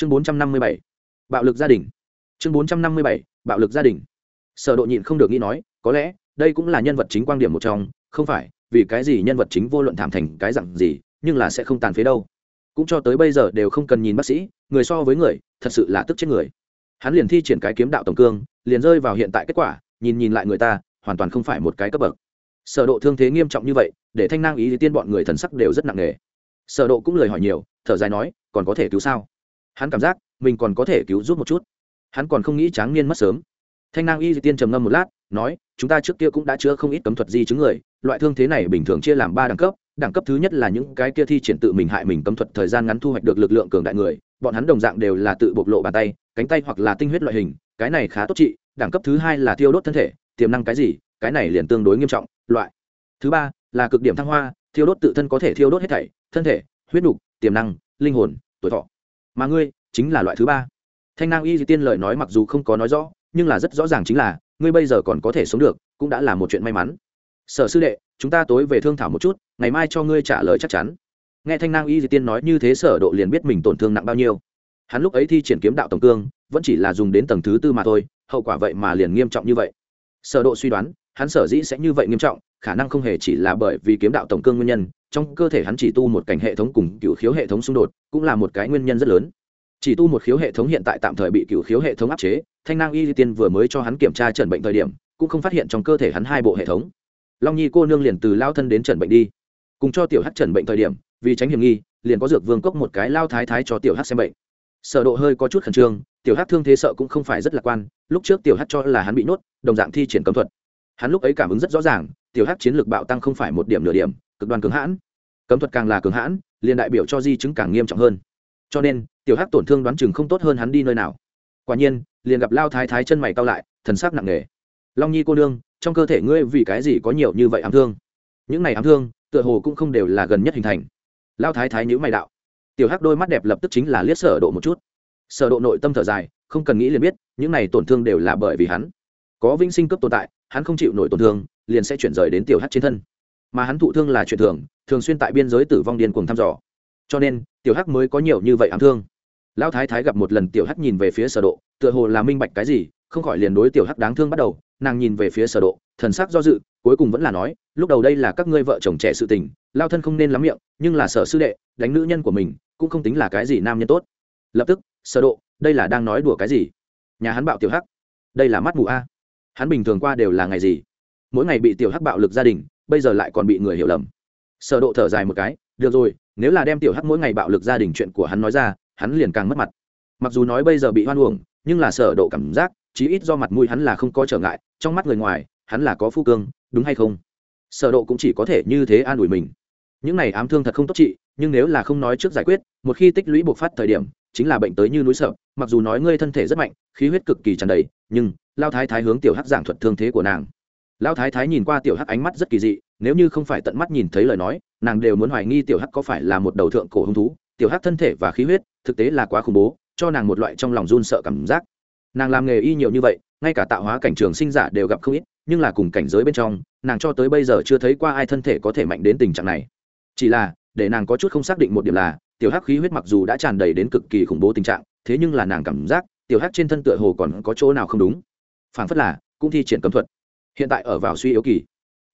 chương bốn trăm năm mươi bảy, bạo lực gia đình. Chương bốn trăm năm mươi bảy, bạo lực gia đình. Sở độ nhịn không được nghĩ nói, có lẽ, đây cũng là nhân vật chính quan điểm một trong, không phải, vì cái gì nhân vật chính vô luận thảm thành cái dạng gì, nhưng là sẽ không tàn phế đâu. Cũng cho tới bây giờ đều không cần nhìn bác sĩ, người so với người, thật sự là tức chết người. Hắn liền thi triển cái kiếm đạo tổng cương, liền rơi vào hiện tại kết quả, nhìn nhìn lại người ta, hoàn toàn không phải một cái cấp bậc. Sở độ thương thế nghiêm trọng như vậy, để thanh nang, ý thì tiên bọn người thần sắc đều rất nặng nề. Sở độ cũng lời hỏi nhiều, thở dài nói, còn có thể cứu sao? Hắn cảm giác mình còn có thể cứu giúp một chút. Hắn còn không nghĩ tráng niên mất sớm. Thanh nang y di tiên trầm ngâm một lát, nói, chúng ta trước kia cũng đã chữa không ít cấm thuật di chứng người, loại thương thế này bình thường chia làm ba đẳng cấp. Đẳng cấp thứ nhất là những cái kia thi triển tự mình hại mình cấm thuật thời gian ngắn thu hoạch được lực lượng cường đại người, bọn hắn đồng dạng đều là tự bộc lộ bàn tay, cánh tay hoặc là tinh huyết loại hình, cái này khá tốt trị. Đẳng cấp thứ hai là thiêu đốt thân thể, tiềm năng cái gì, cái này liền tương đối nghiêm trọng, loại. Thứ ba là cực điểm thăng hoa, thiêu đốt tự thân có thể thiêu đốt hết thảy, thân thể, huyết nục, tiềm năng, linh hồn, tuổi thọ mà ngươi chính là loại thứ ba. Thanh Nang y di tiên lời nói mặc dù không có nói rõ, nhưng là rất rõ ràng chính là, ngươi bây giờ còn có thể sống được, cũng đã là một chuyện may mắn. Sở sư đệ, chúng ta tối về thương thảo một chút, ngày mai cho ngươi trả lời chắc chắn. Nghe thanh Nang y di tiên nói như thế sở độ liền biết mình tổn thương nặng bao nhiêu. Hắn lúc ấy thi triển kiếm đạo tổng cương, vẫn chỉ là dùng đến tầng thứ tư mà thôi, hậu quả vậy mà liền nghiêm trọng như vậy. Sở độ suy đoán, hắn sở dĩ sẽ như vậy nghiêm trọng, khả năng không hề chỉ là bởi vì kiếm đạo tổng cương nguyên nhân trong cơ thể hắn chỉ tu một cảnh hệ thống cùng cựu khiếu hệ thống xung đột, cũng là một cái nguyên nhân rất lớn. Chỉ tu một khiếu hệ thống hiện tại tạm thời bị cựu khiếu hệ thống áp chế, thanh năng y tiên vừa mới cho hắn kiểm tra trần bệnh thời điểm, cũng không phát hiện trong cơ thể hắn hai bộ hệ thống. Long nhi cô nương liền từ lao thân đến trần bệnh đi. Cùng cho tiểu hát trần bệnh thời điểm, vì tránh hiểm nghi, liền có dược vương cốc một cái lao thái thái cho tiểu hát xem bệnh. Sở độ hơi có chút khẩn trương, tiểu hát thương thế sợ cũng không phải rất lạc quan, lúc trước tiểu hát cho là hắn bị nuốt, đồng dạng thi triển cấm thuật. Hắn lúc ấy cảm ứng rất rõ ràng, tiểu hát chiến lược bạo tăng không phải một điểm nửa điểm cực đoan cứng hãn. Cấm thuật càng là cường hãn, liền đại biểu cho di chứng càng nghiêm trọng hơn. Cho nên, tiểu hắc tổn thương đoán chừng không tốt hơn hắn đi nơi nào. Quả nhiên, liền gặp lao thái thái chân mày cao lại, thần sắc nặng nề. Long nhi cô nương, trong cơ thể ngươi vì cái gì có nhiều như vậy ám thương? Những này ám thương, tựa hồ cũng không đều là gần nhất hình thành. Lao thái thái nhữ mày đạo. Tiểu hắc đôi mắt đẹp lập tức chính là liếc sở độ một chút. Sở độ nội tâm thở dài, không cần nghĩ liền biết, những này tổn thương đều là bởi vì hắn. Có vinh sinh cấp tồn tại, hắn không chịu nổi tổn thương, liền sẽ chuyển rời đến tiểu hắc trên thân mà hắn thụ thương là chuyện thường thường xuyên tại biên giới tử vong điên cuồng thăm dò. Cho nên, tiểu hắc mới có nhiều như vậy ám thương. Lão thái thái gặp một lần tiểu hắc nhìn về phía sở độ, tựa hồ là minh bạch cái gì, không khỏi liền đối tiểu hắc đáng thương bắt đầu, nàng nhìn về phía sở độ, thần sắc do dự, cuối cùng vẫn là nói, lúc đầu đây là các ngươi vợ chồng trẻ sự tình, lao thân không nên lắm miệng, nhưng là sở sư đệ, đánh nữ nhân của mình, cũng không tính là cái gì nam nhân tốt. Lập tức, sở độ, đây là đang nói đùa cái gì? Nhà hắn bạo tiểu hắc, đây là mắt mù a. Hắn bình thường qua đều là ngày gì? Mỗi ngày bị tiểu hắc bạo lực gia đình bây giờ lại còn bị người hiểu lầm. Sở độ thở dài một cái, được rồi, nếu là đem tiểu hắc mỗi ngày bạo lực gia đình chuyện của hắn nói ra, hắn liền càng mất mặt. Mặc dù nói bây giờ bị hoan uổng, nhưng là sở độ cảm giác, chí ít do mặt mũi hắn là không có trở ngại, trong mắt người ngoài, hắn là có phu cương, đúng hay không? Sở độ cũng chỉ có thể như thế an ủi mình. Những này ám thương thật không tốt trị, nhưng nếu là không nói trước giải quyết, một khi tích lũy bộc phát thời điểm, chính là bệnh tới như núi sợ, mặc dù nói ngươi thân thể rất mạnh, khí huyết cực kỳ tràn đầy, nhưng lao thái thái hướng tiểu hắc giảng thuật thương thế của nàng. Lão thái thái nhìn qua tiểu hắc ánh mắt rất kỳ dị, nếu như không phải tận mắt nhìn thấy lời nói, nàng đều muốn hoài nghi tiểu hắc có phải là một đầu thượng cổ hung thú. Tiểu hắc thân thể và khí huyết, thực tế là quá khủng bố, cho nàng một loại trong lòng run sợ cảm giác. Nàng làm nghề y nhiều như vậy, ngay cả tạo hóa cảnh trường sinh giả đều gặp không ít, nhưng là cùng cảnh giới bên trong, nàng cho tới bây giờ chưa thấy qua ai thân thể có thể mạnh đến tình trạng này. Chỉ là, để nàng có chút không xác định một điểm là, tiểu hắc khí huyết mặc dù đã tràn đầy đến cực kỳ khủng bố tình trạng, thế nhưng là nàng cảm giác, tiểu hắc trên thân tựa hồ còn có chỗ nào không đúng. Phản phất là, cũng thi triển cấm thuật hiện tại ở vào suy yếu kỳ.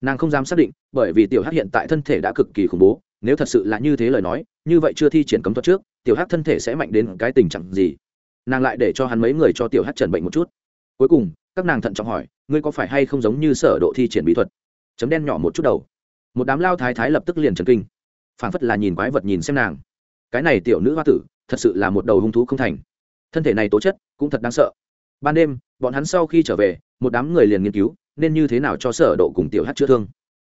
Nàng không dám xác định, bởi vì tiểu hắc hiện tại thân thể đã cực kỳ khủng bố, nếu thật sự là như thế lời nói, như vậy chưa thi triển cấm thuật trước, tiểu hắc thân thể sẽ mạnh đến cái tình trạng gì? Nàng lại để cho hắn mấy người cho tiểu hắc trần bệnh một chút. Cuối cùng, các nàng thận trọng hỏi, ngươi có phải hay không giống như sở độ thi triển bí thuật? Chấm đen nhỏ một chút đầu. Một đám lao thái thái lập tức liền trần kinh. Phảng phất là nhìn quái vật nhìn xem nàng. Cái này tiểu nữ hoa tử, thật sự là một đầu hung thú không thành. Thân thể này tố chất cũng thật đáng sợ. Ban đêm, bọn hắn sau khi trở về, một đám người liền nghiên cứu nên như thế nào cho sở độ cùng tiểu Hắc chữa thương?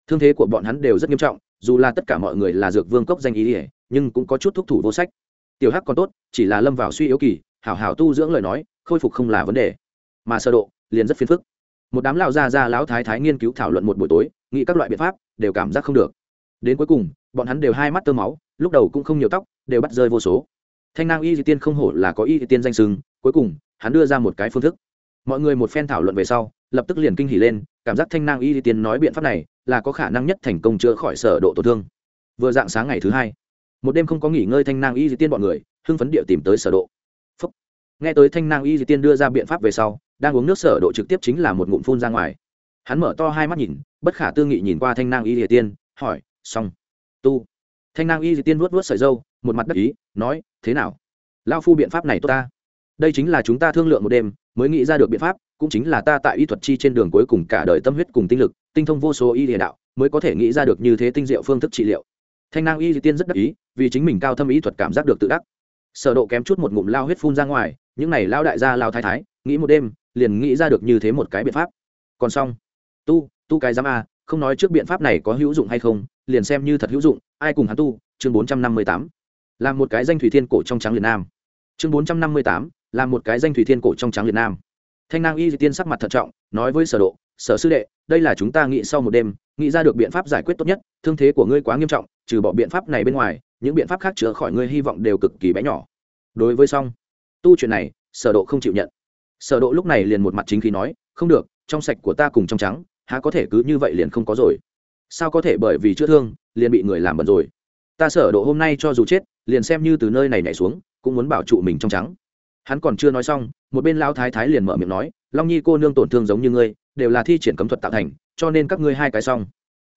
Thương thế của bọn hắn đều rất nghiêm trọng, dù là tất cả mọi người là dược vương cốc danh ý ỉa nhưng cũng có chút thúc thủ vô sách. Tiểu hắc còn tốt, chỉ là lâm vào suy yếu kỳ, hảo hảo tu dưỡng lời nói, khôi phục không là vấn đề. Mà sơ độ, liền rất phiền phức. Một đám lão gia gia lão thái thái nghiên cứu thảo luận một buổi tối, nghĩ các loại biện pháp, đều cảm giác không được. Đến cuối cùng, bọn hắn đều hai mắt tơ máu, lúc đầu cũng không nhiều tóc, đều bắt rơi vô số. Thanh nang y di tiên không hổ là có y di tiên danh sừng cuối cùng, hắn đưa ra một cái phương thức. Mọi người một phen thảo luận về sau lập tức liền kinh hỉ lên, cảm giác thanh nang y di tiên nói biện pháp này là có khả năng nhất thành công chữa khỏi sở độ tổn thương. Vừa dạng sáng ngày thứ hai, một đêm không có nghỉ ngơi thanh nang y di tiên bọn người, hưng phấn địa tìm tới sở độ. Nghe tới thanh nang y di tiên đưa ra biện pháp về sau, đang uống nước sở độ trực tiếp chính là một ngụm phun ra ngoài. Hắn mở to hai mắt nhìn, bất khả tư nghị nhìn qua thanh nang y di tiên hỏi, xong. Tu. Thanh nang y di tiên vuốt vuốt sợi dâu một mặt đắc ý, nói, thế nào? Lao phu biện pháp này tốt ta. Đây chính là chúng ta thương lượng một đêm, mới nghĩ ra được biện pháp cũng chính là ta tại y thuật chi trên đường cuối cùng cả đời tâm huyết cùng tinh lực, tinh thông vô số y địa đạo, mới có thể nghĩ ra được như thế tinh diệu phương thức trị liệu. Thanh nang y di tiên rất đắc ý, vì chính mình cao thâm ý thuật cảm giác được tự đắc. Sở độ kém chút một ngụm lao huyết phun ra ngoài, những này lao đại gia lao thái thái, nghĩ một đêm, liền nghĩ ra được như thế một cái biện pháp. Còn xong. Tu tu cái giám a, không nói trước biện pháp này có hữu dụng hay không, liền xem như thật hữu dụng, ai cùng hắn tu, chương 458 làm một cái danh thủy thiên cổ trong trắng liền nam. Chương 458 làm một cái danh thủy thiên cổ trong trắng liền nam thanh nang y di tiên sắc mặt thận trọng, nói với sở độ, sở sư đệ, đây là chúng ta nghĩ sau một đêm, nghĩ ra được biện pháp giải quyết tốt nhất, thương thế của ngươi quá nghiêm trọng, trừ bỏ biện pháp này bên ngoài, những biện pháp khác chữa khỏi ngươi hy vọng đều cực kỳ bé nhỏ. Đối với song tu chuyện này, sở độ không chịu nhận. Sở độ lúc này liền một mặt chính khí nói, không được, trong sạch của ta cùng trong trắng, há có thể cứ như vậy liền không có rồi. Sao có thể bởi vì chữa thương, liền bị người làm bẩn rồi? Ta sở độ hôm nay cho dù chết, liền xem như từ nơi này nhảy xuống, cũng muốn bảo trụ mình trong trắng hắn còn chưa nói xong, một bên lão thái thái liền mở miệng nói, long nhi cô nương tổn thương giống như ngươi, đều là thi triển cấm thuật tạo thành, cho nên các ngươi hai cái xong.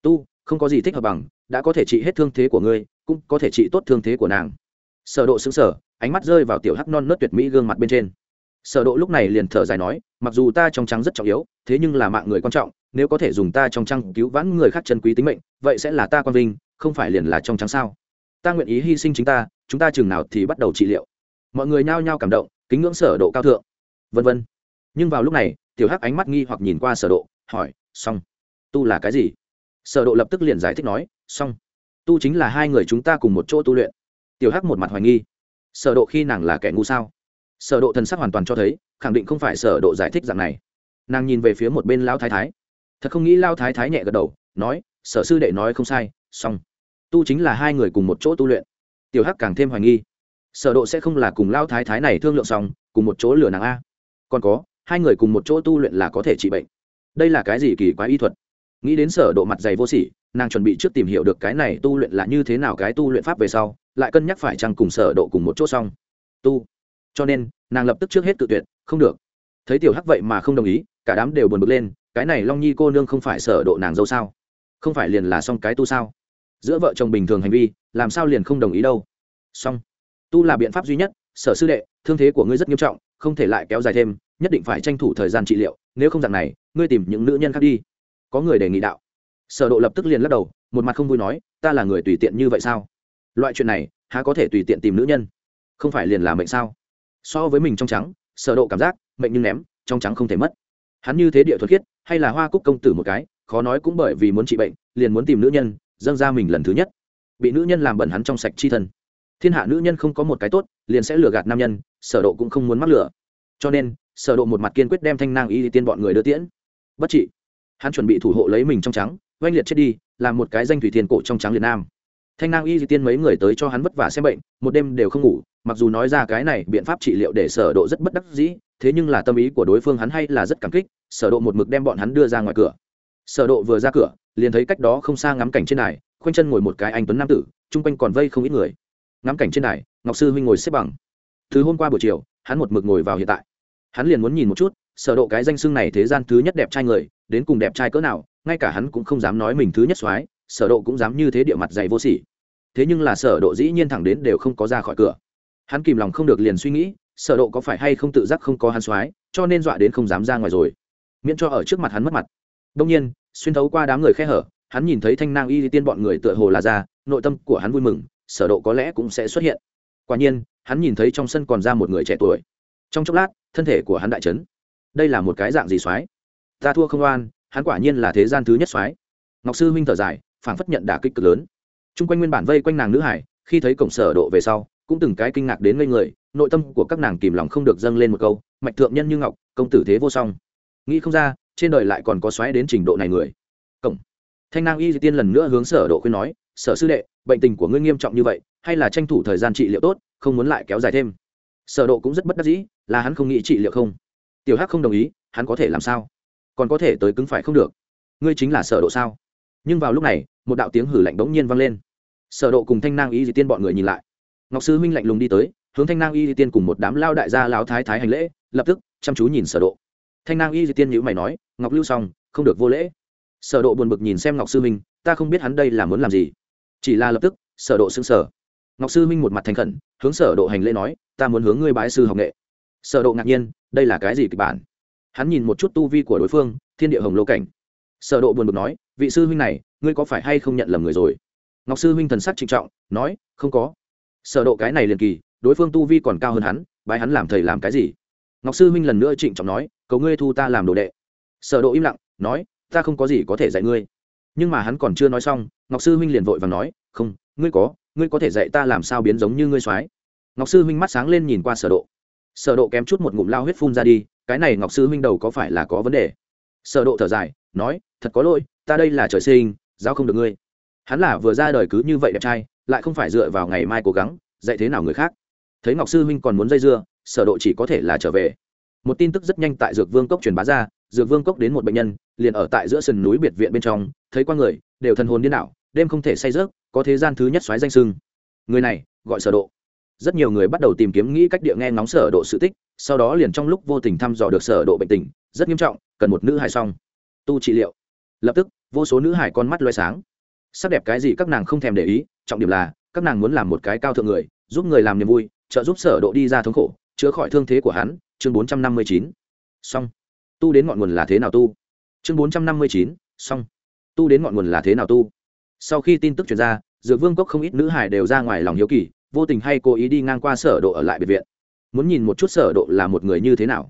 Tu, không có gì thích hợp bằng, đã có thể trị hết thương thế của ngươi, cũng có thể trị tốt thương thế của nàng. Sở độ sững sờ, ánh mắt rơi vào tiểu hắc non nớt tuyệt mỹ gương mặt bên trên. Sở độ lúc này liền thở dài nói, mặc dù ta trong trắng rất trọng yếu, thế nhưng là mạng người quan trọng, nếu có thể dùng ta trong trắng cứu vãn người khác chân quý tính mệnh, vậy sẽ là ta quan vinh, không phải liền là trong trắng sao? Ta nguyện ý hy sinh chính ta, chúng ta chừng nào thì bắt đầu trị liệu. Mọi người nhao nhao cảm động kính ngưỡng sở độ cao thượng, vân vân. Nhưng vào lúc này, tiểu hắc ánh mắt nghi hoặc nhìn qua sở độ, hỏi, xong, tu là cái gì? Sở độ lập tức liền giải thích nói, xong, tu chính là hai người chúng ta cùng một chỗ tu luyện. Tiểu hắc một mặt hoài nghi, sở độ khi nàng là kẻ ngu sao? Sở độ thần sắc hoàn toàn cho thấy, khẳng định không phải sở độ giải thích dạng này. Nàng nhìn về phía một bên lão thái thái, thật không nghĩ lão thái thái nhẹ gật đầu, nói, sở sư đệ nói không sai, xong, tu chính là hai người cùng một chỗ tu luyện. Tiểu hắc càng thêm hoài nghi sở độ sẽ không là cùng lao thái thái này thương lượng xong, cùng một chỗ lừa nàng a. Còn có, hai người cùng một chỗ tu luyện là có thể trị bệnh. Đây là cái gì kỳ quái y thuật? Nghĩ đến sở độ mặt dày vô sỉ, nàng chuẩn bị trước tìm hiểu được cái này tu luyện là như thế nào cái tu luyện pháp về sau, lại cân nhắc phải chăng cùng sở độ cùng một chỗ xong. Tu. Cho nên, nàng lập tức trước hết tự tuyệt, không được. Thấy tiểu hắc vậy mà không đồng ý, cả đám đều buồn bực lên, cái này long nhi cô nương không phải sở độ nàng dâu sao? Không phải liền là xong cái tu sao? Giữa vợ chồng bình thường hành vi, làm sao liền không đồng ý đâu? Xong tu là biện pháp duy nhất, sở sư đệ, thương thế của ngươi rất nghiêm trọng, không thể lại kéo dài thêm, nhất định phải tranh thủ thời gian trị liệu, nếu không dạng này, ngươi tìm những nữ nhân khác đi. Có người đề nghị đạo. Sở độ lập tức liền lắc đầu, một mặt không vui nói, ta là người tùy tiện như vậy sao? Loại chuyện này, há có thể tùy tiện tìm nữ nhân? Không phải liền là mệnh sao? So với mình trong trắng, sở độ cảm giác, mệnh nhưng ném, trong trắng không thể mất. Hắn như thế địa thuật khiết, hay là hoa cúc công tử một cái, khó nói cũng bởi vì muốn trị bệnh, liền muốn tìm nữ nhân, dâng ra mình lần thứ nhất. Bị nữ nhân làm bẩn hắn trong sạch chi thân thiên hạ nữ nhân không có một cái tốt liền sẽ lừa gạt nam nhân sở độ cũng không muốn mắc lừa. Cho nên sở độ một mặt kiên quyết đem thanh nang y tiên bọn người đưa tiễn. Bất trị. Hắn chuẩn bị thủ hộ lấy mình trong trắng oanh liệt chết đi làm một cái danh thủy thiên cổ trong trắng liệt nam. Thanh nang y di tiên mấy người tới cho hắn vất vả xem bệnh một đêm đều không ngủ mặc dù nói ra cái này biện pháp trị liệu để sở độ rất bất đắc dĩ thế nhưng là tâm ý của đối phương hắn hay là rất cảm kích sở độ một mực đem bọn hắn đưa ra ngoài cửa. Sở độ vừa ra cửa liền thấy cách đó không xa ngắm cảnh trên này, khoanh chân ngồi một cái anh tuấn nam tử trung quanh còn vây không ít người ngắm cảnh trên đài, ngọc sư huynh ngồi xếp bằng. Thứ hôm qua buổi chiều, hắn một mực ngồi vào hiện tại. Hắn liền muốn nhìn một chút, sở độ cái danh xưng này thế gian thứ nhất đẹp trai người, đến cùng đẹp trai cỡ nào, ngay cả hắn cũng không dám nói mình thứ nhất soái, sở độ cũng dám như thế địa mặt dày vô sỉ. Thế nhưng là sở độ dĩ nhiên thẳng đến đều không có ra khỏi cửa. Hắn kìm lòng không được liền suy nghĩ, sở độ có phải hay không tự giác không có hắn soái, cho nên dọa đến không dám ra ngoài rồi. Miễn cho ở trước mặt hắn mất mặt. Đương nhiên, xuyên thấu qua đám người khe hở, hắn nhìn thấy thanh nang y tiên bọn người tựa hồ là ra, nội tâm của hắn vui mừng sở độ có lẽ cũng sẽ xuất hiện. Quả nhiên, hắn nhìn thấy trong sân còn ra một người trẻ tuổi. Trong chốc lát, thân thể của hắn đại chấn. Đây là một cái dạng gì soái? Ta thua không oan, hắn quả nhiên là thế gian thứ nhất soái. Ngọc sư huynh thở dài, phảng phất nhận đả kích cực lớn. Chung quanh nguyên bản vây quanh nàng nữ hải, khi thấy cổng sở độ về sau, cũng từng cái kinh ngạc đến ngây người, nội tâm của các nàng kìm lòng không được dâng lên một câu, mạch thượng nhân như ngọc, công tử thế vô song. Nghĩ không ra, trên đời lại còn có xoáy đến trình độ này người. Cổng. Thanh nang y di tiên lần nữa hướng sở độ khuyên nói sở sư đệ bệnh tình của ngươi nghiêm trọng như vậy hay là tranh thủ thời gian trị liệu tốt không muốn lại kéo dài thêm? Sở độ cũng rất bất đắc dĩ là hắn không nghĩ trị liệu không. Tiểu hắc không đồng ý hắn có thể làm sao? Còn có thể tới cứng phải không được. Ngươi chính là sở độ sao? Nhưng vào lúc này một đạo tiếng hử lạnh bỗng nhiên vang lên. Sở độ cùng thanh nang Y Di tiên bọn người nhìn lại. Ngọc sư huynh lạnh lùng đi tới hướng thanh nang y di tiên cùng một đám lao đại gia lão thái thái hành lễ lập tức chăm chú nhìn sở độ. Thanh nang y di tiên nhíu mày nói ngọc lưu Song, không được vô lễ. Sở độ buồn bực nhìn xem ngọc sư minh ta không biết hắn đây là muốn làm gì chỉ là lập tức, sở độ sững sờ. Ngọc sư minh một mặt thành khẩn, hướng sở độ hành lễ nói, ta muốn hướng ngươi bái sư học nghệ. Sở độ ngạc nhiên, đây là cái gì kịch bản? Hắn nhìn một chút tu vi của đối phương, thiên địa hồng lô cảnh. Sở độ buồn bực nói, vị sư huynh này, ngươi có phải hay không nhận lầm người rồi? Ngọc sư huynh thần sắc trịnh trọng, nói, không có. Sở độ cái này liền kỳ, đối phương tu vi còn cao hơn hắn, bái hắn làm thầy làm cái gì? Ngọc sư huynh lần nữa trịnh trọng nói, cầu ngươi thu ta làm đồ đệ. Sở độ im lặng, nói, ta không có gì có thể dạy ngươi nhưng mà hắn còn chưa nói xong, ngọc sư huynh liền vội vàng nói, không, ngươi có ngươi có thể dạy ta làm sao biến giống như ngươi soái. Ngọc sư huynh mắt sáng lên nhìn qua sở độ. Sở độ kém chút một ngụm lao huyết phun ra đi, cái này ngọc sư huynh đầu có phải là có vấn đề? Sở độ thở dài, nói, thật có lỗi, ta đây là trời sinh, giáo không được ngươi. Hắn là vừa ra đời cứ như vậy đẹp trai, lại không phải dựa vào ngày mai cố gắng, dạy thế nào người khác. Thấy ngọc sư huynh còn muốn dây dưa, sở độ chỉ có thể là trở về. Một tin tức rất nhanh tại dược vương cốc truyền bá ra, dược vương cốc đến một bệnh nhân liền ở tại giữa sườn núi biệt viện bên trong, thấy qua người, đều thần hồn điên đảo, đêm không thể say rớt có thế gian thứ nhất xoáy danh sưng. Người này, gọi sở độ. Rất nhiều người bắt đầu tìm kiếm nghĩ cách địa nghe ngóng sở độ sự tích, sau đó liền trong lúc vô tình thăm dò được sở độ bệnh tình, rất nghiêm trọng, cần một nữ hài song tu trị liệu. Lập tức, vô số nữ hài con mắt loé sáng. Sắc đẹp cái gì các nàng không thèm để ý, trọng điểm là, các nàng muốn làm một cái cao thượng người, giúp người làm niềm vui, trợ giúp sở độ đi ra thống khổ, chữa khỏi thương thế của hắn, chương 459 xong. Tu đến ngọn nguồn là thế nào tu? Chương 459 xong. Tu đến ngọn nguồn là thế nào tu? Sau khi tin tức truyền ra, dược vương cốc không ít nữ hài đều ra ngoài lòng hiếu kỳ, vô tình hay cố ý đi ngang qua sở độ ở lại biệt viện. Muốn nhìn một chút sở độ là một người như thế nào.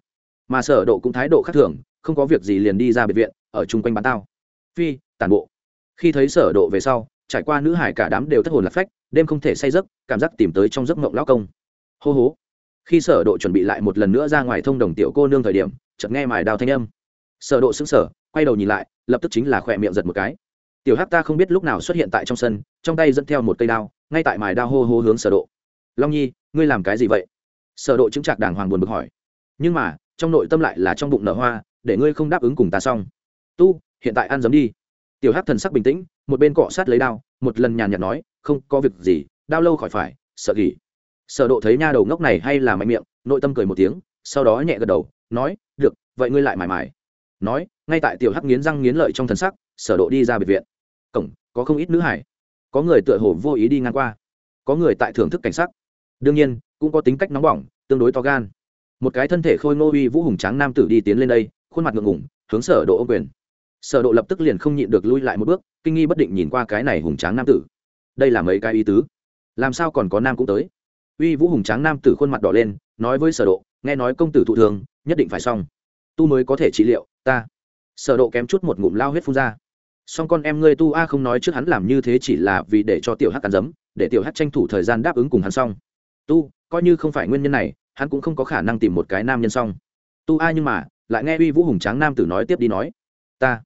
Mà sở độ cũng thái độ khác thường, không có việc gì liền đi ra biệt viện, ở chung quanh bán tao. Phi, tàn bộ. Khi thấy sở độ về sau, trải qua nữ hải cả đám đều thất hồn lạc phách, đêm không thể say giấc, cảm giác tìm tới trong giấc mộng lão công. Hô hố khi sở độ chuẩn bị lại một lần nữa ra ngoài thông đồng tiểu cô nương thời điểm, chợt nghe mài đao thanh âm sở độ sững sờ, quay đầu nhìn lại, lập tức chính là khoẹt miệng giật một cái. Tiểu hắc ta không biết lúc nào xuất hiện tại trong sân, trong tay dẫn theo một cây đao, ngay tại mài đao hô hô hướng sở độ. Long nhi, ngươi làm cái gì vậy? Sở độ chứng trạc đàng hoàng buồn bực hỏi. Nhưng mà, trong nội tâm lại là trong bụng nở hoa, để ngươi không đáp ứng cùng ta xong. Tu, hiện tại ăn dấm đi. Tiểu hắc thần sắc bình tĩnh, một bên cọ sát lấy đao, một lần nhàn nhạt nói, không có việc gì, đao lâu khỏi phải, sợ gỉ. Sở độ thấy nha đầu ngốc này hay là mạnh miệng, nội tâm cười một tiếng, sau đó nhẹ gật đầu, nói, được, vậy ngươi lại mải mải nói, ngay tại tiểu hắc nghiến răng nghiến lợi trong thần sắc, sở độ đi ra biệt viện. Cổng, có không ít nữ hải. Có người tựa hồ vô ý đi ngang qua. Có người tại thưởng thức cảnh sắc. Đương nhiên, cũng có tính cách nóng bỏng, tương đối to gan. Một cái thân thể khôi ngô uy vũ hùng tráng nam tử đi tiến lên đây, khuôn mặt ngượng ngùng, hướng sở độ ô quyền. Sở độ lập tức liền không nhịn được lui lại một bước, kinh nghi bất định nhìn qua cái này hùng tráng nam tử. Đây là mấy cái ý tứ? Làm sao còn có nam cũng tới? Uy vũ hùng tráng nam tử khuôn mặt đỏ lên, nói với sở độ, nghe nói công tử thụ thường, nhất định phải xong tu mới có thể trị liệu, ta. Sở độ kém chút một ngụm lao huyết phun ra. Song con em ngươi tu a không nói trước hắn làm như thế chỉ là vì để cho tiểu hắc cắn dấm, để tiểu hắc tranh thủ thời gian đáp ứng cùng hắn xong. Tu, coi như không phải nguyên nhân này, hắn cũng không có khả năng tìm một cái nam nhân xong. Tu a nhưng mà, lại nghe uy vũ hùng tráng nam tử nói tiếp đi nói. Ta.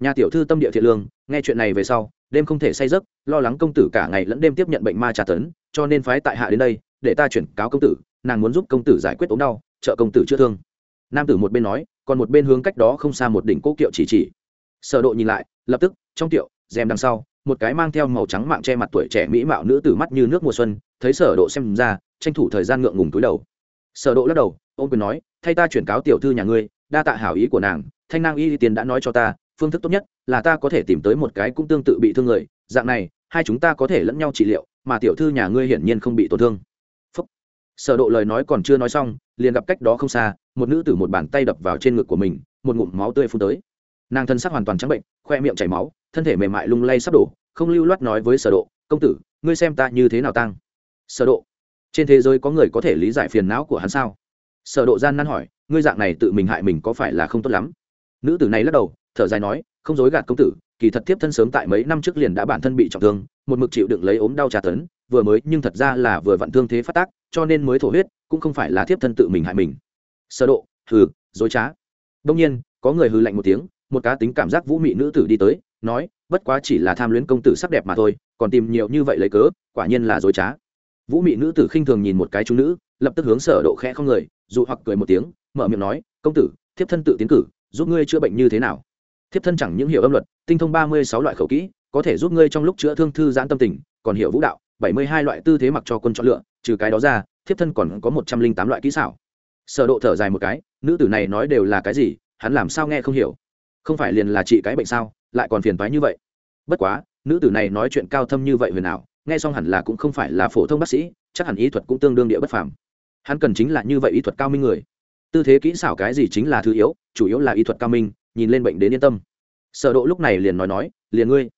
Nhà tiểu thư tâm địa thiện lương, nghe chuyện này về sau, đêm không thể say giấc, lo lắng công tử cả ngày lẫn đêm tiếp nhận bệnh ma trà tấn, cho nên phái tại hạ đến đây, để ta chuyển cáo công tử, nàng muốn giúp công tử giải quyết ốm đau, trợ công tử chữa thương. Nam tử một bên nói còn một bên hướng cách đó không xa một đỉnh cố kiệu chỉ chỉ. Sở độ nhìn lại, lập tức, trong tiệu rèm đằng sau, một cái mang theo màu trắng mạng che mặt tuổi trẻ mỹ mạo nữ tử mắt như nước mùa xuân, thấy sở độ xem ra, tranh thủ thời gian ngượng ngùng túi đầu. Sở độ lắc đầu, ôn quyền nói, thay ta chuyển cáo tiểu thư nhà ngươi, đa tạ hảo ý của nàng, thanh nang y tiền đã nói cho ta, phương thức tốt nhất là ta có thể tìm tới một cái cũng tương tự bị thương người, dạng này, hai chúng ta có thể lẫn nhau trị liệu, mà tiểu thư nhà ngươi hiển nhiên không bị tổn thương sở độ lời nói còn chưa nói xong, liền gặp cách đó không xa, một nữ tử một bàn tay đập vào trên ngực của mình, một ngụm máu tươi phun tới. Nàng thân sắc hoàn toàn trắng bệnh, khoe miệng chảy máu, thân thể mềm mại lung lay sắp đổ, không lưu loát nói với sở độ, công tử, ngươi xem ta như thế nào tăng? Sở độ, trên thế giới có người có thể lý giải phiền não của hắn sao? Sở độ gian nan hỏi, ngươi dạng này tự mình hại mình có phải là không tốt lắm? Nữ tử này lắc đầu, thở dài nói, không dối gạt công tử, kỳ thật tiếp thân sớm tại mấy năm trước liền đã bản thân bị trọng thương, một mực chịu đựng lấy ốm đau tra tấn vừa mới nhưng thật ra là vừa vặn thương thế phát tác, cho nên mới thổ huyết, cũng không phải là thiếp thân tự mình hại mình. Sơ độ, hừ, dối trá. Đông nhiên, có người hư lạnh một tiếng, một cá tính cảm giác vũ mị nữ tử đi tới, nói, bất quá chỉ là tham luyến công tử sắc đẹp mà thôi, còn tìm nhiều như vậy lấy cớ, quả nhiên là dối trá. Vũ mị nữ tử khinh thường nhìn một cái trung nữ, lập tức hướng sở độ khẽ không người dụ hoặc cười một tiếng, mở miệng nói, công tử, thiếp thân tự tiến cử, giúp ngươi chữa bệnh như thế nào? Thiếp thân chẳng những hiểu âm luật, tinh thông ba mươi sáu loại khẩu kỹ, có thể giúp ngươi trong lúc chữa thương thư giãn tâm tình, còn hiểu vũ đạo bảy mươi hai loại tư thế mặc cho quân chọn lựa, trừ cái đó ra, thiếp thân còn có một trăm linh tám loại kỹ xảo. Sở độ thở dài một cái, nữ tử này nói đều là cái gì, hắn làm sao nghe không hiểu. Không phải liền là trị cái bệnh sao, lại còn phiền toái như vậy. Bất quá, nữ tử này nói chuyện cao thâm như vậy huyền nào nghe xong hẳn là cũng không phải là phổ thông bác sĩ, chắc hẳn y thuật cũng tương đương địa bất phàm. Hắn cần chính là như vậy y thuật cao minh người. Tư thế kỹ xảo cái gì chính là thứ yếu, chủ yếu là y thuật cao minh, nhìn lên bệnh đến yên tâm. Sở độ lúc này liền nói nói, liền ngươi.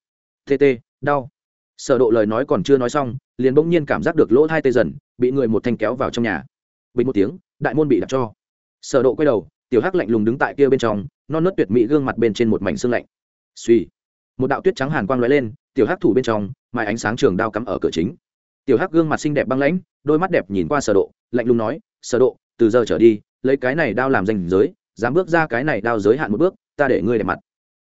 Tê tê, đau sở độ lời nói còn chưa nói xong, liền bỗng nhiên cảm giác được lỗ thai tê dần, bị người một thanh kéo vào trong nhà. Bình một tiếng, đại môn bị đặt cho. Sở độ quay đầu, tiểu hắc lạnh lùng đứng tại kia bên trong, non nớt tuyệt mỹ gương mặt bên trên một mảnh xương lạnh. Suy một đạo tuyết trắng hàn quang lóe lên, tiểu hắc thủ bên trong, mài ánh sáng trường đao cắm ở cửa chính. Tiểu hắc gương mặt xinh đẹp băng lãnh, đôi mắt đẹp nhìn qua sở độ, lạnh lùng nói, sở độ, từ giờ trở đi, lấy cái này đao làm danh giới, dám bước ra cái này đao giới hạn một bước, ta để ngươi đẹp mặt.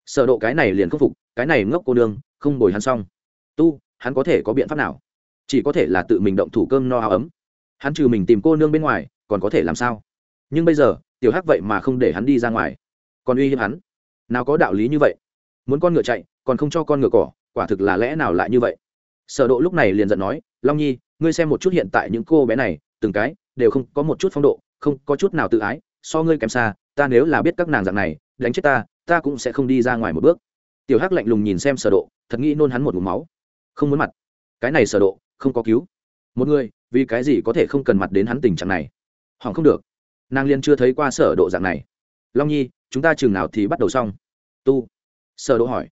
Sở độ cái này liền khắc phục, cái này ngốc cô đương không bồi hắn xong tu, hắn có thể có biện pháp nào? Chỉ có thể là tự mình động thủ cơm no áo ấm. Hắn trừ mình tìm cô nương bên ngoài, còn có thể làm sao? Nhưng bây giờ, tiểu hắc vậy mà không để hắn đi ra ngoài. Còn uy hiếp hắn? Nào có đạo lý như vậy? Muốn con ngựa chạy, còn không cho con ngựa cỏ, quả thực là lẽ nào lại như vậy? Sở độ lúc này liền giận nói, long nhi, ngươi xem một chút hiện tại những cô bé này, từng cái đều không có một chút phong độ, không có chút nào tự ái, so ngươi kém xa, ta nếu là biết các nàng dạng này, đánh chết ta ta cũng sẽ không đi ra ngoài một bước. Tiểu hắc lạnh lùng nhìn xem sở độ, thật nghĩ nôn hắn một ngụm máu không muốn mặt. Cái này sở độ, không có cứu. Một người, vì cái gì có thể không cần mặt đến hắn tình trạng này? Hoàng không được. Nàng liên chưa thấy qua sở độ dạng này. Long nhi, chúng ta chừng nào thì bắt đầu xong. Tu. Sở độ hỏi.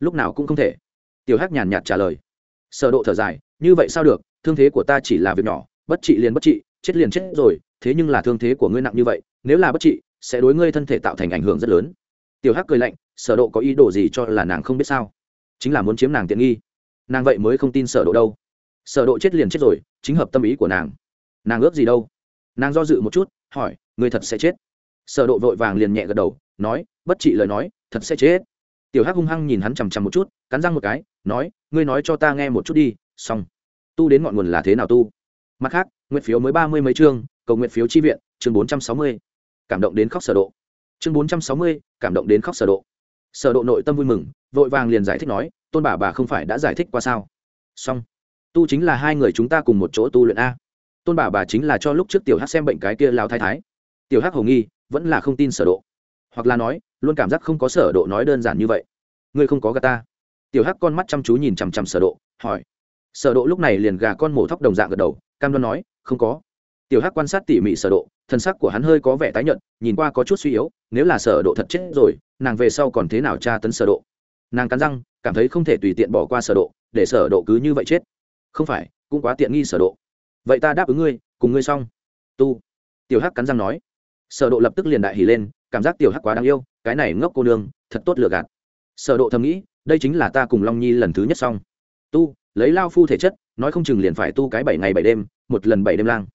Lúc nào cũng không thể. Tiểu hắc nhàn nhạt trả lời. Sở độ thở dài, như vậy sao được? Thương thế của ta chỉ là việc nhỏ. Bất trị liền bất trị, chết liền chết rồi. Thế nhưng là thương thế của ngươi nặng như vậy, nếu là bất trị, sẽ đối ngươi thân thể tạo thành ảnh hưởng rất lớn. Tiểu hắc cười lạnh, sở độ có ý đồ gì cho là nàng không biết sao? Chính là muốn chiếm nàng tiện nghi nàng vậy mới không tin sở độ đâu. Sở độ chết liền chết rồi, chính hợp tâm ý của nàng. Nàng ước gì đâu? Nàng do dự một chút, hỏi, người thật sẽ chết? Sở độ vội vàng liền nhẹ gật đầu, nói, bất trị lời nói, thật sẽ chết. Tiểu hắc hung hăng nhìn hắn chằm chằm một chút, cắn răng một cái, nói, ngươi nói cho ta nghe một chút đi, xong. Tu đến ngọn nguồn là thế nào tu? Mặt khác nguyện phiếu mới ba mươi mấy chương, cầu nguyện phiếu chi viện, chương bốn trăm sáu mươi. Cảm động đến khóc sở độ. Chương bốn trăm sáu mươi, cảm động đến khóc sở độ. Sở độ nội tâm vui mừng, vội vàng liền giải thích nói tôn bà bà không phải đã giải thích qua sao? Xong. Tu chính là hai người chúng ta cùng một chỗ tu luyện a. Tôn bà bà chính là cho lúc trước tiểu hắc xem bệnh cái kia lao thái thái. Tiểu hắc hầu nghi, vẫn là không tin sở độ. Hoặc là nói, luôn cảm giác không có sở độ nói đơn giản như vậy. Ngươi không có gà ta. Tiểu hắc con mắt chăm chú nhìn chằm chằm sở độ, hỏi. Sở độ lúc này liền gà con mổ thóc đồng dạng gật đầu, cam đoan nói, không có. Tiểu hắc quan sát tỉ mỉ sở độ, thân sắc của hắn hơi có vẻ tái nhợt, nhìn qua có chút suy yếu, nếu là sở độ thật chết rồi, nàng về sau còn thế nào tra tấn sở độ? Nàng cắn răng, cảm thấy không thể tùy tiện bỏ qua sở độ, để sở độ cứ như vậy chết. Không phải, cũng quá tiện nghi sở độ. Vậy ta đáp ứng ngươi, cùng ngươi xong. Tu. Tiểu hắc cắn răng nói. Sở độ lập tức liền đại hỉ lên, cảm giác tiểu hắc quá đáng yêu, cái này ngốc cô nương, thật tốt lừa gạt. Sở độ thầm nghĩ, đây chính là ta cùng long nhi lần thứ nhất xong. Tu, lấy lao phu thể chất, nói không chừng liền phải tu cái bảy ngày bảy đêm, một lần bảy đêm lang.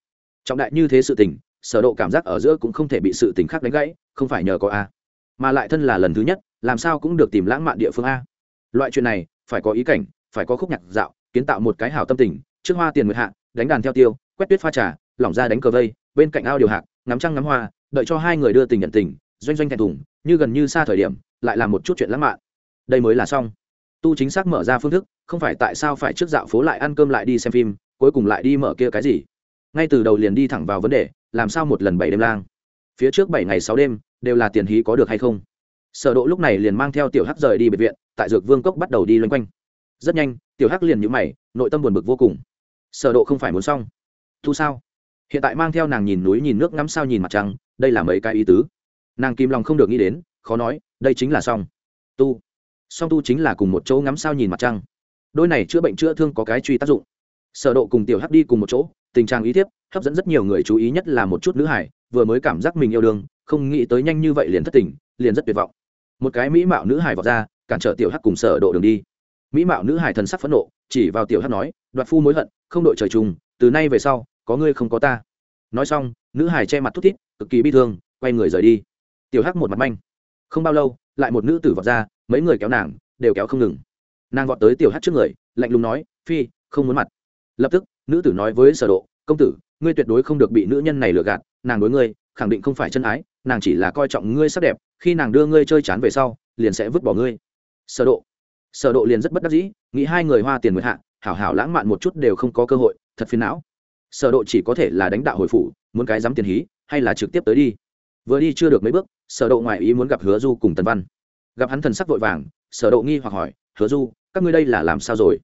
Trọng đại như thế sự tình, sở độ cảm giác ở giữa cũng không thể bị sự tình khác đánh gãy, không phải nhờ có a. Mà lại thân là lần thứ nhất làm sao cũng được tìm lãng mạn địa phương a. Loại chuyện này, phải có ý cảnh, phải có khúc nhạc dạo, kiến tạo một cái hảo tâm tình, trước hoa tiền nguyệt hạ, đánh đàn theo tiêu, quét tuyết pha trà, lỏng ra đánh cờ vây, bên cạnh ao điều hạc, ngắm trăng ngắm hoa, đợi cho hai người đưa tình nhận tình, doanh doanh thẹn thùng, như gần như xa thời điểm, lại làm một chút chuyện lãng mạn. Đây mới là xong. Tu chính xác mở ra phương thức, không phải tại sao phải trước dạo phố lại ăn cơm lại đi xem phim, cuối cùng lại đi mở kia cái gì? Ngay từ đầu liền đi thẳng vào vấn đề, làm sao một lần bảy đêm lang? Phía trước bảy ngày sáu đêm, đều là tiền hí có được hay không? Sở độ lúc này liền mang theo tiểu hắc rời đi biệt viện, tại dược vương cốc bắt đầu đi loanh quanh. Rất nhanh, tiểu hắc liền nhíu mày, nội tâm buồn bực vô cùng. Sở độ không phải muốn xong. Thu sao? Hiện tại mang theo nàng nhìn núi nhìn nước ngắm sao nhìn mặt trăng, đây là mấy cái ý tứ. Nàng kim lòng không được nghĩ đến, khó nói, đây chính là xong. Tu. Song tu chính là cùng một chỗ ngắm sao nhìn mặt trăng. Đôi này chữa bệnh chữa thương có cái truy tác dụng. Sở độ cùng tiểu hắc đi cùng một chỗ, tình trạng ý thiếp, hấp dẫn rất nhiều người chú ý nhất là một chút nữ hải, vừa mới cảm giác mình yêu đương, không nghĩ tới nhanh như vậy liền thất tình, liền rất tuyệt vọng một cái mỹ mạo nữ hải vọt ra, cản trở tiểu hắc cùng sở độ đường đi. Mỹ mạo nữ hải thần sắc phẫn nộ, chỉ vào tiểu hắc nói, đoạt phu mối hận, không đội trời chung, từ nay về sau, có ngươi không có ta. Nói xong, nữ hải che mặt thút thít, cực kỳ bi thương, quay người rời đi. Tiểu hắc một mặt manh. Không bao lâu, lại một nữ tử vọt ra, mấy người kéo nàng, đều kéo không ngừng. Nàng vọt tới tiểu hắc trước người, lạnh lùng nói, phi, không muốn mặt. Lập tức, nữ tử nói với sở độ, công tử, ngươi tuyệt đối không được bị nữ nhân này lừa gạt, nàng đối ngươi khẳng định không phải chân ái, nàng chỉ là coi trọng ngươi sắc đẹp, khi nàng đưa ngươi chơi chán về sau, liền sẽ vứt bỏ ngươi. Sở độ. Sở độ liền rất bất đắc dĩ, nghĩ hai người hoa tiền mới hạ, hảo hảo lãng mạn một chút đều không có cơ hội, thật phiền não. Sở độ chỉ có thể là đánh đạo hồi phủ, muốn cái dám tiền hí, hay là trực tiếp tới đi. Vừa đi chưa được mấy bước, sở độ ngoại ý muốn gặp hứa du cùng tần văn. Gặp hắn thần sắc vội vàng, sở độ nghi hoặc hỏi, hứa du, các ngươi đây là làm sao rồi?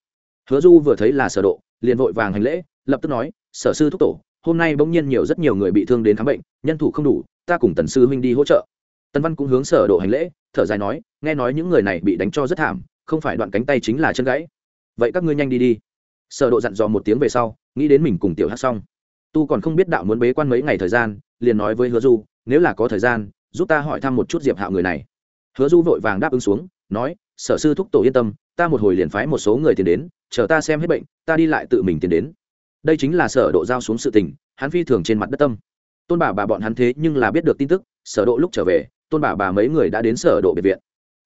Hứa du vừa thấy là sở độ, liền vội vàng hành lễ, lập tức nói, sở sư thúc tổ hôm nay bỗng nhiên nhiều rất nhiều người bị thương đến khám bệnh, nhân thủ không đủ, ta cùng tần sư huynh đi hỗ trợ. Tần văn cũng hướng sở độ hành lễ, thở dài nói, nghe nói những người này bị đánh cho rất thảm, không phải đoạn cánh tay chính là chân gãy. Vậy các ngươi nhanh đi đi. Sở độ dặn dò một tiếng về sau, nghĩ đến mình cùng tiểu hát xong. Tu còn không biết đạo muốn bế quan mấy ngày thời gian, liền nói với hứa du, nếu là có thời gian, giúp ta hỏi thăm một chút diệp hạo người này. Hứa du vội vàng đáp ứng xuống, nói, sở sư thúc tổ yên tâm, ta một hồi liền phái một số người tiền đến, chờ ta xem hết bệnh, ta đi lại tự mình tiền đến đây chính là sở độ giao xuống sự tình, hắn phi thường trên mặt đất tâm. Tôn bà bà bọn hắn thế nhưng là biết được tin tức, sở độ lúc trở về, tôn bà bà mấy người đã đến sở độ biệt viện.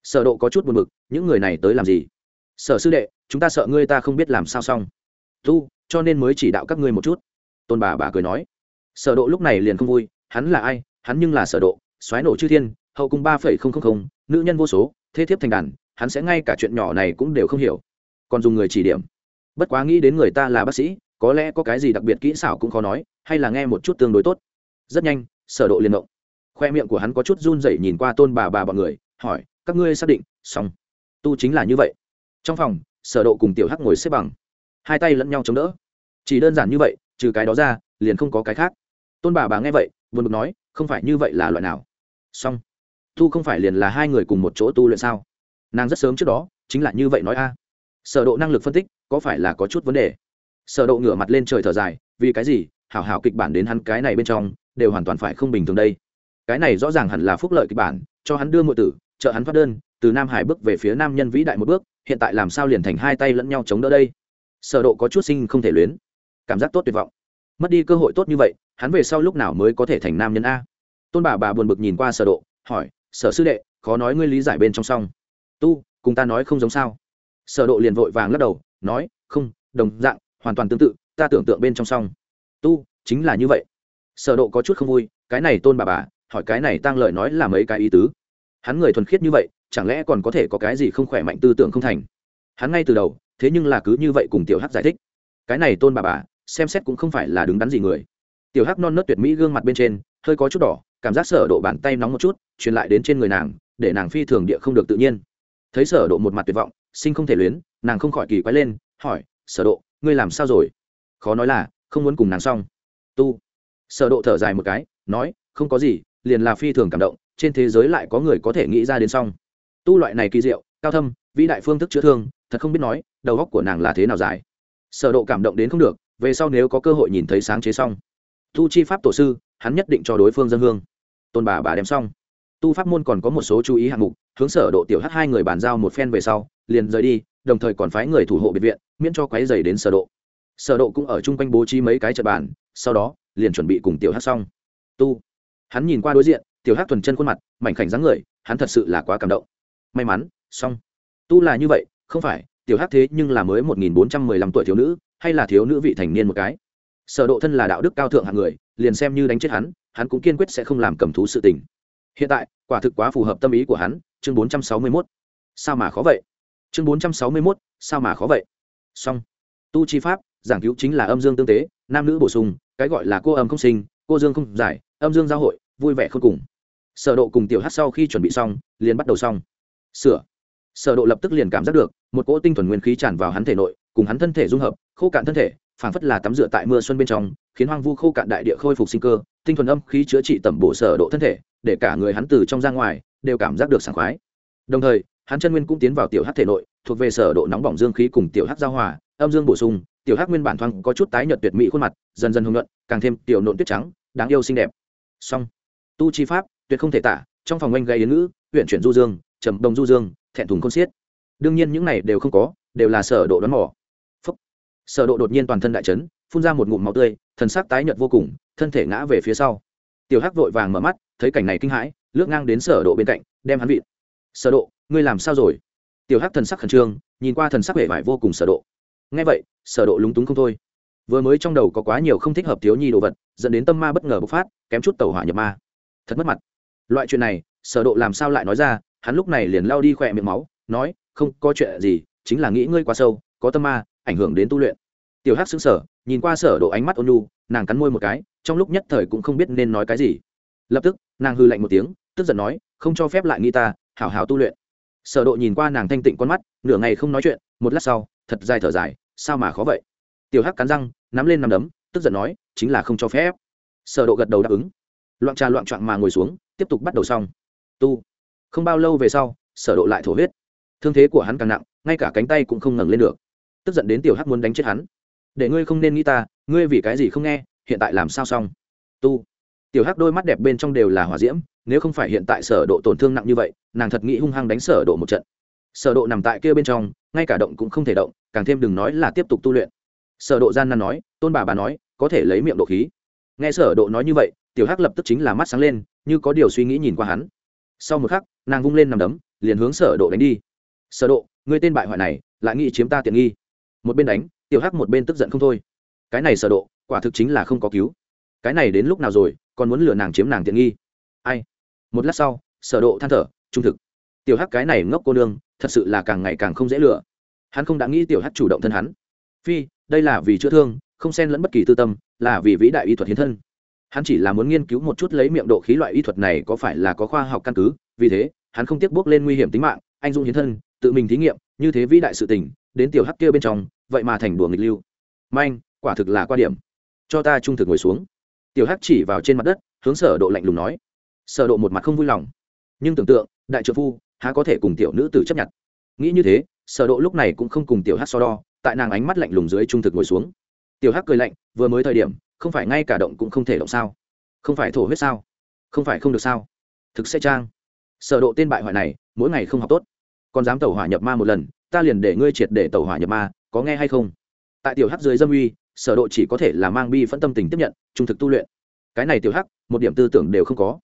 Sở độ có chút buồn bực, những người này tới làm gì? Sở sư đệ, chúng ta sợ ngươi ta không biết làm sao xong. Tu, cho nên mới chỉ đạo các ngươi một chút. Tôn bà bà cười nói. Sở độ lúc này liền không vui, hắn là ai, hắn nhưng là sở độ xoáy nổ chư thiên, hậu cung ba không không không, nữ nhân vô số, thế thiếp thành đàn, hắn sẽ ngay cả chuyện nhỏ này cũng đều không hiểu. Còn dùng người chỉ điểm. Bất quá nghĩ đến người ta là bác sĩ có lẽ có cái gì đặc biệt kỹ xảo cũng khó nói, hay là nghe một chút tương đối tốt. Rất nhanh, sở độ liền động. Khoe miệng của hắn có chút run rẩy nhìn qua tôn bà bà bọn người, hỏi, các ngươi xác định, xong. Tu chính là như vậy. Trong phòng, sở độ cùng tiểu hắc ngồi xếp bằng. Hai tay lẫn nhau chống đỡ. Chỉ đơn giản như vậy, trừ cái đó ra, liền không có cái khác. Tôn bà bà nghe vậy, buồn bực nói, không phải như vậy là loại nào? Xong. Tu không phải liền là hai người cùng một chỗ tu luyện sao? Nàng rất sớm trước đó, chính là như vậy nói a. Sở độ năng lực phân tích, có phải là có chút vấn đề? Sở độ ngửa mặt lên trời thở dài, vì cái gì? Hảo hảo kịch bản đến hắn cái này bên trong, đều hoàn toàn phải không bình thường đây. Cái này rõ ràng hẳn là phúc lợi kịch bản, cho hắn đưa muội tử, trợ hắn thoát đơn, từ nam hải bước về phía nam nhân vĩ đại một bước, hiện tại làm sao liền thành hai tay lẫn nhau chống đỡ đây? Sở độ có chút sinh không thể luyến. Cảm giác tốt tuyệt vọng. Mất đi cơ hội tốt như vậy, hắn về sau lúc nào mới có thể thành nam nhân a? Tôn bà bà buồn bực nhìn qua sở độ hỏi, sở sư đệ, khó nói ngươi lý giải bên trong song tu, cùng ta nói không giống sao. Sở độ liền vội vàng lắc đầu, nói, không, đồng dạng hoàn toàn tương tự, ta tưởng tượng bên trong song. Tu, chính là như vậy. Sở độ có chút không vui, cái này tôn bà bà, hỏi cái này tăng lời nói là mấy cái ý tứ? Hắn người thuần khiết như vậy, chẳng lẽ còn có thể có cái gì không khỏe mạnh tư tưởng không thành? Hắn ngay từ đầu, thế nhưng là cứ như vậy cùng tiểu hắc giải thích. Cái này tôn bà bà, xem xét cũng không phải là đứng đắn gì người. Tiểu hắc non nớt tuyệt mỹ gương mặt bên trên, hơi có chút đỏ, cảm giác sở độ bàn tay nóng một chút, truyền lại đến trên người nàng, để nàng phi thường địa không được tự nhiên. Thấy sở độ một mặt tuyệt vọng, sinh không thể luyến, nàng không khỏi kỳ quái lên, hỏi, sở độ ngươi làm sao rồi? Khó nói là, không muốn cùng nàng xong. Tu. Sở độ thở dài một cái, nói, không có gì, liền là phi thường cảm động, trên thế giới lại có người có thể nghĩ ra đến xong. Tu loại này kỳ diệu, cao thâm, vĩ đại phương thức chữa thương, thật không biết nói, đầu óc của nàng là thế nào dài. Sở độ cảm động đến không được, về sau nếu có cơ hội nhìn thấy sáng chế xong. Tu chi pháp tổ sư, hắn nhất định cho đối phương dân hương. Tôn bà bà đem xong. Tu pháp môn còn có một số chú ý hạng mục, hướng sở độ tiểu h hai người bàn giao một phen về sau, liền rời đi đồng thời còn phái người thủ hộ biệt viện, miễn cho quấy dày đến sở độ. Sở độ cũng ở chung quanh bố trí mấy cái trận bàn, sau đó, liền chuẩn bị cùng tiểu Hắc xong. Tu. Hắn nhìn qua đối diện, tiểu Hắc thuần chân khuôn mặt, mảnh khảnh dáng người, hắn thật sự là quá cảm động. May mắn, xong. Tu là như vậy, không phải, tiểu Hắc thế nhưng là mới một nghìn bốn trăm mười lăm tuổi thiếu nữ, hay là thiếu nữ vị thành niên một cái. Sở độ thân là đạo đức cao thượng hạng người, liền xem như đánh chết hắn hắn cũng kiên quyết sẽ không làm cầm thú sự tình. Hiện tại, quả thực quá phù hợp tâm ý của hắn, chương 461. sao mà khó vậy? Chương 461, sao mà khó vậy? Song tu chi pháp giảng cứu chính là âm dương tương tế nam nữ bổ sung cái gọi là cô âm không sinh cô dương không giải âm dương giao hội vui vẻ không cùng. Sở độ cùng tiểu hát sau khi chuẩn bị xong liền bắt đầu xong. Sửa. Sở độ lập tức liền cảm giác được một cỗ tinh thuần nguyên khí tràn vào hắn thể nội cùng hắn thân thể dung hợp khô cạn thân thể phảng phất là tắm rửa tại mưa xuân bên trong khiến hoang vu khô cạn đại địa khôi phục sinh cơ tinh thuần âm khí chữa trị tẩm bổ sở độ thân thể để cả người hắn từ trong ra ngoài đều cảm giác được sảng khoái. Đồng thời hắn chân nguyên cũng tiến vào tiểu hắc thể nội, thuộc về sở độ nóng bỏng dương khí cùng tiểu hắc giao hòa, âm dương bổ sung, tiểu hắc nguyên bản thoáng có chút tái nhợt tuyệt mỹ khuôn mặt, dần dần hồng nhuận, càng thêm tiểu nộn tuyết trắng, đáng yêu xinh đẹp. Song, tu chi pháp, tuyệt không thể tả, trong phòng oanh gây yến ngữ huyện chuyển du dương, trầm đồng du dương, thẹn thùng con xiết. Đương nhiên những này đều không có, đều là sở độ đoán mò. Phúc. sở độ đột nhiên toàn thân đại chấn, phun ra một ngụm máu tươi, thần sắc tái nhợt vô cùng, thân thể ngã về phía sau. Tiểu hắc vội vàng mở mắt, thấy cảnh này kinh hãi, lướt ngang đến sở độ bên cạnh, đem hắn vịn. Sở độ ngươi làm sao rồi? Tiểu hắc thần sắc khẩn trương nhìn qua thần sắc vẻ vải vô cùng sở độ. Nghe vậy sở độ lúng túng không thôi. Vừa mới trong đầu có quá nhiều không thích hợp thiếu nhi đồ vật dẫn đến tâm ma bất ngờ bộc phát kém chút tẩu hỏa nhập ma. Thật mất mặt. Loại chuyện này sở độ làm sao lại nói ra hắn lúc này liền lao đi khỏe miệng máu nói không có chuyện gì chính là nghĩ ngươi quá sâu có tâm ma ảnh hưởng đến tu luyện. Tiểu hắc sững sờ, nhìn qua sở độ ánh mắt ôn nhu nàng cắn môi một cái trong lúc nhất thời cũng không biết nên nói cái gì. Lập tức nàng hư lạnh một tiếng tức giận nói không cho phép lại nghi ta hảo hảo tu luyện sở độ nhìn qua nàng thanh tịnh con mắt, nửa ngày không nói chuyện, một lát sau, thật dài thở dài, sao mà khó vậy? Tiểu hắc cắn răng, nắm lên nắm đấm, tức giận nói, chính là không cho phép. Sở độ gật đầu đáp ứng. Loạn trà loạn trạng mà ngồi xuống, tiếp tục bắt đầu xong. Tu. Không bao lâu về sau, sở độ lại thổ huyết. Thương thế của hắn càng nặng, ngay cả cánh tay cũng không ngẩng lên được. Tức giận đến tiểu hắc muốn đánh chết hắn. Để ngươi không nên nghĩ ta, ngươi vì cái gì không nghe, hiện tại làm sao xong? Tu. Tiểu hắc đôi mắt đẹp bên trong đều là hỏa diễm nếu không phải hiện tại sở độ tổn thương nặng như vậy, nàng thật nghĩ hung hăng đánh sở độ một trận. Sở độ nằm tại kia bên trong, ngay cả động cũng không thể động, càng thêm đừng nói là tiếp tục tu luyện. Sở độ gian nan nói, tôn bà bà nói, có thể lấy miệng độ khí. Nghe sở độ nói như vậy, tiểu hắc lập tức chính là mắt sáng lên, như có điều suy nghĩ nhìn qua hắn. Sau một khắc, nàng vung lên nằm đấm, liền hướng sở độ đánh đi. Sở độ, ngươi tên bại hoại này, lại nghĩ chiếm ta tiện nghi. Một bên đánh, tiểu hắc một bên tức giận không thôi. Cái này sở độ, quả thực chính là không có cứu. Cái này đến lúc nào rồi, còn muốn lừa nàng chiếm nàng tiện nghi. Ai? Một lát sau, sở độ than thở, trung thực. Tiểu hắc cái này ngốc cô nương, thật sự là càng ngày càng không dễ lựa. hắn không đã nghĩ tiểu hắc chủ động thân hắn. Phi, đây là vì chữa thương, không xen lẫn bất kỳ tư tâm, là vì vĩ đại y thuật hiến thân. Hắn chỉ là muốn nghiên cứu một chút lấy miệng độ khí loại y thuật này có phải là có khoa học căn cứ, vì thế, hắn không tiếc bước lên nguy hiểm tính mạng, anh dũng hiến thân, tự mình thí nghiệm, như thế vĩ đại sự tình, đến tiểu hắc kia bên trong, vậy mà thành đùa nghịch lưu. Manh, quả thực là qua điểm. Cho ta trung thực ngồi xuống. Tiểu hắc chỉ vào trên mặt đất, hướng sở độ lạnh lùng nói sở độ một mặt không vui lòng. Nhưng tưởng tượng, đại trợ phu, há có thể cùng tiểu nữ tử chấp nhận? Nghĩ như thế, sở độ lúc này cũng không cùng tiểu hắc so đo, tại nàng ánh mắt lạnh lùng dưới trung thực ngồi xuống. Tiểu hắc cười lạnh, vừa mới thời điểm, không phải ngay cả động cũng không thể động sao? Không phải thổ huyết sao? Không phải không được sao? Thực sẽ trang. Sở độ tên bại hoại này, mỗi ngày không học tốt. Còn dám tẩu hỏa nhập ma một lần, ta liền để ngươi triệt để tẩu hỏa nhập ma, có nghe hay không? Tại tiểu hắc dưới dâm uy, sở độ chỉ có thể là mang bi phẫn tâm tình tiếp nhận, trung thực tu luyện. Cái này tiểu hắc, một điểm tư tưởng đều không có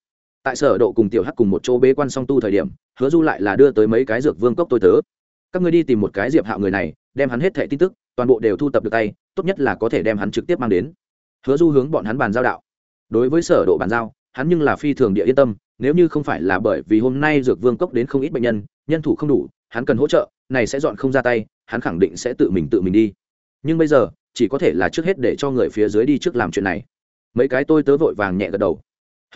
tại sở độ cùng tiểu hắc cùng một chỗ bế quan song tu thời điểm, hứa du lại là đưa tới mấy cái dược vương cốc tôi tớ. Các ngươi đi tìm một cái diệp hạo người này, đem hắn hết thẻ tin tức, toàn bộ đều thu tập được tay, tốt nhất là có thể đem hắn trực tiếp mang đến. Hứa du hướng bọn hắn bàn giao đạo. Đối với sở độ bàn giao, hắn nhưng là phi thường địa yên tâm, nếu như không phải là bởi vì hôm nay dược vương cốc đến không ít bệnh nhân nhân thủ không đủ, hắn cần hỗ trợ, này sẽ dọn không ra tay, hắn khẳng định sẽ tự mình tự mình đi. Nhưng bây giờ, chỉ có thể là trước hết để cho người phía dưới đi trước làm chuyện này. Mấy cái tôi tớ vội vàng nhẹ gật đầu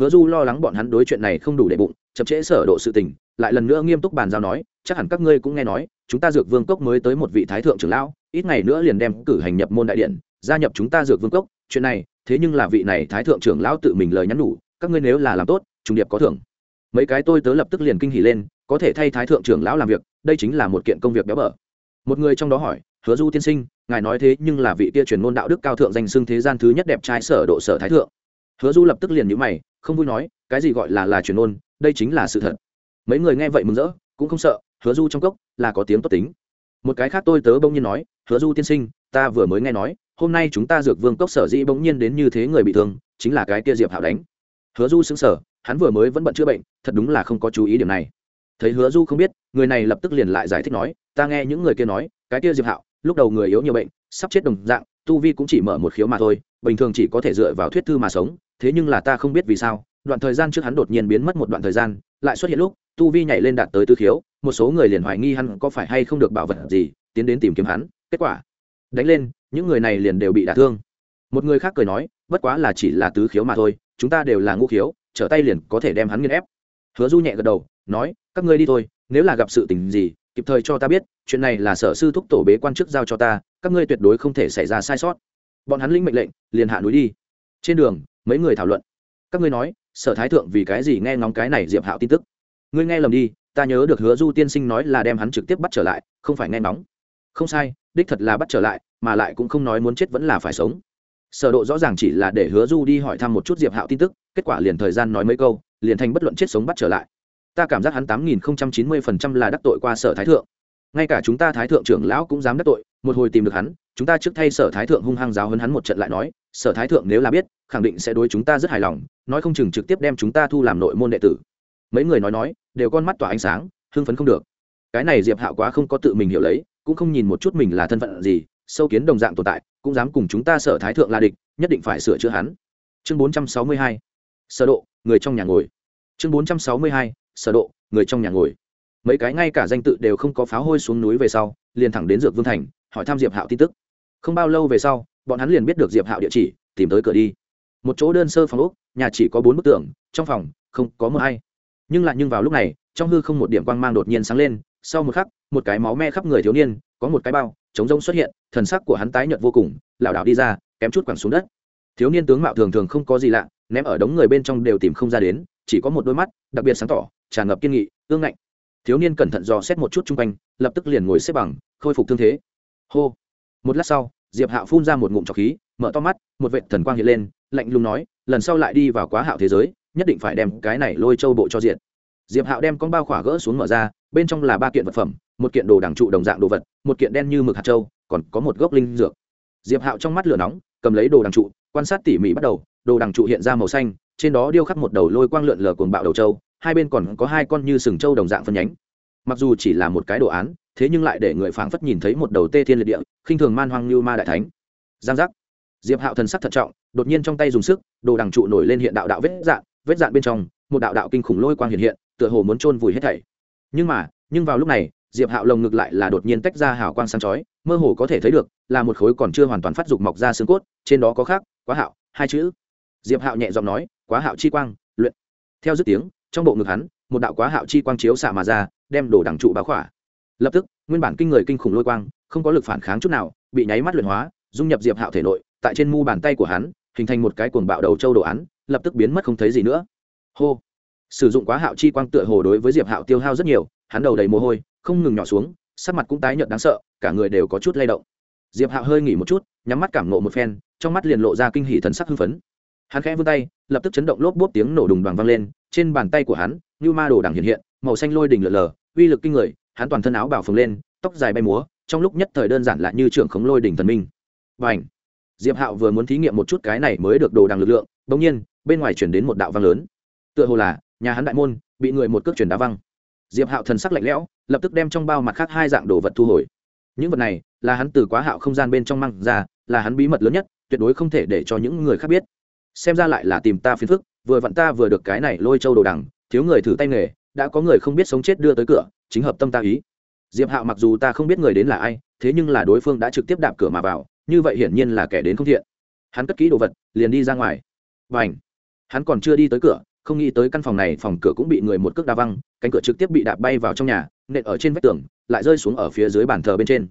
hứa du lo lắng bọn hắn đối chuyện này không đủ để bụng, chậm trễ sở độ sự tình, lại lần nữa nghiêm túc bàn giao nói, chắc hẳn các ngươi cũng nghe nói, chúng ta dược vương cốc mới tới một vị thái thượng trưởng lão, ít ngày nữa liền đem cử hành nhập môn đại điện, gia nhập chúng ta dược vương cốc, chuyện này, thế nhưng là vị này thái thượng trưởng lão tự mình lời nhắn nhủ, các ngươi nếu là làm tốt, trùng điệp có thưởng. Mấy cái tôi tớ lập tức liền kinh hỉ lên, có thể thay thái thượng trưởng lão làm việc, đây chính là một kiện công việc béo bở. Một người trong đó hỏi, hứa du tiên sinh, ngài nói thế nhưng là vị kia truyền môn đạo đức cao thượng danh xưng thế gian thứ nhất đẹp trai sở độ sở thái thượng hứa du lập tức liền nhíu mày, không vui nói, cái gì gọi là là truyền ngôn, đây chính là sự thật. Mấy người nghe vậy mừng rỡ, cũng không sợ, hứa du trong cốc là có tiếng tốt tính. Một cái khác tôi tớ bỗng nhiên nói, hứa du tiên sinh, ta vừa mới nghe nói, hôm nay chúng ta dược vương cốc sở dĩ bỗng nhiên đến như thế người bị thương, chính là cái kia diệp hạo đánh. Hứa du xứng sở hắn vừa mới vẫn bận chữa bệnh, thật đúng là không có chú ý điểm này. Thấy hứa du không biết, người này lập tức liền lại giải thích nói, ta nghe những người kia nói, cái kia diệp hạo, lúc đầu người yếu nhiều bệnh, sắp chết đồng dạng, tu vi cũng chỉ mở một khiếu mà thôi, bình thường chỉ có thể dựa vào thuyết thư mà sống thế nhưng là ta không biết vì sao, đoạn thời gian trước hắn đột nhiên biến mất một đoạn thời gian, lại xuất hiện lúc, tu vi nhảy lên đạt tới tư khiếu, một số người liền hoài nghi hắn có phải hay không được bảo vật gì, tiến đến tìm kiếm hắn, kết quả, đánh lên, những người này liền đều bị đả thương. Một người khác cười nói, bất quá là chỉ là tứ khiếu mà thôi, chúng ta đều là ngũ khiếu, trở tay liền có thể đem hắn nghiên ép. Hứa du nhẹ gật đầu, nói, các ngươi đi thôi, nếu là gặp sự tình gì, kịp thời cho ta biết, chuyện này là sở sư thúc tổ bế quan chức giao cho ta, các ngươi tuyệt đối không thể xảy ra sai sót. Bọn hắn linh mệnh lệnh, liền hạ núi đi. Trên đường mấy người thảo luận. Các ngươi nói, sở thái thượng vì cái gì nghe ngóng cái này diệp hạo tin tức? Ngươi nghe lầm đi, ta nhớ được hứa du tiên sinh nói là đem hắn trực tiếp bắt trở lại, không phải nghe ngóng. Không sai, đích thật là bắt trở lại, mà lại cũng không nói muốn chết vẫn là phải sống. Sở độ rõ ràng chỉ là để hứa du đi hỏi thăm một chút diệp hạo tin tức, kết quả liền thời gian nói mấy câu, liền thành bất luận chết sống bắt trở lại. Ta cảm giác hắn tám nghìn chín mươi phần trăm là đắc tội qua sở thái thượng. Ngay cả chúng ta thái thượng trưởng lão cũng dám đắc tội, một hồi tìm được hắn, chúng ta trước thay sở thái thượng hung hăng giáo hơn hắn một trận lại nói sở thái thượng nếu là biết, khẳng định sẽ đối chúng ta rất hài lòng, nói không chừng trực tiếp đem chúng ta thu làm nội môn đệ tử. Mấy người nói nói, đều con mắt tỏa ánh sáng, hưng phấn không được. Cái này diệp hạo quá không có tự mình hiểu lấy, cũng không nhìn một chút mình là thân phận gì, sâu kiến đồng dạng tồn tại, cũng dám cùng chúng ta sở thái thượng là địch, nhất định phải sửa chữa hắn. Chương bốn trăm sáu mươi hai, sở độ, người trong nhà ngồi. Chương bốn trăm sáu mươi hai, sở độ, người trong nhà ngồi. Mấy cái ngay cả danh tự đều không có pháo hôi xuống núi về sau, liền thẳng đến dược vương thành, hỏi tham diệp hạo tin tức. Không bao lâu về sau bọn hắn liền biết được diệp hạo địa chỉ, tìm tới cửa đi. Một chỗ đơn sơ phòng úc nhà chỉ có bốn bức tường, trong phòng không có mưa hay. Nhưng lại nhưng vào lúc này, trong hư không một điểm quang mang đột nhiên sáng lên, sau một khắc, một cái máu me khắp người thiếu niên, có một cái bao chống rông xuất hiện, thần sắc của hắn tái nhợt vô cùng, lảo đảo đi ra, kém chút quẳng xuống đất. Thiếu niên tướng mạo thường thường không có gì lạ, ném ở đống người bên trong đều tìm không ra đến, chỉ có một đôi mắt, đặc biệt sáng tỏ, tràn ngập kiên nghị, ương ngạnh. Thiếu niên cẩn thận dò xét một chút chung quanh, lập tức liền ngồi xếp bằng, khôi phục thương thế. Hô. Một lát sau diệp hạo phun ra một ngụm trọc khí, mở to mắt, một vệ thần quang hiện lên, lạnh lùng nói, lần sau lại đi vào quá hạo thế giới, nhất định phải đem cái này lôi châu bộ cho diện diệp hạo đem con bao khỏa gỡ xuống mở ra, bên trong là ba kiện vật phẩm, một kiện đồ đằng trụ đồng dạng đồ vật, một kiện đen như mực hạt châu, còn có một gốc linh dược. Diệp hạo trong mắt lửa nóng, cầm lấy đồ đằng trụ, quan sát tỉ mỉ bắt đầu, đồ đằng trụ hiện ra màu xanh, trên đó điêu khắc một đầu lôi quang lượn lờ cuồng bạo đầu châu, hai bên còn có hai con như sừng châu đồng dạng phân nhánh. Mặc dù chỉ là một cái đồ án thế nhưng lại để người phảng phất nhìn thấy một đầu tê thiên liệt địa, khinh thường man hoang như ma đại thánh. Giang giác. Diệp hạo thần sắc thận trọng, đột nhiên trong tay dùng sức, đồ đằng trụ nổi lên hiện đạo đạo vết dạn vết dạn bên trong, một đạo đạo kinh khủng lôi quang hiện hiện, tựa hồ muốn chôn vùi hết thảy. Nhưng mà, nhưng vào lúc này, diệp hạo lồng ngực lại là đột nhiên tách ra hào quang sáng chói, mơ hồ có thể thấy được là một khối còn chưa hoàn toàn phát dục mọc ra xương cốt, trên đó có khác quá hạo, hai chữ. Diệp hạo nhẹ giọng nói, quá hạo chi quang, luyện. Theo dứt tiếng, trong bộ ngực hắn, một đạo quá hạo chi quang chiếu xạ mà ra, đem đồ đằng trụ bá khỏa lập tức, nguyên bản kinh người kinh khủng lôi quang, không có lực phản kháng chút nào, bị nháy mắt luyện hóa, dung nhập diệp hạo thể nội, tại trên mu bàn tay của hắn, hình thành một cái cuồng bạo đầu châu đồ án, lập tức biến mất không thấy gì nữa. Hô! Sử dụng quá hạo chi quang tựa hồ đối với diệp hạo tiêu hao rất nhiều, hắn đầu đầy mồ hôi, không ngừng nhỏ xuống, sắc mặt cũng tái nhợt đáng sợ, cả người đều có chút lay động. Diệp hạo hơi nghỉ một chút, nhắm mắt cảm nộ một phen, trong mắt liền lộ ra kinh hỉ thần sắc hưng phấn. Hắn khẽ vươn tay, lập tức chấn động lốp bốp tiếng nổ đùng đoàn vang lên, trên bàn tay của hắn, như ma đồ đằng hiện hiện, màu xanh lôi đỉnh lở lờ uy lực kinh người hắn toàn thân áo bảo phồng lên, tóc dài bay múa, trong lúc nhất thời đơn giản lại như trưởng khống lôi đỉnh thần minh. Và ảnh diệp hạo vừa muốn thí nghiệm một chút cái này mới được đồ đằng lực lượng, bỗng nhiên, bên ngoài chuyển đến một đạo vang lớn. Tựa hồ là, nhà hắn đại môn, bị người một cước chuyển đá văng. Diệp hạo thần sắc lạnh lẽo, lập tức đem trong bao mặt khác hai dạng đồ vật thu hồi. Những vật này, là hắn từ quá hạo không gian bên trong mang ra, là hắn bí mật lớn nhất, tuyệt đối không thể để cho những người khác biết. Xem ra lại là tìm ta phiền phức, vừa vặn ta vừa được cái này lôi châu đồ đằng, thiếu người thử tay nghề đã có người không biết sống chết đưa tới cửa, chính hợp tâm ta ý. Diệp hạo mặc dù ta không biết người đến là ai, thế nhưng là đối phương đã trực tiếp đạp cửa mà vào, như vậy hiển nhiên là kẻ đến không thiện. Hắn cất kỹ đồ vật, liền đi ra ngoài. Và ảnh hắn còn chưa đi tới cửa, không nghĩ tới căn phòng này, phòng cửa cũng bị người một cước đa văng, cánh cửa trực tiếp bị đạp bay vào trong nhà, nện ở trên vách tường, lại rơi xuống ở phía dưới bàn thờ bên trên.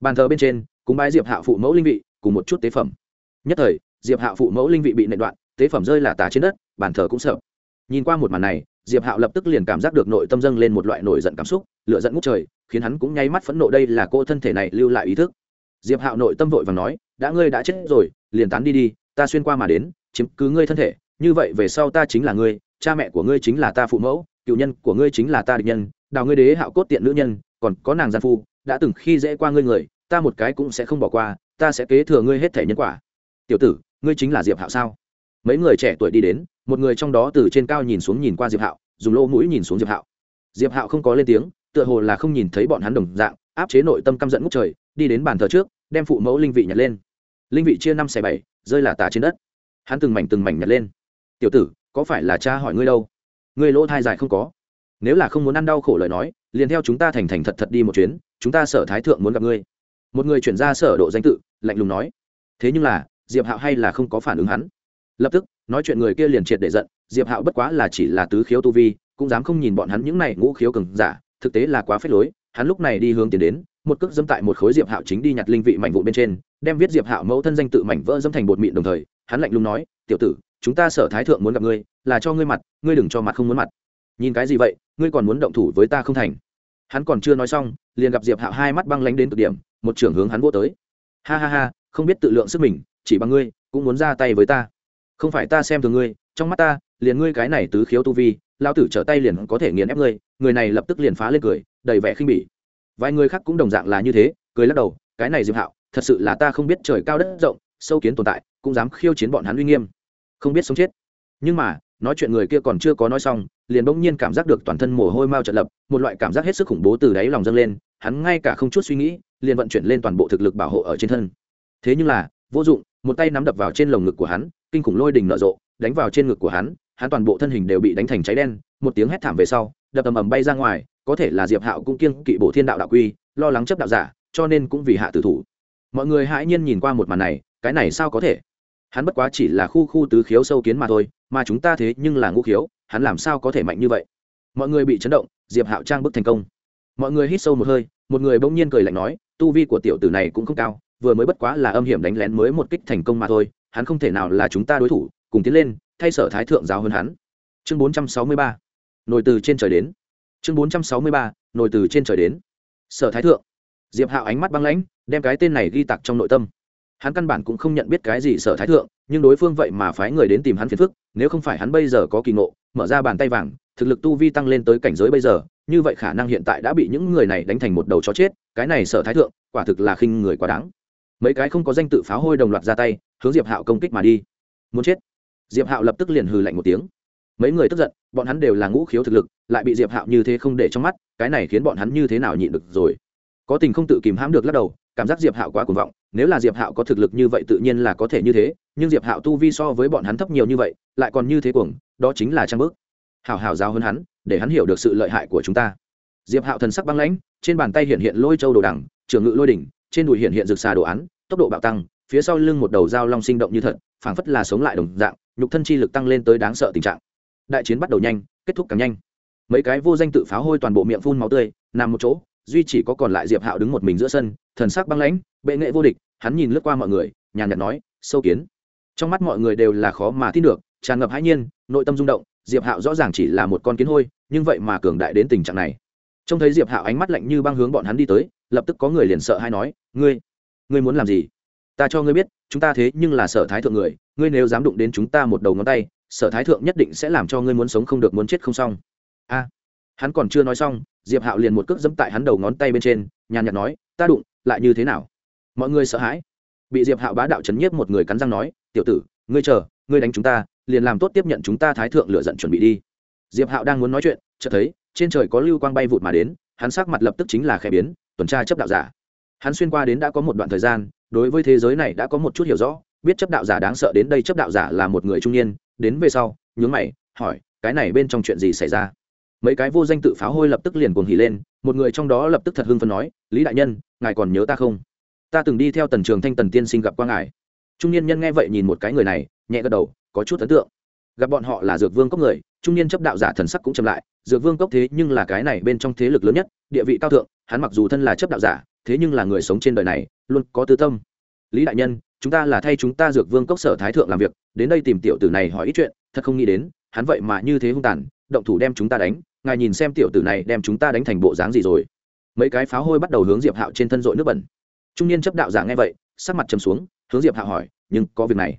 Bàn thờ bên trên, cúng bái diệp hạ phụ mẫu linh vị, cùng một chút tế phẩm. Nhất thời, diệp hạ phụ mẫu linh vị bị nện đoạn, tế phẩm rơi là tả trên đất, bàn thờ cũng sợ. Nhìn qua một màn này diệp hạo lập tức liền cảm giác được nội tâm dâng lên một loại nổi giận cảm xúc lựa giận ngút trời, khiến hắn cũng nháy mắt phẫn nộ đây là cô thân thể này lưu lại ý thức. Diệp hạo nội tâm vội và nói, đã ngươi đã chết rồi, liền tán đi đi, ta xuyên qua mà đến, chiếm cứ ngươi thân thể, như vậy về sau ta chính là ngươi, cha mẹ của ngươi chính là ta phụ mẫu, cựu nhân của ngươi chính là ta địch nhân, đào ngươi đế hạo cốt tiện nữ nhân, còn có nàng gian phu, đã từng khi dễ qua ngươi người, ta một cái cũng sẽ không bỏ qua, ta sẽ kế thừa ngươi hết thể nhân quả. Tiểu tử, ngươi chính là diệp hạo sao? Mấy người trẻ tuổi đi đến, một người trong đó từ trên cao nhìn xuống nhìn qua diệp hạo, dùng lỗ mũi nhìn xuống diệp hạo. Diệp hạo không có lên tiếng, tựa hồ là không nhìn thấy bọn hắn đồng dạng, áp chế nội tâm căm giận ngút trời, đi đến bàn thờ trước, đem phụ mẫu linh vị nhặt lên. Linh vị chia năm xẻ bảy, rơi là tả trên đất. Hắn từng mảnh từng mảnh nhặt lên. Tiểu tử, có phải là cha hỏi ngươi đâu? Ngươi lỗ thai dài không có. Nếu là không muốn ăn đau khổ lời nói, liền theo chúng ta thành thành thật thật đi một chuyến, chúng ta sở thái thượng muốn gặp ngươi. Một người chuyển ra sở độ danh tự, lạnh lùng nói. Thế nhưng là, diệp hạo hay là không có phản ứng hắn lập tức, nói chuyện người kia liền triệt để giận, diệp hạo bất quá là chỉ là tứ khiếu tu vi, cũng dám không nhìn bọn hắn những này ngũ khiếu cường giả, thực tế là quá phết lối, hắn lúc này đi hướng tiến đến, một cước dâm tại một khối diệp hạo chính đi nhặt linh vị mảnh vụ bên trên, đem viết diệp hạo mẫu thân danh tự mảnh vỡ dâm thành bột mịn đồng thời, hắn lạnh lùng nói, tiểu tử, chúng ta sở thái thượng muốn gặp ngươi, là cho ngươi mặt, ngươi đừng cho mặt không muốn mặt. Nhìn cái gì vậy, ngươi còn muốn động thủ với ta không thành? Hắn còn chưa nói xong, liền gặp diệp hạo hai mắt băng lánh đến cực điểm, một trưởng hướng hắn vô tới. Ha ha ha, không biết tự lượng sức mình, chỉ bằng ngươi, cũng muốn ra tay với ta không phải ta xem thường ngươi, trong mắt ta, liền ngươi cái này tứ khiếu tu vi lao tử trở tay liền có thể nghiền ép ngươi, người này lập tức liền phá lên cười, đầy vẻ khinh bỉ. Vài người khác cũng đồng dạng là như thế, cười lắc đầu, cái này diệp hạo, thật sự là ta không biết trời cao đất rộng, sâu kiến tồn tại, cũng dám khiêu chiến bọn hắn uy nghiêm. Không biết sống chết. Nhưng mà, nói chuyện người kia còn chưa có nói xong, liền bỗng nhiên cảm giác được toàn thân mồ hôi mau trận lập, một loại cảm giác hết sức khủng bố từ đáy lòng dâng lên, hắn ngay cả không chút suy nghĩ, liền vận chuyển lên toàn bộ thực lực bảo hộ ở trên thân. Thế nhưng là, vô dụng, một tay nắm đập vào trên lồng ngực của hắn kinh khủng lôi đình nở rộ, đánh vào trên ngực của hắn hắn toàn bộ thân hình đều bị đánh thành cháy đen, một tiếng hét thảm về sau, đập ầm ầm bay ra ngoài, có thể là diệp hạo cũng kiêng kỵ bộ thiên đạo đạo quy, lo lắng chấp đạo giả, cho nên cũng vì hạ tử thủ. Mọi người hãi nhiên nhìn qua một màn này, cái này sao có thể? Hắn bất quá chỉ là khu khu tứ khiếu sâu kiến mà thôi, mà chúng ta thế nhưng là ngũ khiếu, hắn làm sao có thể mạnh như vậy? Mọi người bị chấn động, diệp hạo trang bức thành công. Mọi người hít sâu một hơi, một người bỗng nhiên cười lạnh nói, tu vi của tiểu tử này cũng không cao, vừa mới bất quá là âm hiểm đánh lén mới một kích thành công mà thôi hắn không thể nào là chúng ta đối thủ, cùng tiến lên, thay sở thái thượng giáo hơn hắn. Chương bốn trăm sáu mươi ba, nồi từ trên trời đến. Chương bốn trăm sáu mươi ba, nồi từ trên trời đến. Sở thái thượng. Diệp hạo ánh mắt băng lãnh, đem cái tên này ghi tạc trong nội tâm. Hắn căn bản cũng không nhận biết cái gì sở thái thượng, nhưng đối phương vậy mà phái người đến tìm hắn phiền phức, nếu không phải hắn bây giờ có kỳ ngộ, mở ra bàn tay vàng, thực lực tu vi tăng lên tới cảnh giới bây giờ, như vậy khả năng hiện tại đã bị những người này đánh thành một đầu chó chết, cái này sở thái thượng, quả thực là khinh người quá đáng mấy cái không có danh tự pháo hôi đồng loạt ra tay, hướng diệp hạo công kích mà đi. Muốn chết? Diệp hạo lập tức liền hừ lạnh một tiếng. Mấy người tức giận, bọn hắn đều là ngũ khiếu thực lực, lại bị diệp hạo như thế không để trong mắt, cái này khiến bọn hắn như thế nào nhịn được rồi? Có tình không tự kìm hãm được lắc đầu, cảm giác diệp hạo quá cuồng vọng, nếu là diệp hạo có thực lực như vậy tự nhiên là có thể như thế, nhưng diệp hạo tu vi so với bọn hắn thấp nhiều như vậy, lại còn như thế cuồng, đó chính là trang bước hảo hảo giao hơn hắn, để hắn hiểu được sự lợi hại của chúng ta. Diệp hạo thần sắc băng lãnh, trên bàn tay hiện hiện lôi châu đồ đằng trường ngự lôi đỉnh trên đùi hiện hiện rực xà đồ án, tốc độ bạo tăng, phía sau lưng một đầu dao long sinh động như thật, phảng phất là sống lại đồng dạng, nhục thân chi lực tăng lên tới đáng sợ tình trạng. Đại chiến bắt đầu nhanh, kết thúc càng nhanh. Mấy cái vô danh tự pháo hôi toàn bộ miệng phun máu tươi, nằm một chỗ, duy chỉ có còn lại diệp hạo đứng một mình giữa sân, thần sắc băng lãnh, bệ nghệ vô địch, hắn nhìn lướt qua mọi người, nhàn nhạt nói, sâu kiến. Trong mắt mọi người đều là khó mà tin được, tràn ngập hãi nhiên, nội tâm rung động, diệp hạo rõ ràng chỉ là một con kiến hôi, nhưng vậy mà cường đại đến tình trạng này. Trông thấy diệp hạo ánh mắt lạnh như băng hướng bọn hắn đi tới lập tức có người liền sợ hay nói, ngươi ngươi muốn làm gì? Ta cho ngươi biết, chúng ta thế nhưng là sở thái thượng người, ngươi nếu dám đụng đến chúng ta một đầu ngón tay, sở thái thượng nhất định sẽ làm cho ngươi muốn sống không được, muốn chết không xong. A, hắn còn chưa nói xong, diệp hạo liền một cước dẫm tại hắn đầu ngón tay bên trên, nhàn nhạt nói, ta đụng, lại như thế nào? Mọi người sợ hãi. Bị diệp hạo bá đạo chấn nhiếp một người cắn răng nói, tiểu tử, ngươi chờ, ngươi đánh chúng ta, liền làm tốt tiếp nhận chúng ta thái thượng lựa giận chuẩn bị đi. Diệp hạo đang muốn nói chuyện, chợt thấy, trên trời có lưu quang bay vụt mà đến, hắn sắc mặt lập tức chính là khẽ biến tuần tra chấp đạo giả. Hắn xuyên qua đến đã có một đoạn thời gian, đối với thế giới này đã có một chút hiểu rõ, biết chấp đạo giả đáng sợ đến đây chấp đạo giả là một người trung niên, đến về sau, nhướng mày, hỏi, cái này bên trong chuyện gì xảy ra? Mấy cái vô danh tự pháo hôi lập tức liền cuồng hỉ lên, một người trong đó lập tức thật hưng phấn nói, lý đại nhân, ngài còn nhớ ta không? Ta từng đi theo tần trường thanh tần tiên sinh gặp qua ngài. Trung niên nhân nghe vậy nhìn một cái người này, nhẹ gật đầu, có chút ấn tượng. Gặp bọn họ là dược vương cốc người, trung niên chấp đạo giả thần sắc cũng chậm lại dược vương cốc thế nhưng là cái này bên trong thế lực lớn nhất, địa vị cao thượng, hắn mặc dù thân là chấp đạo giả, thế nhưng là người sống trên đời này, luôn có tư tâm. Lý đại nhân, chúng ta là thay chúng ta dược vương cốc sở thái thượng làm việc, đến đây tìm tiểu tử này hỏi ít chuyện, thật không nghĩ đến, hắn vậy mà như thế hung tàn, động thủ đem chúng ta đánh, ngài nhìn xem tiểu tử này đem chúng ta đánh thành bộ dáng gì rồi. Mấy cái pháo hôi bắt đầu hướng diệp hạo trên thân dội nước bẩn. Trung niên chấp đạo giả nghe vậy, sắc mặt trầm xuống, hướng diệp hạo hỏi, nhưng có việc này?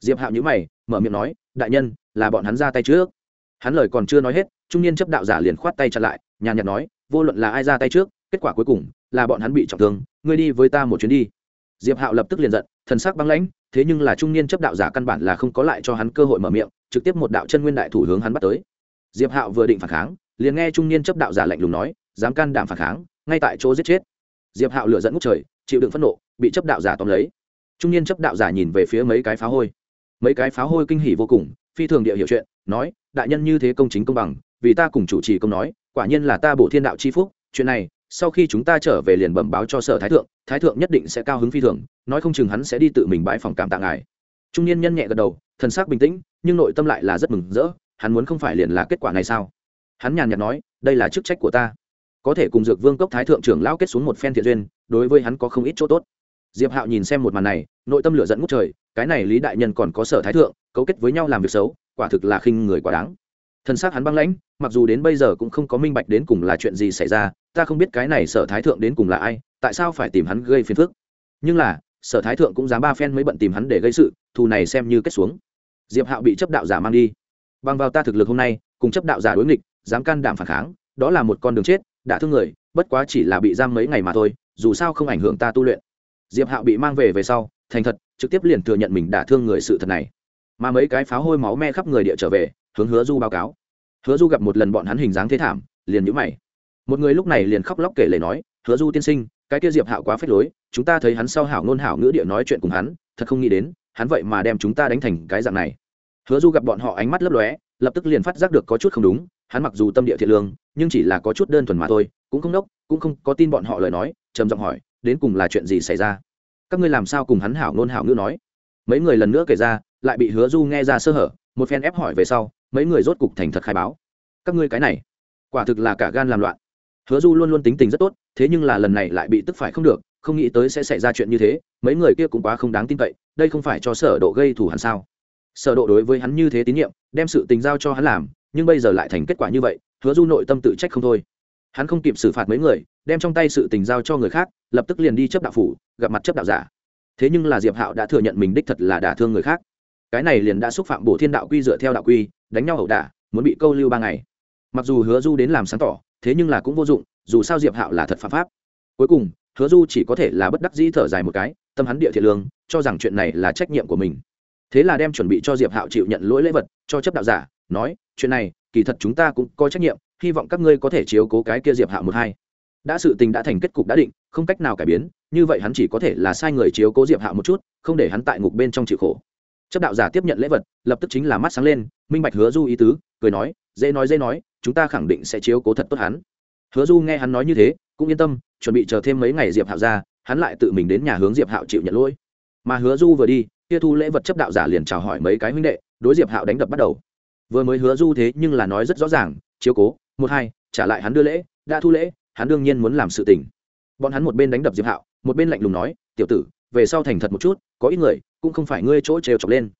Diệp hạo nhữ mày, mở miệng nói, đại nhân, là bọn hắn ra tay trước hắn lời còn chưa nói hết, trung niên chấp đạo giả liền khoát tay chặn lại, nhàn nhạt nói, vô luận là ai ra tay trước, kết quả cuối cùng là bọn hắn bị trọng thương, ngươi đi với ta một chuyến đi. Diệp hạo lập tức liền giận, thần sắc băng lãnh, thế nhưng là trung niên chấp đạo giả căn bản là không có lại cho hắn cơ hội mở miệng, trực tiếp một đạo chân nguyên đại thủ hướng hắn bắt tới. Diệp hạo vừa định phản kháng, liền nghe trung niên chấp đạo giả lạnh lùng nói, dám can đảm phản kháng, ngay tại chỗ giết chết. Diệp hạo lựa dẫn ngút trời, chịu đựng phẫn nộ, bị chấp đạo giả tóm lấy. Trung niên chấp đạo giả nhìn về phía mấy cái phá hôi. Mấy cái phá hôi kinh hỉ vô cùng phi thường địa hiểu chuyện, nói, đại nhân như thế công chính công bằng, vì ta cùng chủ trì công nói, quả nhiên là ta bổ thiên đạo chi phúc, chuyện này, sau khi chúng ta trở về liền bẩm báo cho sở thái thượng thái thượng nhất định sẽ cao hứng phi thường, nói không chừng hắn sẽ đi tự mình bãi phòng cảm tạ ngài. Trung niên nhân nhẹ gật đầu, thần sắc bình tĩnh, nhưng nội tâm lại là rất mừng rỡ, hắn muốn không phải liền là kết quả này sao? Hắn nhàn nhạt nói, đây là chức trách của ta. Có thể cùng dược vương cốc thái thượng trưởng lão kết xuống một phen thiện duyên, đối với hắn có không ít chỗ tốt. Diệp hạo nhìn xem một màn này, nội tâm lửa dẫn ngút trời, cái này lý đại nhân còn có sở thái thượng cấu kết với nhau làm việc xấu, quả thực là khinh người quá đáng. Thân xác hắn băng lãnh, mặc dù đến bây giờ cũng không có minh bạch đến cùng là chuyện gì xảy ra, ta không biết cái này sở thái thượng đến cùng là ai, tại sao phải tìm hắn gây phiền phức. Nhưng là, sở thái thượng cũng dám ba phen mới bận tìm hắn để gây sự, thù này xem như kết xuống. Diệp hạo bị chấp đạo giả mang đi. Bằng vào ta thực lực hôm nay, cùng chấp đạo giả đối nghịch, dám can đảm phản kháng, đó là một con đường chết, đã thương người, bất quá chỉ là bị giam mấy ngày mà thôi, dù sao không ảnh hưởng ta tu luyện. Diệp hạo bị mang về về sau, thành thật, trực tiếp liền thừa nhận mình đả thương người sự thật này mà mấy cái pháo hôi máu me khắp người địa trở về, hướng hứa du báo cáo. Hứa du gặp một lần bọn hắn hình dáng thế thảm, liền nhũ mày. Một người lúc này liền khóc lóc kể lời nói, hứa du tiên sinh, cái kia diệp hạo quá phết lối, chúng ta thấy hắn sau hảo ngôn hảo ngữ địa nói chuyện cùng hắn, thật không nghĩ đến, hắn vậy mà đem chúng ta đánh thành cái dạng này. Hứa du gặp bọn họ ánh mắt lấp lóe, lập tức liền phát giác được có chút không đúng, hắn mặc dù tâm địa thiện lương, nhưng chỉ là có chút đơn thuần mà thôi, cũng không đốc, cũng không có tin bọn họ lời nói, trầm giọng hỏi, đến cùng là chuyện gì xảy ra? Các ngươi làm sao cùng hắn hảo nôn hảo ngữ nói? Mấy người lần nữa kể ra lại bị hứa du nghe ra sơ hở, một phen ép hỏi về sau, mấy người rốt cục thành thật khai báo. Các ngươi cái này, quả thực là cả gan làm loạn. Hứa du luôn luôn tính tình rất tốt, thế nhưng là lần này lại bị tức phải không được, không nghĩ tới sẽ xảy ra chuyện như thế, mấy người kia cũng quá không đáng tin cậy, đây không phải cho sở độ gây thù hắn sao? Sở độ đối với hắn như thế tín nhiệm, đem sự tình giao cho hắn làm, nhưng bây giờ lại thành kết quả như vậy, hứa du nội tâm tự trách không thôi. Hắn không kịp xử phạt mấy người, đem trong tay sự tình giao cho người khác, lập tức liền đi chấp đạo phủ, gặp mặt chấp đạo giả. Thế nhưng là diệp hạo đã thừa nhận mình đích thật là đả thương người khác cái này liền đã xúc phạm bổ thiên đạo quy dựa theo đạo quy, đánh nhau ẩu đả, muốn bị câu lưu ba ngày. Mặc dù hứa du đến làm sáng tỏ, thế nhưng là cũng vô dụng, dù sao diệp hạo là thật phạm pháp. Cuối cùng, hứa du chỉ có thể là bất đắc dĩ thở dài một cái, tâm hắn địa thiện lương, cho rằng chuyện này là trách nhiệm của mình. Thế là đem chuẩn bị cho diệp hạo chịu nhận lỗi lễ vật, cho chấp đạo giả, nói, chuyện này, kỳ thật chúng ta cũng có trách nhiệm, hy vọng các ngươi có thể chiếu cố cái kia diệp hạo một hai. Đã sự tình đã thành kết cục đã định, không cách nào cải biến, như vậy hắn chỉ có thể là sai người chiếu cố diệp hạo một chút, không để hắn tại ngục bên trong chịu khổ chấp đạo giả tiếp nhận lễ vật, lập tức chính là mắt sáng lên, minh bạch hứa du ý tứ, cười nói, dễ nói dễ nói, chúng ta khẳng định sẽ chiếu cố thật tốt hắn. Hứa du nghe hắn nói như thế, cũng yên tâm, chuẩn bị chờ thêm mấy ngày diệp hạo ra, hắn lại tự mình đến nhà hướng diệp hạo chịu nhận lỗi. Mà hứa du vừa đi, kia thu lễ vật chấp đạo giả liền chào hỏi mấy cái huynh đệ, đối diệp hạo đánh đập bắt đầu. Vừa mới hứa du thế nhưng là nói rất rõ ràng, chiếu cố, một hai, trả lại hắn đưa lễ, đã thu lễ, hắn đương nhiên muốn làm sự tình. Bọn hắn một bên đánh đập diệp hạo, một bên lạnh lùng nói, tiểu tử, về sau thành thật một chút, có ít người cũng không phải ngươi chỗ trêu chọc lên.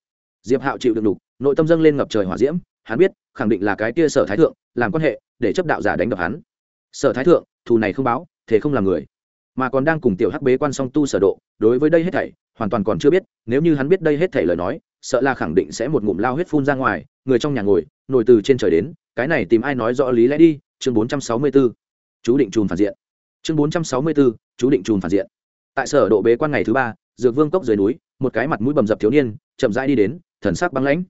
Diệp hạo chịu được đục nội tâm dâng lên ngập trời hỏa diễm, hắn biết, khẳng định là cái kia sở thái thượng, làm quan hệ, để chấp đạo giả đánh đập hắn. Sở thái thượng, thù này không báo thế không làm người. Mà còn đang cùng tiểu hắc bế quan song tu sở độ, đối với đây hết thảy, hoàn toàn còn chưa biết, nếu như hắn biết đây hết thảy lời nói, sợ là khẳng định sẽ một ngụm lao huyết phun ra ngoài, người trong nhà ngồi nổi từ trên trời đến, cái này tìm ai nói rõ lý lẽ đi, chương 464 chú định trùn phản diện. Chương 464 chú định trùn phản diện. Tại sở độ bế quan ngày thứ ba, dược vương cốc dưới núi một cái mặt mũi bầm dập thiếu niên, chậm rãi đi đến, thần sắc băng lãnh.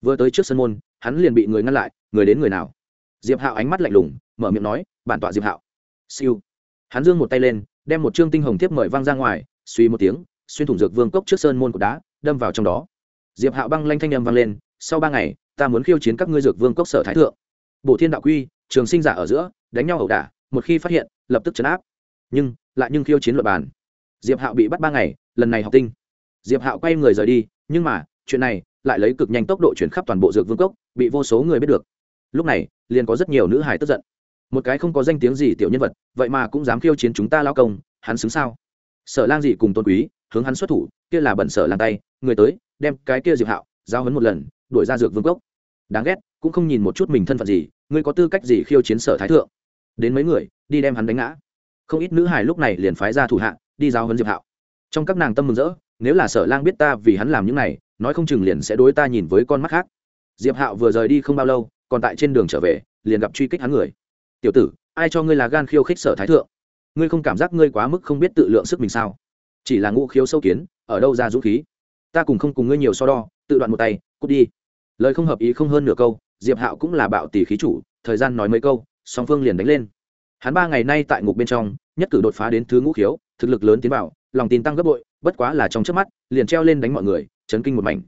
Vừa tới trước sân môn, hắn liền bị người ngăn lại, người đến người nào? Diệp hạo ánh mắt lạnh lùng, mở miệng nói, bản tọa diệp hạo. Siêu. Hắn giương một tay lên, đem một trương tinh hồng thiếp mời vang ra ngoài, suy một tiếng, xuyên thủng dược vương cốc trước sơn môn của đá, đâm vào trong đó. Diệp hạo băng lanh thanh âm vang lên, sau ba ngày, ta muốn khiêu chiến các ngươi dược vương cốc sở thái thượng. Bổ thiên đạo quy, trường sinh giả ở giữa, đánh nhau ẩu đả, một khi phát hiện, lập tức chấn áp. Nhưng, lại nhưng khiêu chiến luật bàn. Diệp hạo bị bắt ba ngày, lần này học tinh diệp hạo quay người rời đi, nhưng mà, chuyện này lại lấy cực nhanh tốc độ chuyển khắp toàn bộ dược vương cốc, bị vô số người biết được. Lúc này, liền có rất nhiều nữ hài tức giận. Một cái không có danh tiếng gì tiểu nhân vật, vậy mà cũng dám khiêu chiến chúng ta lao công, hắn xứng sao? Sở lang dị cùng tôn quý, hướng hắn xuất thủ, kia là bẩn sở lang tay, người tới, đem cái kia diệp hạo giao hấn một lần, đuổi ra dược vương cốc. Đáng ghét, cũng không nhìn một chút mình thân phận gì, ngươi có tư cách gì khiêu chiến sở thái thượng? Đến mấy người, đi đem hắn đánh ngã. Không ít nữ hài lúc này liền phái ra thủ hạ, đi giao hấn diệp hạo. Trong các nàng tâm mừng rỡ nếu là sở lang biết ta vì hắn làm những này, nói không chừng liền sẽ đối ta nhìn với con mắt khác. Diệp hạo vừa rời đi không bao lâu, còn tại trên đường trở về, liền gặp truy kích hắn người. Tiểu tử, ai cho ngươi là gan khiêu khích sở thái thượng? Ngươi không cảm giác ngươi quá mức không biết tự lượng sức mình sao? Chỉ là ngũ khiếu sâu kiến, ở đâu ra dũng khí? Ta cùng không cùng ngươi nhiều so đo, tự đoạn một tay, cút đi. Lời không hợp ý không hơn nửa câu, diệp hạo cũng là bạo tỷ khí chủ, thời gian nói mấy câu, song phương liền đánh lên. Hắn ba ngày nay tại ngục bên trong, nhất cử đột phá đến thứ ngũ khiếu, thực lực lớn tiến vào, lòng tin tăng gấp bội bất quá là trong trước mắt, liền treo lên đánh mọi người, chấn kinh một mảnh.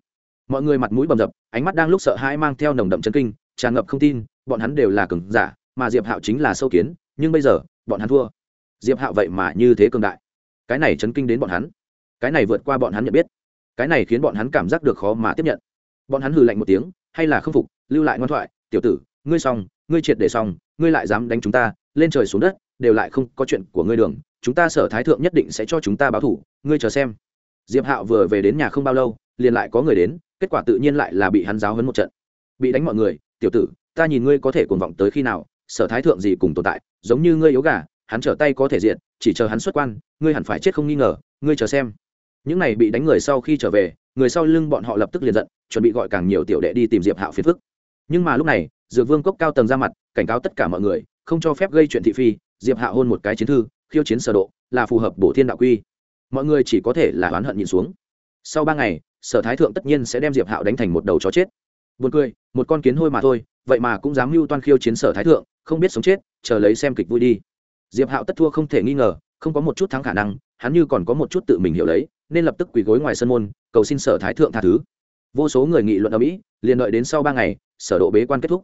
Mọi người mặt mũi bầm dập, ánh mắt đang lúc sợ hãi mang theo nồng đậm chấn kinh, tràn ngập không tin, bọn hắn đều là cường giả, mà diệp hạo chính là sâu kiến, nhưng bây giờ, bọn hắn thua. Diệp hạo vậy mà như thế cường đại. Cái này chấn kinh đến bọn hắn. Cái này vượt qua bọn hắn nhận biết. Cái này khiến bọn hắn cảm giác được khó mà tiếp nhận. Bọn hắn hừ lạnh một tiếng, hay là không phục, lưu lại ngoan thoại, tiểu tử, ngươi xong, ngươi triệt để xong, ngươi lại dám đánh chúng ta, lên trời xuống đất, đều lại không có chuyện của ngươi đường chúng ta sở thái thượng nhất định sẽ cho chúng ta báo thủ, ngươi chờ xem. Diệp hạo vừa về đến nhà không bao lâu, liền lại có người đến, kết quả tự nhiên lại là bị hắn giáo hấn một trận. Bị đánh mọi người, tiểu tử, ta nhìn ngươi có thể cuồng vọng tới khi nào, sở thái thượng gì cùng tồn tại, giống như ngươi yếu gà, hắn trở tay có thể diện chỉ chờ hắn xuất quan, ngươi hẳn phải chết không nghi ngờ, ngươi chờ xem. Những này bị đánh người sau khi trở về, người sau lưng bọn họ lập tức liền giận, chuẩn bị gọi càng nhiều tiểu đệ đi tìm diệp hạo phiền phức. Nhưng mà lúc này, dược vương cốc cao tầng ra mặt, cảnh cáo tất cả mọi người, không cho phép gây chuyện thị phi, diệp hạo hôn một cái chiến thư khiêu chiến sở độ, là phù hợp bổ thiên đạo quy. Mọi người chỉ có thể là oán hận nhìn xuống. Sau ba ngày, sở thái thượng tất nhiên sẽ đem diệp hạo đánh thành một đầu chó chết. Buồn cười, một con kiến hôi mà thôi, vậy mà cũng dám mưu toan khiêu chiến sở thái thượng, không biết sống chết, chờ lấy xem kịch vui đi. Diệp hạo tất thua không thể nghi ngờ, không có một chút thắng khả năng, hắn như còn có một chút tự mình hiểu lấy, nên lập tức quỳ gối ngoài sân môn, cầu xin sở thái thượng tha thứ. Vô số người nghị luận ở mỹ, liền đợi đến sau ba ngày, sở độ bế quan kết thúc.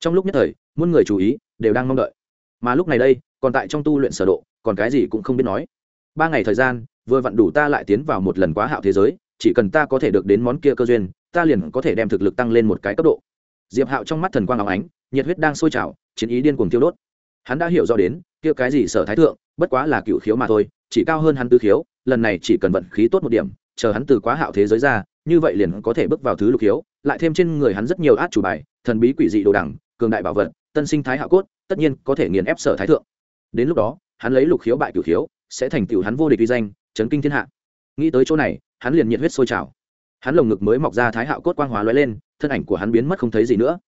Trong lúc nhất thời, muôn người chú ý, đều đang mong đợi. Mà lúc này đây còn tại trong tu luyện sở độ, còn cái gì cũng không biết nói. Ba ngày thời gian, vừa vặn đủ ta lại tiến vào một lần quá hạo thế giới, chỉ cần ta có thể được đến món kia cơ duyên, ta liền có thể đem thực lực tăng lên một cái cấp độ. Diệp hạo trong mắt thần quang áo ánh, nhiệt huyết đang sôi trào, chiến ý điên cuồng tiêu đốt. Hắn đã hiểu rõ đến, kia cái gì sở thái thượng, bất quá là cựu khiếu mà thôi, chỉ cao hơn hắn tư khiếu, lần này chỉ cần vận khí tốt một điểm, chờ hắn từ quá hạo thế giới ra, như vậy liền có thể bước vào thứ lục khiếu, lại thêm trên người hắn rất nhiều át chủ bài, thần bí quỷ dị đồ đẳng cường đại bảo vật, tân sinh thái hạo cốt, tất nhiên có thể nghiền ép sở thái thượng đến lúc đó, hắn lấy lục khiếu bại cửu khiếu, sẽ thành tựu hắn vô địch uy danh, chấn kinh thiên hạ. Nghĩ tới chỗ này, hắn liền nhiệt huyết sôi trào. Hắn lồng ngực mới mọc ra thái hạo cốt quang hóa lóe lên, thân ảnh của hắn biến mất không thấy gì nữa.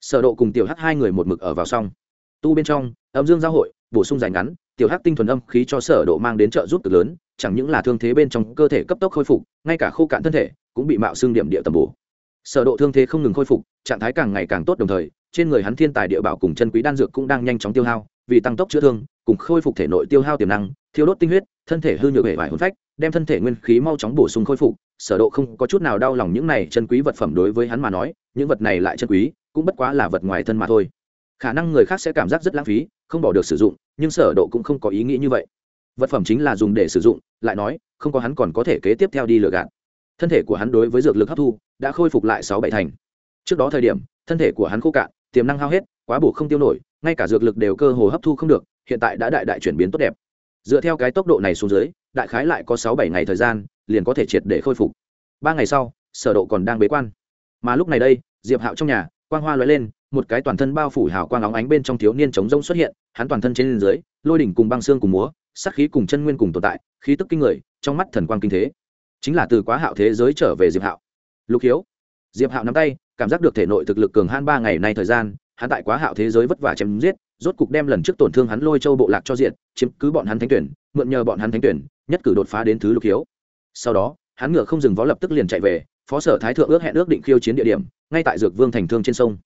Sở độ cùng tiểu hắc hai người một mực ở vào xong tu bên trong, âm dương giao hội, bổ sung dài ngắn, tiểu hắc tinh thuần âm khí cho sở độ mang đến trợ giúp cực lớn, chẳng những là thương thế bên trong cơ thể cấp tốc khôi phục, ngay cả khô cạn thân thể cũng bị mạo xương điểm địa tầm bổ. Sở độ thương thế không ngừng khôi phục, trạng thái càng ngày càng tốt đồng thời, trên người hắn thiên tài địa bảo cùng chân quý đan dược cũng đang nhanh chóng tiêu hao, vì tăng tốc chữa thương cùng khôi phục thể nội tiêu hao tiềm năng, thiêu đốt tinh huyết, thân thể hư nhược bể vải hồn phách, đem thân thể nguyên khí mau chóng bổ sung khôi phục. Sở độ không có chút nào đau lòng những này chân quý vật phẩm đối với hắn mà nói, những vật này lại chân quý, cũng bất quá là vật ngoài thân mà thôi. Khả năng người khác sẽ cảm giác rất lãng phí, không bỏ được sử dụng, nhưng sở độ cũng không có ý nghĩ như vậy. Vật phẩm chính là dùng để sử dụng, lại nói, không có hắn còn có thể kế tiếp theo đi lừa gạt. Thân thể của hắn đối với dược lực hấp thu đã khôi phục lại sáu bảy thành. Trước đó thời điểm, thân thể của hắn khô cạn, tiềm năng hao hết, quá bổ không tiêu nổi, ngay cả dược lực đều cơ hồ hấp thu không được hiện tại đã đại đại chuyển biến tốt đẹp. Dựa theo cái tốc độ này xuống dưới, đại khái lại có sáu bảy ngày thời gian, liền có thể triệt để khôi phục. Ba ngày sau, sở độ còn đang bế quan. Mà lúc này đây, diệp hạo trong nhà, quang hoa lóe lên, một cái toàn thân bao phủ hào quang óng ánh bên trong thiếu niên chống rông xuất hiện, hắn toàn thân trên dưới, lôi đỉnh cùng băng xương cùng múa sát khí cùng chân nguyên cùng tồn tại, khí tức kinh người, trong mắt thần quang kinh thế. Chính là từ quá hạo thế giới trở về diệp hạo. Lục hiếu. Diệp hạo nắm tay, cảm giác được thể nội thực lực cường han ba ngày nay thời gian hắn tại quá hạo thế giới vất vả chém giết, rốt cục đem lần trước tổn thương hắn lôi châu bộ lạc cho diện chiếm cứ bọn hắn thánh tuyển, mượn nhờ bọn hắn thánh tuyển, nhất cử đột phá đến thứ lục hiếu. Sau đó, hắn ngựa không dừng vó lập tức liền chạy về, phó sở thái thượng ước hẹn ước định khiêu chiến địa điểm, ngay tại dược vương thành thương trên sông.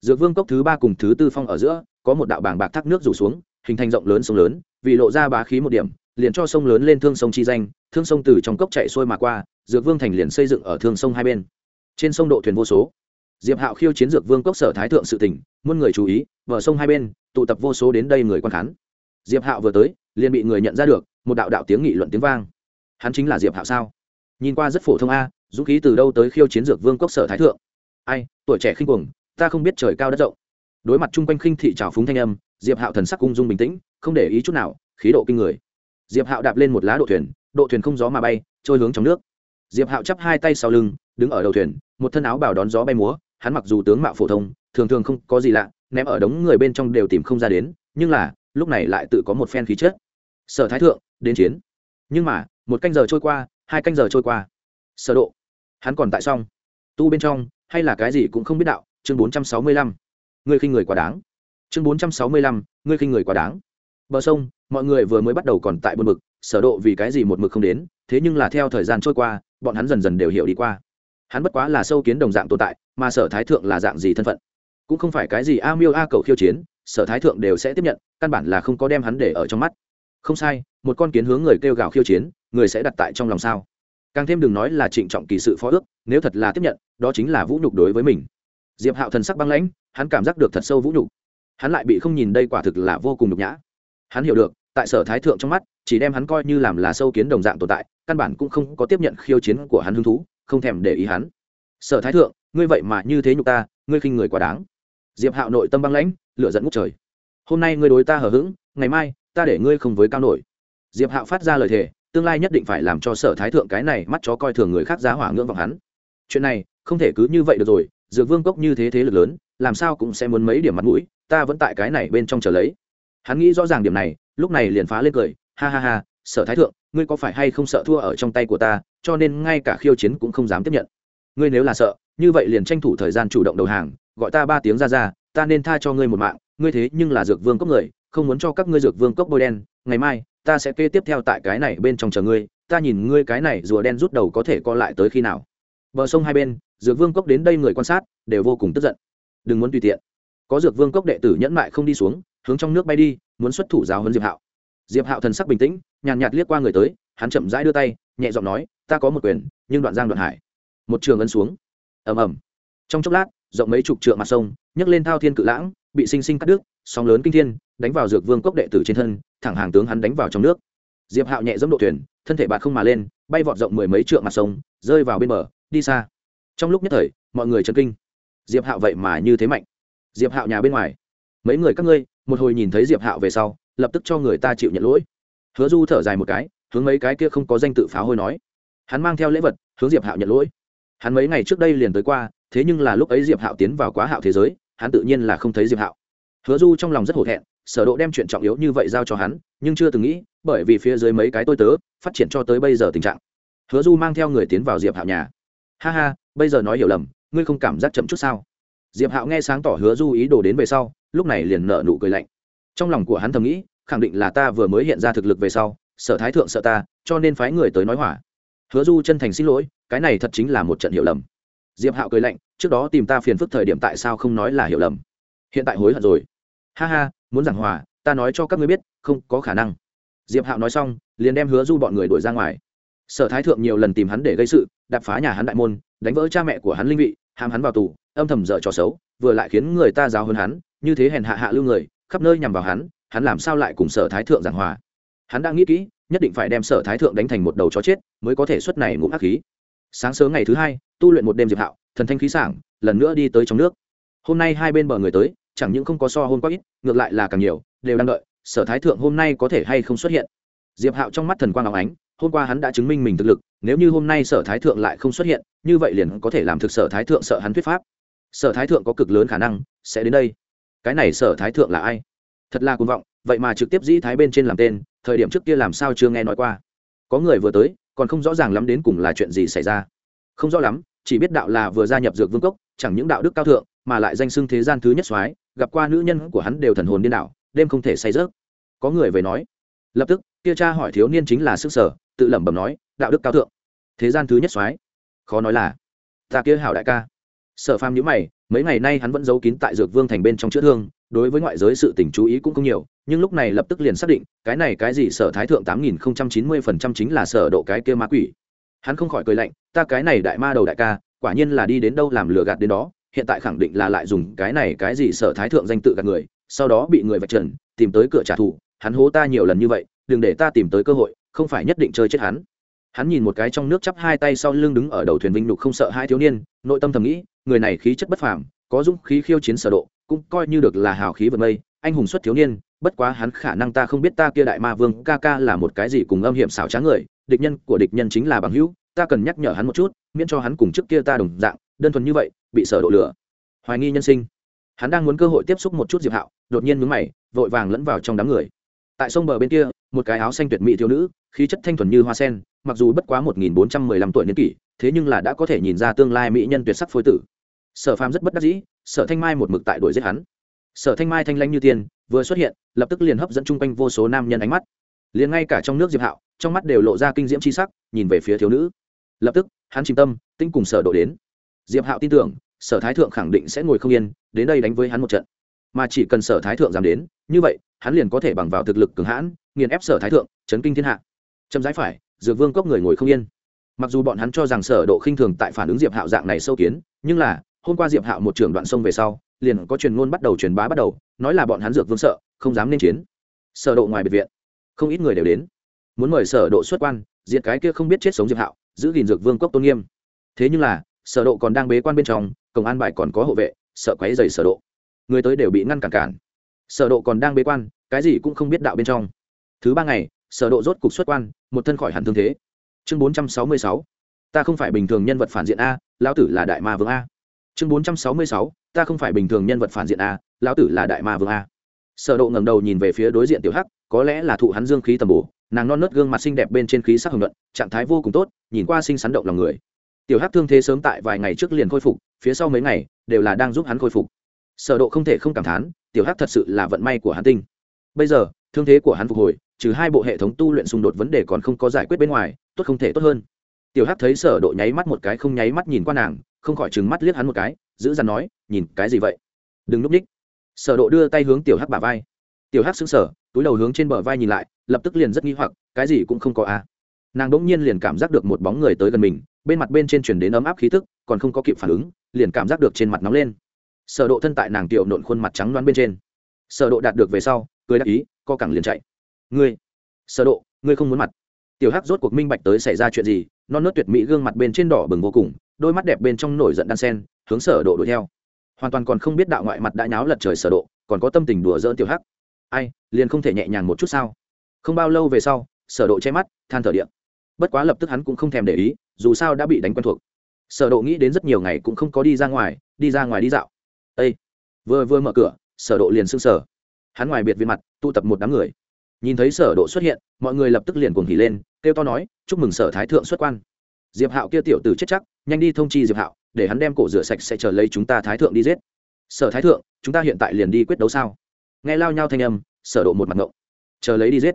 Dược vương cốc thứ ba cùng thứ tư phong ở giữa, có một đạo bảng bạc thác nước rủ xuống, hình thành rộng lớn sông lớn, vì lộ ra bá khí một điểm, liền cho sông lớn lên thương sông chi danh, thương sông từ trong cốc chạy xuôi mà qua, dược vương thành liền xây dựng ở thương sông hai bên. Trên sông độ thuyền vô số. Diệp hạo khiêu chiến dược vương cốc sở thái thượng sự tỉnh muôn người chú ý, bờ sông hai bên, tụ tập vô số đến đây người quan khán. Diệp hạo vừa tới, liền bị người nhận ra được, một đạo đạo tiếng nghị luận tiếng vang. Hắn chính là diệp hạo sao? Nhìn qua rất phổ thông a, dũng khí từ đâu tới khiêu chiến dược vương cốc sở thái thượng? Ai, tuổi trẻ khinh cuồng, ta không biết trời cao đất rộng. Đối mặt chung quanh khinh thị trào phúng thanh âm, diệp hạo thần sắc cung dung bình tĩnh, không để ý chút nào, khí độ kinh người. Diệp hạo đạp lên một lá độ thuyền độ thuyền không gió mà bay, trôi hướng trong nước. Diệp hạo chắp hai tay sau lưng, đứng ở đầu thuyền, một thân áo bảo đón gió bay múa, hắn mặc dù tướng mạo phổ thông thường thường không có gì lạ ném ở đống người bên trong đều tìm không ra đến nhưng là lúc này lại tự có một phen khí chất. Sở thái thượng đến chiến. Nhưng mà một canh giờ trôi qua hai canh giờ trôi qua. Sở độ hắn còn tại xong tu bên trong hay là cái gì cũng không biết đạo chương bốn trăm sáu mươi lăm. Ngươi khinh người quá đáng. Chương bốn trăm sáu mươi lăm ngươi khinh người quá đáng. Bờ sông mọi người vừa mới bắt đầu còn tại buồn bực, sở độ vì cái gì một mực không đến thế nhưng là theo thời gian trôi qua bọn hắn dần dần đều hiểu đi qua. Hắn bất quá là sâu kiến đồng dạng tồn tại mà sở thái thượng là dạng gì thân phận? Cũng không phải cái gì a miêu a cầu khiêu chiến, sở thái thượng đều sẽ tiếp nhận, căn bản là không có đem hắn để ở trong mắt. Không sai, một con kiến hướng người kêu gào khiêu chiến, người sẽ đặt tại trong lòng sao? Càng thêm đừng nói là trịnh trọng kỳ sự phó ước, nếu thật là tiếp nhận, đó chính là vũ nhục đối với mình. Diệp hạo thần sắc băng lãnh, hắn cảm giác được thật sâu vũ nhục. Hắn lại bị không nhìn đây quả thực là vô cùng nhục nhã. Hắn hiểu được, tại sở thái thượng trong mắt, chỉ đem hắn coi như làm là sâu kiến đồng dạng tồn tại, căn bản cũng không có tiếp nhận khiêu chiến của hắn hứng thú, không thèm để ý hắn. Sở thái thượng, ngươi vậy mà như thế nhục ta, ngươi khinh người quá đáng diệp hạo nội tâm băng lãnh, lửa dẫn ngút trời. Hôm nay ngươi đối ta hờ hững, ngày mai, ta để ngươi không với cao nổi. Diệp hạo phát ra lời thề, tương lai nhất định phải làm cho sở thái thượng cái này mắt chó coi thường người khác giá hỏa ngưỡng vọng hắn. Chuyện này, không thể cứ như vậy được rồi, dược vương cốc như thế thế lực lớn, làm sao cũng sẽ muốn mấy điểm mặt mũi, ta vẫn tại cái này bên trong chờ lấy. Hắn nghĩ rõ ràng điểm này, lúc này liền phá lên cười, ha ha ha, sở thái thượng, ngươi có phải hay không sợ thua ở trong tay của ta, cho nên ngay cả khiêu chiến cũng không dám tiếp nhận. Ngươi nếu là sợ, như vậy liền tranh thủ thời gian chủ động đầu hàng gọi ta ba tiếng ra ra, ta nên tha cho ngươi một mạng, ngươi thế nhưng là dược vương cốc người, không muốn cho các ngươi dược vương cốc bôi đen, ngày mai, ta sẽ kê tiếp theo tại cái này bên trong chờ ngươi, ta nhìn ngươi cái này rùa đen rút đầu có thể co lại tới khi nào. Bờ sông hai bên, dược vương cốc đến đây người quan sát, đều vô cùng tức giận. Đừng muốn tùy tiện. Có dược vương cốc đệ tử nhẫn mại không đi xuống, hướng trong nước bay đi, muốn xuất thủ giáo hơn diệp hạo. Diệp hạo thần sắc bình tĩnh, nhàn nhạt liếc qua người tới, hắn chậm rãi đưa tay, nhẹ giọng nói, ta có một quyền, nhưng đoạn giang đoạn hải. Một trường ấn xuống. Ầm ầm. Trong chốc lát rộng mấy chục trượng mặt sông, nhấc lên thao thiên cự lãng, bị sinh sinh cắt đứt, sóng lớn kinh thiên, đánh vào dược vương cốc đệ tử trên thân, thẳng hàng tướng hắn đánh vào trong nước. Diệp hạo nhẹ dẫm độ thuyền, thân thể bạt không mà lên, bay vọt rộng mười mấy trượng mặt sông, rơi vào bên bờ, đi xa. Trong lúc nhất thời, mọi người chấn kinh. Diệp hạo vậy mà như thế mạnh. Diệp hạo nhà bên ngoài. Mấy người các ngươi, một hồi nhìn thấy diệp hạo về sau, lập tức cho người ta chịu nhận lỗi. Hứa du thở dài một cái, hướng mấy cái kia không có danh tự pháo hôi nói. Hắn mang theo lễ vật, hướng diệp hạo nhận lỗi. Hắn mấy ngày trước đây liền tới qua thế nhưng là lúc ấy diệp hạo tiến vào quá hạo thế giới hắn tự nhiên là không thấy diệp hạo hứa du trong lòng rất hổ thẹn sở độ đem chuyện trọng yếu như vậy giao cho hắn nhưng chưa từng nghĩ bởi vì phía dưới mấy cái tôi tớ phát triển cho tới bây giờ tình trạng hứa du mang theo người tiến vào diệp hạo nhà ha ha bây giờ nói hiểu lầm ngươi không cảm giác chậm chút sao diệp hạo nghe sáng tỏ hứa du ý đồ đến về sau lúc này liền nở nụ cười lạnh trong lòng của hắn thầm nghĩ khẳng định là ta vừa mới hiện ra thực lực về sau sở thái thượng sợ ta cho nên phái người tới nói hỏa hứa du chân thành xin lỗi cái này thật chính là một trận hiểu lầm diệp hạo cười lạnh, trước đó tìm ta phiền phức thời điểm tại sao không nói là hiểu lầm? Hiện tại hối hận rồi. Ha ha, muốn giảng hòa, ta nói cho các ngươi biết, không có khả năng. Diệp hạo nói xong, liền đem hứa du bọn người đuổi ra ngoài. Sở thái thượng nhiều lần tìm hắn để gây sự đập phá nhà hắn đại môn, đánh vỡ cha mẹ của hắn linh vị hàm hắn vào tù, âm thầm dở trò xấu, vừa lại khiến người ta giáo hơn hắn, như thế hèn hạ hạ lưu người, khắp nơi nhằm vào hắn hắn làm sao lại cùng sở thái thượng giảng hòa? Hắn đã nghĩ kỹ, nhất định phải đem sở thái thượng đánh thành một đầu chó chết, mới có thể xuất này ngụm ác khí. Sáng sớm ngày thứ hai tu luyện một đêm diệp hạo, thần thanh khí sảng, lần nữa đi tới trong nước. Hôm nay hai bên bờ người tới, chẳng những không có so hôm quá ít, ngược lại là càng nhiều, đều đang đợi, sở thái thượng hôm nay có thể hay không xuất hiện. Diệp hạo trong mắt thần quang áo ánh, hôm qua hắn đã chứng minh mình thực lực, nếu như hôm nay sở thái thượng lại không xuất hiện, như vậy liền có thể làm thực sở thái thượng sợ hắn thuyết pháp. Sở thái thượng có cực lớn khả năng sẽ đến đây. Cái này sở thái thượng là ai? Thật là cuồng vọng, vậy mà trực tiếp dĩ thái bên trên làm tên, thời điểm trước kia làm sao chưa nghe nói qua. Có người vừa tới, còn không rõ ràng lắm đến cùng là chuyện gì xảy ra không rõ lắm, chỉ biết đạo là vừa gia nhập dược vương cốc, chẳng những đạo đức cao thượng, mà lại danh xưng thế gian thứ nhất soái, gặp qua nữ nhân của hắn đều thần hồn điên đảo, đêm không thể say rớt có người về nói, lập tức, kia cha hỏi thiếu niên chính là sức sở, tự lẩm bẩm nói, đạo đức cao thượng, thế gian thứ nhất soái. Khó nói là, ta kia hảo đại ca. Sở phàm nhữ mày, mấy ngày nay hắn vẫn giấu kín tại dược vương thành bên trong chữa thương, đối với ngoại giới sự tình chú ý cũng không nhiều, nhưng lúc này lập tức liền xác định, cái này cái gì sở thái thượng tám nghìn chín mươi phần trăm chính là sở độ cái kia ma quỷ hắn không khỏi cười lạnh, ta cái này đại ma đầu đại ca, quả nhiên là đi đến đâu làm lừa gạt đến đó, hiện tại khẳng định là lại dùng cái này cái gì sở thái thượng danh tự gạt người, sau đó bị người vạch trần, tìm tới cửa trả thù, hắn hố ta nhiều lần như vậy, đừng để ta tìm tới cơ hội, không phải nhất định chơi chết hắn. Hắn nhìn một cái trong nước chắp hai tay sau lưng đứng ở đầu thuyền vinh lục không sợ hai thiếu niên, nội tâm thầm nghĩ, người này khí chất bất phàm, có dũng khí khiêu chiến sở độ, cũng coi như được là hào khí vượt mây, anh hùng xuất thiếu niên, bất quá hắn khả năng ta không biết ta kia đại ma vương ca ca là một cái gì cùng âm hiểm xảo trá người địch nhân của địch nhân chính là bằng hữu, ta cần nhắc nhở hắn một chút, miễn cho hắn cùng trước kia ta đồng dạng, đơn thuần như vậy, bị sở độ lửa hoài nghi nhân sinh. Hắn đang muốn cơ hội tiếp xúc một chút diệp hạo, đột nhiên nhướng mày, vội vàng lẫn vào trong đám người. Tại sông bờ bên kia, một cái áo xanh tuyệt mỹ thiếu nữ, khí chất thanh thuần như hoa sen, mặc dù bất quá một nghìn bốn trăm mười lăm tuổi niên kỷ, thế nhưng là đã có thể nhìn ra tương lai mỹ nhân tuyệt sắc phối tử. Sở phàm rất bất đắc dĩ, sở thanh mai một mực tại đuổi giết hắn. Sở thanh mai thanh lanh như tiên, vừa xuất hiện, lập tức liền hấp dẫn chung quanh vô số nam nhân ánh mắt. Liền ngay cả trong nước diệp hạo trong mắt đều lộ ra kinh diễm c h i sắc, nhìn về phía thiếu nữ. Lập tức, hắn chìm tâm tinh cùng sở độ đến. Diệp hạo tin tưởng, sở thái thượng khẳng định sẽ ngồi không yên, đến đây đánh với hắn một trận. Mà chỉ cần sở thái thượng dám đến, như vậy, hắn liền có thể bằng vào thực lực cường hãn, nghiền ép sở thái thượng, chấn kinh thiên hạ. Chậm rãi phải, dược vương cốc người ngồi không yên. Mặc dù bọn hắn cho rằng sở độ khinh thường tại phản ứng diệp hạo dạng này sâu kiến, nhưng là, hôm qua diệp hạo một trưởng đoạn sông về sau, liền có truyền ngôn bắt đầu truyền bá bắt đầu, nói là bọn hắn dược vương sợ, không dám nên chiến. Sở độ ngoài biệt viện, không ít người đều đến muốn mời sở độ xuất quan, diệt cái kia không biết chết sống diệp hạo, giữ gìn dược vương cốc tôn nghiêm. Thế nhưng là, sở độ còn đang bế quan bên trong công an bài còn có hộ vệ, sợ quấy rầy sở độ. Người tới đều bị ngăn cản cản. Sở độ còn đang bế quan, cái gì cũng không biết đạo bên trong. Thứ ba ngày, sở độ rốt cục xuất quan, một thân khỏi hẳn thương thế. Chương 466 ta không phải bình thường nhân vật phản diện a, lão tử là đại ma vương a. Chương 466 ta không phải bình thường nhân vật phản diện a, lão tử là đại ma vương a. Sở độ ngẩng đầu nhìn về phía đối diện tiểu hắc, có lẽ là thụ hắn dương khí tầm bổ nàng non nớt gương mặt xinh đẹp bên trên khí sắc hồng nhuận, trạng thái vô cùng tốt, nhìn qua xinh xắn động lòng người. Tiểu hắc thương thế sớm tại vài ngày trước liền khôi phục, phía sau mấy ngày, đều là đang giúp hắn khôi phục. Sở độ không thể không cảm thán, tiểu hắc thật sự là vận may của hắn tinh. Bây giờ, thương thế của hắn phục hồi, trừ hai bộ hệ thống tu luyện xung đột vấn đề còn không có giải quyết bên ngoài, tốt không thể tốt hơn. Tiểu hắc thấy sở độ nháy mắt một cái không nháy mắt nhìn qua nàng, không khỏi trừng mắt liếc hắn một cái, giữ dằn nói, nhìn cái gì vậy? Đừng núp đích. Sở độ đưa tay hướng tiểu hắc bả vai. Tiểu hắc sững sờ, túi đầu hướng trên bờ vai nhìn lại lập tức liền rất nghi hoặc, cái gì cũng không có a. À. nàng đỗng nhiên liền cảm giác được một bóng người tới gần mình, bên mặt bên trên truyền đến ấm áp khí tức, còn không có kịp phản ứng, liền cảm giác được trên mặt nóng lên. Sở độ thân tại nàng tiểu nộn khuôn mặt trắng loáng bên trên. Sở độ đạt được về sau, cười đáp ý, co cẳng liền chạy. Ngươi, sở độ, ngươi không muốn mặt. Tiểu hắc rốt cuộc minh bạch tới xảy ra chuyện gì, non nớt tuyệt mỹ gương mặt bên trên đỏ bừng vô cùng, đôi mắt đẹp bên trong nổi giận đan sen, hướng sở độ đuổi theo. Hoàn toàn còn không biết đạo ngoại mặt đã nháo lật trời sở độ, còn có tâm tình đùa giỡn tiểu hắc. Ai, liền không thể nhẹ nhàng một chút sao? Không bao lâu về sau, sở độ che mắt, than thở điện. Bất quá lập tức hắn cũng không thèm để ý, dù sao đã bị đánh quen thuộc. Sở độ nghĩ đến rất nhiều ngày cũng không có đi ra ngoài, đi ra ngoài đi dạo. Ê! vừa vừa mở cửa, sở độ liền sưng sở hắn ngoài biệt viên mặt, tụ tập một đám người. Nhìn thấy sở độ xuất hiện, mọi người lập tức liền cuồng hỉ lên, kêu to nói, chúc mừng sở thái thượng xuất quan. Diệp hạo kia tiểu tử chết chắc, nhanh đi thông chi diệp hạo, để hắn đem cổ rửa sạch sẽ chờ lấy chúng ta thái thượng đi giết. Sở thái thượng, chúng ta hiện tại liền đi quyết đấu sao? Nghe lao nhau thanh âm, sở độ một mặt ngộng. Chờ lấy đi giết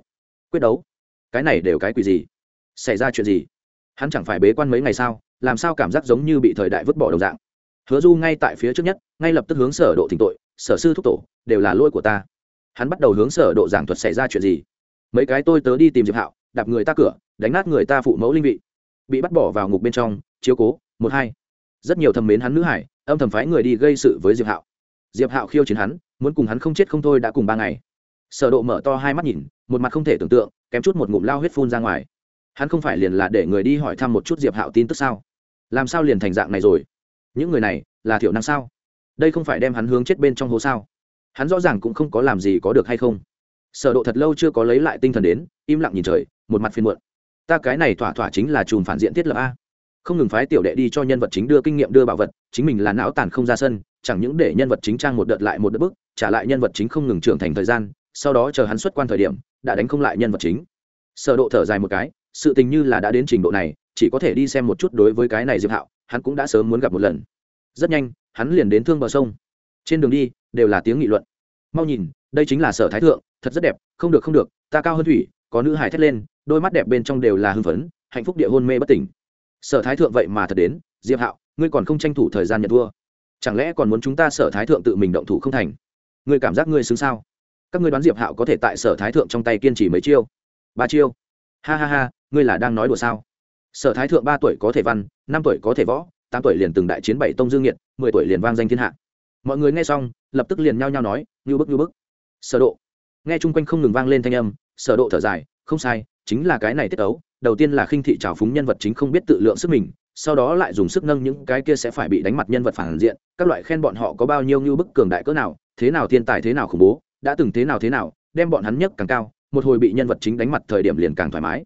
quyết đấu. Cái này đều cái quỷ gì? Xảy ra chuyện gì? Hắn chẳng phải bế quan mấy ngày sao? Làm sao cảm giác giống như bị thời đại vứt bỏ đồng dạng? Hứa du ngay tại phía trước nhất, ngay lập tức hướng sở độ thỉnh tội, sở sư thúc tổ, đều là lỗi của ta. Hắn bắt đầu hướng sở độ giảng thuật xảy ra chuyện gì? Mấy cái tôi tớ đi tìm diệp hạo, đạp người ta cửa, đánh nát người ta phụ mẫu linh vị. Bị bắt bỏ vào ngục bên trong, chiếu cố, một hai. Rất nhiều thầm mến hắn nữ hải, âm thầm phái người đi gây sự với diệp hạo. Diệp hạo khiêu chiến hắn, muốn cùng hắn không chết không thôi đã cùng ba ngày sở độ mở to hai mắt nhìn, một mặt không thể tưởng tượng, kém chút một ngụm lao huyết phun ra ngoài. Hắn không phải liền là để người đi hỏi thăm một chút diệp hạo tin tức sao? Làm sao liền thành dạng này rồi? Những người này là thiểu năng sao? Đây không phải đem hắn hướng chết bên trong hố sao? Hắn rõ ràng cũng không có làm gì có được hay không? Sở độ thật lâu chưa có lấy lại tinh thần đến, im lặng nhìn trời, một mặt phiền muộn. Ta cái này thỏa thỏa chính là chùm phản diện thiết lập a. Không ngừng phái tiểu đệ đi cho nhân vật chính đưa kinh nghiệm đưa bảo vật, chính mình là não tàn không ra sân, chẳng những để nhân vật chính trang một đợt lại một đợt bước trả lại nhân vật chính không ngừng trưởng thành thời gian sau đó chờ hắn xuất quan thời điểm, đã đánh không lại nhân vật chính. Sở độ thở dài một cái, sự tình như là đã đến trình độ này, chỉ có thể đi xem một chút đối với cái này diệp hạo, hắn cũng đã sớm muốn gặp một lần. Rất nhanh, hắn liền đến thương bờ sông. Trên đường đi, đều là tiếng nghị luận. Mau nhìn, đây chính là sở thái thượng, thật rất đẹp, không được không được, ta cao hơn thủy, có nữ hải thét lên, đôi mắt đẹp bên trong đều là hưng phấn, hạnh phúc địa hôn mê bất tỉnh. Sở thái thượng vậy mà thật đến, diệp hạo, ngươi còn không tranh thủ thời gian nhận thua. Chẳng lẽ còn muốn chúng ta sở thái thượng tự mình động thủ không thành? Ngươi cảm giác ngươi xứng sao? Các ngươi đoán diệp hạo có thể tại sở thái thượng trong tay kiên trì mấy chiêu? Ba chiêu. Ha ha ha, ngươi là đang nói đùa sao? Sở thái thượng ba tuổi có thể văn, năm tuổi có thể võ, tám tuổi liền từng đại chiến bảy tông dương nghiệt, mười tuổi liền vang danh thiên hạ. Mọi người nghe xong, lập tức liền nhao nhao nói như bức như bức. Sở độ. Nghe chung quanh không ngừng vang lên thanh âm, sở độ thở dài, không sai, chính là cái này tiết tấu đầu tiên là khinh thị trào phúng nhân vật chính không biết tự lượng sức mình, sau đó lại dùng sức nâng những cái kia sẽ phải bị đánh mặt nhân vật phản diện, các loại khen bọn họ có bao nhiêu như bức cường đại cỡ nào, thế nào thiên tài thế nào khủng bố đã từng thế nào thế nào, đem bọn hắn nhấc càng cao, một hồi bị nhân vật chính đánh mặt thời điểm liền càng thoải mái.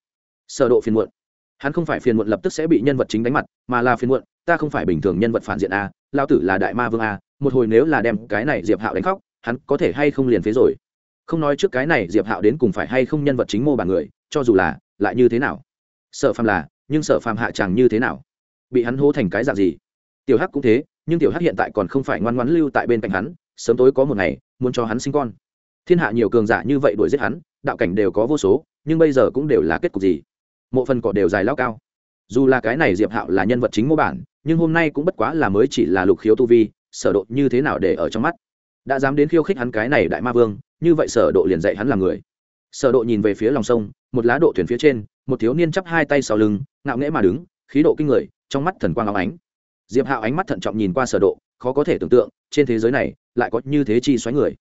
Sở độ phiền muộn. Hắn không phải phiền muộn lập tức sẽ bị nhân vật chính đánh mặt, mà là phiền muộn, ta không phải bình thường nhân vật phản diện a lao tử là đại ma vương a, một hồi nếu là đem cái này diệp hạo đánh khóc, hắn có thể hay không liền phế rồi. Không nói trước cái này diệp hạo đến cùng phải hay không nhân vật chính mô bản người, cho dù là, lại như thế nào? Sợ phàm là, nhưng sợ phàm hạ chẳng như thế nào? Bị hắn hô thành cái dạng gì? Tiểu hắc cũng thế, nhưng tiểu hắc hiện tại còn không phải ngoan ngoãn lưu tại bên cạnh hắn, sớm tối có một ngày, muốn cho hắn sinh con thiên hạ nhiều cường giả như vậy đuổi giết hắn, đạo cảnh đều có vô số, nhưng bây giờ cũng đều là kết cục gì? Mộ phần cỏ đều dài lao cao. Dù là cái này diệp hạo là nhân vật chính mô bản, nhưng hôm nay cũng bất quá là mới chỉ là lục khiếu tu vi, sở độ như thế nào để ở trong mắt? Đã dám đến khiêu khích hắn cái này đại ma vương, như vậy sở độ liền dạy hắn làm người. Sở độ nhìn về phía lòng sông, một lá độ thuyền phía trên, một thiếu niên chắp hai tay sau lưng, ngạo nghễ mà đứng, khí độ kinh người, trong mắt thần quang óng ánh. Diệp hạo ánh mắt thận trọng nhìn qua sở độ, khó có thể tưởng tượng, trên thế giới này, lại có như thế chi xoáy người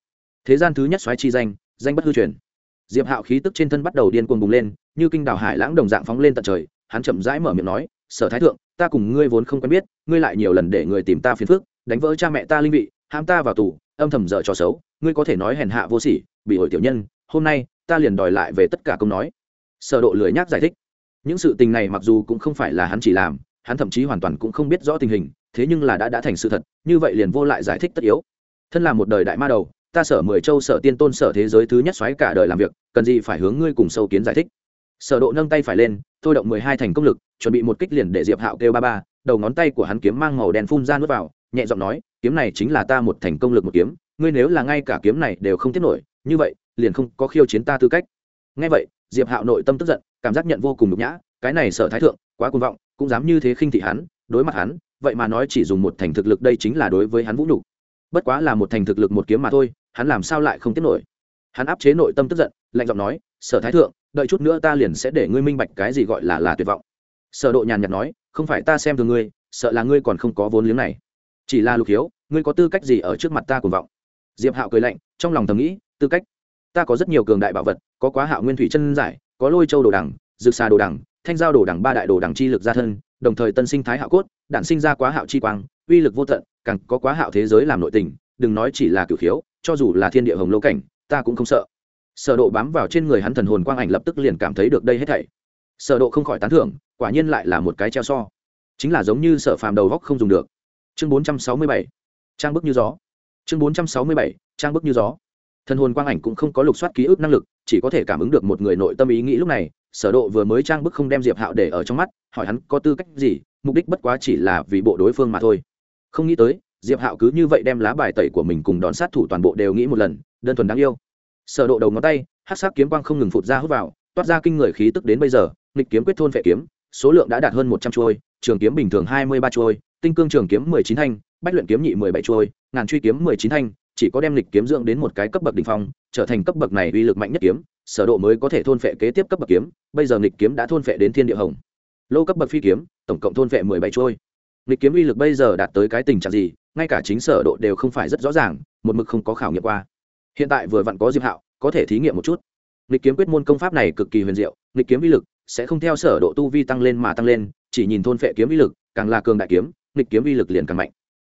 thế gian thứ nhất xoáy chi danh danh bất hư truyền. Diệp hạo khí tức trên thân bắt đầu điên cuồng bùng lên, như kinh đảo hải lãng đồng dạng phóng lên tận trời, hắn chậm rãi mở miệng nói, sở thái thượng, ta cùng ngươi vốn không quen biết, ngươi lại nhiều lần để người tìm ta phiền phức, đánh vỡ cha mẹ ta linh vị hãm ta vào tù, âm thầm dở trò xấu, ngươi có thể nói hèn hạ vô sỉ, bị hội tiểu nhân, hôm nay, ta liền đòi lại về tất cả công nói. Sở độ lười nhác giải thích. Những sự tình này mặc dù cũng không phải là hắn chỉ làm, hắn thậm chí hoàn toàn cũng không biết rõ tình hình, thế nhưng là đã đã thành sự thật, như vậy liền vô lại giải thích tất yếu. Thân là một đời đại ma đầu ta sở mười châu sở tiên tôn sở thế giới thứ nhất xoáy cả đời làm việc, cần gì phải hướng ngươi cùng sâu kiến giải thích. Sở độ nâng tay phải lên, thôi động mười hai thành công lực, chuẩn bị một kích liền để diệp hạo kêu ba ba, đầu ngón tay của hắn kiếm mang màu đen phun ra nuốt vào, nhẹ giọng nói, kiếm này chính là ta một thành công lực một kiếm, ngươi nếu là ngay cả kiếm này đều không tiếp nổi, như vậy, liền không có khiêu chiến ta tư cách. Nghe vậy, diệp hạo nội tâm tức giận, cảm giác nhận vô cùng nhục nhã, cái này sở thái thượng, quá cuồng vọng, cũng dám như thế khinh thị hắn, đối mặt hắn, vậy mà nói chỉ dùng một thành thực lực đây chính là đối với hắn vũ nhục. Bất quá là một thành thực lực một kiếm mà thôi hắn làm sao lại không tiếp nổi? Hắn áp chế nội tâm tức giận, lạnh giọng nói, sở thái thượng, đợi chút nữa ta liền sẽ để ngươi minh bạch cái gì gọi là là tuyệt vọng. Sở độ nhàn nhạt nói, không phải ta xem thường ngươi, sợ là ngươi còn không có vốn liếng này. Chỉ là lục hiếu, ngươi có tư cách gì ở trước mặt ta cuồng vọng? Diệp hạo cười lạnh, trong lòng thầm nghĩ, tư cách? Ta có rất nhiều cường đại bảo vật, có quá hạo nguyên thủy chân giải, có lôi châu đồ đằng, dược xà đồ đằng, thanh giao đồ đằng ba đại đồ đằng chi lực gia thân, đồng thời tân sinh thái hạo cốt, đản sinh ra quá hạo chi quang, uy lực vô tận, càng có quá hạo thế giới làm nội tình, đừng nói chỉ là cửu khiếu cho dù là thiên địa hồng lô cảnh, ta cũng không sợ. Sở độ bám vào trên người hắn thần hồn quang ảnh lập tức liền cảm thấy được đây hết thảy. Sở độ không khỏi tán thưởng, quả nhiên lại là một cái treo so. Chính là giống như sở phàm đầu góc không dùng được. Chương 467 trang bức như gió. Chương 467 trang bức như gió. Thần hồn quang ảnh cũng không có lục soát ký ức năng lực, chỉ có thể cảm ứng được một người nội tâm ý nghĩ lúc này, sở độ vừa mới trang bức không đem diệp hạo để ở trong mắt, hỏi hắn có tư cách gì, mục đích bất quá chỉ là vì bộ đối phương mà thôi. Không nghĩ tới diệp hạo cứ như vậy đem lá bài tẩy của mình cùng đón sát thủ toàn bộ đều nghĩ một lần, đơn thuần đáng yêu. Sở độ đầu ngón tay, hắc sắc kiếm quang không ngừng phụt ra hút vào, toát ra kinh người khí tức đến bây giờ, nghịch kiếm quyết thôn phệ kiếm, số lượng đã đạt hơn 100 chuôi, trường kiếm bình thường 23 chuôi, tinh cương trường kiếm 19 thanh, bách luyện kiếm nhị 17 chuôi, ngàn truy kiếm 19 thanh, chỉ có đem lịch kiếm dưỡng đến một cái cấp bậc đỉnh phong, trở thành cấp bậc này uy lực mạnh nhất kiếm, sở độ mới có thể thôn phệ kế tiếp cấp bậc kiếm, bây giờ nghịch kiếm đã thôn phệ đến thiên địa hồng. Lô cấp bậc phi kiếm, tổng cộng thôn phệ 17 chuôi. Nịch kiếm uy lực bây giờ đạt tới cái tình trạng gì ngay cả chính sở độ đều không phải rất rõ ràng, một mực không có khảo nghiệm qua. Hiện tại vừa vặn có diệp hạo, có thể thí nghiệm một chút. Nghịch kiếm quyết môn công pháp này cực kỳ huyền diệu, nghịch kiếm uy lực sẽ không theo sở độ tu vi tăng lên mà tăng lên, chỉ nhìn thôn phệ kiếm uy lực, càng là cường đại kiếm, nghịch kiếm uy lực liền càng mạnh.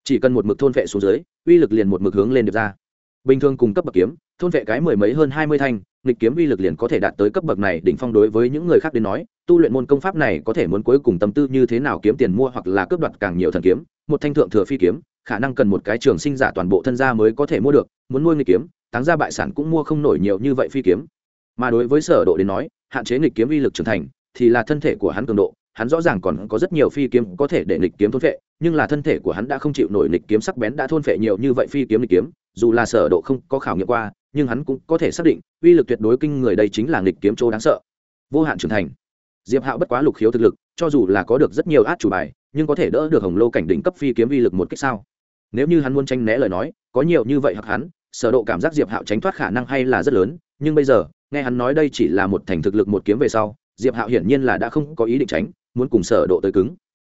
Chỉ cần một mực thôn phệ xuống dưới, uy lực liền một mực hướng lên được ra bình thường cùng cấp bậc kiếm, thôn vệ cái mười mấy hơn hai mươi thanh, nghịch kiếm uy lực liền có thể đạt tới cấp bậc này, đỉnh phong đối với những người khác đến nói, tu luyện môn công pháp này có thể muốn cuối cùng tâm tư như thế nào kiếm tiền mua hoặc là cướp đoạt càng nhiều thần kiếm, một thanh thượng thừa phi kiếm, khả năng cần một cái trường sinh giả toàn bộ thân gia mới có thể mua được, muốn nuôi nghịch kiếm, táng ra bại sản cũng mua không nổi nhiều như vậy phi kiếm. Mà đối với sở độ đến nói, hạn chế nghịch kiếm uy lực trưởng thành thì là thân thể của hắn cường độ, hắn rõ ràng còn có rất nhiều phi kiếm có thể để nghịch kiếm thôn phệ nhưng là thân thể của hắn đã không chịu nổi nghịch kiếm sắc bén đã thôn phệ nhiều như vậy phi kiếm nghịch kiếm dù là sở độ không có khảo nghiệm qua, nhưng hắn cũng có thể xác định, uy lực tuyệt đối kinh người đây chính là nghịch kiếm chỗ đáng sợ. Vô hạn trưởng thành. Diệp hạo bất quá lục khiếu thực lực, cho dù là có được rất nhiều át chủ bài, nhưng có thể đỡ được hồng lô cảnh đỉnh cấp phi kiếm uy lực một cách sao? Nếu như hắn muốn tranh né lời nói, có nhiều như vậy hoặc hắn, sở độ cảm giác diệp hạo tránh thoát khả năng hay là rất lớn, nhưng bây giờ, nghe hắn nói đây chỉ là một thành thực lực một kiếm về sau, diệp hạo hiển nhiên là đã không có ý định tránh, muốn cùng sở độ tới cứng.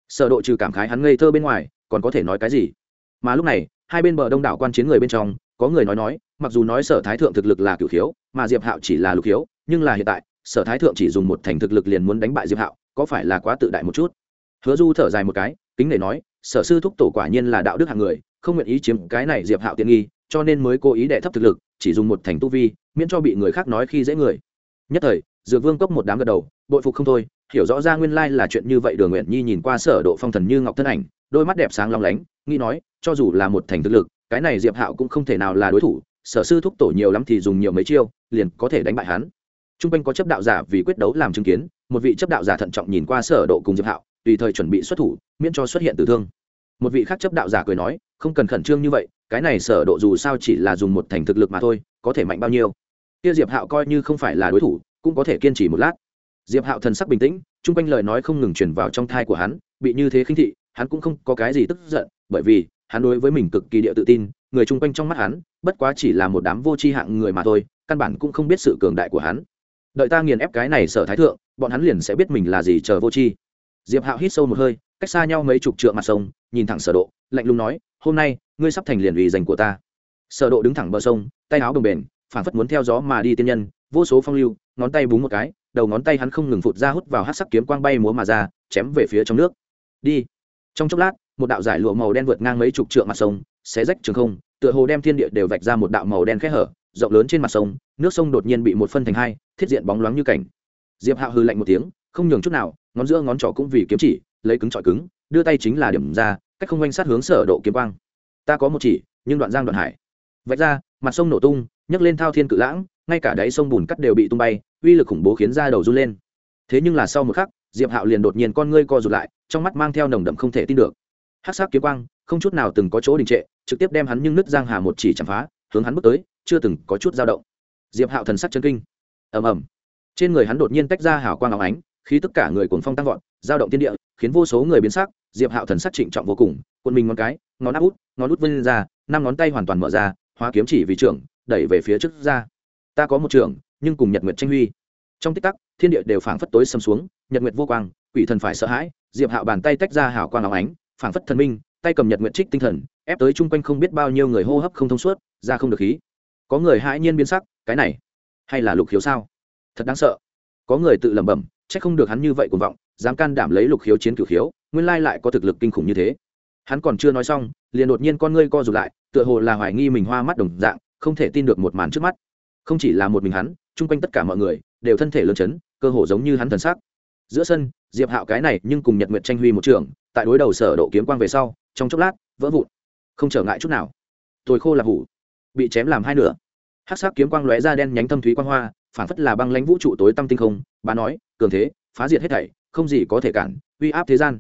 Sở độ trừ cảm khái hắn ngây thơ bên ngoài, còn có thể nói cái gì? Mà lúc này hai bên bờ đông đảo quan chiến người bên trong, có người nói nói, mặc dù nói sở thái thượng thực lực là cửu khiếu, mà diệp hạo chỉ là lục khiếu, nhưng là hiện tại, sở thái thượng chỉ dùng một thành thực lực liền muốn đánh bại diệp hạo, có phải là quá tự đại một chút? Hứa du thở dài một cái, kính để nói, sở sư thúc tổ quả nhiên là đạo đức hạng người, không nguyện ý chiếm cái này diệp hạo tiện nghi, cho nên mới cố ý đệ thấp thực lực, chỉ dùng một thành tu vi, miễn cho bị người khác nói khi dễ người. Nhất thời, dược vương cốc một đám gật đầu, bội phục không thôi, hiểu rõ ra nguyên lai là chuyện như vậy, đường nguyện nhi nhìn qua sở độ phong thần như ngọc thân ảnh đôi mắt đẹp sáng long lánh, nghĩ nói, cho dù là một thành thực lực, cái này diệp hạo cũng không thể nào là đối thủ, sở sư thúc tổ nhiều lắm thì dùng nhiều mấy chiêu, liền có thể đánh bại hắn. Trung quanh có chấp đạo giả vì quyết đấu làm chứng kiến, một vị chấp đạo giả thận trọng nhìn qua sở độ cùng diệp hạo, tùy thời chuẩn bị xuất thủ, miễn cho xuất hiện tử thương. Một vị khác chấp đạo giả cười nói, không cần khẩn trương như vậy, cái này sở độ dù sao chỉ là dùng một thành thực lực mà thôi, có thể mạnh bao nhiêu. Kia diệp hạo coi như không phải là đối thủ, cũng có thể kiên trì một lát. Diệp hạo thần sắc bình tĩnh chung quanh lời nói không ngừng truyền vào trong thai của hắn, bị như thế khinh thị hắn cũng không có cái gì tức giận, bởi vì hắn đối với mình cực kỳ địa tự tin, người chung quanh trong mắt hắn, bất quá chỉ là một đám vô tri hạng người mà thôi, căn bản cũng không biết sự cường đại của hắn. Đợi ta nghiền ép cái này sở thái thượng, bọn hắn liền sẽ biết mình là gì chờ vô tri. Diệp hạo hít sâu một hơi, cách xa nhau mấy chục trượng mặt sông, nhìn thẳng sở độ, lạnh lùng nói, hôm nay, ngươi sắp thành liền ủy dành của ta. Sở độ đứng thẳng bờ sông, tay áo bồng bềnh, phảng phất muốn theo gió mà đi tiên nhân, vô số phong lưu, ngón tay búng một cái, đầu ngón tay hắn không ngừng phụt ra hút vào hắc sắc kiếm quang bay múa mà ra, chém về phía trong nước. Đi trong chốc lát, một đạo giải lụa màu đen vượt ngang mấy chục trượng mặt sông, xé rách trường không, tựa hồ đem thiên địa đều vạch ra một đạo màu đen khẽ hở, rộng lớn trên mặt sông, nước sông đột nhiên bị một phân thành hai, thiết diện bóng loáng như cảnh. Diệp hạo hư lạnh một tiếng, không nhường chút nào, ngón giữa ngón trỏ cũng vì kiếm chỉ, lấy cứng trọi cứng, đưa tay chính là điểm ra, cách không quanh sát hướng sở độ kiếm quang. Ta có một chỉ, nhưng đoạn giang đoạn hải. Vạch ra, mặt sông nổ tung, nhấc lên thao thiên cự lãng, ngay cả đáy sông bùn cắt đều bị tung bay, uy lực khủng bố khiến da đầu run lên. Thế nhưng là sau một khắc, diệp hạo liền đột nhiên con ngươi co rụt lại trong mắt mang theo nồng đậm không thể tin được. Hát sắc kiếm quang, không chút nào từng có chỗ đình trệ, trực tiếp đem hắn nhưng nứt giang hà một chỉ chạm phá, hướng hắn bước tới, chưa từng có chút dao động. Diệp hạo thần sắc chân kinh. Ầm ầm. Trên người hắn đột nhiên tách ra hào quang áo ánh khi tất cả người cuồng phong tăng vọt, dao động tiên địa, khiến vô số người biến sắc, diệp hạo thần sắc trịnh trọng vô cùng quân mình ngón cái, ngón áp út, ngón út vươn ra, năm ngón tay hoàn toàn mở ra, hóa kiếm chỉ vì trưởng, đẩy về phía trước ra. Ta có một trưởng, nhưng cùng nhật nguyệt tranh huy. Trong tích tắc, thiên địa đều phảng phất tối sầm xuống, nhật nguyệt vô quang, quỷ thần phải sợ hãi diệp hạo bàn tay tách ra hào quang áo ánh, phảng phất thần minh, tay cầm nhật nguyệt trích tinh thần, ép tới chung quanh không biết bao nhiêu người hô hấp không thông suốt, ra không được khí. Có người hãi nhiên biến sắc, cái này, hay là lục khiếu sao? Thật đáng sợ. Có người tự lẩm bẩm trách không được hắn như vậy cuồng vọng, dám can đảm lấy lục khiếu chiến cửu khiếu, nguyên lai lại có thực lực kinh khủng như thế. Hắn còn chưa nói xong, liền đột nhiên con ngươi co rụt lại, tựa hồ là hoài nghi mình hoa mắt đồng dạng, không thể tin được một màn trước mắt. Không chỉ là một mình hắn, chung quanh tất cả mọi người đều thân thể lớn chấn, cơ hồ giống như hắn thần sắc giữa sân, diệp hạo cái này nhưng cùng nhật nguyệt tranh huy một trường, tại đối đầu sở độ kiếm quang về sau, trong chốc lát, vỡ vụn. Không trở ngại chút nào. Tôi khô là hủ. Bị chém làm hai nửa. Hắc sắc kiếm quang lóe ra đen nhánh tâm thúy quang hoa, phản phất là băng lãnh vũ trụ tối tăm tinh không. Bà nói, cường thế, phá diệt hết thảy, không gì có thể cản, uy áp thế gian.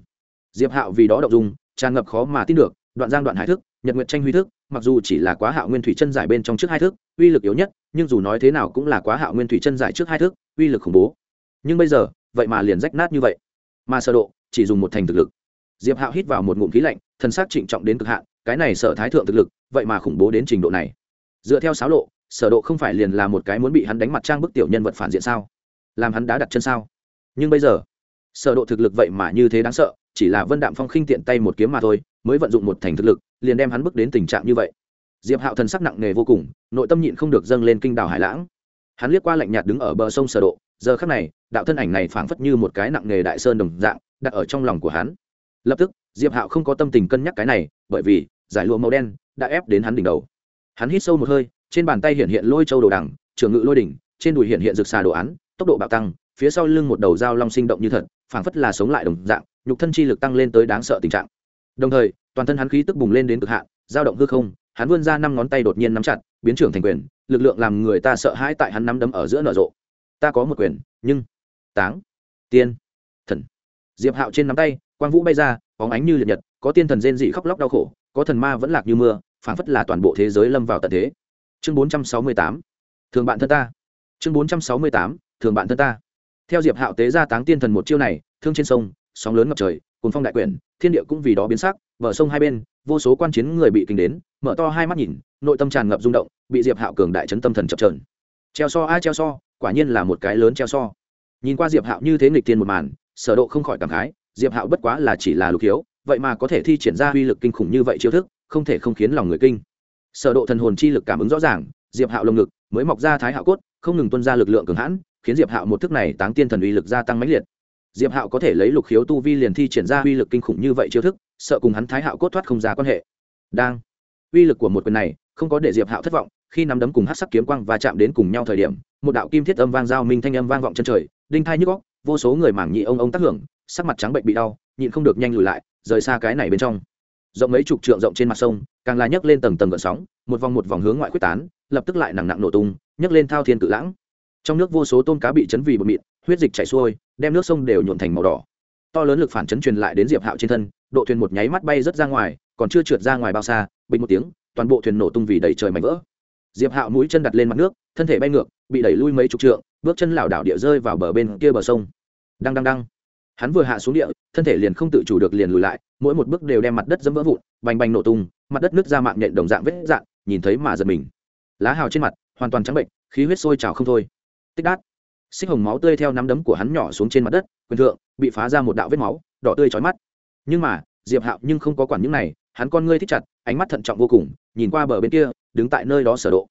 Diệp hạo vì đó động dung, tràn ngập khó mà tin được, đoạn giang đoạn hải thức, nhật nguyệt tranh huy thức, mặc dù chỉ là quá hạo nguyên thủy chân giải bên trong trước hai thức, uy lực yếu nhất, nhưng dù nói thế nào cũng là quá hạo nguyên thủy chân giải trước hai thức, uy lực khủng bố. Nhưng bây giờ vậy mà liền rách nát như vậy. Mà sơ độ, chỉ dùng một thành thực lực. Diệp hạo hít vào một ngụm khí lạnh thân xác trịnh trọng đến cực hạn, cái này sở thái thượng thực lực, vậy mà khủng bố đến trình độ này. Dựa theo sáo lộ, sở độ không phải liền là một cái muốn bị hắn đánh mặt trang bức tiểu nhân vật phản diện sao? Làm hắn đã đặt chân sao? Nhưng bây giờ, sở độ thực lực vậy mà như thế đáng sợ, chỉ là vân đạm phong khinh tiện tay một kiếm mà thôi, mới vận dụng một thành thực lực, liền đem hắn bước đến tình trạng như vậy. Diệp hạo thần sắc nặng nề vô cùng, nội tâm nhịn không được dâng lên kinh đảo hải lãng hắn liếc qua lạnh nhạt đứng ở bờ sông sở độ, giờ khắc này, đạo thân ảnh này phảng phất như một cái nặng nghề đại sơn đồng dạng, đặt ở trong lòng của hắn. Lập tức, diệp hạo không có tâm tình cân nhắc cái này, bởi vì, giải lụa màu đen đã ép đến hắn đỉnh đầu. Hắn hít sâu một hơi, trên bàn tay hiện hiện lôi châu đồ đằng, trường ngự lôi đỉnh, trên đùi hiện hiện rực xà đồ án, tốc độ bạo tăng, phía sau lưng một đầu dao long sinh động như thật, phảng phất là sống lại đồng dạng, nhục thân chi lực tăng lên tới đáng sợ tình trạng. Đồng thời, toàn thân hắn khí tức bùng lên đến cực hạn, dao động hư không, hắn vươn ra năm ngón tay đột nhiên nắm chặt, biến trưởng thành quyền lực lượng làm người ta sợ hãi tại hắn nắm đấm ở giữa nở rộ. Ta có một quyền, nhưng, táng, tiên, thần. Diệp hạo trên nắm tay, quang vũ bay ra, bóng ánh như liệt nhật, có tiên thần rên dị khóc lóc đau khổ, có thần ma vẫn lạc như mưa, phảng phất là toàn bộ thế giới lâm vào tận thế. Chương bốn trăm sáu mươi tám, thường bạn thân ta. Chương bốn trăm sáu mươi tám, thường bạn thân ta. Theo diệp hạo tế ra táng tiên thần một chiêu này, thương trên sông, sóng lớn ngập trời cùng phong đại quyển, thiên địa cũng vì đó biến sắc, bờ sông hai bên, vô số quan chiến người bị kinh đến, mở to hai mắt nhìn, nội tâm tràn ngập rung động bị diệp hạo cường đại chấn tâm thần chập trờn treo so ai treo so, quả nhiên là một cái lớn treo so. Nhìn qua diệp hạo như thế nghịch tiên một màn, sở độ không khỏi cảm khái, diệp hạo bất quá là chỉ là lục hiếu, vậy mà có thể thi triển ra uy lực kinh khủng như vậy chiêu thức, không thể không khiến lòng người kinh. Sở độ thần hồn chi lực cảm ứng rõ ràng, diệp hạo lồng ngực mới mọc ra thái hạo cốt, không ngừng tuôn ra lực lượng cường hãn, khiến diệp hạo một thức này táng tiên thần uy lực gia tăng mãnh liệt. Diệp hạo có thể lấy lục khiếu tu vi liền thi triển ra uy lực kinh khủng như vậy chiêu thức, sợ cùng hắn thái hạo cốt thoát không ra quan hệ. Đang, uy lực của một quyền này không có để diệp hạo thất vọng, khi nắm đấm cùng hát sắc kiếm quang và chạm đến cùng nhau thời điểm, một đạo kim thiết âm vang giao minh thanh âm vang vọng chân trời, đinh thai nhức góc vô số người mảng nhị ông ông tác hưởng, sắc mặt trắng bệnh bị đau, nhịn không được nhanh lùi lại, rời xa cái này bên trong. Rộng mấy chục trượng rộng trên mặt sông, càng là nhấc lên tầng tầng gợn sóng, một vòng một vòng hướng ngoại quyết tán, lập tức lại nặng nặng nổ tung, nhấc lên thao thiên cự lãng. Trong nước vô số tôm cá bị chấn vì bột mịn, huyết dịch chảy xuôi, đem nước sông đều nhuộn thành màu đỏ. To lớn lực phản chấn truyền lại đến diệp hạo trên thân, độ thuyền một nháy mắt bay rớt ra ngoài, còn chưa trượt ra ngoài bao xa, bình một tiếng toàn bộ thuyền nổ tung vì đầy trời mảnh vỡ. Diệp hạo mũi chân đặt lên mặt nước, thân thể bay ngược, bị đẩy lui mấy chục trượng, bước chân lảo đảo địa rơi vào bờ bên kia bờ sông. Đăng đăng đăng. Hắn vừa hạ xuống địa, thân thể liền không tự chủ được liền lùi lại, mỗi một bước đều đem mặt đất dẫm vỡ vụn, bành bành nổ tung, mặt đất nứt ra mạng nhện đồng dạng vết dạng nhìn thấy mà giật mình. Lá hào trên mặt, hoàn toàn trắng bệnh, khí huyết sôi trào không thôi. Tích đát. Xích hồng máu tươi theo nắm đấm của hắn nhỏ xuống trên mặt đất, quyền thượng, bị phá ra một đạo vết máu, đỏ tươi chói mắt. Nhưng mà, diệp hạo nhưng không có quản những này, hắn con ngươi thích chặt, ánh mắt thận trọng vô cùng nhìn qua bờ bên kia, đứng tại nơi đó sở độ.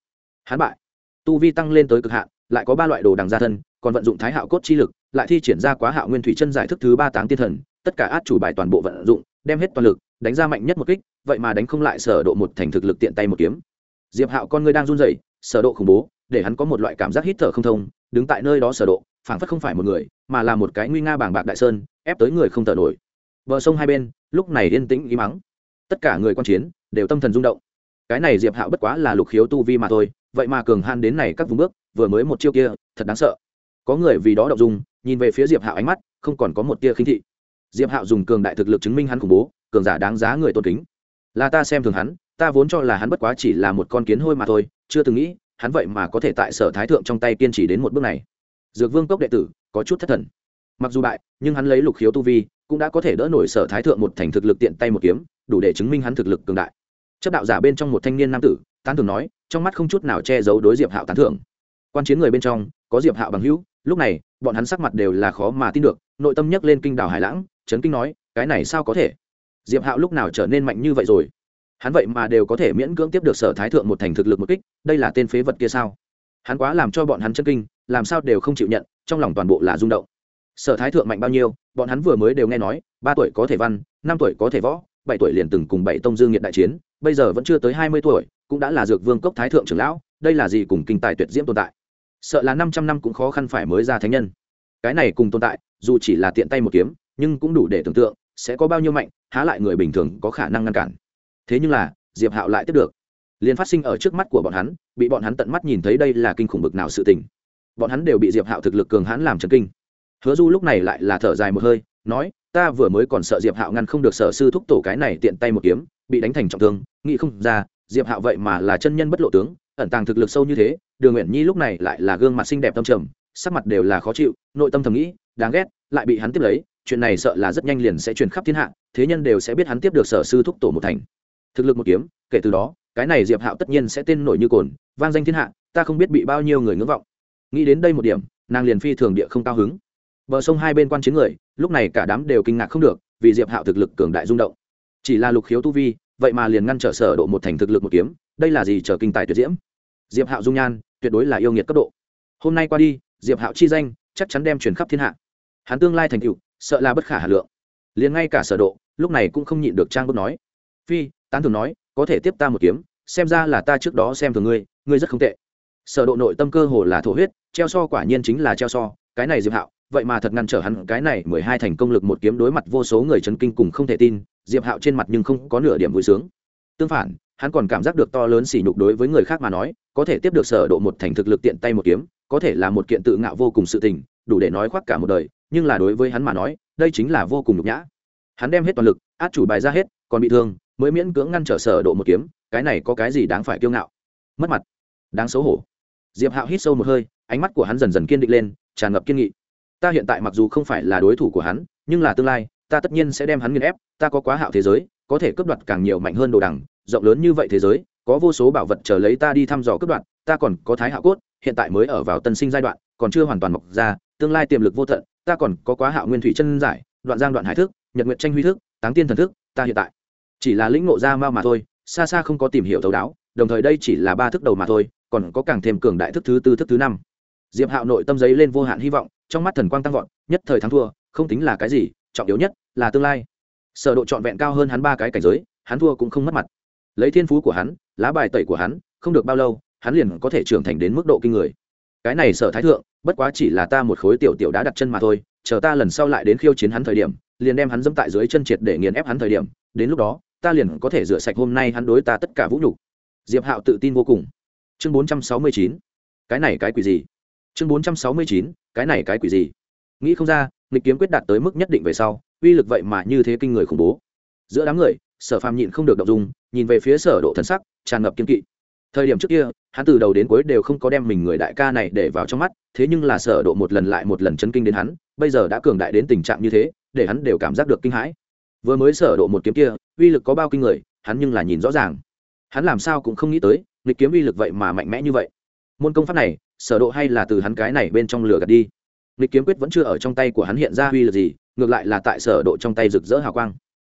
Hắn bại. Tu vi tăng lên tới cực hạn, lại có ba loại đồ đằng gia thân, còn vận dụng thái hạo cốt chi lực, lại thi triển ra quá hạo nguyên thủy chân giải thức thứ ba táng tiên thần, tất cả át chủ bài toàn bộ vận dụng, đem hết toàn lực, đánh ra mạnh nhất một kích, vậy mà đánh không lại sở độ một thành thực lực tiện tay một kiếm. Diệp hạo con ngươi đang run rẩy, sở độ khủng bố, để hắn có một loại cảm giác hít thở không thông, đứng tại nơi đó sở độ, phảng phất không phải một người, mà là một cái nguy nga bảng bạc đại sơn, ép tới người không thở nổi. Bờ sông hai bên, lúc này yên tĩnh ý mắng tất cả người quan chiến, đều tâm thần rung động cái này diệp hạo bất quá là lục khiếu tu vi mà thôi, vậy mà cường han đến này các vùng bước, vừa mới một chiêu kia, thật đáng sợ. Có người vì đó động dung, nhìn về phía diệp hạo ánh mắt, không còn có một tia khinh thị. Diệp hạo dùng cường đại thực lực chứng minh hắn khủng bố, cường giả đáng giá người tôn kính. Là ta xem thường hắn, ta vốn cho là hắn bất quá chỉ là một con kiến hôi mà thôi, chưa từng nghĩ, hắn vậy mà có thể tại sở thái thượng trong tay kiên trì đến một bước này. Dược vương cốc đệ tử, có chút thất thần. Mặc dù bại, nhưng hắn lấy lục khiếu tu vi, cũng đã có thể đỡ nổi sở thái thượng một thành thực lực tiện tay một kiếm, đủ để chứng minh hắn thực lực cường đại chấp đạo giả bên trong một thanh niên nam tử, tán thưởng nói, trong mắt không chút nào che giấu đối diệp hạo tán thưởng. Quan chiến người bên trong, có diệp hạo bằng hữu, lúc này, bọn hắn sắc mặt đều là khó mà tin được, nội tâm nhấc lên kinh đảo hải lãng trấn kinh nói, cái này sao có thể? Diệp hạo lúc nào trở nên mạnh như vậy rồi? Hắn vậy mà đều có thể miễn cưỡng tiếp được sở thái thượng một thành thực lực một kích, đây là tên phế vật kia sao? Hắn quá làm cho bọn hắn chân kinh, làm sao đều không chịu nhận, trong lòng toàn bộ là rung động. Sở thái thượng mạnh bao nhiêu, bọn hắn vừa mới đều nghe nói, ba tuổi có thể văn, năm tuổi có thể võ, bảy tuổi liền từng cùng bảy tông dương nghiệt đại chiến bây giờ vẫn chưa tới hai mươi tuổi, cũng đã là dược vương cốc thái thượng trưởng lão, đây là gì cùng kinh tài tuyệt diễm tồn tại? Sợ là năm trăm năm cũng khó khăn phải mới ra thánh nhân. Cái này cùng tồn tại, dù chỉ là tiện tay một kiếm, nhưng cũng đủ để tưởng tượng, sẽ có bao nhiêu mạnh, há lại người bình thường có khả năng ngăn cản. Thế nhưng là, diệp hạo lại tiếp được. Liền phát sinh ở trước mắt của bọn hắn, bị bọn hắn tận mắt nhìn thấy đây là kinh khủng bực nào sự tình. Bọn hắn đều bị diệp hạo thực lực cường hãn làm chấn kinh. Hứa du lúc này lại là thở dài một hơi, nói ta vừa mới còn sợ diệp hạo ngăn không được sở sư thúc tổ cái này tiện tay một kiếm, bị đánh thành trọng thương, nghĩ không ra, diệp hạo vậy mà là chân nhân bất lộ tướng, ẩn tàng thực lực sâu như thế, đường nguyện nhi lúc này lại là gương mặt xinh đẹp tâm trầm, sắc mặt đều là khó chịu, nội tâm thầm nghĩ, đáng ghét, lại bị hắn tiếp lấy, chuyện này sợ là rất nhanh liền sẽ truyền khắp thiên hạ, thế nhân đều sẽ biết hắn tiếp được sở sư thúc tổ một thành. Thực lực một kiếm, kể từ đó, cái này diệp hạo tất nhiên sẽ tên nổi như cồn, vang danh thiên hạ, ta không biết bị bao nhiêu người ngưỡng vọng. Nghĩ đến đây một điểm, nàng liền phi thường địa không cao hứng. Bờ sông hai bên quan chiến người lúc này cả đám đều kinh ngạc không được, vì diệp hạo thực lực cường đại rung động. Chỉ là lục khiếu tu vi, vậy mà liền ngăn trở sở độ một thành thực lực một kiếm, đây là gì trở kinh tài tuyệt diễm. Diệp hạo dung nhan, tuyệt đối là yêu nghiệt cấp độ. Hôm nay qua đi, diệp hạo chi danh chắc chắn đem truyền khắp thiên hạ. Hắn tương lai thành tựu, sợ là bất khả hà lượng. Liền ngay cả sở độ, lúc này cũng không nhịn được trang bút nói. Phi, tán thường nói, có thể tiếp ta một kiếm, xem ra là ta trước đó xem thường ngươi ngươi rất không tệ. Sở độ nội tâm cơ hồ là thổ huyết, treo so quả nhiên chính là treo so, cái này diệp hạo vậy mà thật ngăn trở hắn cái này mười hai thành công lực một kiếm đối mặt vô số người chấn kinh cùng không thể tin, diệp hạo trên mặt nhưng không có nửa điểm vui sướng. Tương phản, hắn còn cảm giác được to lớn sỉ nhục đối với người khác mà nói, có thể tiếp được sở độ một thành thực lực tiện tay một kiếm, có thể là một kiện tự ngạo vô cùng sự tình, đủ để nói khoác cả một đời, nhưng là đối với hắn mà nói, đây chính là vô cùng nhục nhã. Hắn đem hết toàn lực, át chủ bài ra hết, còn bị thương, mới miễn cưỡng ngăn trở sở độ một kiếm, cái này có cái gì đáng phải kiêu ngạo? Mất mặt. Đáng xấu hổ. Diệp hạo hít sâu một hơi, ánh mắt của hắn dần dần kiên định lên, tràn ngập kiên nghị ta hiện tại mặc dù không phải là đối thủ của hắn, nhưng là tương lai, ta tất nhiên sẽ đem hắn nghiền ép, ta có quá hạo thế giới, có thể cướp đoạt càng nhiều mạnh hơn đồ đằng, rộng lớn như vậy thế giới, có vô số bảo vật chờ lấy ta đi thăm dò cướp đoạt, ta còn có thái hạo cốt, hiện tại mới ở vào tân sinh giai đoạn, còn chưa hoàn toàn mọc ra, tương lai tiềm lực vô tận, ta còn có quá hạo nguyên thủy chân giải, đoạn giang đoạn hải thức, nhật nguyện tranh huy thức, táng tiên thần thức, ta hiện tại chỉ là lĩnh ngộ ra mao mà thôi, xa xa không có tìm hiểu thấu đáo, đồng thời đây chỉ là ba thức đầu mà thôi, còn có càng thêm cường đại thức thứ tư, thức thứ năm diệp hạo nội tâm giấy lên vô hạn hy vọng, trong mắt thần quang tăng vọt, nhất thời thắng thua, không tính là cái gì, trọng yếu nhất là tương lai. Sở độ trọn vẹn cao hơn hắn ba cái cảnh giới, hắn thua cũng không mất mặt. Lấy thiên phú của hắn, lá bài tẩy của hắn, không được bao lâu, hắn liền có thể trưởng thành đến mức độ kinh người. Cái này sở thái thượng, bất quá chỉ là ta một khối tiểu tiểu đã đặt chân mà thôi, chờ ta lần sau lại đến khiêu chiến hắn thời điểm, liền đem hắn dẫm tại dưới chân triệt để nghiền ép hắn thời điểm, đến lúc đó, ta liền có thể rửa sạch hôm nay hắn đối ta tất cả vũ nhục. Diệp hạo tự tin vô cùng. Chương 469 cái này cái quỷ gì? Chương 469 cái này cái quỷ gì? Nghĩ không ra, nghịch kiếm quyết đạt tới mức nhất định về sau, uy lực vậy mà như thế kinh người khủng bố. Giữa đám người, sở phàm nhịn không được động dung, nhìn về phía sở độ thần sắc, tràn ngập kiên kỵ. Thời điểm trước kia, hắn từ đầu đến cuối đều không có đem mình người đại ca này để vào trong mắt, thế nhưng là sở độ một lần lại một lần chấn kinh đến hắn, bây giờ đã cường đại đến tình trạng như thế, để hắn đều cảm giác được kinh hãi. Vừa mới sở độ một kiếm kia, uy lực có bao kinh người, hắn nhưng là nhìn rõ ràng. Hắn làm sao cũng không nghĩ tới, nghịch kiếm uy lực vậy mà mạnh mẽ như vậy. Môn công pháp này sở độ hay là từ hắn cái này bên trong lửa gạt đi. Nghịch kiếm quyết vẫn chưa ở trong tay của hắn hiện ra huy lực gì, ngược lại là tại sở độ trong tay rực rỡ hào quang.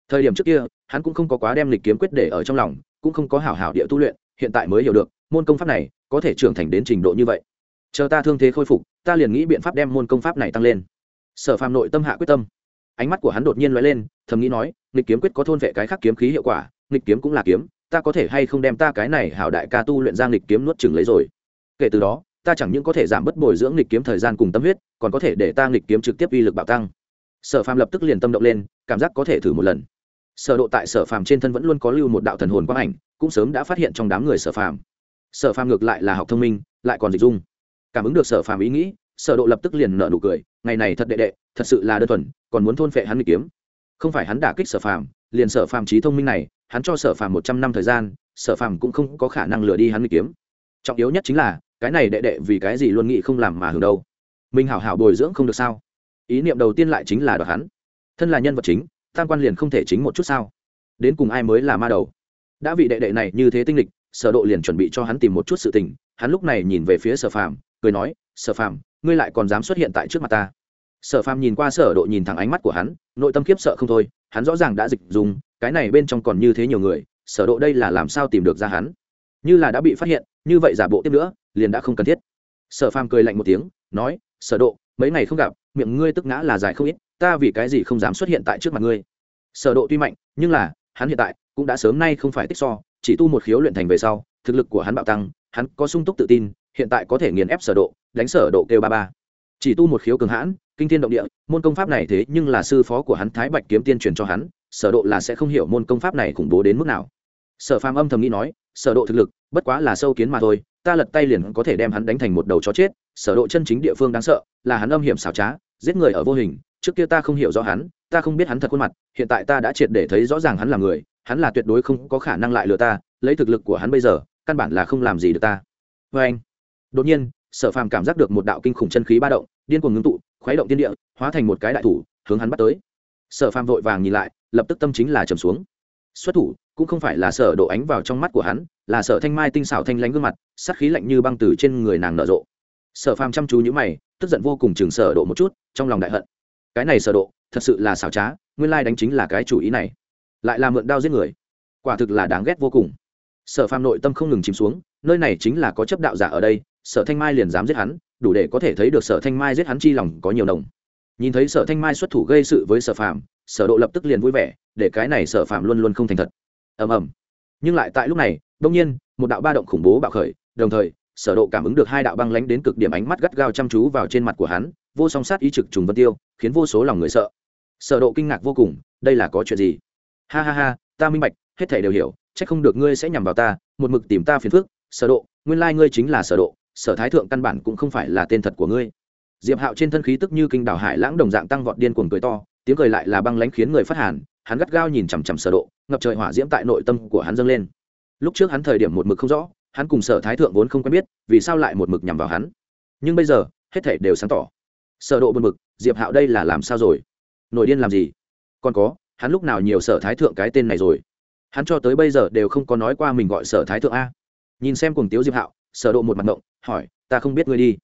Thời điểm trước kia, hắn cũng không có quá đem nghịch kiếm quyết để ở trong lòng, cũng không có hảo hảo địa tu luyện, hiện tại mới hiểu được, môn công pháp này có thể trưởng thành đến trình độ như vậy. Chờ ta thương thế khôi phục, ta liền nghĩ biện pháp đem môn công pháp này tăng lên. Sở phàm nội tâm hạ quyết tâm. Ánh mắt của hắn đột nhiên lóe lên, thầm nghĩ nói nghịch kiếm quyết có thôn vệ cái khác kiếm khí hiệu quả nghịch kiếm cũng là kiếm, ta có thể hay không đem ta cái này hảo đại ca tu luyện ra nghịch kiếm nuốt chừng lấy rồi? Kể từ đó ta chẳng những có thể giảm bớt bồi dưỡng nghịch kiếm thời gian cùng tâm huyết, còn có thể để ta nghịch kiếm trực tiếp uy lực bạo tăng. Sở phàm lập tức liền tâm động lên, cảm giác có thể thử một lần. Sở độ tại sở phàm trên thân vẫn luôn có lưu một đạo thần hồn quang ảnh, cũng sớm đã phát hiện trong đám người sở phàm. Sở phàm ngược lại là học thông minh, lại còn dịch dung. Cảm ứng được sở phàm ý nghĩ, sở độ lập tức liền nở nụ cười, ngày này thật đệ đệ, thật sự là đơn thuần, còn muốn thôn phệ hắn nghịch kiếm. Không phải hắn đả kích sở phàm, liền sở phàm trí thông minh này, hắn cho sở phàm một trăm năm thời gian, sở phàm cũng không có khả năng lừa đi hắn nghịch kiếm. Trọng yếu nhất chính là cái này đệ đệ vì cái gì luôn nghĩ không làm mà hưởng đâu? Mình hảo hảo bồi dưỡng không được sao? Ý niệm đầu tiên lại chính là đoạt hắn. Thân là nhân vật chính, tam quan liền không thể chính một chút sao? Đến cùng ai mới là ma đầu? Đã vị đệ đệ này như thế tinh lịch, sở độ liền chuẩn bị cho hắn tìm một chút sự tình, hắn lúc này nhìn về phía sở phàm, cười nói, sở phàm, ngươi lại còn dám xuất hiện tại trước mặt ta? Sở phàm nhìn qua sở độ nhìn thẳng ánh mắt của hắn, nội tâm khiếp sợ không thôi, hắn rõ ràng đã dịch dùng, cái này bên trong còn như thế nhiều người, sở độ đây là làm sao tìm được ra hắn? Như là đã bị phát hiện như vậy giả bộ tiếp nữa, liền đã không cần thiết. Sở phàm cười lạnh một tiếng, nói, sở độ, mấy ngày không gặp, miệng ngươi tức ngã là dài không ít, ta vì cái gì không dám xuất hiện tại trước mặt ngươi? Sở độ tuy mạnh, nhưng là, hắn hiện tại cũng đã sớm nay không phải tích so, chỉ tu một khiếu luyện thành về sau, thực lực của hắn bạo tăng, hắn có sung túc tự tin, hiện tại có thể nghiền ép sở độ, đánh sở độ kêu ba ba. Chỉ tu một khiếu cường hãn, kinh thiên động địa, môn công pháp này thế nhưng là sư phó của hắn thái bạch kiếm tiên truyền cho hắn, sở độ là sẽ không hiểu môn công pháp này khủng bố đến mức nào sở phàm âm thầm nghĩ nói, sở độ thực lực, bất quá là sâu kiến mà thôi, ta lật tay liền có thể đem hắn đánh thành một đầu chó chết, sở độ chân chính địa phương đáng sợ, là hắn âm hiểm xảo trá, giết người ở vô hình, trước kia ta không hiểu rõ hắn, ta không biết hắn thật khuôn mặt, hiện tại ta đã triệt để thấy rõ ràng hắn là người, hắn là tuyệt đối không có khả năng lại lừa ta, lấy thực lực của hắn bây giờ, căn bản là không làm gì được ta. Với anh, đột nhiên, sở phàm cảm giác được một đạo kinh khủng chân khí ba động, điên cuồng ngưng tụ, khuấy động thiên địa, hóa thành một cái đại thủ, hướng hắn bắt tới. Sở phàm vội vàng nhìn lại, lập tức tâm chính là trầm xuống. Xuất thủ cũng không phải là sở độ ánh vào trong mắt của hắn, là sở thanh mai tinh xảo thanh lãnh gương mặt, sát khí lạnh như băng từ trên người nàng nở rộ. Sở phàm chăm chú nhíu mày, tức giận vô cùng chừng sở độ một chút, trong lòng đại hận. Cái này sở độ, thật sự là xảo trá, nguyên lai đánh chính là cái chủ ý này. Lại là mượn đao giết người. Quả thực là đáng ghét vô cùng. Sở phàm nội tâm không ngừng chìm xuống, nơi này chính là có chấp đạo giả ở đây, sở thanh mai liền dám giết hắn, đủ để có thể thấy được sở thanh mai giết hắn chi lòng có nhiều đồng. Nhìn thấy sở thanh mai xuất thủ gây sự với sở phàm, sở độ lập tức liền vui vẻ, để cái này sở phàm luôn luôn không thành thật ầm ầm. Nhưng lại tại lúc này đông nhiên, một đạo ba động khủng bố bạo khởi, đồng thời, sở độ cảm ứng được hai đạo băng lãnh đến cực điểm ánh mắt gắt gao chăm chú vào trên mặt của hắn, vô song sát ý trực trùng vân tiêu, khiến vô số lòng người sợ. Sở độ kinh ngạc vô cùng, đây là có chuyện gì? Ha ha ha, ta minh bạch, hết thảy đều hiểu, chắc không được ngươi sẽ nhằm vào ta, một mực tìm ta phiền phức, sở độ, nguyên lai ngươi chính là sở độ, sở thái thượng căn bản cũng không phải là tên thật của ngươi. Diệp hạo trên thân khí tức như kinh đảo hải lãng đồng dạng tăng vọt điên cuồng cười to, tiếng cười lại là băng lãnh khiến người phát hàn hắn gắt gao nhìn chằm chằm sở độ, ngập trời hỏa diễm tại nội tâm của hắn dâng lên. Lúc trước hắn thời điểm một mực không rõ, hắn cùng sở thái thượng vốn không quen biết, vì sao lại một mực nhằm vào hắn? Nhưng bây giờ, hết thảy đều sáng tỏ. Sở độ buồn bực, diệp hạo đây là làm sao rồi? Nội điên làm gì? Còn có, hắn lúc nào nhiều sở thái thượng cái tên này rồi? Hắn cho tới bây giờ đều không có nói qua mình gọi sở thái thượng a. Nhìn xem cùng tiếu diệp hạo, sở độ một mặt ngộng, hỏi, ta không biết ngươi đi.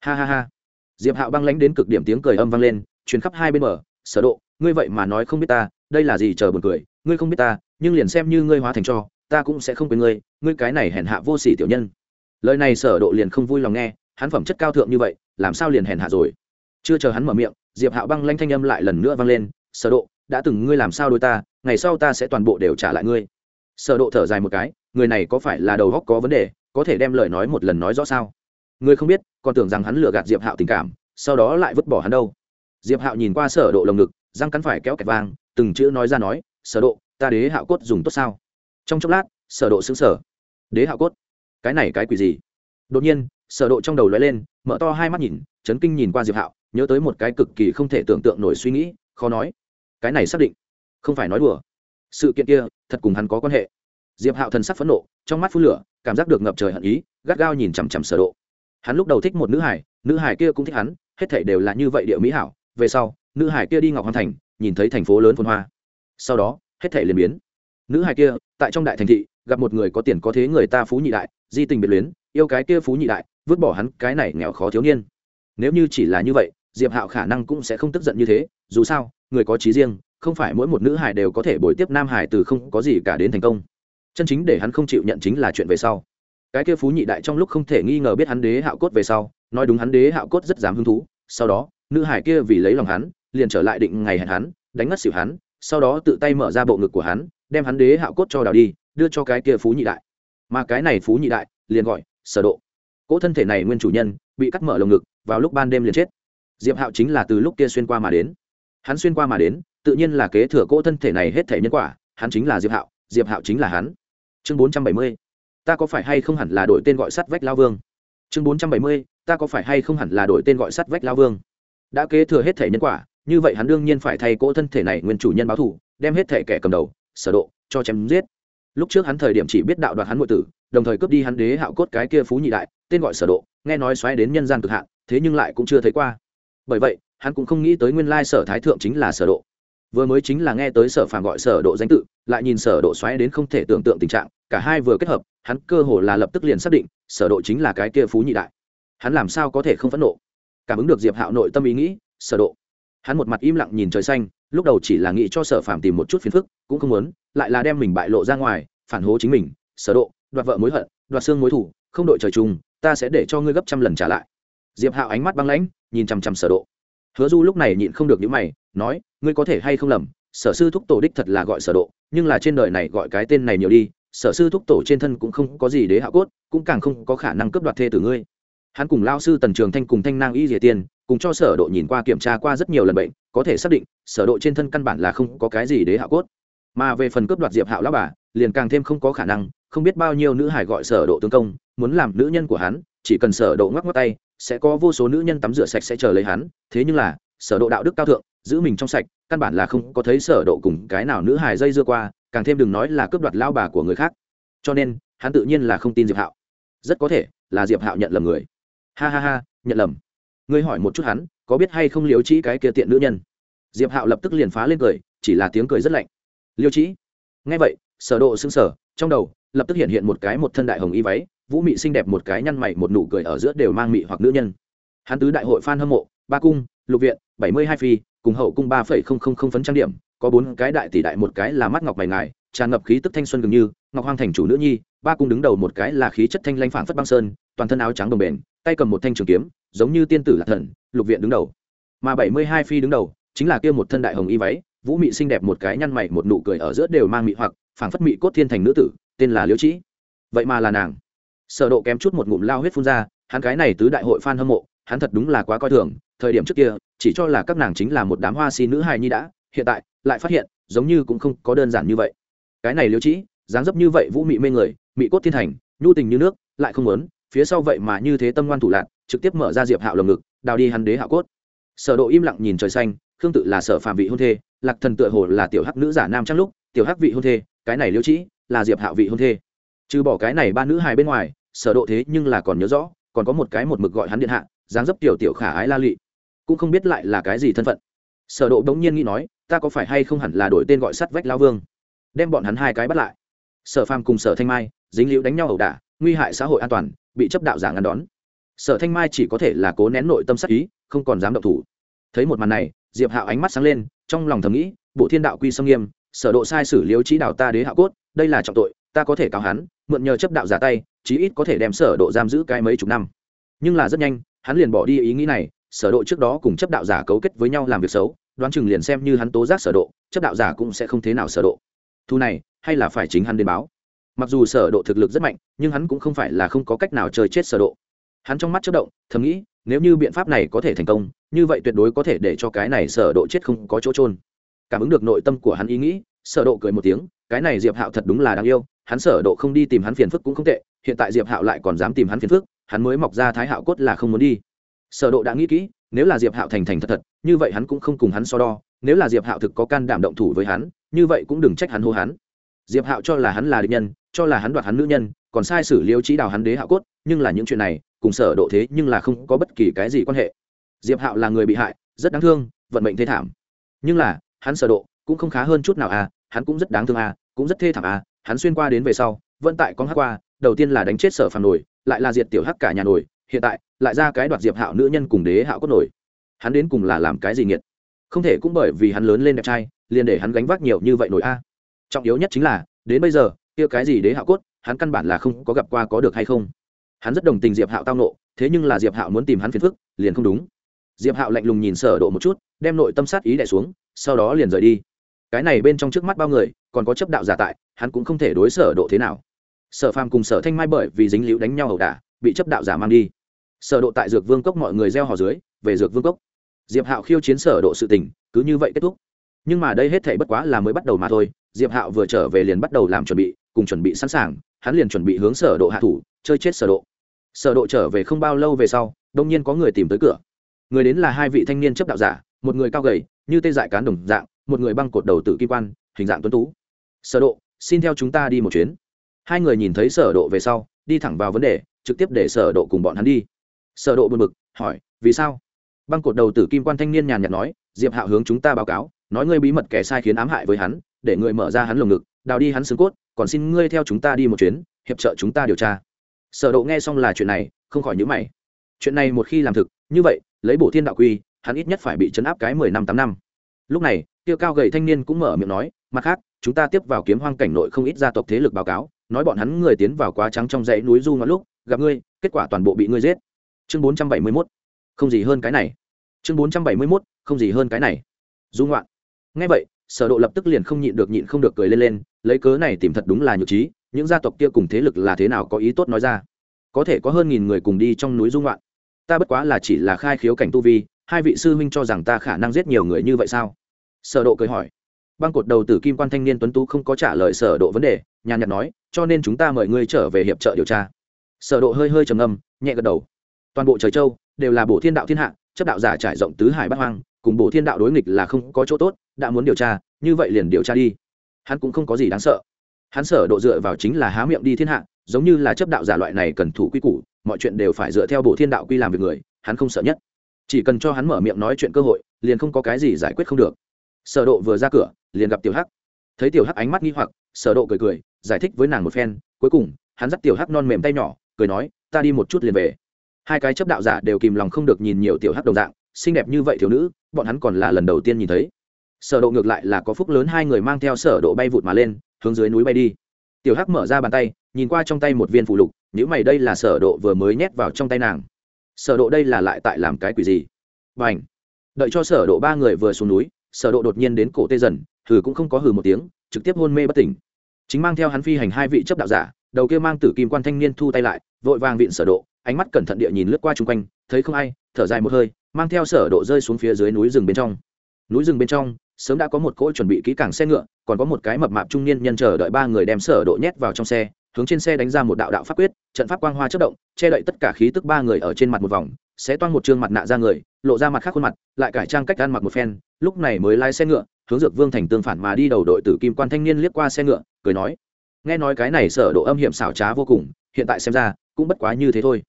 Ha ha ha. Diệp hạo băng lãnh đến cực điểm tiếng cười âm vang lên, truyền khắp hai bên bờ, sở độ, ngươi vậy mà nói không biết ta đây là gì chờ buồn cười, ngươi không biết ta, nhưng liền xem như ngươi hóa thành cho, ta cũng sẽ không quên ngươi ngươi cái này hèn hạ vô sỉ tiểu nhân. Lời này sở độ liền không vui lòng nghe, hắn phẩm chất cao thượng như vậy, làm sao liền hèn hạ rồi? Chưa chờ hắn mở miệng, diệp hạo băng lanh thanh âm lại lần nữa vang lên, sở độ, đã từng ngươi làm sao đối ta, ngày sau ta sẽ toàn bộ đều trả lại ngươi. Sở độ thở dài một cái, người này có phải là đầu óc có vấn đề, có thể đem lời nói một lần nói rõ sao? Ngươi không biết, còn tưởng rằng hắn lừa gạt diệp hạo tình cảm, sau đó lại vứt bỏ hắn đâu. Diệp hạo nhìn qua sở độ lồng ngực, răng cắn phải kéo kẹt vang từng chữ nói ra nói, sở độ, ta đế hạo cốt dùng tốt sao? Trong chốc lát, sở độ sững sờ. Đế hạo cốt? Cái này cái quỷ gì? Đột nhiên, sở độ trong đầu lóe lên, mở to hai mắt nhìn, chấn kinh nhìn qua diệp hạo, nhớ tới một cái cực kỳ không thể tưởng tượng nổi suy nghĩ, khó nói. Cái này xác định, không phải nói đùa. Sự kiện kia, thật cùng hắn có quan hệ. Diệp hạo thần sắc phẫn nộ, trong mắt phun lửa, cảm giác được ngập trời hận ý, gắt gao nhìn chằm chằm sở độ. Hắn lúc đầu thích một nữ hải nữ hải kia cũng thích hắn, hết thảy đều là như vậy địa mỹ hảo. Về sau, nữ hải kia đi ngọc hoàn thành nhìn thấy thành phố lớn phồn hoa. Sau đó, hết thảy liền biến. Nữ hài kia, tại trong đại thành thị, gặp một người có tiền có thế người ta phú nhị đại, di tình biệt luyến, yêu cái kia phú nhị đại, vứt bỏ hắn, cái này nghèo khó thiếu niên. Nếu như chỉ là như vậy, diệp hạo khả năng cũng sẽ không tức giận như thế, dù sao, người có trí riêng, không phải mỗi một nữ hải đều có thể bồi tiếp nam hải từ không có gì cả đến thành công. Chân chính để hắn không chịu nhận chính là chuyện về sau. Cái kia phú nhị đại trong lúc không thể nghi ngờ biết hắn đế hạo cốt về sau, nói đúng hắn đế hạo cốt rất dám hứng thú, sau đó, nữ hải kia vì lấy lòng hắn liền trở lại định ngày hẹn hắn, đánh ngất xỉu hắn, sau đó tự tay mở ra bộ ngực của hắn, đem hắn đế hạo cốt cho đào đi, đưa cho cái kia phú nhị đại. Mà cái này phú nhị đại, liền gọi sở độ. Cỗ thân thể này nguyên chủ nhân, bị cắt mở lồng ngực, vào lúc ban đêm liền chết. Diệp hạo chính là từ lúc kia xuyên qua mà đến. Hắn xuyên qua mà đến, tự nhiên là kế thừa cỗ thân thể này hết thể nhân quả, hắn chính là diệp hạo diệp hạo chính là hắn. Chương bốn trăm bảy mươi, ta có phải hay không hẳn là đổi tên gọi sắt vách lao vương? Chương bốn trăm bảy mươi, ta có phải hay không hẳn là đổi tên gọi sắt vách lao vương? Đã kế thừa hết thể nhân quả như vậy hắn đương nhiên phải thay cỗ thân thể này nguyên chủ nhân báo thù, đem hết thể kẻ cầm đầu, sở độ, cho chém giết. Lúc trước hắn thời điểm chỉ biết đạo đoạt hắn nội tử, đồng thời cướp đi hắn đế hạo cốt cái kia phú nhị đại, tên gọi sở độ, nghe nói xoáy đến nhân gian cực hạn, thế nhưng lại cũng chưa thấy qua. Bởi vậy, hắn cũng không nghĩ tới nguyên lai sở thái thượng chính là sở độ. Vừa mới chính là nghe tới sở phàm gọi sở độ danh tự, lại nhìn sở độ xoáy đến không thể tưởng tượng tình trạng, cả hai vừa kết hợp, hắn cơ hồ là lập tức liền xác định, sở độ chính là cái kia phú nhị đại. Hắn làm sao có thể không phẫn nộ? Cảm ứng được diệp hạo nội tâm ý nghĩ, sở độ hắn một mặt im lặng nhìn trời xanh, lúc đầu chỉ là nghĩ cho sở phàm tìm một chút phiền phức, cũng không muốn, lại là đem mình bại lộ ra ngoài, phản hố chính mình, sở độ, đoạt vợ mối hận, đoạt xương mối thủ, không đội trời chung, ta sẽ để cho ngươi gấp trăm lần trả lại. Diệp hạo ánh mắt băng lãnh, nhìn chằm chằm sở độ. Hứa du lúc này nhịn không được những mày, nói, ngươi có thể hay không lầm, sở sư thúc tổ đích thật là gọi sở độ, nhưng là trên đời này gọi cái tên này nhiều đi, sở sư thúc tổ trên thân cũng không có gì đế hạ cốt, cũng càng không có khả năng cướp đoạt thê tử ngươi hắn cùng lao sư tần trường thanh cùng thanh nang y diệt tiên, cùng cho sở độ nhìn qua kiểm tra qua rất nhiều lần bệnh, có thể xác định, sở độ trên thân căn bản là không có cái gì đế hạ cốt. Mà về phần cướp đoạt diệp hạo lão bà, liền càng thêm không có khả năng, không biết bao nhiêu nữ hải gọi sở độ tướng công, muốn làm nữ nhân của hắn, chỉ cần sở độ ngoắc ngoắc tay, sẽ có vô số nữ nhân tắm rửa sạch sẽ chờ lấy hắn. Thế nhưng là, sở độ đạo đức cao thượng, giữ mình trong sạch, căn bản là không có thấy sở độ cùng cái nào nữ hài dây dưa qua, càng thêm đừng nói là cướp đoạt lao bà của người khác. Cho nên, hắn tự nhiên là không tin diệp hạo. Rất có thể là diệp hạo nhận lầm người ha ha ha, nhận lầm. Ngươi hỏi một chút hắn, có biết hay không Liêu trĩ cái kia tiện nữ nhân? Diệp hạo lập tức liền phá lên cười, chỉ là tiếng cười rất lạnh. Liêu trĩ? Nghe vậy, sở độ sững sờ, trong đầu lập tức hiện hiện một cái một thân đại hồng y váy, vũ mị xinh đẹp một cái nhăn mày một nụ cười ở giữa đều mang mị hoặc nữ nhân. Hắn tứ đại hội fan hâm mộ, ba cung, lục viện, bảy mươi hai phi, cùng hậu cung ba phẩy không không không phấn trang điểm, có bốn cái đại tỷ đại một cái là mắt ngọc mày ngài, tràn ngập khí tức thanh xuân gần như, ngọc hoang thành chủ nữ nhi, ba cung đứng đầu một cái là khí chất thanh lanh phảng phất băng sơn toàn thân áo trắng đồng bền, tay cầm một thanh trường kiếm, giống như tiên tử lạc thần, lục viện đứng đầu. Mà bảy mươi hai phi đứng đầu, chính là kia một thân đại hồng y váy, vũ mị xinh đẹp một cái nhăn mày, một nụ cười ở giữa đều mang mị hoặc, phảng phất mị cốt thiên thành nữ tử, tên là liễu trĩ. Vậy mà là nàng. Sở độ kém chút một ngụm lao huyết phun ra, hắn cái này tứ đại hội fan hâm mộ, hắn thật đúng là quá coi thường, thời điểm trước kia, chỉ cho là các nàng chính là một đám hoa si nữ hài nhi đã, hiện tại, lại phát hiện, giống như cũng không có đơn giản như vậy. Cái này liễu trĩ, dáng dấp như vậy vũ mị mê người, mị cốt thiên thành, nhu tình như nước, lại không muốn phía sau vậy mà như thế tâm ngoan thủ lạc trực tiếp mở ra diệp hạo lồng ngực, đào đi hắn đế hạo cốt. Sở độ im lặng nhìn trời xanh, khương tự là sở phàm vị hôn thê, lạc thần tựa hồ là tiểu hắc nữ giả nam trang lúc, tiểu hắc vị hôn thê, cái này liễu trĩ, là diệp hạo vị hôn thê. Trừ bỏ cái này ba nữ hài bên ngoài, sở độ thế nhưng là còn nhớ rõ, còn có một cái một mực gọi hắn điện hạ, dáng dấp tiểu tiểu khả ái la lị. Cũng không biết lại là cái gì thân phận. Sở độ đống nhiên nghĩ nói, ta có phải hay không hẳn là đổi tên gọi sắt vách lao vương? Đem bọn hắn hai cái bắt lại. Sở phàm cùng sở thanh mai, dính liễu đánh nhau ẩu đả, nguy hại xã hội an toàn bị chấp đạo giả ngăn đón. Sở thanh mai chỉ có thể là cố nén nội tâm sắc ý, không còn dám động thủ. Thấy một màn này, diệp hạo ánh mắt sáng lên, trong lòng thầm nghĩ, bộ thiên đạo quy sâm nghiêm, sở độ sai xử liếu trí đạo ta đế hạ cốt, đây là trọng tội, ta có thể cáo hắn, mượn nhờ chấp đạo giả tay, chí ít có thể đem sở độ giam giữ cái mấy chục năm. Nhưng là rất nhanh, hắn liền bỏ đi ý nghĩ này, sở độ trước đó cùng chấp đạo giả cấu kết với nhau làm việc xấu, đoán chừng liền xem như hắn tố giác sở độ, chấp đạo giả cũng sẽ không thế nào sở độ. Thu này, hay là phải chính hắn đến báo mặc dù sở độ thực lực rất mạnh, nhưng hắn cũng không phải là không có cách nào chơi chết sở độ. Hắn trong mắt chớp động, thầm nghĩ, nếu như biện pháp này có thể thành công, như vậy tuyệt đối có thể để cho cái này sở độ chết không có chỗ trôn cảm ứng được nội tâm của hắn ý nghĩ, sở độ cười một tiếng, cái này diệp hạo thật đúng là đáng yêu, hắn sở độ không đi tìm hắn phiền phức cũng không tệ, hiện tại diệp hạo lại còn dám tìm hắn phiền phức, hắn mới mọc ra thái hạo cốt là không muốn đi. Sở độ đã nghĩ kỹ, nếu là diệp hạo thành thành thật thật, như vậy hắn cũng không cùng hắn so đo, nếu là diệp hạo thực có can đảm động thủ với hắn, như vậy cũng đừng trách hắn hô hắn diệp hạo cho là hắn là địch nhân, cho là hắn đoạt hắn nữ nhân, còn sai sử liêu trí đào hắn đế hạo cốt, nhưng là những chuyện này, cùng sở độ thế nhưng là không có bất kỳ cái gì quan hệ. Diệp hạo là người bị hại, rất đáng thương, vận mệnh thê thảm. Nhưng là, hắn sở độ cũng không khá hơn chút nào à hắn cũng rất đáng thương à cũng rất thê thảm à hắn xuyên qua đến về sau vận tại con hắc qua, đầu tiên là đánh chết sở phàm nổi, lại là diệt tiểu hắc cả nhà nổi, hiện tại, lại ra cái đoạt diệp hạo nữ nhân cùng đế hạo cốt nổi. Hắn đến cùng là làm cái gì nghiệt? Không thể cũng bởi vì hắn lớn lên đẹp trai, liền để hắn gánh vác nhiều như vậy nổi a trọng yếu nhất chính là, đến bây giờ, kia cái gì đế hạo cốt, hắn căn bản là không có gặp qua có được hay không. Hắn rất đồng tình diệp hạo tao nộ thế nhưng là diệp hạo muốn tìm hắn phiền phức, liền không đúng. Diệp hạo lạnh lùng nhìn sở độ một chút, đem nội tâm sát ý đè xuống, sau đó liền rời đi. Cái này bên trong trước mắt bao người, còn có chấp đạo giả tại, hắn cũng không thể đối sở độ thế nào. Sở phàm cùng sở thanh mai bởi vì dính liễu đánh nhau ẩu đả, bị chấp đạo giả mang đi. Sở độ tại dược vương cốc mọi người gieo hò dưới, về dược vương cốc. Diệp hạo khiêu chiến sở độ sự tình, cứ như vậy kết thúc nhưng mà đây hết thảy bất quá là mới bắt đầu mà thôi, diệp hạo vừa trở về liền bắt đầu làm chuẩn bị, cùng chuẩn bị sẵn sàng, hắn liền chuẩn bị hướng sở độ hạ thủ, chơi chết sở độ. Sở độ trở về không bao lâu về sau, đông nhiên có người tìm tới cửa. Người đến là hai vị thanh niên chấp đạo giả, một người cao gầy, như tê dại cán đồng dạng, một người băng cột đầu tử kim quan, hình dạng tuấn tú. Sở độ, xin theo chúng ta đi một chuyến. Hai người nhìn thấy sở độ về sau, đi thẳng vào vấn đề, trực tiếp để sở độ cùng bọn hắn đi. Sở độ buồn bực, hỏi, vì sao? Băng cột đầu tử kim quan thanh niên nhàn nhạt nói, diệp hạo hướng chúng ta báo cáo nói ngươi bí mật kẻ sai khiến ám hại với hắn, để ngươi mở ra hắn lồng ngực, đào đi hắn xương cốt, còn xin ngươi theo chúng ta đi một chuyến, hiệp trợ chúng ta điều tra. Sở độ nghe xong là chuyện này, không khỏi nhíu mày. Chuyện này một khi làm thực, như vậy, lấy bổ thiên đạo quy, hắn ít nhất phải bị chấn áp cái mười năm tám năm. Lúc này, tiêu cao gầy thanh niên cũng mở miệng nói, mặt khác, chúng ta tiếp vào kiếm hoang cảnh nội không ít gia tộc thế lực báo cáo, nói bọn hắn người tiến vào quá trắng trong dãy núi du ngoạn lúc, gặp ngươi, kết quả toàn bộ bị ngươi giết. Chương bốn trăm bảy mươi 471 không gì hơn cái này. Chương bốn trăm bảy mươi mốt, không gì hơn cái này. Du ngoạn ngay vậy, sở độ lập tức liền không nhịn được nhịn không được cười lên lên, lấy cớ này tìm thật đúng là nhược trí, những gia tộc kia cùng thế lực là thế nào có ý tốt nói ra. Có thể có hơn nghìn người cùng đi trong núi dung loạn ta bất quá là chỉ là khai khiếu cảnh tu vi, hai vị sư huynh cho rằng ta khả năng giết nhiều người như vậy sao? Sở độ cười hỏi. Băng cột đầu tử kim quan thanh niên tuấn tú không có trả lời sở độ vấn đề, nhàn nhạt nói, cho nên chúng ta mời ngươi trở về hiệp trợ điều tra. Sở độ hơi hơi trầm ngâm, nhẹ gật đầu. Toàn bộ trời châu, đều là bổ thiên đạo thiên hạ, chấp đạo giả trải rộng tứ hải bát hoang, cùng bổ thiên đạo đối nghịch là không có chỗ tốt đã muốn điều tra, như vậy liền điều tra đi. Hắn cũng không có gì đáng sợ. Hắn sở độ dựa vào chính là há miệng đi thiên hạ, giống như là chấp đạo giả loại này cần thủ quy củ, mọi chuyện đều phải dựa theo bộ thiên đạo quy làm việc người, hắn không sợ nhất. Chỉ cần cho hắn mở miệng nói chuyện cơ hội, liền không có cái gì giải quyết không được. Sở độ vừa ra cửa, liền gặp tiểu hắc. Thấy tiểu hắc ánh mắt nghi hoặc, sở độ cười cười, giải thích với nàng một phen, cuối cùng, hắn dắt tiểu hắc non mềm tay nhỏ, cười nói, ta đi một chút liền về. Hai cái chấp đạo giả đều kìm lòng không được nhìn nhiều tiểu hắc đồng dạng, xinh đẹp như vậy thiếu nữ, bọn hắn còn là lần đầu tiên nhìn thấy sở độ ngược lại là có phúc lớn hai người mang theo sở độ bay vụt mà lên, hướng dưới núi bay đi. Tiểu hắc mở ra bàn tay, nhìn qua trong tay một viên phụ lục nếu mày đây là sở độ vừa mới nhét vào trong tay nàng. Sở độ đây là lại tại làm cái quỷ gì? Bảnh đợi cho sở độ ba người vừa xuống núi, sở độ đột nhiên đến cổ tê dần, thử cũng không có hừ một tiếng, trực tiếp hôn mê bất tỉnh. Chính mang theo hắn phi hành hai vị chấp đạo giả, đầu kia mang tử kim quan thanh niên thu tay lại, vội vàng vịn sở độ, ánh mắt cẩn thận địa nhìn lướt qua chung quanh, thấy không ai, thở dài một hơi, mang theo sở độ rơi xuống phía dưới núi rừng bên trong. Núi rừng bên trong sớm đã có một cỗ chuẩn bị kỹ càng xe ngựa, còn có một cái mập mạp trung niên nhân chờ đợi ba người đem sở độ nhét vào trong xe, hướng trên xe đánh ra một đạo đạo pháp quyết, trận pháp quang hoa chớp động, che đậy tất cả khí tức ba người ở trên mặt một vòng sẽ toan một trương mặt nạ ra người, lộ ra mặt khác khuôn mặt, lại cải trang cách ăn mặc một phen, lúc này mới lái xe ngựa, hướng dược vương thành tương phản mà đi đầu đội tử kim quan thanh niên liếc qua xe ngựa, cười nói, nghe nói cái này sở độ âm hiểm xảo trá vô cùng, hiện tại xem ra, cũng bất quá như thế thôi.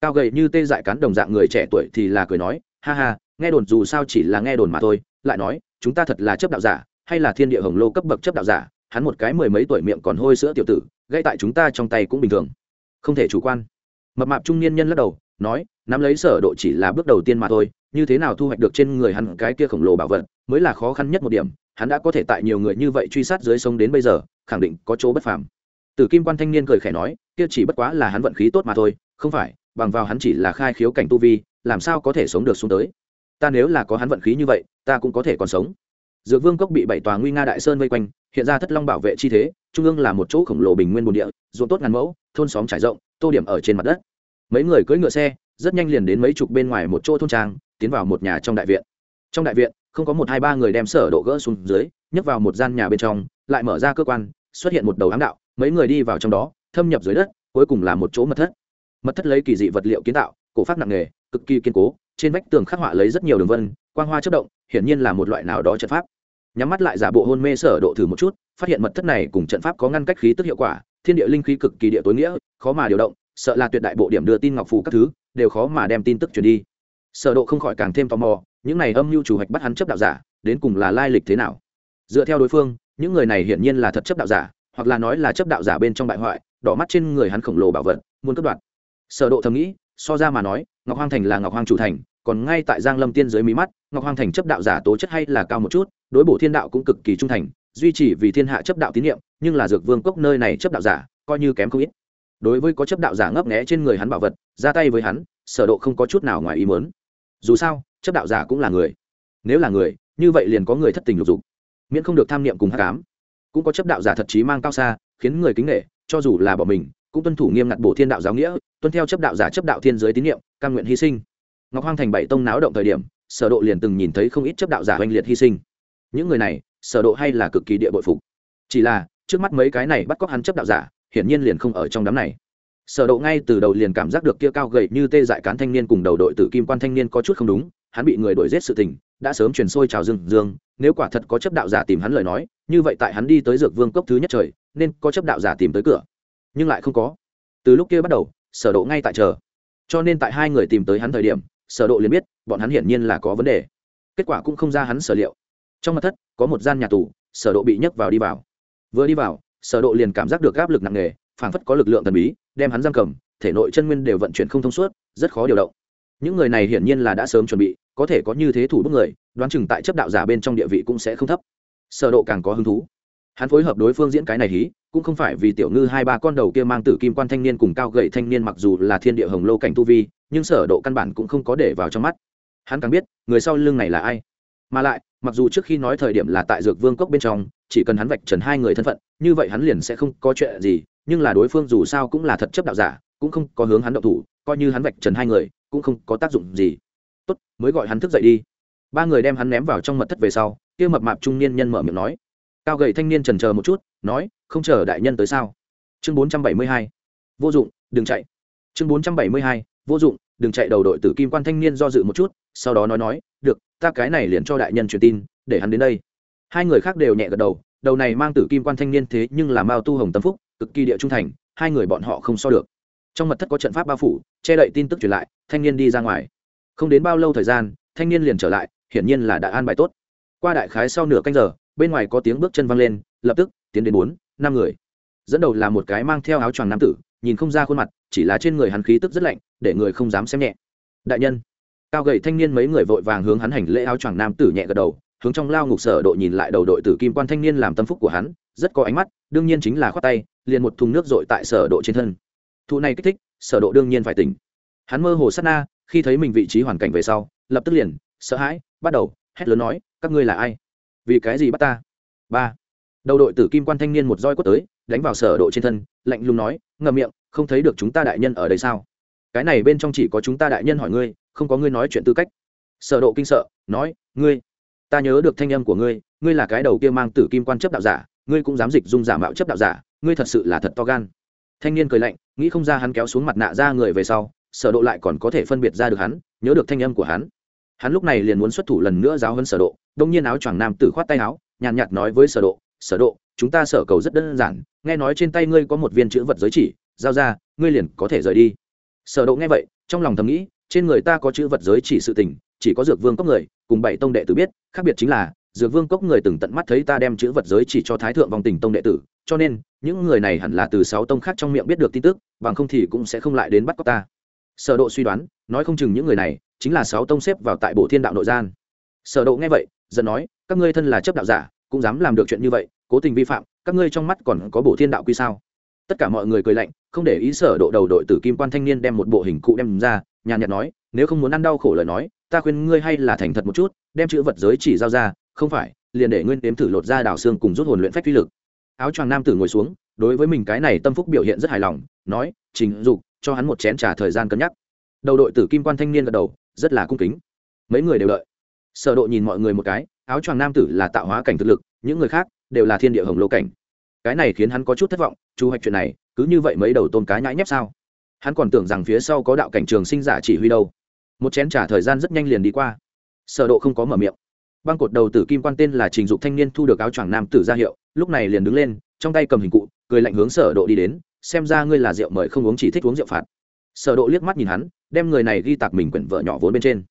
Cao gầy như tê dại cán đồng dạng người trẻ tuổi thì là cười nói ha ha, nghe đồn dù sao chỉ là nghe đồn mà thôi, lại nói, chúng ta thật là chấp đạo giả, hay là thiên địa hồng lô cấp bậc chấp đạo giả, hắn một cái mười mấy tuổi miệng còn hôi sữa tiểu tử, gây tại chúng ta trong tay cũng bình thường. Không thể chủ quan. Mập mạp trung niên nhân lắc đầu, nói, nắm lấy sở độ chỉ là bước đầu tiên mà thôi, như thế nào thu hoạch được trên người hắn cái kia khổng lồ bảo vật, mới là khó khăn nhất một điểm, hắn đã có thể tại nhiều người như vậy truy sát dưới sông đến bây giờ, khẳng định có chỗ bất phàm. Tử kim quan thanh niên cười khẽ nói, kia chỉ bất quá là hắn vận khí tốt mà thôi, không phải bằng vào hắn chỉ là khai khiếu cảnh tu vi, làm sao có thể sống được xuống tới? Ta nếu là có hắn vận khí như vậy, ta cũng có thể còn sống. Dược vương cốc bị bảy tòa nguy nga đại sơn vây quanh, hiện ra thất long bảo vệ chi thế, trung ương là một chỗ khổng lồ bình nguyên bồn địa, ruộng tốt ngàn mẫu, thôn xóm trải rộng, tô điểm ở trên mặt đất. Mấy người cưỡi ngựa xe, rất nhanh liền đến mấy chục bên ngoài một chỗ thôn trang, tiến vào một nhà trong đại viện. Trong đại viện, không có một hai ba người đem sở độ gỡ xuống dưới, nhấc vào một gian nhà bên trong, lại mở ra cơ quan, xuất hiện một đầu ám đạo, mấy người đi vào trong đó, thâm nhập dưới đất, cuối cùng là một chỗ mật thất mật thất lấy kỳ dị vật liệu kiến tạo, cổ pháp nặng nghề, cực kỳ kiên cố, trên vách tường khắc họa lấy rất nhiều đường vân, quang hoa chất động, hiển nhiên là một loại nào đó trận pháp. Nhắm mắt lại giả bộ hôn mê sở độ thử một chút, phát hiện mật thất này cùng trận pháp có ngăn cách khí tức hiệu quả, thiên địa linh khí cực kỳ địa tối nghĩa, khó mà điều động, sợ là tuyệt đại bộ điểm đưa tin ngọc phù các thứ, đều khó mà đem tin tức truyền đi. Sở độ không khỏi càng thêm tò mò, những này âm mưu chủ hoạch bắt hắn chấp đạo giả, đến cùng là lai lịch thế nào? Dựa theo đối phương, những người này hiển nhiên là thật chấp đạo giả, hoặc là nói là chấp đạo giả bên trong bại hoại, đỏ mắt trên người hắn khổng lồ bảo vật, muốn cướp đoạt sở độ thầm nghĩ, so ra mà nói, ngọc hoang thành là ngọc hoang chủ thành, còn ngay tại giang lâm tiên dưới mí mắt, ngọc hoang thành chấp đạo giả tố chất hay là cao một chút, đối bổ thiên đạo cũng cực kỳ trung thành, duy trì vì thiên hạ chấp đạo tín nhiệm, nhưng là dược vương cốc nơi này chấp đạo giả, coi như kém không ít. Đối với có chấp đạo giả ngấp nghé trên người hắn bảo vật, ra tay với hắn, sở độ không có chút nào ngoài ý muốn. Dù sao, chấp đạo giả cũng là người. Nếu là người, như vậy liền có người thất tình lục dục, miễn không được tham niệm cùng hắc ám cũng có chấp đạo giả thật chí mang cao xa, khiến người kính nể, cho dù là bỏ mình cũng tuân thủ nghiêm ngặt bổ thiên đạo giáo nghĩa, tuân theo chấp đạo giả chấp đạo thiên giới tín nhiệm căn nguyện hy sinh. Ngọc hoang thành bảy tông náo động thời điểm, sở độ liền từng nhìn thấy không ít chấp đạo giả oanh liệt hy sinh. Những người này, sở độ hay là cực kỳ địa bội phục. Chỉ là, trước mắt mấy cái này bắt cóc hắn chấp đạo giả, hiển nhiên liền không ở trong đám này. Sở độ ngay từ đầu liền cảm giác được kia cao gầy như tê dại cán thanh niên cùng đầu đội tử kim quan thanh niên có chút không đúng, hắn bị người đuổi giết sự tình, đã sớm truyền sôi trào dương dương, nếu quả thật có chấp đạo giả tìm hắn lời nói, như vậy tại hắn đi tới dược vương cốc thứ nhất trời, nên có chấp đạo giả tìm tới cửa nhưng lại không có. Từ lúc kia bắt đầu, sở độ ngay tại chờ. Cho nên tại hai người tìm tới hắn thời điểm, sở độ liền biết, bọn hắn hiển nhiên là có vấn đề. Kết quả cũng không ra hắn sở liệu. Trong mật thất, có một gian nhà tù, sở độ bị nhấc vào đi vào. Vừa đi vào, sở độ liền cảm giác được áp lực nặng nề, phảng phất có lực lượng thần bí, đem hắn giam cầm, thể nội chân nguyên đều vận chuyển không thông suốt, rất khó điều động. Những người này hiển nhiên là đã sớm chuẩn bị, có thể có như thế thủ bức người, đoán chừng tại chấp đạo giả bên trong địa vị cũng sẽ không thấp. Sở độ càng có hứng thú hắn phối hợp đối phương diễn cái này hí, cũng không phải vì tiểu ngư hai ba con đầu kia mang tử kim quan thanh niên cùng cao gậy thanh niên mặc dù là thiên địa hồng lô cảnh tu vi, nhưng sở độ căn bản cũng không có để vào trong mắt. Hắn càng biết, người sau lưng này là ai. Mà lại, mặc dù trước khi nói thời điểm là tại dược vương cốc bên trong, chỉ cần hắn vạch trần hai người thân phận, như vậy hắn liền sẽ không có chuyện gì, nhưng là đối phương dù sao cũng là thật chấp đạo giả, cũng không có hướng hắn động thủ, coi như hắn vạch trần hai người, cũng không có tác dụng gì. Tốt, mới gọi hắn thức dậy đi. Ba người đem hắn ném vào trong mật thất về sau, kia mập mạp trung niên nhân mở miệng nói cao gầy thanh niên trần chờ một chút, nói, không chờ đại nhân tới sao? Chương bốn trăm bảy mươi hai, vô dụng, đừng chạy. Chương bốn trăm bảy mươi hai, vô dụng, đừng chạy. Đầu đội tử kim quan thanh niên do dự một chút, sau đó nói nói, được, ta cái này liền cho đại nhân truyền tin, để hắn đến đây. Hai người khác đều nhẹ gật đầu đầu này mang tử kim quan thanh niên thế nhưng là mao tu hồng tâm phúc, cực kỳ địa trung thành, hai người bọn họ không so được. Trong mật thất có trận pháp bao phủ, che đậy tin tức truyền lại, thanh niên đi ra ngoài. Không đến bao lâu thời gian, thanh niên liền trở lại, hiển nhiên là đã an bài tốt. Qua đại khái sau nửa canh giờ bên ngoài có tiếng bước chân văng lên, lập tức tiến đến bốn, năm người. Dẫn đầu là một cái mang theo áo choàng nam tử, nhìn không ra khuôn mặt, chỉ là trên người hắn khí tức rất lạnh, để người không dám xem nhẹ. Đại nhân. Cao gầy thanh niên mấy người vội vàng hướng hắn hành lễ áo choàng nam tử nhẹ gật đầu, hướng trong lao ngục sở đội nhìn lại đầu đội tử kim quan thanh niên làm tâm phúc của hắn, rất có ánh mắt, đương nhiên chính là khoát tay, liền một thùng nước dội tại sở độ trên thân. Thụ này kích thích, sở độ đương nhiên phải tỉnh. Hắn mơ hồ sát na, khi thấy mình vị trí hoàn cảnh về sau, lập tức liền sợ hãi, bắt đầu, hét lớn nói, các ngươi là ai? Vì cái gì bắt ta? Ba. Đầu đội tử kim quan thanh niên một roi quất tới, đánh vào sở độ trên thân, lạnh lùng nói, ngậm miệng, không thấy được chúng ta đại nhân ở đây sao? Cái này bên trong chỉ có chúng ta đại nhân hỏi ngươi, không có ngươi nói chuyện tư cách. Sở độ kinh sợ, nói, ngươi, ta nhớ được thanh âm của ngươi ngươi là cái đầu kia mang tử kim quan chấp đạo giả, ngươi cũng dám dịch dung giả mạo chấp đạo giả, ngươi thật sự là thật to gan. Thanh niên cười lạnh, nghĩ không ra hắn kéo xuống mặt nạ ra người về sau, sở độ lại còn có thể phân biệt ra được hắn, nhớ được thanh âm của hắn hắn lúc này liền muốn xuất thủ lần nữa giáo huấn sở độ, đông nhiên áo choàng nam tử khoát tay áo, nhàn nhạt nói với sở độ sở độ, chúng ta sở cầu rất đơn giản, nghe nói trên tay ngươi có một viên chữ vật giới chỉ, giao ra, ngươi liền có thể rời đi. Sở độ nghe vậy, trong lòng thầm nghĩ, trên người ta có chữ vật giới chỉ sự tình, chỉ có dược vương cốc người, cùng bảy tông đệ tử biết, khác biệt chính là, dược vương cốc người từng tận mắt thấy ta đem chữ vật giới chỉ cho thái thượng vòng tình tông đệ tử, cho nên, những người này hẳn là từ sáu tông khác trong miệng biết được tin tức, bằng không thì cũng sẽ không lại đến bắt cóc ta. Sở độ suy đoán, nói không chừng những người này chính là sáu tông xếp vào tại bộ thiên đạo nội gian. Sở độ nghe vậy dần nói, các ngươi thân là chấp đạo giả, cũng dám làm được chuyện như vậy, cố tình vi phạm, các ngươi trong mắt còn có bộ thiên đạo quy sao? Tất cả mọi người cười lạnh, không để ý sở độ đầu đội tử kim quan thanh niên đem một bộ hình cụ đem ra, nhàn nhạt nói, nếu không muốn ăn đau khổ lời nói, ta khuyên ngươi hay là thành thật một chút, đem chữ vật giới chỉ giao ra, không phải, liền để nguyên đếm thử lột ra đào xương cùng rút hồn luyện phách phi lực. Áo choàng nam tử ngồi xuống, đối với mình cái này tâm phúc biểu hiện rất hài lòng, nói, trình dục, cho hắn một chén trà thời gian cân nhắc. Đầu đội tử kim quan thanh niên gật đầu rất là cung kính. Mấy người đều đợi. Sở độ nhìn mọi người một cái, áo choàng nam tử là tạo hóa cảnh thực lực, những người khác đều là thiên địa hồng lô cảnh. Cái này khiến hắn có chút thất vọng chu hoạch chuyện này, cứ như vậy mấy đầu tôm cá nhãi nhép sao? Hắn còn tưởng rằng phía sau có đạo cảnh trường sinh giả chỉ huy đâu. Một chén trả thời gian rất nhanh liền đi qua. Sở độ không có mở miệng. Băng cột đầu tử kim quan tên là trình dục thanh niên thu được áo choàng nam tử ra hiệu, lúc này liền đứng lên, trong tay cầm hình cụ, cười lạnh hướng sở độ đi đến, xem ra ngươi là rượu mời không uống chỉ thích uống rượu phạt. Sở độ liếc mắt nhìn hắn đem người này ghi tạc mình quyển vợ nhỏ vốn bên trên.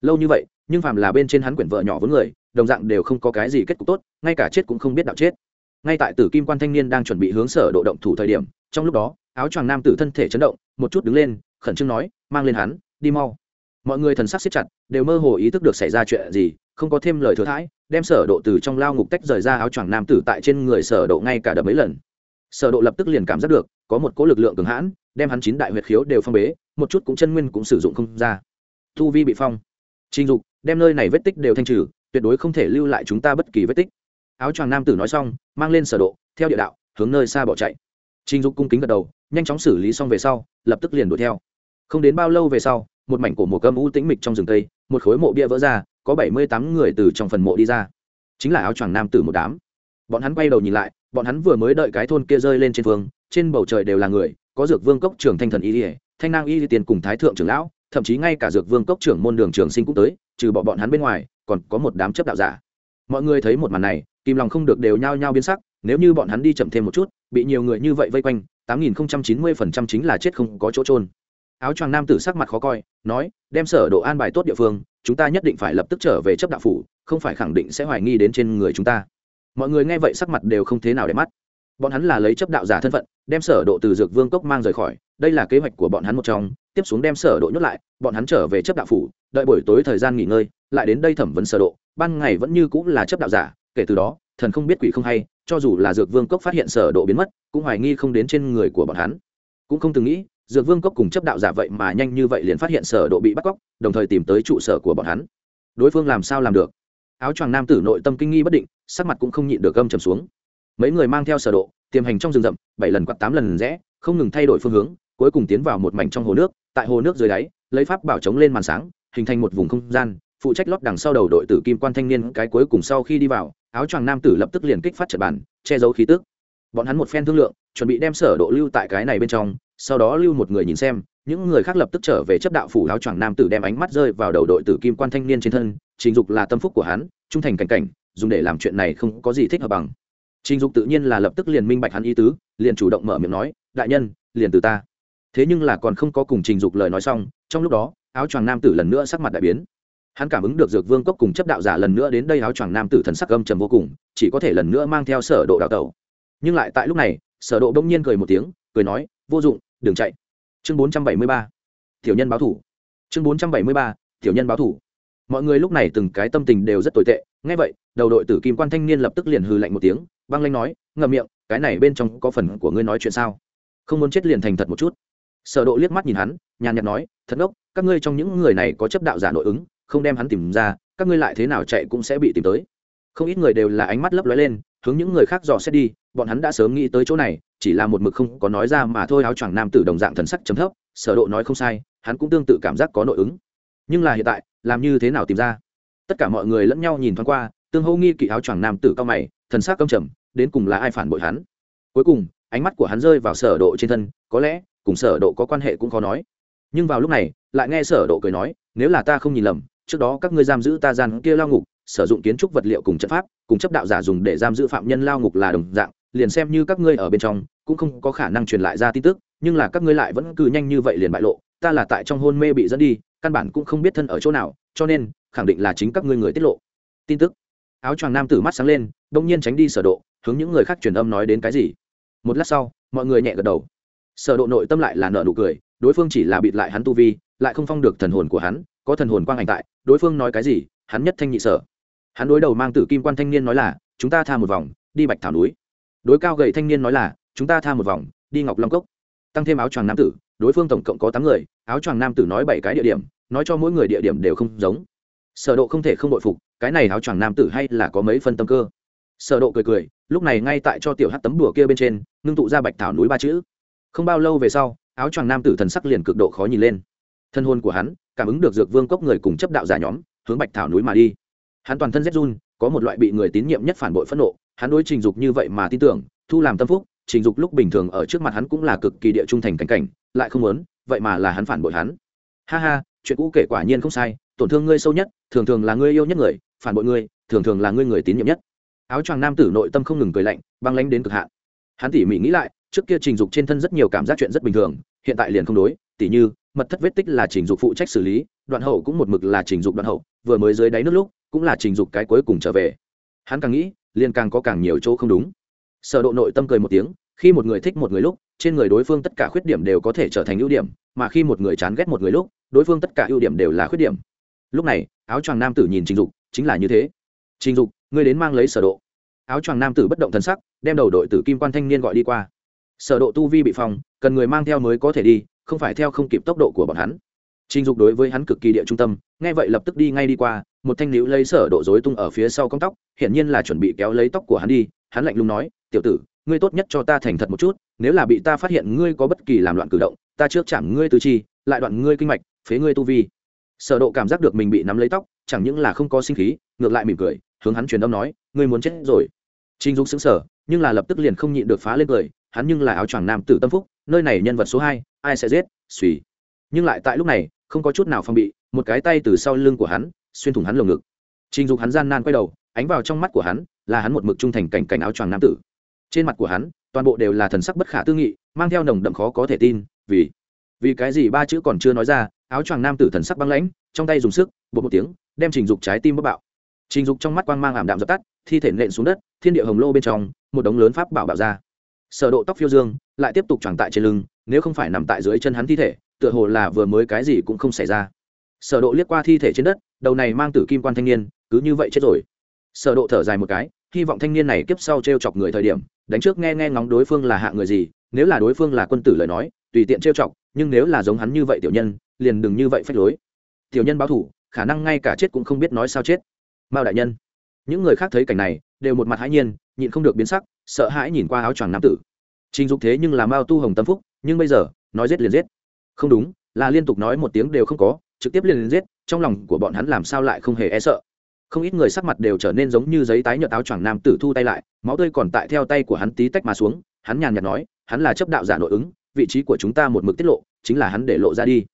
Lâu như vậy, nhưng phàm là bên trên hắn quyển vợ nhỏ vốn người, đồng dạng đều không có cái gì kết cục tốt, ngay cả chết cũng không biết đạo chết. Ngay tại tử kim quan thanh niên đang chuẩn bị hướng sở độ động thủ thời điểm, trong lúc đó, áo choàng nam tử thân thể chấn động, một chút đứng lên, khẩn trương nói, mang lên hắn, đi mau. Mọi người thần sắc siết chặt, đều mơ hồ ý thức được xảy ra chuyện gì, không có thêm lời thừa thãi, đem sở độ từ trong lao ngục tách rời ra áo choàng nam tử tại trên người sở độ ngay cả đập mấy lần. Sở độ lập tức liền cảm giác được, có một cỗ lực lượng cường hãn, đem hắn chín đại huyệt khiếu đều phong bế một chút cũng chân nguyên cũng sử dụng không ra. Thu vi bị phong. Trình dục, đem nơi này vết tích đều thanh trừ, tuyệt đối không thể lưu lại chúng ta bất kỳ vết tích. Áo choàng nam tử nói xong, mang lên sở độ, theo địa đạo, hướng nơi xa bỏ chạy. Trình dục cung kính gật đầu, nhanh chóng xử lý xong về sau, lập tức liền đuổi theo. Không đến bao lâu về sau, một mảnh cổ mộ cơm u tĩnh mịch trong rừng tây một khối mộ bia vỡ ra, có bảy mươi tám người từ trong phần mộ đi ra. Chính là áo choàng nam tử một đám. Bọn hắn quay đầu nhìn lại, bọn hắn vừa mới đợi cái thôn kia rơi lên trên phương, trên bầu trời đều là người có dược vương cốc trưởng thanh thần y ỉa thanh nang y tiền cùng thái thượng trưởng lão, thậm chí ngay cả dược vương cốc trưởng môn đường trường sinh cũng tới, trừ bỏ bọn hắn bên ngoài, còn có một đám chấp đạo giả. Mọi người thấy một màn này kìm lòng không được đều nhao nhao biến sắc, nếu như bọn hắn đi chậm thêm một chút, bị nhiều người như vậy vây quanh, tám nghìn chín mươi phần trăm chính là chết không có chỗ trôn áo choàng nam tử sắc mặt khó coi, nói, đem sở độ an bài tốt địa phương, chúng ta nhất định phải lập tức trở về chấp đạo phủ, không phải khẳng định sẽ hoài nghi đến trên người chúng ta. Mọi người nghe vậy sắc mặt đều không thế nào để mắt bọn hắn là lấy chấp đạo giả thân phận, đem sở độ từ dược vương cốc mang rời khỏi, đây là kế hoạch của bọn hắn một trong. Tiếp xuống đem sở độ nhốt lại, bọn hắn trở về chấp đạo phủ, đợi buổi tối thời gian nghỉ ngơi, lại đến đây thẩm vấn sở độ. Ban ngày vẫn như cũng là chấp đạo giả, kể từ đó, thần không biết quỷ không hay, cho dù là dược vương cốc phát hiện sở độ biến mất, cũng hoài nghi không đến trên người của bọn hắn. Cũng không từng nghĩ, dược vương cốc cùng chấp đạo giả vậy mà nhanh như vậy liền phát hiện sở độ bị bắt cóc, đồng thời tìm tới trụ sở của bọn hắn. Đối phương làm sao làm được? Áo choàng nam tử nội tâm kinh nghi bất định, sắc mặt cũng không nhịn được gâm trầm xuống mấy người mang theo sở độ, tiềm hành trong rừng rậm, bảy lần quạt tám lần rẽ, không ngừng thay đổi phương hướng, cuối cùng tiến vào một mảnh trong hồ nước, tại hồ nước dưới đáy, lấy pháp bảo chống lên màn sáng, hình thành một vùng không gian, phụ trách lót đằng sau đầu đội tử kim quan thanh niên, cái cuối cùng sau khi đi vào, áo choàng nam tử lập tức liền kích phát trận bàn, che giấu khí tức. Bọn hắn một phen thương lượng, chuẩn bị đem sở độ lưu tại cái này bên trong, sau đó lưu một người nhìn xem, những người khác lập tức trở về chấp đạo phủ áo choàng nam tử đem ánh mắt rơi vào đầu đội tử kim quan thanh niên trên thân trình dục là tâm phúc của hắn, trung thành cảnh cảnh, dùng để làm chuyện này không có gì thích hợp bằng trình dục tự nhiên là lập tức liền minh bạch hắn ý tứ, liền chủ động mở miệng nói, đại nhân, liền từ ta. Thế nhưng là còn không có cùng trình dục lời nói xong, trong lúc đó, áo choàng nam tử lần nữa sắc mặt đại biến. Hắn cảm ứng được dược vương cốc cùng chấp đạo giả lần nữa đến đây áo choàng nam tử thần sắc âm trầm vô cùng, chỉ có thể lần nữa mang theo sở độ đạo tẩu. Nhưng lại tại lúc này, sở độ bỗng nhiên cười một tiếng, cười nói, vô dụng, đừng chạy. Chương 473 tiểu nhân báo thủ. Chương 473 tiểu nhân báo thủ. Mọi người lúc này từng cái tâm tình đều rất tồi tệ. Nghe vậy, đầu đội tử kim quan thanh niên lập tức liền hừ lạnh một tiếng băng lanh nói, ngậm miệng, cái này bên trong có phần của ngươi nói chuyện sao? Không muốn chết liền thành thật một chút. Sở độ liếc mắt nhìn hắn, nhàn nhạt nói, thật ngốc, các ngươi trong những người này có chấp đạo giả nội ứng, không đem hắn tìm ra, các ngươi lại thế nào chạy cũng sẽ bị tìm tới. Không ít người đều là ánh mắt lấp lóe lên, hướng những người khác dò xét đi, bọn hắn đã sớm nghĩ tới chỗ này, chỉ là một mực không có nói ra mà thôi, áo choàng nam tử đồng dạng thần sắc chấm thấp, sở độ nói không sai, hắn cũng tương tự cảm giác có nội ứng. Nhưng là hiện tại, làm như thế nào tìm ra? Tất cả mọi người lẫn nhau nhìn thoáng qua, tương hô nghi kỵ áo choàng nam tử cao mày, thần sắc căm trầm đến cùng là ai phản bội hắn? Cuối cùng, ánh mắt của hắn rơi vào sở độ trên thân, có lẽ, cùng sở độ có quan hệ cũng khó nói. Nhưng vào lúc này, lại nghe sở độ cười nói, nếu là ta không nhìn lầm, trước đó các ngươi giam giữ ta gian kia lao ngục, sử dụng kiến trúc vật liệu cùng chất pháp, cùng chấp đạo giả dùng để giam giữ phạm nhân lao ngục là đồng dạng, liền xem như các ngươi ở bên trong, cũng không có khả năng truyền lại ra tin tức, nhưng là các ngươi lại vẫn cứ nhanh như vậy liền bại lộ, ta là tại trong hôn mê bị dẫn đi, căn bản cũng không biết thân ở chỗ nào, cho nên, khẳng định là chính các ngươi người tiết lộ. Tin tức. Áo choàng nam tử mắt sáng lên, đông nhiên tránh đi sở độ hướng những người khác truyền âm nói đến cái gì. Một lát sau, mọi người nhẹ gật đầu. Sở độ nội tâm lại là nở nụ cười, đối phương chỉ là bịt lại hắn tu vi, lại không phong được thần hồn của hắn, có thần hồn quang ảnh tại, đối phương nói cái gì, hắn nhất thanh nhị sở. Hắn đối đầu mang tử kim quan thanh niên nói là, chúng ta tha một vòng, đi bạch thảo núi. Đối cao gầy thanh niên nói là, chúng ta tha một vòng, đi ngọc long cốc. Tăng thêm áo choàng nam tử, đối phương tổng cộng có tám người, áo choàng nam tử nói bảy cái địa điểm, nói cho mỗi người địa điểm đều không giống. Sở độ không thể không bội phục, cái này áo choàng nam tử hay là có mấy phân tâm cơ sở độ cười cười, lúc này ngay tại cho tiểu hắc tấm đùa kia bên trên, ngưng tụ ra bạch thảo núi ba chữ. Không bao lâu về sau, áo choàng nam tử thần sắc liền cực độ khó nhìn lên. Thân hồn của hắn, cảm ứng được dược vương cốc người cùng chấp đạo giả nhóm, hướng bạch thảo núi mà đi. Hắn toàn thân rét run, có một loại bị người tín nhiệm nhất phản bội phẫn nộ, hắn đối trình dục như vậy mà tin tưởng, thu làm tâm phúc, trình dục lúc bình thường ở trước mặt hắn cũng là cực kỳ địa trung thành cảnh cảnh, lại không muốn, vậy mà là hắn phản bội hắn. Ha ha, chuyện cũ kể quả nhiên không sai, tổn thương ngươi sâu nhất, thường thường là ngươi yêu nhất người, phản bội ngươi, thường thường là ngươi người tín nhiệm nhất áo choàng nam tử nội tâm không ngừng cười lạnh, băng lánh đến cực hạn. Hắn tỉ mỉ nghĩ lại, trước kia trình dục trên thân rất nhiều cảm giác chuyện rất bình thường, hiện tại liền không đối, tỉ như, mật thất vết tích là trình dục phụ trách xử lý, đoạn hậu cũng một mực là trình dục đoạn hậu, vừa mới dưới đáy nước lúc, cũng là trình dục cái cuối cùng trở về. Hắn càng nghĩ, liền càng có càng nhiều chỗ không đúng. Sở độ nội tâm cười một tiếng, khi một người thích một người lúc, trên người đối phương tất cả khuyết điểm đều có thể trở thành ưu điểm, mà khi một người chán ghét một người lúc, đối phương tất cả ưu điểm đều là khuyết điểm. Lúc này, áo choàng nam tử nhìn trình dục, chính là như thế trình dục, ngươi đến mang lấy sở độ. Áo choàng nam tử bất động thần sắc, đem đầu đội tử kim quan thanh niên gọi đi qua. Sở độ tu vi bị phòng cần người mang theo mới có thể đi, không phải theo không kịp tốc độ của bọn hắn. Trình dục đối với hắn cực kỳ địa trung tâm, nghe vậy lập tức đi ngay đi qua, một thanh níu lấy sở độ rối tung ở phía sau cong tóc hiện nhiên là chuẩn bị kéo lấy tóc của hắn đi, hắn lạnh lùng nói, tiểu tử, ngươi tốt nhất cho ta thành thật một chút, nếu là bị ta phát hiện ngươi có bất kỳ làm loạn cử động, ta trước chạm ngươi tứ chi, lại đoạn ngươi kinh mạch, phế ngươi tu vi. Sở độ cảm giác được mình bị nắm lấy tóc, chẳng những là không có sinh khí, ngược lại mỉm cười hướng hắn truyền âm nói, ngươi muốn chết rồi. Trình dục sững sờ, nhưng là lập tức liền không nhịn được phá lên cười, hắn nhưng là áo choàng nam tử tâm phúc, nơi này nhân vật số hai, ai sẽ giết? Suy nhưng lại tại lúc này, không có chút nào phòng bị, một cái tay từ sau lưng của hắn, xuyên thủng hắn lồng ngực. Trình dục hắn gian nan quay đầu, ánh vào trong mắt của hắn, là hắn một mực trung thành cảnh cảnh áo choàng nam tử. Trên mặt của hắn, toàn bộ đều là thần sắc bất khả tư nghị, mang theo nồng đậm khó có thể tin, vì vì cái gì ba chữ còn chưa nói ra, áo choàng nam tử thần sắc băng lãnh, trong tay dùng sức bột một tiếng, đem trình dục trái tim bất bạo trình dục trong mắt quang mang ảm đạm dập tắt, thi thể nện xuống đất, thiên địa hồng lô bên trong, một đống lớn pháp bảo bạo ra. Sở độ tóc phiêu dương, lại tiếp tục tròn tại trên lưng, nếu không phải nằm tại dưới chân hắn thi thể, tựa hồ là vừa mới cái gì cũng không xảy ra. Sở độ liếc qua thi thể trên đất, đầu này mang tử kim quan thanh niên, cứ như vậy chết rồi. Sở độ thở dài một cái, hy vọng thanh niên này kiếp sau treo chọc người thời điểm, đánh trước nghe nghe ngóng đối phương là hạ người gì, nếu là đối phương là quân tử lời nói, tùy tiện trêu chọc, nhưng nếu là giống hắn như vậy tiểu nhân, liền đừng như vậy phách lối. Tiểu nhân báo thủ, khả năng ngay cả chết cũng không biết nói sao chết mao đại nhân. Những người khác thấy cảnh này, đều một mặt hãi nhiên, nhịn không được biến sắc, sợ hãi nhìn qua áo choàng nam tử. Trình dục thế nhưng là mao tu hồng tâm phúc, nhưng bây giờ, nói giết liền giết. Không đúng, là liên tục nói một tiếng đều không có, trực tiếp liền giết, trong lòng của bọn hắn làm sao lại không hề e sợ. Không ít người sắc mặt đều trở nên giống như giấy tái nhợt áo choàng nam tử thu tay lại, máu tươi còn tại theo tay của hắn tí tách mà xuống, hắn nhàn nhạt nói, hắn là chấp đạo giả nội ứng, vị trí của chúng ta một mực tiết lộ, chính là hắn để lộ ra đi.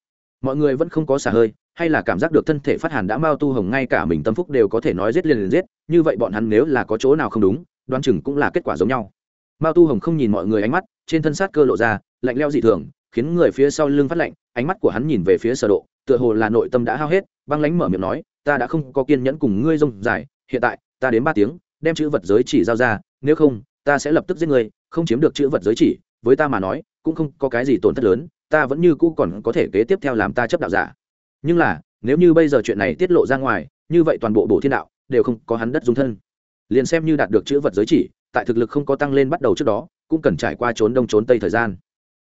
Mọi người vẫn không có xả hơi hay là cảm giác được thân thể phát hàn đã mau tu hồng ngay cả mình tâm phúc đều có thể nói giết liền liền giết, như vậy bọn hắn nếu là có chỗ nào không đúng, đoán chừng cũng là kết quả giống nhau. Mao tu hồng không nhìn mọi người ánh mắt, trên thân sát cơ lộ ra, lạnh leo dị thường, khiến người phía sau lưng phát lạnh, ánh mắt của hắn nhìn về phía sở độ, tựa hồ là nội tâm đã hao hết, băng lãnh mở miệng nói, ta đã không có kiên nhẫn cùng ngươi rông dài, hiện tại, ta đến ba tiếng, đem chữ vật giới chỉ giao ra, nếu không, ta sẽ lập tức giết ngươi, không chiếm được chữ vật giới chỉ, với ta mà nói, cũng không có cái gì tổn thất lớn, ta vẫn như cũ còn có thể kế tiếp theo làm ta chấp đạo giả nhưng là, nếu như bây giờ chuyện này tiết lộ ra ngoài, như vậy toàn bộ bộ thiên đạo đều không có hắn đất dung thân. Liền xem như đạt được chữ vật giới chỉ, tại thực lực không có tăng lên bắt đầu trước đó, cũng cần trải qua trốn đông trốn tây thời gian.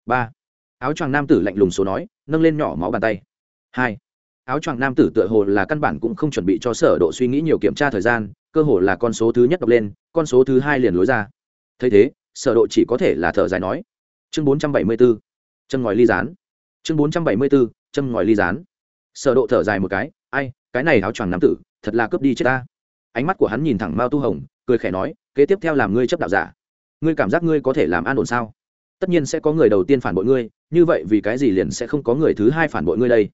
Ba. Áo choàng nam tử lạnh lùng số nói, nâng lên nhỏ máu bàn tay. Hai. Áo choàng nam tử tựa hồ là căn bản cũng không chuẩn bị cho sở độ suy nghĩ nhiều kiểm tra thời gian, cơ hồ là con số thứ nhất đọc lên, con số thứ hai liền lối ra. Thấy thế, sở độ chỉ có thể là thở dài nói. Chương 474 châm ngòi ly rán chương 474 châm ngòi ly rán sở độ thở dài một cái, ai, cái này áo choàng nam tử, thật là cướp đi chết ta. Ánh mắt của hắn nhìn thẳng mao tu hồng, cười khẽ nói, kế tiếp theo làm ngươi chấp đạo giả, ngươi cảm giác ngươi có thể làm an ổn sao? Tất nhiên sẽ có người đầu tiên phản bội ngươi, như vậy vì cái gì liền sẽ không có người thứ hai phản bội ngươi đây?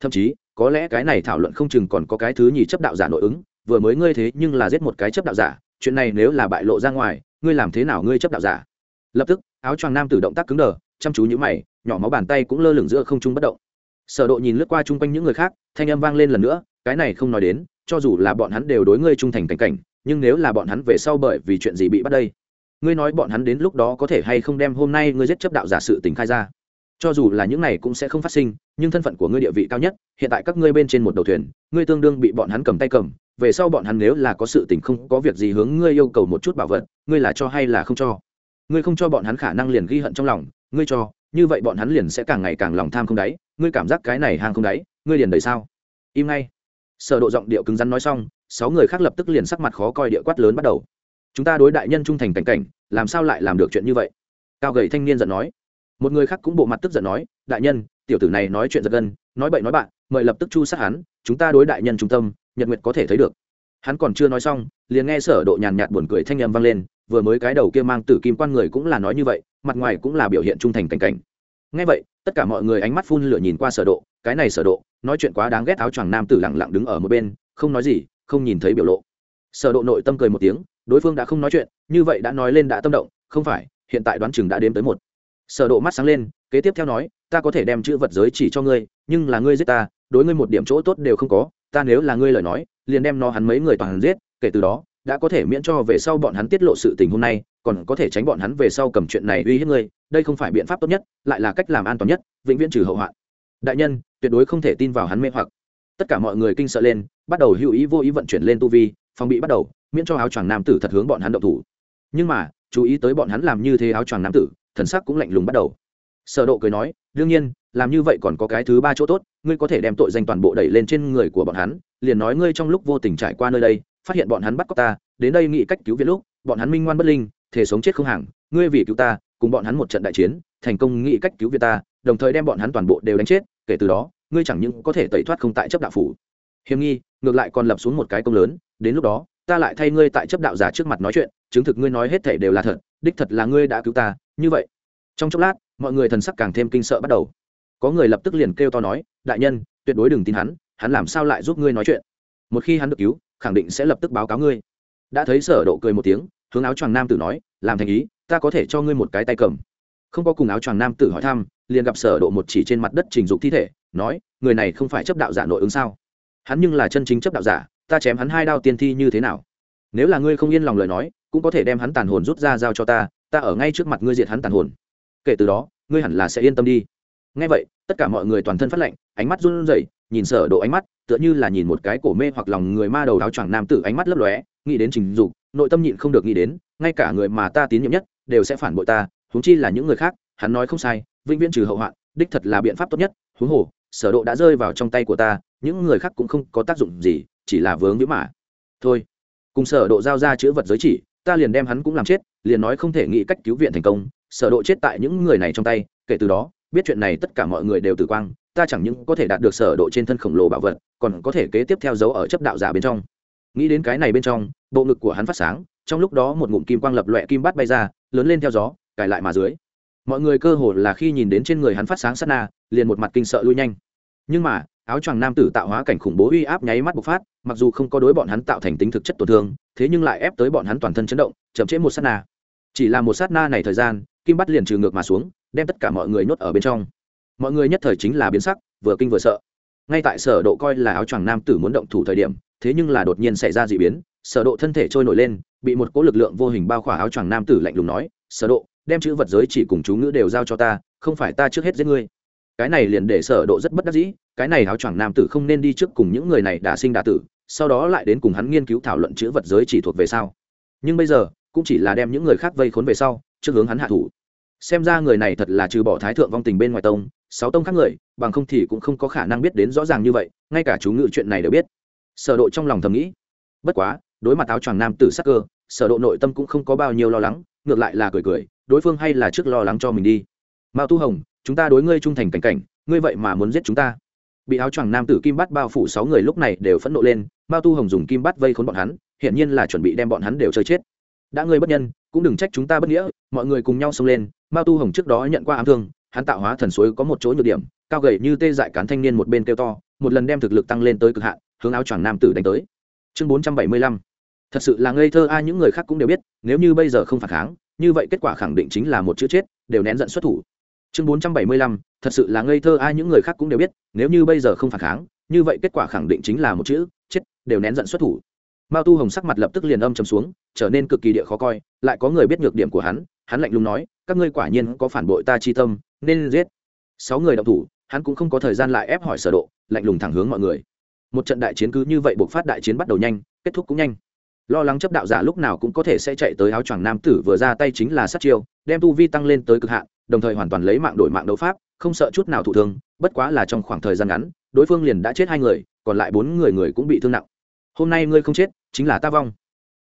Thậm chí, có lẽ cái này thảo luận không chừng còn có cái thứ nhì chấp đạo giả nội ứng, vừa mới ngươi thế nhưng là giết một cái chấp đạo giả, chuyện này nếu là bại lộ ra ngoài, ngươi làm thế nào ngươi chấp đạo giả? Lập tức, áo choàng nam tử động tác cứng đờ, chăm chú nhữ mày, nhỏ máu bàn tay cũng lơ lửng giữa không trung bất động sở độ nhìn lướt qua chung quanh những người khác, thanh âm vang lên lần nữa, cái này không nói đến, cho dù là bọn hắn đều đối ngươi trung thành cảnh cảnh, nhưng nếu là bọn hắn về sau bởi vì chuyện gì bị bắt đây, ngươi nói bọn hắn đến lúc đó có thể hay không đem hôm nay ngươi giết chấp đạo giả sự tình khai ra. Cho dù là những này cũng sẽ không phát sinh, nhưng thân phận của ngươi địa vị cao nhất, hiện tại các ngươi bên trên một đầu thuyền, ngươi tương đương bị bọn hắn cầm tay cầm, về sau bọn hắn nếu là có sự tình không có việc gì hướng ngươi yêu cầu một chút bảo vật, ngươi là cho hay là không cho? Ngươi không cho bọn hắn khả năng liền ghi hận trong lòng, ngươi cho, như vậy bọn hắn liền sẽ càng ngày càng lòng tham không đáy ngươi cảm giác cái này hàng không đáy, ngươi liền đầy sao? Im ngay. Sở độ giọng điệu cứng rắn nói xong, sáu người khác lập tức liền sắc mặt khó coi địa quát lớn bắt đầu. Chúng ta đối đại nhân trung thành cảnh cảnh, làm sao lại làm được chuyện như vậy? Cao gầy thanh niên giận nói. Một người khác cũng bộ mặt tức giận nói, đại nhân, tiểu tử này nói chuyện giật gân, nói bậy nói bạn, mời lập tức chu sát hắn, chúng ta đối đại nhân trung tâm, nhật nguyệt có thể thấy được. Hắn còn chưa nói xong, liền nghe sở độ nhàn nhạt buồn cười thanh âm vang lên, vừa mới cái đầu kia mang tử kim quan người cũng là nói như vậy, mặt ngoài cũng là biểu hiện trung thành cảnh cảnh nghe vậy, tất cả mọi người ánh mắt phun lửa nhìn qua sở độ, cái này sở độ, nói chuyện quá đáng ghét áo choàng nam tử lặng lặng đứng ở một bên, không nói gì, không nhìn thấy biểu lộ. Sở độ nội tâm cười một tiếng, đối phương đã không nói chuyện, như vậy đã nói lên đã tâm động, không phải, hiện tại đoán chừng đã đếm tới một. Sở độ mắt sáng lên, kế tiếp theo nói, ta có thể đem chữ vật giới chỉ cho ngươi, nhưng là ngươi giết ta, đối ngươi một điểm chỗ tốt đều không có, ta nếu là ngươi lời nói, liền đem nó hắn mấy người toàn giết, kể từ đó đã có thể miễn cho về sau bọn hắn tiết lộ sự tình hôm nay, còn có thể tránh bọn hắn về sau cầm chuyện này uy hiếp ngươi, đây không phải biện pháp tốt nhất, lại là cách làm an toàn nhất, vĩnh viễn trừ hậu hoạn. Đại nhân, tuyệt đối không thể tin vào hắn mê hoặc. Tất cả mọi người kinh sợ lên, bắt đầu hữu ý vô ý vận chuyển lên tu vi, phòng bị bắt đầu, miễn cho áo choàng nam tử thật hướng bọn hắn động thủ. Nhưng mà, chú ý tới bọn hắn làm như thế áo choàng nam tử, thần sắc cũng lạnh lùng bắt đầu. Sở độ cười nói, đương nhiên, làm như vậy còn có cái thứ ba chỗ tốt, ngươi có thể đem tội danh toàn bộ đẩy lên trên người của bọn hắn, liền nói ngươi trong lúc vô tình trải qua nơi đây phát hiện bọn hắn bắt cóc ta, đến đây nghĩ cách cứu viện lúc, bọn hắn minh ngoan bất linh thể sống chết không hàng, ngươi vì cứu ta, cùng bọn hắn một trận đại chiến, thành công nghĩ cách cứu viện ta, đồng thời đem bọn hắn toàn bộ đều đánh chết, kể từ đó, ngươi chẳng những có thể tẩy thoát không tại chấp đạo phủ. Hiểm nghi, ngược lại còn lập xuống một cái công lớn, đến lúc đó, ta lại thay ngươi tại chấp đạo giả trước mặt nói chuyện, chứng thực ngươi nói hết thể đều là thật, đích thật là ngươi đã cứu ta, như vậy. Trong chốc lát, mọi người thần sắc càng thêm kinh sợ bắt đầu. Có người lập tức liền kêu to nói, đại nhân, tuyệt đối đừng tin hắn hắn làm sao lại giúp ngươi nói chuyện? Một khi hắn được cứu khẳng định sẽ lập tức báo cáo ngươi. Đã thấy sở độ cười một tiếng, hướng áo choàng nam tử nói, làm thành ý, ta có thể cho ngươi một cái tay cầm. Không có cùng áo choàng nam tử hỏi thăm, liền gặp sở độ một chỉ trên mặt đất trình dục thi thể, nói, người này không phải chấp đạo giả nội ứng sao? Hắn nhưng là chân chính chấp đạo giả, ta chém hắn hai đao tiên thi như thế nào? Nếu là ngươi không yên lòng lời nói, cũng có thể đem hắn tàn hồn rút ra giao cho ta ta ở ngay trước mặt ngươi diệt hắn tàn hồn. Kể từ đó, ngươi hẳn là sẽ yên tâm đi. Nghe vậy, tất cả mọi người toàn thân phát lệnh ánh mắt run rẩy nhìn sở độ ánh mắt, tựa như là nhìn một cái cổ mê hoặc lòng người ma đầu áo choàng nam tử ánh mắt lấp lóe, nghĩ đến trình dục, nội tâm nhịn không được nghĩ đến, ngay cả người mà ta tín nhiệm nhất, đều sẽ phản bội ta, huống chi là những người khác, hắn nói không sai, vĩnh viễn trừ hậu hoạn, đích thật là biện pháp tốt nhất, huống hồ, sở độ đã rơi vào trong tay của ta, những người khác cũng không có tác dụng gì, chỉ là vướng víu mà. Thôi, cùng sở độ giao ra chữ vật giới chỉ, ta liền đem hắn cũng làm chết, liền nói không thể nghĩ cách cứu viện thành công, sở độ chết tại những người này trong tay, kể từ đó, biết chuyện này tất cả mọi người đều tử quang ta chẳng những có thể đạt được sở độ trên thân khổng lồ bảo vật, còn có thể kế tiếp theo dấu ở chấp đạo giả bên trong. Nghĩ đến cái này bên trong, bộ ngực của hắn phát sáng, trong lúc đó một ngụm kim quang lập loè kim bát bay ra, lớn lên theo gió, cài lại mà dưới. Mọi người cơ hồ là khi nhìn đến trên người hắn phát sáng sát na, liền một mặt kinh sợ lui nhanh. Nhưng mà, áo choàng nam tử tạo hóa cảnh khủng bố uy áp nháy mắt bộc phát, mặc dù không có đối bọn hắn tạo thành tính thực chất tổn thương, thế nhưng lại ép tới bọn hắn toàn thân chấn động, chậm trễ một sát na. Chỉ là một sát na này thời gian, kim bắt liền trừ ngược mà xuống, đem tất cả mọi người nhốt ở bên trong mọi người nhất thời chính là biến sắc, vừa kinh vừa sợ. Ngay tại sở độ coi là áo choàng nam tử muốn động thủ thời điểm, thế nhưng là đột nhiên xảy ra dị biến, sở độ thân thể trôi nổi lên, bị một cỗ lực lượng vô hình bao khỏa áo choàng nam tử lạnh lùng nói, sở độ, đem chữ vật giới chỉ cùng chú ngữ đều giao cho ta, không phải ta trước hết giết ngươi. Cái này liền để sở độ rất bất đắc dĩ, cái này áo choàng nam tử không nên đi trước cùng những người này đã sinh đã tử, sau đó lại đến cùng hắn nghiên cứu thảo luận chữ vật giới chỉ thuộc về sao. Nhưng bây giờ, cũng chỉ là đem những người khác vây khốn về sau, trước hướng hắn hạ thủ xem ra người này thật là trừ bỏ thái thượng vong tình bên ngoài tông, sáu tông khác người, bằng không thì cũng không có khả năng biết đến rõ ràng như vậy, ngay cả chú ngự chuyện này đều biết. Sở độ trong lòng thầm nghĩ. Bất quá, đối mặt áo choàng nam tử sắc cơ, sở độ nội tâm cũng không có bao nhiêu lo lắng, ngược lại là cười cười, đối phương hay là trước lo lắng cho mình đi. Mao tu hồng, chúng ta đối ngươi trung thành cảnh cảnh, ngươi vậy mà muốn giết chúng ta. Bị áo choàng nam tử kim bát bao phủ sáu người lúc này đều phẫn nộ lên, mao tu hồng dùng kim bát vây khốn bọn hắn hiện nhiên là chuẩn bị đem bọn hắn đều chơi chết. Đã ngươi bất nhân, cũng đừng trách chúng ta bất nghĩa, mọi người cùng nhau xông lên mao tu hồng trước đó nhận qua ám thương, hắn tạo hóa thần suối có một chỗ nhược điểm, cao gầy như tê dại cán thanh niên một bên kêu to, một lần đem thực lực tăng lên tới cực hạn, hướng áo choàng nam tử đánh tới. Chương bốn trăm bảy mươi lăm. Thật sự là ngây thơ, ai những người khác cũng đều biết, nếu như bây giờ không phản kháng, như vậy kết quả khẳng định chính là một chữ chết, đều nén giận xuất thủ. Chương bốn trăm bảy mươi lăm. Thật sự là ngây thơ, ai những người khác cũng đều biết, nếu như bây giờ không phản kháng, như vậy kết quả khẳng định chính là một chữ, chết, đều nén giận xuất thủ mao tu hồng sắc mặt lập tức liền âm trầm xuống, trở nên cực kỳ địa khó coi, lại có người biết nhược điểm của hắn hắn lạnh lùng nói, các ngươi quả nhiên có phản bội ta chi tâm, nên giết. Sáu người động thủ, hắn cũng không có thời gian lại ép hỏi sở độ, lạnh lùng thẳng hướng mọi người. Một trận đại chiến cứ như vậy buộc phát đại chiến bắt đầu nhanh, kết thúc cũng nhanh. Lo lắng chấp đạo giả lúc nào cũng có thể sẽ chạy tới áo choàng nam tử vừa ra tay chính là sát chiêu, đem tu vi tăng lên tới cực hạn, đồng thời hoàn toàn lấy mạng đổi mạng đấu pháp, không sợ chút nào thụ thương, bất quá là trong khoảng thời gian ngắn, đối phương liền đã chết hai người, còn lại bốn người người cũng bị thương nặng. Hôm nay ngươi không chết chính là ta vong.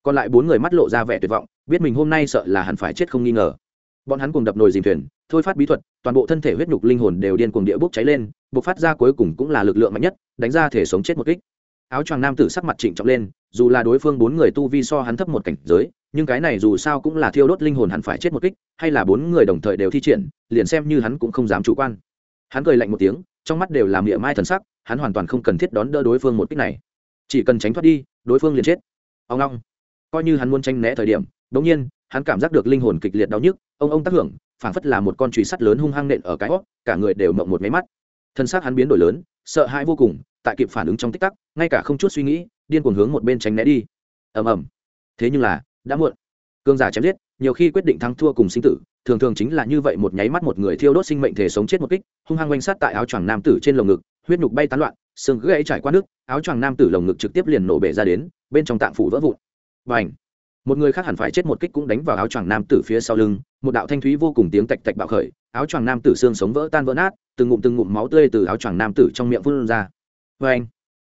Còn lại bốn người mắt lộ ra vẻ tuyệt vọng, biết mình hôm nay sợ là hẳn phải chết không nghi ngờ. Bọn hắn cùng đập nồi dìm thuyền, thôi phát bí thuật, toàn bộ thân thể huyết nhục linh hồn đều điên cuồng địa bốc cháy lên, bộc phát ra cuối cùng cũng là lực lượng mạnh nhất, đánh ra thể sống chết một kích. Áo choàng nam tử sắc mặt trịnh trọng lên, dù là đối phương bốn người tu vi so hắn thấp một cảnh giới, nhưng cái này dù sao cũng là thiêu đốt linh hồn hẳn phải chết một kích, hay là bốn người đồng thời đều thi triển, liền xem như hắn cũng không dám chủ quan. Hắn cười lạnh một tiếng, trong mắt đều làm địa mai thần sắc, hắn hoàn toàn không cần thiết đón đỡ đối phương một kích này. Chỉ cần tránh thoát đi đối phương liền chết. Ông long coi như hắn muốn tranh né thời điểm, đống nhiên, hắn cảm giác được linh hồn kịch liệt đau nhức, ông ông tác hưởng, phảng phất là một con chùy sắt lớn hung hăng nện ở cái hót, cả người đều mộng một máy mắt. Thân xác hắn biến đổi lớn, sợ hãi vô cùng, tại kịp phản ứng trong tích tắc, ngay cả không chút suy nghĩ, điên cuồng hướng một bên tránh né đi. Ầm ầm. Thế nhưng là, đã muộn. Cương giả chém giết, nhiều khi quyết định thắng thua cùng sinh tử, thường thường chính là như vậy một nháy mắt một người thiêu đốt sinh mệnh thể sống chết một kích, hung hăng quanh sát tại áo choàng nam tử trên lồng ngực, huyết nhục bay tán loạn xương gãy trải qua nước, áo choàng nam tử lồng ngực trực tiếp liền nổ bể ra đến, bên trong tạng phủ vỡ vụn. Và ảnh một người khác hẳn phải chết một kích cũng đánh vào áo choàng nam tử phía sau lưng, một đạo thanh thúy vô cùng tiếng tạch tạch bạo khởi, áo choàng nam tử xương sống vỡ tan vỡ nát, từng ngụm từng ngụm máu tươi từ áo choàng nam tử trong miệng phun ra. Và anh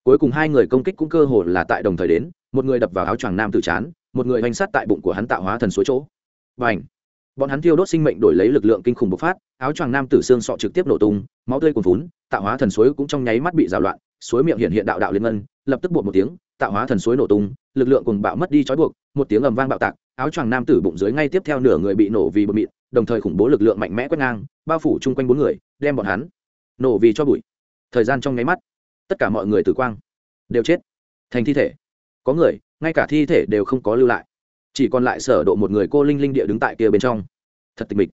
cuối cùng hai người công kích cũng cơ hồ là tại đồng thời đến, một người đập vào áo choàng nam tử chán, một người hành sát tại bụng của hắn tạo hóa thần suối chỗ. Và ảnh bọn hắn thiêu đốt sinh mệnh đổi lấy lực lượng kinh khủng bộc phát, áo choàng nam tử xương sọ trực tiếp nổ tung, máu tươi cuồn vún tạo hóa thần suối cũng trong nháy mắt bị rào loạn, suối miệng hiện hiện đạo đạo liên ngân, lập tức bột một tiếng, tạo hóa thần suối nổ tung, lực lượng cùng bạo mất đi trói buộc, một tiếng ầm vang bạo tạc, áo choàng nam tử bụng dưới ngay tiếp theo nửa người bị nổ vì bột mịn, đồng thời khủng bố lực lượng mạnh mẽ quét ngang, bao phủ chung quanh bốn người, đem bọn hắn nổ vì cho bụi. Thời gian trong nháy mắt, tất cả mọi người tử quang, đều chết, thành thi thể. Có người, ngay cả thi thể đều không có lưu lại chỉ còn lại sở độ một người cô linh linh địa đứng tại kia bên trong. Thật tịch mịch.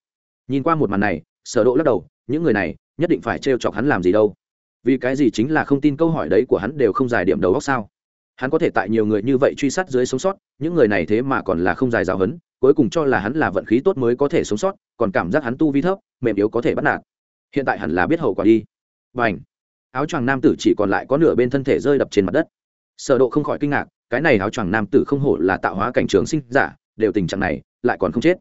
Nhìn qua một màn này, sở độ lắc đầu, những người này, nhất định phải treo chọc hắn làm gì đâu. Vì cái gì chính là không tin câu hỏi đấy của hắn đều không giải điểm đầu óc sao? Hắn có thể tại nhiều người như vậy truy sát dưới sống sót, những người này thế mà còn là không dài giáo hấn, cuối cùng cho là hắn là vận khí tốt mới có thể sống sót, còn cảm giác hắn tu vi thấp, mềm yếu có thể bắt nạt. Hiện tại hẳn là biết hậu quả đi. Bảnh áo choàng nam tử chỉ còn lại có nửa bên thân thể rơi đập trên mặt đất. Sở độ không khỏi kinh ngạc cái này áo choàng nam tử không hổ là tạo hóa cảnh trường sinh giả đều tình trạng này lại còn không chết.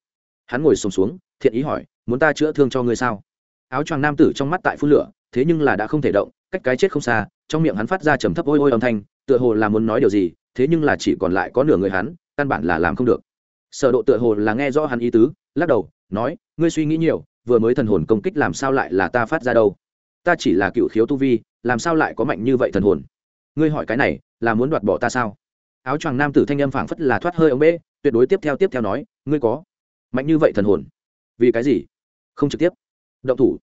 Hắn ngồi sùng xuống, xuống thiện ý hỏi muốn ta chữa thương cho ngươi sao? Áo choàng nam tử trong mắt tại phun lửa thế nhưng là đã không thể động cách cái chết không xa trong miệng hắn phát ra trầm thấp ôi ôi âm thanh tựa hồ là muốn nói điều gì thế nhưng là chỉ còn lại có nửa người hắn căn bản là làm không được. Sở độ tựa hồ là nghe rõ hắn ý tứ lắc đầu nói ngươi suy nghĩ nhiều vừa mới thần hồn công kích làm sao lại là ta phát ra đâu? Ta chỉ là cựu khiếu tu vi làm sao lại có mạnh như vậy thần hồn? Ngươi hỏi cái này là muốn đoạt bỏ ta sao? Áo choàng nam tử thanh âm phảng phất là thoát hơi ông bê, tuyệt đối tiếp theo tiếp theo nói, ngươi có mạnh như vậy thần hồn, vì cái gì? Không trực tiếp. Động thủ.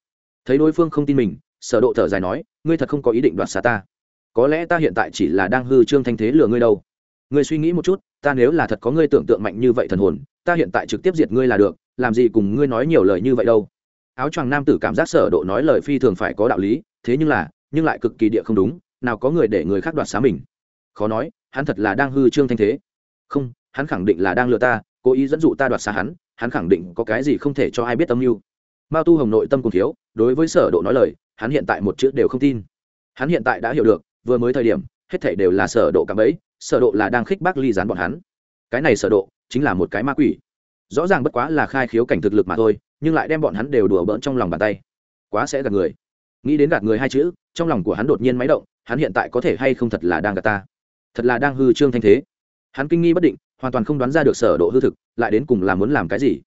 Thấy đối phương không tin mình, sở độ thở dài nói, ngươi thật không có ý định đoạt xá ta. Có lẽ ta hiện tại chỉ là đang hư trương thanh thế lừa ngươi đâu. Ngươi suy nghĩ một chút, ta nếu là thật có ngươi tưởng tượng mạnh như vậy thần hồn, ta hiện tại trực tiếp diệt ngươi là được, làm gì cùng ngươi nói nhiều lời như vậy đâu. Áo choàng nam tử cảm giác sở độ nói lời phi thường phải có đạo lý, thế nhưng là, nhưng lại cực kỳ địa không đúng, nào có người để người khác đoạt xá mình. Khó nói hắn thật là đang hư trương thanh thế. Không, hắn khẳng định là đang lừa ta, cố ý dẫn dụ ta đoạt xa hắn hắn khẳng định có cái gì không thể cho ai biết âm mưu. Mao tu hồng nội tâm cùng thiếu, đối với sở độ nói lời, hắn hiện tại một chữ đều không tin. Hắn hiện tại đã hiểu được, vừa mới thời điểm, hết thảy đều là sở độ cảm ấy sở độ là đang khích bác ly gián bọn hắn. Cái này sở độ, chính là một cái ma quỷ. Rõ ràng bất quá là khai khiếu cảnh thực lực mà thôi, nhưng lại đem bọn hắn đều đùa bỡn trong lòng bàn tay. Quá sẽ gạt người. Nghĩ đến gạt người hai chữ, trong lòng của hắn đột nhiên máy động, hắn hiện tại có thể hay không thật là đang gạt ta? Thật là đang hư trương thanh thế. Hắn kinh nghi bất định, hoàn toàn không đoán ra được sở độ hư thực, lại đến cùng là muốn làm cái gì.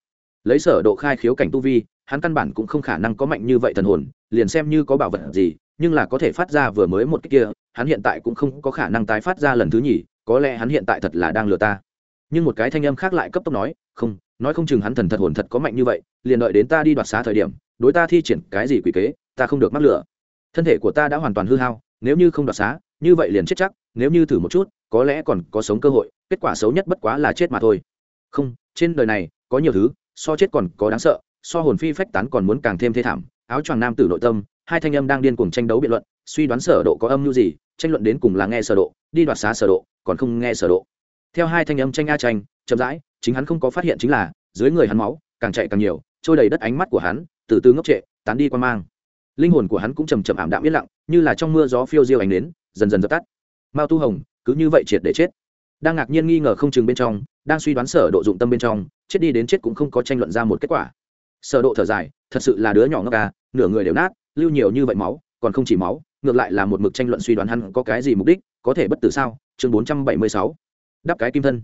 Lấy sở độ khai khiếu cảnh tu vi, hắn căn bản cũng không khả năng có mạnh như vậy thần hồn, liền xem như có bảo vật gì, nhưng là có thể phát ra vừa mới một cái kia, hắn hiện tại cũng không có khả năng tái phát ra lần thứ nhì, có lẽ hắn hiện tại thật là đang lừa ta. Nhưng một cái thanh âm khác lại cấp tốc nói, không nói không chừng hắn thần thật hồn thật có mạnh như vậy, liền đợi đến ta đi đoạt xá thời điểm, đối ta thi triển cái gì quỷ kế, ta không được mắc lửa. Thân thể của ta đã hoàn toàn hư hao, nếu như không đoạt xá, như vậy liền chết chắc nếu như thử một chút, có lẽ còn có sống cơ hội, kết quả xấu nhất bất quá là chết mà thôi. Không, trên đời này, có nhiều thứ, so chết còn có đáng sợ, so hồn phi phách tán còn muốn càng thêm thê thảm. Áo choàng nam tử nội tâm, hai thanh âm đang điên cuồng tranh đấu biện luận, suy đoán sở độ có âm mưu gì, tranh luận đến cùng là nghe sở độ, đi đoạt xá sở độ, còn không nghe sở độ. Theo hai thanh âm tranh a tranh, chậm rãi, chính hắn không có phát hiện chính là, dưới người hắn máu, càng chạy càng nhiều, trôi đầy đất ánh mắt của hắn, từ từ ngốc trệ, tán đi quan mang. Linh hồn của hắn cũng chầm chậm ảm đạm yên lặng, như là trong mưa gió phiêu diêu ánh đến dần dần dập tắt mao tu hồng, cứ như vậy triệt để chết. Đang ngạc nhiên nghi ngờ không chừng bên trong, đang suy đoán sở độ dụng tâm bên trong, chết đi đến chết cũng không có tranh luận ra một kết quả. Sở độ thở dài, thật sự là đứa nhỏ ngốc à nửa người đều nát, lưu nhiều như vậy máu, còn không chỉ máu, ngược lại là một mực tranh luận suy đoán hắn có cái gì mục đích, có thể bất tử sao? Chương 476 đắp cái kim thân.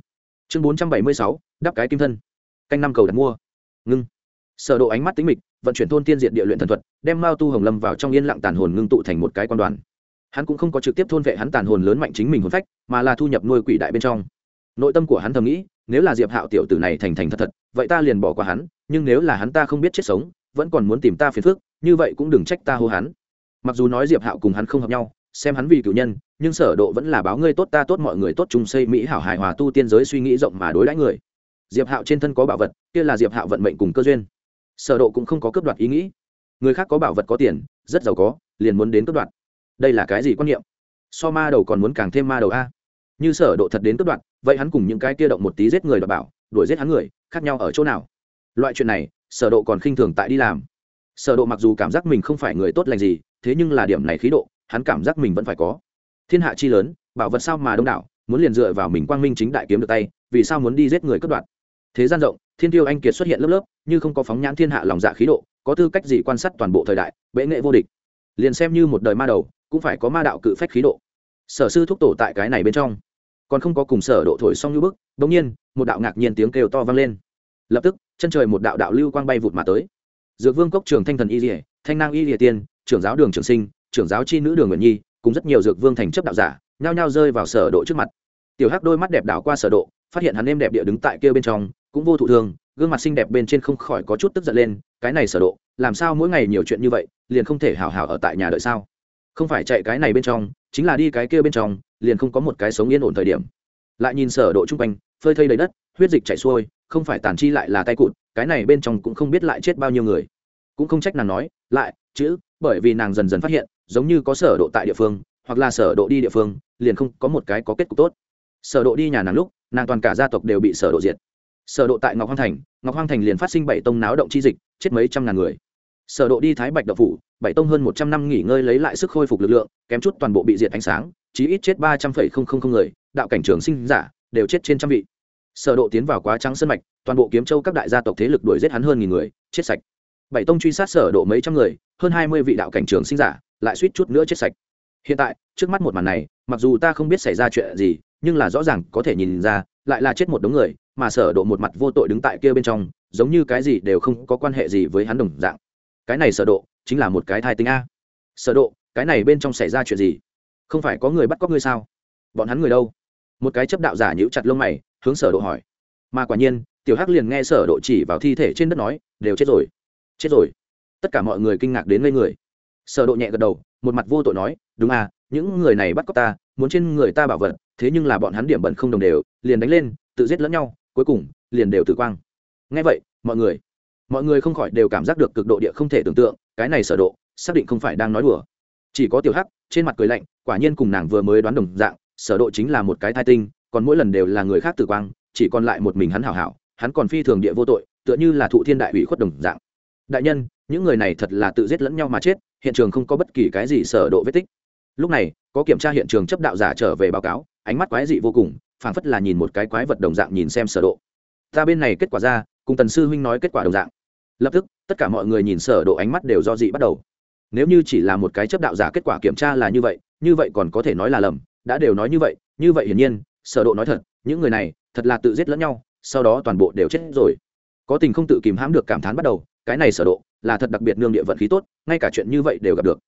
Chương 476 đắp cái kim thân. Canh năm cầu đặt mua. Ngưng. Sở độ ánh mắt tính mịch, vận chuyển thôn tiên diệt địa luyện thần thuật, đem mao tu hồng lâm vào trong yên lặng tàn hồn ngưng tụ thành một cái quan đoàn hắn cũng không có trực tiếp thôn vệ hắn tàn hồn lớn mạnh chính mình hồn phách, mà là thu nhập nuôi quỷ đại bên trong. Nội tâm của hắn thầm nghĩ, nếu là diệp hạo tiểu tử này thành thành thật thật, vậy ta liền bỏ qua hắn, nhưng nếu là hắn ta không biết chết sống, vẫn còn muốn tìm ta phiền phức, như vậy cũng đừng trách ta hô hắn. Mặc dù nói diệp hạo cùng hắn không hợp nhau, xem hắn vì cựu nhân, nhưng sở độ vẫn là báo ngươi tốt ta tốt mọi người tốt chung xây mỹ hảo hài hòa tu tiên giới suy nghĩ rộng mà đối đãi người. Diệp hạo trên thân có bảo vật, kia là diệp hạo vận mệnh cùng cơ duyên. Sở độ cũng không có cướp đoạt ý nghĩ. Người khác có bảo vật có tiền, rất giàu có, liền muốn đến cướp đoạt đây là cái gì quan niệm? So ma đầu còn muốn càng thêm ma đầu a. Như sở độ thật đến cướp đoạt vậy hắn cùng những cái kia động một tí giết người đoạt bảo, đuổi giết hắn người, khác nhau ở chỗ nào? Loại chuyện này, sở độ còn khinh thường tại đi làm. Sở độ mặc dù cảm giác mình không phải người tốt lành gì, thế nhưng là điểm này khí độ, hắn cảm giác mình vẫn phải có. Thiên hạ chi lớn, bảo vật sao mà đông đảo, muốn liền dựa vào mình quang minh chính đại kiếm được tay, vì sao muốn đi giết người cướp đoạt thế gian rộng, thiên tiêu anh kiệt xuất hiện lớp lớp, như không có phóng nhãn thiên hạ lòng dạ khí độ, có tư cách gì quan sát toàn bộ thời đại, bệ nghệ vô địch? Liền xem như một đời ma đầu cũng phải có ma đạo cự phách khí độ. Sở sư thúc tổ tại cái này bên trong, còn không có cùng sở độ thổi xong như bức đống nhiên, một đạo ngạc nhiên tiếng kêu to vang lên. Lập tức, chân trời một đạo đạo lưu quang bay vụt mà tới. Dược vương cốc trường thanh thần y lìa, thanh nang y lìa tiên, trưởng giáo đường trường sinh, trưởng giáo chi nữ đường nguyện nhi, cùng rất nhiều dược vương thành chấp đạo giả, nhao nhao rơi vào sở độ trước mặt. Tiểu hắc đôi mắt đẹp đảo qua sở độ, phát hiện hắn em đẹp địa đứng tại kia bên trong, cũng vô thụ thương, gương mặt xinh đẹp bên trên không khỏi có chút tức giận lên, cái này sở độ, làm sao mỗi ngày nhiều chuyện như vậy, liền không thể hào hào ở tại nhà đợi sao? Không phải chạy cái này bên trong, chính là đi cái kia bên trong, liền không có một cái sống yên ổn thời điểm. Lại nhìn sở độ trung quanh, phơi thây đầy đất, huyết dịch chảy xuôi, không phải tàn chi lại là tay cụt, cái này bên trong cũng không biết lại chết bao nhiêu người. Cũng không trách nàng nói, lại, chữ, bởi vì nàng dần dần phát hiện, giống như có sở độ tại địa phương, hoặc là sở độ đi địa phương, liền không có một cái có kết cục tốt. Sở độ đi nhà nàng lúc, nàng toàn cả gia tộc đều bị sở độ diệt. Sở độ tại ngọc hoang thành, ngọc hoang thành liền phát sinh bảy tông náo động chi dịch, chết mấy trăm ngàn người sở độ đi thái bạch đậu phủ, bảy tông hơn một trăm năm nghỉ ngơi lấy lại sức khôi phục lực lượng, kém chút toàn bộ bị diệt ánh sáng, chí ít chết ba trăm phẩy không không không người, đạo cảnh trường sinh giả, đều chết trên trăm vị. Sở độ tiến vào quá trắng sơn mạch, toàn bộ kiếm châu các đại gia tộc thế lực đuổi giết hắn hơn nghìn người, chết sạch. Bảy tông truy sát sở độ mấy trăm người, hơn hai mươi vị đạo cảnh trường sinh giả, lại suýt chút nữa chết sạch. Hiện tại, trước mắt một màn này, mặc dù ta không biết xảy ra chuyện gì, nhưng là rõ ràng có thể nhìn ra, lại là chết một đống người, mà sở độ một mặt vô tội đứng tại kia bên trong, giống như cái gì đều không có quan hệ gì với hắn đồng dạng cái này sở độ chính là một cái thai tinh a. Sở độ, cái này bên trong xảy ra chuyện gì? Không phải có người bắt cóc ngươi sao? Bọn hắn người đâu? Một cái chấp đạo giả nhíu chặt lông mày, hướng sở độ hỏi. Mà quả nhiên, tiểu hắc liền nghe sở độ chỉ vào thi thể trên đất nói, đều chết rồi. Chết rồi. Tất cả mọi người kinh ngạc đến ngây người. Sở độ nhẹ gật đầu, một mặt vô tội nói, đúng à những người này bắt cóc ta, muốn trên người ta bảo vật, thế nhưng là bọn hắn điểm bẩn không đồng đều, liền đánh lên, tự giết lẫn nhau, cuối cùng liền đều tử quang. Nghe vậy, mọi người mọi người không khỏi đều cảm giác được cực độ địa không thể tưởng tượng, cái này sở độ, xác định không phải đang nói đùa. Chỉ có tiểu hắc, trên mặt cười lạnh, quả nhiên cùng nàng vừa mới đoán đồng dạng, sở độ chính là một cái thai tinh, còn mỗi lần đều là người khác tử quang, chỉ còn lại một mình hắn hảo hảo, hắn còn phi thường địa vô tội, tựa như là thụ thiên đại ủy khuất đồng dạng. Đại nhân, những người này thật là tự giết lẫn nhau mà chết, hiện trường không có bất kỳ cái gì sở độ vết tích. Lúc này, có kiểm tra hiện trường chấp đạo giả trở về báo cáo, ánh mắt quái dị vô cùng, phảng phất là nhìn một cái quái vật đồng dạng nhìn xem sở độ. Ta bên này kết quả ra, cùng tần sư huynh nói kết quả đồng dạng lập tức, tất cả mọi người nhìn sở độ ánh mắt đều do dị bắt đầu. Nếu như chỉ là một cái chấp đạo giả kết quả kiểm tra là như vậy như vậy còn có thể nói là lầm, đã đều nói như vậy như vậy hiển nhiên, sở độ nói thật, những người này thật là tự giết lẫn nhau, sau đó toàn bộ đều chết rồi. Có tình không tự kìm hãm được cảm thán bắt đầu, cái này sở độ là thật đặc biệt nương địa vận khí tốt, ngay cả chuyện như vậy đều gặp được.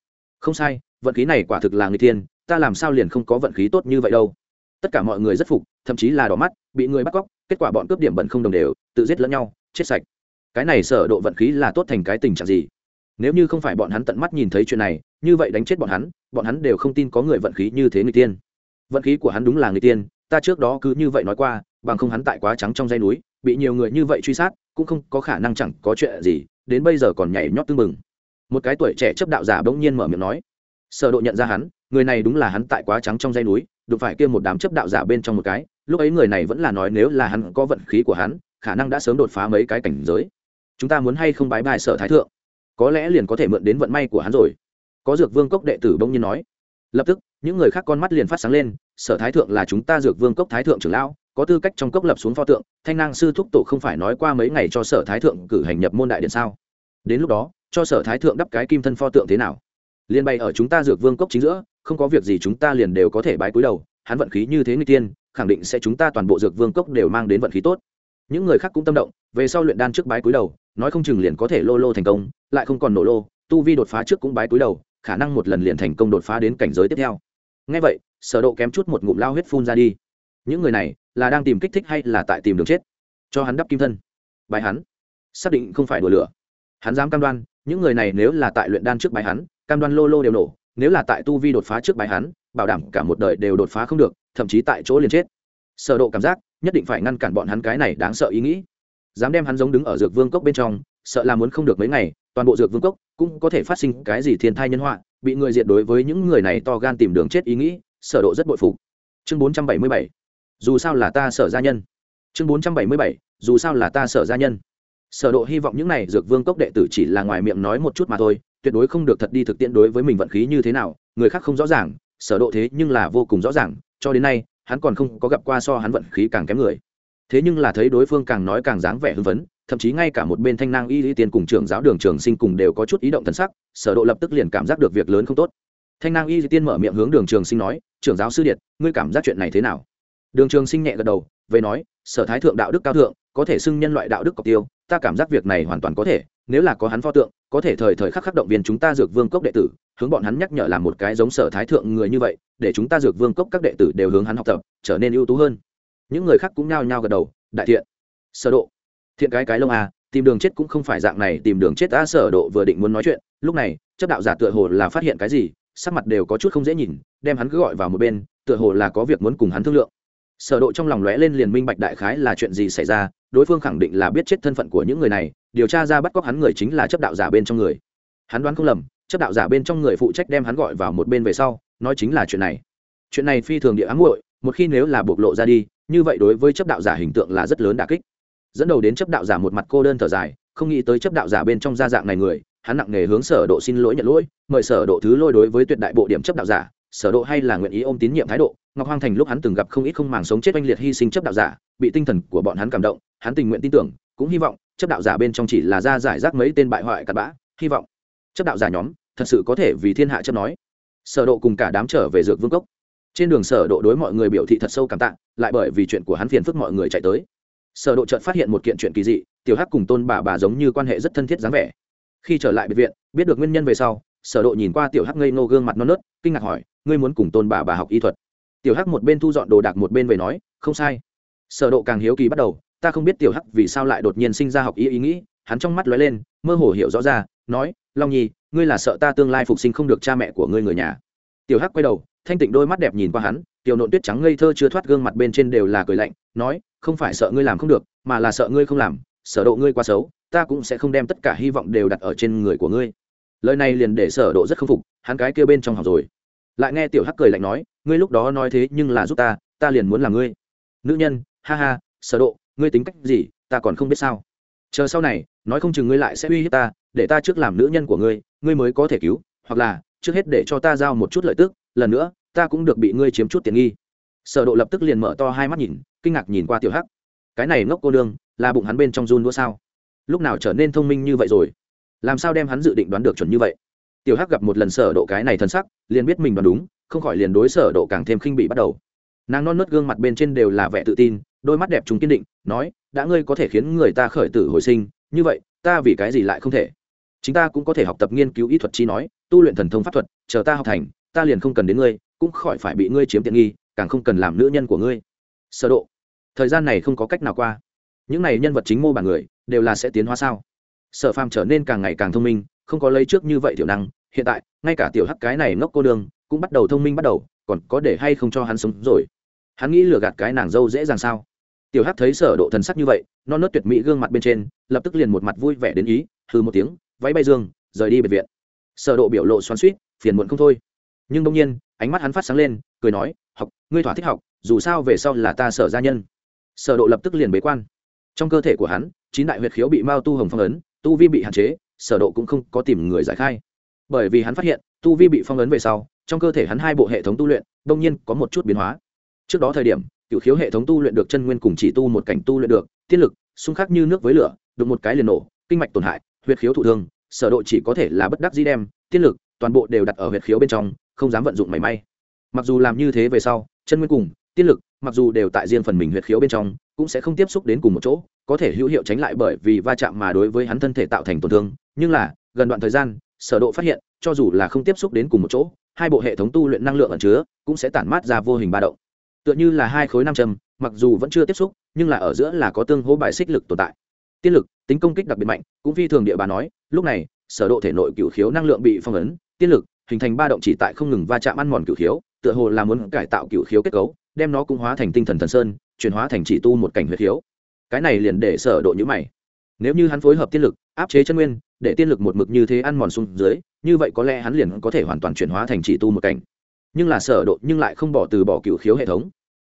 Không sai, vận khí này quả thực là người thiên, ta làm sao liền không có vận khí tốt như vậy đâu. Tất cả mọi người rất phục, thậm chí là đỏ mắt, bị người bắt cóc, kết quả bọn cướp điểm bẩn không đồng đều, tự giết lẫn nhau, chết sạch cái này sở độ vận khí là tốt thành cái tình trạng gì? Nếu như không phải bọn hắn tận mắt nhìn thấy chuyện này, như vậy đánh chết bọn hắn bọn hắn đều không tin có người vận khí như thế người tiên. Vận khí của hắn đúng là người tiên, ta trước đó cứ như vậy nói qua, bằng không hắn tại quá trắng trong dây núi, bị nhiều người như vậy truy sát, cũng không có khả năng chẳng có chuyện gì, đến bây giờ còn nhảy nhót tương mừng một cái tuổi trẻ chấp đạo giả bỗng nhiên mở miệng nói, sở độ nhận ra hắn, người này đúng là hắn tại quá trắng trong dây núi, đụng phải kia một đám chấp đạo giả bên trong một cái, lúc ấy người này vẫn là nói nếu là hắn có vận khí của hắn, khả năng đã sớm đột phá mấy cái cảnh giới chúng ta muốn hay không bái bài sở thái thượng? Có lẽ liền có thể mượn đến vận may của hắn rồi. Có dược vương cốc đệ tử bỗng nhiên nói. Lập tức, những người khác con mắt liền phát sáng lên, sở thái thượng là chúng ta dược vương cốc thái thượng trưởng lão, có tư cách trong cốc lập xuống pho tượng, thanh năng sư thúc tổ không phải nói qua mấy ngày cho sở thái thượng cử hành nhập môn đại điện sao? Đến lúc đó, cho sở thái thượng đắp cái kim thân pho tượng thế nào? Liền bày ở chúng ta dược vương cốc chính giữa, không có việc gì chúng ta liền đều có thể bái cúi đầu, hắn vận khí như thế người tiên, khẳng định sẽ chúng ta toàn bộ dược vương cốc đều mang đến vận khí tốt. Những người khác cũng tâm động về sau luyện đan trước bái cúi đầu, nói không chừng liền có thể lô lô thành công, lại không còn nổ lô, tu vi đột phá trước cũng bái cúi đầu, khả năng một lần liền thành công đột phá đến cảnh giới tiếp theo. Ngay vậy, sở độ kém chút một ngụm lao huyết phun ra đi. Những người này là đang tìm kích thích hay là tại tìm đường chết? Cho hắn đắp kim thân. Bài hắn. Xác định không phải đùa lửa. Hắn dám cam đoan, những người này nếu là tại luyện đan trước bài hắn, cam đoan lô lô đều nổ. Nếu là tại tu vi đột phá trước bài hắn, bảo đảm cả một đời đều đột phá không được, thậm chí tại chỗ liền chết. Sở độ cảm giác, nhất định phải ngăn cản bọn hắn cái này đáng sợ ý nghĩ dám đem hắn giống đứng ở dược vương cốc bên trong, sợ là muốn không được mấy ngày, toàn bộ dược vương cốc cũng có thể phát sinh cái gì thiên thai nhân họa, bị người diệt đối với những người này to gan tìm đường chết ý nghĩ, sở độ rất bội phục. Chương 477 dù sao là ta sở gia nhân. Chương 477 dù sao là ta sở gia nhân. Sở độ hy vọng những này dược vương cốc đệ tử chỉ là ngoài miệng nói một chút mà thôi, tuyệt đối không được thật đi thực tiễn đối với mình vận khí như thế nào, người khác không rõ ràng, sở độ thế nhưng là vô cùng rõ ràng, cho đến nay, hắn còn không có gặp qua so hắn vận khí càng kém người thế nhưng là thấy đối phương càng nói càng dáng vẻ hưng phấn, thậm chí ngay cả một bên thanh năng y y tiên cùng trưởng giáo đường trường sinh cùng đều có chút ý động thần sắc, sở độ lập tức liền cảm giác được việc lớn không tốt. Thanh năng y y tiên mở miệng hướng đường trường sinh nói, trưởng giáo sư điện ngươi cảm giác chuyện này thế nào? Đường trường sinh nhẹ gật đầu, về nói, sở thái thượng đạo đức cao thượng, có thể xưng nhân loại đạo đức cọc tiêu, ta cảm giác việc này hoàn toàn có thể, nếu là có hắn pho tượng, có thể thời thời khắc khắc động viên chúng ta dược vương cốc đệ tử, hướng bọn hắn nhắc nhở làm một cái giống sở thái thượng người như vậy, để chúng ta dược vương cốc các đệ tử đều hướng hắn học tập, trở nên ưu tú hơn những người khác cũng nhao nhao gật đầu, đại thiện, sở độ. Thiện cái cái lông à tìm đường chết cũng không phải dạng này, tìm đường chết ta sở độ vừa định muốn nói chuyện, lúc này, chấp đạo giả tựa hồ là phát hiện cái gì, sắc mặt đều có chút không dễ nhìn, đem hắn cứ gọi vào một bên, tựa hồ là có việc muốn cùng hắn thương lượng. Sở độ trong lòng lóe lên liền minh bạch đại khái là chuyện gì xảy ra, đối phương khẳng định là biết chết thân phận của những người này, điều tra ra bắt cóc hắn người chính là chấp đạo giả bên trong người. Hắn đoán không lầm, chấp đạo giả bên trong người phụ trách đem hắn gọi vào một bên về sau, nói chính là chuyện này. Chuyện này phi thường địa ám muội, một khi nếu là bộc lộ ra đi như vậy đối với chấp đạo giả hình tượng là rất lớn đả kích. Dẫn đầu đến chấp đạo giả một mặt cô đơn thở dài, không nghĩ tới chấp đạo giả bên trong gia dạng này người, hắn nặng nề hướng sở độ xin lỗi nhận lỗi, mời sở độ thứ lôi đối với tuyệt đại bộ điểm chấp đạo giả, sở độ hay là nguyện ý ôm tín nhiệm thái độ. Ngọc hoang thành lúc hắn từng gặp không ít không màng sống chết oanh liệt hy sinh chấp đạo giả, bị tinh thần của bọn hắn cảm động, hắn tình nguyện tin tưởng, cũng hy vọng chấp đạo giả bên trong chỉ là ra giải rác mấy tên bại hoại cặn bã, hy vọng chấp đạo giả nhóm thật sự có thể vì thiên hạ chấp nói. Sở độ cùng cả đám trở về dược vương cốc trên đường sở độ đối mọi người biểu thị thật sâu cảm tạ, lại bởi vì chuyện của hắn phiền phức mọi người chạy tới. Sở độ chợt phát hiện một kiện chuyện kỳ dị, tiểu hắc cùng tôn bà bà giống như quan hệ rất thân thiết dáng vẻ. Khi trở lại biệt viện, biết được nguyên nhân về sau, sở độ nhìn qua tiểu hắc ngây ngô gương mặt non nớt, kinh ngạc hỏi, ngươi muốn cùng tôn bà bà học y thuật? Tiểu hắc một bên thu dọn đồ đạc một bên về nói, không sai. Sở độ càng hiếu kỳ bắt đầu, ta không biết tiểu hắc vì sao lại đột nhiên sinh ra học y ý nghĩ. Hắn trong mắt lóe lên, mơ hồ hiểu rõ ra, nói, long nhi, ngươi là sợ ta tương lai phục sinh không được cha mẹ của ngươi người nhà tiểu hắc quay đầu, thanh tịnh đôi mắt đẹp nhìn qua hắn, tiểu nộn tuyết trắng ngây thơ chưa thoát gương mặt bên trên đều là cười lạnh, nói, không phải sợ ngươi làm không được, mà là sợ ngươi không làm, sở độ ngươi quá xấu, ta cũng sẽ không đem tất cả hy vọng đều đặt ở trên người của ngươi. Lời này liền để sở độ rất không phục, hắn cái kia bên trong học rồi. Lại nghe tiểu hắc cười lạnh nói, ngươi lúc đó nói thế nhưng là giúp ta ta liền muốn làm ngươi. Nữ nhân, ha ha, sở độ, ngươi tính cách gì, ta còn không biết sao. Chờ sau này, nói không chừng ngươi lại sẽ uy hiếp ta, để ta trước làm nữ nhân của ngươi ngươi mới có thể cứu, hoặc là trước hết để cho ta giao một chút lợi tức, lần nữa, ta cũng được bị ngươi chiếm chút tiện nghi. Sở độ lập tức liền mở to hai mắt nhìn, kinh ngạc nhìn qua tiểu hắc. Cái này ngốc cô đương là bụng hắn bên trong run đũa sao? Lúc nào trở nên thông minh như vậy rồi? Làm sao đem hắn dự định đoán được chuẩn như vậy? Tiểu hắc gặp một lần sở độ cái này thân sắc, liền biết mình đoán đúng, không khỏi liền đối sở độ càng thêm khinh bỉ bắt đầu. Nàng non nớt gương mặt bên trên đều là vẻ tự tin, đôi mắt đẹp chúng kiên định, nói, đã ngươi có thể khiến người ta khởi tử hồi sinh, như vậy, ta vì cái gì lại không thể? Chúng ta cũng có thể học tập nghiên cứu y thuật chi nói, tu luyện thần thông pháp thuật, chờ ta học thành, ta liền không cần đến ngươi, cũng khỏi phải bị ngươi chiếm tiện nghi, càng không cần làm nữ nhân của ngươi. Sơ độ. Thời gian này không có cách nào qua. Những này nhân vật chính mô bản người, đều là sẽ tiến hóa sao? Sở phàm trở nên càng ngày càng thông minh, không có lấy trước như vậy tiểu năng, hiện tại, ngay cả tiểu hắc cái này ngốc cô đường, cũng bắt đầu thông minh bắt đầu, còn có để hay không cho hắn sống rồi? Hắn nghĩ lừa gạt cái nàng dâu dễ dàng sao? Tiểu hắc thấy sở độ thần sắc như vậy, non nớt tuyệt mỹ gương mặt bên trên, lập tức liền một mặt vui vẻ đến ý, hừ một tiếng váy bay dương, rời đi biệt viện. Sở độ biểu lộ xoắn xuýt, phiền muộn không thôi. Nhưng đông nhiên, ánh mắt hắn phát sáng lên, cười nói, học, ngươi thỏa thích học, dù sao về sau là ta sở gia nhân. Sở độ lập tức liền bế quan. Trong cơ thể của hắn, chín đại huyệt khiếu bị mao tu hồng phong ấn, tu vi bị hạn chế, sở độ cũng không có tìm người giải khai. Bởi vì hắn phát hiện, tu vi bị phong ấn về sau, trong cơ thể hắn hai bộ hệ thống tu luyện đông nhiên có một chút biến hóa. Trước đó thời điểm cửu khiếu hệ thống tu luyện được chân nguyên cùng chỉ tu một cảnh tu luyện được, tiên lực, xung khắc như nước với lửa, đụng một cái liền nổ, kinh mạch tổn hại huyệt khiếu thụ thương, sở độ chỉ có thể là bất đắc dĩ đem, tiên lực, toàn bộ đều đặt ở huyệt khiếu bên trong, không dám vận dụng mảy may. Mặc dù làm như thế về sau, chân nguyên cùng, tiên lực, mặc dù đều tại riêng phần mình huyệt khiếu bên trong, cũng sẽ không tiếp xúc đến cùng một chỗ, có thể hữu hiệu tránh lại bởi vì va chạm mà đối với hắn thân thể tạo thành tổn thương, nhưng là, gần đoạn thời gian, sở độ phát hiện, cho dù là không tiếp xúc đến cùng một chỗ, hai bộ hệ thống tu luyện năng lượng ẩn chứa, cũng sẽ tản mát ra vô hình ba động. Tựa như là hai khối nam châm, mặc dù vẫn chưa tiếp xúc, nhưng là ở giữa là có tương hỗ bài xích lực tồn tại tiên lực, tính công kích đặc biệt mạnh, cũng phi thường địa bà nói, lúc này, sở độ thể nội cửu khiếu năng lượng bị phong ấn, tiên lực, hình thành ba động chỉ tại không ngừng va chạm ăn mòn cửu khiếu, tựa hồ là muốn cải tạo cửu khiếu kết cấu, đem nó cũng hóa thành tinh thần thần sơn, chuyển hóa thành chỉ tu một cảnh huyết khiếu. Cái này liền để sở độ như mày. Nếu như hắn phối hợp tiên lực, áp chế chân nguyên, để tiên lực một mực như thế ăn mòn xuống dưới, như vậy có lẽ hắn liền có thể hoàn toàn chuyển hóa thành chỉ tu một cảnh. Nhưng là sở độ nhưng lại không bỏ từ bỏ cửu khiếu hệ thống.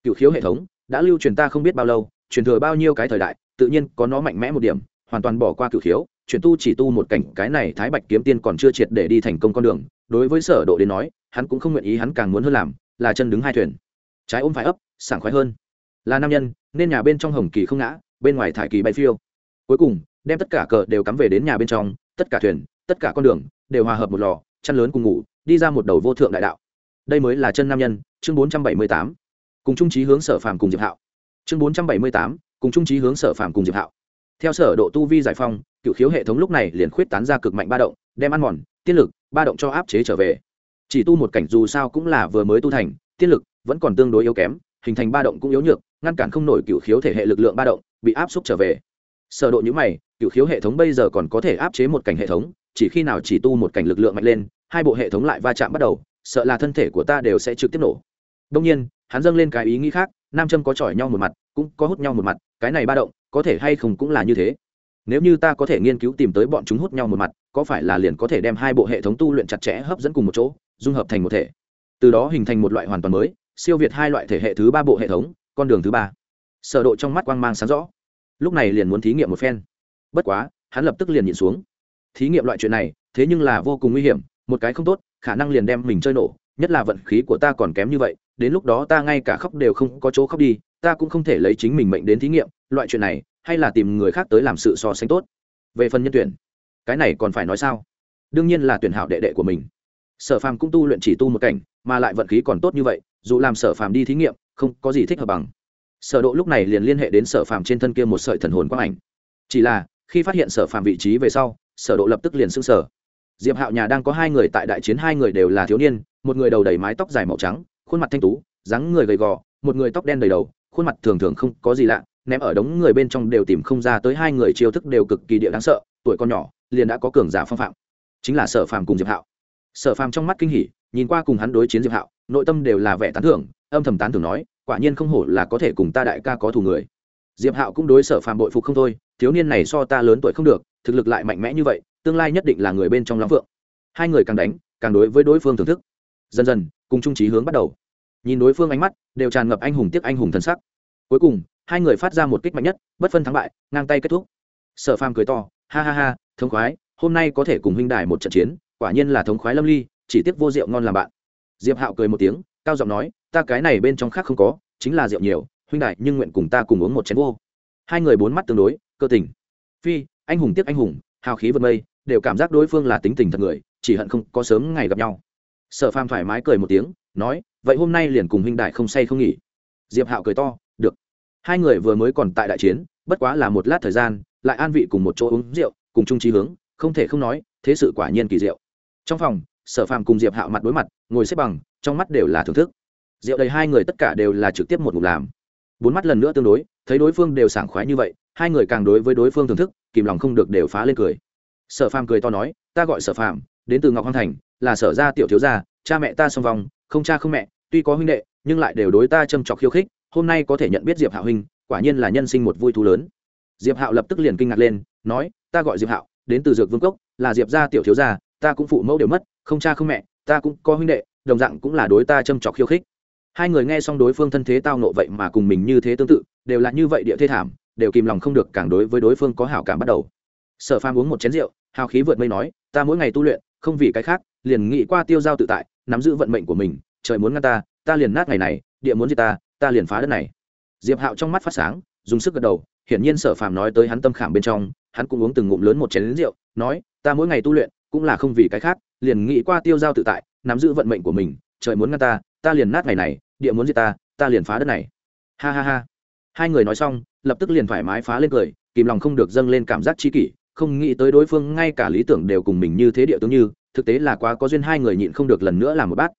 Cửu khiếu hệ thống đã lưu truyền ta không biết bao lâu, truyền thừa bao nhiêu cái thời đại tự nhiên có nó mạnh mẽ một điểm, hoàn toàn bỏ qua cự khiếu, chuyển tu chỉ tu một cảnh, cái này thái bạch kiếm tiên còn chưa triệt để đi thành công con đường, đối với sở độ đến nói, hắn cũng không nguyện ý hắn càng muốn hơn làm, là chân đứng hai thuyền. Trái ôm phải ấp, sảng khoái hơn. Là nam nhân, nên nhà bên trong hồng kỳ không ngã, bên ngoài thải kỳ bay phiêu. Cuối cùng, đem tất cả cờ đều cắm về đến nhà bên trong, tất cả thuyền, tất cả con đường, đều hòa hợp một lò chân lớn cùng ngủ, đi ra một đầu vô thượng đại đạo. Đây mới là chân nam nhân, chương 478 cùng trung trí hướng sở phàm cùng diệp hạo. Chương 478 cùng trung trí hướng sở phàm cùng diệp hạo. Theo sở độ tu vi giải phong, cựu khiếu hệ thống lúc này liền khuyết tán ra cực mạnh ba động, đem ăn mòn, tiên lực, ba động cho áp chế trở về. Chỉ tu một cảnh dù sao cũng là vừa mới tu thành, tiên lực vẫn còn tương đối yếu kém, hình thành ba động cũng yếu nhược, ngăn cản không nổi cựu khiếu thể hệ lực lượng ba động, bị áp xúc trở về. Sở độ như mày, cựu khiếu hệ thống bây giờ còn có thể áp chế một cảnh hệ thống, chỉ khi nào chỉ tu một cảnh lực lượng mạnh lên, hai bộ hệ thống lại va chạm bắt đầu, sợ là thân thể của ta đều sẽ trực tiếp nổ. Đông nhiên hắn dâng lên cái ý nghĩ khác, nam châm có chỏi nhau một mặt, cũng có hút nhau một mặt, cái này ba động, có thể hay không cũng là như thế. Nếu như ta có thể nghiên cứu tìm tới bọn chúng hút nhau một mặt, có phải là liền có thể đem hai bộ hệ thống tu luyện chặt chẽ hấp dẫn cùng một chỗ, dung hợp thành một thể? Từ đó hình thành một loại hoàn toàn mới, siêu việt hai loại thể hệ thứ ba bộ hệ thống, con đường thứ ba. Sở độ trong mắt quang mang sáng rõ. Lúc này liền muốn thí nghiệm một phen. Bất quá, hắn lập tức liền nhìn xuống. Thí nghiệm loại chuyện này, thế nhưng là vô cùng nguy hiểm, một cái không tốt, khả năng liền đem mình chơi nổ, nhất là vận khí của ta còn kém như vậy đến lúc đó ta ngay cả khóc đều không có chỗ khóc đi, ta cũng không thể lấy chính mình mệnh đến thí nghiệm, loại chuyện này, hay là tìm người khác tới làm sự so sánh tốt. Về phần nhân tuyển, cái này còn phải nói sao? Đương nhiên là tuyển hảo đệ đệ của mình. Sở phàm cũng tu luyện chỉ tu một cảnh, mà lại vận khí còn tốt như vậy, dù làm sở phàm đi thí nghiệm, không có gì thích hợp bằng. Sở độ lúc này liền liên hệ đến sở phàm trên thân kia một sợi thần hồn quang ảnh. Chỉ là, khi phát hiện sở phàm vị trí về sau, sở độ lập tức liền sưng sở diệp hạo nhà đang có hai người tại đại chiến, hai người đều là thiếu niên, một người đầu đầy mái tóc dài màu trắng khuôn mặt thanh tú, dáng người gầy gò, một người tóc đen đầy đầu, khuôn mặt thường thường không có gì lạ, ném ở đống người bên trong đều tìm không ra tới hai người chiêu thức đều cực kỳ địa đáng sợ, tuổi con nhỏ, liền đã có cường giả phong phạm. Chính là sở phàm cùng diệp hạo. Sở phàm trong mắt kinh hỉ, nhìn qua cùng hắn đối chiến diệp hạo, nội tâm đều là vẻ tán thưởng, âm thầm tán thưởng nói, quả nhiên không hổ là có thể cùng ta đại ca có thù người. Diệp hạo cũng đối sở phàm bội phục không thôi, thiếu niên này so ta lớn tuổi không được, thực lực lại mạnh mẽ như vậy, tương lai nhất định là người bên trong lắm vượng. Hai người càng đánh, càng đối với đối phương thưởng thức dần dần, cùng trung trí hướng bắt đầu. Nhìn đối phương ánh mắt, đều tràn ngập anh hùng tiếc anh hùng thân sắc. Cuối cùng, hai người phát ra một kích mạnh nhất, bất phân thắng bại, ngang tay kết thúc. Sở phàm cười to, ha ha ha, thống khoái, hôm nay có thể cùng huynh đài một trận chiến, quả nhiên là thống khoái lâm ly, chỉ tiếc vô rượu ngon làm bạn. Diệp hạo cười một tiếng, cao giọng nói, ta cái này bên trong khác không có, chính là rượu nhiều, huynh đại nhưng nguyện cùng ta cùng uống một chén vô. Hai người bốn mắt tương đối, cơ tình. Phi, anh hùng tiếc anh hùng, hào khí vượt mây, đều cảm giác đối phương là tính tình thật người, chỉ hận không có sớm ngày gặp nhau sở phàm thoải mái cười một tiếng, nói, vậy hôm nay liền cùng huynh đại không say không nghỉ. Diệp hạo cười to, được. Hai người vừa mới còn tại đại chiến, bất quá là một lát thời gian, lại an vị cùng một chỗ uống rượu, cùng chung trí hướng, không thể không nói, thế sự quả nhiên kỳ diệu. Trong phòng, sở phàm cùng diệp hạo mặt đối mặt, ngồi xếp bằng, trong mắt đều là thưởng thức. Rượu đầy hai người tất cả đều là trực tiếp một ngục làm. Bốn mắt lần nữa tương đối, thấy đối phương đều sảng khoái như vậy, hai người càng đối với đối phương thưởng thức, kìm lòng không được đều phá lên cười. Sở phàm cười to nói, ta gọi sở phàm, đến từ ngọc hoàng thành là sở gia tiểu thiếu gia, cha mẹ ta song vong, không cha không mẹ, tuy có huynh đệ, nhưng lại đều đối ta châm trọc khiêu khích, hôm nay có thể nhận biết diệp hạo huynh, quả nhiên là nhân sinh một vui thú lớn. Diệp hạo lập tức liền kinh ngạc lên, nói, ta gọi diệp hạo, đến từ dược vương cốc, là diệp gia tiểu thiếu gia, ta cũng phụ mẫu đều mất, không cha không mẹ, ta cũng có huynh đệ, đồng dạng cũng là đối ta châm trọc khiêu khích. Hai người nghe xong đối phương thân thế tao nộ vậy mà cùng mình như thế tương tự, đều là như vậy địa thế thảm, đều kìm lòng không được càng đối với đối phương có hảo cảm bắt đầu. Sở phàm uống một chén rượu, hào khí vượt mây nói, ta mỗi ngày tu luyện không vì cái khác, liền nghĩ qua tiêu giao tự tại, nắm giữ vận mệnh của mình, trời muốn ngăn ta ta liền nát ngày này, địa muốn gì ta ta liền phá đất này. Diệp hạo trong mắt phát sáng, dùng sức gật đầu, hiển nhiên sở phàm nói tới hắn tâm khảm bên trong, hắn cũng uống từng ngụm lớn một chén lính rượu, nói, ta mỗi ngày tu luyện, cũng là không vì cái khác, liền nghĩ qua tiêu giao tự tại, nắm giữ vận mệnh của mình, trời muốn ngăn ta ta liền nát ngày này, địa muốn gì ta ta liền phá đất này. Ha ha ha. Hai người nói xong, lập tức liền thoải mái phá lên cười, kìm lòng không được dâng lên cảm giác chi kỷ không nghĩ tới đối phương ngay cả lý tưởng đều cùng mình như thế địa tướng như, thực tế là quá có duyên hai người nhịn không được lần nữa làm một bát.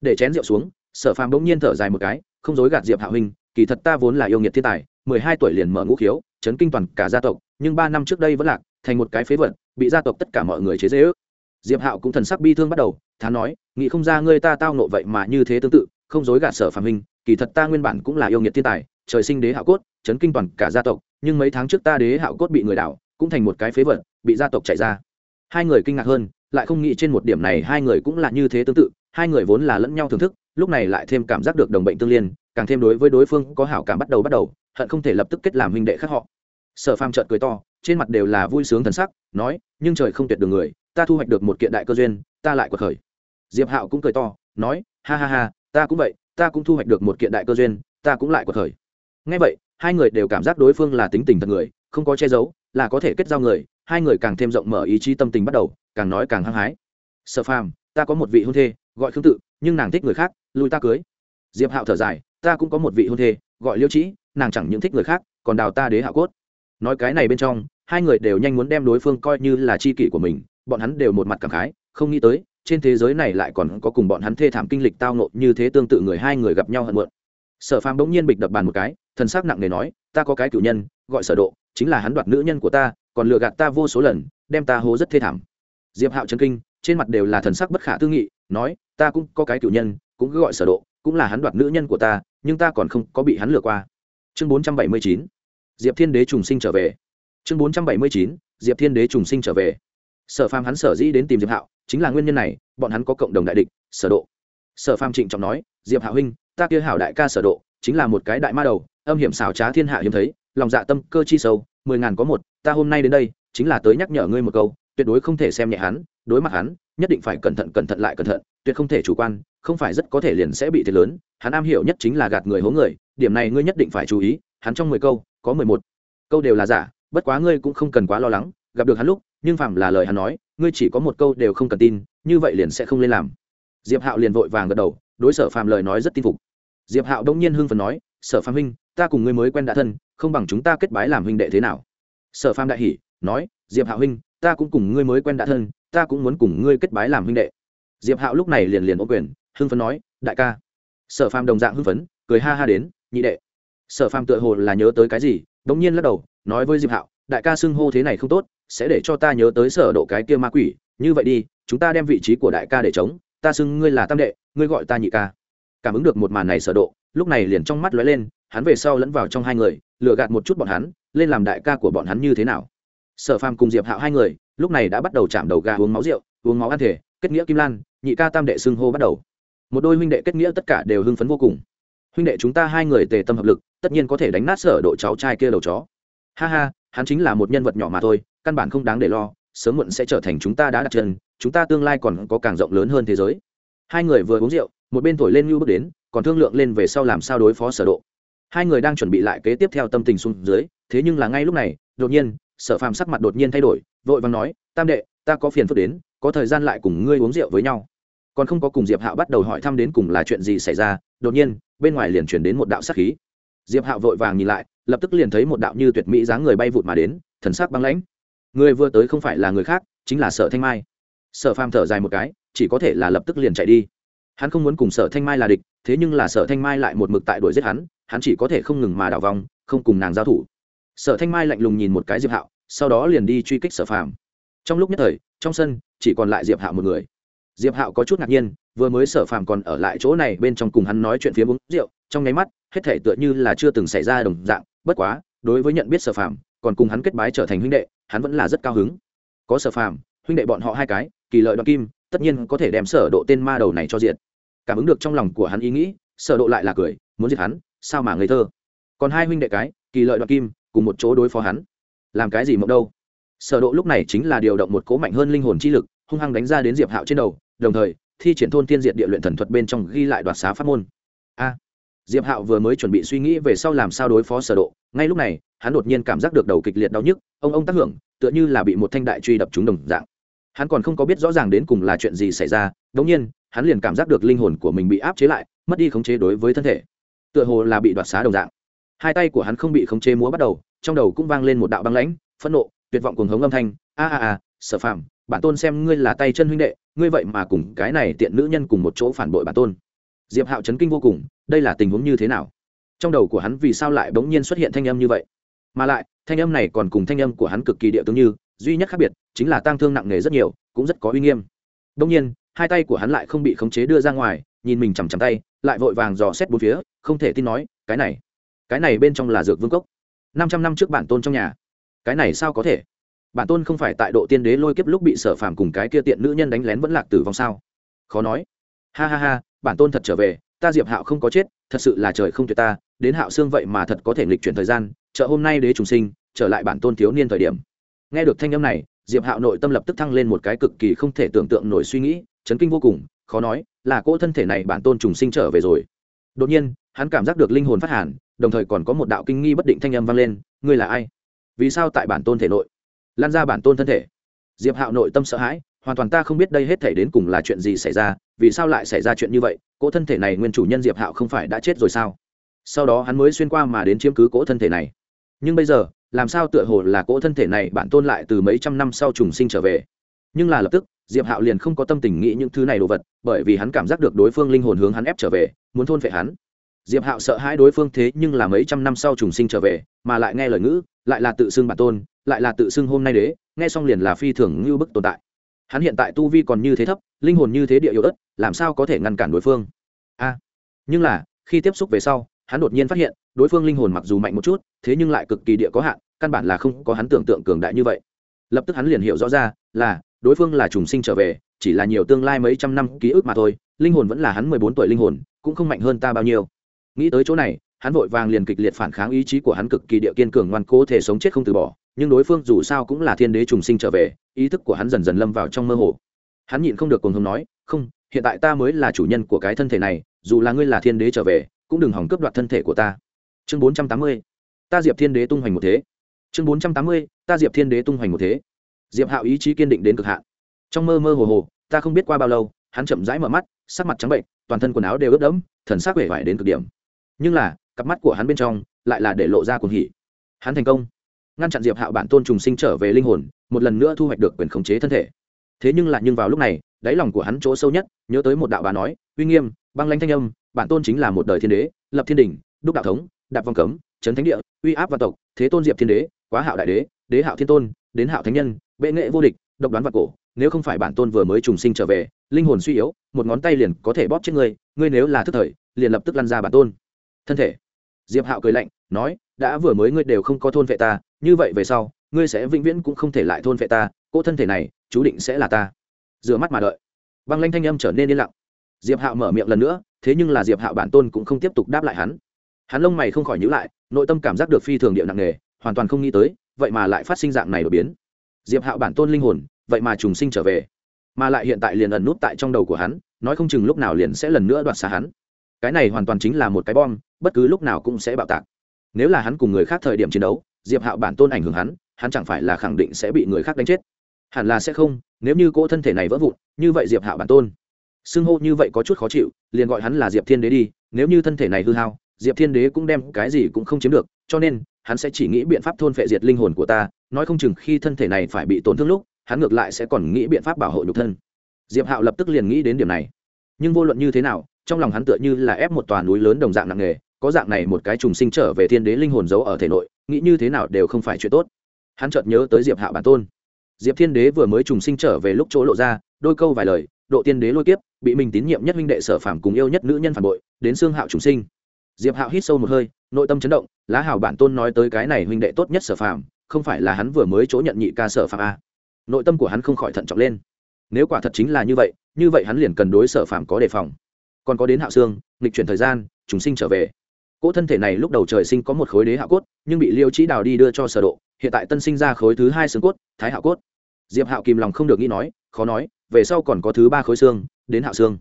Để chén rượu xuống, sở phàm bỗng nhiên thở dài một cái, không dối gạt diệp hạ huynh, kỳ thật ta vốn là yêu nghiệt thiên tài, mười hai tuổi liền mở ngũ khiếu, chấn kinh toàn cả gia tộc, nhưng ba năm trước đây vẫn lạc, thành một cái phế vật, bị gia tộc tất cả mọi người chế dễ ước diệp hạo cũng thần sắc bi thương bắt đầu, thán nói, nghĩ không ra ngươi ta tao nộ vậy mà như thế tương tự, không dối gạt sở phàm huynh, kỳ thật ta nguyên bản cũng là yêu nghiệt thiên tài, trời sinh đế hạo cốt, chấn kinh toàn cả gia tộc, nhưng mấy tháng trước ta đế hạo cốt bị người đảo cũng thành một cái phế vật, bị gia tộc chạy ra. Hai người kinh ngạc hơn, lại không nghĩ trên một điểm này hai người cũng là như thế tương tự, hai người vốn là lẫn nhau thưởng thức, lúc này lại thêm cảm giác được đồng bệnh tương liên, càng thêm đối với đối phương có hảo cảm bắt đầu bắt đầu, hận không thể lập tức kết làm huynh đệ khác họ. Sở phàm trợn cười to, trên mặt đều là vui sướng thần sắc, nói, nhưng trời không tuyệt đường người, ta thu hoạch được một kiện đại cơ duyên, ta lại quật khởi. Diệp hạo cũng cười to, nói, ha ha ha, ta cũng vậy, ta cũng thu hoạch được một kiện đại cơ duyên, ta cũng lại quật khởi. Ngay vậy, hai người đều cảm giác đối phương là tính tình thật người, không có che giấu là có thể kết giao người, hai người càng thêm rộng mở ý chí tâm tình bắt đầu, càng nói càng hăng hái. Sở phàm, ta có một vị hôn thê, gọi khương tự, nhưng nàng thích người khác lui ta cưới. Diệp hạo thở dài, ta cũng có một vị hôn thê, gọi liêu trĩ, nàng chẳng những thích người khác, còn đào ta đế hạo cốt. Nói cái này bên trong, hai người đều nhanh muốn đem đối phương coi như là c h i kỷ của mình, bọn hắn đều một mặt cảm khái, không nghĩ tới, trên thế giới này lại còn có cùng bọn hắn thê thảm kinh lịch tao nộ như thế tương tự người hai người gặp nhau hận mượn sở phàm bỗng nhiên bịch đập bàn một cái, thần s ắ c nặng nề nói, ta có cái cựu nhân, gọi sở độ chính là hắn đoạt nữ nhân của ta, còn lừa gạt ta vô số lần, đem ta hố rất thê thảm. Diệp hạo trần kinh, trên mặt đều là thần sắc bất khả tư nghị, nói, ta cũng có cái cựu nhân, cũng cứ gọi sở độ, cũng là hắn đoạt nữ nhân của ta, nhưng ta còn không có bị hắn lừa qua. Chương 479 diệp thiên đế trùng sinh trở về. Chương 479 diệp thiên đế trùng sinh trở về. Sở phàm hắn sở dĩ đến tìm diệp hạo, chính là nguyên nhân này, bọn hắn có cộng đồng đại địch, sở độ. Sở phàm trịnh trọng nói, diệp hạo huynh, ta kia hảo đại ca sở độ, chính là một cái đại ma đầu, âm hiểm xảo trá thiên hạ hiếm thấy lòng dạ tâm cơ chi sâu, mười ngàn có một, ta hôm nay đến đây, chính là tới nhắc nhở ngươi một câu, tuyệt đối không thể xem nhẹ hắn, đối mặt hắn, nhất định phải cẩn thận cẩn thận lại cẩn thận, tuyệt không thể chủ quan, không phải rất có thể liền sẽ bị thiệt lớn, hắn am hiểu nhất chính là gạt người hố người, điểm này ngươi nhất định phải chú ý, hắn trong mười câu, có mười một câu đều là giả, bất quá ngươi cũng không cần quá lo lắng, gặp được hắn lúc, nhưng phạm là lời hắn nói, ngươi chỉ có một câu đều không cần tin, như vậy liền sẽ không lên làm. Diệp hạo liền vội vàng gật đầu, đối sở phàm lời nói rất tin phục. Diệp hạo đông nhiên hưng phần nói, sở phàm huynh, ta cùng ngươi mới quen đã thân không bằng chúng ta kết bái làm huynh đệ thế nào? Sở phàm đại hỉ, nói, diệp hạo huynh, ta cũng cùng ngươi mới quen đã thân, ta cũng muốn cùng ngươi kết bái làm huynh đệ. Diệp hạo lúc này liền liền ô quyền, hưng phấn nói, đại ca. Sở phàm đồng dạng hưng phấn, cười ha ha đến, nhị đệ. Sở phàm tựa hồ là nhớ tới cái gì đ nhiên lắc đầu, nói với diệp hạo, đại ca xưng hô thế này không tốt, sẽ để cho ta nhớ tới sở độ cái kia ma quỷ, như vậy đi, chúng ta đem vị trí của đại ca để chống ta xưng ngươi là tam đệ, ngươi gọi ta nhị ca. Cảm ứng được một màn này sở độ, lúc này liền trong mắt lóe lên hắn về sau lẫn vào trong hai người, lừa gạt một chút bọn hắn, lên làm đại ca của bọn hắn như thế nào. Sở phàm cùng diệp hạo hai người, lúc này đã bắt đầu chạm đầu gà uống máu rượu, uống máu ăn thể, kết nghĩa kim lan, nhị ca tam đệ xưng hô bắt đầu. Một đôi huynh đệ kết nghĩa tất cả đều hưng phấn vô cùng. Huynh đệ chúng ta hai người tề tâm hợp lực, tất nhiên có thể đánh nát sở độ cháu trai kia đầu chó. Ha ha, hắn chính là một nhân vật nhỏ mà thôi, căn bản không đáng để lo, sớm muộn sẽ trở thành chúng ta đã đặt chân, chúng ta tương lai còn có càng rộng lớn hơn thế giới. Hai người vừa uống rượu, một bên thổi lên như bước đến, còn thương lượng lên về sau làm sao đối phó sở độ hai người đang chuẩn bị lại kế tiếp theo tâm tình xuống dưới, thế nhưng là ngay lúc này, đột nhiên, sở phàm sắc mặt đột nhiên thay đổi, vội vàng nói, tam đệ, ta có phiền phức đến, có thời gian lại cùng ngươi uống rượu với nhau. Còn không có cùng diệp hạo bắt đầu hỏi thăm đến cùng là chuyện gì xảy ra, đột nhiên, bên ngoài liền chuyển đến một đạo sắc khí. Diệp hạo vội vàng nhìn lại, lập tức liền thấy một đạo như tuyệt mỹ dáng người bay vụt mà đến, thần sắc băng lãnh. Người vừa tới không phải là người khác, chính là sở thanh mai. Sở phàm thở dài một cái, chỉ có thể là lập tức liền chạy đi. Hắn không muốn cùng sở thanh mai là địch, thế nhưng là sở thanh mai lại một mực tại đuổi giết hắn hắn chỉ có thể không ngừng mà đảo vòng không cùng nàng giao thủ. Sở thanh mai lạnh lùng nhìn một cái diệp hạo, sau đó liền đi truy kích sở phàm. Trong lúc nhất thời, trong sân, chỉ còn lại diệp hạo một người. Diệp hạo có chút ngạc nhiên, vừa mới sở phàm còn ở lại chỗ này bên trong cùng hắn nói chuyện phía uống rượu, trong nháy mắt, hết thể tựa như là chưa từng xảy ra đồng dạng, bất quá, đối với nhận biết sở phàm, còn cùng hắn kết bái trở thành huynh đệ, hắn vẫn là rất cao hứng. Có sở phàm, huynh đệ bọn họ hai cái, kỳ lợi đoạn kim, tất nhiên có thể đem sở độ tên ma đầu này cho diệt. Cảm ứng được trong lòng của hắn ý nghĩ, sở độ lại là cười, muốn giết hắn sao mà ngây thơ? Còn hai huynh đệ cái, kỳ lợi đoạn kim, cùng một chỗ đối phó hắn. Làm cái gì mộng đâu? Sở độ lúc này chính là điều động một cố mạnh hơn linh hồn chi lực, hung hăng đánh ra đến diệp hạo trên đầu, đồng thời, thi triển thôn tiên diệt địa luyện thần thuật bên trong ghi lại đoạt xá pháp môn. A! Diệp hạo vừa mới chuẩn bị suy nghĩ về sau làm sao đối phó sở độ, ngay lúc này, hắn đột nhiên cảm giác được đầu kịch liệt đau nhức, ông ông tác hưởng, tựa như là bị một thanh đại truy đập trúng đồng dạng. Hắn còn không có biết rõ ràng đến cùng là chuyện gì xảy ra đống nhiên, hắn liền cảm giác được linh hồn của mình bị áp chế lại, mất đi khống chế đối với thân thể tựa hồ là bị đoạt xá đồng dạng. Hai tay của hắn không bị khống chế múa bắt đầu, trong đầu cũng vang lên một đạo băng lãnh, phẫn nộ, tuyệt vọng cuồng hống âm thanh. A a a, sở phạm bản tôn xem ngươi là tay chân huynh đệ, ngươi vậy mà cùng cái này tiện nữ nhân cùng một chỗ phản bội bản tôn. Diệp hạo chấn kinh vô cùng, đây là tình huống như thế nào? Trong đầu của hắn vì sao lại bỗng nhiên xuất hiện thanh âm như vậy? Mà lại, thanh âm này còn cùng thanh âm của hắn cực kỳ địa tương như, duy nhất khác biệt, chính là tang thương nặng nề rất nhiều, cũng rất có uy nghiêm. Đông nhiên hai tay của hắn lại không bị khống chế đưa ra ngoài, nhìn mình chằm chằm tay, lại vội vàng dò xét bốn phía, không thể tin nói, cái này cái này bên trong là dược vương cốc. Năm trăm năm trước bản tôn trong nhà. Cái này sao có thể? Bản tôn không phải tại độ tiên đế lôi kiếp lúc bị sở phàm cùng cái kia tiện nữ nhân đánh lén vẫn lạc tử vong sao? Khó nói. Ha ha ha, bản tôn thật trở về, ta diệp hạo không có chết, thật sự là trời không tuyệt ta, đến hạo xương vậy mà thật có thể lịch chuyển thời gian, chợ hôm nay đế trùng sinh, trở lại bản tôn thiếu niên thời điểm. Nghe được thanh âm này, diệp hạo nội tâm lập tức thăng lên một cái cực kỳ không thể tưởng tượng nổi suy nghĩ chấn kinh vô cùng, khó nói là cỗ thân thể này bản tôn trùng sinh trở về rồi. Đột nhiên, hắn cảm giác được linh hồn phát hàn, đồng thời còn có một đạo kinh nghi bất định thanh âm vang lên, ngươi là ai? Vì sao tại bản tôn thể nội lan ra bản tôn thân thể? Diệp hạo nội tâm sợ hãi, hoàn toàn ta không biết đây hết thể đến cùng là chuyện gì xảy ra, vì sao lại xảy ra chuyện như vậy? Cỗ thân thể này nguyên chủ nhân diệp hạo không phải đã chết rồi sao? Sau đó hắn mới xuyên qua mà đến chiếm cứ cỗ thân thể này. Nhưng bây giờ, làm sao tựa hồ là cỗ thân thể này bản tôn lại từ mấy trăm năm sau trùng sinh trở về? Nhưng là lập tức, diệp hạo liền không có tâm tình nghĩ những thứ này đồ vật, bởi vì hắn cảm giác được đối phương linh hồn hướng hắn ép trở về, muốn thôn phệ hắn. Diệp hạo sợ hãi đối phương thế nhưng là mấy trăm năm sau trùng sinh trở về, mà lại nghe lời ngữ, lại là tự xưng bản tôn, lại là tự xưng hôm nay đế, nghe xong liền là phi thường như bức tồn tại. Hắn hiện tại tu vi còn như thế thấp, linh hồn như thế địa yếu ớt, làm sao có thể ngăn cản đối phương? A! Nhưng là, khi tiếp xúc về sau, hắn đột nhiên phát hiện, đối phương linh hồn mặc dù mạnh một chút, thế nhưng lại cực kỳ địa có hạn, căn bản là không có hắn tưởng tượng cường đại như vậy. Lập tức hắn liền hiểu rõ ra, là đối phương là trùng sinh trở về, chỉ là nhiều tương lai mấy trăm năm ký ức mà thôi, linh hồn vẫn là hắn mười bốn tuổi linh hồn, cũng không mạnh hơn ta bao nhiêu. Nghĩ tới chỗ này, hắn vội vàng liền kịch liệt phản kháng ý chí của hắn cực kỳ địa kiên cường ngoan cố thể sống chết không từ bỏ, nhưng đối phương dù sao cũng là thiên đế trùng sinh trở về, ý thức của hắn dần dần lâm vào trong mơ hồ. Hắn nhịn không được cùng hùng nói, không, hiện tại ta mới là chủ nhân của cái thân thể này, dù là ngươi là thiên đế trở về, cũng đừng hỏng cướp đoạt thân thể của ta. Chương bốn trăm tám mươi, ta diệp thiên đế tung hoành một thế. Chương bốn trăm tám mươi, ta diệp thiên đế tung hoành một thế diệp hạo ý chí kiên định đến cực hạn. Trong mơ mơ hồ hồ, ta không biết qua bao lâu, hắn chậm rãi mở mắt, sắc mặt trắng bệnh, toàn thân quần áo đều ướt đẫm, thần sắc vẻ vải đến cực điểm. Nhưng là, cặp mắt của hắn bên trong lại là để lộ ra cuồng hỉ. Hắn thành công. Ngăn chặn diệp hạo bản tôn trùng sinh trở về linh hồn, một lần nữa thu hoạch được quyền khống chế thân thể. Thế nhưng là nhưng vào lúc này, đáy lòng của hắn chỗ sâu nhất, nhớ tới một đạo bà nói, uy nghiêm, băng lãnh thanh âm, bản tôn chính là một đời thiên đế, lập thiên đình đúc đạo thống, đạp vong cấm trấn thánh địa, uy áp văn tộc, thế tôn diệp thiên đế, quá hạo đại đế đế hạo thiên tôn, đến hạo thánh nhân, bệ nghệ vô địch, độc đoán vật cổ, nếu không phải bản tôn vừa mới trùng sinh trở về, linh hồn suy yếu, một ngón tay liền có thể bóp chết ngươi ngươi nếu là thức thời, liền lập tức lăn ra bản tôn. Thân thể. Diệp hạo cười lạnh, nói, đã vừa mới ngươi đều không có thôn vệ ta, như vậy về sau, ngươi sẽ vĩnh viễn cũng không thể lại thôn vệ ta, cỗ thân thể này, chú định sẽ là ta. Rửa mắt mà đợi. Băng lanh thanh âm trở nên yên lặng. Diệp hạo mở miệng lần nữa, thế nhưng là diệp hạo bản tôn cũng không tiếp tục đáp lại hắn. Hắn lông mày không khỏi nhữ lại, nội tâm cảm giác được phi thường điệu nặng nề, hoàn toàn không nghĩ tới vậy mà lại phát sinh dạng này đột biến. Diệp hạo bản tôn linh hồn, vậy mà trùng sinh trở về. Mà lại hiện tại liền ẩn nút tại trong đầu của hắn, nói không chừng lúc nào liền sẽ lần nữa đoạt xa hắn. Cái này hoàn toàn chính là một cái bom, bất cứ lúc nào cũng sẽ bạo tạc. Nếu là hắn cùng người khác thời điểm chiến đấu, diệp hạo bản tôn ảnh hưởng hắn hắn chẳng phải là khẳng định sẽ bị người khác đánh chết. Hẳn là sẽ không, nếu như cỗ thân thể này vỡ vụn, như vậy diệp hạo bản tôn, xưng hô như vậy có chút khó chịu, liền gọi hắn là diệp thiên đế đi, nếu như thân thể này hư hao, diệp thiên đế cũng đem cái gì cũng không chiếm được, cho nên hắn sẽ chỉ nghĩ biện pháp thôn phệ diệt linh hồn của ta, nói không chừng khi thân thể này phải bị tổn thương lúc, hắn ngược lại sẽ còn nghĩ biện pháp bảo hộ nhục thân. Diệp hạo lập tức liền nghĩ đến điểm này. Nhưng vô luận như thế nào, trong lòng hắn tựa như là ép một tòa núi lớn đồng dạng nặng nề, có dạng này một cái trùng sinh trở về thiên đế linh hồn giấu ở thể nội, nghĩ như thế nào đều không phải chuyện tốt. Hắn chợt nhớ tới diệp hạo bản tôn. Diệp thiên đế vừa mới trùng sinh trở về lúc chỗ lộ ra, đôi câu vài lời, độ tiên đế lôi kiếp, bị mình tín nhiệm nhất huynh đệ sở phàm cùng yêu nhất nữ nhân phản bội, đến xương hạo trùng sinh diệp hạo hít sâu một hơi, nội tâm chấn động, lá hảo bản tôn nói tới cái này huynh đệ tốt nhất sở phàm, không phải là hắn vừa mới chỗ nhận nhị ca sở phàm a nội tâm của hắn không khỏi thận trọng lên. Nếu quả thật chính là như vậy như vậy hắn liền cần đối sở phàm có đề phòng. Còn có đến hạo xương nghịch chuyển thời gian, chúng sinh trở về. Cỗ thân thể này lúc đầu trời sinh có một khối đế hạo cốt, nhưng bị liêu trí đào đi đưa cho sở độ, hiện tại tân sinh ra khối thứ hai xương cốt, thái hạo cốt. Diệp hạo kìm lòng không được nghĩ nói, khó nói, về sau còn có thứ ba khối xương, đến hạo xương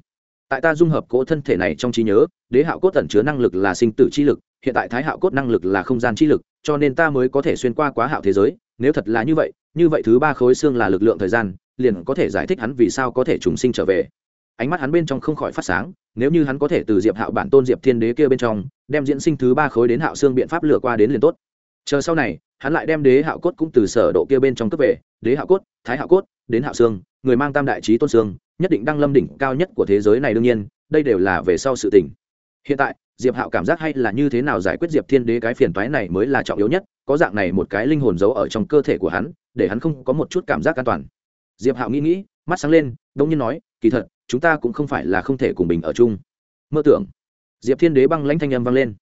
tại ta dung hợp cỗ thân thể này trong trí nhớ, đế hạo cốt tẩn chứa năng lực là sinh tử chi lực, hiện tại thái hạo cốt năng lực là không gian chi lực, cho nên ta mới có thể xuyên qua quá hạo thế giới. Nếu thật là như vậy như vậy thứ ba khối xương là lực lượng thời gian, liền có thể giải thích hắn vì sao có thể trùng sinh trở về. Ánh mắt hắn bên trong không khỏi phát sáng, nếu như hắn có thể từ diệp hạo bản tôn diệp thiên đế kia bên trong, đem diễn sinh thứ ba khối đến hạo xương biện pháp lừa qua đến liền tốt. Chờ sau này, hắn lại đem đế hạo cốt cũng từ sở độ kia bên trong cấp về, đế hạo cốt, thái hạo cốt, đến hạo xương, người mang tam đại trí tôn xương nhất định đang lâm đỉnh cao nhất của thế giới này đương nhiên, đây đều là về sau sự tình. Hiện tại, diệp hạo cảm giác hay là như thế nào giải quyết diệp thiên đế cái phiền toái này mới là trọng yếu nhất, có dạng này một cái linh hồn giấu ở trong cơ thể của hắn, để hắn không có một chút cảm giác an toàn. Diệp hạo nghĩ nghĩ, mắt sáng lên đông nhiên nói, kỳ thật, chúng ta cũng không phải là không thể cùng bình ở chung. Mơ tưởng. Diệp thiên đế băng lãnh thanh âm vang lên.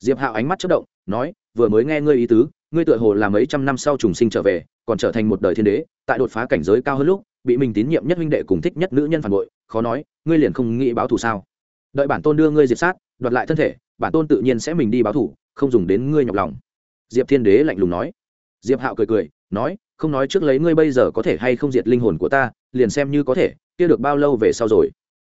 Diệp hạo ánh mắt chất động, nói, vừa mới nghe ngươi ý tứ, ngươi tựa hồ là mấy trăm năm sau trùng sinh trở về, còn trở thành một đời thiên đế, tại đột phá cảnh giới cao hơn lúc bị mình tín nhiệm nhất huynh đệ cùng thích nhất nữ nhân phản bội, khó nói, ngươi liền không nghĩ báo thù sao? Đợi bản tôn đưa ngươi diệt sát, đoạt lại thân thể, bản tôn tự nhiên sẽ mình đi báo thù, không dùng đến ngươi nhọc lòng. Diệp thiên đế lạnh lùng nói. Diệp hạo cười cười, nói, không nói trước lấy ngươi bây giờ có thể hay không diệt linh hồn của ta, liền xem như có thể, kia được bao lâu về sau rồi?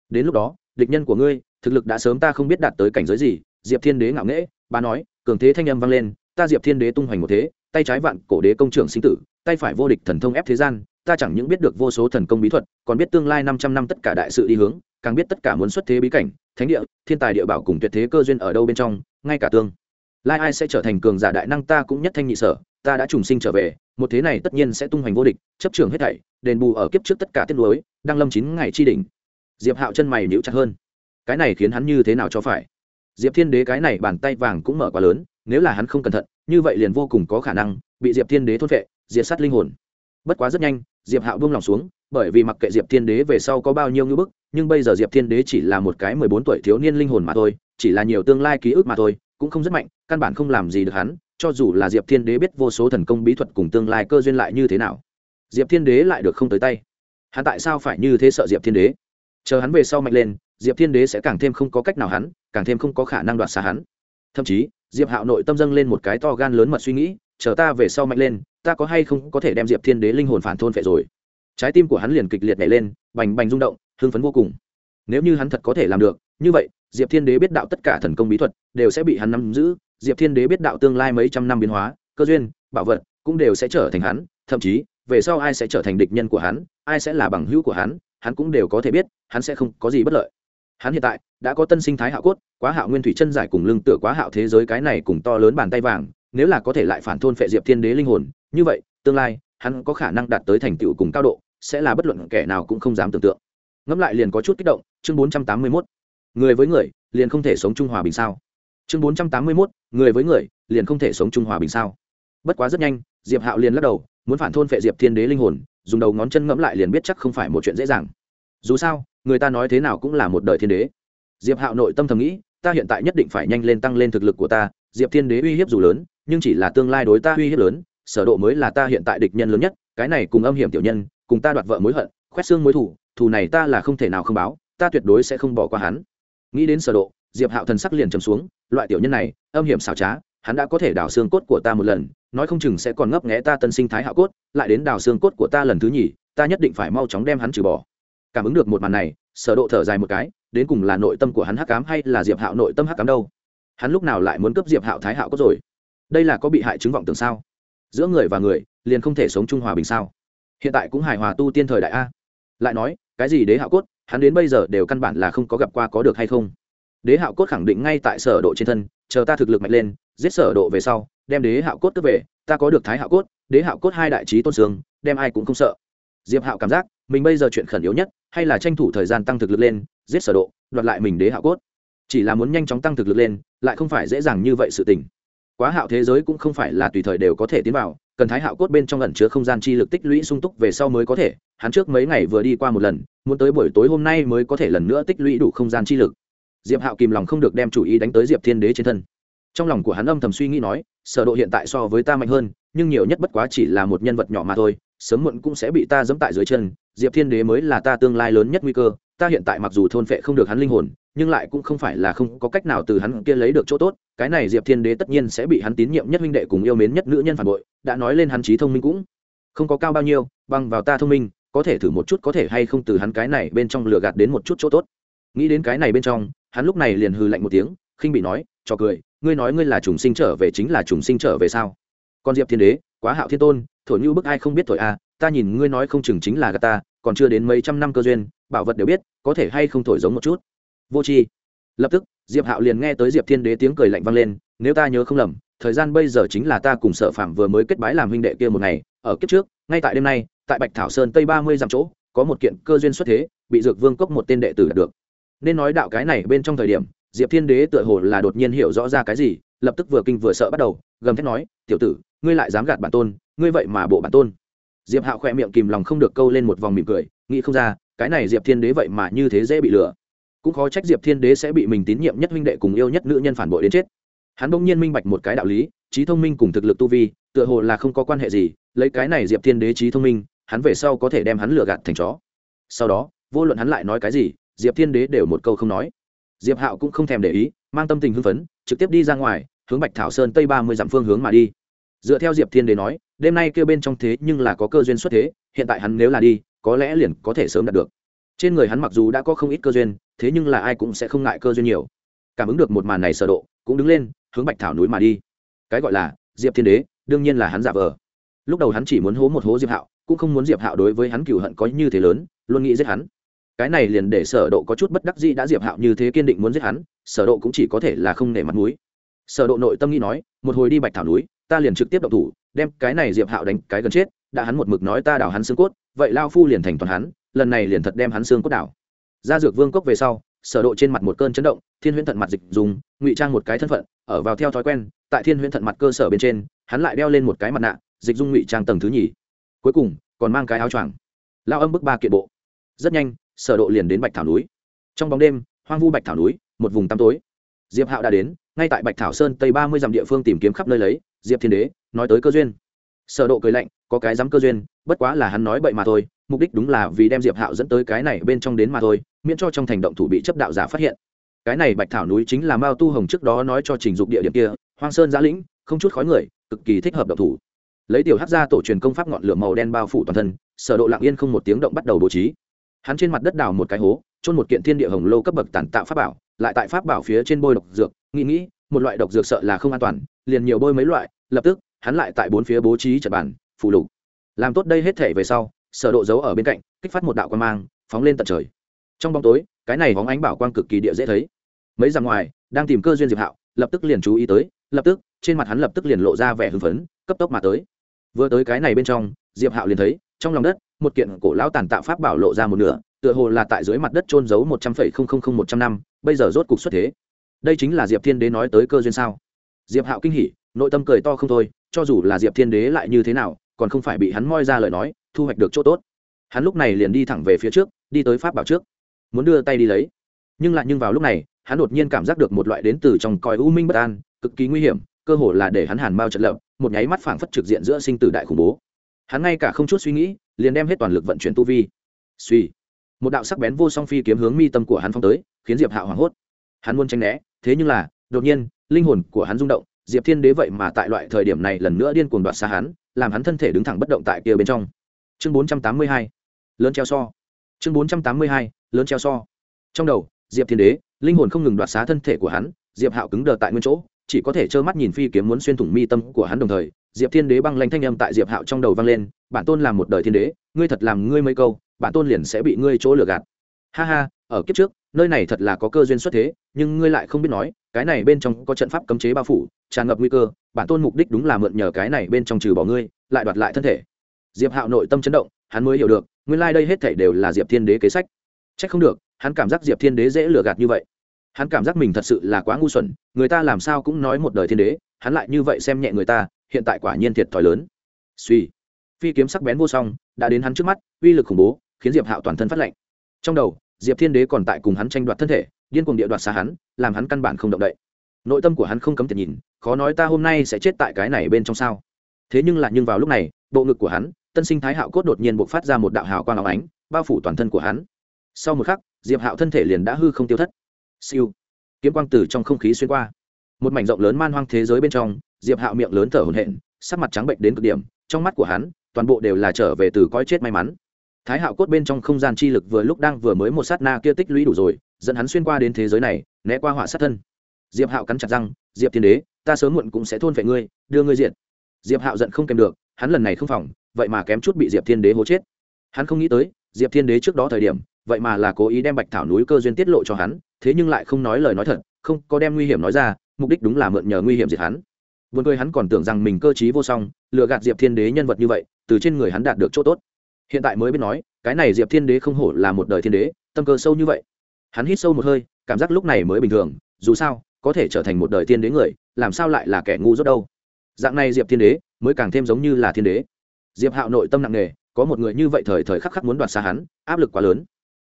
Đến lúc đó, địch nhân của ngươi, thực lực đã sớm ta không biết đạt tới cảnh giới gì, diệp thiên đế ngạo nghễ, bà nói, cường thế thanh âm vang lên, ta diệp thiên đế tung hoành một thế, tay trái vạn cổ đế công trưởng sinh tử, tay phải vô địch thần thông ép thế gian ta chẳng những biết được vô số thần công bí thuật, còn biết tương lai năm trăm năm tất cả đại sự đi hướng, càng biết tất cả muốn xuất thế bí cảnh, thánh địa, thiên tài địa bảo cùng tuyệt thế cơ duyên ở đâu bên trong, ngay cả tương lai ai sẽ trở thành cường giả đại năng ta cũng nhất thanh nhị sở, ta đã trùng sinh trở về, một thế này tất nhiên sẽ tung hoành vô địch, chấp trường hết thảy, đền bù ở kiếp trước tất cả tiết lối đang lâm chín ngày chi đỉnh. Diệp hạo chân mày níu chặt hơn. Cái này khiến hắn như thế nào cho phải? Diệp thiên đế cái này bàn tay vàng cũng mở quá lớn, nếu là hắn không cẩn thận, như vậy liền vô cùng có khả năng bị diệp thiên đế thốt vệ diệt sát linh hồn. Bất quá rất nhanh diệp hạo buông lòng xuống, bởi vì mặc kệ diệp thiên đế về sau có bao nhiêu ngưỡng bức, nhưng bây giờ diệp thiên đế chỉ là một cái mười bốn tuổi thiếu niên linh hồn mà thôi, chỉ là nhiều tương lai ký ức mà thôi, cũng không rất mạnh, căn bản không làm gì được hắn, cho dù là diệp thiên đế biết vô số thần công bí thuật cùng tương lai cơ duyên lại như thế nào, diệp thiên đế lại được không tới tay. Hắn tại sao phải như thế sợ diệp thiên đế? Chờ hắn về sau mạnh lên, diệp thiên đế sẽ càng thêm không có cách nào hắn, càng thêm không có khả năng đoạt xa hắn. Thậm chí, diệp hạo nội tâm dâng lên một cái to gan lớn mật suy nghĩ, chờ ta về sau mạnh lên ta có hay không có thể đem diệp thiên đế linh hồn phản thôn phệ rồi? Trái tim của hắn liền kịch liệt nhảy lên, bành bành rung động, hưng phấn vô cùng. Nếu như hắn thật có thể làm được, như vậy, diệp thiên đế biết đạo tất cả thần công bí thuật đều sẽ bị hắn nắm giữ, diệp thiên đế biết đạo tương lai mấy trăm năm biến hóa, cơ duyên, bảo vật cũng đều sẽ trở thành hắn, thậm chí, về sau ai sẽ trở thành địch nhân của hắn, ai sẽ là bằng hữu của hắn hắn cũng đều có thể biết, hắn sẽ không có gì bất lợi. Hắn hiện tại đã có tân sinh thái hạo cốt, quá hạo nguyên thủy chân giải cùng lưng tựa quá hạo thế giới cái này cùng to lớn bàn tay vàng, nếu là có thể lại phản thôn phệ diệp thiên đế linh hồn như vậy, tương lai, hắn có khả năng đạt tới thành tựu cùng cao độ, sẽ là bất luận kẻ nào cũng không dám tưởng tượng. Ngẫm lại liền có chút kích động, chương bốn trăm tám mươi mốt. Người với người, liền không thể sống trung hòa bình sao? Chương bốn trăm tám mươi mốt, người với người, liền không thể sống trung hòa bình sao? Bất quá rất nhanh, diệp hạo liền lắc đầu, muốn phản thôn phệ diệp thiên đế linh hồn, dùng đầu ngón chân ngẫm lại liền biết chắc không phải một chuyện dễ dàng. Dù sao, người ta nói thế nào cũng là một đời thiên đế. Diệp hạo nội tâm thầm nghĩ, ta hiện tại nhất định phải nhanh lên tăng lên thực lực của ta, diệp thiên đế uy hiếp dù lớn, nhưng chỉ là tương lai đối ta uy hiếp lớn sở độ mới là ta hiện tại địch nhân lớn nhất, cái này cùng âm hiểm tiểu nhân, cùng ta đoạt vợ mối hận, khoét xương mối thù thù này ta là không thể nào không báo, ta tuyệt đối sẽ không bỏ qua hắn. Nghĩ đến sở độ, diệp hạo thần sắc liền trầm xuống, loại tiểu nhân này, âm hiểm xảo trá, hắn đã có thể đào xương cốt của ta một lần, nói không chừng sẽ còn ngấp nghé ta tân sinh thái hạo cốt, lại đến đào xương cốt của ta lần thứ nhì, ta nhất định phải mau chóng đem hắn trừ bỏ. Cảm ứng được một màn này, sở độ thở dài một cái, đến cùng là nội tâm của hắn hắc ám hay là diệp hạo nội tâm hắc ám đâu? Hắn lúc nào lại muốn cướp diệp hạo thái hạo cốt rồi? Đây là có bị hại chứng vọng tưởng sao? Giữa người và người, liền không thể sống chung hòa bình sao? Hiện tại cũng hài hòa tu tiên thời đại a. Lại nói, cái gì đế hạo cốt, hắn đến bây giờ đều căn bản là không có gặp qua có được hay không? Đế hạo cốt khẳng định ngay tại sở độ trên thân, chờ ta thực lực mạnh lên, giết sở độ về sau, đem đế hạo cốt cướp về, ta có được thái hạo cốt, đế hạo cốt hai đại trí tôn sướng đem ai cũng không sợ. Diệp hạo cảm giác, mình bây giờ chuyện khẩn yếu nhất, hay là tranh thủ thời gian tăng thực lực lên, giết sở độ, đoạt lại mình đế hạo cốt. Chỉ là muốn nhanh chóng tăng thực lực lên, lại không phải dễ dàng như vậy sự tình quá hạo thế giới cũng không phải là tùy thời đều có thể tiến vào, cần thái hạo cốt bên trong ẩn chứa không gian chi lực tích lũy sung túc về sau mới có thể, hắn trước mấy ngày vừa đi qua một lần, muốn tới buổi tối hôm nay mới có thể lần nữa tích lũy đủ không gian chi lực. Diệp hạo kìm lòng không được đem chủ ý đánh tới diệp thiên đế trên thân. Trong lòng của hắn âm thầm suy nghĩ nói, sở độ hiện tại so với ta mạnh hơn, nhưng nhiều nhất bất quá chỉ là một nhân vật nhỏ mà thôi, sớm muộn cũng sẽ bị ta giẫm tại dưới chân, diệp thiên đế mới là ta tương lai lớn nhất nguy cơ ta hiện tại mặc dù thôn phệ không được hắn linh hồn nhưng lại cũng không phải là không có cách nào từ hắn kia lấy được chỗ tốt. Cái này diệp thiên đế tất nhiên sẽ bị hắn tín nhiệm nhất huynh đệ cùng yêu mến nhất nữ nhân phản bội đã nói lên hắn trí thông minh cũng không có cao bao nhiêu bằng vào ta thông minh có thể thử một chút có thể hay không từ hắn cái này bên trong lừa gạt đến một chút chỗ tốt. Nghĩ đến cái này bên trong hắn lúc này liền hư lạnh một tiếng khinh bị nói cho cười ngươi nói ngươi là trùng sinh trở về chính là trùng sinh trở về sao? Con diệp thiên đế quá hạo thiên tôn thổi như bức ai không biết thổi a à, ta nhìn ngươi nói không chừng chính là gà ta còn chưa đến mấy trăm năm cơ duyên bảo vật đều biết, có thể hay không thổi giống một chút. Vô tri. Lập tức, diệp hạo liền nghe tới diệp thiên đế tiếng cười lạnh vang lên, nếu ta nhớ không lầm, thời gian bây giờ chính là ta cùng sở phạm vừa mới kết bái làm huynh đệ kia một ngày, ở kiếp trước, ngay tại đêm nay, tại bạch thảo sơn tây ba mươi dặm chỗ, có một kiện cơ duyên xuất thế, bị dược vương cốc một tên đệ tử đạt được. Nên nói đạo cái này bên trong thời điểm, diệp thiên đế tựa hồ là đột nhiên hiểu rõ ra cái gì, lập tức vừa kinh vừa sợ bắt đầu, gầm thét nói, tiểu tử, ngươi lại dám gạt bản tôn, ngươi vậy mà bộ bản tôn. Diệp hạo khỏe miệng kìm lòng không được câu lên một vòng mỉm cười, nghĩ không ra cái này diệp thiên đế vậy mà như thế dễ bị lừa. Cũng khó trách diệp thiên đế sẽ bị mình tín nhiệm nhất huynh đệ cùng yêu nhất nữ nhân phản bội đến chết. Hắn bỗng nhiên minh bạch một cái đạo lý, trí thông minh cùng thực lực tu vi, tựa hồ là không có quan hệ gì, lấy cái này diệp thiên đế trí thông minh, hắn về sau có thể đem hắn lừa gạt thành chó. Sau đó, vô luận hắn lại nói cái gì, diệp thiên đế đều một câu không nói. Diệp hạo cũng không thèm để ý, mang tâm tình hưng phấn, trực tiếp đi ra ngoài, hướng bạch thảo sơn tây ba mươi dặm phương hướng mà đi. Dựa theo diệp thiên đế nói, đêm nay kêu bên trong thế nhưng là có cơ duyên xuất thế, hiện tại hắn nếu là đi có lẽ liền có thể sớm đạt được. Trên người hắn mặc dù đã có không ít cơ duyên, thế nhưng là ai cũng sẽ không ngại cơ duyên nhiều. Cảm ứng được một màn này sở độ, cũng đứng lên, hướng bạch thảo núi mà đi. Cái gọi là diệp thiên đế, đương nhiên là hắn giả vờ. Lúc đầu hắn chỉ muốn hố một hố diệp hạo, cũng không muốn diệp hạo đối với hắn cừu hận có như thế lớn, luôn nghĩ giết hắn. Cái này liền để sở độ có chút bất đắc dĩ đã diệp hạo như thế kiên định muốn giết hắn, sở độ cũng chỉ có thể là không nể mặt mũi. Sở độ nội tâm nghĩ nói, một hồi đi bạch thảo núi, ta liền trực tiếp động thủ, đem cái này diệp hạo đánh cái gần chết, đã hắn một mực nói ta đào hắn xương cốt vậy lao phu liền thành toàn hắn, lần này liền thật đem hắn xương cốt đảo. Ra dược vương cốc về sau, sở độ trên mặt một cơn chấn động, thiên huyễn thận mặt dịch dùng, ngụy trang một cái thân phận, ở vào theo thói quen, tại thiên huyễn thận mặt cơ sở bên trên, hắn lại đeo lên một cái mặt nạ, dịch dung ngụy trang tầng thứ nhì. Cuối cùng, còn mang cái áo choàng. Lao âm bức ba kiện bộ. Rất nhanh, sở độ liền đến bạch thảo núi. Trong bóng đêm, hoang vu bạch thảo núi, một vùng tăm tối. Diệp hạo đã đến, ngay tại bạch thảo sơn tây ba mươi dặm địa phương tìm kiếm khắp nơi lấy, diệp thiên đế, nói tới cơ duyên. Sở độ cười lạnh có cái dám cơ duyên, bất quá là hắn nói bậy mà thôi, mục đích đúng là vì đem diệp hạo dẫn tới cái này bên trong đến mà thôi, miễn cho trong thành động thủ bị chấp đạo giả phát hiện. Cái này bạch thảo núi chính là mao tu hồng trước đó nói cho trình dục địa điểm kia, hoang sơn giã lĩnh, không chút khói người, cực kỳ thích hợp động thủ. Lấy tiểu hát ra tổ truyền công pháp ngọn lửa màu đen bao phủ toàn thân, sở độ lặng yên không một tiếng động bắt đầu bố trí. Hắn trên mặt đất đào một cái hố trôn một kiện thiên địa hồng lô cấp bậc tàn tạo pháp bảo, lại tại pháp bảo phía trên bôi độc dược, nghĩ nghĩ, một loại độc dược sợ là không an toàn, liền nhiều bôi mấy loại, lập tức, hắn lại tại bốn phía bố trí trận bản phụ lục. Làm tốt đây hết thể về sau, sở độ giấu ở bên cạnh, kích phát một đạo quan mang, phóng lên tận trời. Trong bóng tối, cái này bóng ánh bảo quang cực kỳ địa dễ thấy. Mấy dặm ngoài, đang tìm cơ duyên diệp hạo, lập tức liền chú ý tới, lập tức, trên mặt hắn lập tức liền lộ ra vẻ hưng phấn, cấp tốc mà tới. Vừa tới cái này bên trong, diệp hạo liền thấy, trong lòng đất, một kiện cổ lão tàn tạo pháp bảo lộ ra một nửa, tựa hồ là tại dưới mặt đất trôn giấu một trăm phẩy không không không một trăm năm, bây giờ rốt cục xuất thế. Đây chính là diệp thiên đế nói tới cơ duyên sao? Diệp hạo kinh hỉ, nội tâm cười to không thôi, cho dù là diệp thiên đế lại như thế nào còn không phải bị hắn moi ra lời nói, thu hoạch được chỗ tốt. Hắn lúc này liền đi thẳng về phía trước, đi tới pháp bảo trước, muốn đưa tay đi lấy. Nhưng lại nhưng vào lúc này, hắn đột nhiên cảm giác được một loại đến từ trong còi u minh bất an, cực kỳ nguy hiểm, cơ hồ là để hắn hàn mau trật lập một nháy mắt phảng phất trực diện giữa sinh tử đại khủng bố. Hắn ngay cả không chút suy nghĩ, liền đem hết toàn lực vận chuyển tu vi. Suy. Một đạo sắc bén vô song phi kiếm hướng mi tâm của hắn phong tới, khiến diệp hạo hoảng hốt. Hắn muốn tránh né, thế nhưng là, đột nhiên, linh hồn của hắn rung động, diệp thiên đế vậy mà tại loại thời điểm này lần nữa điên cuồng đoạt xa hắn làm hắn thân thể đứng thẳng bất động tại kia bên trong. Chương bốn trăm tám mươi hai, lớn treo so. Chương bốn trăm tám mươi hai, lớn treo so. Trong đầu, diệp thiên đế, linh hồn không ngừng đoạt xá thân thể của hắn, diệp hạo cứng đờ tại nguyên chỗ, chỉ có thể trơ mắt nhìn phi kiếm muốn xuyên thủng mi tâm của hắn đồng thời, diệp thiên đế băng lanh thanh âm tại diệp hạo trong đầu vang lên, bản tôn làm một đời thiên đế, ngươi thật làm ngươi mấy câu, bản tôn liền sẽ bị ngươi chỗ lừa gạt. Ha ha, ở kiếp trước nơi này thật là có cơ duyên xuất thế, nhưng ngươi lại không biết nói, cái này bên trong có trận pháp cấm chế bao phủ, tràn ngập nguy cơ, bản tôn mục đích đúng là mượn nhờ cái này bên trong trừ bỏ ngươi, lại đoạt lại thân thể. Diệp hạo nội tâm chấn động, hắn mới hiểu được, nguyên lai、like、đây hết thể đều là diệp thiên đế kế sách. C h ắ c không được, hắn cảm giác diệp thiên đế dễ lừa gạt như vậy. Hắn cảm giác mình thật sự là quá ngu xuẩn, người ta làm sao cũng nói một đời thiên đế, hắn lại như vậy xem nhẹ người ta, hiện tại quả nhiên thiệt thòi lớn. Suy. Phi kiếm sắc bén vô song, đã đến hắn trước mắt, uy lực khủng bố, khiến diệp hạo toàn thân phát lệnh trong đầu diệp thiên đế còn tại cùng hắn tranh đoạt thân thể, điên cuồng địa đoạt xa hắn, làm hắn căn bản không động đậy. Nội tâm của hắn không cấm tiệt nhìn, khó nói ta hôm nay sẽ chết tại cái này bên trong sao. Thế nhưng là nhưng vào lúc này, bộ ngực của hắn, tân sinh thái hạo cốt đột nhiên buộc phát ra một đạo hào quang áo ánh, bao phủ toàn thân của hắn. Sau một khắc, diệp hạo thân thể liền đã hư không tiêu thất. Siêu. Kiếm quang từ trong không khí xuyên qua. Một mảnh rộng lớn man hoang thế giới bên trong, diệp hạo miệng lớn thở hổn hển, sắc mặt trắng bệnh đến cực điểm, trong mắt của hắn, toàn bộ đều là trở về từ coi chết may mắn thái hạo cốt bên trong không gian chi lực vừa lúc đang vừa mới một sát na kia tích lũy đủ rồi, dẫn hắn xuyên qua đến thế giới này, né qua hỏa sát thân. Diệp hạo cắn chặt răng, diệp thiên đế, ta sớm muộn cũng sẽ thôn vệ ngươi, đưa ngươi diện diệp hạo giận không kèm được, hắn lần này không phòng, vậy mà kém chút bị diệp thiên đế hố chết. Hắn không nghĩ tới, diệp thiên đế trước đó thời điểm, vậy mà là cố ý đem bạch thảo núi cơ duyên tiết lộ cho hắn, thế nhưng lại không nói lời nói thật, không có đem nguy hiểm nói ra, mục đích đúng là mượn nhờ nguy hiểm diệt hắn. Vườn cười hắn còn tưởng rằng mình cơ t vô song, lừa gạt diệp thiên đế nhân vật như vậy, từ trên người hắn đạt được chỗ tốt hiện tại mới biết nói, cái này diệp thiên đế không hổ là một đời thiên đế, tâm cơ sâu như vậy. Hắn hít sâu một hơi, cảm giác lúc này mới bình thường, dù sao, có thể trở thành một đời thiên đế người, làm sao lại là kẻ ngu dốt đâu? Dạng này diệp thiên đế, mới càng thêm giống như là thiên đế. Diệp hạo nội tâm nặng nề, có một người như vậy thời thời khắc khắc muốn đoạt xa hắn, áp lực quá lớn.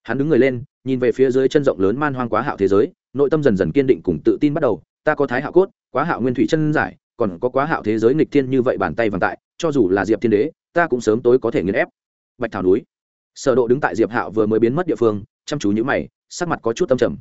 Hắn đứng người lên, nhìn về phía dưới chân rộng lớn man hoang quá hạo thế giới, nội tâm dần dần kiên định cùng tự tin bắt đầu, ta có thái hạo cốt, quá hạo nguyên thủy chân giải, còn có quá hạo thế giới nghịch thiên như vậy bàn tay vàng tại, cho dù là diệp thiên đế, ta cũng sớm tối có thể nghiền ép bạch thảo núi. Sở độ đứng tại diệp hạo vừa mới biến mất địa phương, chăm chú nhíu mày, sắc mặt có chút tâm trầm.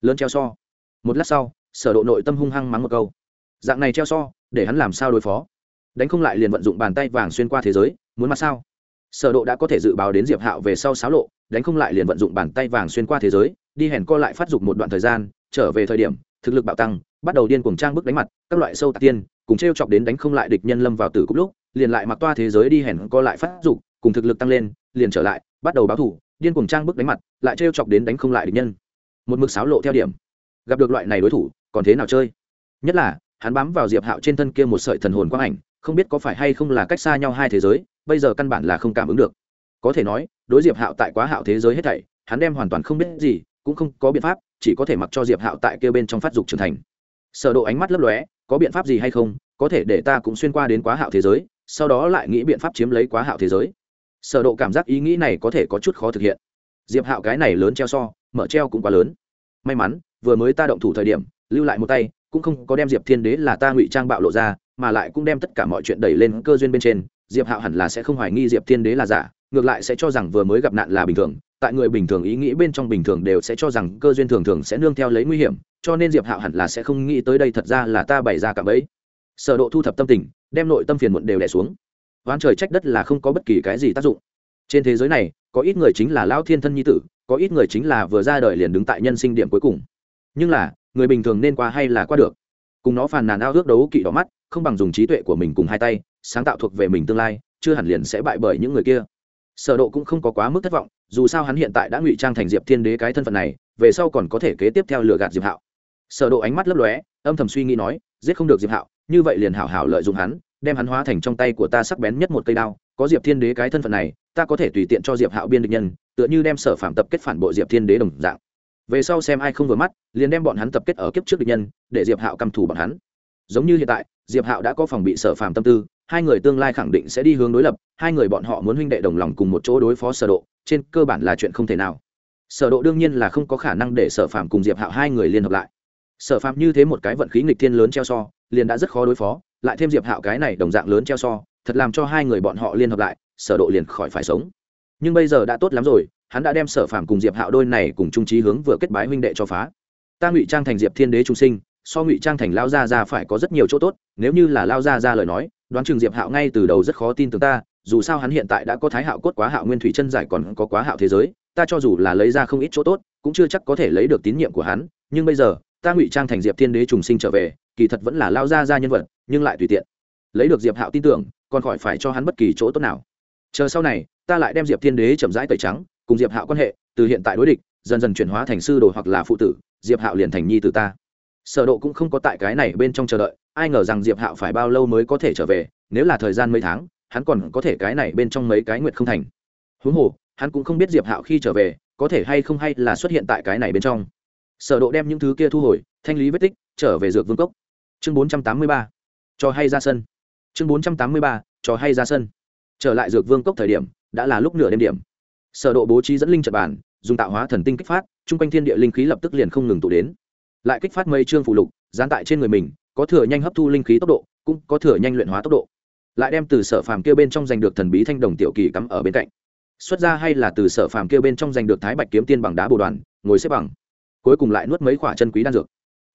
Lớn treo so. Một lát sau, sở độ nội tâm hung hăng mắng một câu. Dạng này treo so, để hắn làm sao đối phó? Đánh không lại liền vận dụng bàn tay vàng xuyên qua thế giới, muốn mặt sao? Sở độ đã có thể dự báo đến diệp hạo về sau sáo lộ, đánh không lại liền vận dụng bàn tay vàng xuyên qua thế giới, đi hèn co lại phát dục một đoạn thời gian, trở về thời điểm, thực lực bạo tăng, bắt đầu điên cuồng trang bức đánh mặt, các loại sâu tạc tiên, cùng treo chọc đến đánh không lại địch nhân lâm vào tử cục lúc, liền lại mặc toa thế giới đi hèn co lại phát dục cùng thực lực tăng lên, liền trở lại, bắt đầu báo thủ, điên cuồng trang bức đánh mặt, lại treo chọc đến đánh không lại địch nhân. Một mực xáo lộ theo điểm. Gặp được loại này đối thủ, còn thế nào chơi? Nhất là, hắn bám vào diệp hạo trên thân kia một sợi thần hồn quang ảnh, không biết có phải hay không là cách xa nhau hai thế giới, bây giờ căn bản là không cảm ứng được. Có thể nói, đối diệp hạo tại quá hạo thế giới hết thảy, hắn đem hoàn toàn không biết gì, cũng không có biện pháp, chỉ có thể mặc cho diệp hạo tại kia bên trong phát dục trưởng thành. Sở độ ánh mắt lấp lóe, có biện pháp gì hay không, có thể để ta cũng xuyên qua đến quá hạo thế giới, sau đó lại nghĩ biện pháp chiếm lấy quá hạo thế giới sở độ cảm giác ý nghĩ này có thể có chút khó thực hiện. Diệp hạo cái này lớn treo so, mở treo cũng quá lớn. May mắn, vừa mới ta động thủ thời điểm, lưu lại một tay, cũng không có đem diệp thiên đế là ta ngụy trang bạo lộ ra, mà lại cũng đem tất cả mọi chuyện đẩy lên cơ duyên bên trên. Diệp hạo hẳn là sẽ không hoài nghi diệp thiên đế là giả, ngược lại sẽ cho rằng vừa mới gặp nạn là bình thường. Tại người bình thường ý nghĩ bên trong bình thường đều sẽ cho rằng cơ duyên thường thường sẽ nương theo lấy nguy hiểm, cho nên diệp hạo hẳn là sẽ không nghĩ tới đây thật ra là ta bày ra cả bẫy sở độ thu thập tâm tình, đem nội tâm phiền muộn đều đè xuống oán trời trách đất là không có bất kỳ cái gì tác dụng. Trên thế giới này, có ít người chính là lao thiên thân nhi tử, có ít người chính là vừa ra đời liền đứng tại nhân sinh điểm cuối cùng. Nhưng là, người bình thường nên qua hay là qua được? Cùng nó phàn nàn ao ước đấu kỵ đỏ mắt, không bằng dùng trí tuệ của mình cùng hai tay, sáng tạo thuộc về mình tương lai, chưa hẳn liền sẽ bại bởi những người kia. Sở độ cũng không có quá mức thất vọng, dù sao hắn hiện tại đã ngụy trang thành diệp thiên đế cái thân phận này, về sau còn có thể kế tiếp theo lừa gạt diệp hạo. Sở độ ánh mắt lấp lóe, âm thầm suy nghĩ nói, giết không được diệp hạo, như vậy liền hảo hảo lợi dụng hắn đem hắn hóa thành trong tay của ta sắc bén nhất một cây đao, có diệp thiên đế cái thân phận này, ta có thể tùy tiện cho diệp hạo biên địch nhân, tựa như đem sở phạm tập kết phản bội diệp thiên đế đồng dạng. Về sau xem ai không vừa mắt, liền đem bọn hắn tập kết ở kiếp trước địch nhân, để diệp hạo căm thù bọn hắn. Giống như hiện tại, diệp hạo đã có phòng bị sở phạm tâm tư, hai người tương lai khẳng định sẽ đi hướng đối lập, hai người bọn họ muốn huynh đệ đồng lòng cùng một chỗ đối phó sở độ, trên cơ bản là chuyện không thể nào. Sở độ đương nhiên là không có khả năng để sở phạm cùng diệp hạo hai người liên hợp lại. Sở phạm như thế một cái vận khí nghịch thiên lớn treo so, liền đã rất khó đối phó lại thêm diệp hạo cái này đồng dạng lớn treo so, thật làm cho hai người bọn họ liên hợp lại, sở độ liền khỏi phải sống. Nhưng bây giờ đã tốt lắm rồi, hắn đã đem sở phàm cùng diệp hạo đôi này cùng trung trí hướng vừa kết bái huynh đệ cho phá. Ta ngụy trang thành diệp thiên đế trung sinh, so ngụy trang thành lao gia gia phải có rất nhiều chỗ tốt, nếu như là lao gia gia lời nói, đoán chừng diệp hạo ngay từ đầu rất khó tin tưởng ta, dù sao hắn hiện tại đã có thái hạo cốt quá hạo nguyên thủy chân giải còn có quá hạo thế giới, ta cho dù là lấy ra không ít chỗ tốt, cũng chưa chắc có thể lấy được tín nhiệm của hắn, nhưng bây giờ, ta ngụy trang thành diệp thiên đế trùng sinh trở về, kỳ thật vẫn là lao gia gia nhân vật nhưng lại tùy tiện. Lấy được diệp hạo tin tưởng, còn khỏi phải cho hắn bất kỳ chỗ tốt nào. Chờ sau này, ta lại đem diệp thiên đế chậm rãi tẩy trắng, cùng diệp hạo quan hệ, từ hiện tại đối địch, dần dần chuyển hóa thành sư đồ hoặc là phụ tử, diệp hạo liền thành nhi từ ta. Sở độ cũng không có tại cái này bên trong chờ đợi, ai ngờ rằng diệp hạo phải bao lâu mới có thể trở về, nếu là thời gian mấy tháng, hắn còn có thể cái này bên trong mấy cái nguyệt không thành. Huống hồ, hắn cũng không biết diệp hạo khi trở về, có thể hay không hay là xuất hiện tại cái này bên trong. Sở độ đem những thứ kia thu hồi, thanh lý vết tích, trở về dược vương cốc. Chương 483 cho hay ra sân. Chương 483 cho hay ra sân. Trở lại dược vương cốc thời điểm, đã là lúc nửa đêm điểm. Sở độ bố trí dẫn linh trận bàn, dùng tạo hóa thần tinh kích phát trung quanh thiên địa linh khí lập tức liền không ngừng tụ đến. Lại kích phát mây trương phụ lục, dán tại trên người mình, có thừa nhanh hấp thu linh khí tốc độ, cũng có thừa nhanh luyện hóa tốc độ. Lại đem từ sở phàm kia bên trong giành được thần bí thanh đồng tiểu kỳ cắm ở bên cạnh. Xuất ra hay là từ sở phàm kia bên trong giành được thái bạch kiếm tiên bằng đá bồ đoàn, ngồi xếp bằng. Cuối cùng lại nuốt mấy quả chân quý đan dược.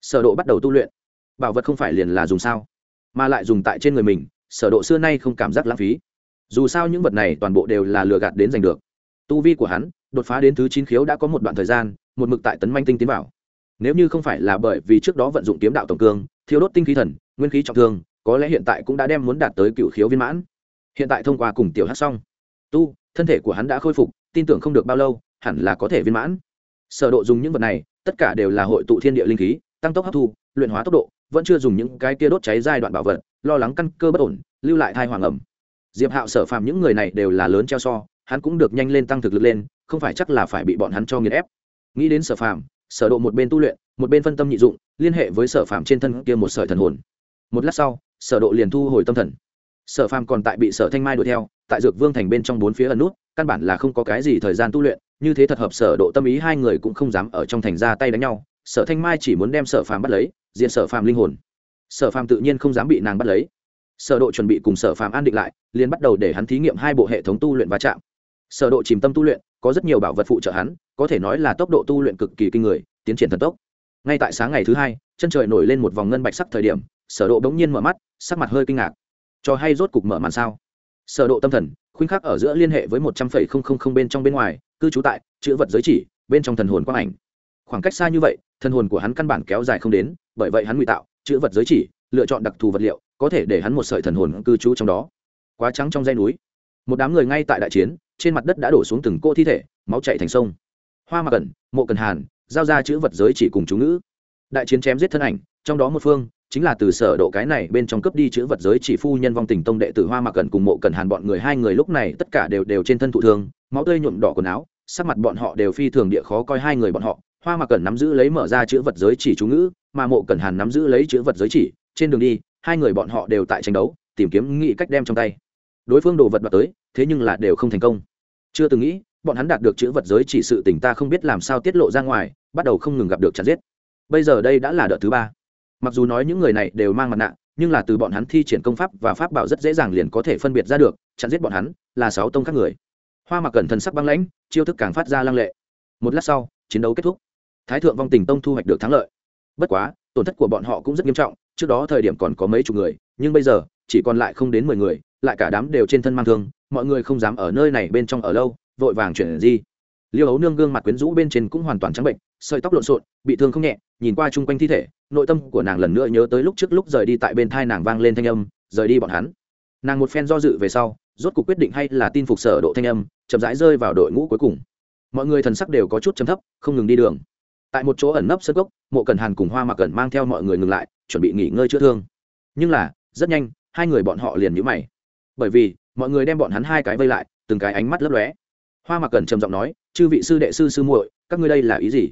Sở độ bắt đầu tu luyện. Bảo vật không phải liền là dùng sao? Mà lại dùng tại trên người mình, sở độ xưa nay không cảm giác lãng phí. Dù sao những vật này toàn bộ đều là lừa gạt đến giành được. Tu vi của hắn, đột phá đến thứ chín khiếu đã có một đoạn thời gian, một mực tại tấn manh tinh tiến vào. Nếu như không phải là bởi vì trước đó vận dụng kiếm đạo tổng cương thiếu đốt tinh khí thần, nguyên khí trọng thương, có lẽ hiện tại cũng đã đem muốn đạt tới cựu khiếu viên mãn. Hiện tại thông qua cùng tiểu hát xong. Tu, thân thể của hắn đã khôi phục, tin tưởng không được bao lâu, hẳn là có thể viên mãn. Sở độ dùng những vật này, tất cả đều là hội tụ thiên địa linh khí, tăng tốc hấp thu, luyện hóa tốc độ vẫn chưa dùng những cái kia đốt cháy giai đoạn bảo vật, lo lắng căn cơ bất ổn, lưu lại thai hoàng ẩm. Diệp hạo sở phàm những người này đều là lớn treo so, hắn cũng được nhanh lên tăng thực lực lên, không phải chắc là phải bị bọn hắn cho nghiền ép. Nghĩ đến sở phàm, sở độ một bên tu luyện, một bên phân tâm nhị dụng, liên hệ với sở phàm trên thân kia một sợi thần hồn. Một lát sau, sở độ liền thu hồi tâm thần. Sở phàm còn tại bị sở thanh mai đuổi theo, tại dược vương thành bên trong bốn phía ẩn nút, căn bản là không có cái gì thời gian tu luyện, như thế thật hợp sở độ tâm ý hai người cũng không dám ở trong thành ra tay đánh nhau, sở thanh mai chỉ muốn đem sở phàm bắt lấy diện sở phàm linh hồn. Sở phàm tự nhiên không dám bị nàng bắt lấy. Sở độ chuẩn bị cùng sở phàm an định lại, liền bắt đầu để hắn thí nghiệm hai bộ hệ thống tu luyện va chạm. Sở độ chìm tâm tu luyện, có rất nhiều bảo vật phụ trợ hắn, có thể nói là tốc độ tu luyện cực kỳ kinh người, tiến triển thần tốc. Ngay tại sáng ngày thứ hai, chân trời nổi lên một vòng ngân bạch sắc thời điểm, sở độ đống nhiên mở mắt, sắc mặt hơi kinh ngạc. Cho hay rốt cục mở màn sao? Sở độ tâm thần, khuynh khắc ở giữa liên hệ với một trăm phẩy không không không bên trong bên ngoài, cư trú tại, chữ vật giới chỉ, bên trong thần hồn quang ảnh. Khoảng cách xa như vậy, thần hồn của hắn căn bản kéo dài không đến bởi vậy hắn ngụy tạo, chữ vật giới chỉ, lựa chọn đặc thù vật liệu, có thể để hắn một sợi thần hồn cư trú trong đó. Quá trắng trong dây núi. Một đám người ngay tại đại chiến, trên mặt đất đã đổ xuống từng cô thi thể, máu chảy thành sông. Hoa mạc cẩn, mộ cần hàn, giao ra chữ vật giới chỉ cùng chú ngữ. Đại chiến chém giết thân ảnh, trong đó một phương chính là từ sở độ cái này bên trong cấp đi chữ vật giới chỉ phu nhân vong tình tông đệ tử hoa mạc cẩn cùng mộ cần hàn bọn người, hai người lúc này tất cả đều đều trên thân thụ thương, máu tươi nhuộm đỏ quần áo, sắc mặt bọn họ đều phi thường địa khó coi, hai người bọn họ hoa mạc cẩn nắm giữ lấy mở ra chữ vật giới chỉ chú ngữ, mà mộ cần hàn nắm giữ lấy chữ vật giới chỉ. Trên đường đi, hai người bọn họ đều tại tranh đấu, tìm kiếm nghĩ cách đem trong tay. Đối phương đồ vật đoạt tới, thế nhưng là đều không thành công. Chưa từng nghĩ, bọn hắn đạt được chữ vật giới chỉ sự tình ta không biết làm sao tiết lộ ra ngoài, bắt đầu không ngừng gặp được chặt giết. Bây giờ đây đã là đợt thứ ba. Mặc dù nói những người này đều mang mặt nạ, nhưng là từ bọn hắn thi triển công pháp và pháp bảo rất dễ dàng liền có thể phân biệt ra được, chặn giết bọn hắn là sáu tông các người. Hoa mặc cẩn thần sắc băng lãnh, chiêu thức càng phát ra lăng lệ. Một lát sau, chiến đấu kết thúc thái thượng vong tình tông thu hoạch được thắng lợi. Bất quá, tổn thất của bọn họ cũng rất nghiêm trọng, trước đó thời điểm còn có mấy chục người, nhưng bây giờ, chỉ còn lại không đến mười người, lại cả đám đều trên thân mang thương, mọi người không dám ở nơi này bên trong ở lâu, vội vàng chuyển di. Liêu ấu nương gương mặt quyến rũ bên trên cũng hoàn toàn trắng bệnh, sợi tóc lộn xộn, bị thương không nhẹ, nhìn qua chung quanh thi thể, nội tâm của nàng lần nữa nhớ tới lúc trước lúc rời đi tại bên thai nàng vang lên thanh âm, rời đi bọn hắn. Nàng một phen do dự về sau, rốt cuộc quyết định hay là tin phục sở độ thanh âm, chậm rãi rơi vào đội ngũ cuối cùng. Mọi người thần sắc đều có chút trầm thấp, không ngừng đi đường tại một chỗ ẩn nấp sân gốc mộ cần hàn cùng hoa mặc cần mang theo mọi người ngừng lại, chuẩn bị nghỉ ngơi chữa thương. Nhưng là, rất nhanh, hai người bọn họ liền nhíu mày. Bởi vì, mọi người đem bọn hắn hai cái vây lại, từng cái ánh mắt lấp lóe. Hoa mặc cần trầm giọng nói, chư vị sư đệ sư sư muội, các ngươi đây là ý gì?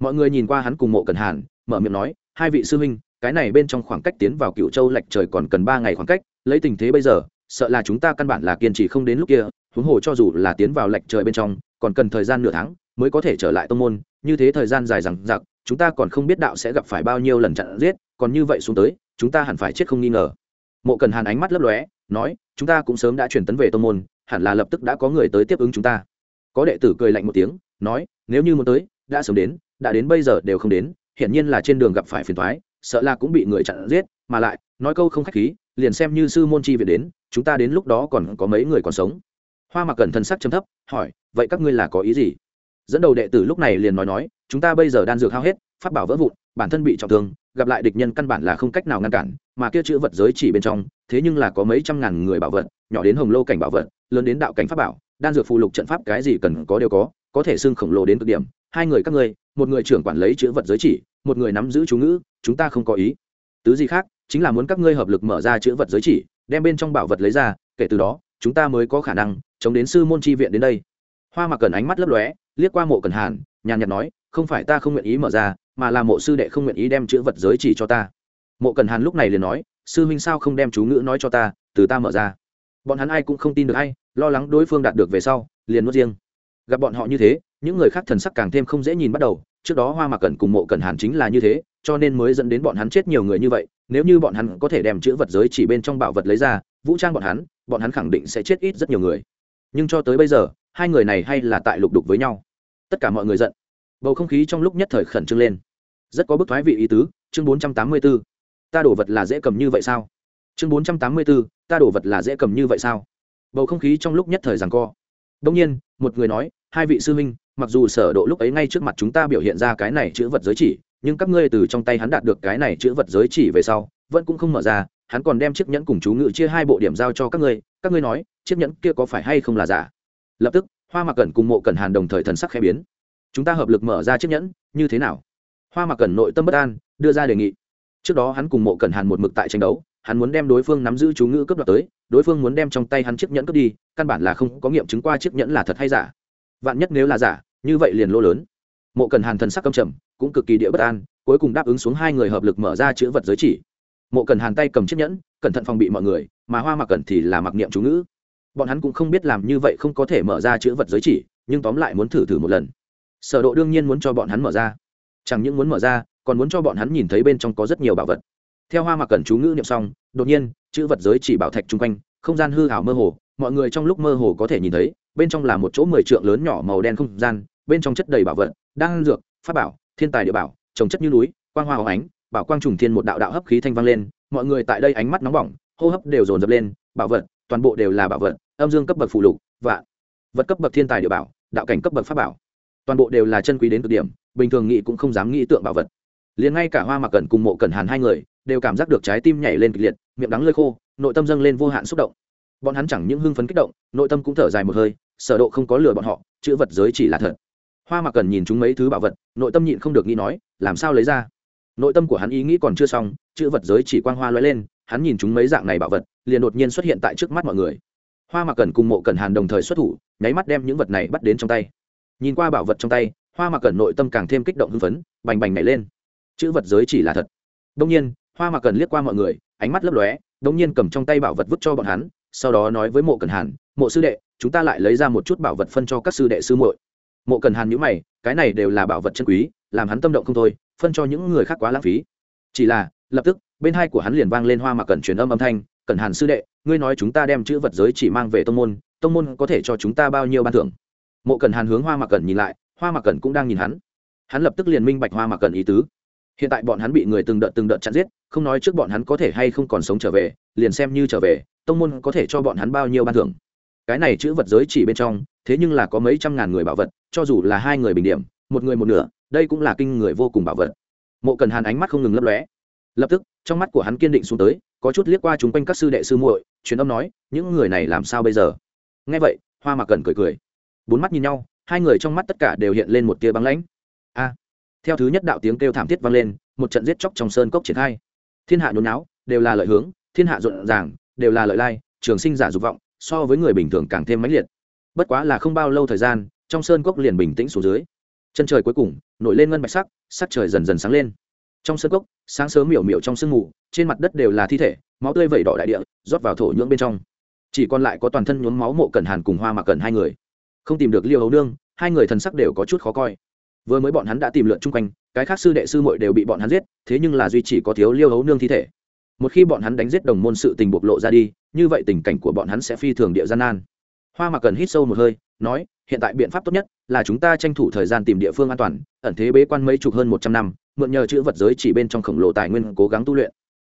Mọi người nhìn qua hắn cùng mộ cần hàn, mở miệng nói, hai vị sư huynh, cái này bên trong khoảng cách tiến vào cựu châu lệch trời còn cần ba ngày khoảng cách, lấy tình thế bây giờ, sợ là chúng ta căn bản là kiên trì không đến lúc kia, huống hồ cho dù là tiến vào lệch trời bên trong, còn cần thời gian nửa tháng mới có thể trở lại tông môn, như thế thời gian dài rằng giặc chúng ta còn không biết đạo sẽ gặp phải bao nhiêu lần chặn giết, còn như vậy xuống tới, chúng ta hẳn phải chết không nghi ngờ. Mộ cần hàn ánh mắt lấp lóe, nói, chúng ta cũng sớm đã chuyển tấn về tông môn, hẳn là lập tức đã có người tới tiếp ứng chúng ta. Có đệ tử cười lạnh một tiếng, nói, nếu như muốn tới, đã sớm đến, đã đến bây giờ đều không đến, hiển nhiên là trên đường gặp phải phiền thoái sợ là cũng bị người chặn giết, mà lại, nói câu không khách khí, liền xem như sư môn chi viện đến, chúng ta đến lúc đó còn có mấy người còn sống. Hoa mặc cẩn thân sắc chấm thấp, hỏi, vậy các ngươi là có ý gì? Dẫn đầu đệ tử lúc này liền nói nói, chúng ta bây giờ đan dược hao hết phát bảo vỡ vụn, bản thân bị trọng thương, gặp lại địch nhân căn bản là không cách nào ngăn cản, mà kia chữ vật giới chỉ bên trong, thế nhưng là có mấy trăm ngàn người bảo vật, nhỏ đến hồng lô cảnh bảo vật, lớn đến đạo cảnh pháp bảo, đan dược phù lục trận pháp cái gì cần có đều có có thể xưng khổng lồ đến cực điểm. Hai người các ngươi, một người trưởng quản lấy chữ vật giới chỉ, một người nắm giữ chú ngữ, chúng ta không có ý. Tứ gì khác, chính là muốn các ngươi hợp lực mở ra chữ vật giới chỉ, đem bên trong bảo vật lấy ra, kể từ đó, chúng ta mới có khả năng, chống đến sư môn chi viện đến đây hoa mặc cần ánh mắt lấp lóe, liếc qua mộ cần hàn, nhàn nhạt nói, không phải ta không nguyện ý mở ra, mà là mộ sư đệ không nguyện ý đem chữ vật giới chỉ cho ta. Mộ cần hàn lúc này liền nói, sư huynh sao không đem chú ngữ nói cho ta, từ ta mở ra. Bọn hắn ai cũng không tin được ai, lo lắng đối phương đạt được về sau, liền nuốt riêng. Gặp bọn họ như thế, những người khác thần sắc càng thêm không dễ nhìn bắt đầu, trước đó hoa mạc cẩn cùng mộ cẩn hàn chính là như thế, cho nên mới dẫn đến bọn hắn chết nhiều người như vậy, nếu như bọn hắn có thể đem chữ vật giới chỉ bên trong bảo vật lấy ra, vũ trang bọn hắn bọn hắn khẳng định sẽ chết ít rất nhiều người. Nhưng cho tới bây giờ hai người này hay là tại lục đục với nhau? Tất cả mọi người giận. Bầu không khí trong lúc nhất thời khẩn trương lên. Rất có bức thoái vị ý tứ, chương bốn trăm tám mươi b ố ta đổ vật là dễ cầm như vậy sao? Chương bốn trăm tám mươi b ố ta đổ vật là dễ cầm như vậy sao? Bầu không khí trong lúc nhất thời rằng co. Đông nhiên, một người nói, hai vị sư minh mặc dù sở độ lúc ấy ngay trước mặt chúng ta biểu hiện ra cái này chữ vật giới chỉ, nhưng các ngươi từ trong tay hắn đạt được cái này chữ vật giới chỉ về sau, vẫn cũng không mở ra, hắn còn đem chiếc nhẫn cùng chú ngự chia hai bộ điểm giao cho các ngươi. Các ngươi nói, chiếc nhẫn kia có phải hay không là giả? Lập tức, hoa mạc cẩn cùng mộ cẩn hàn đồng thời thần sắc khẽ biến. Chúng ta hợp lực mở ra chiếc nhẫn, như thế nào? Hoa mạc cẩn nội tâm bất an, đưa ra đề nghị. Trước đó hắn cùng mộ cẩn hàn một mực tại tranh đấu, hắn muốn đem đối phương nắm giữ chú ngữ cướp đoạt tới, đối phương muốn đem trong tay hắn chiếc nhẫn cướp đi, căn bản là không có nghiệm chứng qua chiếc nhẫn là thật hay giả. Vạn nhất nếu là giả, như vậy liền lô lớn. Mộ cần hàn thần sắc cầm trầm, cũng cực kỳ địa bất an, cuối cùng đáp ứng xuống hai người hợp lực mở ra chữ vật giới chỉ. Mộ cần hàn tay cầm chiếc nhẫn, cẩn thận phòng bị mọi người, mà hoa mặc cẩn thì là mặc niệm chú ngữ bọn hắn cũng không biết làm như vậy không có thể mở ra chữ vật giới chỉ, nhưng tóm lại muốn thử thử một lần. Sở độ đương nhiên muốn cho bọn hắn mở ra. Chẳng những muốn mở ra, còn muốn cho bọn hắn nhìn thấy bên trong có rất nhiều bảo vật. Theo hoa mặc cẩn chú ngữ niệm xong, đột nhiên, chữ vật giới chỉ bảo thạch trung quanh, không gian hư ảo mơ hồ, mọi người trong lúc mơ hồ có thể nhìn thấy, bên trong là một chỗ mười trượng lớn nhỏ màu đen không gian, bên trong chất đầy bảo vật đang dược, pháp bảo, thiên tài địa bảo, trồng chất như núi, quang hoa hồng ánh, bảo quang trùng thiên một đạo đạo hấp khí thanh vang lên, mọi người tại đây ánh mắt nóng bỏng, hô hấp đều dồn dập lên, bảo vật, toàn bộ đều là bảo vật âm dương cấp bậc phụ lục, vạn. Vật cấp bậc thiên tài địa bảo, đạo cảnh cấp bậc pháp bảo. Toàn bộ đều là chân quý đến cực điểm, bình thường nghĩ cũng không dám nghĩ tượng bảo vật. Liền ngay cả hoa mặc cẩn cùng mộ cẩn hàn hai người, đều cảm giác được trái tim nhảy lên kịch liệt, miệng đắng lơi khô, nội tâm dâng lên vô hạn xúc động. Bọn hắn chẳng những hưng phấn kích động, nội tâm cũng thở dài một hơi, sở độ không có lừa bọn họ, chữ vật giới chỉ là thật. Hoa mặc Cẩn nhìn chúng mấy thứ bảo vật, nội tâm nhịn không được nghĩ nói, làm sao lấy ra? Nội tâm của hắn ý nghĩ còn chưa xong, chữ vật giới chỉ quang hoa lóe lên, hắn nhìn chúng mấy dạng này bảo vật, liền đột nhiên xuất hiện tại trước mắt mọi người hoa mặc cần cùng mộ cần hàn đồng thời xuất thủ, nháy mắt đem những vật này bắt đến trong tay. Nhìn qua bảo vật trong tay, hoa mặc cần nội tâm càng thêm kích động hưng phấn, bành bành nhảy lên. Chữ vật giới chỉ là thật. Đông nhiên, hoa mặc cần liếc qua mọi người, ánh mắt lấp lóe đông nhiên cầm trong tay bảo vật vứt cho bọn hắn, sau đó nói với mộ cần hàn, mộ sư đệ, chúng ta lại lấy ra một chút bảo vật phân cho các sư đệ sư muội. Mộ cần hàn nhữ mày, cái này đều là bảo vật chân quý, làm hắn tâm động không thôi, phân cho những người khác quá lãng phí. Chỉ là, lập tức, bên hai của hắn liền vang lên hoa mặc cần truyền âm âm thanh Cẩn hàn sư đệ, ngươi nói chúng ta đem chữ vật giới chỉ mang về tông môn tông môn có thể cho chúng ta bao nhiêu ban thưởng? Mộ Cẩn hàn hướng hoa mặc Cẩn nhìn lại, hoa mặc Cẩn cũng đang nhìn hắn. Hắn lập tức liền minh bạch hoa mặc Cẩn ý tứ. Hiện tại bọn hắn bị người từng đợt từng đợt chặn giết, không nói trước bọn hắn có thể hay không còn sống trở về, liền xem như trở về, tông môn có thể cho bọn hắn bao nhiêu ban thưởng. Cái này chữ vật giới chỉ bên trong, thế nhưng là có mấy trăm ngàn người bảo vật, cho dù là hai người bình điểm, một người một nửa, đây cũng là kinh người vô cùng bảo vật. Mộ cần hàn ánh mắt không ngừng lấp lóe. Lập tức, trong mắt của hắn kiên định xuống tới có chút liếc qua chúng quanh các sư đệ sư muội, truyền âm nói, những người này làm sao bây giờ? Nghe vậy, hoa mạc cần cười cười. Bốn mắt nhìn nhau, hai người trong mắt tất cả đều hiện lên một tia băng lãnh. A! Theo thứ nhất đạo tiếng kêu thảm thiết vang lên, một trận giết chóc trong sơn cốc triển khai. Thiên hạ nhốn náo đều là lợi hướng, thiên hạ rộn ràng, đều là lợi lai, trường sinh giả dục vọng, so với người bình thường càng thêm mãnh liệt. Bất quá là không bao lâu thời gian, trong sơn cốc liền bình tĩnh xuống dưới. Chân trời cuối cùng, nổi lên ngân bạch sắc sắc trời dần dần sáng lên trong sơn cốc, sáng sớm miểu miểu trong sương mù, trên mặt đất đều là thi thể, máu tươi vẩy đỏ đại địa, rót vào thổ nhưỡng bên trong. Chỉ còn lại có toàn thân nhuốm máu mộ cẩn hàn cùng hoa mạc cẩn hai người. Không tìm được liêu hấu nương, hai người thần sắc đều có chút khó coi. Vừa mới bọn hắn đã tìm lượn chung quanh, cái khác sư đệ sư muội đều bị bọn hắn giết, thế nhưng là duy chỉ có thiếu liêu hấu nương thi thể. Một khi bọn hắn đánh giết đồng môn sự tình bộc lộ ra đi, như vậy tình cảnh của bọn hắn sẽ phi thường địa gian nan. Hoa mạc cần hít sâu một hơi, nói, hiện tại biện pháp tốt nhất là chúng ta tranh thủ thời gian tìm địa phương an toàn, ẩn thế bế quan mấy chục hơn một trăm năm mượn nhờ chữ vật giới chỉ bên trong khổng lồ tài nguyên cố gắng tu luyện.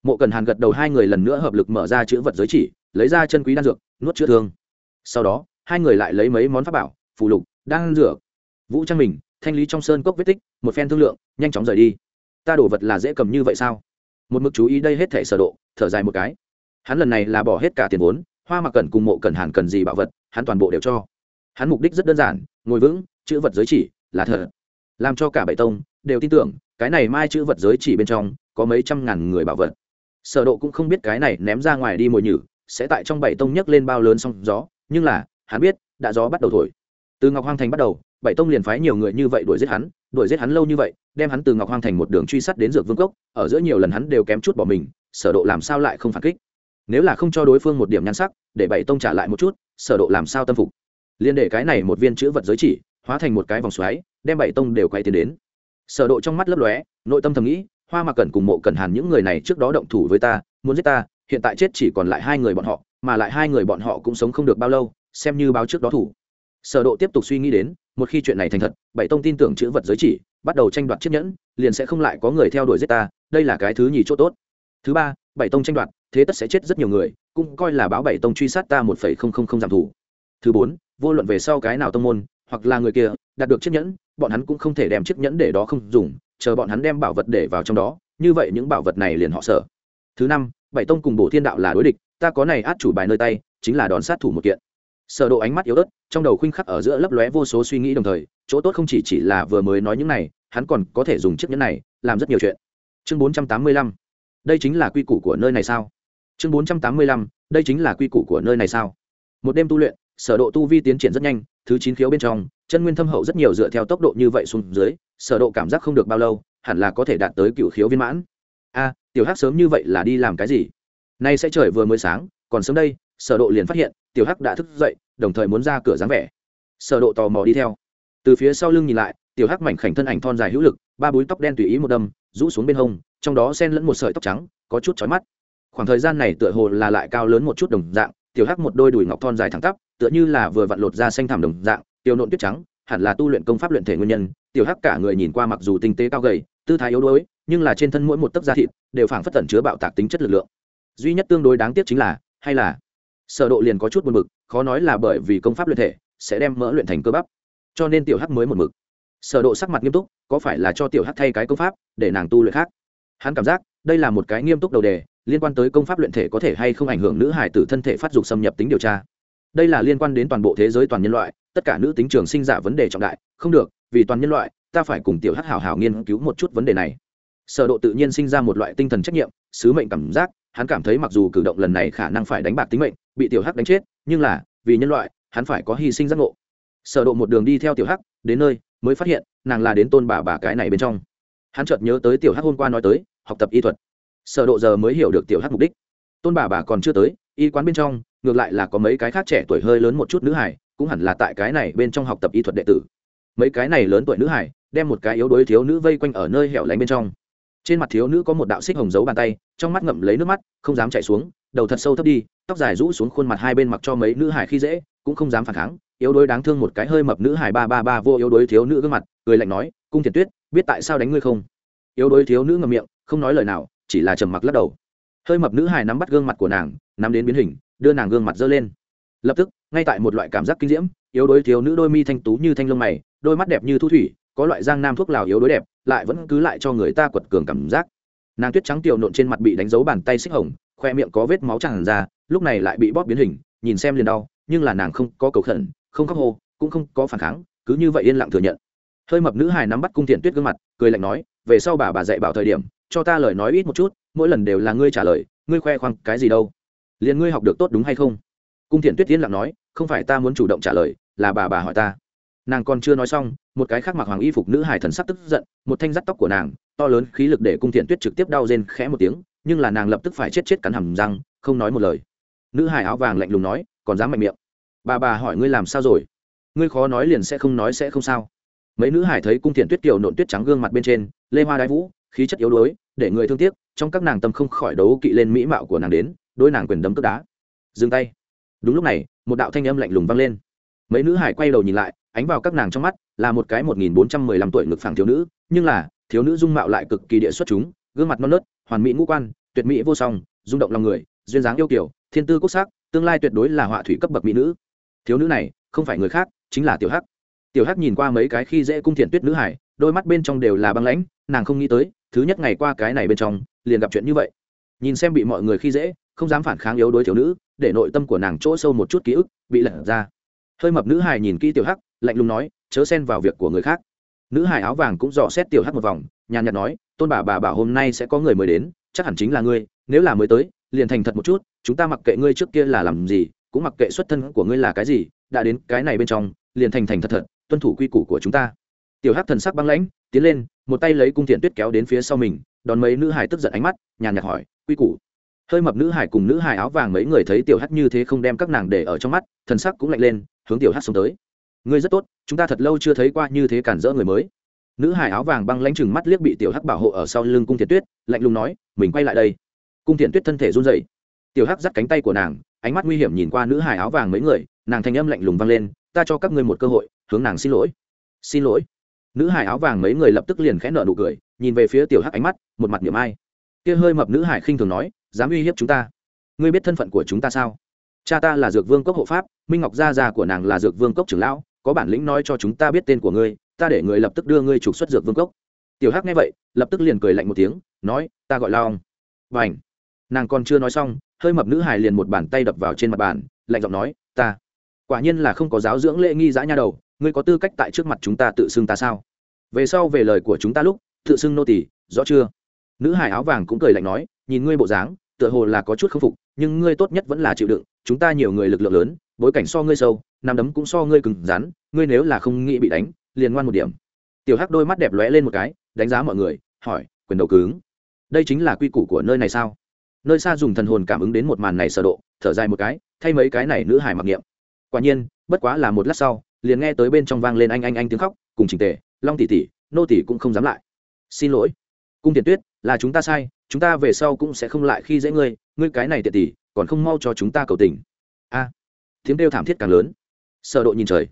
Mộ cần hàn gật đầu hai người lần nữa hợp lực mở ra chữ vật giới chỉ, lấy ra chân quý đan dược, nuốt chữa thương. Sau đó, hai người lại lấy mấy món pháp bảo, phù lục, đan dược. Vũ trang mình, thanh lý trong sơn cốc vết tích, một phen thương lượng, nhanh chóng rời đi. Ta đổ vật là dễ cầm như vậy sao? Một mực chú ý đây hết thể sở độ, thở dài một cái. Hắn lần này là bỏ hết cả tiền vốn, hoa mặc cần cùng mộ cần hàn cần gì bảo vật, hắn toàn bộ đều cho. Hắn mục đích rất đơn giản, ngồi vững, chữ vật giới chỉ, là thật làm cho cả bảy tông đều tin tưởng, cái này mai chữ vật giới chỉ bên trong, có mấy trăm ngàn người bảo vật. Sở độ cũng không biết cái này ném ra ngoài đi mồi nhử, sẽ tại trong bảy tông nhấc lên bao lớn sóng gió, nhưng là, hắn biết, đã gió bắt đầu thổi. Từ ngọc hoang thành bắt đầu, bảy tông liền phái nhiều người như vậy đuổi giết hắn, đuổi giết hắn lâu như vậy, đem hắn từ ngọc hoang thành một đường truy sát đến dược vương cốc, ở giữa nhiều lần hắn đều kém chút bỏ mình, sở độ làm sao lại không phản kích? Nếu là không cho đối phương một điểm nhan sắc, để bảy tông trả lại một chút, sở độ làm sao tâm phục? Liên để cái này một viên chữ vật giới chỉ, hóa thành một cái vòng xoáy, đem bảy tông đều quay tiến đến sở độ trong mắt lấp lóe, nội tâm thầm nghĩ, hoa mạc cẩn cùng mộ cẩn hàn những người này trước đó động thủ với ta, muốn giết ta, hiện tại chết chỉ còn lại hai người bọn họ, mà lại hai người bọn họ cũng sống không được bao lâu, xem như báo trước đó thủ. Sở độ tiếp tục suy nghĩ đến, một khi chuyện này thành thật, bảy tông tin tưởng chữ vật giới chỉ, bắt đầu tranh đoạt chiếc nhẫn, liền sẽ không lại có người theo đuổi giết ta, đây là cái thứ nhì chỗ tốt. Thứ ba, bảy tông tranh đoạt, thế tất sẽ chết rất nhiều người, cũng coi là báo bảy tông truy sát ta một phẩy không không không giảm thủ. Thứ bốn, vô luận về sau cái nào tông môn, hoặc là người kia, đạt được chiếc nhẫn bọn hắn cũng không thể đem chiếc nhẫn để đó không dùng, chờ bọn hắn đem bảo vật để vào trong đó, như vậy những bảo vật này liền họ sở. Thứ năm, bảy tông cùng bổ thiên đạo là đối địch, ta có này át chủ bài nơi tay, chính là đòn sát thủ một kiện. Sở độ ánh mắt yếu ớt, trong đầu khuynh khắc ở giữa lấp lóe vô số suy nghĩ đồng thời, chỗ tốt không chỉ chỉ là vừa mới nói những này, hắn còn có thể dùng chiếc nhẫn này, làm rất nhiều chuyện. Chương 485 đây chính là quy củ của nơi này sao? Chương 485 đây chính là quy củ của nơi này sao? Một đêm tu luyện, sở độ tu vi tiến triển rất nhanh, thứ chín khiếu bên trong chân nguyên thâm hậu rất nhiều dựa theo tốc độ như vậy xuống dưới, sở độ cảm giác không được bao lâu, hẳn là có thể đạt tới cựu khiếu viên mãn. A, tiểu hắc sớm như vậy là đi làm cái gì? Nay sẽ trời vừa mới sáng, còn sớm đây, sở độ liền phát hiện, tiểu hắc đã thức dậy, đồng thời muốn ra cửa dáng vẻ. Sở độ tò mò đi theo. Từ phía sau lưng nhìn lại, tiểu hắc mảnh khảnh thân ảnh thon dài hữu lực, ba búi tóc đen tùy ý một đâm, rũ xuống bên hông, trong đó xen lẫn một sợi tóc trắng, có chút chói mắt. Khoảng thời gian này tựa hồ là lại cao lớn một chút đồng dạng, tiểu hắc một đôi đùi ngọc thon dài thẳng tắp, tựa như là vừa vặn lột ra xanh thảm đồng dạng tiểu nộn tuyết trắng, hẳn là tu luyện công pháp luyện thể nguyên nhân, tiểu hắc cả người nhìn qua mặc dù tinh tế cao gầy, tư thái yếu đuối, nhưng là trên thân mỗi một tấc da thịt đều phảng phất tẩn chứa bạo tạc tính chất lực lượng. Duy nhất tương đối đáng tiếc chính là, hay là, sở độ liền có chút buồn bực, khó nói là bởi vì công pháp luyện thể sẽ đem mỡ luyện thành cơ bắp. Cho nên tiểu hắc mới một mực. Sở độ sắc mặt nghiêm túc, có phải là cho tiểu hắc thay cái công pháp để nàng tu luyện khác? Hắn cảm giác, đây là một cái nghiêm túc đầu đề, liên quan tới công pháp luyện thể có thể hay không ảnh hưởng nữ hải tử thân thể phát dục xâm nhập tính điều tra. Đây là liên quan đến toàn bộ thế giới toàn nhân loại tất cả nữ tính trường sinh giả vấn đề trọng đại, không được, vì toàn nhân loại, ta phải cùng tiểu hắc hảo hảo nghiên cứu một chút vấn đề này. Sở độ tự nhiên sinh ra một loại tinh thần trách nhiệm, sứ mệnh cảm giác, hắn cảm thấy mặc dù cử động lần này khả năng phải đánh bạc tính mệnh, bị tiểu hắc đánh chết, nhưng là, vì nhân loại, hắn phải có hy sinh giác ngộ. Sở độ một đường đi theo tiểu hắc, đến nơi, mới phát hiện, nàng là đến tôn bà bà cái này bên trong. Hắn chợt nhớ tới tiểu hắc hôm qua nói tới, học tập y thuật. Sở độ giờ mới hiểu được tiểu hắc mục đích. Tôn bà bà còn chưa tới, y quán bên trong, ngược lại là có mấy cái khác trẻ tuổi hơi lớn một chút nữ hải cũng hẳn là tại cái này bên trong học tập y thuật đệ tử. Mấy cái này lớn tuổi nữ hải, đem một cái yếu đuối thiếu nữ vây quanh ở nơi hẻo lánh bên trong. Trên mặt thiếu nữ có một đạo xích hồng dấu bàn tay, trong mắt ngậm lấy nước mắt, không dám chạy xuống, đầu thật sâu thấp đi, tóc dài rũ xuống khuôn mặt hai bên mặc cho mấy nữ hải khi dễ, cũng không dám phản kháng, yếu đuối đáng thương một cái hơi mập nữ hải ba ba ba vô yếu đuối thiếu nữ gương mặt, cười lạnh nói, cung thiệt tuyết, biết tại sao đánh ngươi không? Yếu đuối thiếu nữ ngậm miệng, không nói lời nào, chỉ là trầm mặc lắc đầu. Hơi mập nữ hải nắm bắt gương mặt của nàng, nắm đến biến hình, đưa nàng gương mặt dơ lên. Lập tức ngay tại một loại cảm giác kinh diễm, yếu đuối thiếu nữ đôi mi thanh tú như thanh lông mày, đôi mắt đẹp như thu thủy, có loại giang nam thuốc lào yếu đuối đẹp, lại vẫn cứ lại cho người ta quật cường cảm giác. Nàng tuyết trắng tiểu nộn trên mặt bị đánh dấu bàn tay xích hồng, khoe miệng có vết máu tràn ra, lúc này lại bị bóp biến hình, nhìn xem liền đau, nhưng là nàng không có cầu khẩn, không khóc hô, cũng không có phản kháng, cứ như vậy yên lặng thừa nhận. Hơi mập nữ hài nắm bắt cung thiện tuyết gương mặt, cười lạnh nói, về sau bà bà dạy bảo thời điểm, cho ta lời nói ít một chút, mỗi lần đều là ngươi trả lời, ngươi khoe khoang cái gì đâu? Liền ngươi học được tốt đúng hay không? Cung thiện tuyết yên lặng nói, không phải ta muốn chủ động trả lời, là bà bà hỏi ta. Nàng còn chưa nói xong, một cái khác mặc hoàng y phục nữ hải thần sắc tức giận, một thanh rắt tóc của nàng, to lớn khí lực để cung thiện tuyết trực tiếp đau rên khẽ một tiếng, nhưng là nàng lập tức phải chết chết cắn hầm răng, không nói một lời. Nữ hải áo vàng lạnh lùng nói, còn dám mạnh miệng? Bà bà hỏi ngươi làm sao rồi? Ngươi khó nói liền sẽ không nói sẽ không sao. Mấy nữ hải thấy cung thiện tuyết kiều nộn tuyết trắng gương mặt bên trên, lê hoa đái vũ, khí chất yếu đuối, để người thương tiếc, trong các nàng tâm không khỏi đấu kỵ lên mỹ mạo của nàng đến đôi nàng quyền đấm tức đá. Dừng tay đúng lúc này, một đạo thanh âm lạnh lùng vang lên. Mấy nữ hải quay đầu nhìn lại, ánh vào các nàng trong mắt là một cái một nghìn bốn trăm mười lăm tuổi ngực phẳng thiếu nữ, nhưng là, thiếu nữ dung mạo lại cực kỳ địa xuất chúng, gương mặt non nớt, hoàn mỹ ngũ quan, tuyệt mỹ vô song, rung động lòng người, duyên dáng yêu kiểu, thiên tư quốc sắc, tương lai tuyệt đối là họa thủy cấp bậc mỹ nữ. Thiếu nữ này, không phải người khác, chính là tiểu hắc. Tiểu hắc nhìn qua mấy cái khi dễ cung thiện tuyết nữ hải, đôi mắt bên trong đều là băng lãnh, nàng không nghĩ tới, thứ nhất ngày qua cái này bên trong, liền gặp chuyện như vậy. Nhìn xem bị mọi người khi dễ, không dám phản kháng yếu đối thiếu nữ để nội tâm của nàng chỗ sâu một chút ký ức, bị lẩn ra. Hơi mập nữ hài nhìn kỹ tiểu hắc, lạnh lùng nói, chớ xen vào việc của người khác. Nữ hài áo vàng cũng dò xét tiểu hắc một vòng, nhàn nhạt nói, tôn bà bà bảo hôm nay sẽ có người mới đến, chắc hẳn chính là ngươi, nếu là mới tới, liền thành thật một chút, chúng ta mặc kệ ngươi trước kia là làm gì, cũng mặc kệ xuất thân của ngươi là cái gì, đã đến cái này bên trong, liền thành thành thật thật, tuân thủ quy củ của chúng ta. Tiểu hắc thần sắc băng lãnh, tiến lên, một tay lấy cung thiện tuyết kéo đến phía sau mình, đón mấy nữ hài tức giận ánh mắt, nhàn nhạt hỏi, quy củ? Hơi mập nữ hải cùng nữ hải áo vàng mấy người thấy tiểu hắc như thế không đem các nàng để ở trong mắt, thần sắc cũng lạnh lên, hướng tiểu hắc xuống tới. Ngươi rất tốt, chúng ta thật lâu chưa thấy qua như thế cản rỡ người mới. Nữ hải áo vàng băng lãnh chừng mắt liếc bị tiểu hắc bảo hộ ở sau lưng cung thiện tuyết, lạnh lùng nói, mình quay lại đây. Cung thiện tuyết thân thể run dậy tiểu hắc dắt cánh tay của nàng, ánh mắt nguy hiểm nhìn qua nữ hải áo vàng mấy người, nàng thanh âm lạnh lùng vang lên, ta cho các ngươi một cơ hội, hướng nàng xin lỗi. Xin lỗi? Nữ hải áo vàng mấy người lập tức liền khẽ nợ nụ cười, nhìn về phía tiểu hắc ánh mắt, một mặt niệm ai. Kia hơi mập nữ hải khinh thường nói dám uy hiếp chúng ta. Ngươi biết thân phận của chúng ta sao? Cha ta là dược vương cốc hộ pháp, minh ngọc gia già của nàng là dược vương cốc trưởng lão, có bản lĩnh nói cho chúng ta biết tên của ngươi, ta để người lập tức đưa ngươi trục xuất dược vương cốc. Tiểu hắc nghe vậy, lập tức liền cười lạnh một tiếng, nói, ta gọi lao và ảnh nàng còn chưa nói xong, hơi mập nữ hài liền một bàn tay đập vào trên mặt bàn, lạnh giọng nói, ta. Quả nhiên là không có giáo dưỡng lễ nghi dã nha đầu, ngươi có tư cách tại trước mặt chúng ta tự xưng ta sao? Về sau về lời của chúng ta lúc, tự xưng nô tỳ, rõ chưa? Nữ hải áo vàng cũng cười lạnh nói nhìn ngươi bộ dáng, tựa hồ là có chút khâm phục, nhưng ngươi tốt nhất vẫn là chịu đựng, chúng ta nhiều người lực lượng lớn, bối cảnh so ngươi sâu nằm đấm cũng so ngươi cứng rắn, ngươi nếu là không nghĩ bị đánh, liền ngoan một điểm. Tiểu hắc đôi mắt đẹp lóe lên một cái, đánh giá mọi người, hỏi, quyền đầu cứng? Đây chính là quy củ của nơi này sao? Nơi xa dùng thần hồn cảm ứng đến một màn này sở độ, thở dài một cái, thay mấy cái này nữ hải mặc niệm. Quả nhiên, bất quá là một lát sau, liền nghe tới bên trong vang lên anh anh anh tiếng khóc, cùng trình tề, long tỷ tỷ, nô tỷ cũng không dám lại. Xin lỗi, cung tiền tuyết, là chúng ta sai chúng ta về sau cũng sẽ không lại khi dễ ngươi ngươi cái này tiện tỷ, còn không mau cho chúng ta cầu tình. A. Tiếng kêu thảm thiết càng lớn. Sở độ nhìn trời.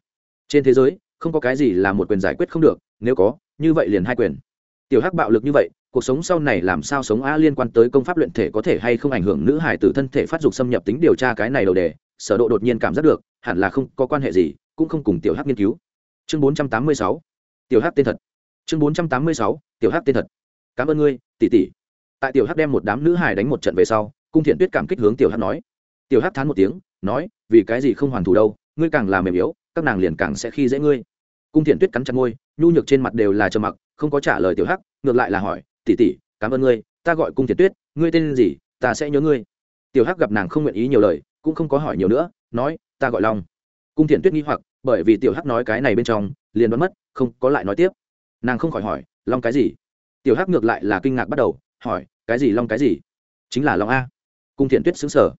Trên thế giới, không có cái gì là một quyền giải quyết không được, nếu có, như vậy liền hai quyền. Tiểu hắc bạo lực như vậy, cuộc sống sau này làm sao sống a liên quan tới công pháp luyện thể có thể hay không ảnh hưởng nữ hải tử thân thể phát dục xâm nhập tính điều tra cái này đầu đề, sở độ đột nhiên cảm giác được, hẳn là không có quan hệ gì, cũng không cùng tiểu hắc nghiên cứu. Chương 486 tiểu hắc tên thật. Chương 486 tiểu hắc tên thật. Cảm ơn ngươi, tỷ tỷ tại tiểu hắc đem một đám nữ hải đánh một trận về sau, cung thiện tuyết cảm kích hướng tiểu hắc nói. Tiểu hắc thán một tiếng, nói, vì cái gì không hoàn thủ đâu, ngươi càng làm mềm yếu, các nàng liền càng sẽ khi dễ ngươi. Cung thiện tuyết cắn chặt môi, nhu nhược trên mặt đều là trầm mặc, không có trả lời tiểu hắc, ngược lại là hỏi, tỷ tỷ, cảm ơn ngươi, ta gọi cung thiện tuyết, ngươi tên gì, ta sẽ nhớ ngươi. Tiểu hắc gặp nàng không nguyện ý nhiều lời, cũng không có hỏi nhiều nữa, nói, ta gọi long. Cung thiện tuyết nghi hoặc, bởi vì tiểu hắc nói cái này bên trong, liền đoán mất, không, có lại nói tiếp. Nàng không khỏi hỏi, long cái gì? Tiểu hắc ngược lại là kinh ngạc bắt đầu hỏi, cái gì long cái gì? Chính là long a. Cung thiện tuyết xứng sở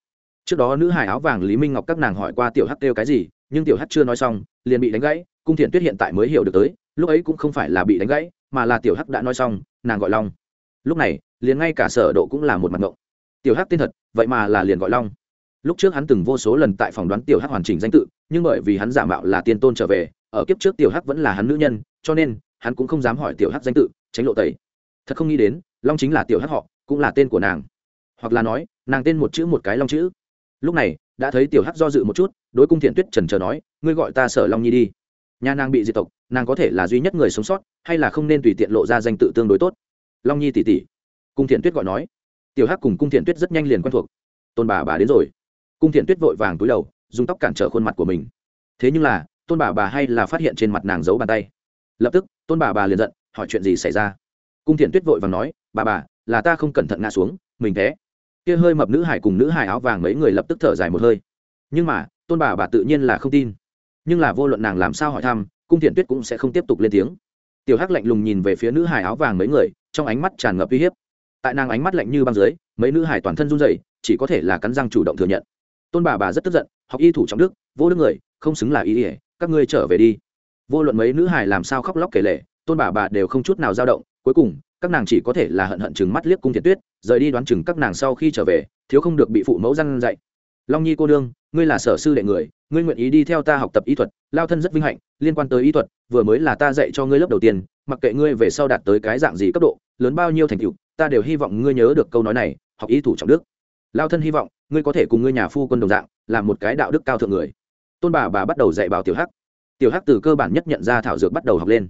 trước đó nữ hải áo vàng lý minh ngọc các nàng hỏi qua tiểu hắc kêu cái gì, nhưng tiểu hắc chưa nói xong, liền bị đánh gãy. Cung thiện tuyết hiện tại mới hiểu được tới, lúc ấy cũng không phải là bị đánh gãy, mà là tiểu hắc đã nói xong, nàng gọi long. Lúc này, liền ngay cả sở độ cũng là một mặt ngộng. Tiểu hắc tên thật, vậy mà là liền gọi long. Lúc trước hắn từng vô số lần tại phòng đoán tiểu hắc hoàn chỉnh danh tự, nhưng bởi vì hắn giả mạo là tiên tôn trở về, ở kiếp trước tiểu hắc vẫn là hắn nữ nhân, cho nên, hắn cũng không dám hỏi tiểu hắc danh tự, tránh lộ tẩy. Thật không nghĩ đến long chính là tiểu hắc họ, cũng là tên của nàng. Hoặc là nói, nàng tên một chữ một cái long chữ. Lúc này, đã thấy tiểu hắc do dự một chút, đối cung thiện tuyết trần trờ nói, ngươi gọi ta sở long nhi đi. Nhà nàng bị diệt tộc, nàng có thể là duy nhất người sống sót, hay là không nên tùy tiện lộ ra danh tự tương đối tốt? Long nhi tỷ tỷ cung thiện tuyết gọi nói. Tiểu hắc cùng cung thiện tuyết rất nhanh liền quen thuộc. Tôn bà bà đến rồi. Cung thiện tuyết vội vàng túi đầu, dùng tóc cản trở khuôn mặt của mình. Thế nhưng là, tôn bà bà hay là phát hiện trên mặt nàng giấu bàn tay. Lập tức, tôn bà bà liền giận, hỏi chuyện gì xảy ra? Cung thiện tuyết vội vàng nói bà bà, là ta không cẩn thận ngã xuống, mình thế. Kia hơi mập nữ hải cùng nữ hải áo vàng mấy người lập tức thở dài một hơi. Nhưng mà, tôn bà bà tự nhiên là không tin. Nhưng là vô luận nàng làm sao hỏi thăm, cung thiện tuyết cũng sẽ không tiếp tục lên tiếng. Tiểu hắc lạnh lùng nhìn về phía nữ hải áo vàng mấy người, trong ánh mắt tràn ngập uy hiếp. Tại nàng ánh mắt lạnh như băng dưới, mấy nữ hải toàn thân run rẩy, chỉ có thể là cắn răng chủ động thừa nhận. Tôn bà bà rất tức giận, học y thủ trọng đức, vô đức người, không xứng là y ỉa các ngươi trở về đi. Vô luận mấy nữ hải làm sao khóc lóc kể lệ tôn bà bà đều không chút nào dao động cuối cùng, các nàng chỉ có thể là hận hận chừng mắt liếc cung thiện tuyết, rời đi đoán chừng các nàng sau khi trở về, thiếu không được bị phụ mẫu răn dạy. Long nhi cô đương ngươi là sở sư đệ người, ngươi nguyện ý đi theo ta học tập y thuật, lao thân rất vinh hạnh, liên quan tới y thuật, vừa mới là ta dạy cho ngươi lớp đầu tiên, mặc kệ ngươi về sau đạt tới cái dạng gì cấp độ, lớn bao nhiêu thành tựu, ta đều hy vọng ngươi nhớ được câu nói này, học y thủ trọng đức. Lao thân hy vọng, ngươi có thể cùng ngươi nhà phu quân đồng dạng làm một cái đạo đức cao thượng người. Tôn bà bà bắt đầu dạy bảo tiểu hắc. Tiểu hắc từ cơ bản nhất nhận ra thảo dược bắt đầu học lên.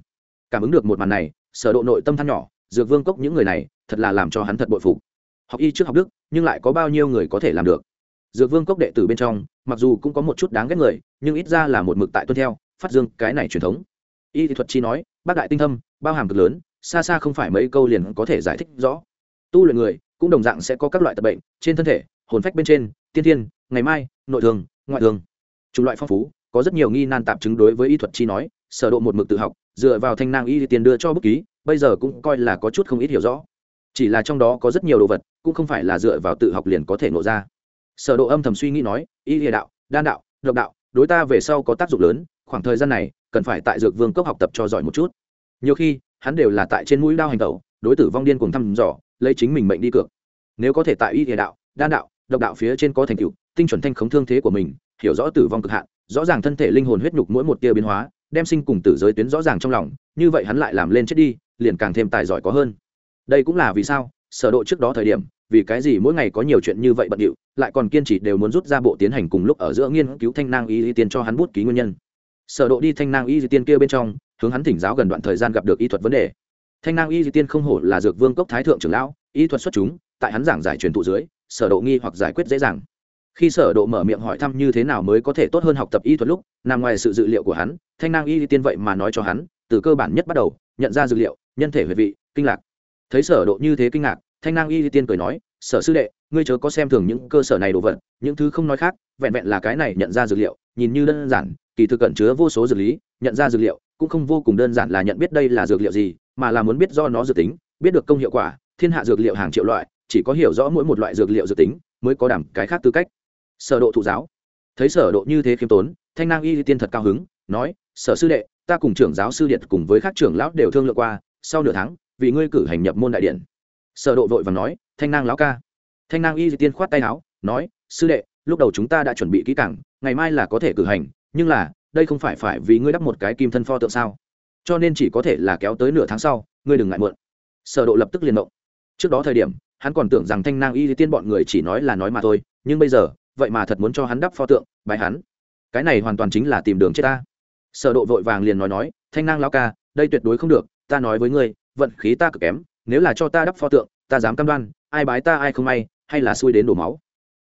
Cảm ứng được một màn này sở độ nội tâm than nhỏ, dược vương cốc những người này, thật là làm cho hắn thật bội phục. Học y trước học đức, nhưng lại có bao nhiêu người có thể làm được? Dược vương cốc đệ tử bên trong, mặc dù cũng có một chút đáng ghét người, nhưng ít ra là một mực tại tuân theo, phát dương cái này truyền thống. Y thuật chi nói, bác đại tinh thâm, bao hàm cực lớn, xa xa không phải mấy câu liền có thể giải thích rõ. Tu luyện người, cũng đồng dạng sẽ có các loại tật bệnh, trên thân thể, hồn phách bên trên, tiên thiên, ngày mai, nội thường ngoại thường chủng loại phong phú, có rất nhiều nghi nan tạp chứng đối với y thuật chi nói, sở độ một mực tự học dựa vào thanh năng y tiền đưa cho bút ký, bây giờ cũng coi là có chút không ít hiểu rõ. Chỉ là trong đó có rất nhiều đồ vật, cũng không phải là dựa vào tự học liền có thể nộ ra. Sở độ âm thầm suy nghĩ nói, y địa đạo, đan đạo, độc đạo, đối ta về sau có tác dụng lớn, khoảng thời gian này, cần phải tại dược vương cốc học tập cho giỏi một chút. Nhiều khi, hắn đều là tại trên mũi đao hành tẩu, đối tử vong điên cùng thăm dò, lấy chính mình mệnh đi cược. Nếu có thể tại y địa đạo, đan đạo, độc đạo phía trên có thành tựu, tinh chuẩn thanh khống thương thế của mình, hiểu rõ tử vong cực hạn, rõ ràng thân thể linh hồn huyết nhục mỗi một tia biến hóa đem sinh cùng tử giới tuyến rõ ràng trong lòng, như vậy hắn lại làm lên chết đi, liền càng thêm tài giỏi có hơn. Đây cũng là vì sao, sở độ trước đó thời điểm, vì cái gì mỗi ngày có nhiều chuyện như vậy bận điệu, lại còn kiên trì đều muốn rút ra bộ tiến hành cùng lúc ở giữa nghiên cứu thanh nang y di tiên cho hắn bút ký nguyên nhân. Sở độ đi thanh nang y di tiên kia bên trong, hướng hắn thỉnh giáo gần đoạn thời gian gặp được y thuật vấn đề. Thanh nang y di tiên không hổ là dược vương cốc thái thượng trưởng lão, y thuật xuất chúng, tại hắn giảng giải truyền thụ dưới, sở độ nghi hoặc giải quyết dễ dàng. Khi sở độ mở miệng hỏi thăm như thế nào mới có thể tốt hơn học tập y thuật lúc, nằm ngoài sự dự liệu của hắn thanh nang y tiên vậy mà nói cho hắn, từ cơ bản nhất bắt đầu, nhận ra dược liệu, nhân thể huyệt vị, kinh lạc. Thấy sở độ như thế kinh ngạc, thanh nang y tiên cười nói, sở sư đệ, ngươi chớ có xem thường những cơ sở này đồ vật, những thứ không nói khác, vẹn vẹn là cái này nhận ra dược liệu, nhìn như đơn giản, kỳ thực cẩn chứa vô số dược lý, nhận ra dược liệu, cũng không vô cùng đơn giản là nhận biết đây là dược liệu gì, mà là muốn biết do nó dược tính, biết được công hiệu quả, thiên hạ dược liệu hàng triệu loại, chỉ có hiểu rõ mỗi một loại dược liệu dược tính, mới có đảm cái khác tư cách. Sở độ thụ giáo. Thấy sở độ như thế khiêm tốn, thanh nang y tiên thật cao hứng, nói sở sư đệ, ta cùng trưởng giáo sư điện cùng với các trưởng lão đều thương lượng qua, sau nửa tháng, vì ngươi cử hành nhập môn đại điện. Sở độ vội vàng nói, thanh nang lão ca. Thanh nang y di tiên khoát tay áo, nói, sư đệ, lúc đầu chúng ta đã chuẩn bị kỹ càng, ngày mai là có thể cử hành, nhưng là, đây không phải phải vì ngươi đắp một cái kim thân pho tượng sao? Cho nên chỉ có thể là kéo tới nửa tháng sau, ngươi đừng ngại muộn. Sở độ lập tức liền động. Trước đó thời điểm, hắn còn tưởng rằng thanh nang y di tiên bọn người chỉ nói là nói mà thôi, nhưng bây giờ, vậy mà thật muốn cho hắn đắp pho tượng bài hắn. Cái này hoàn toàn chính là tìm đường chết ta sở độ vội vàng liền nói nói, thanh nang lão ca, đây tuyệt đối không được, ta nói với ngươi, vận khí ta cực kém, nếu là cho ta đắp pho tượng, ta dám cam đoan, ai bái ta ai không may, hay là xui đến đổ máu.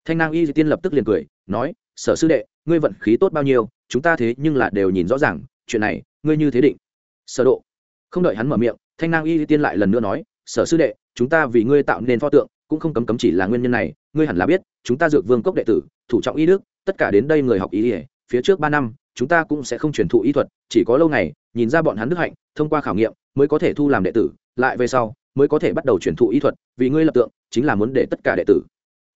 Thanh nang y tiên lập tức liền cười, nói, sở sư đệ, ngươi vận khí tốt bao nhiêu, chúng ta thế nhưng là đều nhìn rõ ràng, chuyện này, ngươi như thế định. Sở độ không đợi hắn mở miệng, thanh nang y tiên lại lần nữa nói, sở sư đệ, chúng ta vì ngươi tạo nên pho tượng, cũng không cấm cấm chỉ là nguyên nhân này, ngươi hẳn là biết, chúng ta dược vương cốc đệ tử, thủ trọng y đức, tất cả đến đây người học y ỉa phía trước ba năm, chúng ta cũng sẽ không truyền thụ y thuật, chỉ có lâu ngày, nhìn ra bọn hắn đức hạnh, thông qua khảo nghiệm, mới có thể thu làm đệ tử, lại về sau, mới có thể bắt đầu truyền thụ y thuật, vì ngươi lập tượng, chính là muốn để tất cả đệ tử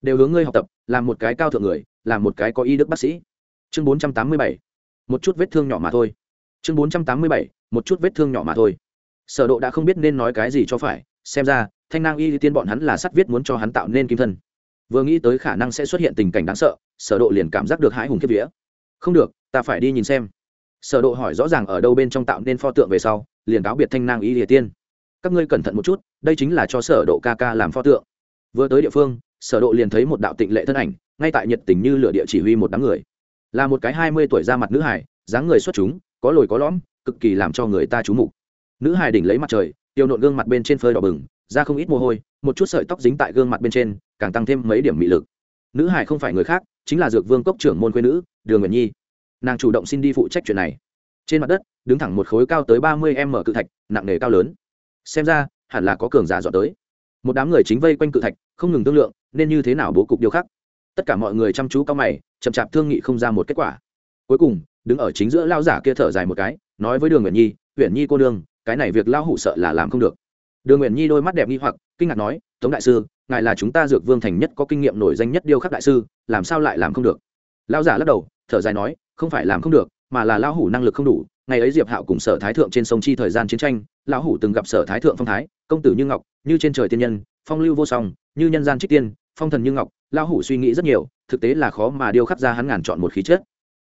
đều hướng ngươi học tập, làm một cái cao thượng người, làm một cái có y đức bác sĩ. Chương bốn trăm tám mươi bảy, một chút vết thương nhỏ mà thôi. Chương bốn trăm tám mươi bảy, một chút vết thương nhỏ mà thôi. Sở độ đã không biết nên nói cái gì cho phải, xem ra, thanh nang y tiên bọn hắn là sắt viết muốn cho hắn tạo nên kim thân. Vừa nghĩ tới khả năng sẽ xuất hiện tình cảnh đáng sợ, sở độ liền cảm giác được hãi hùng kiếp vía không được, ta phải đi nhìn xem. Sở độ hỏi rõ ràng ở đâu bên trong tạo nên pho tượng về sau, liền cáo biệt thanh nang y địa tiên. Các ngươi cẩn thận một chút, đây chính là cho sở độ ca ca làm pho tượng. Vừa tới địa phương, sở độ liền thấy một đạo tịnh lệ thân ảnh, ngay tại nhiệt tình như lửa địa chỉ huy một đám người. Là một cái hai mươi tuổi ra mặt nữ hải dáng người xuất chúng, có lồi có lõm, cực kỳ làm cho người ta chú mục. Nữ hải đỉnh lấy mặt trời, tiêu nộn gương mặt bên trên phơi đỏ bừng ra không ít mồ hôi, một chút sợi tóc dính tại gương mặt bên trên, càng tăng thêm mấy điểm mị lực. Nữ hải không phải người khác, chính là dược vương cốc trưởng môn quê nữ đường nguyện nhi. Nàng chủ động xin đi phụ trách chuyện này. Trên mặt đất, đứng thẳng một khối cao tới ba mươi m cự thạch, nặng nề cao lớn. Xem ra, hẳn là có cường giả dọn tới. Một đám người chính vây quanh cự thạch, không ngừng thương lượng, nên như thế nào bố cục điều khắc tất cả mọi người chăm chú cao mày, chậm chạp thương nghị không ra một kết quả. Cuối cùng, đứng ở chính giữa lao giả kia thở dài một cái, nói với đường nguyện nhi huyện nhi cô đương cái này việc lao hủ sợ là làm không được. Đường nguyện nhi đôi mắt đẹp nghi hoặc, kinh ngạc nói, tống đại sư, ngài là chúng ta dược vương thành nhất có kinh nghiệm nổi danh nhất điêu khắc đại sư, làm sao lại làm không được? Lao giả lắc đầu thở dài nói, không phải làm không được, mà là lão hủ năng lực không đủ, ngày ấy diệp hạo cùng sở thái thượng trên sông chi thời gian chiến tranh, lão hủ từng gặp sở thái thượng phong thái, công tử như ngọc, như trên trời tiên nhân, phong lưu vô song, như nhân gian trích tiên, phong thần như ngọc, lão hủ suy nghĩ rất nhiều, thực tế là khó mà điêu khắc ra hắn ngàn chọn một khí chất.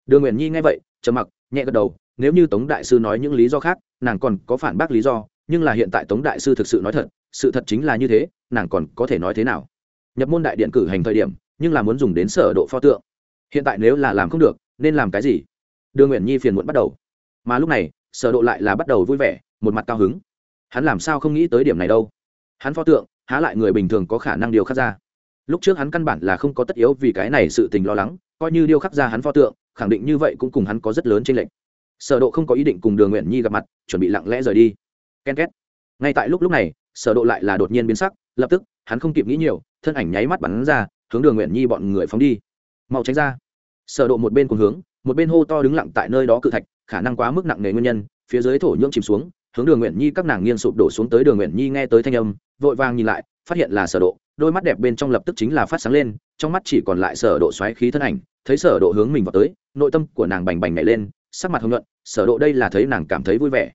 Đường nguyện nhi nghe vậy, trầm mặc, nhẹ gật đầu, nếu như tống đại sư nói những lý do khác, nàng còn có phản bác lý do, nhưng là hiện tại tống đại sư thực sự nói thật, sự thật chính là như thế, nàng còn có thể nói thế nào? Nhập môn đại điện cử hành thời điểm, nhưng là muốn dùng đến sở độ pho tượng hiện tại nếu là làm không được, nên làm cái gì? Đường nguyện nhi phiền muộn bắt đầu. Mà lúc này, sở độ lại là bắt đầu vui vẻ, một mặt cao hứng. Hắn làm sao không nghĩ tới điểm này đâu? Hắn pho tượng, há lại người bình thường có khả năng điều khắc ra. Lúc trước hắn căn bản là không có tất yếu vì cái này sự tình lo lắng, coi như điêu khắc ra hắn pho tượng, khẳng định như vậy cũng cùng hắn có rất lớn trên lệnh sở độ không có ý định cùng đường nguyện nhi gặp mặt, chuẩn bị lặng lẽ rời đi. Ken két. Ngay tại lúc lúc này, sở độ lại là đột nhiên biến sắc, lập tức, hắn không kịp nghĩ nhiều, thân ảnh nháy mắt bắn ra, hướng đường nguyện nhi bọn người phóng đi mau tránh ra. Sở độ một bên cùng hướng, một bên hô to đứng lặng tại nơi đó cự thạch, khả năng quá mức nặng nề nguyên nhân, phía dưới thổ nhưỡng chìm xuống, hướng đường nguyện nhi các nàng nghiêng sụp đổ xuống tới đường nguyện nhi nghe tới thanh âm, vội vàng nhìn lại, phát hiện là sở độ, đôi mắt đẹp bên trong lập tức chính là phát sáng lên, trong mắt chỉ còn lại sở độ xoáy khí thân ảnh, thấy sở độ hướng mình vào tới, nội tâm của nàng bành bành nhảy lên, sắc mặt hồng nhuận, sở độ đây là thấy nàng cảm thấy vui vẻ,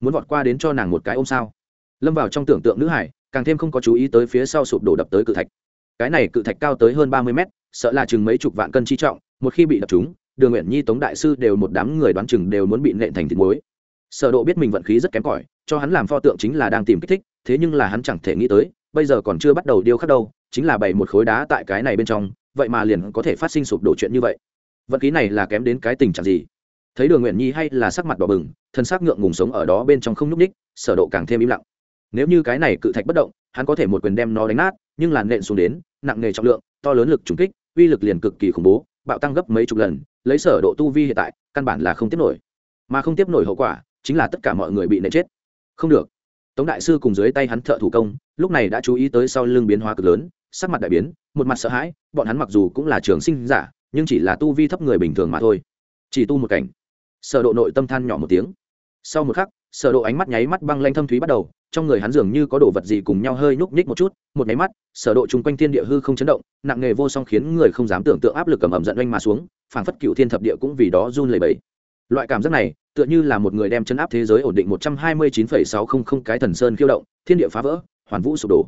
muốn vọt qua đến cho nàng một cái ôm sao. Lâm vào trong tưởng tượng nữ hải, càng thêm không có chú ý tới phía sau sụp đổ đập tới cự thạch. Cái này cự thạch cao tới hơn 30 mét sợ là chừng mấy chục vạn cân chi trọng, một khi bị đập trúng, đường nguyện nhi, tống đại sư đều một đám người đoán chừng đều muốn bị nện thành thịt muối. Sở độ biết mình vận khí rất kém cỏi, cho hắn làm pho tượng chính là đang tìm kích thích, thế nhưng là hắn chẳng thể nghĩ tới, bây giờ còn chưa bắt đầu điêu khắc đâu, chính là bày một khối đá tại cái này bên trong, vậy mà liền có thể phát sinh sụp đổ chuyện như vậy. Vận khí này là kém đến cái tình trạng gì? Thấy đường nguyện nhi hay là sắc mặt đỏ bừng, thân xác ngượng ngùng sống ở đó bên trong không nhúc ních sở độ càng thêm im lặng. Nếu như cái này cự thạch bất động, hắn có thể một quyền đem nó đánh nát, nhưng làn nện xuống đến, nặng nề trọng lượng, to lớn lực trùng kích uy lực liền cực kỳ khủng bố, bạo tăng gấp mấy chục lần, lấy sở độ tu vi hiện tại, căn bản là không tiếp nổi. Mà không tiếp nổi hậu quả, chính là tất cả mọi người bị nện chết. Không được. Tống đại sư cùng dưới tay hắn thợ thủ công, lúc này đã chú ý tới sau lưng biến hóa cực lớn, sắc mặt đại biến, một mặt sợ hãi, bọn hắn mặc dù cũng là trường sinh giả, nhưng chỉ là tu vi thấp người bình thường mà thôi. Chỉ tu một cảnh. Sở độ nội tâm than nhỏ một tiếng. Sau một khắc, sở độ ánh mắt nháy mắt băng lanh thâm thúy bắt đầu trong người hắn dường như có đồ vật gì cùng nhau hơi nhúc nhích một chút một nháy mắt sở độ trung quanh thiên địa hư không chấn động nặng nghề vô song khiến người không dám tưởng tượng áp lực cầm ẩm giận oanh mà xuống phảng phất cựu thiên thập địa cũng vì đó run lẩy bẩy. Loại cảm giác này tựa như là một người đem chấn áp thế giới ổn định 129,600 cái thần sơn khiêu động thiên địa phá vỡ hoàn vũ sụp đổ.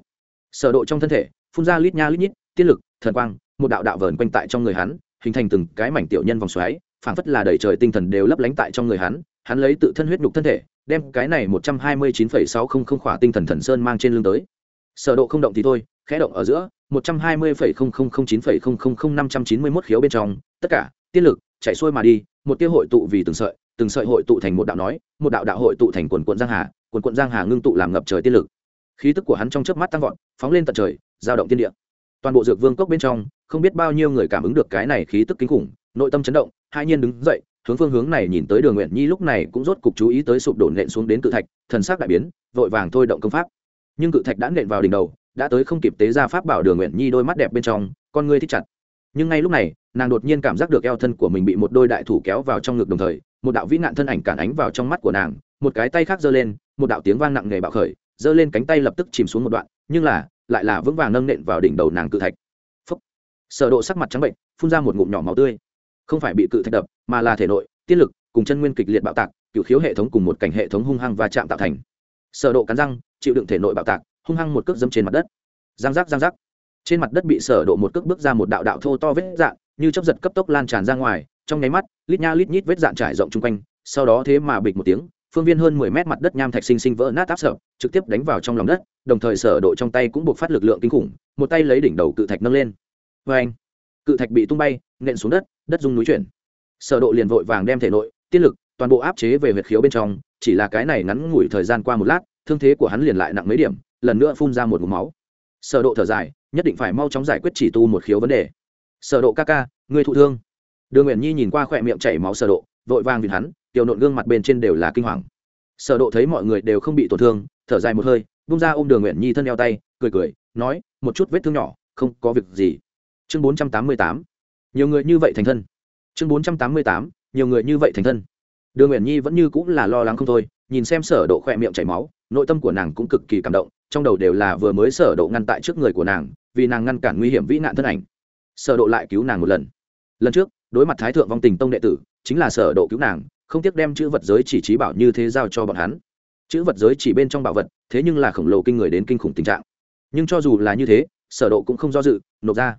Sở độ trong thân thể phun ra lít nha lít nhít tiên lực thần quang một đạo đạo vờn quanh tại trong người hắn hình thành từng cái mảnh tiểu nhân vòng xoáy phảng phất là đầy trời tinh thần đều lấp lánh tại trong người hắn hắn lấy tự thân huyết nhục thân thể đem cái này một trăm hai mươi chín phẩy sáu không không khỏa tinh thần thần sơn mang trên lưng tới. Sở độ không động thì thôi, khẽ động ở giữa, một trăm hai mươi phẩy không không không chín phẩy không không không năm trăm chín mươi mốt khiếu bên trong, tất cả, tiên lực, chạy xuôi mà đi, một tia hội tụ vì từng sợi từng sợi hội tụ thành một đạo nói, một đạo đạo hội tụ thành quần quận giang hà, quần quận giang hà ngưng tụ làm ngập trời tiên lực. Khí tức của hắn trong chớp mắt tăng vọt, phóng lên tận trời, giao động tiên địa. Toàn bộ dược vương cốc bên trong, không biết bao nhiêu người cảm ứng được cái này khí tức kinh khủng, nội tâm chấn động, hai nhiên đứng dậy hướng phương hướng này nhìn tới đường nguyện nhi lúc này cũng rốt cục chú ý tới sụp đổ nện xuống đến cự thạch, thần sắc đại biến, vội vàng thôi động công pháp. Nhưng cự thạch đã nện vào đỉnh đầu, đã tới không kịp tế ra pháp bảo đường nguyện nhi đôi mắt đẹp bên trong, con ngươi thích chặt. Nhưng ngay lúc này, nàng đột nhiên cảm giác được eo thân của mình bị một đôi đại thủ kéo vào trong ngực đồng thời, một đạo vĩ nạn thân ảnh cản ánh vào trong mắt của nàng, một cái tay khác giơ lên, một đạo tiếng vang nặng nề bạo khởi, giơ lên cánh tay lập tức chìm xuống một đoạn, nhưng là, lại là vững vàng nâng nện vào đỉnh đầu nàng cự thạch. Phấp sở độ sắc mặt trắng bệnh, phun ra một ngụm nhỏ máu tươi không phải bị cự thạch đập, mà là thể nội tiết lực, cùng chân nguyên kịch liệt bạo tạc, cựu khiếu hệ thống cùng một cảnh hệ thống hung hăng và chạm tạo thành. Sở độ cắn răng, chịu đựng thể nội bạo tạc, hung hăng một cước dâm trên mặt đất. Giang giác giang giác trên mặt đất bị sở độ một cước bước ra một đạo đạo thô to vết dạn, như chớp giật cấp tốc lan tràn ra ngoài, trong nháy mắt, lít nha lít nhít vết dạn trải rộng chung quanh, sau đó thế mà bịch một tiếng, phương viên hơn 10 mét mặt đất nham thạch sinh sinh vỡ nát áp sở trực tiếp đánh vào trong lòng đất, đồng thời sở độ trong tay cũng buộc phát lực lượng kinh khủng, một tay lấy đỉnh đầu cự thạch nâng lên. Với cự thạch bị tung bay, nện xuống đất đất rung núi chuyển. Sở độ liền vội vàng đem thể nội, tiên lực, toàn bộ áp chế về huyệt khiếu bên trong, chỉ là cái này ngắn ngủi thời gian qua một lát, thương thế của hắn liền lại nặng mấy điểm, lần nữa phun ra một ngụm máu. Sở độ thở dài, nhất định phải mau chóng giải quyết chỉ tu một khiếu vấn đề. Sở độ ca ca người thụ thương. Đường nguyện nhi nhìn qua khoẹt miệng chảy máu sở độ, vội vàng nhìn hắn, tiểu nộn gương mặt bên trên đều là kinh hoàng. Sở độ thấy mọi người đều không bị tổn thương, thở dài một hơi bung ra ôm đường nguyện nhi thân eo tay, cười cười, nói, một chút vết thương nhỏ, không có việc gì. Chương 488 nhiều người như vậy thành thân. Chương 488 nhiều người như vậy thành thân. Đường nguyện nhi vẫn như cũng là lo lắng không thôi, nhìn xem sở độ khỏe miệng chảy máu, nội tâm của nàng cũng cực kỳ cảm động, trong đầu đều là vừa mới sở độ ngăn tại trước người của nàng, vì nàng ngăn cản nguy hiểm vĩ nạn thân ảnh. Sở độ lại cứu nàng một lần. Lần trước, đối mặt thái thượng vong tình tông đệ tử, chính là sở độ cứu nàng, không tiếc đem chữ vật giới chỉ trí bảo như thế giao cho bọn hắn. Chữ vật giới chỉ bên trong bảo vật, thế nhưng là khổng lồ kinh người đến kinh khủng tình trạng. Nhưng cho dù là như thế, sở độ cũng không do dự, nộp ra.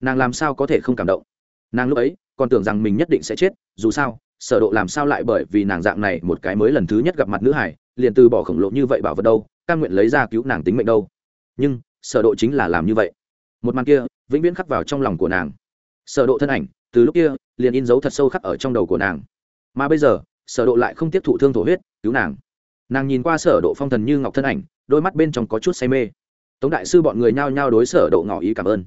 Nàng làm sao có thể không cảm động? Nàng lúc ấy còn tưởng rằng mình nhất định sẽ chết, dù sao, sở độ làm sao lại bởi vì nàng dạng này một cái mới lần thứ nhất gặp mặt nữ hải, liền từ bỏ khổng lồ như vậy bảo vật đâu, cam nguyện lấy ra cứu nàng tính mệnh đâu. Nhưng, sở độ chính là làm như vậy. Một màn kia, vĩnh viễn khắc vào trong lòng của nàng. Sở độ thân ảnh, từ lúc kia, liền in dấu thật sâu khắc ở trong đầu của nàng. Mà bây giờ, sở độ lại không tiếp thụ thương thổ huyết, cứu nàng. Nàng nhìn qua sở độ phong thần như ngọc thân ảnh, đôi mắt bên trong có chút say mê. Tống đại sư bọn người nhao nhao đối sở độ ngỏ ý cảm ơn.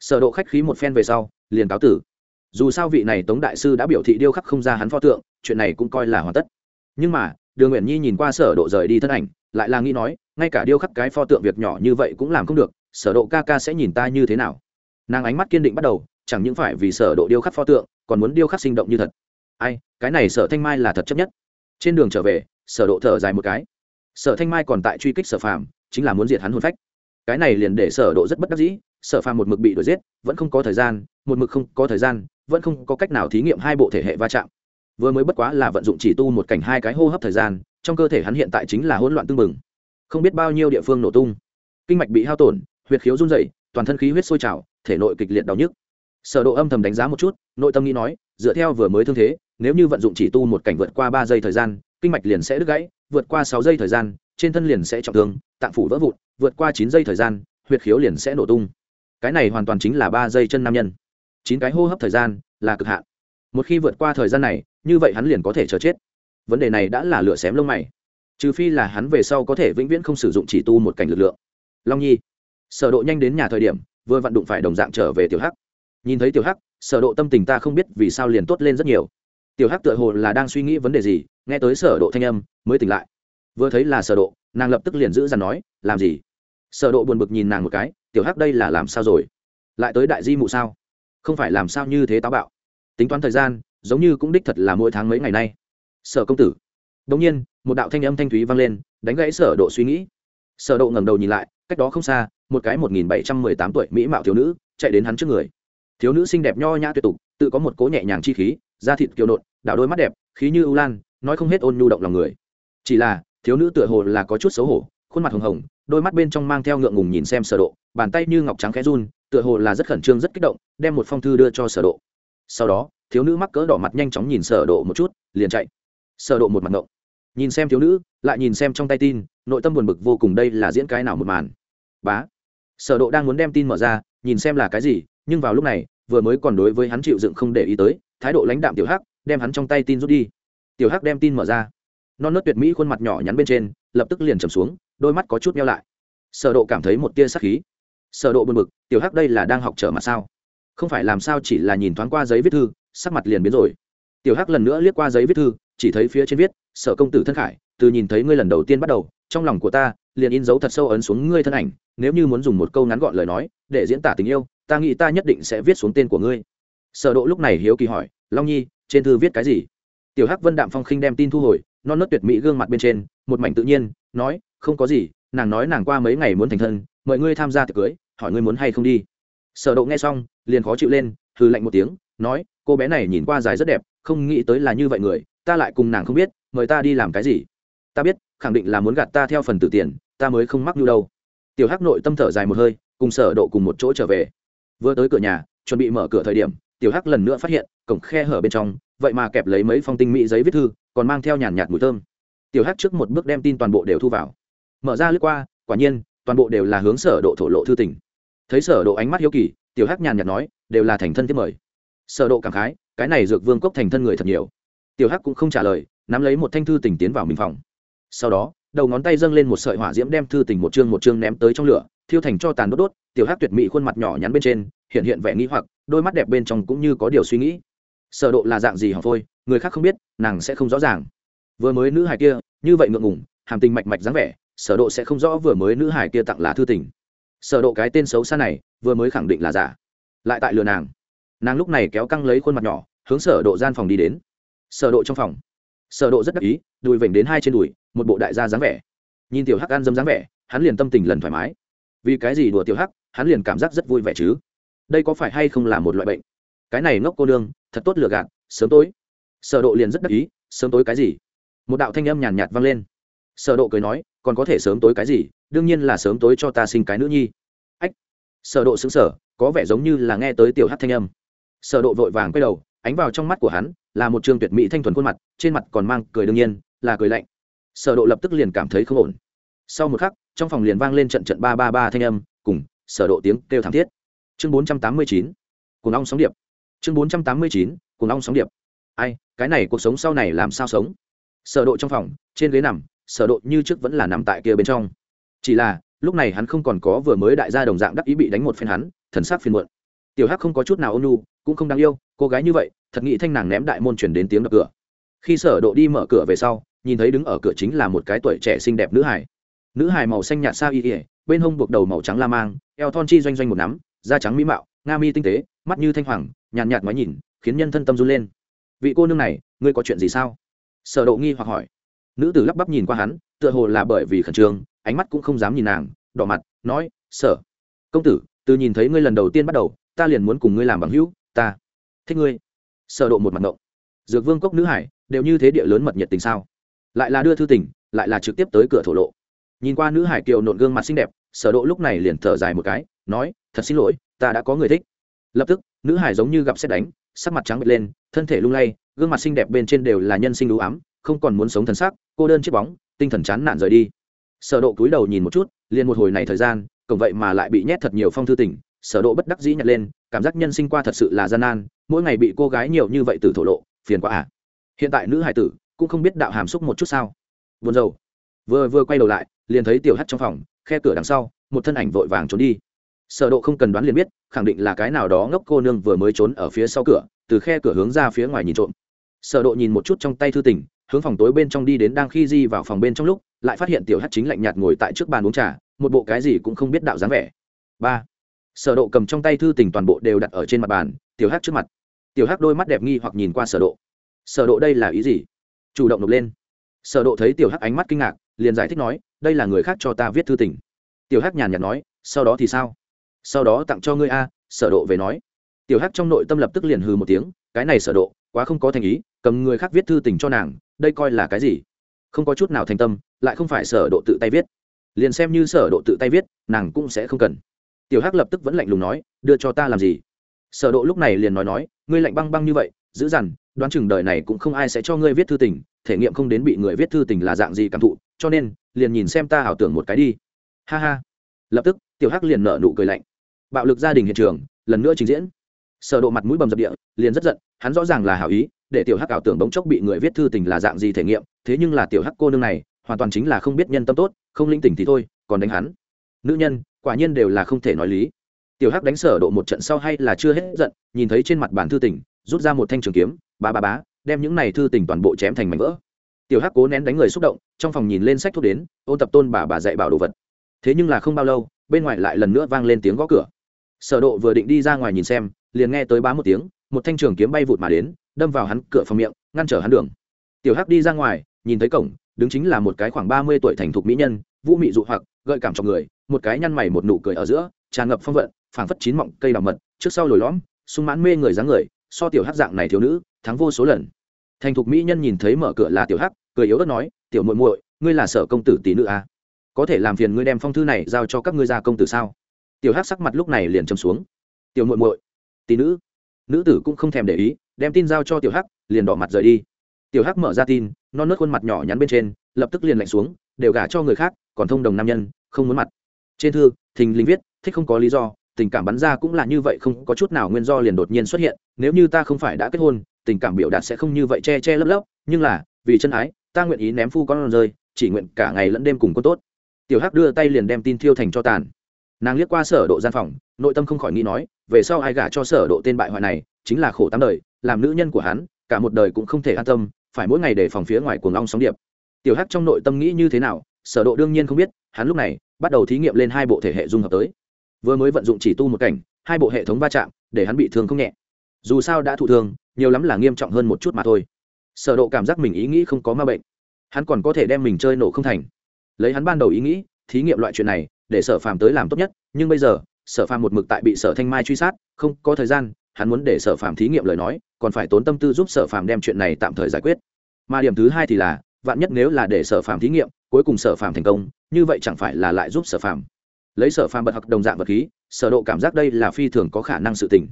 Sở độ khách khí một phen về sau, liền cáo tử dù sao vị này tống đại sư đã biểu thị điêu khắc không ra hắn pho tượng, chuyện này cũng coi là hoàn tất. Nhưng mà, đường nguyện nhi nhìn qua sở độ rời đi thân ảnh, lại là nghĩ nói, ngay cả điêu khắc cái pho tượng việc nhỏ như vậy cũng làm không được, sở độ ca ca sẽ nhìn ta như thế nào? Nàng ánh mắt kiên định bắt đầu, chẳng những phải vì sở độ điêu khắc pho tượng, còn muốn điêu khắc sinh động như thật. Ai, cái này sở thanh mai là thật chấp nhất. Trên đường trở về, sở độ thở dài một cái. Sở thanh mai còn tại truy kích sở phàm, chính là muốn diệt hắn hồn phách. Cái này liền để sở độ rất bất đắc dĩ, sở phàm một mực bị đuổi giết, vẫn không có thời gian, một mực không có thời gian vẫn không có cách nào thí nghiệm hai bộ thể hệ va chạm. Vừa mới bất quá là vận dụng chỉ tu một cảnh hai cái hô hấp thời gian, trong cơ thể hắn hiện tại chính là hỗn loạn tương mừng không biết bao nhiêu địa phương nổ tung. Kinh mạch bị hao tổn, huyệt khiếu run rẩy, toàn thân khí huyết sôi trào, thể nội kịch liệt đau nhức. Sở độ âm thầm đánh giá một chút, nội tâm nghĩ nói, dựa theo vừa mới thương thế, nếu như vận dụng chỉ tu một cảnh vượt qua ba giây thời gian, kinh mạch liền sẽ đứt gãy, vượt qua sáu giây thời gian, trên thân liền sẽ trọng thương, tạng phủ vỡ vụn, vượt qua chín giây thời gian, huyệt khiếu liền sẽ nổ tung. Cái này hoàn toàn chính là ba giây chân nam nhân chín cái hô hấp thời gian là cực hạn. Một khi vượt qua thời gian này, như vậy hắn liền có thể chờ chết. Vấn đề này đã là lửa xém lông mày. Trừ phi là hắn về sau có thể vĩnh viễn không sử dụng chỉ tu một cảnh lực lượng. Long nhi, sở độ nhanh đến nhà thời điểm, vừa vặn đụng phải đồng dạng trở về tiểu hắc. Nhìn thấy tiểu hắc, sở độ tâm tình ta không biết vì sao liền tốt lên rất nhiều. Tiểu hắc tựa hồ là đang suy nghĩ vấn đề gì, nghe tới sở độ thanh âm, mới tỉnh lại. Vừa thấy là sở độ, nàng lập tức liền giữ dằn nói, làm gì? Sở độ buồn bực nhìn nàng một cái, tiểu hắc đây là làm sao rồi? Lại tới đại di mụ sao? Không phải làm sao như thế táo bạo. Tính toán thời gian, giống như cũng đích thật là mỗi tháng mấy ngày nay. Sở công tử. Đống nhiên, một đạo thanh âm thanh thúy vang lên, đánh gãy sở độ suy nghĩ. Sở độ ngẩng đầu nhìn lại, cách đó không xa, một cái 1718 tuổi mỹ mạo thiếu nữ chạy đến hắn trước người. Thiếu nữ xinh đẹp nho nhã tuyệt tục, tự có một cố nhẹ nhàng chi khí, da thịt kiều nộn đảo đôi mắt đẹp, khí như ưu lan, nói không hết ôn nhu động lòng người. Chỉ là, thiếu nữ tựa hồ là có chút xấu hổ, khuôn mặt hồng hồng đôi mắt bên trong mang theo ngượng ngùng nhìn xem sở độ, bàn tay như ngọc trắng khẽ run, tựa hồ là rất khẩn trương, rất kích động, đem một phong thư đưa cho sở độ. Sau đó, thiếu nữ mắc cỡ đỏ mặt nhanh chóng nhìn sở độ một chút, liền chạy. Sở độ một mặt ngộng. Nhìn xem thiếu nữ, lại nhìn xem trong tay tin, nội tâm buồn bực vô cùng đây là diễn cái nào một màn. Bá. Sở độ đang muốn đem tin mở ra, nhìn xem là cái gì, nhưng vào lúc này, vừa mới còn đối với hắn chịu dựng không để ý tới, thái độ lãnh đạm tiểu hắc, đem hắn trong tay tin rút đi. Tiểu hắc đem tin mở ra. Non nớt tuyệt mỹ khuôn mặt nhỏ nhắn bên trên lập tức liền trầm xuống, đôi mắt có chút meo lại. Sở độ cảm thấy một tia sắc khí. Sở độ buồn bực, tiểu hắc đây là đang học trở mặt sao? Không phải làm sao chỉ là nhìn thoáng qua giấy viết thư, sắc mặt liền biến rồi. Tiểu hắc lần nữa liếc qua giấy viết thư, chỉ thấy phía trên viết, sở công tử thân khải, từ nhìn thấy ngươi lần đầu tiên bắt đầu, trong lòng của ta liền in dấu thật sâu ấn xuống ngươi thân ảnh, nếu như muốn dùng một câu ngắn gọn lời nói, để diễn tả tình yêu, ta nghĩ ta nhất định sẽ viết xuống tên của ngươi. Sở độ lúc này hiếu kỳ hỏi, long nhi, trên thư viết cái gì? Tiểu hắc vân đạm phong khinh đem tin thu hồi non nớt tuyệt mỹ gương mặt bên trên, một mảnh tự nhiên, nói, không có gì, nàng nói nàng qua mấy ngày muốn thành thân, mời ngươi tham gia tiệc cưới, hỏi ngươi muốn hay không đi. Sở độ nghe xong, liền khó chịu lên, hừ lạnh một tiếng, nói, cô bé này nhìn qua dài rất đẹp, không nghĩ tới là như vậy người, ta lại cùng nàng không biết, mời ta đi làm cái gì? Ta biết, khẳng định là muốn gạt ta theo phần tử tiền, ta mới không mắc nhu đâu. Tiểu hắc nội tâm thở dài một hơi, cùng sở độ cùng một chỗ trở về. Vừa tới cửa nhà, chuẩn bị mở cửa thời điểm tiểu hắc lần nữa phát hiện, cổng khe hở bên trong, vậy mà kẹp lấy mấy phong tinh mỹ giấy viết thư, còn mang theo nhàn nhạt mùi thơm. Tiểu hắc trước một bước đem tin toàn bộ đều thu vào. Mở ra lướt qua, quả nhiên, toàn bộ đều là hướng sở độ thổ lộ thư tình. Thấy sở độ ánh mắt hiếu kỳ, tiểu hắc nhàn nhạt nói, đều là thành thân tiếp mời. Sở độ cảm khái, cái này dược vương cốc thành thân người thật nhiều. Tiểu hắc cũng không trả lời, nắm lấy một thanh thư tình tiến vào mình phòng. Sau đó, đầu ngón tay dâng lên một sợi hỏa diễm đem thư tình một chương một chương ném tới trong lửa thiêu thành cho tàn đốt đốt, tiểu hắc tuyệt mỹ khuôn mặt nhỏ nhắn bên trên, hiện hiện vẻ nghĩ hoặc, đôi mắt đẹp bên trong cũng như có điều suy nghĩ. Sở độ là dạng gì hỏng phôi, người khác không biết, nàng sẽ không rõ ràng. Vừa mới nữ hài kia, như vậy ngượng ngùng, hàm tình mạch mạch dáng vẻ, sở độ sẽ không rõ vừa mới nữ hài kia tặng là thư tình. Sở độ cái tên xấu xa này, vừa mới khẳng định là giả. Lại tại lừa nàng. Nàng lúc này kéo căng lấy khuôn mặt nhỏ, hướng sở độ gian phòng đi đến. Sở độ trong phòng. Sở độ rất đắc ý, đùi vểnh đến hai trên đùi, một bộ đại gia dáng vẻ. Nhìn tiểu hắc ăn dâm dáng vẻ, hắn liền tâm tình lần thoải mái vì cái gì đùa tiểu hắc, hắn liền cảm giác rất vui vẻ chứ? Đây có phải hay không là một loại bệnh? Cái này ngốc cô đương thật tốt lừa gạt, sớm tối. Sở độ liền rất đắc ý, sớm tối cái gì? Một đạo thanh âm nhàn nhạt vang lên. Sở độ cười nói, còn có thể sớm tối cái gì? Đương nhiên là sớm tối cho ta sinh cái nữ nhi. Ách. Sở độ sững sờ, có vẻ giống như là nghe tới tiểu hắc thanh âm. Sở độ vội vàng quay đầu, ánh vào trong mắt của hắn, là một trương tuyệt mỹ thanh thuần khuôn mặt, trên mặt còn mang cười đương nhiên, là cười lạnh. Sở độ lập tức liền cảm thấy không ổn. Sau một khắc trong phòng liền vang lên trận trận ba ba ba thanh âm, cùng sở độ tiếng kêu thảm thiết. Chương 489 cùng ong sóng điệp. Chương 489 cùng ong sóng điệp. Ai, cái này cuộc sống sau này làm sao sống? Sở độ trong phòng, trên ghế nằm, sở độ như trước vẫn là nằm tại kia bên trong. Chỉ là, lúc này hắn không còn có vừa mới đại gia đồng dạng đắc ý bị đánh một phen hắn, thần sắc phiền muộn. Tiểu hắc không có chút nào ôn nhu, cũng không đáng yêu, cô gái như vậy, thật nghĩ thanh nàng ném đại môn truyền đến tiếng đập cửa. Khi sở độ đi mở cửa về sau, nhìn thấy đứng ở cửa chính là một cái tuổi trẻ xinh đẹp nữ hài nữ hài màu xanh nhạt xa y ỉa bên hông buộc đầu màu trắng la mang, eo thon chi doanh doanh một nắm, da trắng mỹ mạo, nga mi tinh tế, mắt như thanh hoàng, nhàn nhạt ngoái nhìn, khiến nhân thân tâm run lên. Vị cô nương này, ngươi có chuyện gì sao? Sở độ nghi hoặc hỏi. Nữ tử lắp bắp nhìn qua hắn, tựa hồ là bởi vì khẩn trương, ánh mắt cũng không dám nhìn nàng, đỏ mặt, nói, sở, công tử, từ nhìn thấy ngươi lần đầu tiên bắt đầu, ta liền muốn cùng ngươi làm bằng hữu, ta thích ngươi. Sở độ một mặt ngộng. Dược vương cốc nữ hải, đều như thế địa lớn mật nhiệt tình sao? Lại là đưa thư tình, lại là trực tiếp tới cửa thổ lộ nhìn qua nữ hải kiều nộn gương mặt xinh đẹp, sở độ lúc này liền thở dài một cái, nói, thật xin lỗi, ta đã có người thích. Lập tức, nữ hải giống như gặp xét đánh, sắc mặt trắng bệch lên, thân thể lung lay, gương mặt xinh đẹp bên trên đều là nhân sinh đủ ám, không còn muốn sống thần sắc, cô đơn chiếc bóng, tinh thần chán nản rời đi. Sở độ cúi đầu nhìn một chút, liền một hồi này thời gian cộng vậy mà lại bị nhét thật nhiều phong thư tình, sở độ bất đắc dĩ nhặt lên, cảm giác nhân sinh qua thật sự là gian nan, mỗi ngày bị cô gái nhiều như vậy từ thổ lộ, phiền quá à. Hiện tại nữ hải tử cũng không biết đạo hàm xúc một chút sao. Buồn rầu. Vừa vừa quay đầu lại liền thấy tiểu hắt trong phòng, khe cửa đằng sau, một thân ảnh vội vàng trốn đi. Sở độ không cần đoán liền biết, khẳng định là cái nào đó ngốc cô nương vừa mới trốn ở phía sau cửa, từ khe cửa hướng ra phía ngoài nhìn trộm. Sở độ nhìn một chút trong tay thư tình, hướng phòng tối bên trong đi đến đang khi di vào phòng bên trong lúc, lại phát hiện tiểu hắt chính lạnh nhạt ngồi tại trước bàn uống trà, một bộ cái gì cũng không biết đạo dáng vẻ. Ba. Sở độ cầm trong tay thư tình toàn bộ đều đặt ở trên mặt bàn, tiểu hắc trước mặt. Tiểu hắc đôi mắt đẹp nghi hoặc nhìn qua sở độ. Sở độ đây là ý gì? Chủ động nộp lên. Sở độ thấy tiểu hắc ánh mắt kinh ngạc liền giải thích nói, đây là người khác cho ta viết thư tình. Tiểu hắc nhàn nhạt nói, sau đó thì sao? Sau đó tặng cho ngươi a, sở độ về nói. Tiểu hắc trong nội tâm lập tức liền hừ một tiếng, cái này sở độ, quá không có thành ý, cầm người khác viết thư tình cho nàng, đây coi là cái gì? Không có chút nào thành tâm, lại không phải sở độ tự tay viết. Liền xem như sở độ tự tay viết, nàng cũng sẽ không cần. Tiểu hắc lập tức vẫn lạnh lùng nói, đưa cho ta làm gì? Sở độ lúc này liền nói nói, ngươi lạnh băng băng như vậy, giữ dằn, đoán chừng đời này cũng không ai sẽ cho ngươi viết thư tình, thể nghiệm không đến bị người viết thư tình là dạng gì cảm thụ cho nên, liền nhìn xem ta ảo tưởng một cái đi. Ha ha. Lập tức, tiểu hắc liền nở nụ cười lạnh. Bạo lực gia đình hiện trường, lần nữa trình diễn. Sở độ mặt mũi bầm dập địa, liền rất giận, hắn rõ ràng là hảo ý, để tiểu hắc ảo tưởng bỗng chốc bị người viết thư tình là dạng gì thể nghiệm, thế nhưng là tiểu hắc cô nương này, hoàn toàn chính là không biết nhân tâm tốt, không linh tỉnh thì thôi, còn đánh hắn. Nữ nhân, quả nhiên đều là không thể nói lý. Tiểu hắc đánh sở độ một trận sau hay là chưa hết giận, nhìn thấy trên mặt bản thư tình, rút ra một thanh trường kiếm ba ba bá, đem những này thư tình toàn bộ chém thành mảnh vỡ tiểu hắc cố nén đánh người xúc động, trong phòng nhìn lên sách thuốc đến, ôn tập tôn bà bà dạy bảo đồ vật. Thế nhưng là không bao lâu, bên ngoài lại lần nữa vang lên tiếng gõ cửa. Sở độ vừa định đi ra ngoài nhìn xem, liền nghe tới bá một tiếng, một thanh trường kiếm bay vụt mà đến, đâm vào hắn cửa phòng miệng, ngăn trở hắn đường. Tiểu hắc đi ra ngoài, nhìn thấy cổng, đứng chính là một cái khoảng ba mươi tuổi thành thục mỹ nhân, vũ mị dụ hoặc, gợi cảm trong người, một cái nhăn mày một nụ cười ở giữa, tràn ngập phong vận, phảng phất chín mọng cây đào mật, trước sau lồi lõm, sung mãn mê người dáng người, so tiểu hắc dạng này thiếu nữ, thắng vô số lần. Thành thục mỹ nhân nhìn thấy mở cửa là tiểu hắc cười yếu ớt nói, tiểu muội muội, ngươi là sở công tử tỷ nữ à? có thể làm phiền ngươi đem phong thư này giao cho các ngươi gia công tử sao? Tiểu hắc sắc mặt lúc này liền trầm xuống. Tiểu muội muội, tỷ nữ. Nữ tử cũng không thèm để ý, đem tin giao cho tiểu hắc, liền đỏ mặt rời đi. Tiểu hắc mở ra tin, non nớt khuôn mặt nhỏ nhắn bên trên, lập tức liền lạnh xuống, đều gả cho người khác, còn thông đồng nam nhân, không muốn mặt. Trên thư, thình linh viết, thích không có lý do, tình cảm bắn ra cũng là như vậy, không có chút nào nguyên do liền đột nhiên xuất hiện, nếu như ta không phải đã kết hôn, tình cảm biểu đạt sẽ không như vậy che che lấp lấp, nhưng là vì chân ái, ta nguyện ý ném phu con rơi, chỉ nguyện cả ngày lẫn đêm cùng con tốt. Tiểu hắc đưa tay liền đem tin thiêu thành cho tàn. Nàng liếc qua sở độ gian phòng, nội tâm không khỏi nghĩ nói, về sau ai gả cho sở độ tên bại hoại này, chính là khổ tám đời, làm nữ nhân của hắn, cả một đời cũng không thể an tâm, phải mỗi ngày để phòng phía ngoài cuồng long sóng điệp. Tiểu hắc trong nội tâm nghĩ như thế nào, sở độ đương nhiên không biết, hắn lúc này, bắt đầu thí nghiệm lên hai bộ thể hệ dung hợp tới. Vừa mới vận dụng chỉ tu một cảnh, hai bộ hệ thống va chạm, để hắn bị thương không nhẹ. Dù sao đã thụ thương, nhiều lắm là nghiêm trọng hơn một chút mà thôi sở độ cảm giác mình ý nghĩ không có ma bệnh. Hắn còn có thể đem mình chơi nổ không thành. Lấy hắn ban đầu ý nghĩ, thí nghiệm loại chuyện này, để sở phàm tới làm tốt nhất, nhưng bây giờ, sở phàm một mực tại bị sở thanh mai truy sát, không có thời gian, hắn muốn để sở phàm thí nghiệm lời nói, còn phải tốn tâm tư giúp sở phàm đem chuyện này tạm thời giải quyết. Mà điểm thứ hai thì là, vạn nhất nếu là để sở phàm thí nghiệm, cuối cùng sở phàm thành công, như vậy chẳng phải là lại giúp sở phàm. Lấy sở phàm bật học đồng dạng vật khí, sở độ cảm giác đây là phi thường có khả năng sự tình.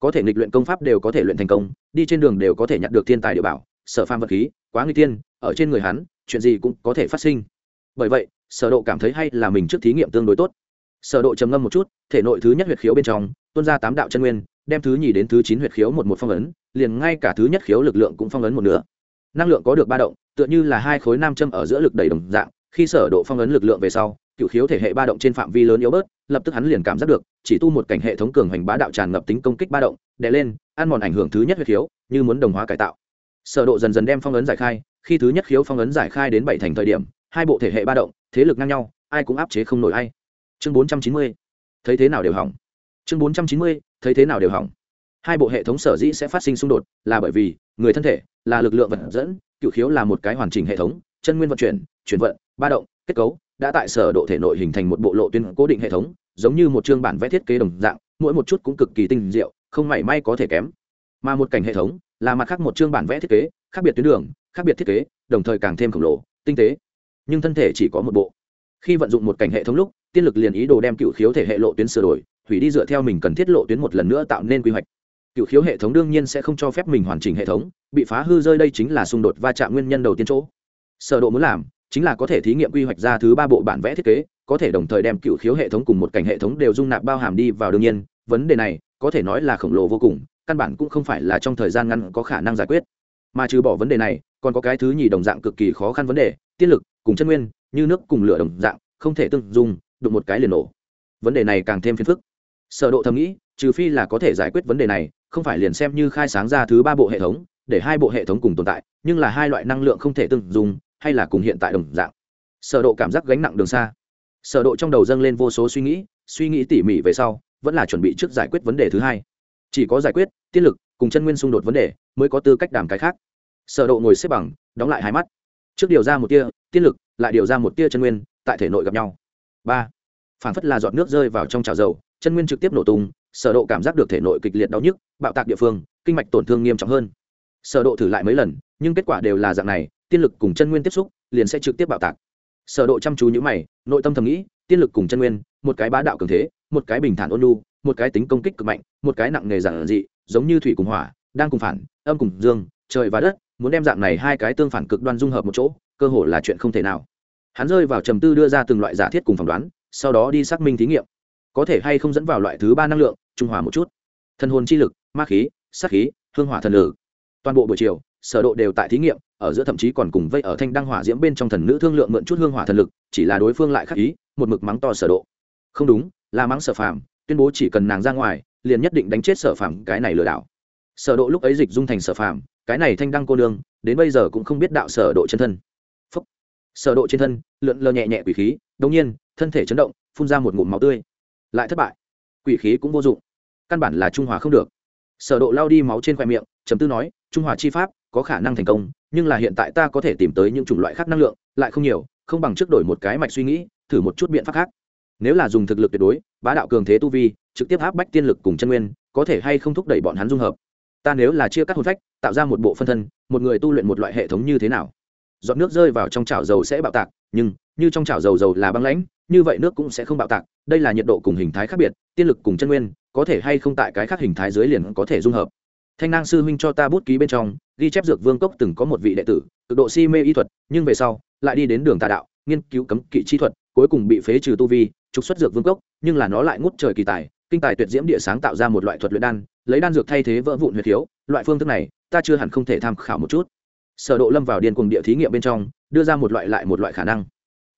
Có thể nghịch luyện công pháp đều có thể luyện thành công, đi trên đường đều có thể nhận được thiên tài địa bảo sở phàm vật khí, quá nguy tiên, ở trên người hắn, chuyện gì cũng có thể phát sinh. Bởi vậy, sở độ cảm thấy hay là mình trước thí nghiệm tương đối tốt. Sở độ trầm ngâm một chút, thể nội thứ nhất huyệt khiếu bên trong, tuôn ra tám đạo chân nguyên, đem thứ nhì đến thứ chín huyệt khiếu một một phong ấn, liền ngay cả thứ nhất khiếu lực lượng cũng phong ấn một nửa. Năng lượng có được ba động, tựa như là hai khối nam châm ở giữa lực đầy đồng dạng, khi sở độ phong ấn lực lượng về sau, cựu khiếu thể hệ ba động trên phạm vi lớn yếu bớt, lập tức hắn liền cảm giác được, chỉ tu một cảnh hệ thống cường hành bá đạo tràn ngập tính công kích ba động, đè lên, ăn mòn ảnh hưởng thứ nhất huyệt khiếu, như muốn đồng hóa cải tạo sở độ dần dần đem phong ấn giải khai, khi thứ nhất khiếu phong ấn giải khai đến bảy thành thời điểm, hai bộ thể hệ ba động, thế lực ngang nhau, ai cũng áp chế không nổi ai. Chương 490 thấy thế nào đều hỏng. Chương 490 thấy thế nào đều hỏng. Hai bộ hệ thống sở dĩ sẽ phát sinh xung đột là bởi vì người thân thể là lực lượng vật dẫn, cựu khiếu là một cái hoàn chỉnh hệ thống, chân nguyên vận chuyển chuyển vận, ba động, kết cấu đã tại sở độ thể nội hình thành một bộ lộ tuyến cố định hệ thống, giống như một chương bản vẽ thiết kế đồng dạng, mỗi một chút cũng cực kỳ tinh diệu, không mảy may có thể kém mà một cảnh hệ thống là mặt khác một chương bản vẽ thiết kế, khác biệt tuyến đường, khác biệt thiết kế, đồng thời càng thêm khổng lồ, tinh tế. Nhưng thân thể chỉ có một bộ. Khi vận dụng một cảnh hệ thống lúc, tiên lực liền ý đồ đem cựu khiếu thể hệ lộ tuyến sửa đổi, hủy đi dựa theo mình cần thiết lộ tuyến một lần nữa tạo nên quy hoạch. Cựu khiếu hệ thống đương nhiên sẽ không cho phép mình hoàn chỉnh hệ thống, bị phá hư rơi đây chính là xung đột va chạm nguyên nhân đầu tiên chỗ. Sở độ muốn làm chính là có thể thí nghiệm quy hoạch ra thứ ba bộ bản vẽ thiết kế, có thể đồng thời đem cựu khiếu hệ thống cùng một cảnh hệ thống đều dung nạp bao hàm đi vào đương nhiên, vấn đề này có thể nói là khổng lồ vô cùng căn bản cũng không phải là trong thời gian ngắn có khả năng giải quyết. Mà trừ bỏ vấn đề này, còn có cái thứ nhì đồng dạng cực kỳ khó khăn vấn đề tiên lực cùng chân nguyên, như nước cùng lửa đồng dạng, không thể tương dung, đụng một cái liền nổ. Vấn đề này càng thêm phiền phức. Sở độ thầm nghĩ, trừ phi là có thể giải quyết vấn đề này, không phải liền xem như khai sáng ra thứ ba bộ hệ thống, để hai bộ hệ thống cùng tồn tại, nhưng là hai loại năng lượng không thể tương dung, hay là cùng hiện tại đồng dạng. Sở độ cảm giác gánh nặng đường xa. Sở độ trong đầu dâng lên vô số suy nghĩ suy nghĩ tỉ mỉ về sau, vẫn là chuẩn bị trước giải quyết vấn đề thứ hai chỉ có giải quyết tiên lực, cùng chân nguyên xung đột vấn đề, mới có tư cách đàm cái khác. Sở độ ngồi xếp bằng, đóng lại hai mắt. Trước điều ra một tia tiên lực, lại điều ra một tia chân nguyên, tại thể nội gặp nhau. Ba. Phản phất là giọt nước rơi vào trong chảo dầu, chân nguyên trực tiếp nổ tung, sở độ cảm giác được thể nội kịch liệt đau nhức, bạo tạc địa phương, kinh mạch tổn thương nghiêm trọng hơn. Sở độ thử lại mấy lần, nhưng kết quả đều là dạng này tiên lực cùng chân nguyên tiếp xúc, liền sẽ trực tiếp bạo tạc. Sở độ chăm chú những mày, nội tâm thầm nghĩ tiên lực cùng chân nguyên, một cái bá đạo cường thế, một cái bình thản ôn nhu, một cái tính công kích cực mạnh, một cái nặng nghề giản dị, giống như thủy cùng hỏa, đang cùng phản, âm cùng dương, trời và đất, muốn đem dạng này hai cái tương phản cực đoan dung hợp một chỗ, cơ hội là chuyện không thể nào. Hắn rơi vào trầm tư đưa ra từng loại giả thiết cùng phỏng đoán, sau đó đi xác minh thí nghiệm. Có thể hay không dẫn vào loại thứ ba năng lượng, trung hòa một chút. Thần hồn chi lực, ma khí, sát khí, hương hỏa thần lử toàn bộ buổi chiều sở độ đều tại thí nghiệm, ở giữa thậm chí còn cùng vây ở thanh đăng hỏa diễm bên trong thần nữ thương lượng mượn chút hương hỏa thần lực, chỉ là đối phương lại khắc ý, một mực mắng to sở độ. Không đúng, là mắng sở phàm, tuyên bố chỉ cần nàng ra ngoài, liền nhất định đánh chết sở phàm, cái này lừa đảo. Sở độ lúc ấy dịch dung thành sở phàm, cái này thanh đăng cô nương, đến bây giờ cũng không biết đạo sở độ chân thân. Phúc. sở độ trên thân, lượn lờ nhẹ nhẹ quỷ khí, đống nhiên, thân thể chấn động, phun ra một ngụm máu tươi. Lại thất bại. Quỷ khí cũng vô dụng. Căn bản là trung hòa không được. Sở độ lao đi máu trên khoe miệng chấm tư nói, trung hòa chi pháp có khả năng thành công, nhưng là hiện tại ta có thể tìm tới những chủng loại khác năng lượng, lại không nhiều, không bằng trước đổi một cái mạch suy nghĩ, thử một chút biện pháp khác. Nếu là dùng thực lực tuyệt đối, bá đạo cường thế tu vi, trực tiếp áp bách tiên lực cùng chân nguyên, có thể hay không thúc đẩy bọn hắn dung hợp. Ta nếu là chia cắt hồn phách, tạo ra một bộ phân thân, một người tu luyện một loại hệ thống như thế nào? Giọt nước rơi vào trong chảo dầu sẽ bạo tạc, nhưng như trong chảo dầu dầu là băng lãnh, như vậy nước cũng sẽ không bạo tạc, đây là nhiệt độ cùng hình thái khác biệt, tiên lực cùng chân nguyên, có thể hay không tại cái khác hình thái dưới liền có thể dung hợp. Thanh nang sư huynh cho ta bút ký bên trong ghi chép dược vương cốc từng có một vị đệ tử, cực độ si mê y thuật, nhưng về sau, lại đi đến đường tà đạo, nghiên cứu cấm kỵ chi thuật, cuối cùng bị phế trừ tu vi, trục xuất dược vương cốc, nhưng là nó lại ngút trời kỳ tài, kinh tài tuyệt diễm địa sáng tạo ra một loại thuật luyện đan, lấy đan dược thay thế vỡ vụn huyệt thiếu, loại phương thức này, ta chưa hẳn không thể tham khảo một chút. Sở độ lâm vào điên cuồng địa thí nghiệm bên trong, đưa ra một loại lại một loại khả năng.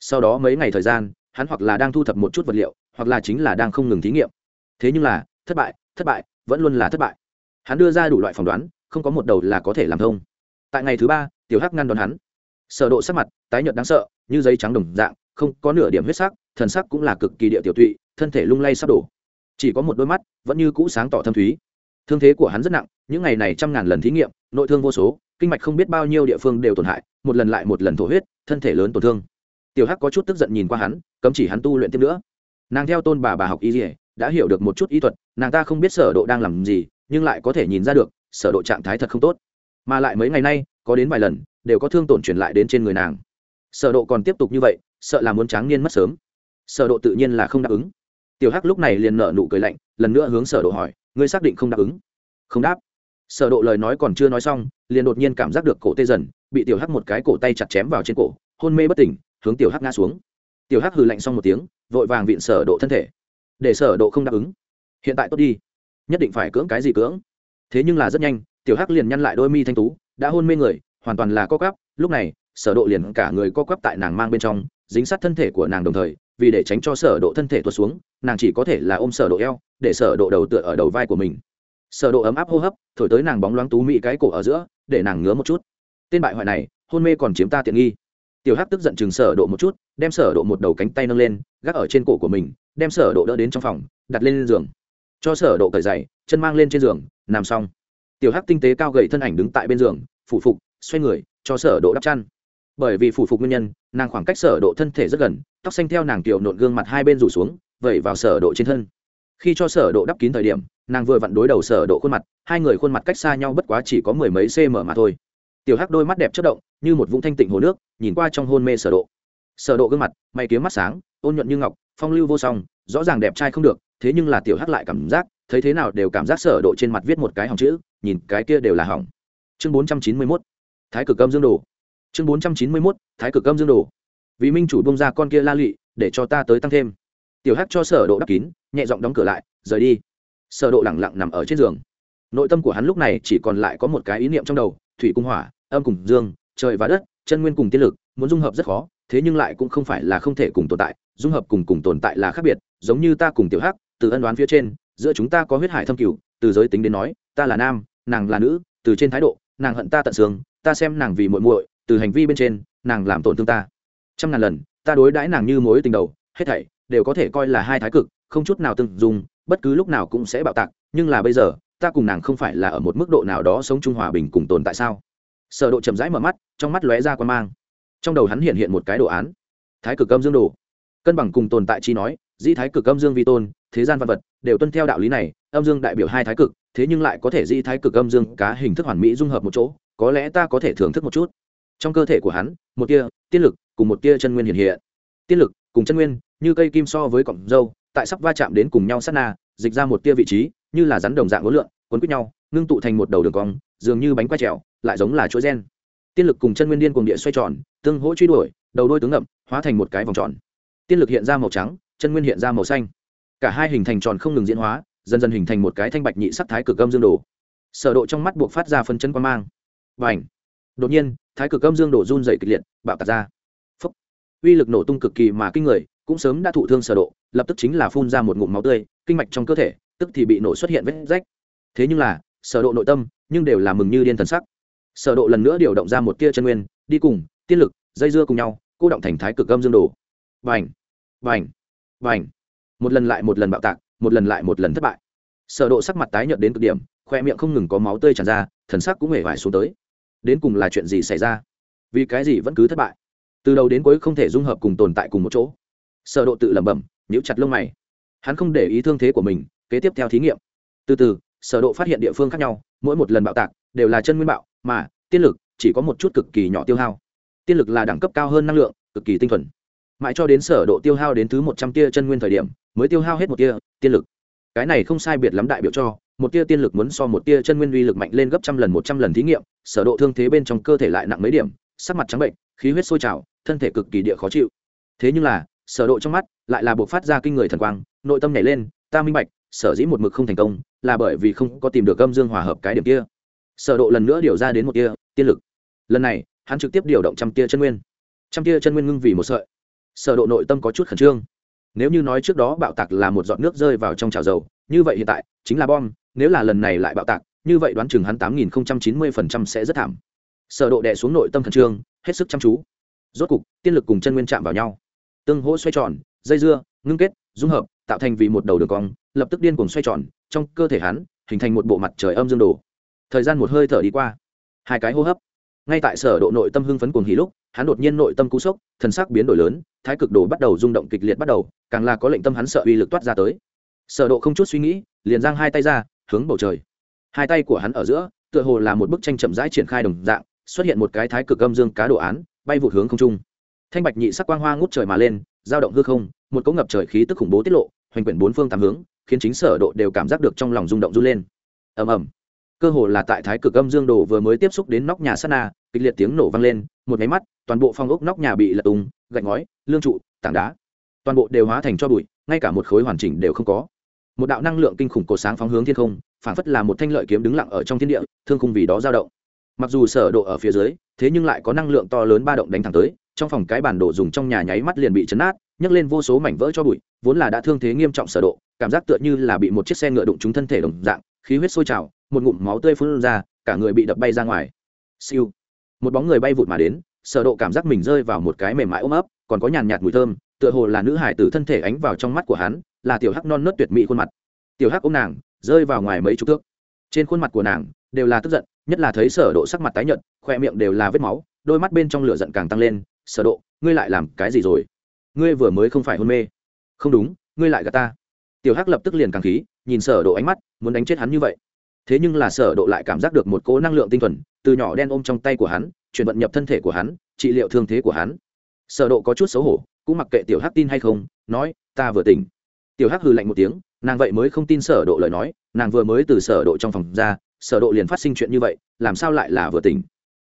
Sau đó mấy ngày thời gian, hắn hoặc là đang thu thập một chút vật liệu, hoặc là chính là đang không ngừng thí nghiệm. Thế nhưng là, thất bại thất bại, vẫn luôn là thất bại. Hắn đưa ra đủ loại phỏng đoán không có một đầu là có thể làm thông. Tại ngày thứ ba, tiểu hắc ngăn đón hắn. Sở độ sắc mặt tái nhợt đáng sợ, như giấy trắng đồng dạng, không có nửa điểm huyết sắc, thần sắc cũng là cực kỳ địa tiểu tụy, thân thể lung lay sắp đổ. Chỉ có một đôi mắt, vẫn như cũ sáng tỏ thâm thúy. Thương thế của hắn rất nặng, những ngày này trăm ngàn lần thí nghiệm, nội thương vô số, kinh mạch không biết bao nhiêu địa phương đều tổn hại, một lần lại một lần thổ huyết, thân thể lớn tổn thương. Tiểu hắc có chút tức giận nhìn qua hắn, cấm chỉ hắn tu luyện tiếp nữa. Nàng theo tôn bà bà học y dỉa đã hiểu được một chút y thuật, nàng ta không biết sở độ đang làm gì, nhưng lại có thể nhìn ra được sở độ trạng thái thật không tốt. Mà lại mấy ngày nay, có đến vài lần, đều có thương tổn truyền lại đến trên người nàng. Sở độ còn tiếp tục như vậy, sợ là muốn tráng niên mất sớm. Sở độ tự nhiên là không đáp ứng. Tiểu hắc lúc này liền nở nụ cười lạnh, lần nữa hướng sở độ hỏi, ngươi xác định không đáp ứng? Không đáp. Sở độ lời nói còn chưa nói xong, liền đột nhiên cảm giác được cổ tê dần, bị tiểu hắc một cái cổ tay chặt chém vào trên cổ, hôn mê bất tỉnh, hướng tiểu hắc ngã xuống. Tiểu hắc hừ lạnh xong một tiếng, vội vàng viện sở độ thân thể. Để sở độ không đáp ứng. Hiện tại tốt đi. Nhất định phải cưỡng cái gì cưỡng thế nhưng là rất nhanh, tiểu hắc liền nhăn lại đôi mi thanh tú, đã hôn mê người, hoàn toàn là co quắp, lúc này, sở độ liền cả người co quắp tại nàng mang bên trong, dính sát thân thể của nàng đồng thời, vì để tránh cho sở độ thân thể tuột xuống, nàng chỉ có thể là ôm sở độ eo, để sở độ đầu tựa ở đầu vai của mình. Sở độ ấm áp hô hấp, thổi tới nàng bóng loáng tú mỹ cái cổ ở giữa, để nàng ngứa một chút. Tên bại hoại này, hôn mê còn chiếm ta tiện nghi. Tiểu hắc tức giận chừng sở độ một chút, đem sở độ một đầu cánh tay nâng lên, gác ở trên cổ của mình, đem sở độ đỡ đến trong phòng, đặt lên giường. Cho sở độ cởi giày, chân mang lên trên giường nằm xong. Tiểu hắc tinh tế cao gầy thân ảnh đứng tại bên giường, phủ phục, xoay người, cho sở độ đắp chăn. Bởi vì phủ phục nguyên nhân, nàng khoảng cách sở độ thân thể rất gần, tóc xanh theo nàng tiểu nộn gương mặt hai bên rủ xuống, vẩy vào sở độ trên thân. Khi cho sở độ đắp kín thời điểm, nàng vừa vặn đối đầu sở độ khuôn mặt, hai người khuôn mặt cách xa nhau bất quá chỉ có mười mấy cm mà thôi. Tiểu hắc đôi mắt đẹp chớp động, như một vũng thanh tịnh hồ nước, nhìn qua trong hôn mê sở độ. Sở độ gương mặt, mày kiếm mắt sáng, ôn nhuận như ngọc, phong lưu vô song, rõ ràng đẹp trai không được, thế nhưng là tiểu hắc lại cảm giác thấy thế nào đều cảm giác sở độ trên mặt viết một cái hỏng chữ, nhìn cái kia đều là hỏng. Chương 491 thái cực âm dương đồ. Chương 491 thái cực âm dương đồ. Vì minh chủ bông ra con kia la lụy, để cho ta tới tăng thêm. Tiểu hắc cho sở độ đắp kín, nhẹ giọng đóng cửa lại, rời đi. Sở độ lặng lặng nằm ở trên giường. Nội tâm của hắn lúc này chỉ còn lại có một cái ý niệm trong đầu, thủy cung hỏa, âm cùng dương, trời và đất, chân nguyên cùng tiên lực, muốn dung hợp rất khó, thế nhưng lại cũng không phải là không thể cùng tồn tại, dung hợp cùng cùng tồn tại là khác biệt, giống như ta cùng tiểu hắc, từ ân đoán phía trên giữa chúng ta có huyết hải thâm cửu, từ giới tính đến nói, ta là nam, nàng là nữ, từ trên thái độ, nàng hận ta tận xương, ta xem nàng vì muội muội, từ hành vi bên trên, nàng làm tổn thương ta. Trăm ngàn lần, ta đối đãi nàng như mối tình đầu, hết thảy đều có thể coi là hai thái cực, không chút nào từng dùng bất cứ lúc nào cũng sẽ bạo tạc, nhưng là bây giờ, ta cùng nàng không phải là ở một mức độ nào đó sống chung hòa bình cùng tồn tại sao? Sở độ chậm rãi mở mắt, trong mắt lóe ra quan mang. Trong đầu hắn hiện hiện một cái đồ án. Thái cực âm dương đồ. Cân bằng cùng tồn tại chi nói, dĩ thái cực âm dương vi tôn, thế gian văn vật đều tuân theo đạo lý này, âm dương đại biểu hai thái cực, thế nhưng lại có thể di thái cực âm dương cá hình thức hoàn mỹ dung hợp một chỗ, có lẽ ta có thể thưởng thức một chút. Trong cơ thể của hắn, một tia tiên lực cùng một tia chân nguyên hiện hiện. Tiên lực cùng chân nguyên, như cây kim so với cọng dâu, tại sắp va chạm đến cùng nhau sát na, dịch ra một tia vị trí, như là rắn đồng dạng ngối lượn, quấn quýt nhau, ngưng tụ thành một đầu đường cong, dường như bánh quay trèo, lại giống là chuỗi gen. Tiên lực cùng chân nguyên điên cùng địa xoay tròn, tương hỗ truy đuổi, đầu đôi tướng ngậm, hóa thành một cái vòng tròn. Tiên lực hiện ra màu trắng, chân nguyên hiện ra màu xanh cả hai hình thành tròn không ngừng diễn hóa, dần dần hình thành một cái thanh bạch nhị sắc thái cực âm dương đồ. Sở độ trong mắt buộc phát ra phân chân quan mang. Vành đột nhiên, thái cực âm dương đồ run dày kịch liệt, bạo tạc ra. Phúc! Uy lực nổ tung cực kỳ mà kinh người, cũng sớm đã thụ thương sở độ, lập tức chính là phun ra một ngụm máu tươi, kinh mạch trong cơ thể, tức thì bị nổ xuất hiện vết rách. Thế nhưng là, sở độ nội tâm, nhưng đều là mừng như điên thần sắc. Sở độ lần nữa điều động ra một tia chân nguyên, đi cùng, tiên lực, dây dưa cùng nhau, cô động thành thái cực âm dương đồ. Vành vành vành một lần lại một lần bạo tạc, một lần lại một lần thất bại. Sở độ sắc mặt tái nhợt đến cực điểm, khoe miệng không ngừng có máu tươi tràn ra, thần sắc cũng hề vải xuống tới. Đến cùng là chuyện gì xảy ra? Vì cái gì vẫn cứ thất bại? Từ đầu đến cuối không thể dung hợp cùng tồn tại cùng một chỗ. Sở độ tự lẩm bẩm, nhíu chặt lông mày. Hắn không để ý thương thế của mình, kế tiếp theo thí nghiệm. Từ từ, sở độ phát hiện địa phương khác nhau, mỗi một lần bạo tạc đều là chân nguyên bạo, mà tiên lực chỉ có một chút cực kỳ nhỏ tiêu hao. Tiên lực là đẳng cấp cao hơn năng lượng, cực kỳ tinh thuần mãi cho đến sở độ tiêu hao đến thứ 100 tia chân nguyên thời điểm, mới tiêu hao hết một tia tiên lực. Cái này không sai biệt lắm đại biểu cho, một tia tiên lực muốn so một tia chân nguyên uy lực mạnh lên gấp trăm lần, một trăm lần thí nghiệm, sở độ thương thế bên trong cơ thể lại nặng mấy điểm, sắc mặt trắng bệnh, khí huyết sôi trào, thân thể cực kỳ địa khó chịu. Thế nhưng là, sở độ trong mắt lại là buộc phát ra kinh người thần quang, nội tâm nhảy lên, ta minh bạch, sở dĩ một mực không thành công là bởi vì không có tìm được âm dương hòa hợp cái điểm kia. Sở độ lần nữa điều ra đến một tia tiên lực. Lần này, hắn trực tiếp điều động trăm tia chân nguyên. Trăm tia chân nguyên ngưng vì một sợi sở độ nội tâm có chút khẩn trương. Nếu như nói trước đó bạo tạc là một giọt nước rơi vào trong chảo dầu, như vậy hiện tại, chính là bom, nếu là lần này lại bạo tạc, như vậy đoán chừng hắn tám nghìn chín mươi phần trăm sẽ rất thảm. Sở độ đè xuống nội tâm khẩn trương, hết sức chăm chú. Rốt cục, tiên lực cùng chân nguyên chạm vào nhau. Tương hỗ xoay tròn, dây dưa, ngưng kết, dung hợp, tạo thành vì một đầu đường cong, lập tức điên cuồng xoay tròn, trong cơ thể hắn, hình thành một bộ mặt trời âm dương đồ. Thời gian một hơi thở đi qua. Hai cái hô hấp ngay tại sở độ nội tâm hưng phấn cuồng hỉ lúc, hắn đột nhiên nội tâm cú sốc, thần sắc biến đổi lớn, thái cực đồ bắt đầu rung động kịch liệt bắt đầu, càng là có lệnh tâm hắn sợ uy lực toát ra tới. Sở độ không chút suy nghĩ, liền giang hai tay ra, hướng bầu trời. Hai tay của hắn ở giữa, tựa hồ là một bức tranh chậm rãi triển khai đồng dạng, xuất hiện một cái thái cực âm dương cá đồ án, bay vụt hướng không trung. Thanh bạch nhị sắc quang hoa ngút trời mà lên, dao động hư không, một cỗ ngập trời khí tức khủng bố tiết lộ, hoành quyển bốn phương tám hướng, khiến chính sở độ đều cảm giác được trong lòng rung động run lên. Ầm ầm cơ hồ là tại thái cực âm dương đồ vừa mới tiếp xúc đến nóc nhà sát na, kịch liệt tiếng nổ vang lên, một máy mắt, toàn bộ phong ốc nóc nhà bị lật tung, gạch ngói, lương trụ, tảng đá, toàn bộ đều hóa thành cho bụi, ngay cả một khối hoàn chỉnh đều không có. Một đạo năng lượng kinh khủng cổ sáng phóng hướng thiên không phản phất là một thanh lợi kiếm đứng lặng ở trong thiên địa, thương khung vì đó dao động. Mặc dù sở độ ở phía dưới, thế nhưng lại có năng lượng to lớn ba động đánh thẳng tới, trong phòng cái bản đồ dùng trong nhà nháy mắt liền bị chấn nát nhấc lên vô số mảnh vỡ cho bụi, vốn là đã thương thế nghiêm trọng sở độ, cảm giác tựa như là bị một chiếc xe ngựa đụng trúng thân thể đồng dạng, khí huyết sôi trào một ngụm máu tươi phun ra, cả người bị đập bay ra ngoài. Siêu. Một bóng người bay vụt mà đến, sở độ cảm giác mình rơi vào một cái mềm mại ôm ấp, còn có nhàn nhạt mùi thơm, tựa hồ là nữ hải tử thân thể ánh vào trong mắt của hắn, là tiểu hắc non nớt tuyệt mỹ khuôn mặt. Tiểu hắc ôm nàng, rơi vào ngoài mấy chục thước. Trên khuôn mặt của nàng, đều là tức giận, nhất là thấy sở độ sắc mặt tái nhợt, khoe miệng đều là vết máu, đôi mắt bên trong lửa giận càng tăng lên, sở độ, ngươi lại làm cái gì rồi? Ngươi vừa mới không phải hôn mê. Không đúng, ngươi lại gạt ta. Tiểu hắc lập tức liền càng khí, nhìn sở độ ánh mắt, muốn đánh chết hắn như vậy thế nhưng là sở độ lại cảm giác được một cỗ năng lượng tinh thuần, từ nhỏ đen ôm trong tay của hắn, chuyển vận nhập thân thể của hắn, trị liệu thương thế của hắn. Sở độ có chút xấu hổ, cũng mặc kệ tiểu hắc tin hay không, nói, ta vừa tỉnh. Tiểu hắc hừ lạnh một tiếng, nàng vậy mới không tin sở độ lời nói, nàng vừa mới từ sở độ trong phòng ra, sở độ liền phát sinh chuyện như vậy, làm sao lại là vừa tỉnh?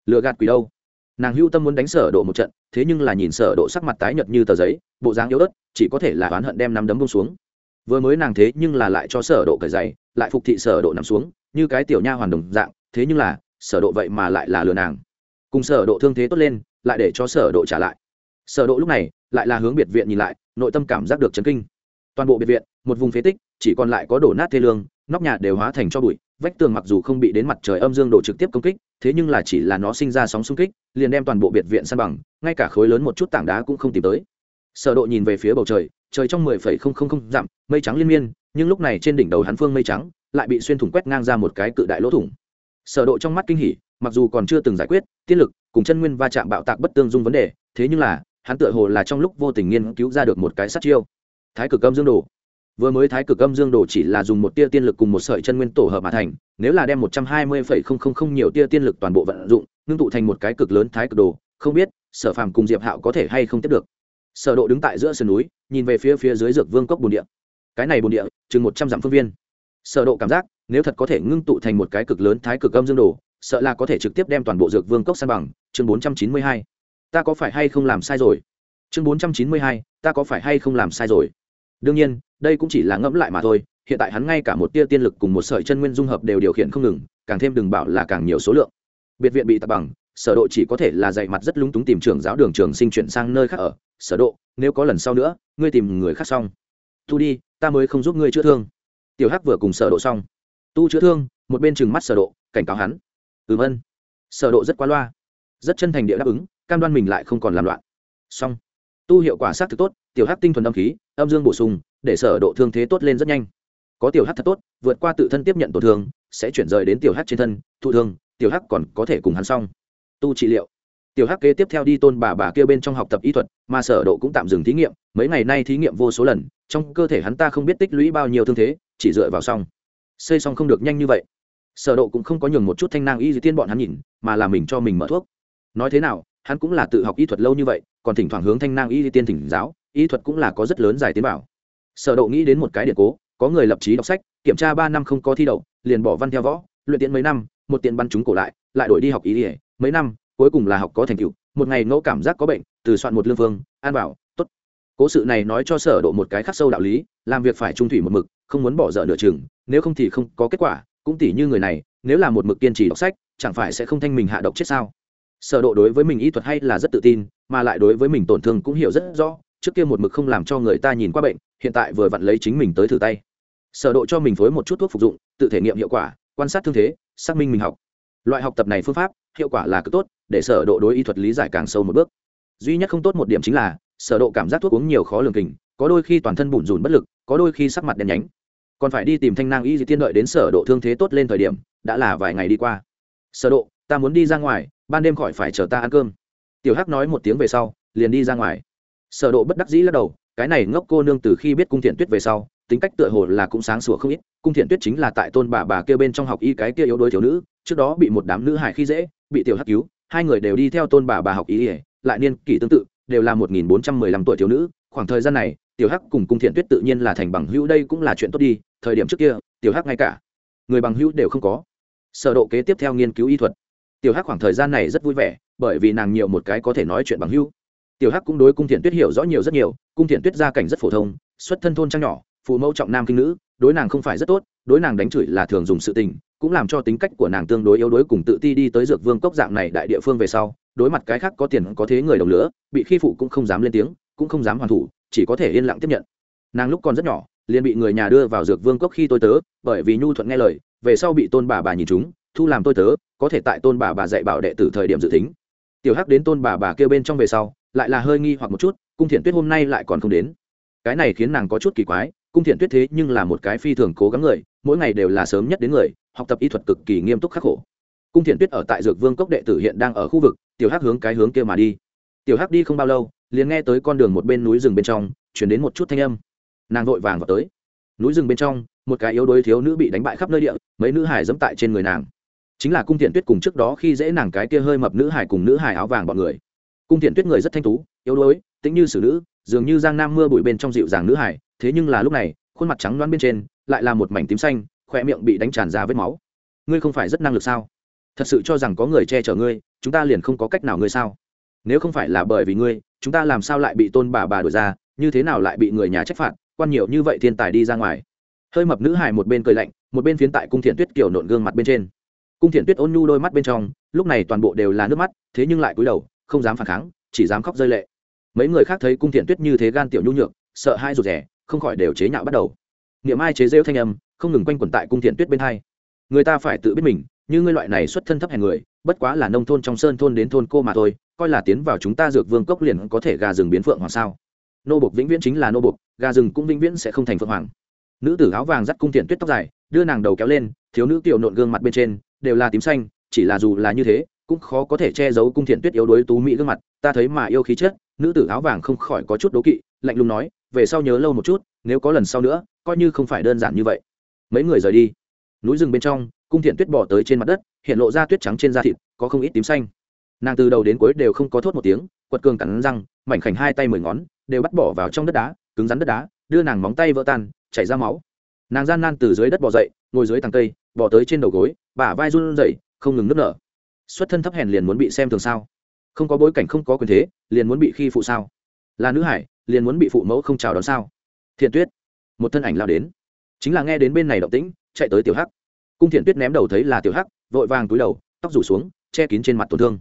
Lừa gạt quỷ đâu? Nàng hưu tâm muốn đánh sở độ một trận, thế nhưng là nhìn sở độ sắc mặt tái nhợt như tờ giấy, bộ dáng yếu ớt, chỉ có thể là oán hận đem nắm đấm buông xuống. Vừa mới nàng thế nhưng là lại cho sở độ cởi giày, lại phục thị sở độ nằm xuống như cái tiểu nha hoàn đồng dạng, thế nhưng là, sở độ vậy mà lại là lừa nàng. Cùng sở độ thương thế tốt lên, lại để cho sở độ trả lại. Sở độ lúc này, lại là hướng biệt viện nhìn lại, nội tâm cảm giác được chấn kinh. Toàn bộ biệt viện, một vùng phế tích, chỉ còn lại có đổ nát thê lương, nóc nhà đều hóa thành cho bụi, vách tường mặc dù không bị đến mặt trời âm dương đổ trực tiếp công kích, thế nhưng là chỉ là nó sinh ra sóng xung kích, liền đem toàn bộ biệt viện san bằng, ngay cả khối lớn một chút tảng đá cũng không tìm tới. Sở độ nhìn về phía bầu trời trời trong mười phẩy không không không dặm, mây trắng liên miên, nhưng lúc này trên đỉnh đầu hắn phương mây trắng lại bị xuyên thủng quét ngang ra một cái cự đại lỗ thủng. Sở độ trong mắt kinh hỉ, mặc dù còn chưa từng giải quyết, tiên lực cùng chân nguyên va chạm bạo tạc bất tương dung vấn đề, thế nhưng là, hắn tựa hồ là trong lúc vô tình nghiên cứu ra được một cái sát chiêu. Thái cực âm dương đồ. Vừa mới thái cực âm dương đồ chỉ là dùng một tia tiên lực cùng một sợi chân nguyên tổ hợp mà thành, nếu là đem một trăm hai mươi phẩy không không không nhiều tia tiên lực toàn bộ vận dụng, ngưng tụ thành một cái cực lớn thái cực đồ, không biết, sở phàm cùng diệp hạo có thể hay không tiếp được. Sở độ đứng tại giữa sườn núi, nhìn về phía phía dưới dược vương cốc bồn địa. Cái này bồn địa, chừng một trăm dặm phương viên sở độ cảm giác, nếu thật có thể ngưng tụ thành một cái cực lớn thái cực âm dương đồ, sợ là có thể trực tiếp đem toàn bộ dược vương cốc san bằng. Chương bốn trăm chín mươi hai. Ta có phải hay không làm sai rồi? Chương bốn trăm chín mươi hai. Ta có phải hay không làm sai rồi? Đương nhiên, đây cũng chỉ là ngẫm lại mà thôi. Hiện tại hắn ngay cả một tia tiên lực cùng một sợi chân nguyên dung hợp đều điều khiển không ngừng, càng thêm đừng bảo là càng nhiều số lượng. Biệt viện bị tạp bằng, sở độ chỉ có thể là dạy mặt rất lúng túng tìm trưởng giáo đường trường sinh chuyển sang nơi khác ở. Sở độ, nếu có lần sau nữa, ngươi tìm người khác xong. Thu đi, ta mới không giúp ngươi chữa thương tiểu hắc vừa cùng sở độ xong, tu chữa thương, một bên trừng mắt sở độ, cảnh cáo hắn. Ừm ân sở độ rất quá loa, rất chân thành địa đáp ứng, cam đoan mình lại không còn làm loạn. Xong. Tu hiệu quả sát thực tốt, tiểu hắc tinh thuần âm khí, âm dương bổ sung, để sở độ thương thế tốt lên rất nhanh. Có tiểu hắc thật tốt, vượt qua tự thân tiếp nhận tổn thương, sẽ chuyển rời đến tiểu hắc trên thân, thụ thương, tiểu hắc còn có thể cùng hắn xong. Tu trị liệu. Tiểu hắc kế tiếp theo đi tôn bà bà kia bên trong học tập y thuật, mà sở độ cũng tạm dừng thí nghiệm, mấy ngày nay thí nghiệm vô số lần, trong cơ thể hắn ta không biết tích lũy bao nhiêu thương thế chỉ dựa vào xong. Xây xong không được nhanh như vậy. Sở độ cũng không có nhường một chút thanh năng y dị tiên bọn hắn nhìn, mà là mình cho mình mở thuốc. Nói thế nào, hắn cũng là tự học y thuật lâu như vậy, còn thỉnh thoảng hướng thanh năng y tiên thỉnh giáo, y thuật cũng là có rất lớn giải tiến bảo. Sở độ nghĩ đến một cái điện cố, có người lập chí đọc sách, kiểm tra ba năm không có thi đậu, liền bỏ văn theo võ, luyện tiện mấy năm, một tiện bắn chúng cổ lại lại đổi đi học y mấy năm, cuối cùng là học có thành tựu, một ngày ngẫu cảm giác có bệnh, từ soạn một lương vương an bảo, tốt. Cố sự này nói cho sở độ một cái khắc sâu đạo lý, làm việc phải trung thủy một mực không muốn bỏ dở nửa chừng, nếu không thì không có kết quả, cũng tỉ như người này, nếu là một mực kiên trì đọc sách, chẳng phải sẽ không thanh mình hạ độc chết sao? Sở độ đối với mình y thuật hay là rất tự tin, mà lại đối với mình tổn thương cũng hiểu rất rõ, trước kia một mực không làm cho người ta nhìn qua bệnh, hiện tại vừa vặn lấy chính mình tới thử tay. Sở độ cho mình phối một chút thuốc phục dụng, tự thể nghiệm hiệu quả, quan sát thương thế, xác minh mình học. Loại học tập này phương pháp, hiệu quả là cực tốt, để sở độ đối y thuật lý giải càng sâu một bước. Duy nhất không tốt một điểm chính là, sở độ cảm giác thuốc uống nhiều khó lường kình, có đôi khi toàn thân bủn rủn bất lực, có đôi khi sắc mặt đen nhánh còn phải đi tìm thanh nang y di tiên đợi đến sở độ thương thế tốt lên thời điểm, đã là vài ngày đi qua. Sở độ, ta muốn đi ra ngoài, ban đêm khỏi phải chờ ta ăn cơm. Tiểu hắc nói một tiếng về sau, liền đi ra ngoài. Sở độ bất đắc dĩ lắc đầu, cái này ngốc cô nương từ khi biết cung thiện tuyết về sau, tính cách tựa hồ là cũng sáng sủa không ít, cung thiện tuyết chính là tại tôn bà bà kia bên trong học y cái kia yếu đuối thiếu nữ, trước đó bị một đám nữ hải khi dễ, bị tiểu hắc cứu, hai người đều đi theo tôn bà bà học y, lại niên kỷ tương tự, đều là một nghìn bốn trăm mười lăm tuổi thiếu nữ, khoảng thời gian này, tiểu hắc cùng cung thiện tuyết tự nhiên là thành bằng hữu, đây cũng là chuyện tốt đi thời điểm trước kia, tiểu hắc ngay cả. Người bằng hữu đều không có. Sở độ kế tiếp theo nghiên cứu y thuật. Tiểu hắc khoảng thời gian này rất vui vẻ, bởi vì nàng nhiều một cái có thể nói chuyện bằng hữu. Tiểu hắc cũng đối cung thiện tuyết hiểu rõ nhiều rất nhiều, cung thiện tuyết gia cảnh rất phổ thông, xuất thân thôn trang nhỏ, phụ mẫu trọng nam kinh nữ, đối nàng không phải rất tốt, đối nàng đánh chửi là thường dùng sự tình, cũng làm cho tính cách của nàng tương đối yếu đuối cùng tự ti đi tới dược vương cốc dạng này đại địa phương về sau, đối mặt cái khác có tiền có thế người đồng lửa, bị khi phụ cũng không dám lên tiếng, cũng không dám hoàn thủ, chỉ có thể yên lặng tiếp nhận. Nàng lúc còn rất nhỏ liền bị người nhà đưa vào dược vương cốc khi tôi tớ, bởi vì nhu thuận nghe lời, về sau bị tôn bà bà nhìn chúng, thu làm tôi tớ, có thể tại tôn bà bà dạy bảo đệ tử thời điểm dự tính. Tiểu hắc đến tôn bà bà kêu bên trong về sau, lại là hơi nghi hoặc một chút, cung thiện tuyết hôm nay lại còn không đến. Cái này khiến nàng có chút kỳ quái, cung thiện tuyết thế nhưng là một cái phi thường cố gắng người, mỗi ngày đều là sớm nhất đến người, học tập y thuật cực kỳ nghiêm túc khắc khổ. Cung thiện tuyết ở tại dược vương cốc đệ tử hiện đang ở khu vực, tiểu hắc hướng cái hướng kia mà đi. Tiểu hắc đi không bao lâu, liền nghe tới con đường một bên núi rừng bên trong, chuyển đến một chút thanh âm nàng vội vàng vào tới. Núi rừng bên trong, một cái yếu đuối thiếu nữ bị đánh bại khắp nơi địa, mấy nữ hải dẫm tại trên người nàng. Chính là cung thiện tuyết cùng trước đó khi dễ nàng cái kia hơi mập nữ hải cùng nữ hải áo vàng bọn người. Cung thiện tuyết người rất thanh tú, yếu đuối tính như xử nữ, dường như giang nam mưa bụi bên trong dịu dàng nữ hải thế nhưng là lúc này, khuôn mặt trắng loan bên trên, lại là một mảnh tím xanh khỏe miệng bị đánh tràn ra vết máu. Ngươi không phải rất năng lực sao? Thật sự cho rằng có người che chở ngươi, chúng ta liền không có cách nào ngươi sao? Nếu không phải là bởi vì ngươi, chúng ta làm sao lại bị tôn bà bà đuổi ra, như thế nào lại bị người nhà trách phạt? Quan nhiều như vậy thiên tài đi ra ngoài. Hơi mập nữ hải một bên cười lạnh, một bên phiến tại cung thiện tuyết kiểu nộn gương mặt bên trên. Cung thiện tuyết ôn nhu đôi mắt bên trong, lúc này toàn bộ đều là nước mắt, thế nhưng lại cúi đầu, không dám phản kháng, chỉ dám khóc rơi lệ. Mấy người khác thấy cung thiện tuyết như thế gan tiểu nhu nhược, sợ hai rụt rẻ không khỏi đều chế nhạo bắt đầu. Niệm ai chế rêu thanh âm, không ngừng quanh quẩn tại cung thiện tuyết bên hai. Người ta phải tự biết mình, như ngươi loại này xuất thân thấp hèn người, bất quá là nông thôn trong sơn thôn đến thôn cô mà thôi, coi là tiến vào chúng ta dược vương cốc liền có thể gà rừng biến phượng hoặc sao nô bộc vĩnh viễn chính là nô bộc gà rừng cũng vĩnh viễn sẽ không thành phượng hoàng. Nữ tử áo vàng dắt cung tiện tuyết tóc dài đưa nàng đầu kéo lên thiếu nữ tiểu nộn gương mặt bên trên đều là tím xanh chỉ là dù là như thế cũng khó có thể che giấu cung thiện tuyết yếu đuối tú mỹ gương mặt ta thấy mà yêu khí chết, nữ tử áo vàng không khỏi có chút đố kỵ lạnh lùng nói về sau nhớ lâu một chút nếu có lần sau nữa coi như không phải đơn giản như vậy. Mấy người rời đi. Núi rừng bên trong cung thiện tuyết bỏ tới trên mặt đất hiện lộ ra tuyết trắng trên da thịt có không ít tím xanh. Nàng từ đầu đến cuối đều không có thốt một tiếng quật cường cắn răng, mảnh khảnh hai tay mười ngón, đều bắt bỏ vào trong đất đá, cứng rắn đất đá, đưa nàng móng tay vỡ tan, chảy ra máu. Nàng gian nan từ dưới đất bỏ dậy, ngồi dưới tàng cây bỏ tới trên đầu gối, bả vai run rẩy, không ngừng nức nở. Xuất thân thấp hèn liền muốn bị xem thường sao? Không có bối cảnh không có quyền thế, liền muốn bị khi phụ sao? Là nữ hải, liền muốn bị phụ mẫu không chào đón sao? Thiện tuyết, một thân ảnh lao đến. Chính là nghe đến bên này động tĩnh, chạy tới tiểu hắc. Cung thiện tuyết ném đầu thấy là tiểu hắc, vội vàng túi đầu, tóc rủ xuống, che kín trên mặt tổn thương.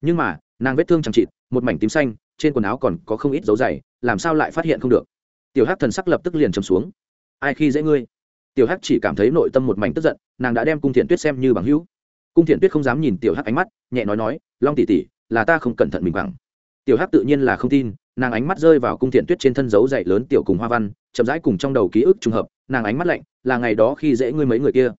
Nhưng mà, nàng vết thương chẳng chịt một mảnh tím xanh, trên quần áo còn có không ít dấu dày làm sao lại phát hiện không được? Tiểu hắc thần sắc lập tức liền trầm xuống. Ai khi dễ ngươi? Tiểu hắc chỉ cảm thấy nội tâm một mảnh tức giận, nàng đã đem cung thiện tuyết xem như bằng hữu. Cung thiện tuyết không dám nhìn tiểu hắc ánh mắt, nhẹ nói nói, long tỷ tỷ, là ta không cẩn thận mình bằng. Tiểu hắc tự nhiên là không tin, nàng ánh mắt rơi vào cung thiện tuyết trên thân dấu dày lớn tiểu cùng hoa văn, chậm rãi cùng trong đầu ký ức trùng hợp, nàng ánh mắt lạnh, là ngày đó khi dễ ngươi mấy người kia.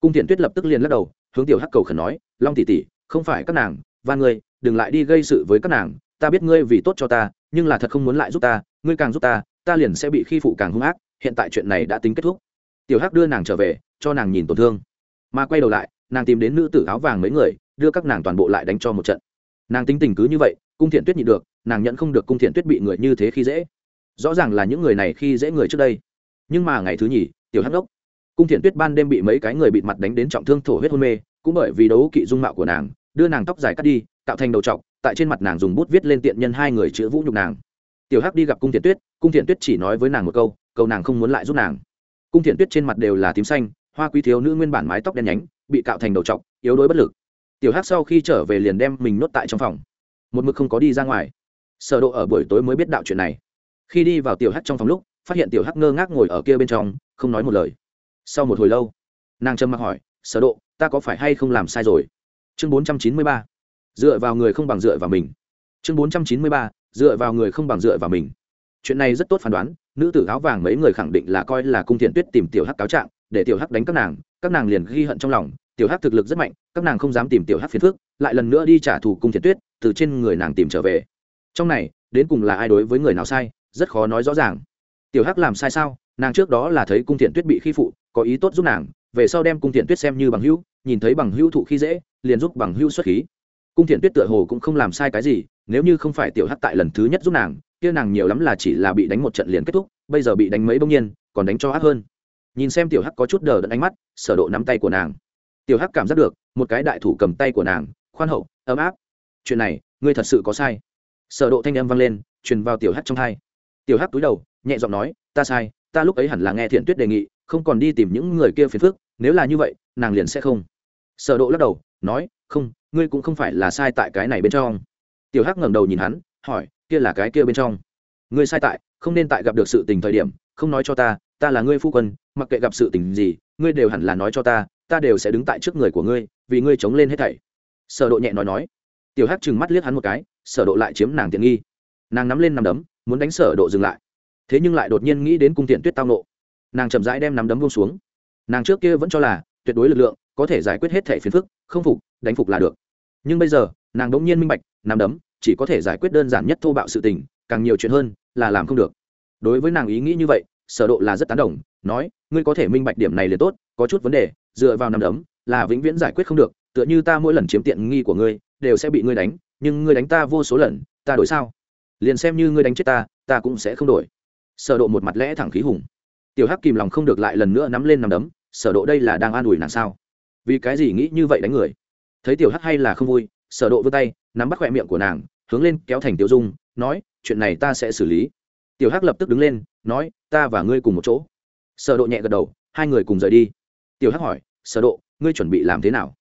Cung thiện tuyết lập tức liền lắc đầu, hướng tiểu hắc cầu khẩn nói, long tỷ tỷ, không phải các nàng, và ngươi đừng lại đi gây sự với các nàng, ta biết ngươi vì tốt cho ta, nhưng là thật không muốn lại giúp ta, ngươi càng giúp ta ta liền sẽ bị khi phụ càng hung ác, hiện tại chuyện này đã tính kết thúc. Tiểu hắc đưa nàng trở về, cho nàng nhìn tổn thương. Mà quay đầu lại, nàng tìm đến nữ tử áo vàng mấy người, đưa các nàng toàn bộ lại đánh cho một trận. Nàng tính tình cứ như vậy, cung thiện tuyết nhịn được, nàng nhận không được cung thiện tuyết bị người như thế khi dễ. Rõ ràng là những người này khi dễ người trước đây. Nhưng mà ngày thứ nhì, tiểu hắc đốc. Cung thiện tuyết ban đêm bị mấy cái người bịt mặt đánh đến trọng thương thổ huyết hôn mê, cũng bởi vì đấu kỵ dung mạo của nàng đưa nàng tóc dài cắt đi tạo thành đầu trọc, tại trên mặt nàng dùng bút viết lên tiện nhân hai người chữ vũ nhục nàng. Tiểu hắc đi gặp cung thiện tuyết, cung thiện tuyết chỉ nói với nàng một câu câu nàng không muốn lại giúp nàng. Cung thiện tuyết trên mặt đều là tím xanh, hoa quý thiếu nữ nguyên bản mái tóc đen nhánh, bị cạo thành đầu t yếu đuối bất lực. Tiểu hắc sau khi trở về liền đem mình nốt tại trong phòng. Một mực không có đi ra ngoài. Sở độ ở buổi tối mới biết đạo chuyện này. Khi đi vào tiểu hắc trong phòng lúc, phát hiện tiểu hắc ngơ ngác ngồi ở kia bên trong, không nói một lời. Sau một hồi lâu, nàng trầm mặc hỏi, sở độ, ta có phải hay không làm sai rồi? Chương 493 dựa vào người không bằng dựa vào mình. Chương 493 dựa vào người không bằng dựa vào mình. Chuyện này rất tốt phán đoán, nữ tử áo vàng mấy người khẳng định là coi là cung thiện tuyết tìm tiểu hắc cáo trạng, để tiểu hắc đánh các nàng các nàng liền ghi hận trong lòng, tiểu hắc thực lực rất mạnh, các nàng không dám tìm tiểu hắc phiền phước lại lần nữa đi trả thù cung thiện tuyết, từ trên người nàng tìm trở về. Trong này, đến cùng là ai đối với người nào sai, rất khó nói rõ ràng. Tiểu hắc làm sai sao? Nàng trước đó là thấy cung thiện tuyết bị khi phụ, có ý tốt giúp nàng về sau đem cung thiện tuyết xem như bằng hữu, nhìn thấy bằng hữu thụ khi dễ, liền giúp bằng hữu xuất khí. Cung thiện tuyết tựa hồ cũng không làm sai cái gì, nếu như không phải tiểu hắc tại lần thứ nhất giúp nàng, kia nàng nhiều lắm là chỉ là bị đánh một trận liền kết thúc, bây giờ bị đánh mấy bông nhiên, còn đánh cho ác hơn. Nhìn xem tiểu hắc có chút đờ đẫn ánh mắt, sở độ nắm tay của nàng. Tiểu hắc cảm giác được, một cái đại thủ cầm tay của nàng, khoan hậu, ấm áp. Chuyện này, ngươi thật sự có sai. Sở độ thanh âm vang lên, truyền vào tiểu hắc trong tai. tiểu hắc cúi đầu, nhẹ giọng nói, ta sai, ta lúc ấy hẳn là nghe thiện tuyết đề nghị, không còn đi tìm những người kia phiền phức nếu là như vậy, nàng liền sẽ không. Sở độ lắc đầu, nói, không, ngươi cũng không phải là sai tại cái này bên trong. Tiểu hắc ngẩng đầu nhìn hắn, hỏi, kia là cái kia bên trong? Ngươi sai tại, không nên tại gặp được sự tình thời điểm, không nói cho ta ta là ngươi phu quân, mặc kệ gặp sự tình gì, ngươi đều hẳn là nói cho ta ta đều sẽ đứng tại trước người của ngươi, vì ngươi chống lên hết thảy. Sở độ nhẹ nói nói. Tiểu hắc trừng mắt liếc hắn một cái, sở độ lại chiếm nàng tiện nghi. Nàng nắm lên nắm đấm, muốn đánh sở độ dừng lại. Thế nhưng lại đột nhiên nghĩ đến cung tiện tuyết tao nộ. Nàng chậm rãi đem nắm đấm buông xuống nàng trước kia vẫn cho là tuyệt đối lực lượng có thể giải quyết hết thẻ phiền phức, không phục, đánh phục là được. Nhưng bây giờ, nàng đống nhiên minh bạch nằm đấm chỉ có thể giải quyết đơn giản nhất thô bạo sự tình, càng nhiều chuyện hơn là làm không được. Đối với nàng ý nghĩ như vậy, sở độ là rất tán đồng, nói, ngươi có thể minh bạch điểm này liền tốt, có chút vấn đề, dựa vào nằm đấm là vĩnh viễn giải quyết không được, tựa như ta mỗi lần chiếm tiện nghi của ngươi, đều sẽ bị ngươi đánh, nhưng ngươi đánh ta vô số lần, ta đổi sao? Liền xem như ngươi đánh chết ta ta cũng sẽ không đổi. Sở độ một mặt lẽ thẳng khí hùng tiểu hắc kìm lòng không được lại lần nữa nắm lên nằm đấm, sở độ đây là đang an ủi nàng sao? Vì cái gì nghĩ như vậy đánh người? Thấy tiểu hắc hay là không vui, sở độ vươn tay, nắm bắt khoẹt miệng của nàng, hướng lên kéo thành tiểu dung, nói, chuyện này ta sẽ xử lý. Tiểu hắc lập tức đứng lên, nói, ta và ngươi cùng một chỗ. Sở độ nhẹ gật đầu, hai người cùng rời đi. Tiểu hắc hỏi, sở độ, ngươi chuẩn bị làm thế nào?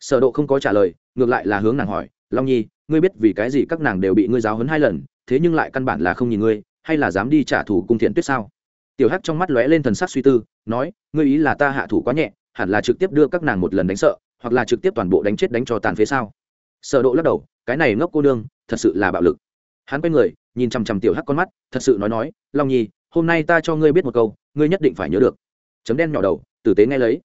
Sở độ không có trả lời, ngược lại là hướng nàng hỏi, long nhi, ngươi biết vì cái gì các nàng đều bị ngươi giáo huấn hai lần, thế nhưng lại căn bản là không nhìn ngươi, hay là dám đi trả thù cung thiện tuyết sao? Tiểu hắc trong mắt lóe lên thần sắc suy tư nói ngươi ý là ta hạ thủ quá nhẹ hẳn là trực tiếp đưa các nàng một lần đánh sợ hoặc là trực tiếp toàn bộ đánh chết đánh cho tàn phế sao? Sở độ lắc đầu cái này ngốc cô đương, thật sự là bạo lực. Hắn quay người nhìn chăm chăm tiểu hắc con mắt thật sự nói nói long nhi hôm nay ta cho ngươi biết một câu ngươi nhất định phải nhớ được. Chấm đen nhỏ đầu tử tế nghe lấy.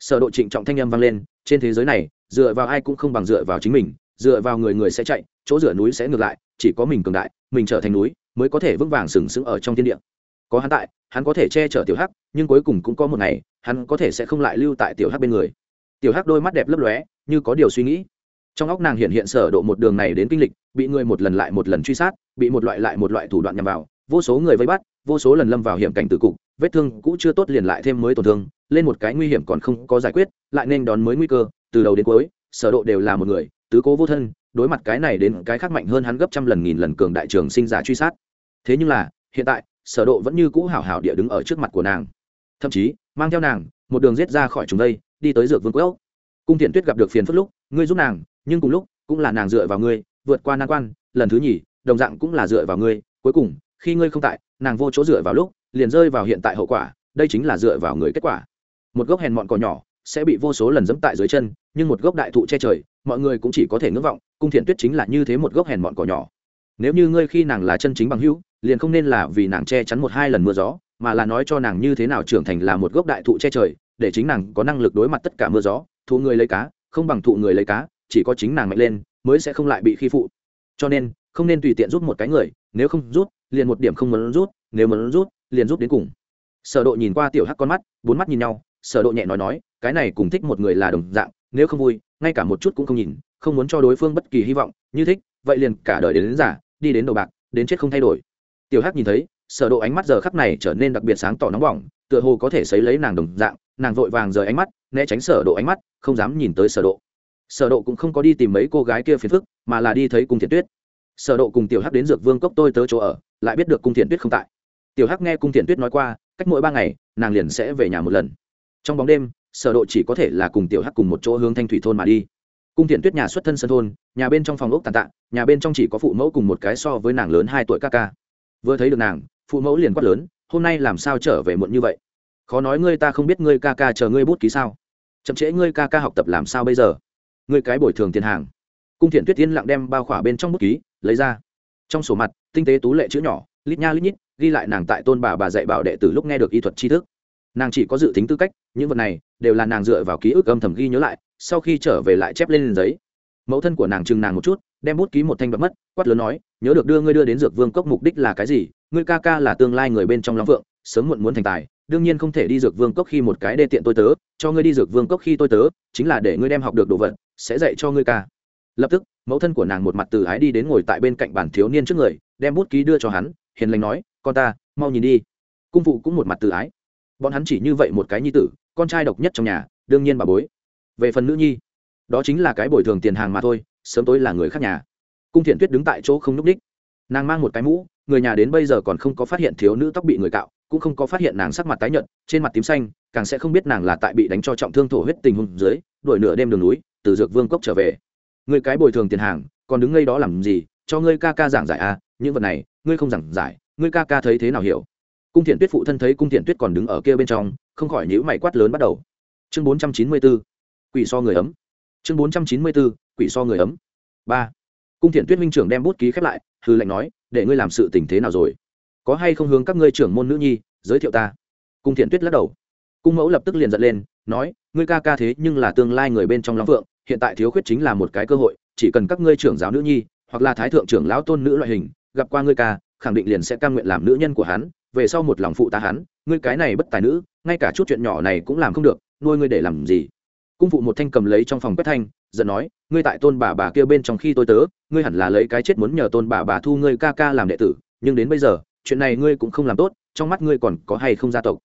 Sở độ trịnh trọng thanh âm vang lên trên thế giới này dựa vào ai cũng không bằng dựa vào chính mình dựa vào người người sẽ chạy chỗ dựa núi sẽ ngược lại chỉ có mình cường đại mình trở thành núi mới có thể vững vàng sừng sững ở trong thiên địa có hắn tại, hắn có thể che chở tiểu hắc, nhưng cuối cùng cũng có một ngày, hắn có thể sẽ không lại lưu tại tiểu hắc bên người. Tiểu hắc đôi mắt đẹp lấp lóe, như có điều suy nghĩ. Trong óc nàng hiện hiện sở độ một đường này đến kinh lịch, bị người một lần lại một lần truy sát, bị một loại lại một loại thủ đoạn nhằm vào, vô số người vây bắt, vô số lần lâm vào hiểm cảnh tử cục, vết thương cũ chưa tốt liền lại thêm mới tổn thương, lên một cái nguy hiểm còn không có giải quyết, lại nên đón mới nguy cơ, từ đầu đến cuối, sở độ đều là một người, tứ cố vô thân, đối mặt cái này đến cái khác mạnh hơn hắn gấp trăm lần nghìn lần cường đại trường sinh giả truy sát. Thế nhưng là, hiện tại sở độ vẫn như cũ hảo hảo địa đứng ở trước mặt của nàng. Thậm chí, mang theo nàng, một đường giết ra khỏi chúng đây, đi tới dược vương quốc. Cung thiện tuyết gặp được phiền phức lúc, ngươi giúp nàng, nhưng cùng lúc, cũng là nàng dựa vào ngươi, vượt qua nan quan, lần thứ nhì, đồng dạng cũng là dựa vào ngươi. Cuối cùng, khi ngươi không tại, nàng vô chỗ dựa vào lúc, liền rơi vào hiện tại hậu quả, đây chính là dựa vào người kết quả. Một gốc hèn mọn cỏ nhỏ sẽ bị vô số lần dẫm tại dưới chân, nhưng một gốc đại thụ che trời, mọi người cũng chỉ có thể ngưỡng vọng. Cung thiện tuyết chính là như thế một gốc hèn mọn cỏ nhỏ nếu như ngươi khi nàng là chân chính bằng hữu liền không nên là vì nàng che chắn một hai lần mưa gió mà là nói cho nàng như thế nào trưởng thành là một gốc đại thụ che trời để chính nàng có năng lực đối mặt tất cả mưa gió thụ người lấy cá không bằng thụ người lấy cá chỉ có chính nàng mạnh lên mới sẽ không lại bị khi phụ. Cho nên không nên tùy tiện rút một cái người nếu không rút liền một điểm không muốn rút nếu muốn rút liền rút đến cùng. Sở độ nhìn qua tiểu hắc con mắt bốn mắt nhìn nhau sở độ nhẹ nói nói cái này cùng thích một người là đồng dạng nếu không vui ngay cả một chút cũng không nhìn không muốn cho đối phương bất kỳ hy vọng như thích vậy liền cả đời đến, đến giả đi đến đầu bạc, đến chết không thay đổi. Tiểu hắc nhìn thấy, sở độ ánh mắt giờ khắc này trở nên đặc biệt sáng tỏ nóng bỏng, tựa hồ có thể sấy lấy nàng đồng dạng, nàng vội vàng rời ánh mắt, né tránh sở độ ánh mắt, không dám nhìn tới sở độ. Sở độ cũng không có đi tìm mấy cô gái kia phiền phức, mà là đi thấy cung thiện tuyết. Sở độ cùng tiểu hắc đến dược vương cốc tôi tới chỗ ở, lại biết được cung thiện tuyết không tại. Tiểu hắc nghe cung thiện tuyết nói qua, cách mỗi ba ngày, nàng liền sẽ về nhà một lần. Trong bóng đêm, sở độ chỉ có thể là cùng tiểu hắc cùng một chỗ hướng thanh thủy thôn mà đi cung thiện tuyết nhà xuất thân sân thôn, nhà bên trong phòng ốc tàn tạ, nhà bên trong chỉ có phụ mẫu cùng một cái so với nàng lớn hai tuổi ca ca. Vừa thấy được nàng, phụ mẫu liền quát lớn, hôm nay làm sao trở về muộn như vậy? Khó nói ngươi ta không biết ngươi ca ca chờ ngươi bút ký sao? Chậm trễ ngươi ca ca học tập làm sao bây giờ? Ngươi cái bồi thường tiền hàng. Cung thiện tuyết tiên lặng đem bao khỏa bên trong bút ký, lấy ra. Trong sổ mặt, tinh tế tú lệ chữ nhỏ, lít nha lít nhít, ghi lại nàng tại tôn bà bà dạy bảo đệ từ lúc nghe được y thuật tri thức. Nàng chỉ có dự tính tư cách, những vật này đều là nàng dựa vào ký ức âm thầm ghi nhớ lại sau khi trở về lại chép lên giấy. Mẫu thân của nàng chừng nàng một chút, đem bút ký một thanh bật mất, quát lớn nói, nhớ được đưa ngươi đưa đến dược vương cốc mục đích là cái gì? Ngươi ca ca là tương lai người bên trong long phượng, sớm muộn muốn thành tài, đương nhiên không thể đi dược vương cốc khi một cái đê tiện tôi tớ, cho ngươi đi dược vương cốc khi tôi tớ, chính là để ngươi đem học được đồ vật, sẽ dạy cho ngươi ca. Lập tức, mẫu thân của nàng một mặt từ ái đi đến ngồi tại bên cạnh bàn thiếu niên trước người, đem bút ký đưa cho hắn, hiền lành nói, con ta, mau nhìn đi. Cung phụ cũng một mặt từ ái. Bọn hắn chỉ như vậy một cái nhi tử, con trai độc nhất trong nhà, đương nhiên bà bối về phần nữ nhi, đó chính là cái bồi thường tiền hàng mà thôi, sớm tối là người khác nhà. Cung thiện tuyết đứng tại chỗ không n ú c đích nàng mang một cái mũ, người nhà đến bây giờ còn không có phát hiện thiếu nữ tóc bị người cạo, cũng không có phát hiện nàng sắc mặt tái nhợt, trên mặt tím xanh, càng sẽ không biết nàng là tại bị đánh cho trọng thương thổ huyết tình hùng dưới, đuổi nửa đêm đường núi, từ dược vương cốc trở về. Người cái bồi thường tiền hàng, còn đứng ngay đó làm gì, cho ngươi ca ca giảng giải à những vật này, ngươi không giảng giải, ngươi ca ca thấy thế nào hiểu? Cung thiện tuyết phụ thân thấy cung thiện tuyết còn đứng ở kia bên trong, không khỏi nhữ mày quát lớn bắt đầu. Chương bốn trăm chín mươi bốn quỷ so người ấm. Chương bốn trăm chín mươi bốn, quỷ so người ấm. Ba. Cung thiện tuyết minh trưởng đem bút ký khép lại hư lệnh nói, để ngươi làm sự tình thế nào rồi? Có hay không hướng các ngươi trưởng môn nữ nhi giới thiệu ta? Cung thiện tuyết lắc đầu. Cung mẫu lập tức liền giận lên, nói, ngươi ca ca thế nhưng là tương lai người bên trong long phượng, hiện tại thiếu khuyết chính là một cái cơ hội, chỉ cần các ngươi trưởng giáo nữ nhi, hoặc là thái thượng trưởng lão tôn nữ loại hình, gặp qua ngươi ca, khẳng định liền sẽ cam nguyện làm nữ nhân của hắn, về sau một lòng phụ ta hắn, ngươi cái này bất tài nữ, ngay cả chút chuyện nhỏ này cũng làm không được, nuôi ngươi để làm gì? Cung phụ một thanh cầm lấy trong phòng quét thanh, giận nói, ngươi tại tôn bà bà kia bên trong khi tôi tớ, ngươi hẳn là lấy cái chết muốn nhờ tôn bà bà thu ngươi ca ca làm đệ tử, nhưng đến bây giờ, chuyện này ngươi cũng không làm tốt, trong mắt ngươi còn có hay không gia tộc?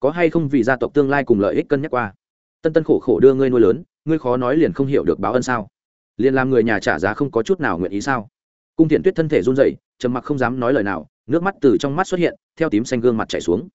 Có hay không vì gia tộc tương lai cùng lợi ích cân nhắc qua? Tân tân khổ khổ đưa ngươi nuôi lớn, ngươi khó nói liền không hiểu được báo ân sao? Liền làm người nhà trả giá không có chút nào nguyện ý sao? Cung thiện tuyết thân thể run rẩy, trầm mặc không dám nói lời nào, nước mắt từ trong mắt xuất hiện, theo tím xanh gương mặt chảy xuống.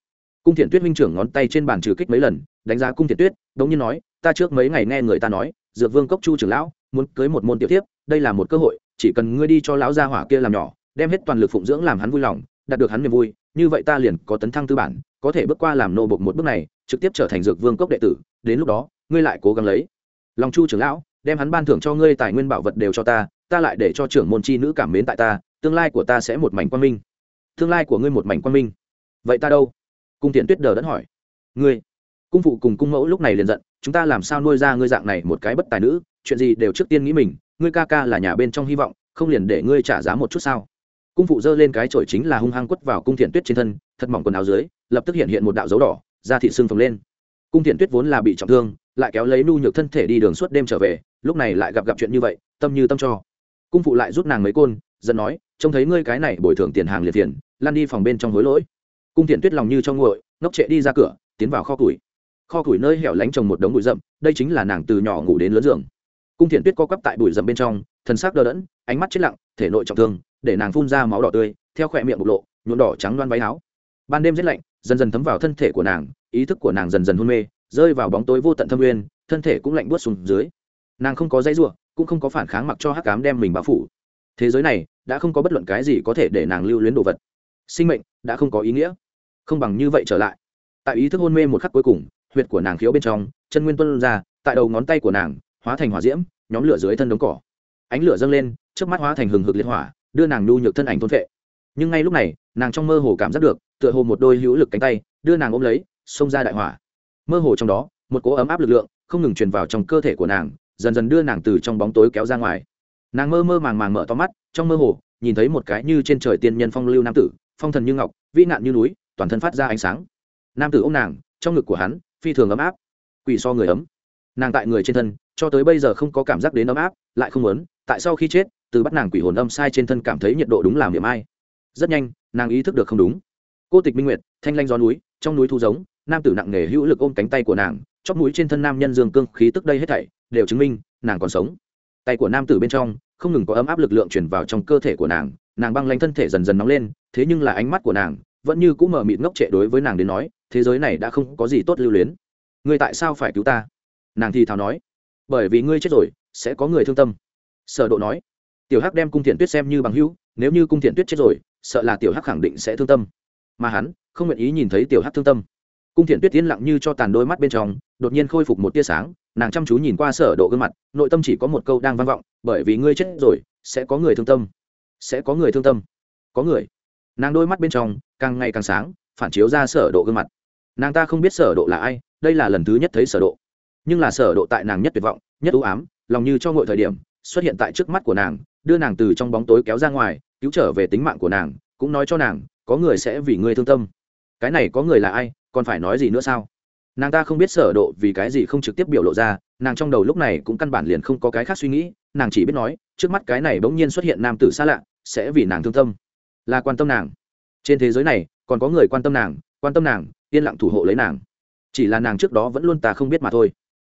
Cung thiện tuyết huynh trưởng ngón tay trên bàn trừ kích mấy lần, đánh giá cung thiện tuyết, đống nhiên nói ta trước mấy ngày nghe người ta nói, dược vương cốc chu trưởng lão muốn cưới một môn tiểu tiếp đây là một cơ hội, chỉ cần ngươi đi cho lão gia hỏa kia làm nhỏ, đem hết toàn lực phụng dưỡng làm hắn vui lòng, đạt được hắn niềm vui, như vậy ta liền có tấn thăng tư bản, có thể bước qua làm nô bộc một bước này, trực tiếp trở thành dược vương cốc đệ tử, đến lúc đó, ngươi lại cố gắng lấy. Lòng chu trưởng lão, đem hắn ban thưởng cho ngươi tài nguyên bảo vật đều cho ta ta lại để cho trưởng môn chi nữ cảm mến tại ta, tương lai của ta sẽ một mảnh quan minh. Tương lai của ngươi một mảnh quan minh. Vậy ta đâu? Cung tiện tuyết đờ đẫn hỏi. Ngươi. Cung phụ cùng cung mẫu lúc này liền giận chúng ta làm sao nuôi ra ngươi dạng này một cái bất tài nữ, chuyện gì đều trước tiên nghĩ mình, ngươi ca ca là nhà bên trong hy vọng, không liền để ngươi trả giá một chút sao? Cung phụ giơ lên cái chổi chính là hung hăng quất vào cung thiện tuyết trên thân, thật mỏng quần áo dưới, lập tức hiện hiện một đạo dấu đỏ, da thị xương phồng lên. Cung thiện tuyết vốn là bị trọng thương, lại kéo lấy nu nhược thân thể đi đường suốt đêm trở về, lúc này lại gặp gặp chuyện như vậy, tâm như tâm cho. Cung phụ lại rút nàng mấy côn dân nói, trông thấy ngươi cái này bồi thường tiền hàng liệt tiền lan đi phòng bên trong hối lỗi. Cung thiện tuyết lòng như trong nguội, ngốc trệ đi ra cửa, tiến vào kho củi kho củi nơi hẻo lánh trồng một đống bụi rậm, đây chính là nàng từ nhỏ ngủ đến lớn giường. Cung thiện tuyết co quắp tại bụi rậm bên trong thân xác đờ đẫn, ánh mắt chết lặng, thể nội trọng thương, để nàng phun ra máu đỏ tươi, theo khỏe miệng bộc lộ, nhuộm đỏ trắng loan váy áo. Ban đêm rét lạnh, dần dần thấm vào thân thể của nàng, ý thức của nàng dần dần hôn mê, rơi vào bóng tối vô tận thâm nguyên thân thể cũng lạnh buốt xuống dưới. Nàng không có dây ruộng cũng không có phản kháng mặc cho hắc cám đem mình bao phủ. Thế giới này, đã không có bất luận cái gì có thể để nàng lưu luyến đồ vật. Sinh mệnh, đã không có ý nghĩa. Không bằng như vậy trở lại. Tại ý thức hôn mê một khắc cuối cùng huyệt của nàng khiếu bên trong, chân nguyên tuân ra, tại đầu ngón tay của nàng, hóa thành hỏa diễm, nhóm lửa dưới thân đống cỏ. Ánh lửa dâng lên trước mắt hóa thành hừng hực liên hỏa, đưa nàng nhu nhược thân ảnh thôn vệ nhưng ngay lúc này, nàng trong mơ hồ cảm giác được, tựa hồ một đôi hữu lực cánh tay, đưa nàng ôm lấy, xông ra đại hỏa. Mơ hồ trong đó, một cỗ ấm áp lực lượng, không ngừng truyền vào trong cơ thể của nàng, dần dần đưa nàng từ trong bóng tối kéo ra ngoài. Nàng mơ mơ màng màng mở to mắt, trong mơ hồ, nhìn thấy một cái như trên trời tiên nhân phong lưu nam tử, phong thần như ngọc, vĩ nạn như núi, toàn thân phát ra ánh sáng. Nam tử ô m nàng, trong ngực của hắn phi thường ấm áp. Quỷ so người ấm. Nàng tại người trên thân, cho tới bây giờ không có cảm giác đến ấm áp, lại không muốn, tại sau khi chết, từ bắt nàng quỷ hồn âm sai trên thân cảm thấy nhiệt độ đúng làm điểm ai rất nhanh, nàng ý thức được không đúng. Cô tịch minh nguyệt, thanh lanh gió núi, trong núi thu giống, nam tử nặng nề hữu lực ôm cánh tay của nàng, chóp mũi trên thân nam nhân dương cương, khí tức đây hết thảy, đều chứng minh, nàng còn sống. Tay của nam tử bên trong, không ngừng có ấm áp lực lượng chuyển vào trong cơ thể của nàng nàng băng lanh thân thể dần dần nóng lên, thế nhưng là ánh mắt của nàng vẫn như cũng mở mịt ngốc trệ đối với nàng đến nói, thế giới này đã không có gì tốt lưu luyến. Ngươi tại sao phải cứu ta? Nàng thì thào nói. Bởi vì ngươi chết rồi, sẽ có người thương tâm. Sở độ nói. Tiểu hắc đem cung thiện tuyết xem như bằng hữu, nếu như cung thiện tuyết chết rồi, sợ là tiểu hắc khẳng định sẽ thương tâm. Mà hắn, không nguyện ý nhìn thấy tiểu hắc thương tâm. Cung thiện tuyết tiến lặng như cho tàn đôi mắt bên trong, đột nhiên khôi phục một tia sáng, nàng chăm chú nhìn qua sở độ gương mặt, nội tâm chỉ có một câu đang vang vọng, bởi vì ngươi chết rồi, sẽ có người thương tâm. Sẽ có người thương tâm. Có người. Nàng đôi mắt bên trong càng ngày càng sáng, phản chiếu ra sở độ gương mặt. Nàng ta không biết sở độ là ai, đây là lần thứ nhất thấy sở độ. Nhưng là sở độ tại nàng nhất tuyệt vọng, nhất u ám, lòng như cho ngội thời điểm, xuất hiện tại trước mắt của nàng, đưa nàng từ trong bóng tối kéo ra ngoài, cứu trở về tính mạng của nàng, cũng nói cho nàng, có người sẽ vì ngươi thương tâm. Cái này có người là ai, còn phải nói gì nữa sao? Nàng ta không biết sở độ vì cái gì không trực tiếp biểu lộ ra, nàng trong đầu lúc này cũng căn bản liền không có cái khác suy nghĩ, nàng chỉ biết nói, trước mắt cái này bỗng nhiên xuất hiện nam tử xa lạ, sẽ vì nàng thương tâm. Là quan tâm nàng trên thế giới này còn có người quan tâm nàng quan tâm nàng yên lặng thủ hộ lấy nàng. Chỉ là nàng trước đó vẫn luôn ta không biết mà thôi.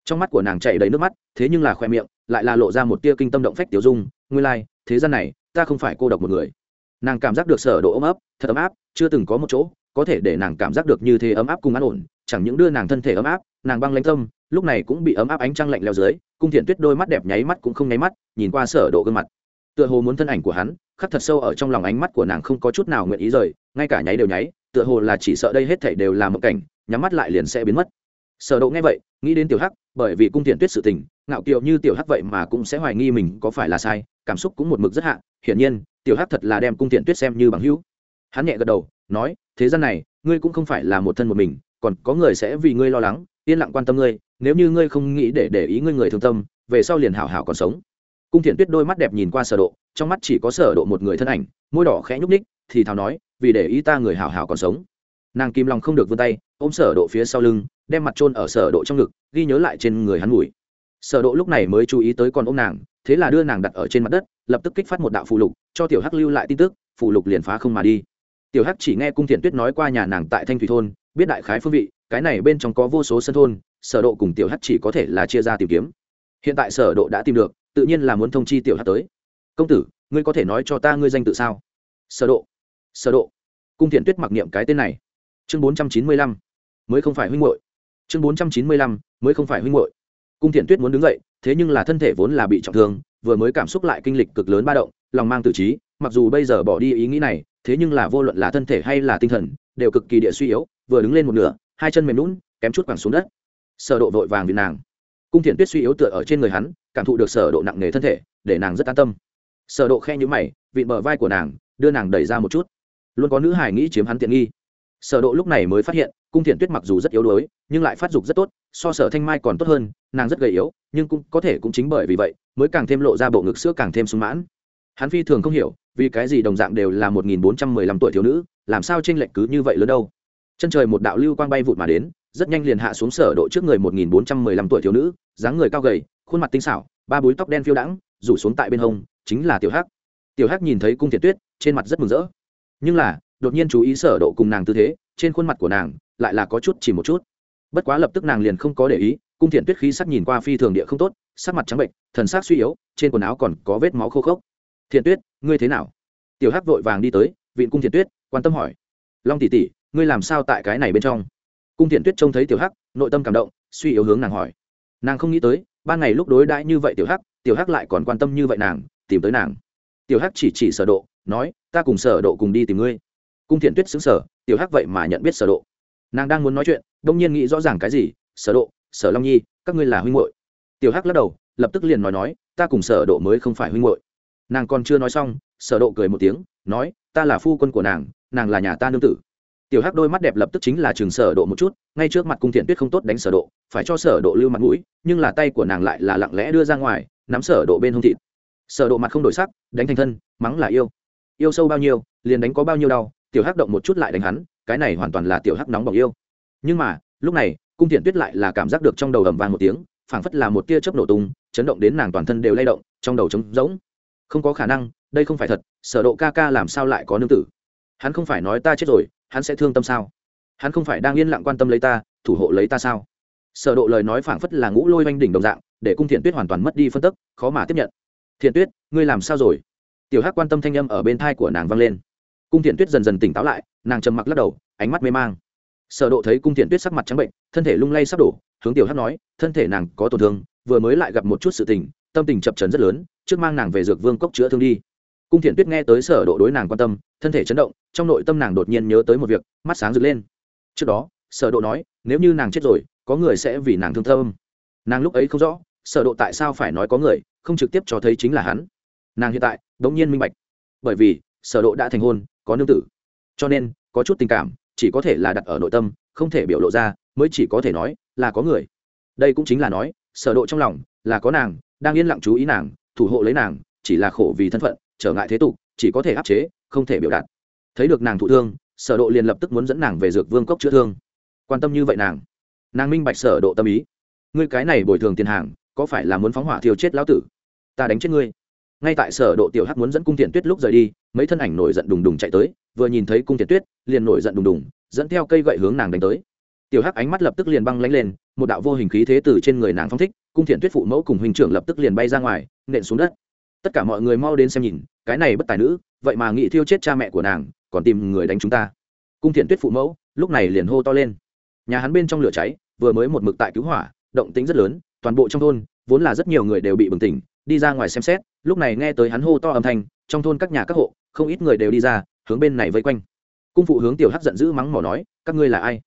Trong mắt của nàng chảy đầy nước mắt thế nhưng là khoe miệng lại là lộ ra một tia kinh tâm động phách tiểu dung. Nguyên lai、like, thế gian này ta không phải cô độc một người. Nàng cảm giác được sở độ ấm áp thật ấm áp chưa từng có một chỗ có thể để nàng cảm giác được như thế ấm áp cùng an ổn. Chẳng những đưa nàng thân thể ấm áp nàng băng lãnh tâm lúc này cũng bị ấm áp ánh trăng lạnh leo dưới cung thiện tuyết đôi mắt đẹp nháy mắt cũng không nháy mắt nhìn qua sở độ gương mặt. Tựa hồ muốn thân ảnh của hắn khắc thật sâu ở trong lòng ánh mắt của nàng không có chút nào nguyện ý rời, ngay cả nháy đều nháy, tựa hồ là chỉ sợ đây hết thảy đều là một cảnh, nhắm mắt lại liền sẽ biến mất. Sở độ nghe vậy, nghĩ đến tiểu hắc, bởi vì cung thiện tuyết sự tình, ngạo kiều như tiểu hắc vậy mà cũng sẽ hoài nghi mình có phải là sai, cảm xúc cũng một mực rất hạ, hiển nhiên, tiểu hắc thật là đem cung thiện tuyết xem như bằng hữu. Hắn nhẹ gật đầu, nói, thế gian này, ngươi cũng không phải là một thân một mình, còn có người sẽ vì ngươi lo lắng, yên lặng quan tâm ngươi, nếu như ngươi không nghĩ để để ý ngươi người thương tâm, về sau liền hảo hảo còn sống cung thiện tuyết đôi mắt đẹp nhìn qua sở độ, trong mắt chỉ có sở độ một người thân ảnh, môi đỏ khẽ nhúc nhích, thì thào nói, vì để ý ta người hảo hảo còn sống. Nàng kim long không được vươn tay, ôm sở độ phía sau lưng, đem mặt trôn ở sở độ trong ngực, ghi nhớ lại trên người hắn mùi sở độ lúc này mới chú ý tới con ôm nàng, thế là đưa nàng đặt ở trên mặt đất, lập tức kích phát một đạo phù lục, cho tiểu hắc lưu lại tin tức, phù lục liền phá không mà đi. Tiểu hắc chỉ nghe cung thiện tuyết nói qua nhà nàng tại thanh thủy thôn, biết đại khái phương vị, cái này bên trong có vô số sân thôn, sở độ cùng tiểu hắc chỉ có thể là chia ra tìm kiếm. Hiện tại sở độ đã tìm được tự nhiên là muốn thông chi tiểu hát tới. Công tử, ngươi có thể nói cho ta ngươi danh tự sao? Sở độ. Sở độ. Cung thiện tuyết mặc niệm cái tên này. Chương 495 mới không phải huynh muội. Chương 495 mới không phải huynh muội. Cung thiện tuyết muốn đứng dậy, thế nhưng là thân thể vốn là bị trọng thương, vừa mới cảm xúc lại kinh lịch cực lớn ba động, lòng mang tự trí, mặc dù bây giờ bỏ đi ý nghĩ này, thế nhưng là vô luận là thân thể hay là tinh thần, đều cực kỳ địa suy yếu, vừa đứng lên một nửa, hai chân mềm lún kém chút quẳng xuống đất. Sở độ vội vàng vì nàng. Cung thiện tuyết suy yếu tựa ở trên người hắn cảm thụ được sở độ nặng nề thân thể, để nàng rất an tâm. Sở độ khe nhíu mày, vịn bờ vai của nàng, đưa nàng đẩy ra một chút. Luôn có nữ hài nghĩ chiếm hắn tiện nghi. Sở độ lúc này mới phát hiện, cung thiện tuyết mặc dù rất yếu đuối, nhưng lại phát dục rất tốt, so sở thanh mai còn tốt hơn, nàng rất gầy yếu, nhưng cũng có thể cũng chính bởi vì vậy, mới càng thêm lộ ra bộ ngực sữa càng thêm sung mãn. Hắn phi thường không hiểu, vì cái gì đồng dạng đều là một nghìn bốn trăm mười lăm tuổi thiếu nữ, làm sao trên lệch cứ như vậy lớn đâu. Chân trời một đạo lưu quang bay vụt mà đến, rất nhanh liền hạ xuống sở độ trước người một nghìn bốn trăm mười lăm tuổi thiếu nữ, dáng người cao gầy khuôn mặt tinh xảo, ba búi tóc đen phiêu đãng, rủ xuống tại bên hông, chính là tiểu hắc. Tiểu hắc nhìn thấy cung Thiện tuyết, trên mặt rất mừng rỡ. Nhưng là, đột nhiên chú ý sở độ cùng nàng tư thế, trên khuôn mặt của nàng lại là có chút chỉ một chút. Bất quá lập tức nàng liền không có để ý, cung thiện tuyết khí sắc nhìn qua phi thường địa không tốt, sắc mặt trắng bệnh, thần sắc suy yếu, trên quần áo còn có vết máu khô khốc. Thiện tuyết, ngươi thế nào? Tiểu hắc vội vàng đi tới, vịn cung thiện tuyết, quan tâm hỏi. Long tỷ tỷ, ngươi làm sao tại cái này bên trong? Cung thiện tuyết trông thấy tiểu hắc, nội tâm cảm động, suy yếu hướng nàng hỏi. Nàng không nghĩ tới ban ngày lúc đối đãi như vậy tiểu hắc tiểu hắc lại còn quan tâm như vậy nàng, tìm tới nàng. Tiểu hắc chỉ chỉ sở độ, nói, ta cùng sở độ cùng đi tìm ngươi. Cung thiện tuyết xứng sở, tiểu hắc vậy mà nhận biết sở độ. Nàng đang muốn nói chuyện đông nhiên nghĩ rõ ràng cái gì, sở độ, sở long nhi, các ngươi là huynh muội. Tiểu hắc lắc đầu, lập tức liền nói nói, ta cùng sở độ mới không phải huynh muội. Nàng còn chưa nói xong, sở độ cười một tiếng, nói, ta là phu quân của nàng nàng là nhà ta nương tử tiểu hắc đôi mắt đẹp lập tức chính là trường sở độ một chút, ngay trước mặt cung thiện tuyết không tốt đánh sở độ, phải cho sở độ lưu mặt mũi, nhưng là tay của nàng lại là lặng lẽ đưa ra ngoài, nắm sở độ bên hông thịt. Sở độ mặt không đổi sắc, đánh thành thân, mắng là yêu. Yêu sâu bao nhiêu, liền đánh có bao nhiêu đau, tiểu hắc động một chút lại đánh hắn, cái này hoàn toàn là tiểu hắc nóng bỏng yêu. Nhưng mà, lúc này, cung thiện tuyết lại là cảm giác được trong đầu ầm vang một tiếng, phảng phất là một tia chớp nổ tung, chấn động đến nàng toàn thân đều lay động, trong đầu trống rỗng. Không có khả năng, đây không phải thật, sở độ ca ca làm sao lại có nương tử? Hắn không phải nói ta chết rồi hắn sẽ thương tâm sao? Hắn không phải đang yên lặng quan tâm lấy ta, thủ hộ lấy ta sao? Sở độ lời nói phảng phất là ngũ lôi vanh đỉnh đồng dạng, để cung thiện tuyết hoàn toàn mất đi phân tức, khó mà tiếp nhận. Thiện tuyết, ngươi làm sao rồi? Tiểu hắc quan tâm thanh âm ở bên thai của nàng vang lên. Cung thiện tuyết dần dần tỉnh táo lại, nàng trầm mặc lắc đầu, ánh mắt mê mang. Sở độ thấy cung thiện tuyết sắc mặt trắng bệnh, thân thể lung lay sắp đổ, hướng tiểu hắc nói, thân thể nàng có tổn thương, vừa mới lại gặp một chút sự tình, tâm tình chập chấn rất lớn, trước mang nàng về dược vương cốc chữa thương đi cung thiện tuyết nghe tới sở độ đối nàng quan tâm, thân thể chấn động, trong nội tâm nàng đột nhiên nhớ tới một việc, mắt sáng rực lên. Trước đó, sở độ nói, nếu như nàng chết rồi, có người sẽ vì nàng thương tâm nàng lúc ấy không rõ, sở độ tại sao phải nói có người, không trực tiếp cho thấy chính là hắn. Nàng hiện tại, đống nhiên minh bạch. Bởi vì, sở độ đã thành hôn, có nương tử. Cho nên, có chút tình cảm, chỉ có thể là đặt ở nội tâm, không thể biểu lộ ra, mới chỉ có thể nói là có người. Đây cũng chính là nói, sở độ trong lòng là có nàng, đang yên lặng chú ý nàng, thủ hộ lấy nàng, chỉ là khổ vì thân phận trở ngại thế tục, chỉ có thể áp chế, không thể biểu đạt. Thấy được nàng thụ thương, sở độ liền lập tức muốn dẫn nàng về dược vương cốc chữa thương. Quan tâm như vậy nàng nàng minh bạch sở độ tâm ý. Ngươi cái này bồi thường tiền hàng, có phải là muốn phóng hỏa thiêu chết lão tử? Ta đánh chết ngươi. Ngay tại sở độ tiểu hắc muốn dẫn cung thiền tuyết lúc rời đi, mấy thân ảnh nổi giận đùng đùng chạy tới, vừa nhìn thấy cung thiền tuyết, liền nổi giận đùng đùng, dẫn theo cây gậy hướng nàng đánh tới. Tiểu hắc ánh mắt lập tức liền băng lánh lên, một đạo vô hình khí thế từ trên người nàng phong thích, cung thiện tuyết phụ mẫu cùng huynh trưởng lập tức liền bay ra ngoài, nện xuống đất tất cả mọi người mau đến xem nhìn, cái này bất tài nữ, vậy mà nghị thiêu chết cha mẹ của nàng, còn tìm người đánh chúng ta. Cung thiện tuyết phụ mẫu, lúc này liền hô to lên. Nhà hắn bên trong lửa cháy, vừa mới một mực tại cứu hỏa, động tính rất lớn, toàn bộ trong thôn, vốn là rất nhiều người đều bị bừng tỉnh, đi ra ngoài xem xét, lúc này nghe tới hắn hô to âm thanh, trong thôn các nhà các hộ, không ít người đều đi ra, hướng bên này vây quanh. Cung phụ hướng tiểu hắc giận dữ mắng mỏ nói, các ngươi là ai?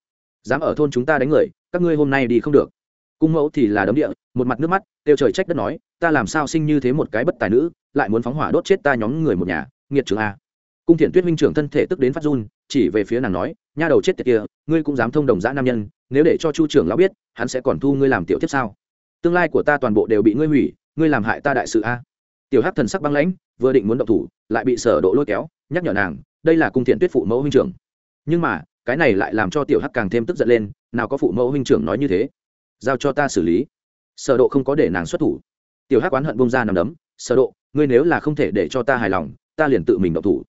Dám ở thôn chúng ta đánh người, các ngươi hôm nay đi không được cung mẫu thì là đấm địa, một mặt nước mắt tiêu trời trách đất nói, ta làm sao sinh như thế một cái bất tài nữ, lại muốn phóng hỏa đốt chết ta nhóm người một nhà, nghiệt trường a. Cung thiện tuyết minh trưởng thân thể tức đến phát run, chỉ về phía nàng nói, nha đầu chết tiệt kia, ngươi cũng dám thông đồng giã nam nhân, nếu để cho chu trưởng lão biết, hắn sẽ còn thu ngươi làm tiểu tiếp sao? Tương lai của ta toàn bộ đều bị ngươi hủy, ngươi làm hại ta đại sự a. Tiểu hát thần sắc băng lãnh, vừa định muốn động thủ, lại bị sở độ lôi kéo, nhắc nhở nàng, đây là cung thiện tuyết phụ mẫu huynh trưởng. Nhưng mà, cái này lại làm cho tiểu hắc càng thêm tức giận lên, nào có phụ mẫu huynh trưởng nói như thế? Giao cho ta xử lý. Sở độ không có để nàng xuất thủ. Tiểu hắc oán hận bông ra nằm đấm. Sở độ, ngươi nếu là không thể để cho ta hài lòng, ta liền tự mình động thủ.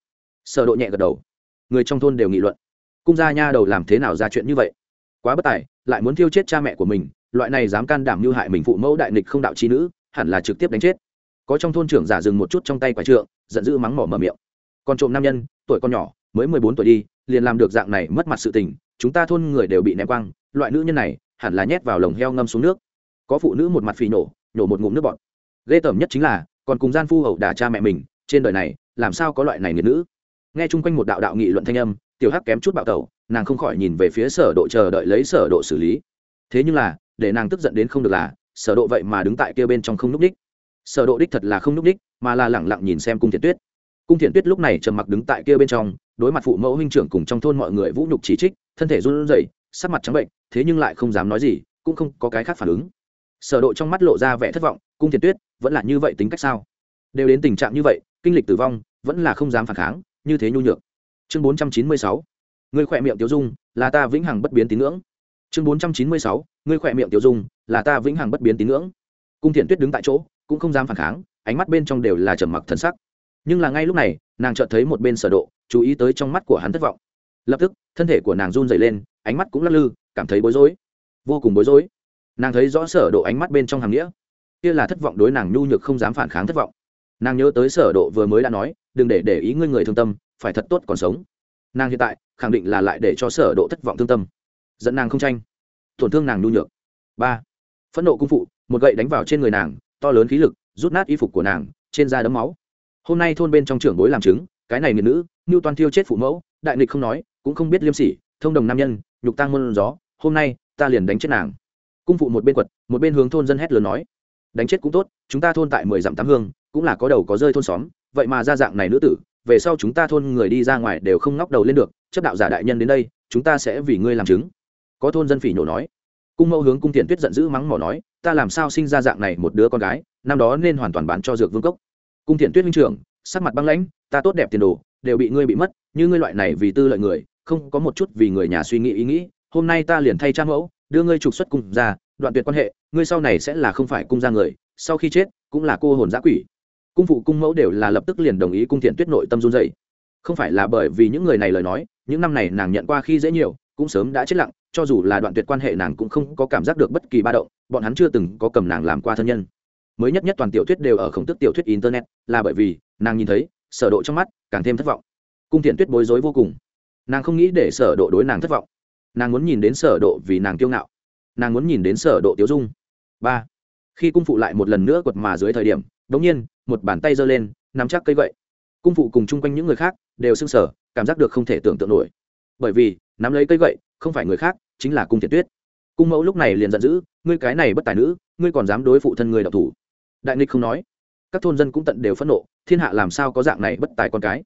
Sở độ nhẹ gật đầu. Người trong thôn đều nghị luận. Cung gia nha đầu làm thế nào ra chuyện như vậy? Quá bất tài, lại muốn thiêu chết cha mẹ của mình, loại này dám can đảm như hại mình phụ mẫu đại nghịch không đạo chi nữ, hẳn là trực tiếp đánh chết. Có trong thôn trưởng giả dừng một chút trong tay quả trượng, giận dữ mắng mỏ mở miệng. Còn trộm nam nhân, tuổi con nhỏ, mới mười bốn tuổi đi, liền làm được dạng này mất mặt sự tình, chúng ta thôn người đều bị ném quăng loại nữ nhân này hẳn là nhét vào lồng heo ngâm xuống nước. Có phụ nữ một mặt phì nổ nhổ một ngụm nước bọt. Ghê tởm nhất chính là, còn cùng gian phu hầu đả cha mẹ mình, trên đời này, làm sao có loại này nghiệt nữ? Nghe chung quanh một đạo đạo nghị luận thanh âm, tiểu hắc kém chút bạo tẩu, nàng không khỏi nhìn về phía sở độ chờ đợi lấy sở độ xử lý. Thế nhưng là, để nàng tức giận đến không được là, sở độ vậy mà đứng tại kia bên trong không núp đích. Sở độ đích thật là không núp đích, mà là lẳng lặng nhìn xem cung thiện tuyết. Cung thiện tuyết lúc này trầm mặc đứng tại kia bên trong, đối mặt phụ mẫu huynh trưởng cùng trong thôn mọi người vũ nhục chỉ trích, thân thể run rẩy, sắc mặt trắng bệnh thế nhưng lại không dám nói gì, cũng không có cái khác phản ứng. Sở độ trong mắt lộ ra vẻ thất vọng, cung thiền tuyết, vẫn là như vậy tính cách sao? Đều đến tình trạng như vậy, kinh lịch tử vong, vẫn là không dám phản kháng, như thế nhu nhược. Chương 496 người khỏe miệng tiêu dung, là ta vĩnh hằng bất biến tín ngưỡng. Chương 496 người khỏe miệng tiêu dung, là ta vĩnh hằng bất biến tín ngưỡng. Cung thiện tuyết đứng tại chỗ, cũng không dám phản kháng, ánh mắt bên trong đều là trầm mặc thần sắc. Nhưng là ngay lúc này, nàng chợt thấy một bên sở độ, chú ý tới trong mắt của hắn thất vọng. Lập tức, thân thể của nàng run rẩy lên, ánh mắt cũng lắc lư cảm thấy bối rối. Vô cùng bối rối. Nàng thấy rõ sở độ ánh mắt bên trong hàng nghĩa. Kia là thất vọng đối nàng nhu nhược không dám phản kháng thất vọng. Nàng nhớ tới sở độ vừa mới đã nói, đừng để để ý ngươi người thương tâm, phải thật tốt còn sống. Nàng hiện tại khẳng định là lại để cho sở độ thất vọng thương tâm. Dẫn nàng không tranh. Tổn thương nàng nhu nhược. Ba. Phẫn nộ cung phụ, một gậy đánh vào trên người nàng, to lớn khí lực, rút nát y phục của nàng, trên da đấm máu. Hôm nay thôn bên trong trưởng bối làm chứng, cái này nghiệt nữ như toàn thiêu chết phụ mẫu, đại nghịch không nói, cũng không biết liêm sỉ, thông đồng nam nhân nhục tang môn gió, hôm nay, ta liền đánh chết nàng. Cung phụ một bên quật, một bên hướng thôn dân hét lớn nói. Đánh chết cũng tốt, chúng ta thôn tại mười dặm tám hương, cũng là có đầu có rơi thôn xóm, vậy mà ra dạng này nữ tử, về sau chúng ta thôn người đi ra ngoài đều không ngóc đầu lên được, chấp đạo giả đại nhân đến đây, chúng ta sẽ vì ngươi làm chứng. Có thôn dân phỉ nhổ nói. Cung mẫu hướng cung thiện tuyết giận dữ mắng mỏ nói, ta làm sao sinh ra dạng này một đứa con gái, năm đó nên hoàn toàn bán cho dược vương cốc. Cung thiện tuyết minh trưởng, sắc mặt băng lãnh, ta tốt đẹp tiền đồ, đều bị ngươi bị mất, như ngươi loại này vì tư lợi người không có một chút vì người nhà suy nghĩ ý nghĩ, hôm nay ta liền thay cha mẫu, đưa ngươi trục xuất cung ra, đoạn tuyệt quan hệ, ngươi sau này sẽ là không phải cung ra người, sau khi chết, cũng là cô hồn giã quỷ. Cung phụ cung mẫu đều là lập tức liền đồng ý cung thiện tuyết nội tâm run dày không phải là bởi vì những người này lời nói, những năm này nàng nhận qua khi dễ nhiều, cũng sớm đã chết lặng, cho dù là đoạn tuyệt quan hệ nàng cũng không có cảm giác được bất kỳ ba động, bọn hắn chưa từng có cầm nàng làm qua thân nhân. Mới nhất nhất toàn tiểu thuyết đều ở khổng tức tiểu thuyết internet, là bởi vì nàng nhìn thấy, sở độ trong mắt càng thêm thất vọng. Cung thiện tuyết bối rối vô cùng nàng không nghĩ để sở độ đối nàng thất vọng. Nàng muốn nhìn đến sở độ vì nàng kiêu ngạo. Nàng muốn nhìn đến sở độ tiêu dung. Ba. Khi cung phụ lại một lần nữa quật mà dưới thời điểm đống nhiên, một bàn tay giơ lên, nắm chắc cây gậy. Cung phụ cùng chung quanh những người khác đều sưng sở cảm giác được không thể tưởng tượng nổi. Bởi vì, nắm lấy cây gậy, không phải người khác, chính là cung thiệt tuyết. Cung mẫu lúc này liền giận dữ, ngươi cái này bất tài nữ, ngươi còn dám đối phụ thân người độc thủ. Đại nghịch không nói. Các thôn dân cũng tận đều phẫn nộ, thiên hạ làm sao có dạng này bất tài con cái?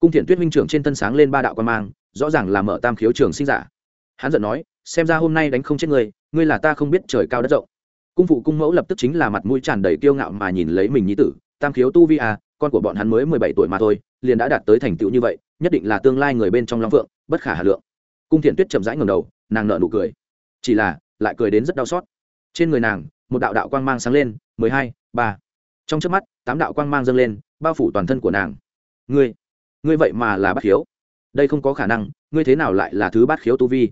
Cung thiện tuyết minh trưởng trên thân sáng lên ba đạo quan mang, rõ ràng là mở tam khiếu trường sinh giả. Hắn giận nói, xem ra hôm nay đánh không chết ngươi ngươi là ta không biết trời cao đất rộng. Cung phụ cung mẫu lập tức chính là mặt mũi tràn đầy kiêu ngạo mà nhìn lấy mình nhi tử, tam khiếu tu vi à con của bọn hắn mới mười bảy tuổi mà thôi, liền đã đạt tới thành tựu như vậy, nhất định là tương lai người bên trong long phượng, bất khả hà lượng. Cung thiện tuyết chậm rãi ngầm đầu, nàng nợ nụ cười. Chỉ là, lại cười đến rất đau xót. Trên người nàng, một đạo đạo quang mang sáng lên, mười hai, ba. Trong trước mắt, tám đạo quang mang dâng lên, bao phủ toàn thân của nàng. Ngươi ngươi vậy mà là bát khiếu. Đây không có khả năng, ngươi thế nào lại là thứ bát khiếu tu vi?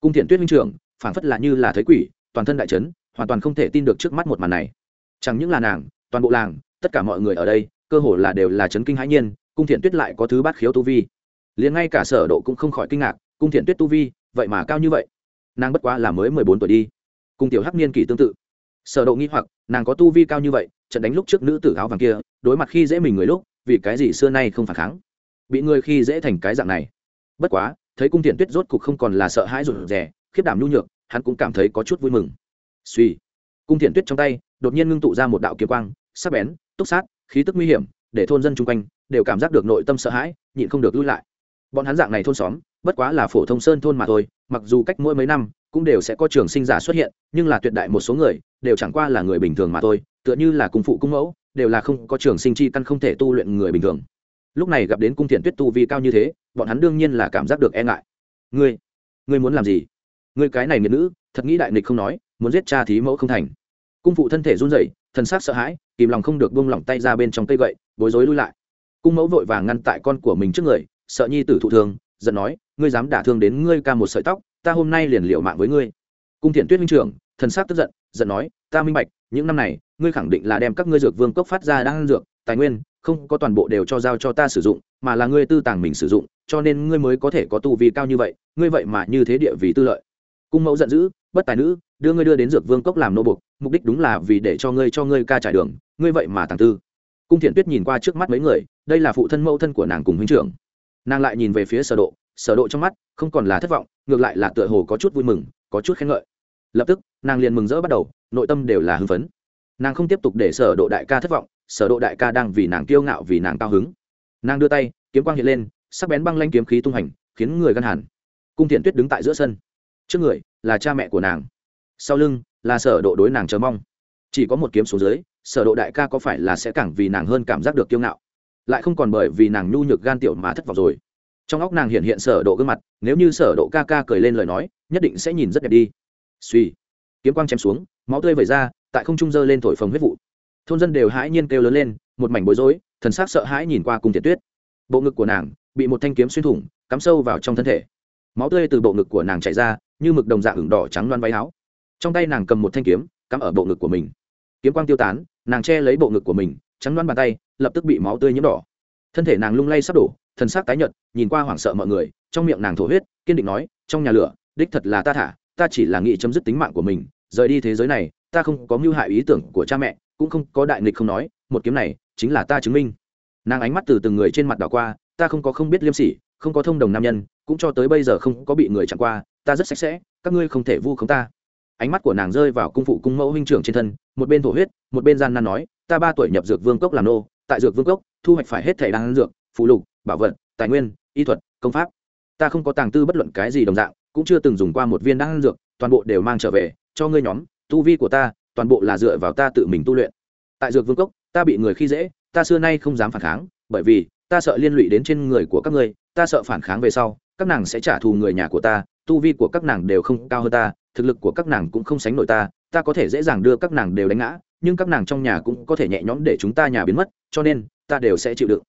Cung thiện tuyết minh trưởng, phảng phất là như là thấy quỷ, toàn thân đại trấn hoàn toàn không thể tin được trước mắt một màn này. Chẳng những là nàng, toàn bộ làng, tất cả mọi người ở đây, cơ hồ là đều là chấn kinh hãi nhiên, cung thiện tuyết lại có thứ bát khiếu tu vi. Liền ngay cả sở độ cũng không khỏi kinh ngạc, cung thiện tuyết tu vi, vậy mà cao như vậy. Nàng bất quá là mới mười bốn tuổi đi. Cung tiểu hắc niên kỷ tương tự. Sở độ nghi hoặc, nàng có tu vi cao như vậy, trận đánh lúc trước nữ tử áo vàng kia, đối mặt khi dễ mình người lúc, vì cái gì xưa nay không phản kháng? Bị người khi dễ thành cái dạng này. Bất quá, thấy cung thiện tuyết rốt cục không còn là sợ hãi rụt rè, khiếp đảm nhu nhược, hắn cũng cảm thấy có chút vui mừng. Suy cung thiện tuyết trong tay, đột nhiên ngưng tụ ra một đạo kiếm quang, sắc bén, túc sát, khí tức nguy hiểm, để thôn dân chung quanh đều cảm giác được nội tâm sợ hãi, nhịn không được lui lại. Bọn hắn dạng này thôn xóm, bất quá là phổ thông sơn thôn mà thôi, mặc dù cách mỗi mấy năm cũng đều sẽ có trường sinh giả xuất hiện, nhưng là tuyệt đại một số người đều chẳng qua là người bình thường mà thôi, tựa như là cung phụ cung mẫu, đều là không có trường sinh chi căn không thể tu luyện người bình thường lúc này gặp đến cung thiện tuyết tu vi cao như thế, bọn hắn đương nhiên là cảm giác được e ngại. Ngươi ngươi muốn làm gì? Ngươi cái này nghiệt nữ, thật nghĩ đại nghịch không nói, muốn giết cha thí mẫu không thành. Cung phụ thân thể run rẩy, thần sắc sợ hãi, kìm lòng không được buông lỏng tay ra bên trong cây gậy, bối rối lui lại. Cung mẫu vội vàng ngăn tại con của mình trước người, sợ nhi tử thụ thương, giận nói, ngươi dám đả thương đến ngươi ca một sợi tóc, ta hôm nay liền liệu mạng với ngươi. Cung thiện tuyết minh trưởng, thần sắc tức giận giận nói, ta minh bạch, những năm này, ngươi khẳng định là đem các ngươi dược vương cốc phát ra đang dược tài nguyên, không có toàn bộ đều cho giao cho ta sử dụng, mà là ngươi tư tàng mình sử dụng, cho nên ngươi mới có thể có tu vi cao như vậy, ngươi vậy mà như thế địa vì tư lợi. Cung mẫu giận dữ, bất tài nữ, đưa ngươi đưa đến dược vương cốc làm nô bục, mục đích đúng là vì để cho ngươi cho ngươi ca trải đường, ngươi vậy mà tàng tư. Cung thiện tuyết nhìn qua trước mắt mấy người, đây là phụ thân mẫu thân của nàng cùng huynh trưởng. Nàng lại nhìn về phía sở độ sở độ trong mắt không còn là thất vọng, ngược lại là tựa hồ có chút vui mừng, có chút khen ngợi. Lập tức, nàng liền mừng rỡ bắt đầu, nội tâm đều là hưng phấn. Nàng không tiếp tục để sở độ đại ca thất vọng sở độ đại ca đang vì nàng kiêu ngạo vì nàng cao hứng. Nàng đưa tay, kiếm quang hiện lên, sắc bén băng lanh kiếm khí tung hành, khiến người gan hẳn. Cung thiện tuyết đứng tại giữa sân. Trước người là cha mẹ của nàng, sau lưng là sở độ đối nàng chờ mong. Chỉ có một kiếm xuống dưới, sở độ đại ca có phải là sẽ càng vì nàng hơn cảm giác được kiêu ngạo? Lại không còn bởi vì nàng nhu nhược gan tiểu mà thất vọng rồi. Trong óc nàng hiện hiện sở độ gương mặt, nếu như sở độ ca ca cười lên lời nói, nhất định sẽ nhìn rất đẹp đi. Suy kiếm quang chém xuống, máu tươi vẩy ra, tại không trung dơ lên thổi phồng huyết vụ thôn dân đều hãi nhiên kêu lớn lên, một mảnh bối rối, thần sắc sợ hãi nhìn qua cùng tiệt tuyết. Bộ ngực của nàng bị một thanh kiếm xuyên thủng, cắm sâu vào trong thân thể. Máu tươi từ bộ ngực của nàng chảy ra, như mực đồng dạng ửng đỏ trắng loan váy áo. Trong tay nàng cầm một thanh kiếm, cắm ở bộ ngực của mình. Kiếm quang tiêu tán, nàng che lấy bộ ngực của mình, trắng loan bàn tay, lập tức bị máu tươi nhiễm đỏ. Thân thể nàng lung lay sắp đổ thân xác tái nhợt, nhìn qua hoảng sợ mọi người, trong miệng nàng thổ huyết, kiên định nói, trong nhà lửa, đích thật là ta thả, ta chỉ là nghĩ chấm dứt tính mạng của mình, rời đi thế giới này, ta không có mưu hại ý tưởng của cha mẹ cũng không có đại nghịch không nói, một kiếm này chính là ta chứng minh. Nàng ánh mắt từ từng người trên mặt đảo qua, ta không có không biết liêm sỉ, không có thông đồng nam nhân, cũng cho tới bây giờ không có bị người chặn qua, ta rất sạch sẽ, các ngươi không thể vu khống ta. Ánh mắt của nàng rơi vào cung phụ cung mẫu huynh trưởng trên thân, một bên thổ huyết, một bên gian nan nói, ta ba tuổi nhập dược vương cốc làm nô, tại dược vương cốc, thu hoạch phải hết thẻ đan dược, phụ lục, bảo vật, tài nguyên, y thuật, công pháp. Ta không có tàng tư bất luận cái gì đồng dạng, cũng chưa từng dùng qua một viên đan dược, toàn bộ đều mang trở về, cho ngươi nhóm, tu vi của ta toàn bộ là dựa vào ta tự mình tu luyện. Tại dược vương cốc, ta bị người khi dễ, ta xưa nay không dám phản kháng, bởi vì, ta sợ liên lụy đến trên người của các ngươi, ta sợ phản kháng về sau, các nàng sẽ trả thù người nhà của ta, tu vi của các nàng đều không cao hơn ta, thực lực của các nàng cũng không sánh nổi ta ta có thể dễ dàng đưa các nàng đều đánh ngã, nhưng các nàng trong nhà cũng có thể nhẹ nhõm để chúng ta nhà biến mất, cho nên, ta đều sẽ chịu đựng.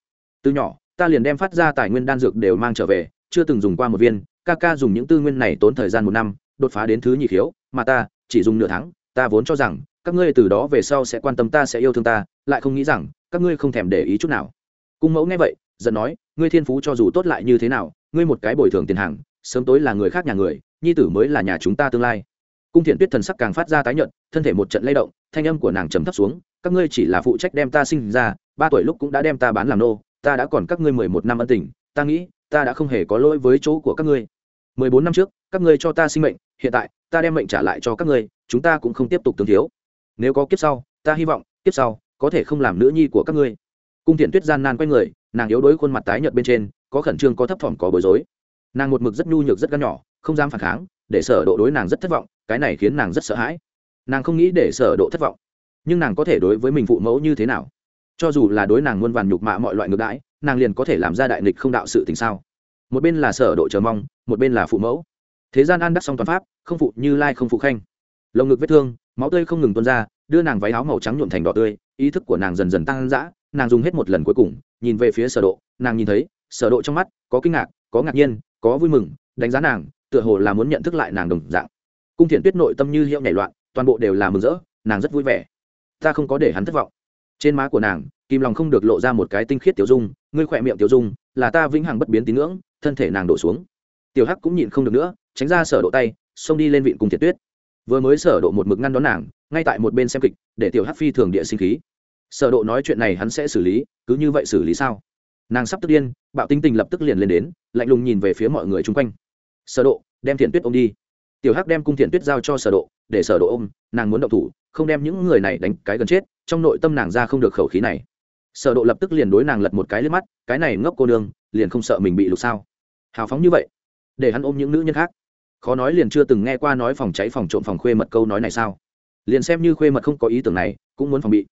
Từ nhỏ, ta liền đem phát ra tài nguyên đan dược đều mang trở về, chưa từng dùng qua một viên, ca ca dùng những tư nguyên này tốn thời gian một năm, đột phá đến thứ nhị khiếu, mà ta chỉ dùng nửa tháng ta vốn cho rằng, các ngươi từ đó về sau sẽ quan tâm ta, sẽ yêu thương ta, lại không nghĩ rằng, các ngươi không thèm để ý chút nào. Cung mẫu nghe vậy, giận nói, ngươi thiên phú cho dù tốt lại như thế nào, ngươi một cái bồi thường tiền hàng, sớm tối là người khác nhà người, nhi tử mới là nhà chúng ta tương lai. Cung thiện tuyết thần sắc càng phát ra tái nhợt, thân thể một trận lay động, thanh âm của nàng trầm thấp xuống, các ngươi chỉ là phụ trách đem ta sinh ra, ba tuổi lúc cũng đã đem ta bán làm nô, ta đã còn các ngươi mười một năm ân tình, ta nghĩ, ta đã không hề có lỗi với chỗ của các ngươi. mười bốn năm trước, các ngươi cho ta sinh mệnh hiện tại, ta đem mệnh trả lại cho các ngươi, chúng ta cũng không tiếp tục tương thiếu. Nếu có kiếp sau, ta hy vọng, kiếp sau, có thể không làm nữ nhi của các ngươi. Cung thiện tuyết gian nan quay người, nàng yếu đuối khuôn mặt tái nhợt bên trên, có khẩn trương, có thấp thỏm, có bối rối. Nàng một mực rất nhu nhược, rất gắn nhỏ, không dám phản kháng, để sở độ đối nàng rất thất vọng, cái này khiến nàng rất sợ hãi. Nàng không nghĩ để sở độ thất vọng, nhưng nàng có thể đối với mình phụ mẫu như thế nào? Cho dù là đối nàng muôn vàn nhục mạ mọi loại ngược đãi, nàng liền có thể làm ra đại nghịch không đạo sự tình sao? Một bên là sở độ chờ mong, một bên là phụ mẫu thế gian an đắc song toàn pháp, không phụ như lai, không phụ khanh. Lồng ngực vết thương, máu tươi không ngừng tuôn ra, đưa nàng váy áo màu trắng nhuộm thành đỏ tươi, ý thức của nàng dần dần tăng dã, nàng dùng hết một lần cuối cùng, nhìn về phía sở độ, nàng nhìn thấy, sở độ trong mắt có kinh ngạc, có ngạc nhiên, có vui mừng, đánh giá nàng, tựa hồ là muốn nhận thức lại nàng đồng dạng. Cung thiện tuyết nội tâm như hiệu nhảy loạn, toàn bộ đều là mừng rỡ, nàng rất vui vẻ. Ta không có để hắn thất vọng. Trên má của nàng kim lòng không được lộ ra một cái tinh khiết tiểu dung, ngươi khỏe miệng tiểu dung, là ta vĩnh hằng bất biến tín ngưỡng, thân thể nàng đổ xuống tiểu hắc cũng nhịn không được nữa, tránh ra sở độ tay, xông đi lên vịn cùng thiệt tuyết. Vừa mới sở độ một mực ngăn đón nàng, ngay tại một bên xem kịch, để tiểu hắc phi thường địa sinh khí. Sở độ nói chuyện này hắn sẽ xử lý, cứ như vậy xử lý sao? Nàng sắp tức điên, bạo tinh tình lập tức liền lên đến, lạnh lùng nhìn về phía mọi người chung quanh. Sở độ, đem thiện tuyết ôm đi. Tiểu hắc đem cung thiện tuyết giao cho sở độ, để sở độ ôm, nàng muốn động thủ, không đem những người này đánh cái gần chết, trong nội tâm nàng ra không được khẩu khí này. Sở độ lập tức liền đối nàng lật một cái lưỡi mắt, cái này ngốc cô nương, liền không sợ mình bị lục sao. Hào phóng như vậy để hắn ôm những nữ nhân khác. Khó nói liền chưa từng nghe qua nói phòng cháy, phòng trộm, phòng khuê mật câu nói này sao? Liền xem như khuê mật không có ý tưởng này, cũng muốn phòng bị.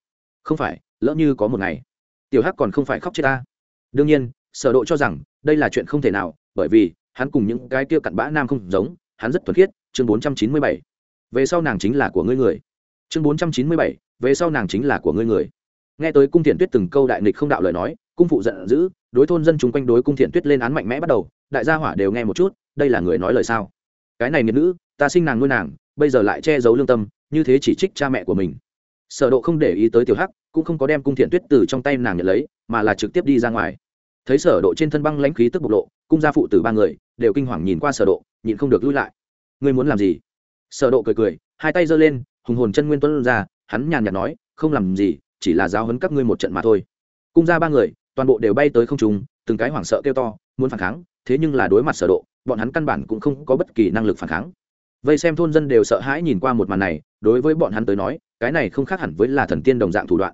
Không phải, lỡ như có một ngày, tiểu hắc còn không phải khóc chết ta. Đương nhiên, sở độ cho rằng, đây là chuyện không thể nào, bởi vì, hắn cùng những cái kia cặn bã nam không giống, hắn rất thuần khiết, chương 497. về sau nàng chính là của ngươi người. Chương 497. về sau nàng chính là của ngươi người. Nghe tới cung thiện tuyết từng câu đại nghịch không đạo lời nói cung phụ giận dữ, đối thôn dân chúng quanh đối cung thiện tuyết lên án mạnh mẽ bắt đầu, đại gia hỏa đều nghe một chút, đây là người nói lời sao? Cái này nghiệt nữ, ta sinh nàng nuôi nàng, bây giờ lại che giấu lương tâm, như thế chỉ trích cha mẹ của mình. Sở độ không để ý tới tiểu hắc, cũng không có đem cung thiện tuyết từ trong tay nàng nhận lấy, mà là trực tiếp đi ra ngoài. Thấy sở độ trên thân băng lãnh khí tức bộc lộ, cung gia phụ tử ba người đều kinh hoàng nhìn qua sở độ, nhịn không được lui lại. Ngươi muốn làm gì? Sở độ cười cười, hai tay giơ lên, hùng hồn chân nguyên tuấn ra, hắn nhàn nhạt nói, không làm gì, chỉ là giáo huấn các ngươi một trận mà thôi. Cung gia ba người toàn bộ đều bay tới không trung, từng cái hoảng sợ kêu to, muốn phản kháng, thế nhưng là đối mặt sở độ, bọn hắn căn bản cũng không có bất kỳ năng lực phản kháng. Vây xem thôn dân đều sợ hãi nhìn qua một màn này, đối với bọn hắn tới nói, cái này không khác hẳn với là thần tiên đồng dạng thủ đoạn.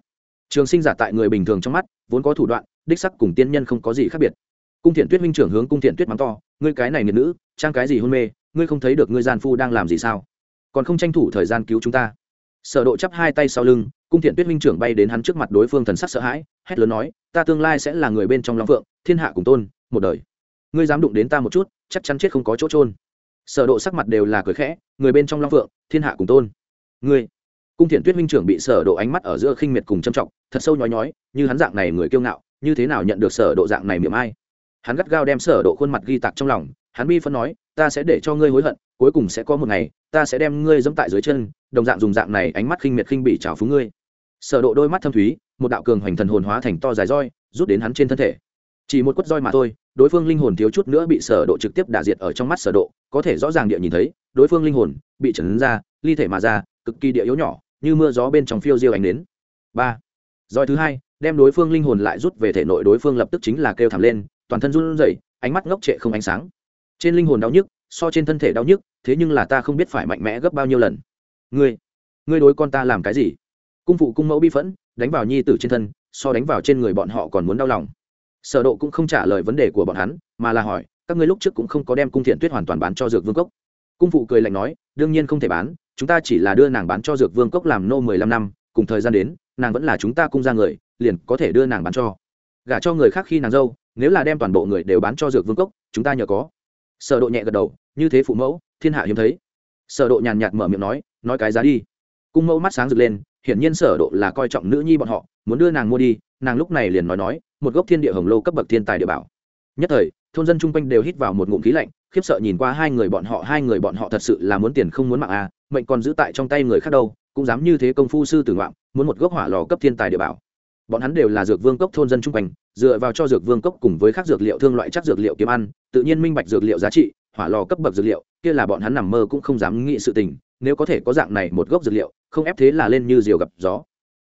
Trường sinh giả tại người bình thường trong mắt, vốn có thủ đoạn, đích sắc cùng tiên nhân không có gì khác biệt. Cung thiện tuyết minh trưởng hướng cung thiện tuyết mắng to, ngươi cái này nghiệt nữ, trang cái gì hôn mê, ngươi không thấy được ngươi gian phu đang làm gì sao? Còn không tranh thủ thời gian cứu chúng ta. Sở độ chắp hai tay sau lưng cung thiện tuyết minh trưởng bay đến hắn trước mặt đối phương thần sắc sợ hãi, hét lớn nói, ta tương lai sẽ là người bên trong long phượng, thiên hạ cùng tôn, một đời. Ngươi dám đụng đến ta một chút, chắc chắn chết không có chỗ trôn sở độ sắc mặt đều là cười khẽ, người bên trong long phượng, thiên hạ cùng tôn. Ngươi. Cung thiện tuyết minh trưởng bị sở độ ánh mắt ở giữa khinh miệt cùng trầm trọng, thật sâu nhói nhói, như hắn dạng này người kiêu ngạo, như thế nào nhận được sở độ dạng này miệng ai? Hắn gắt gao đem sở độ khuôn mặt ghi tạc trong lòng, hắn bi phân nói, ta sẽ để cho ngươi hối hận, cuối cùng sẽ có một ngày ta sẽ đem ngươi dẫm tại dưới chân, đồng dạng dùng dạng này ánh mắt khinh miệt khinh bị trào phúng ngươi. Sở độ đôi mắt thâm thúy, một đạo cường hoành thần hồn hóa thành to dài roi, rút đến hắn trên thân thể. Chỉ một quất roi mà thôi, đối phương linh hồn thiếu chút nữa bị sở độ trực tiếp đả diệt ở trong mắt sở độ, có thể rõ ràng địa nhìn thấy, đối phương linh hồn bị chấn ra, ly thể mà ra, cực kỳ địa yếu nhỏ, như mưa gió bên trong phiêu diêu ánh đến ba. Roi thứ hai, đem đối phương linh hồn lại rút về thể nội, đối phương lập tức chính là kêu thảm lên, toàn thân run rẩy, ánh mắt ngốc trệ không ánh sáng. Trên linh hồn đau nhức, so trên thân thể đau nhức thế nhưng là ta không biết phải mạnh mẽ gấp bao nhiêu lần. Ngươi ngươi đối con ta làm cái gì? Cung phụ cung mẫu bi phẫn, đánh vào nhi tử trên thân, so đánh vào trên người bọn họ còn muốn đau lòng. Sở độ cũng không trả lời vấn đề của bọn hắn, mà là hỏi, các ngươi lúc trước cũng không có đem cung thiện tuyết hoàn toàn bán cho dược vương cốc. Cung phụ cười lạnh nói, đương nhiên không thể bán, chúng ta chỉ là đưa nàng bán cho dược vương cốc làm nô mười lăm năm, cùng thời gian đến, nàng vẫn là chúng ta cung ra người, liền có thể đưa nàng bán cho. Gả cho người khác khi nàng dâu, nếu là đem toàn bộ người đều bán cho dược vương cốc, chúng ta nhờ có. Sở độ nhẹ gật đầu, như thế phụ mẫu thiên hạ hiếm thấy. Sở độ nhàn nhạt mở miệng nói nói cái giá đi. Cung mẫu mắt sáng rực lên, hiển nhiên sở độ là coi trọng nữ nhi bọn họ, muốn đưa nàng mua đi, nàng lúc này liền nói nói, một gốc thiên địa hồng lô cấp bậc thiên tài địa bảo. Nhất thời, thôn dân chung quanh đều hít vào một ngụm khí lạnh, khiếp sợ nhìn qua hai người bọn họ, hai người bọn họ thật sự là muốn tiền không muốn mạng à mệnh còn giữ tại trong tay người khác đâu, cũng dám như thế công phu sư tử ngoạm, muốn một gốc hỏa lò cấp thiên tài địa bảo. Bọn hắn đều là dược vương cốc thôn dân chung quanh, dựa vào cho dược vương cốc cùng với các dược liệu thương loại chắc dược liệu kiếm ăn, tự nhiên minh bạch dược liệu giá trị, hỏa lò cấp bậc dược liệu kia là bọn hắn nằm mơ cũng không dám nghĩ sự tình, nếu có thể có dạng này một gốc dược liệu, không ép thế là lên như diều gặp gió.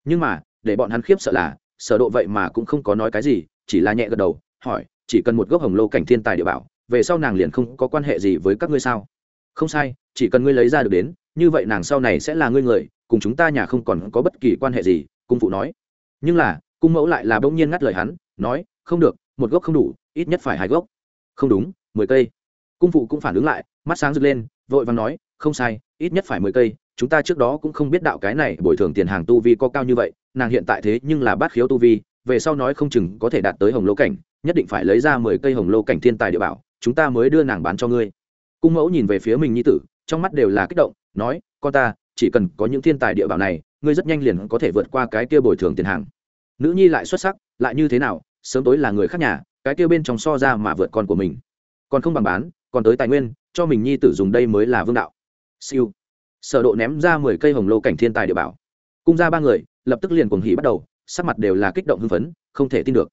Nhưng mà, để bọn hắn khiếp sợ là, sở độ vậy mà cũng không có nói cái gì, chỉ là nhẹ gật đầu, hỏi, chỉ cần một gốc hồng lô cảnh thiên tài địa bảo, về sau nàng liền không có quan hệ gì với các ngươi sao? Không sai, chỉ cần ngươi lấy ra được đến, như vậy nàng sau này sẽ là ngươi người, cùng chúng ta nhà không còn có bất kỳ quan hệ gì, cung phụ nói. Nhưng là, cung mẫu lại là bỗng nhiên ngắt lời hắn, nói, không được, một gốc không đủ, ít nhất phải hai gốc. Không đúng, mười cây cung phụ cũng phản ứng lại, mắt sáng rực lên, vội và nói, không sai, ít nhất phải mười cây, chúng ta trước đó cũng không biết đạo cái này bồi thường tiền hàng tu vi có cao như vậy, nàng hiện tại thế nhưng là bát khiếu tu vi, về sau nói không chừng có thể đạt tới hồng lô cảnh, nhất định phải lấy ra mười cây hồng lô cảnh thiên tài địa bảo, chúng ta mới đưa nàng bán cho ngươi. Cung mẫu nhìn về phía mình nhi tử, trong mắt đều là kích động, nói, con ta, chỉ cần có những thiên tài địa bảo này, ngươi rất nhanh liền có thể vượt qua cái kia bồi thường tiền hàng. Nữ nhi lại xuất sắc, lại như thế nào? Sớm tối là người khác nhà, cái kia bên trong so ra mà vượt con của mình. Còn không bằng bán còn tới tài nguyên, cho mình nhi tử dùng đây mới là vương đạo. Siêu. Sở độ ném ra mười cây hồng lô cảnh thiên tài địa bảo. Cung ra ba người, lập tức liền cuồng hỉ bắt đầu, sắc mặt đều là kích động hưng phấn, không thể tin được.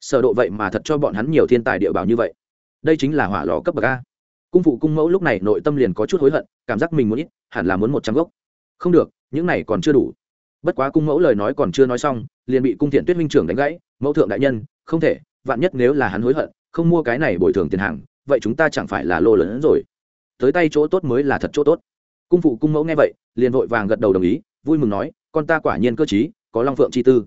Sở độ vậy mà thật cho bọn hắn nhiều thiên tài địa bảo như vậy. Đây chính là hỏa lò cấp bậc a. Cung phụ cung mẫu lúc này nội tâm liền có chút hối hận, cảm giác mình muốn ít, hẳn là muốn một trăm gốc. Không được, những này còn chưa đủ. Bất quá cung mẫu lời nói còn chưa nói xong, liền bị cung thiện tuyết minh trưởng đánh gãy, mẫu thượng đại nhân, không thể, vạn nhất nếu là hắn hối hận, không mua cái này bồi thường tiền hàng vậy chúng ta chẳng phải là lô lớn hơn rồi. Tới tay chỗ tốt mới là thật chỗ tốt. Cung phụ cung mẫu nghe vậy, liền vội vàng gật đầu đồng ý, vui mừng nói, con ta quả nhiên cơ t có long phượng chi tư.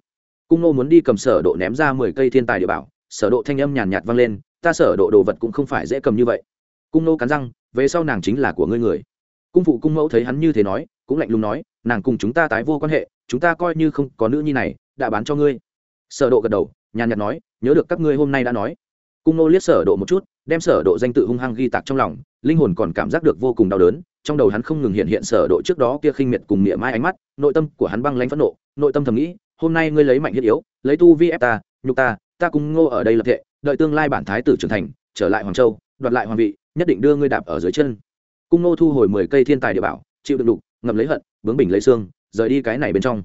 Cung nô muốn đi cầm sở độ ném ra mười cây thiên tài địa bảo, sở độ thanh âm nhàn nhạt vang lên, ta sở độ đồ vật cũng không phải dễ cầm như vậy. Cung nô cắn răng, về sau nàng chính là của ngươi người. Cung phụ cung mẫu thấy hắn như thế nói, cũng lạnh lùng nói, nàng cùng chúng ta tái vô quan hệ, chúng ta coi như không có nữ nhi này, đã bán cho ngươi. Sở độ gật đầu, nhàn nhạt nói, nhớ được các ngươi hôm nay đã nói cung nô liếc sở độ một chút, đem sở độ danh tự hung hăng ghi tạc trong lòng, linh hồn còn cảm giác được vô cùng đau đớn, trong đầu hắn không ngừng hiện hiện sở độ trước đó kia khinh miệt cùng niệm mai ánh mắt, nội tâm của hắn băng lãnh phẫn nộ, nội tâm thầm nghĩ, hôm nay ngươi lấy mạnh thiết yếu, lấy tu vi ép ta, nhục ta ta cùng ngô ở đây lập thệ, đợi tương lai bản thái tử trưởng thành, trở lại hoàng châu, đoạt lại hoàng vị, nhất định đưa ngươi đạp ở dưới chân. Cung Nô thu hồi mười cây thiên tài địa bảo, chịu đựng đục, ngậm lấy hận, bướng bình lấy xương, rời đi cái này bên trong.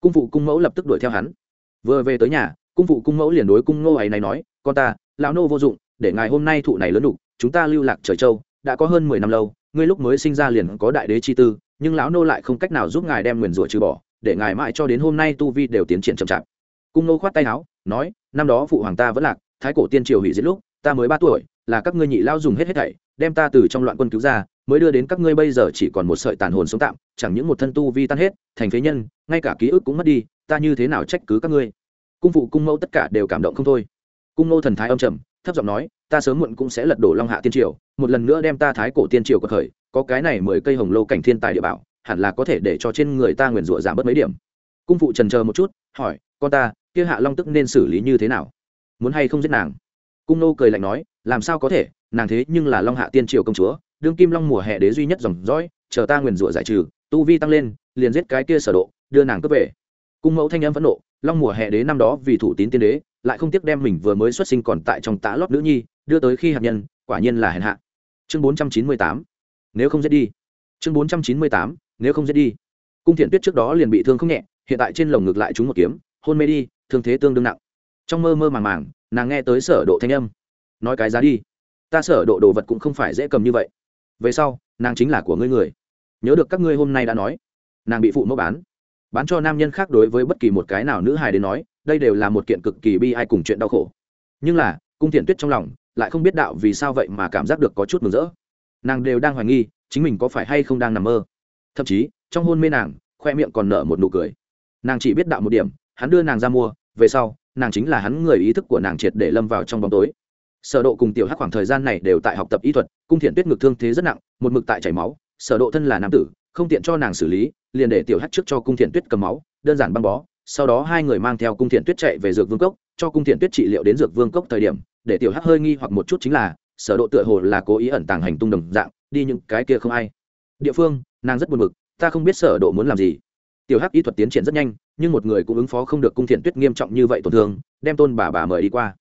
Cung phụ cung mẫu lập tức đuổi theo hắn. Vừa về tới nhà, cung phụ cung mẫu liền đối cung ngô ấy này nói, con ta lão nô vô dụng để ngài hôm nay thụ này lớn đủ, chúng ta lưu lạc trời châu đã có hơn mười năm lâu ngươi lúc mới sinh ra liền có đại đế chi tư nhưng lão nô lại không cách nào giúp ngài đem nguyền rủa trừ bỏ để ngài mãi cho đến hôm nay tu vi đều tiến triển chậm chạp. Cung nô khoát tay áo nói năm đó phụ hoàng ta vẫn lạc thái cổ tiên triều hủy diệt lúc ta mới ba tuổi là các ngươi nhị lao dùng hết hết thảy đem ta từ trong loạn quân cứu ra mới đưa đến các ngươi bây giờ chỉ còn một sợi tàn hồn sống tạm chẳng những một thân tu vi tan hết thành phế nhân ngay cả ký ức cũng mất đi ta như thế nào trách cứ các ngươi? Cung phụ cung mẫu tất cả đều cảm động không thôi cung nô thần thái âm trầm, thấp giọng nói, ta sớm muộn cũng sẽ lật đổ long hạ tiên triều, một lần nữa đem ta thái cổ tiên triều cuộc khởi, có cái này mười cây hồng lô cảnh thiên tài địa bảo, hẳn là có thể để cho trên người ta nguyền rủa giảm bớt mấy điểm. Cung phụ trần chờ một chút, hỏi, con ta, kia hạ long tức nên xử lý như thế nào? Muốn hay không giết nàng? Cung nô cười lạnh nói, làm sao có thể, nàng thế nhưng là long hạ tiên triều công chúa, đương kim long mùa hè đế duy nhất dòng dõi, chờ ta nguyền rủa giải trừ, tu vi tăng lên, liền giết cái kia sở độ, đưa nàng cướp về. Cung mẫu thanh âm phẫn nộ, long mùa hè đế năm đó vì thủ tín tiên đế lại không tiếc đem mình vừa mới xuất sinh còn tại trong tã lót nữ nhi, đưa tới khi hạt nhân, quả nhiên là hèn hạ. Chương 498 nếu không giết đi. Chương 498 nếu không giết đi. Cung thiện tuyết trước đó liền bị thương không nhẹ, hiện tại trên lồng ngực lại trúng một kiếm, hôn mê đi, thương thế tương đương nặng. Trong mơ mơ màng màng, nàng nghe tới sở độ thanh âm. Nói cái giá đi. Ta sở độ đồ vật cũng không phải dễ cầm như vậy. Về sau, nàng chính là của ngươi người. Nhớ được các ngươi hôm nay đã nói. Nàng bị phụ mẫu bán. Bán cho nam nhân khác đối với bất kỳ một cái nào nữ hài đến nói đây đều là một kiện cực kỳ bi ai cùng chuyện đau khổ. Nhưng là, cung thiện tuyết trong lòng lại không biết đạo vì sao vậy mà cảm giác được có chút mừng rỡ. Nàng đều đang hoài nghi, chính mình có phải hay không đang nằm mơ. Thậm chí, trong hôn mê nàng, khoe miệng còn nở một nụ cười. Nàng chỉ biết đạo một điểm, hắn đưa nàng ra mua, về sau, nàng chính là hắn người ý thức của nàng triệt để lâm vào trong bóng tối. Sở độ cùng tiểu hắc khoảng thời gian này đều tại học tập y thuật, cung thiện tuyết ngực thương thế rất nặng, một mực tại chảy máu, sở độ thân là nam tử, không tiện cho nàng xử lý, liền để tiểu hắc trước cho cung thiện tuyết cầm máu, đơn giản băng bó sau đó hai người mang theo cung thiện tuyết chạy về dược vương cốc, cho cung thiện tuyết trị liệu đến dược vương cốc thời điểm, để tiểu hắc hơi nghi hoặc một chút chính là, sở độ tựa hồ là cố ý ẩn tàng hành tung đồng dạng, đi những cái kia không ai. Địa phương, nàng rất buồn bực, ta không biết sở độ muốn làm gì. Tiểu hắc y thuật tiến triển rất nhanh, nhưng một người cũng ứng phó không được cung thiện tuyết nghiêm trọng như vậy tổn thương, đem tôn bà bà mời đi qua.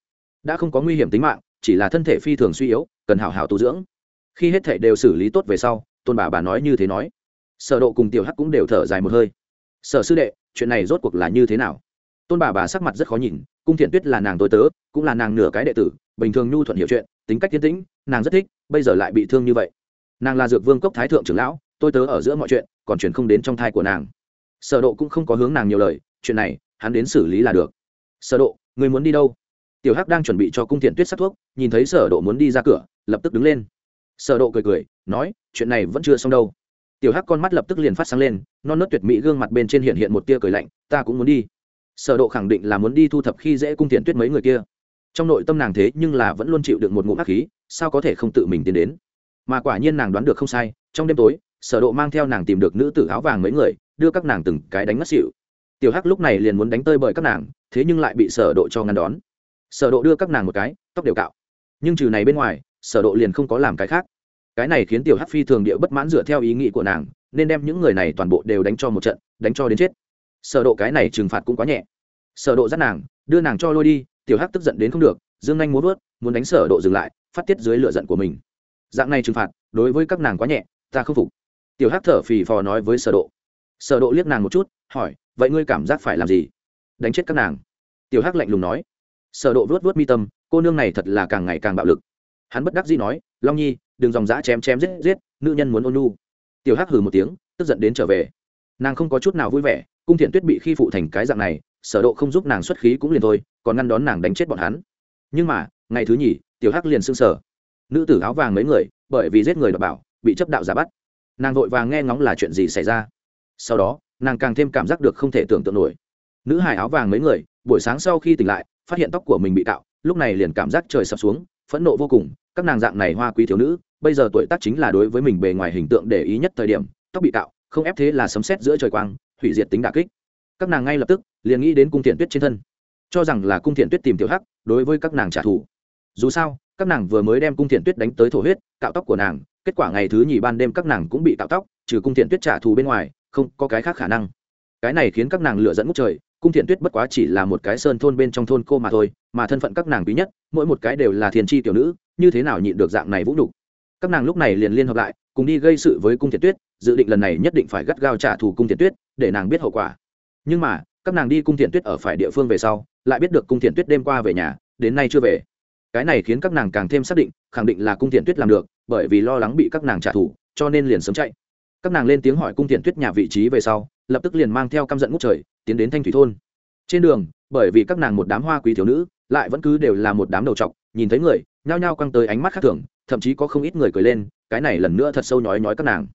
Đã không có nguy hiểm tính mạng, chỉ là thân thể phi thường suy yếu, cần hảo hảo tu dưỡng. Khi hết thể đều xử lý tốt về sau, tôn bà bà nói như thế nói. Sở độ cùng tiểu hắc cũng đều thở dài một hơi. Sở sư đệ chuyện này rốt cuộc là như thế nào? Tôn bà bà sắc mặt rất khó nhìn, cung thiện tuyết là nàng tôi tớ, cũng là nàng nửa cái đệ tử, bình thường nhu thuận hiểu chuyện, tính cách tiến tĩnh, nàng rất thích, bây giờ lại bị thương như vậy. Nàng là dược vương cốc thái thượng trưởng lão, tôi tớ ở giữa mọi chuyện, còn chuyển không đến trong thai của nàng. Sở độ cũng không có hướng nàng nhiều lời, chuyện này, hắn đến xử lý là được. Sở độ, người muốn đi đâu? Tiểu hắc đang chuẩn bị cho cung thiện tuyết sắc thuốc, nhìn thấy sở độ muốn đi ra cửa, lập tức đứng lên. Sở độ cười cười, nói, chuyện này vẫn chưa xong đâu tiểu hắc con mắt lập tức liền phát sáng lên, non nớt tuyệt mỹ gương mặt bên trên hiện hiện một tia cười lạnh, ta cũng muốn đi. Sở độ khẳng định là muốn đi thu thập khi dễ cung thiện tuyết mấy người kia. Trong nội tâm nàng thế nhưng là vẫn luôn chịu được một ngụm ác khí, sao có thể không tự mình tiến đến? Mà quả nhiên nàng đoán được không sai, trong đêm tối, sở độ mang theo nàng tìm được nữ tử áo vàng mấy người, đưa các nàng từng cái đánh mất xỉu. Tiểu hắc lúc này liền muốn đánh tơi bời các nàng, thế nhưng lại bị sở độ cho ngăn đón. Sở độ đưa các nàng một cái, tóc đều cạo. Nhưng trừ này bên ngoài, sở độ liền không có làm cái khác cái này khiến tiểu hắc phi thường địa bất mãn dựa theo ý nghĩ của nàng, nên đem những người này toàn bộ đều đánh cho một trận, đánh cho đến chết. Sở độ cái này trừng phạt cũng quá nhẹ. Sở độ dắt nàng, đưa nàng cho lôi đi, tiểu hắc tức giận đến không được, dương anh muốn vớt, muốn đánh sở độ dừng lại, phát tiết dưới lửa giận của mình. Dạng này trừng phạt, đối với các nàng quá nhẹ, ta không phục. Tiểu hắc thở phì phò nói với sở độ. Sở độ liếc nàng một chút, hỏi, vậy ngươi cảm giác phải làm gì? Đánh chết các nàng. Tiểu hắc lạnh lùng nói. Sở độ vớt vớt mi tâm, cô nương này thật là càng ngày càng bạo lực hắn bất đắc dĩ nói, long nhi, đừng dòng dã chém chém giết giết, nữ nhân muốn ôn nhu. Tiểu hắc hừ một tiếng, tức giận đến trở về. Nàng không có chút nào vui vẻ, cung thiện tuyết bị khi phụ thành cái dạng này, sở độ không giúp nàng xuất khí cũng liền thôi, còn ngăn đón nàng đánh chết bọn hắn. Nhưng mà, ngày thứ nhì, tiểu hắc liền sưng sở nữ tử áo vàng mấy người, bởi vì giết người đọc bảo, bị chấp đạo giả bắt. Nàng vội vàng nghe ngóng là chuyện gì xảy ra. Sau đó, nàng càng thêm cảm giác được không thể tưởng tượng nổi. Nữ hải áo vàng mấy người, buổi sáng sau khi tỉnh lại, phát hiện tóc của mình bị cạo, lúc này liền cảm giác trời sập xuống phẫn nộ vô cùng, các nàng dạng này hoa quý thiếu nữ, bây giờ tuổi tác chính là đối với mình bề ngoài hình tượng để ý nhất thời điểm, tóc bị cạo, không ép thế là sấm xét giữa trời quang, hủy diệt tính đà kích. Các nàng ngay lập tức, liền nghĩ đến cung thiện tuyết trên thân, cho rằng là cung thiện tuyết tìm tiểu hắc, đối với các nàng trả thù. Dù sao, các nàng vừa mới đem cung thiện tuyết đánh tới thổ huyết, cạo tóc của nàng, kết quả ngày thứ nhì ban đêm các nàng cũng bị cạo tóc, trừ cung thiện tuyết trả thù bên ngoài, không có cái khác khả năng. Cái này khiến các nàng lựa dẫn ngút trời, cung thiện tuyết bất quá chỉ là một cái sơn thôn bên trong thôn cô mà thôi mà thân phận các nàng quý nhất, mỗi một cái đều là thiền tri tiểu nữ, như thế nào nhịn được dạng này vũ đục các nàng lúc này liền liên hợp lại, cùng đi gây sự với cung thiệt tuyết, dự định lần này nhất định phải gắt gao trả thù cung thiệt tuyết, để nàng biết hậu quả. Nhưng mà, các nàng đi cung thiện tuyết ở phải địa phương về sau, lại biết được cung thiện tuyết đêm qua về nhà, đến nay chưa về. Cái này khiến các nàng càng thêm xác định, khẳng định là cung thiện tuyết làm được, bởi vì lo lắng bị các nàng trả thù, cho nên liền sớm chạy. Các nàng lên tiếng hỏi cung thiện tuyết nhà vị trí về sau, lập tức liền mang theo căm giận ngút trời, tiến đến thanh thủy thôn. Trên đường, bởi vì các nàng một đám hoa quý thiếu nữ lại vẫn cứ đều là một đám đầu trọc nhìn thấy người, nhao nhao căng tới ánh mắt khác thường, thậm chí có không ít người cười lên, cái này lần nữa thật sâu nhói nhói các nàng.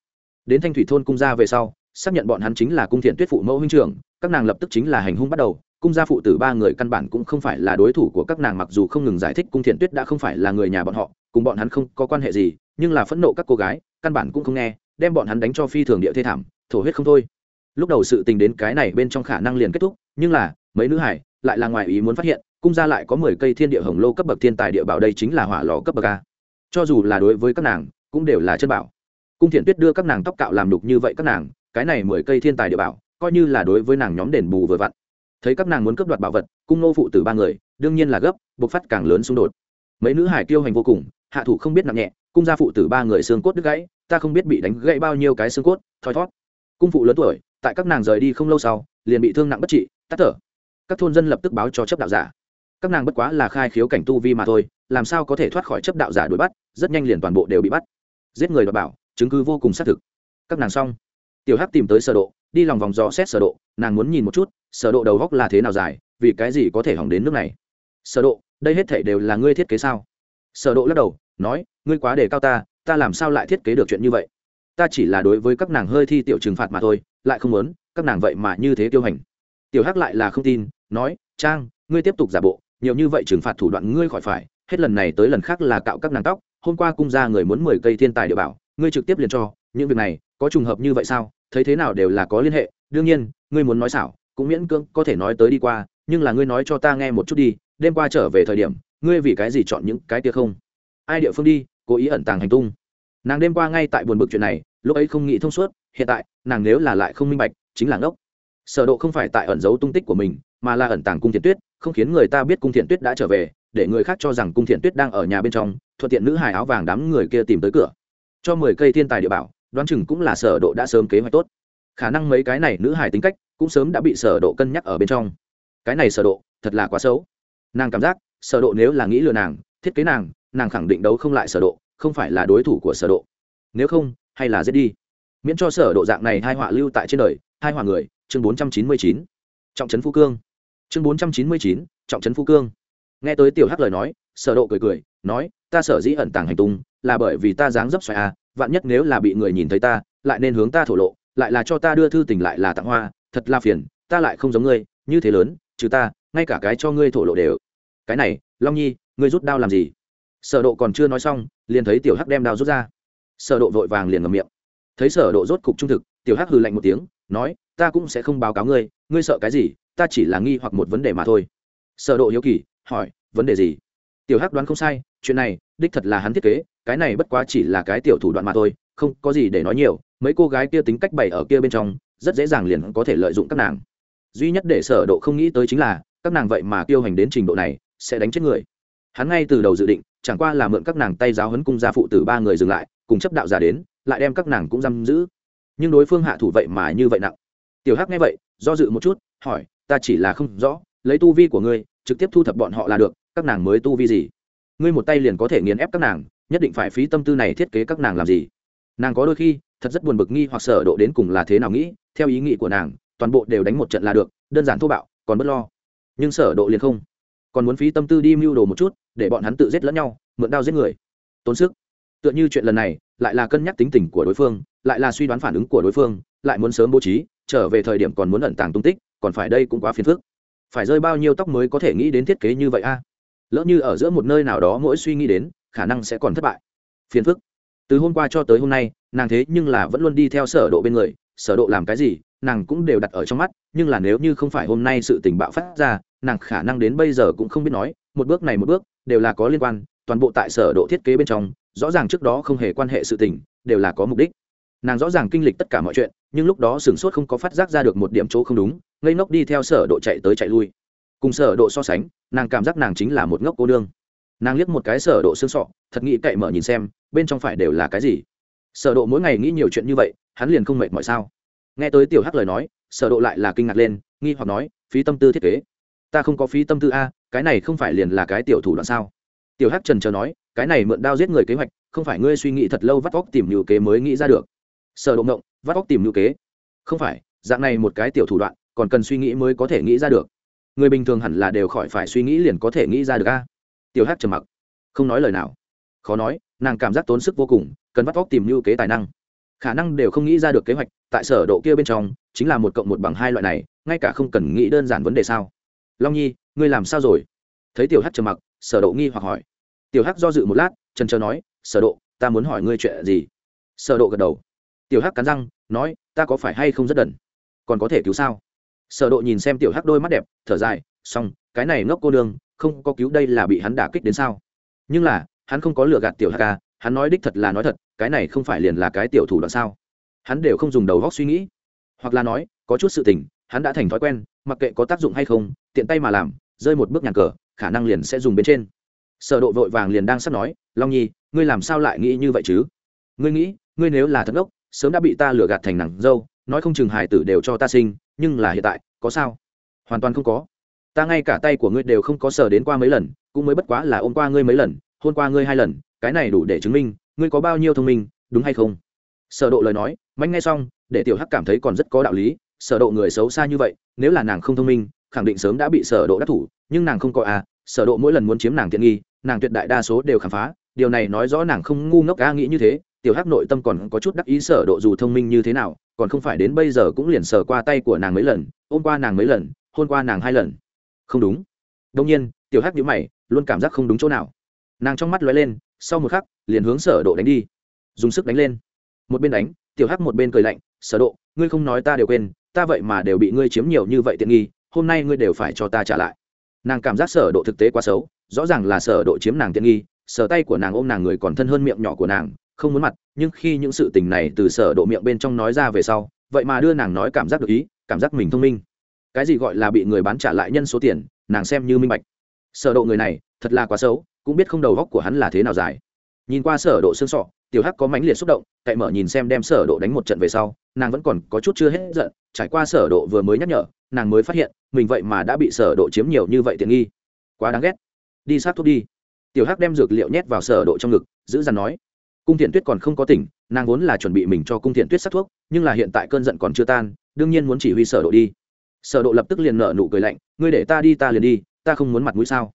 Đến thanh thủy thôn cung gia về sau, xác nhận bọn hắn chính là cung thiện tuyết phụ mẫu huynh trưởng, các nàng lập tức chính là hành hung bắt đầu, cung gia phụ tử ba người căn bản cũng không phải là đối thủ của các nàng mặc dù không ngừng giải thích cung thiện tuyết đã không phải là người nhà bọn họ, cùng bọn hắn không có quan hệ gì, nhưng là phẫn nộ các cô gái, căn bản cũng không nghe, đem bọn hắn đánh cho phi thường địa thê thảm, thổ huyết không thôi. Lúc đầu sự tình đến cái này bên trong khả năng liền kết thúc, nhưng là, mấy nữ hải lại là ngoài ý muốn phát hiện, cung gia lại có mười cây thiên địa hồng lô cấp bậc thiên tài địa bảo đây chính là hỏa lò cấp bậc a. Cho dù là đối với các nàng, cũng đều là chân bảo. Cung thiện tuyết đưa các nàng tóc cạo làm đục như vậy các nàng, cái này mười cây thiên tài địa bảo, coi như là đối với nàng nhóm đền bù vừa vặn. Thấy các nàng muốn cướp đoạt bảo vật, cung nô phụ từ ba người, đương nhiên là gấp buộc phát càng lớn xung đột. Mấy nữ hải tiêu hành vô cùng, hạ thủ không biết nặng nhẹ, cung gia phụ tử ba người xương cốt đứt gãy, ta không biết bị đánh gãy bao nhiêu cái xương cốt, thoi thót. Cung phụ lớn tuổi, tại các nàng rời đi không lâu sau, liền bị thương nặng bất trị, tắt thở các thôn dân lập tức báo cho chấp đạo giả. Các nàng bất quá là khai khiếu cảnh tu vi mà thôi, làm sao có thể thoát khỏi chấp đạo giả đuổi bắt, rất nhanh liền toàn bộ đều bị bắt. Giết người đọc bảo, chứng cứ vô cùng xác thực. Các nàng xong. Tiểu hắc tìm tới sở độ, đi lòng vòng dò xét sở độ, nàng muốn nhìn một chút, sở độ đầu góc là thế nào dài, vì cái gì có thể hỏng đến nước này. Sở độ, đây hết thảy đều là ngươi thiết kế sao? Sở độ lắc đầu, nói, ngươi quá đề cao ta ta làm sao lại thiết kế được chuyện như vậy? Ta chỉ là đối với các nàng hơi thi tiểu trừng phạt mà thôi, lại không muốn, các nàng vậy mà như thế tiêu hành. Tiểu hắc lại là không tin nói, trang, ngươi tiếp tục giả bộ, nhiều như vậy trừng phạt thủ đoạn ngươi khỏi phải, hết lần này tới lần khác là cạo các nàng tóc, hôm qua cung ra người muốn mười cây thiên tài địa bảo, ngươi trực tiếp liền cho, những việc này, có trùng hợp như vậy sao? Thấy thế nào đều là có liên hệ, đương nhiên, ngươi muốn nói xảo, cũng miễn cưỡng có thể nói tới đi qua, nhưng là ngươi nói cho ta nghe một chút đi, đêm qua trở về thời điểm, ngươi vì cái gì chọn những cái kia không? Ai địa phương đi, cố ý ẩn tàng hành tung. Nàng đêm qua ngay tại buồn bực chuyện này, lúc ấy không nghĩ thông suốt, hiện tại, nàng nếu là lại không minh bạch, chính là ngốc. Sở độ không phải tại ẩn giấu tung tích của mình mà là ẩn tàng cung thiện tuyết, không khiến người ta biết cung thiện tuyết đã trở về, để người khác cho rằng cung thiện tuyết đang ở nhà bên trong, thuận tiện nữ hài áo vàng đám người kia tìm tới cửa. Cho mười cây thiên tài địa bảo, đoán chừng cũng là sở độ đã sớm kế hoạch tốt. Khả năng mấy cái này nữ hài tính cách cũng sớm đã bị sở độ cân nhắc ở bên trong. Cái này sở độ, thật là quá xấu. Nàng cảm giác, sở độ nếu là nghĩ lừa nàng, thiết kế nàng nàng khẳng định đấu không lại sở độ, không phải là đối thủ của sở độ. Nếu không, hay là giết đi. Miễn cho sở độ dạng này hai họa lưu tại trên đời, hai họa người, chương 499 trọng trấn phú cương chương 499 trọng trấn phú cương. Nghe tới tiểu hắc lời nói, sở độ cười cười, nói, ta sở dĩ ẩn tàng hành tung là bởi vì ta dáng dấp xoài à vạn nhất nếu là bị người nhìn thấy ta, lại nên hướng ta thổ lộ, lại là cho ta đưa thư tình lại là tặng hoa, thật là phiền, ta lại không giống ngươi, như thế lớn, trừ ta, ngay cả cái cho ngươi thổ lộ đều. Cái này, long nhi, ngươi rút đao làm gì? Sở độ còn chưa nói xong, liền thấy tiểu hắc đem đao rút ra. Sở độ vội vàng liền ngậm miệng. Thấy sở độ rốt cục trung thực, tiểu hắc hừ lạnh một tiếng, nói, ta cũng sẽ không báo cáo ngươi ngươi sợ cái gì ta chỉ là nghi hoặc một vấn đề mà thôi. Sở độ hiếu kỳ, hỏi, vấn đề gì? Tiểu hắc đoán không sai, chuyện này, đích thật là hắn thiết kế, cái này bất quá chỉ là cái tiểu thủ đoạn mà thôi, không có gì để nói nhiều, mấy cô gái kia tính cách bày ở kia bên trong, rất dễ dàng liền có thể lợi dụng các nàng. Duy nhất để sở độ không nghĩ tới chính là, các nàng vậy mà tiêu hành đến trình độ này, sẽ đánh chết người. Hắn ngay từ đầu dự định, chẳng qua là mượn các nàng tay giáo huấn cung gia phụ tử ba người dừng lại, cùng chấp đạo giả đến, lại đem các nàng cũng giam giữ. Nhưng đối phương hạ thủ vậy mà như vậy nặng. Tiểu hắc nghe vậy, do dự một chút, hỏi ta chỉ là không rõ, lấy tu vi của ngươi, trực tiếp thu thập bọn họ là được, các nàng mới tu vi gì? Ngươi một tay liền có thể nghiền ép các nàng, nhất định phải phí tâm tư này thiết kế các nàng làm gì? Nàng có đôi khi, thật rất buồn bực nghi hoặc sở độ đến cùng là thế nào nghĩ, theo ý nghĩ của nàng, toàn bộ đều đánh một trận là được, đơn giản thô bạo, còn bất lo. Nhưng sở độ liền không. Còn muốn phí tâm tư đi mưu đồ một chút, để bọn hắn tự giết lẫn nhau, mượn đao giết người. Tốn sức. Tựa như chuyện lần này, lại là cân nhắc tính tình của đối phương, lại là suy đoán phản ứng của đối phương, lại muốn sớm bố trí trở về thời điểm còn muốn ẩn tàng tung tích, còn phải đây cũng quá phiền phức. Phải rơi bao nhiêu tóc mới có thể nghĩ đến thiết kế như vậy a? Lỡ như ở giữa một nơi nào đó mỗi suy nghĩ đến, khả năng sẽ còn thất bại. Phiền phức. Từ hôm qua cho tới hôm nay, nàng thế nhưng là vẫn luôn đi theo sở độ bên người, sở độ làm cái gì, nàng cũng đều đặt ở trong mắt, nhưng là nếu như không phải hôm nay sự tình bạo phát ra, nàng khả năng đến bây giờ cũng không biết nói, một bước này một bước, đều là có liên quan, toàn bộ tại sở độ thiết kế bên trong, rõ ràng trước đó không hề quan hệ sự tình, đều là có mục đích nàng rõ ràng kinh lịch tất cả mọi chuyện, nhưng lúc đó sửng sốt không có phát giác ra được một điểm chỗ không đúng, ngây ngốc đi theo sở độ chạy tới chạy lui. Cùng sở độ so sánh, nàng cảm giác nàng chính là một ngốc cô đương nàng liếc một cái sở độ xương sọ, thật nghĩ cậy mở nhìn xem, bên trong phải đều là cái gì. Sở độ mỗi ngày nghĩ nhiều chuyện như vậy, hắn liền không mệt mỏi sao. Nghe tới tiểu hắc lời nói, sở độ lại là kinh ngạc lên, nghi hoặc nói, phí tâm tư thiết kế. Ta không có phí tâm tư a, cái này không phải liền là cái tiểu thủ đoạn sao? Tiểu hắc trần chờ nói, cái này mượn đao giết người kế hoạch, không phải ngươi suy nghĩ thật lâu vắt óc tìm nhiều kế mới nghĩ ra được sở độ động vắt óc tìm ngữ kế. Không phải, dạng này một cái tiểu thủ đoạn, còn cần suy nghĩ mới có thể nghĩ ra được. Người bình thường hẳn là đều khỏi phải suy nghĩ liền có thể nghĩ ra được a. Tiểu hắc trầm mặc. Không nói lời nào. Khó nói, nàng cảm giác tốn sức vô cùng, cần vắt óc tìm như kế tài năng. Khả năng đều không nghĩ ra được kế hoạch, tại sở độ kia bên trong, chính là một cộng một bằng hai loại này, ngay cả không cần nghĩ đơn giản vấn đề sao. Long nhi, ngươi làm sao rồi? Thấy tiểu hắc trầm mặc, sở độ nghi hoặc hỏi. Tiểu hắc do dự một lát, trần trờ nói, sở độ, ta muốn hỏi ngươi chuyện gì? Sở độ gật đầu tiểu hắc cắn răng nói ta có phải hay không rất đần? Còn có thể cứu sao? Sở độ nhìn xem tiểu hắc đôi mắt đẹp thở dài xong cái này ngốc cô đường, không có cứu đây là bị hắn đả kích đến sao? Nhưng là hắn không có lừa gạt tiểu hắc ca hắn nói đích thật là nói thật cái này không phải liền là cái tiểu thủ đoạn sao? Hắn đều không dùng đầu góc suy nghĩ. Hoặc là nói có chút sự tình hắn đã thành thói quen mặc kệ có tác dụng hay không tiện tay mà làm rơi một bước nhàn cờ khả năng liền sẽ dùng bên trên. Sở độ vội vàng liền đang sắp nói long nhi ngươi làm sao lại nghĩ như vậy chứ? Ngươi nghĩ ngươi nếu là thật ngốc sớm đã bị ta lừa gạt thành nàng dâu, nói không chừng hải tử đều cho ta sinh, nhưng là hiện tại, có sao? Hoàn toàn không có. Ta ngay cả tay của ngươi đều không có sờ đến qua mấy lần, cũng mới bất quá là ôm qua ngươi mấy lần, hôn qua ngươi hai lần, cái này đủ để chứng minh, ngươi có bao nhiêu thông minh, đúng hay không? Sở độ lời nói mạnh nghe xong, để tiểu hắc cảm thấy còn rất có đạo lý, sở độ người xấu xa như vậy, nếu là nàng không thông minh, khẳng định sớm đã bị sở độ đắc thủ, nhưng nàng không có à sở độ mỗi lần muốn chiếm nàng tiện nghi, nàng tuyệt đại đa số đều khám phá, điều này nói rõ nàng không ngu ngốc, a, nghĩ như thế tiểu hắc nội tâm còn có chút đắc ý sở độ dù thông minh như thế nào, còn không phải đến bây giờ cũng liền sờ qua tay của nàng mấy lần, ôm qua nàng mấy lần, hôn qua nàng hai lần. Không đúng. Đông nhiên, tiểu hắc nhíu mày, luôn cảm giác không đúng chỗ nào. Nàng trong mắt lóe lên, sau một khắc, liền hướng sở độ đánh đi. Dùng sức đánh lên. Một bên đánh, tiểu hắc một bên cười lạnh, sở độ, ngươi không nói ta đều quên, ta vậy mà đều bị ngươi chiếm nhiều như vậy tiện nghi, hôm nay ngươi đều phải cho ta trả lại. Nàng cảm giác sở độ thực tế quá xấu, rõ ràng là sở độ chiếm nàng tiện nghi, sở tay của nàng ôm nàng người còn thân hơn miệng nhỏ của nàng không muốn mặt, nhưng khi những sự tình này từ sở độ miệng bên trong nói ra về sau, vậy mà đưa nàng nói cảm giác được ý, cảm giác mình thông minh. Cái gì gọi là bị người bán trả lại nhân số tiền, nàng xem như minh bạch. Sở độ người này, thật là quá xấu, cũng biết không đầu góc của hắn là thế nào dài. Nhìn qua sở độ xương sọ, tiểu hắc có mãnh liệt xúc động, cậy mở nhìn xem đem sở độ đánh một trận về sau, nàng vẫn còn có chút chưa hết giận, trải qua sở độ vừa mới nhắc nhở, nàng mới phát hiện, mình vậy mà đã bị sở độ chiếm nhiều như vậy tiện nghi. Quá đáng ghét. Đi sát thuốc đi. Tiểu hắc đem dược liệu nhét vào sở độ trong ngực, giữ dằn nói cung thiện tuyết còn không có tỉnh, nàng vốn là chuẩn bị mình cho cung thiện tuyết sát thuốc, nhưng là hiện tại cơn giận còn chưa tan, đương nhiên muốn chỉ huy sở độ đi. Sở độ lập tức liền nở nụ cười lạnh, ngươi để ta đi, ta liền đi, ta không muốn mặt mũi sao?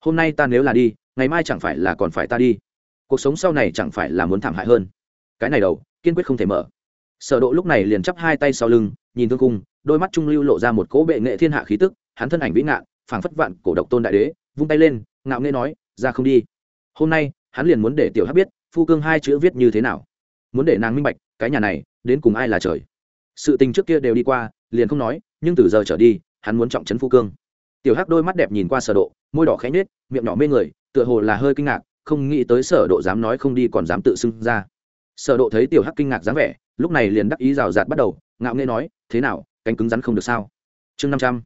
Hôm nay ta nếu là đi, ngày mai chẳng phải là còn phải ta đi? Cuộc sống sau này chẳng phải là muốn thảm hại hơn? Cái này đầu, kiên quyết không thể mở. Sở độ lúc này liền chắp hai tay sau lưng, nhìn thương cung, đôi mắt trung lưu lộ ra một cỗ bệ nghệ thiên hạ khí tức, hắn thân ảnh vĩ ngạn, phảng phất vạn cổ độc tôn đại đế, vung tay lên, ngạo nghễ nói, ra không đi. Hôm nay, hắn liền muốn để tiểu hắc biết phu cương hai chữ viết như thế nào? Muốn để nàng minh bạch, cái nhà này, đến cùng ai là trời? Sự tình trước kia đều đi qua, liền không nói, nhưng từ giờ trở đi, hắn muốn trọng trấn phu cương. Tiểu hắc đôi mắt đẹp nhìn qua sở độ, môi đỏ khẽ nhếch, miệng nhỏ mê người, tựa hồ là hơi kinh ngạc, không nghĩ tới sở độ dám nói không đi còn dám tự xưng ra. Sở độ thấy tiểu hắc kinh ngạc dáng vẻ, lúc này liền đắc ý rào rạt bắt đầu, ngạo nghễ nói, thế nào, cánh cứng rắn không được sao? Chương năm trăm.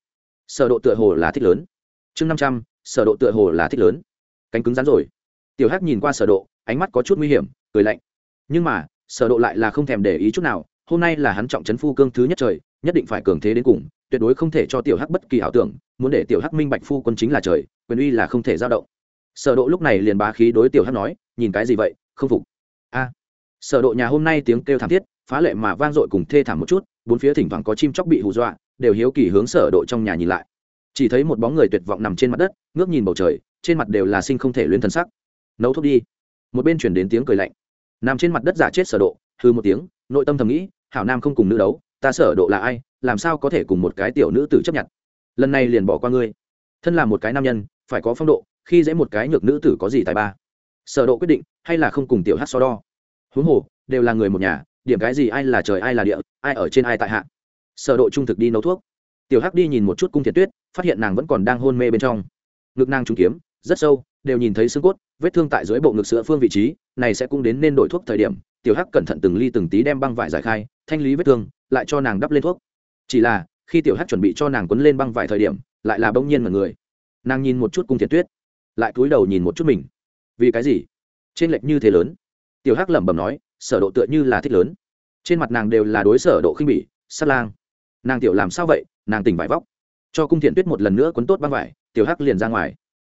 Sở độ tựa hồ là thích lớn. Chương năm trăm, sở độ tựa hồ là thích lớn. Cánh cứng rắn rồi. Tiểu hắc nhìn qua sở độ ánh mắt có chút nguy hiểm, cười lạnh. Nhưng mà, sở độ lại là không thèm để ý chút nào, hôm nay là hắn trọng trấn phu cương thứ nhất trời, nhất định phải cường thế đến cùng, tuyệt đối không thể cho tiểu hắc bất kỳ ảo tưởng, muốn để tiểu hắc minh bạch phu quân chính là trời, quyền uy là không thể dao động. Sở độ lúc này liền bá khí đối tiểu hắc nói, nhìn cái gì vậy, không phục? A. Sở độ nhà hôm nay tiếng kêu thảm thiết, phá lệ mà vang dội cùng thê thảm một chút, bốn phía thỉnh thoảng có chim chóc bị hù dọa, đều hiếu kỳ hướng sở độ trong nhà nhìn lại. Chỉ thấy một bóng người tuyệt vọng nằm trên mặt đất, ngước nhìn bầu trời, trên mặt đều là sinh không thể luyến thần sắc. Nấu thuốc đi một bên truyền đến tiếng cười lạnh. Nằm trên mặt đất giả chết sở độ hư một tiếng, nội tâm thầm nghĩ, hảo nam không cùng nữ đấu, ta sở độ là ai, làm sao có thể cùng một cái tiểu nữ tử chấp nhận? Lần này liền bỏ qua ngươi. Thân là một cái nam nhân, phải có phong độ, khi dễ một cái nhược nữ tử có gì tài ba? Sở độ quyết định, hay là không cùng tiểu hát so đo? Huống hồ, đều là người một nhà, điểm cái gì ai là trời ai là địa, ai ở trên ai tại hạ? Sở độ trung thực đi nấu thuốc. Tiểu hắc đi nhìn một chút cung thiệt tuyết, phát hiện nàng vẫn còn đang hôn mê bên trong. Ngực nàng trúng kiếm, rất sâu đều nhìn thấy xương cốt, vết thương tại dưới bộ ngực sữa phương vị trí, này sẽ cũng đến nên đổi thuốc thời điểm, tiểu hắc cẩn thận từng ly từng tí đem băng vải giải khai, thanh lý vết thương, lại cho nàng đắp lên thuốc. Chỉ là, khi tiểu hắc chuẩn bị cho nàng quấn lên băng vải thời điểm, lại là bỗng nhiên mọi người. Nàng nhìn một chút cung thiệt tuyết, lại cúi đầu nhìn một chút mình. Vì cái gì? Trên lệch như thế lớn. Tiểu hắc lẩm bẩm nói, sở độ tựa như là thích lớn. Trên mặt nàng đều là đối sở độ khinh bỉ, sát lang. Nàng tiểu làm sao vậy? Nàng tỉnh vải vóc. Cho cung thiện tuyết một lần nữa quấn tốt băng vải, tiểu hắc liền ra ngoài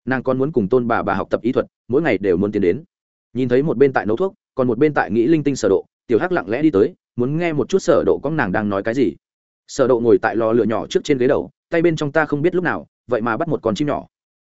nàng còn muốn cùng tôn bà bà học tập ý thuật, mỗi ngày đều muốn tiến đến. Nhìn thấy một bên tại nấu thuốc, còn một bên tại nghĩ linh tinh sở độ, tiểu hắc lặng lẽ đi tới, muốn nghe một chút sở độ con nàng đang nói cái gì. Sở độ ngồi tại lò lửa nhỏ trước trên ghế đầu, tay bên trong ta không biết lúc nào, vậy mà bắt một con chim nhỏ.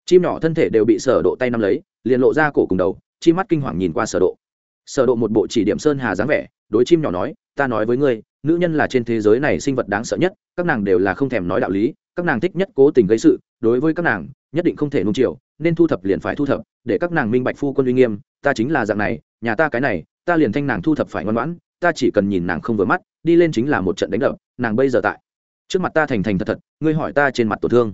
Chim nhỏ thân thể đều bị sở độ tay nắm lấy, liền lộ ra cổ cùng đầu chim mắt kinh hoàng nhìn qua sở độ. Sở độ một bộ chỉ điểm sơn hà dáng vẻ, đối chim nhỏ nói, ta nói với ngươi, nữ nhân là trên thế giới này sinh vật đáng sợ nhất, các nàng đều là không thèm nói đạo lý, các nàng thích nhất cố tình gây sự, đối với các nàng, nhất định không thể nung chiều nên thu thập liền phải thu thập, để các nàng minh bạch phu quân uy nghiêm, ta chính là dạng này, nhà ta cái này, ta liền thanh nàng thu thập phải ngoan ngoãn, ta chỉ cần nhìn nàng không vừa mắt, đi lên chính là một trận đánh đập, nàng bây giờ tại. Trước mặt ta thành thành thật thật, ngươi hỏi ta trên mặt tổn thương.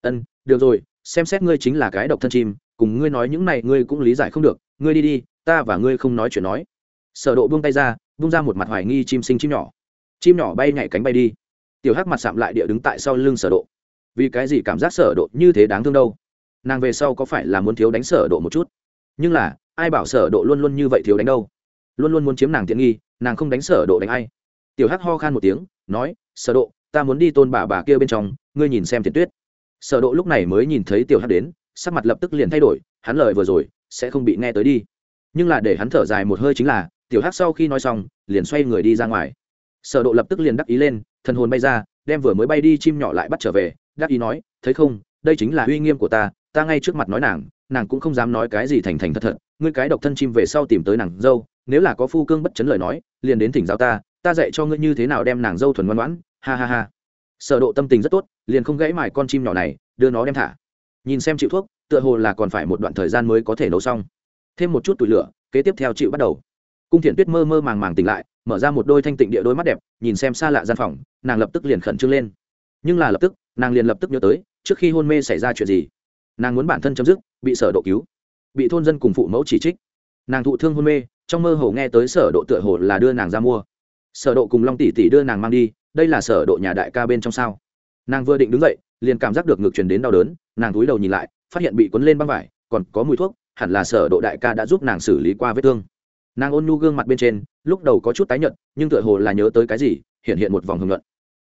Ân, được rồi, xem xét ngươi chính là cái độc thân chim, cùng ngươi nói những này ngươi cũng lý giải không được, ngươi đi đi, ta và ngươi không nói chuyện nói. Sở độ buông tay ra, buông ra một mặt hoài nghi chim sinh chim nhỏ. Chim nhỏ bay nhảy cánh bay đi. Tiểu hắc mặt sạm lại địa đứng tại sau lưng sở độ. Vì cái gì cảm giác sở độ như thế đáng thương đâu? Nàng về sau có phải là muốn thiếu đánh sở độ một chút? Nhưng là, ai bảo sở độ luôn luôn như vậy thiếu đánh đâu? Luôn luôn muốn chiếm nàng tiện nghi, nàng không đánh sở độ đánh ai. Tiểu hắc ho khan một tiếng, nói, sở độ, ta muốn đi tôn bà bà kia bên trong, ngươi nhìn xem thiền tuyết. Sở độ lúc này mới nhìn thấy tiểu hắc đến, sắc mặt lập tức liền thay đổi, hắn lời vừa rồi, sẽ không bị nghe tới đi. Nhưng là để hắn thở dài một hơi chính là, tiểu hắc sau khi nói xong, liền xoay người đi ra ngoài. Sở độ lập tức liền đắc ý lên, thần hồn bay ra, đem vừa mới bay đi chim nhỏ lại bắt trở về, đắc ý nói, thấy không, đây chính là uy nghiêm của ta ta ngay trước mặt nói nàng nàng cũng không dám nói cái gì thành thành thật thật, ngươi cái độc thân chim về sau tìm tới nàng dâu, nếu là có phu cương bất chấn lời nói, liền đến thỉnh giáo ta ta dạy cho ngươi như thế nào đem nàng dâu thuần ngoan ngoãn, ha ha ha. Sở độ tâm tình rất tốt, liền không gãy mài con chim nhỏ này, đưa nó đem thả. Nhìn xem chịu thuốc, tựa hồ là còn phải một đoạn thời gian mới có thể nấu xong. Thêm một chút tuổi lửa, kế tiếp theo chịu bắt đầu. Cung thiện tuyết mơ mơ màng màng tỉnh lại, mở ra một đôi thanh tịnh địa đôi mắt đẹp, nhìn xem xa lạ gian phòng, nàng lập tức liền khẩn trương lên. Nhưng là lập tức, nàng liền lập tức nhớ tới, trước khi hôn mê xảy ra chuyện gì nàng muốn bản thân chấm dứt, bị sở độ cứu, bị thôn dân cùng phụ mẫu chỉ trích. Nàng thụ thương hôn mê, trong mơ hồ nghe tới sở độ tựa hồ là đưa nàng ra mua. Sở độ cùng long tỷ tỷ đưa nàng mang đi, đây là sở độ nhà đại ca bên trong sao? Nàng vừa định đứng dậy, liền cảm giác được ngực truyền đến đau đớn, nàng cúi đầu nhìn lại, phát hiện bị cuốn lên băng vải, còn có mùi thuốc, hẳn là sở độ đại ca đã giúp nàng xử lý qua vết thương. Nàng ôn nhu gương mặt bên trên, lúc đầu có chút tái nhợt, nhưng tựa hồ là nhớ tới cái gì, hiện hiện một vòng hưng luận.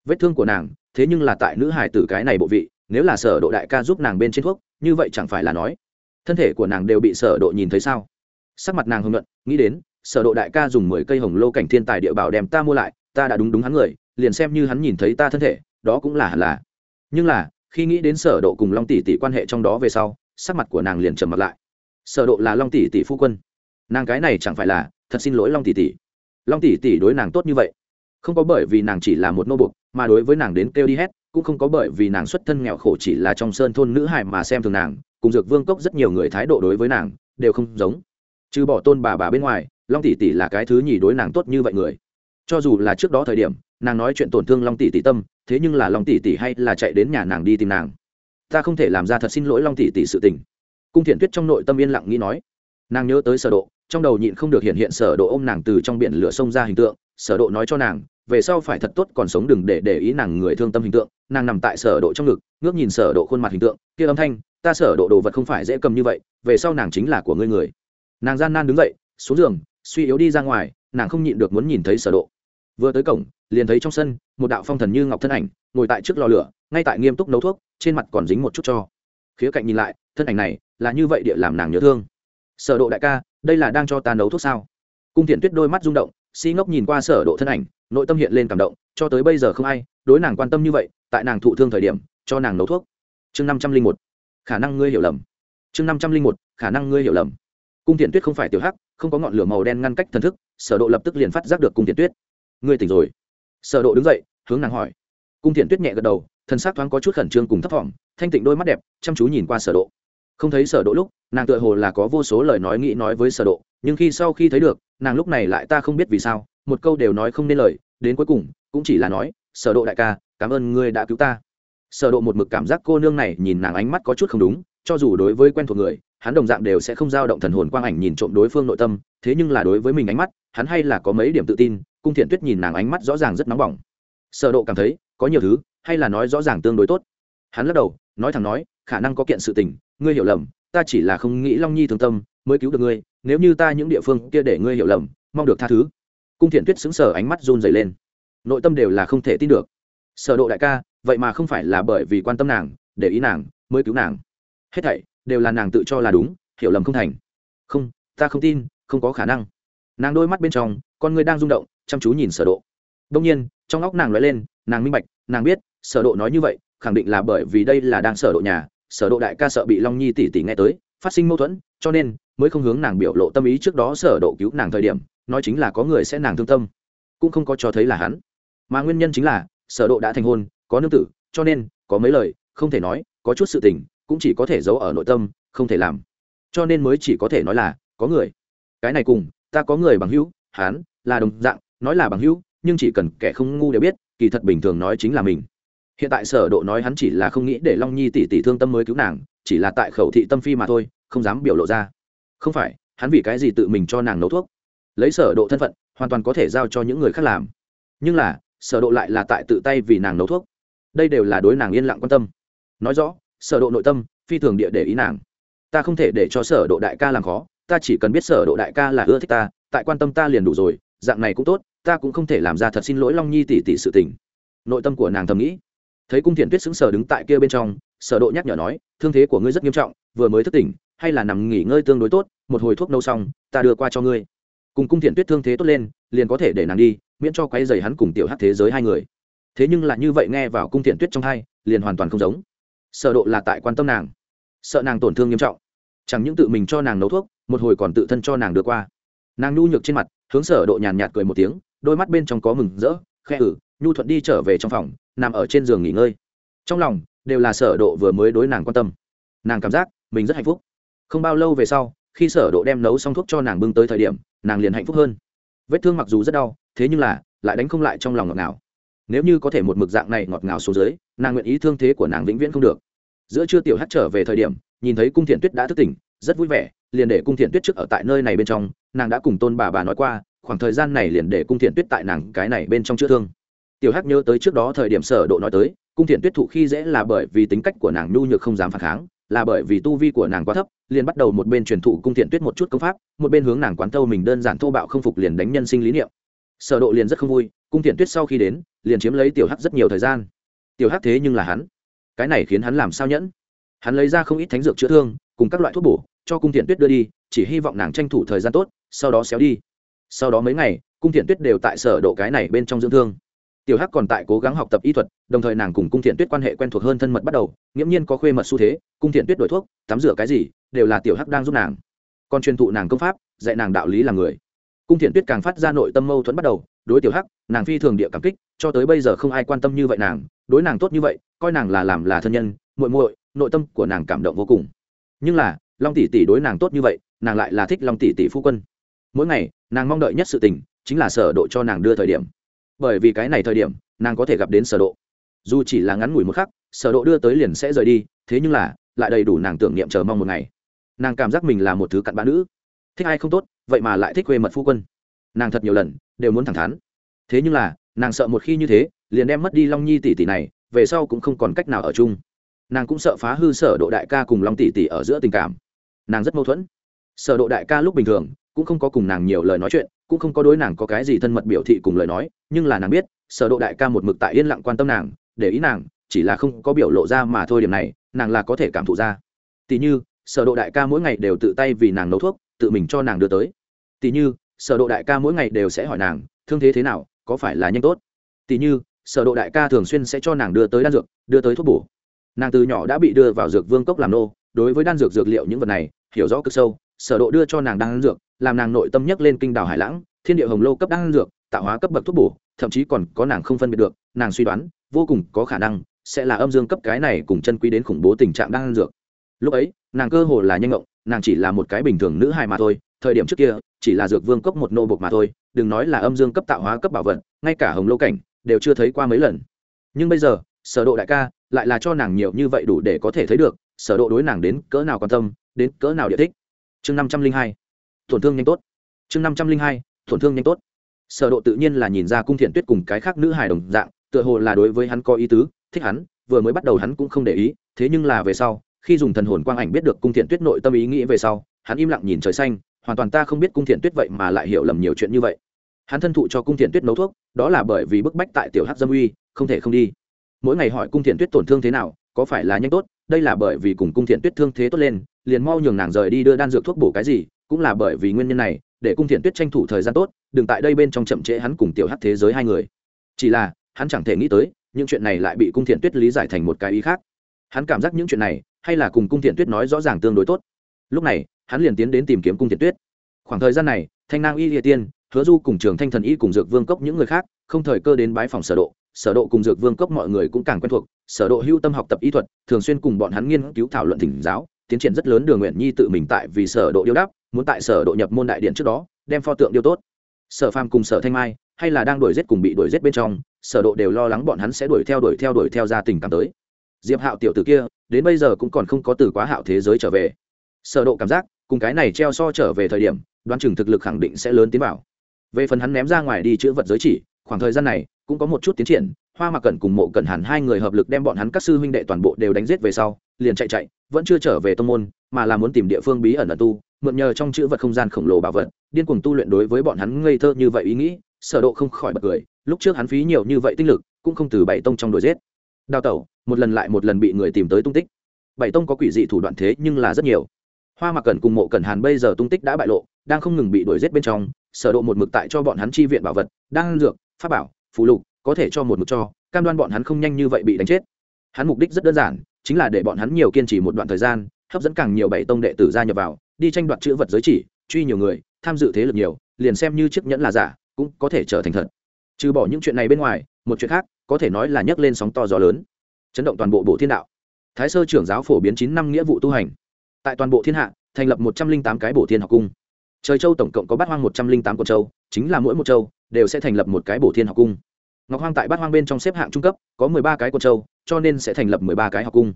Vết thương của nàng, thế nhưng là tại nữ hài tử cái này bộ vị nếu là sở độ đại ca giúp nàng bên trên thuốc, như vậy chẳng phải là nói, thân thể của nàng đều bị sở độ nhìn thấy sao? Sắc mặt nàng hưng luận nghĩ đến, sở độ đại ca dùng 10 cây hồng lô cảnh thiên tài địa bảo đem ta mua lại, ta đã đúng đúng hắn người, liền xem như hắn nhìn thấy ta thân thể, đó cũng là hẳn là. Nhưng là, khi nghĩ đến sở độ cùng long tỷ tỷ quan hệ trong đó về sau, sắc mặt của nàng liền trầm mặt lại. Sở độ là long tỷ tỷ phu quân. Nàng cái này chẳng phải là, thật xin lỗi long tỷ tỷ. Long tỷ tỷ đối nàng tốt như vậy. Không có bởi vì nàng chỉ là một nô bục, mà đối với nàng đến kêu đi hết cũng không có bởi vì nàng xuất thân nghèo khổ chỉ là trong sơn thôn nữ hài mà xem thường nàng, cùng dược vương cốc rất nhiều người thái độ đối với nàng, đều không giống. Trừ bỏ tôn bà bà bên ngoài, long tỷ tỷ là cái thứ nhì đối nàng tốt như vậy người. Cho dù là trước đó thời điểm, nàng nói chuyện tổn thương long tỷ tỷ tâm, thế nhưng là long tỷ tỷ hay là chạy đến nhà nàng đi tìm nàng. Ta không thể làm ra thật xin lỗi long tỷ tỷ sự tình. Cung thiện tuyết trong nội tâm yên lặng nghĩ nói. Nàng nhớ tới sở độ, trong đầu nhịn không được hiện hiện sở độ ôm nàng từ trong biển lửa sông ra hình tượng, sở độ nói cho nàng về sau phải thật tốt còn sống đừng để để ý nàng người thương tâm hình tượng, nàng nằm tại sở độ trong ngực, ngước nhìn sở độ khuôn mặt hình tượng, kia âm thanh, ta sở độ đồ vật không phải dễ cầm như vậy, về sau nàng chính là của ngươi người. Nàng gian nan đứng dậy, xuống giường, suy yếu đi ra ngoài, nàng không nhịn được muốn nhìn thấy sở độ. Vừa tới cổng, liền thấy trong sân, một đạo phong thần như ngọc thân ảnh, ngồi tại trước lò lửa, ngay tại nghiêm túc nấu thuốc, trên mặt còn dính một chút cho. Khía cạnh nhìn lại, thân ảnh này là như vậy địa làm nàng nhớ thương. Sở độ đại ca, đây là đang cho ta nấu thuốc sao? Cung thiện tuyết đôi mắt rung động si ngốc nhìn qua sở độ thân ảnh, nội tâm hiện lên cảm động, cho tới bây giờ không ai, đối nàng quan tâm như vậy, tại nàng thụ thương thời điểm, cho nàng nấu thuốc. Chương năm trăm linh một, khả năng ngươi hiểu lầm. Chương năm trăm linh một, khả năng ngươi hiểu lầm. Cung thiện tuyết không phải tiểu hắc, không có ngọn lửa màu đen ngăn cách thần thức, sở độ lập tức liền phát giác được cung thiện tuyết. Ngươi tỉnh rồi. Sở độ đứng dậy, hướng nàng hỏi. Cung thiện tuyết nhẹ gật đầu, thần sắc thoáng có chút khẩn trương cùng thấp thỏm, thanh tịnh đôi mắt đẹp, chăm chú nhìn qua sở độ. Không thấy sở độ lúc, nàng tựa hồ là có vô số lời nói nghĩ nói với sở độ, nhưng khi sau khi thấy được nàng lúc này lại ta không biết vì sao, một câu đều nói không nên lời, đến cuối cùng, cũng chỉ là nói, sở độ đại ca, cảm ơn ngươi đã cứu ta. Sở độ một mực cảm giác cô nương này nhìn nàng ánh mắt có chút không đúng, cho dù đối với quen thuộc người, hắn đồng dạng đều sẽ không dao động thần hồn quang ảnh nhìn trộm đối phương nội tâm, thế nhưng là đối với mình ánh mắt, hắn hay là có mấy điểm tự tin, cung thiện tuyết nhìn nàng ánh mắt rõ ràng rất nóng bỏng. Sở độ cảm thấy, có nhiều thứ, hay là nói rõ ràng tương đối tốt. Hắn lắc đầu, nói thẳng nói, khả năng có kiện sự tình, ngươi hiểu lầm, ta chỉ là không nghĩ long nhi thương tâm, mới cứu được ngươi nếu như ta những địa phương kia để ngươi hiểu lầm, mong được tha thứ. Cung thiện tuyết xứng sở ánh mắt run dày lên. Nội tâm đều là không thể tin được. Sở độ đại ca, vậy mà không phải là bởi vì quan tâm nàng, để ý nàng, mới cứu nàng. Hết thảy đều là nàng tự cho là đúng, hiểu lầm không thành. Không, ta không tin, không có khả năng. Nàng đôi mắt bên trong, con người đang rung động, chăm chú nhìn sở độ. Đông nhiên, trong óc nàng lóe lên, nàng minh bạch, nàng biết, sở độ nói như vậy, khẳng định là bởi vì đây là đang sở độ nhà. Sở độ đại ca sợ bị long nhi tỷ tỷ nghe tới, phát sinh mâu thuẫn, cho nên mới không hướng nàng biểu lộ tâm ý trước đó sở độ cứu nàng thời điểm, nói chính là có người sẽ nàng thương tâm. Cũng không có cho thấy là hắn. Mà nguyên nhân chính là, sở độ đã thành hôn, có nương tử, cho nên, có mấy lời, không thể nói, có chút sự tình, cũng chỉ có thể giấu ở nội tâm, không thể làm. Cho nên mới chỉ có thể nói là, có người. Cái này cùng, ta có người bằng hữu, hắn, là đồng dạng, nói là bằng hữu, nhưng chỉ cần kẻ không ngu đều biết, kỳ thật bình thường nói chính là mình. Hiện tại sở độ nói hắn chỉ là không nghĩ để long nhi tỷ tỷ thương tâm mới cứu nàng, chỉ là tại khẩu thị tâm phi mà thôi, không dám biểu lộ ra không phải, hắn vì cái gì tự mình cho nàng nấu thuốc? Lấy sở độ thân phận, hoàn toàn có thể giao cho những người khác làm. Nhưng là, sở độ lại là tại tự tay vì nàng nấu thuốc. Đây đều là đối nàng yên lặng quan tâm. Nói rõ, sở độ nội tâm, phi thường địa để ý nàng. Ta không thể để cho sở độ đại ca làm khó, ta chỉ cần biết sở độ đại ca là ưa thích ta, tại quan tâm ta liền đủ rồi, dạng này cũng tốt, ta cũng không thể làm ra thật xin lỗi long nhi tỷ tỷ sự tình. Nội tâm của nàng thầm nghĩ. Thấy cung thiện tuyết sững sờ đứng tại kia bên trong, sở độ nhắc nhở nói, thương thế của ngươi rất nghiêm trọng, vừa mới thức tỉnh hay là nằm nghỉ ngơi tương đối tốt, một hồi thuốc nâu xong, ta đưa qua cho ngươi. Cùng cung thiện tuyết thương thế tốt lên, liền có thể để nàng đi, miễn cho quấy rầy hắn cùng tiểu hắc thế giới hai người. Thế nhưng là như vậy nghe vào cung thiện tuyết trong hai liền hoàn toàn không giống. Sợ độ là tại quan tâm nàng. Sợ nàng tổn thương nghiêm trọng. Chẳng những tự mình cho nàng nấu thuốc, một hồi còn tự thân cho nàng đưa qua. Nàng nhu nhược trên mặt, hướng sở độ nhàn nhạt cười một tiếng, đôi mắt bên trong có mừng rỡ khe ử ừ, nhu thuận đi trở về trong phòng, nằm ở trên giường nghỉ ngơi. Trong lòng, đều là sở độ vừa mới đối nàng quan tâm. Nàng cảm giác mình rất hạnh phúc không bao lâu về sau, khi sở độ đem nấu xong thuốc cho nàng bưng tới thời điểm, nàng liền hạnh phúc hơn. Vết thương mặc dù rất đau, thế nhưng là, lại đánh không lại trong lòng ngọt ngào. Nếu như có thể một mực dạng này ngọt ngào xuống dưới, nàng nguyện ý thương thế của nàng vĩnh viễn không được. Giữa trưa tiểu hắt trở về thời điểm, nhìn thấy cung thiện tuyết đã thức tỉnh, rất vui vẻ, liền để cung thiện tuyết trước ở tại nơi này bên trong, nàng đã cùng tôn bà bà nói qua, khoảng thời gian này liền để cung thiện tuyết tại nàng cái này bên trong chữa thương. Tiểu hắc nhớ tới trước đó thời điểm sở độ nói tới, cung thiện tuyết thụ khi dễ là bởi vì tính cách của nàng nhu nhược không dám phản kháng là bởi vì tu vi của nàng quá thấp, liền bắt đầu một bên truyền thụ cung thiện tuyết một chút công pháp, một bên hướng nàng quán thâu mình đơn giản thô bạo không phục liền đánh nhân sinh lý niệm. Sở độ liền rất không vui, cung thiện tuyết sau khi đến, liền chiếm lấy tiểu hắc rất nhiều thời gian. Tiểu hắc thế nhưng là hắn. Cái này khiến hắn làm sao nhẫn? Hắn lấy ra không ít thánh dược chữa thương, cùng các loại thuốc bổ, cho cung thiện tuyết đưa đi, chỉ hy vọng nàng tranh thủ thời gian tốt, sau đó xéo đi. Sau đó mấy ngày, cung thiện tuyết đều tại sở độ cái này bên trong dưỡng thương tiểu hắc còn tại cố gắng học tập y thuật, đồng thời nàng cùng cung thiện tuyết quan hệ quen thuộc hơn thân mật bắt đầu, nghiễm nhiên có khuê mật xu thế, cung thiện tuyết đổi thuốc, tắm rửa cái gì, đều là tiểu hắc đang giúp nàng. Còn truyền thụ nàng công pháp, dạy nàng đạo lý làm người. Cung thiện tuyết càng phát ra nội tâm mâu thuẫn bắt đầu, đối tiểu hắc, nàng phi thường địa cảm kích, cho tới bây giờ không ai quan tâm như vậy nàng, đối nàng tốt như vậy, coi nàng là làm là thân nhân, muội muội, nội tâm của nàng cảm động vô cùng. Nhưng là, long tỷ tỷ đối nàng tốt như vậy, nàng lại là thích long tỷ tỷ phu quân. Mỗi ngày, nàng mong đợi nhất sự tình, chính là sở độ cho nàng đưa thời điểm bởi vì cái này thời điểm, nàng có thể gặp đến sở độ. Dù chỉ là ngắn ngủi một khắc, sở độ đưa tới liền sẽ rời đi, thế nhưng là, lại đầy đủ nàng tưởng niệm chờ mong một ngày. Nàng cảm giác mình là một thứ cặn bã nữ. Thích ai không tốt, vậy mà lại thích quê mật phu quân. Nàng thật nhiều lần, đều muốn thẳng thắn. Thế nhưng là, nàng sợ một khi như thế, liền đem mất đi long nhi tỷ tỷ này, về sau cũng không còn cách nào ở chung. Nàng cũng sợ phá hư sở độ đại ca cùng long tỷ tỷ ở giữa tình cảm. Nàng rất mâu thuẫn. Sở độ đại ca lúc bình thường, cũng không có cùng nàng nhiều lời nói chuyện cũng không có đối nàng có cái gì thân mật biểu thị cùng lời nói, nhưng là nàng biết, sở độ đại ca một mực tại yên lặng quan tâm nàng, để ý nàng, chỉ là không có biểu lộ ra mà thôi điểm này, nàng là có thể cảm thụ ra. Tỷ như, sở độ đại ca mỗi ngày đều tự tay vì nàng nấu thuốc, tự mình cho nàng đưa tới. Tỷ như, sở độ đại ca mỗi ngày đều sẽ hỏi nàng, thương thế thế nào, có phải là nhanh tốt? Tỷ như, sở độ đại ca thường xuyên sẽ cho nàng đưa tới đan dược, đưa tới thuốc bổ. Nàng từ nhỏ đã bị đưa vào dược vương cốc làm nô, đối với đan dược dược liệu những vật này, hiểu rõ cực sâu, sở độ đưa cho nàng đan dược làm nàng nội tâm nhắc lên kinh đảo hải lãng, thiên địa hồng lô cấp đan dược, tạo hóa cấp bậc thuốc bổ, thậm chí còn có nàng không phân biệt được, nàng suy đoán, vô cùng có khả năng sẽ là âm dương cấp cái này cùng chân quý đến khủng bố tình trạng đan dược. Lúc ấy, nàng cơ hồ là nhanh ngộng, nàng chỉ là một cái bình thường nữ hài mà thôi, thời điểm trước kia, chỉ là dược vương cốc một nô bộc mà thôi, đừng nói là âm dương cấp tạo hóa cấp bảo vật, ngay cả hồng lô cảnh đều chưa thấy qua mấy lần. Nhưng bây giờ, sở độ đại ca lại là cho nàng nhiều như vậy đủ để có thể thấy được, sở độ đối nàng đến cỡ nào quan tâm, đến cỡ nào địa thích. Chương 502 tổn thương nhanh tốt. Chương 502 tổn thương nhanh tốt. Sở độ tự nhiên là nhìn ra cung thiện tuyết cùng cái khác nữ hài đồng dạng, tựa hồ là đối với hắn có ý tứ, thích hắn, vừa mới bắt đầu hắn cũng không để ý, thế nhưng là về sau, khi dùng thần hồn quang ảnh biết được cung thiện tuyết nội tâm ý nghĩ về sau, hắn im lặng nhìn trời xanh, hoàn toàn ta không biết cung thiện tuyết vậy mà lại hiểu lầm nhiều chuyện như vậy. Hắn thân thụ cho cung thiện tuyết nấu thuốc, đó là bởi vì bức bách tại tiểu hát dâm uy, không thể không đi. Mỗi ngày hỏi cung thiện tuyết tổn thương thế nào, có phải là nhanh tốt, đây là bởi vì cùng cung thiện tuyết thương thế tốt lên, liền mau nhường nàng rời đi đưa đan dược thuốc bổ cái gì cũng là bởi vì nguyên nhân này, để cung thiện tuyết tranh thủ thời gian tốt, đừng tại đây bên trong chậm trễ hắn cùng tiểu hát thế giới hai người. Chỉ là, hắn chẳng thể nghĩ tới, những chuyện này lại bị cung thiện tuyết lý giải thành một cái ý khác. Hắn cảm giác những chuyện này, hay là cùng cung thiện tuyết nói rõ ràng tương đối tốt. Lúc này, hắn liền tiến đến tìm kiếm cung thiện tuyết. Khoảng thời gian này, thanh nang y địa tiên, hứa du cùng trường thanh thần y cùng dược vương cốc những người khác, không thời cơ đến bái phòng sở độ. Sở độ cùng dược vương cốc mọi người cũng càng quen thuộc. Sở độ hưu tâm học tập y thuật, thường xuyên cùng bọn hắn nghiên cứu thảo luận thỉnh giáo, tiến triển rất lớn đường nguyện nhi tự mình tại vì sở độ điêu đáp muốn tại sở độ nhập môn đại điện trước đó, đem pho tượng điêu tốt. Sở phàm cùng sở thanh mai, hay là đang đuổi giết cùng bị đuổi giết bên trong, sở độ đều lo lắng bọn hắn sẽ đuổi theo đuổi theo đuổi theo ra tình cảm tới. Diệp hạo tiểu tử kia, đến bây giờ cũng còn không có từ quá hạo thế giới trở về. Sở độ cảm giác, cùng cái này treo so trở về thời điểm, đoán chừng thực lực khẳng định sẽ lớn tiến vào. Về phần hắn ném ra ngoài đi chữa vật giới chỉ khoảng thời gian này cũng có một chút tiến triển, hoa mặc cẩn cùng mộ cẩn hẳn hai người hợp lực đem bọn hắn các sư huynh đệ toàn bộ đều đánh giết về sau, liền chạy chạy, vẫn chưa trở về tông môn, mà là muốn tìm địa phương bí ẩn ẩn tu, mượn nhờ trong chữ vật không gian khổng lồ bảo vật, điên cuồng tu luyện đối với bọn hắn ngây thơ như vậy ý nghĩ, sở độ không khỏi bật cười, lúc trước hắn phí nhiều như vậy tinh lực, cũng không từ bảy tông trong đuổi giết. Đào tẩu, một lần lại một lần bị người tìm tới tung tích. Bảy tông có quỷ dị thủ đoạn thế nhưng là rất nhiều. Hoa mặc cẩn cùng mộ cẩn hàn bây giờ tung tích đã bại lộ, đang không ngừng bị đuổi giết bên trong, sở độ một mực tại cho bọn hắn chi viện bảo vật, đang dược pháp bảo phụ lục, có thể cho một mực cho, cam đoan bọn hắn không nhanh như vậy bị đánh chết. Hắn mục đích rất đơn giản, chính là để bọn hắn nhiều kiên trì một đoạn thời gian, hấp dẫn càng nhiều bảy tông đệ tử gia nhập vào, đi tranh đoạt chữ vật giới chỉ, truy nhiều người, tham dự thế lực nhiều, liền xem như chiếc nhẫn là giả, cũng có thể trở thành thật. Trừ bỏ những chuyện này bên ngoài, một chuyện khác, có thể nói là nhấc lên sóng to gió lớn. Chấn động toàn bộ bộ thiên đạo. Thái sơ trưởng giáo phổ biến chín năm nghĩa vụ tu hành. Tại toàn bộ thiên hạ, thành lập một trăm linh tám cái bổ thiên học cung. Trời châu tổng cộng có bát hoang một trăm linh tám quận châu, chính là mỗi một châu đều sẽ thành lập một cái bổ thiên học cung. Ngọc hoang tại bát hoang bên trong xếp hạng trung cấp, có mười ba cái quận châu, cho nên sẽ thành lập mười ba cái học cung.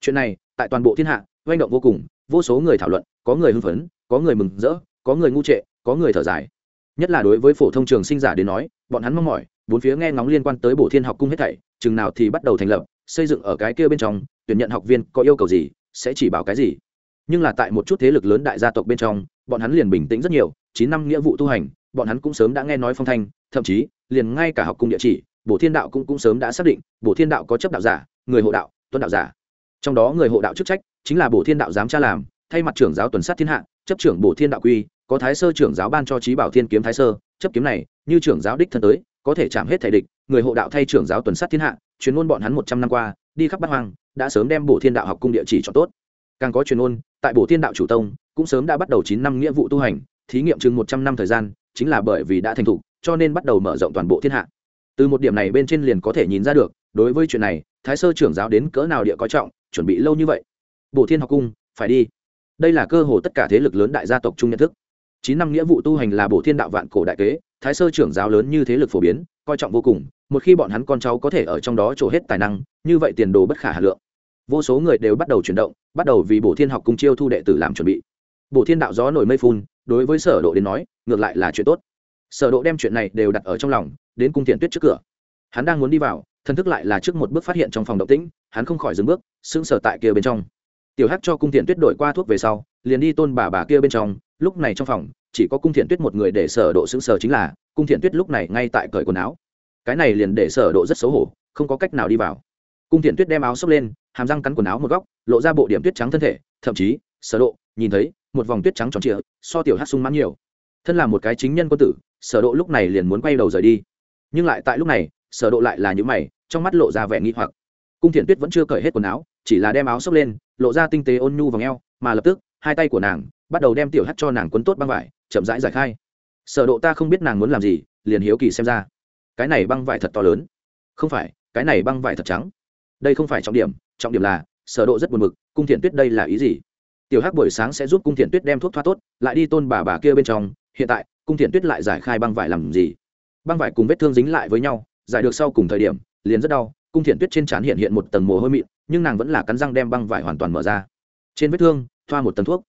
Chuyện này, tại toàn bộ thiên hạ doanh động vô cùng, vô số người thảo luận, có người hưng phấn, có người mừng rỡ, có người ngu trệ, có người thở dài. Nhất là đối với phổ thông trường sinh giả đến nói, bọn hắn mong mỏi, bốn phía nghe ngóng liên quan tới bổ thiên học cung hết thảy, chừng nào thì bắt đầu thành lập, xây dựng ở cái kia bên trong, tuyển nhận học viên có yêu cầu gì, sẽ chỉ bảo cái gì. Nhưng là tại một chút thế lực lớn đại gia tộc bên trong, bọn hắn liền bình tĩnh rất nhiều, chín năm nghĩa vụ tu hành bọn hắn cũng sớm đã nghe nói phong thanh, thậm chí, liền ngay cả học cung địa chỉ, bổ thiên đạo cũng cũng sớm đã xác định, bổ thiên đạo có chấp đạo giả, người hộ đạo tuân đạo giả. Trong đó người hộ đạo chức trách, chính là bổ thiên đạo giám tra làm, thay mặt trưởng giáo tuần sát thiên hạ, chấp trưởng bổ thiên đạo quy, có thái sơ trưởng giáo ban cho trí bảo thiên kiếm thái sơ, chấp kiếm này, như trưởng giáo đích thân tới, có thể chạm hết thể địch, người hộ đạo thay trưởng giáo tuần sát thiên hạ chuyên môn bọn hắn một trăm năm qua, đi khắp bát hoang, đã sớm đem bổ thiên đạo học cung địa chỉ cho tốt. Càng có chuyên môn tại bổ thiên đạo chủ tông, cũng sớm đã bắt đầu chín năm nghĩa vụ tu hành, thí nghiệm chừng một trăm năm thời gian chính là bởi vì đã thành thục, cho nên bắt đầu mở rộng toàn bộ thiên hạ. Từ một điểm này bên trên liền có thể nhìn ra được, đối với chuyện này, thái sơ trưởng giáo đến cỡ nào địa coi trọng, chuẩn bị lâu như vậy. Bộ thiên học cung, phải đi. Đây là cơ hồ tất cả thế lực lớn đại gia tộc chung nhận thức. Chín năm nghĩa vụ tu hành là bộ thiên đạo vạn cổ đại kế, thái sơ trưởng giáo lớn như thế lực phổ biến, coi trọng vô cùng, một khi bọn hắn con cháu có thể ở trong đó trổ hết tài năng, như vậy tiền đồ bất khả hà lượng. Vô số người đều bắt đầu chuyển động, bắt đầu vì bộ thiên học cung chiêu thu đệ tử làm chuẩn bị. Bộ thiên đạo gió nổi mây phun đối với sở độ đến nói, ngược lại là chuyện tốt. Sở độ đem chuyện này đều đặt ở trong lòng, đến cung thiện tuyết trước cửa. Hắn đang muốn đi vào thân thức lại là trước một bước phát hiện trong phòng động tĩnh, hắn không khỏi dừng bước, sững sờ tại kia bên trong. Tiểu hắc cho cung thiện tuyết đổi qua thuốc về sau, liền đi tôn bà bà kia bên trong, lúc này trong phòng, chỉ có cung thiện tuyết một người để sở độ sững sờ chính là, cung thiện tuyết lúc này ngay tại cởi quần áo. Cái này liền để sở độ rất xấu hổ, không có cách nào đi vào. Cung thiện tuyết đem áo xốc lên, hàm răng cắn quần áo một góc, lộ ra bộ điểm tuyết trắng thân thể, thậm chí sở độ, nhìn thấy, một vòng tuyết trắng tròn trịa, so tiểu hắc sung mãn nhiều. Thân là một cái chính nhân quân tử, sở độ lúc này liền muốn quay đầu rời đi. Nhưng lại tại lúc này, sở độ lại là những mày, trong mắt lộ ra vẻ nghi hoặc. Cung thiện tuyết vẫn chưa cởi hết quần áo, chỉ là đem áo xốc lên, lộ ra tinh tế ôn nhu vòng eo, mà lập tức, hai tay của nàng bắt đầu đem tiểu hắt cho nàng quấn tốt băng vải, chậm rãi giải khai. Sở độ ta không biết nàng muốn làm gì, liền hiếu kỳ xem ra. Cái này băng vải thật to lớn. Không phải, cái này băng vải thật trắng. Đây không phải trọng điểm trọng điểm là, sở độ rất buồn bực, cung thiện tuyết đây là ý gì? Tiểu hắc buổi sáng sẽ giúp cung thiện tuyết đem thuốc thoa tốt, lại đi tôn bà bà kia bên trong, hiện tại, cung thiện tuyết lại giải khai băng vải làm gì? Băng vải cùng vết thương dính lại với nhau, giải được sau cùng thời điểm, liền rất đau, cung thiện tuyết trên trán hiện hiện một tầng mồ hôi mịn, nhưng nàng vẫn là cắn răng đem băng vải hoàn toàn mở ra. Trên vết thương, thoa một tầng thuốc.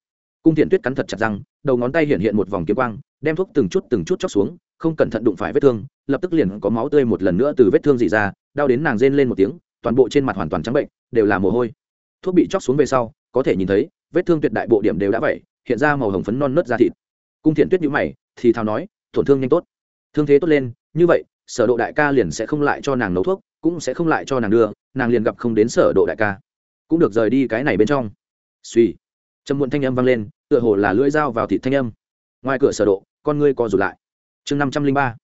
Cung thiện tuyết cắn thật chặt răng, đầu ngón tay hiện hiện một vòng kiếm quang, đem thuốc từng chút từng chút chóc xuống, không cẩn thận đụng phải vết thương, lập tức liền có máu tươi một lần nữa từ vết thương dị ra, đau đến nàng rên lên một tiếng, toàn bộ trên mặt hoàn toàn trắng bệnh, đều là mồ hôi. Thuốc bị chóc xuống về sau, có thể nhìn thấy vết thương tuyệt đại bộ điểm đều đã vậy hiện ra màu hồng phấn non nớt da thịt. Cung thiện tuyết nhữ mày, thì thào nói, tổn thương nhanh tốt. Thương thế tốt lên, như vậy, sở độ đại ca liền sẽ không lại cho nàng nấu thuốc, cũng sẽ không lại cho nàng đưa, nàng liền gặp không đến sở độ đại ca. Cũng được rời đi cái này bên trong. Suy trầm muộn thanh âm vang lên, tựa hồ là lưỡi dao vào thịt thanh âm. Ngoài cửa sở độ, con ngươi co rụt lại. Chương năm trăm linh ba.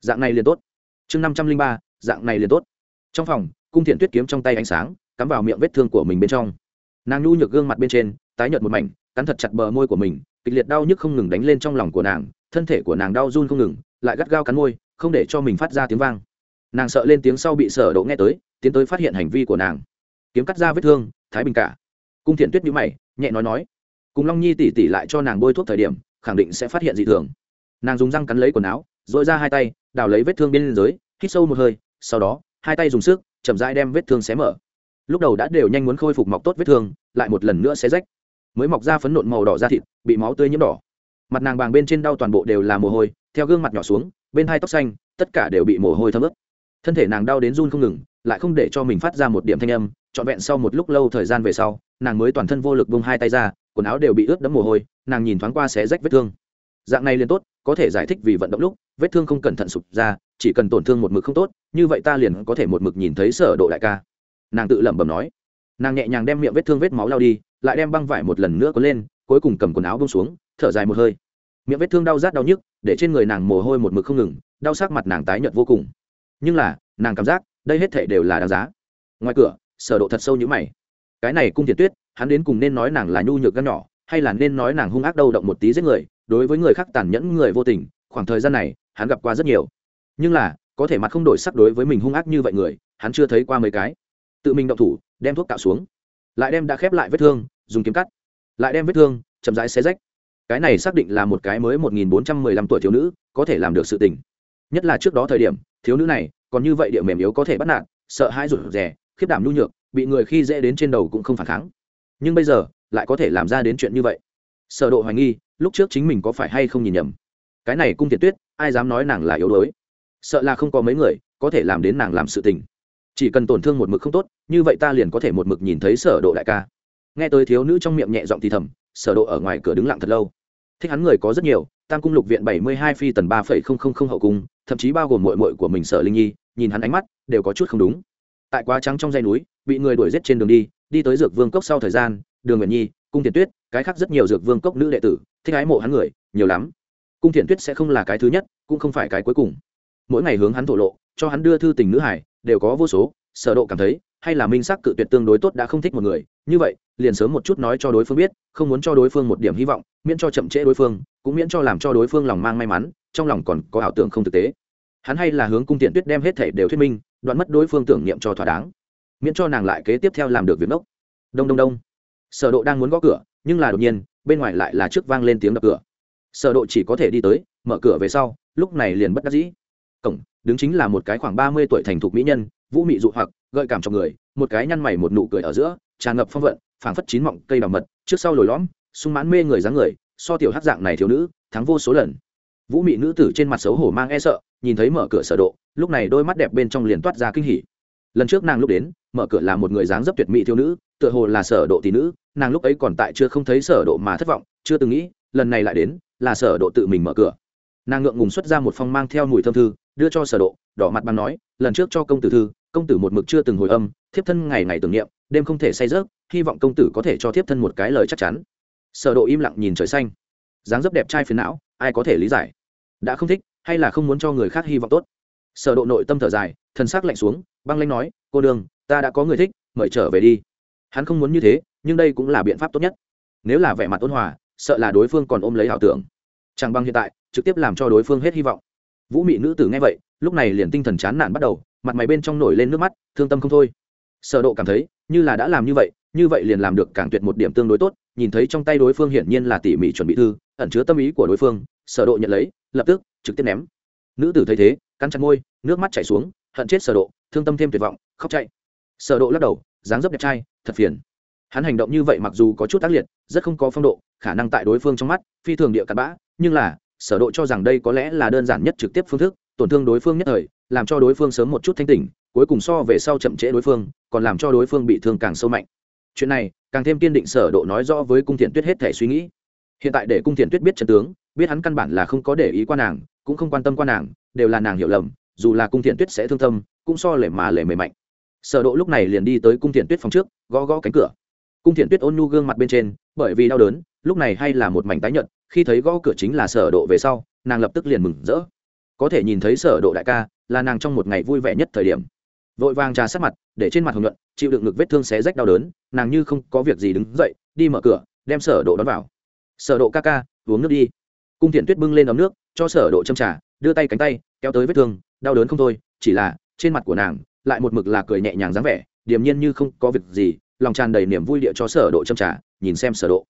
Dạng này liền tốt. Chương năm trăm linh ba, dạng này liền tốt. Trong phòng, cung thiện tuyết kiếm trong tay ánh sáng, cắm vào miệng vết thương của mình bên trong. Nàng nhu nhược gương mặt bên trên tái nhợt một mảnh, cắn thật chặt bờ môi của mình, kịch liệt đau nhức không ngừng đánh lên trong lòng của nàng, thân thể của nàng đau run không ngừng, lại gắt gao cắn môi, không để cho mình phát ra tiếng vang. Nàng sợ lên tiếng sau bị sở độ nghe tới, tiến tới phát hiện hành vi của nàng. Kiếm cắt ra vết thương, thái bình cả. Cung thiện tuyết nhíu mày, nhẹ nói nói, cùng long nhi tỉ tỉ lại cho nàng bôi thuốc thời điểm, khẳng định sẽ phát hiện dị thường. Nàng dùng răng cắn lấy quần áo dội ra hai tay, đào lấy vết thương bên dưới, hít sâu một hơi, sau đó, hai tay dùng sức, chậm rãi đem vết thương xé mở. Lúc đầu đã đều nhanh muốn khôi phục mọc tốt vết thương, lại một lần nữa xé rách mới mọc ra phấn nộn màu đỏ da thịt, bị máu tươi nhiễm đỏ. Mặt nàng bàng bên trên đau toàn bộ đều là mồ hôi, theo gương mặt nhỏ xuống, bên hai tóc xanh, tất cả đều bị mồ hôi thấm ướt. Thân thể nàng đau đến run không ngừng, lại không để cho mình phát ra một điểm thanh âm, trọn vẹn sau một lúc lâu thời gian về sau, nàng mới toàn thân vô lực bông hai tay ra, quần áo đều bị ướt đẫm mồ hôi, nàng nhìn thoáng qua xé rách vết thương. Dạng này liền tốt, có thể giải thích vì vận động lúc, vết thương không cẩn thận sụp ra, chỉ cần tổn thương một mực không tốt, như vậy ta liền có thể một mực nhìn thấy sở độ đại ca. Nàng tự lẩm bẩm nói. Nàng nhẹ nhàng đem miệng vết thương vết máu lao đi lại đem băng vải một lần nữa có lên, cuối cùng cầm quần áo bông xuống, thở dài một hơi. Miệng vết thương đau rát đau nhức, để trên người nàng mồ hôi một mực không ngừng, đau sắc mặt nàng tái nhợt vô cùng. Nhưng là, nàng cảm giác, đây hết thể đều là đáng giá. Ngoài cửa, sở độ thật sâu như mày. Cái này cung thiệt tuyết, hắn đến cùng nên nói nàng là nhu nhược gan nhỏ, hay là nên nói nàng hung ác đâu động một tí giết người, đối với người khác tàn nhẫn người vô tình, khoảng thời gian này, hắn gặp qua rất nhiều. Nhưng là, có thể mặt không đổi sắc đối với mình hung ác như vậy người, hắn chưa thấy qua mấy cái. Tự mình động thủ, đem thuốc cạo xuống. Lại đem đã khép lại vết thương dùng kiếm cắt, lại đem vết thương chậm rãi xé rách. Cái này xác định là một cái mới một nghìn bốn trăm mười lăm tuổi thiếu nữ có thể làm được sự tình. Nhất là trước đó thời điểm, thiếu nữ này còn như vậy địa mềm yếu có thể bắt nạt, sợ hãi rụt rè, khiếp đảm nhu nhược, bị người khi dễ đến trên đầu cũng không phản kháng. Nhưng bây giờ, lại có thể làm ra đến chuyện như vậy. Sở độ hoài nghi, lúc trước chính mình có phải hay không nhìn nhầm? Cái này cung thiệt tuyết, ai dám nói nàng là yếu đuối? Sợ là không có mấy người có thể làm đến nàng làm sự tình. Chỉ cần tổn thương một mực không tốt, như vậy ta liền có thể một mực nhìn thấy sở độ đại ca nghe tới thiếu nữ trong miệng nhẹ giọng thì thầm, sở độ ở ngoài cửa đứng lặng thật lâu. Thích hắn người có rất nhiều, tam cung lục viện bảy mươi hai phi tần ba phẩy không không không hậu cung, thậm chí bao gồm muội muội của mình sở linh nhi, nhìn hắn ánh mắt, đều có chút không đúng. Tại quá trắng trong dây núi, bị người đuổi giết trên đường đi đi tới dược vương cốc sau thời gian, đường nguyện nhi, cung thiền tuyết, cái khác rất nhiều dược vương cốc nữ đệ tử, thích ái mộ hắn người, nhiều lắm. Cung thiền tuyết sẽ không là cái thứ nhất, cũng không phải cái cuối cùng. Mỗi ngày hướng hắn thổ lộ, cho hắn đưa thư tình nữ hải, đều có vô số, sở độ cảm thấy, hay là minh sắc cự tuyệt tương đối tốt đã không thích một người, như vậy liền sớm một chút nói cho đối phương biết, không muốn cho đối phương một điểm hy vọng, miễn cho chậm trễ đối phương, cũng miễn cho làm cho đối phương lòng mang may mắn, trong lòng còn có ảo tưởng không thực tế. Hắn hay là hướng cung tiện tuyết đem hết thể đều thuyết minh, đoạn mất đối phương tưởng niệm cho thỏa đáng. Miễn cho nàng lại kế tiếp theo làm được việc mốc đông đông đông. Sở độ đang muốn gõ cửa, nhưng là đột nhiên, bên ngoài lại là trước vang lên tiếng đập cửa. Sở độ chỉ có thể đi tới, mở cửa về sau, lúc này liền bất đắc dĩ. Cổng, đứng chính là một cái khoảng 30 tuổi thành thục mỹ nhân, vũ mị dụ hoặc, gợi cảm trong người, một cái nhăn mày một nụ cười ở giữa, tràn ngập phong vận phảng phất chín mọng cây đào mật, trước sau lồi lõm, sung mãn mê người dáng người, so tiểu hát dạng này thiếu nữ, thắng vô số lần. Vũ mị nữ tử trên mặt xấu hổ mang e sợ, nhìn thấy mở cửa sở độ, lúc này đôi mắt đẹp bên trong liền toát ra kinh hỉ. Lần trước nàng lúc đến, mở cửa là một người dáng dấp tuyệt mỹ thiếu nữ, tựa hồ là sở độ tỷ nữ, nàng lúc ấy còn tại chưa không thấy sở độ mà thất vọng, chưa từng nghĩ, lần này lại đến, là sở độ tự mình mở cửa. Nàng ngượng ngùng xuất ra một phong mang theo mùi thơm thư, đưa cho sở độ, đỏ mặt bằng nói, lần trước cho công tử thư, công tử một mực chưa từng hồi âm, thiếp thân ngày ngày tưởng niệm đêm không thể say rớt, hy vọng công tử có thể cho thiếp thân một cái lời chắc chắn. Sở độ im lặng nhìn trời xanh. Dáng dấp đẹp trai phiền não, ai có thể lý giải? Đã không thích, hay là không muốn cho người khác hy vọng tốt? Sở độ nội tâm thở dài, thần sắc lạnh xuống, băng lãnh nói, cô đường ta đã có người thích, mời trở về đi. Hắn không muốn như thế, nhưng đây cũng là biện pháp tốt nhất. Nếu là vẻ mặt ôn hòa, sợ là đối phương còn ôm lấy ảo tưởng. Chẳng bằng hiện tại, trực tiếp làm cho đối phương hết hy vọng. Vũ mị nữ tử nghe vậy, lúc này liền tinh thần chán nản bắt đầu, mặt mày bên trong nổi lên nước mắt, thương tâm không thôi sở độ cảm thấy, như là đã làm như vậy như vậy liền làm được càng tuyệt một điểm tương đối tốt, nhìn thấy trong tay đối phương hiển nhiên là tỉ mỉ chuẩn bị thư, ẩn chứa tâm ý của đối phương, sở độ nhận lấy, lập tức, trực tiếp ném. Nữ tử thấy thế, cắn chặt môi, nước mắt chảy xuống, hận chết sở độ, thương tâm thêm tuyệt vọng, khóc chạy. Sở độ lắc đầu, dáng dấp đẹp trai, thật phiền. Hắn hành động như vậy mặc dù có chút tác liệt, rất không có phong độ, khả năng tại đối phương trong mắt, phi thường địa cặn bã, nhưng là, sở độ cho rằng đây có lẽ là đơn giản nhất trực tiếp phương thức, tổn thương đối phương nhất thời, làm cho đối phương sớm một chút thanh tỉnh, cuối cùng so về sau chậm trễ đối phương còn làm cho đối phương bị thương càng sâu mạnh. Chuyện này, càng thêm kiên định sở độ nói rõ với cung thiện tuyết hết thể suy nghĩ. Hiện tại để cung thiện tuyết biết chân tướng, biết hắn căn bản là không có để ý qua nàng, cũng không quan tâm qua nàng, đều là nàng hiểu lầm, dù là cung thiện tuyết sẽ thương tâm, cũng so lệ mà lệ mềm mạnh. Sở độ lúc này liền đi tới cung thiện tuyết phòng trước, gõ gõ cánh cửa. Cung thiện tuyết ôn nhu gương mặt bên trên, bởi vì đau đớn, lúc này hay là một mảnh tái nhợt, khi thấy gõ cửa chính là sở độ về sau, nàng lập tức liền mừng rỡ. Có thể nhìn thấy sở độ đại ca, là nàng trong một ngày vui vẻ nhất thời điểm vội vàng trà sát mặt, để trên mặt hồng nhuận chịu đựng ngực vết thương xé rách đau đớn, nàng như không có việc gì đứng dậy, đi mở cửa, đem sở độ đón vào. Sở độ ca ca, uống nước đi. Cung thiện tuyết bưng lên ấm nước, cho sở độ châm trà, đưa tay cánh tay, kéo tới vết thương, đau đớn không thôi, chỉ là trên mặt của nàng lại một mực là cười nhẹ nhàng dáng vẻ, điềm nhiên như không có việc gì, lòng tràn đầy niềm vui địa cho sở độ châm trà, nhìn xem sở độ.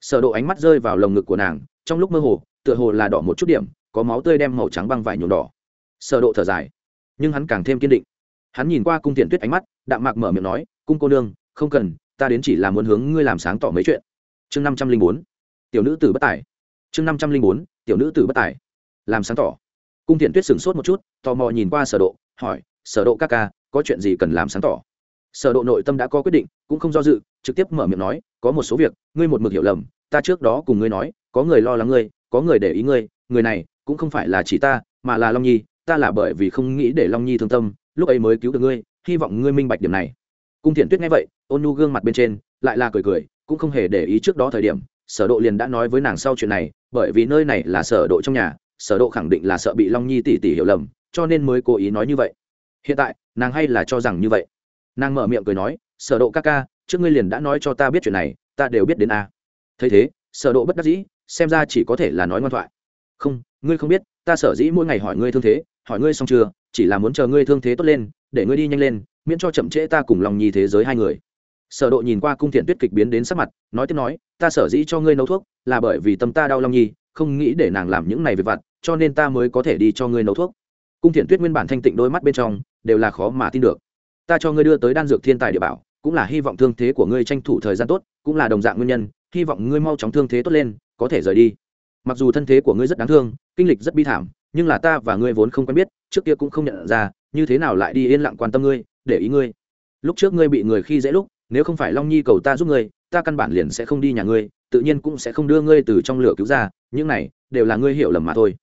Sở độ ánh mắt rơi vào lồng ngực của nàng, trong lúc mơ hồ, tựa hồ là đỏ một chút điểm, có máu tươi đem màu trắng băng vải nhuộm đỏ. Sở độ thở dài, nhưng hắn càng thêm kiên định hắn nhìn qua cung tiện tuyết ánh mắt, đạm mạc mở miệng nói, cung cô nương, không cần, ta đến chỉ là muốn hướng ngươi làm sáng tỏ mấy chuyện. Chương năm trăm linh bốn, tiểu nữ tử bất tài. Chương năm trăm linh bốn, tiểu nữ tử bất tài. Làm sáng tỏ. Cung tiện tuyết sửng sốt một chút, tò mò nhìn qua sở độ, hỏi, sở độ ca ca, có chuyện gì cần làm sáng tỏ? Sở độ nội tâm đã có quyết định, cũng không do dự, trực tiếp mở miệng nói, có một số việc, ngươi một mực hiểu lầm, ta trước đó cùng ngươi nói, có người lo lắng ngươi, có người để ý ngươi, người này cũng không phải là chỉ ta, mà là long nhi, ta là bởi vì không nghĩ để long nhi thương tâm lúc ấy mới cứu được ngươi, hy vọng ngươi minh bạch điểm này. Cung thiện tuyết nghe vậy, ôn nhu gương mặt bên trên, lại là cười cười, cũng không hề để ý trước đó thời điểm, sở độ liền đã nói với nàng sau chuyện này, bởi vì nơi này là sở độ trong nhà, sở độ khẳng định là sợ bị long nhi tỷ tỷ hiểu lầm, cho nên mới cố ý nói như vậy. Hiện tại, nàng hay là cho rằng như vậy. Nàng mở miệng cười nói, sở độ ca ca, trước ngươi liền đã nói cho ta biết chuyện này, ta đều biết đến a. Thấy thế, sở độ bất đắc dĩ, xem ra chỉ có thể là nói ngoan thoại. Không, ngươi không biết, ta sở dĩ mỗi ngày hỏi ngươi thương thế, hỏi ngươi xong chưa chỉ là muốn chờ ngươi thương thế tốt lên, để ngươi đi nhanh lên, miễn cho chậm trễ ta cùng lòng nhi thế giới hai người. Sở độ nhìn qua cung thiện tuyết kịch biến đến sắc mặt, nói tiếp nói, ta sở dĩ cho ngươi nấu thuốc, là bởi vì tâm ta đau lòng nhi, không nghĩ để nàng làm những này việc vặt, cho nên ta mới có thể đi cho ngươi nấu thuốc. Cung thiện tuyết nguyên bản thanh tịnh đôi mắt bên trong, đều là khó mà tin được. Ta cho ngươi đưa tới đan dược thiên tài địa bảo, cũng là hy vọng thương thế của ngươi tranh thủ thời gian tốt, cũng là đồng dạng nguyên nhân, hy vọng ngươi mau chóng thương thế tốt lên, có thể rời đi. Mặc dù thân thế của ngươi rất đáng thương, kinh lịch rất bi thảm nhưng là ta và ngươi vốn không quen biết, trước kia cũng không nhận ra, như thế nào lại đi yên lặng quan tâm ngươi, để ý ngươi. Lúc trước ngươi bị người khi dễ lúc, nếu không phải long nhi cầu ta giúp ngươi, ta căn bản liền sẽ không đi nhà ngươi, tự nhiên cũng sẽ không đưa ngươi từ trong lửa cứu ra, những này đều là ngươi hiểu lầm mà thôi.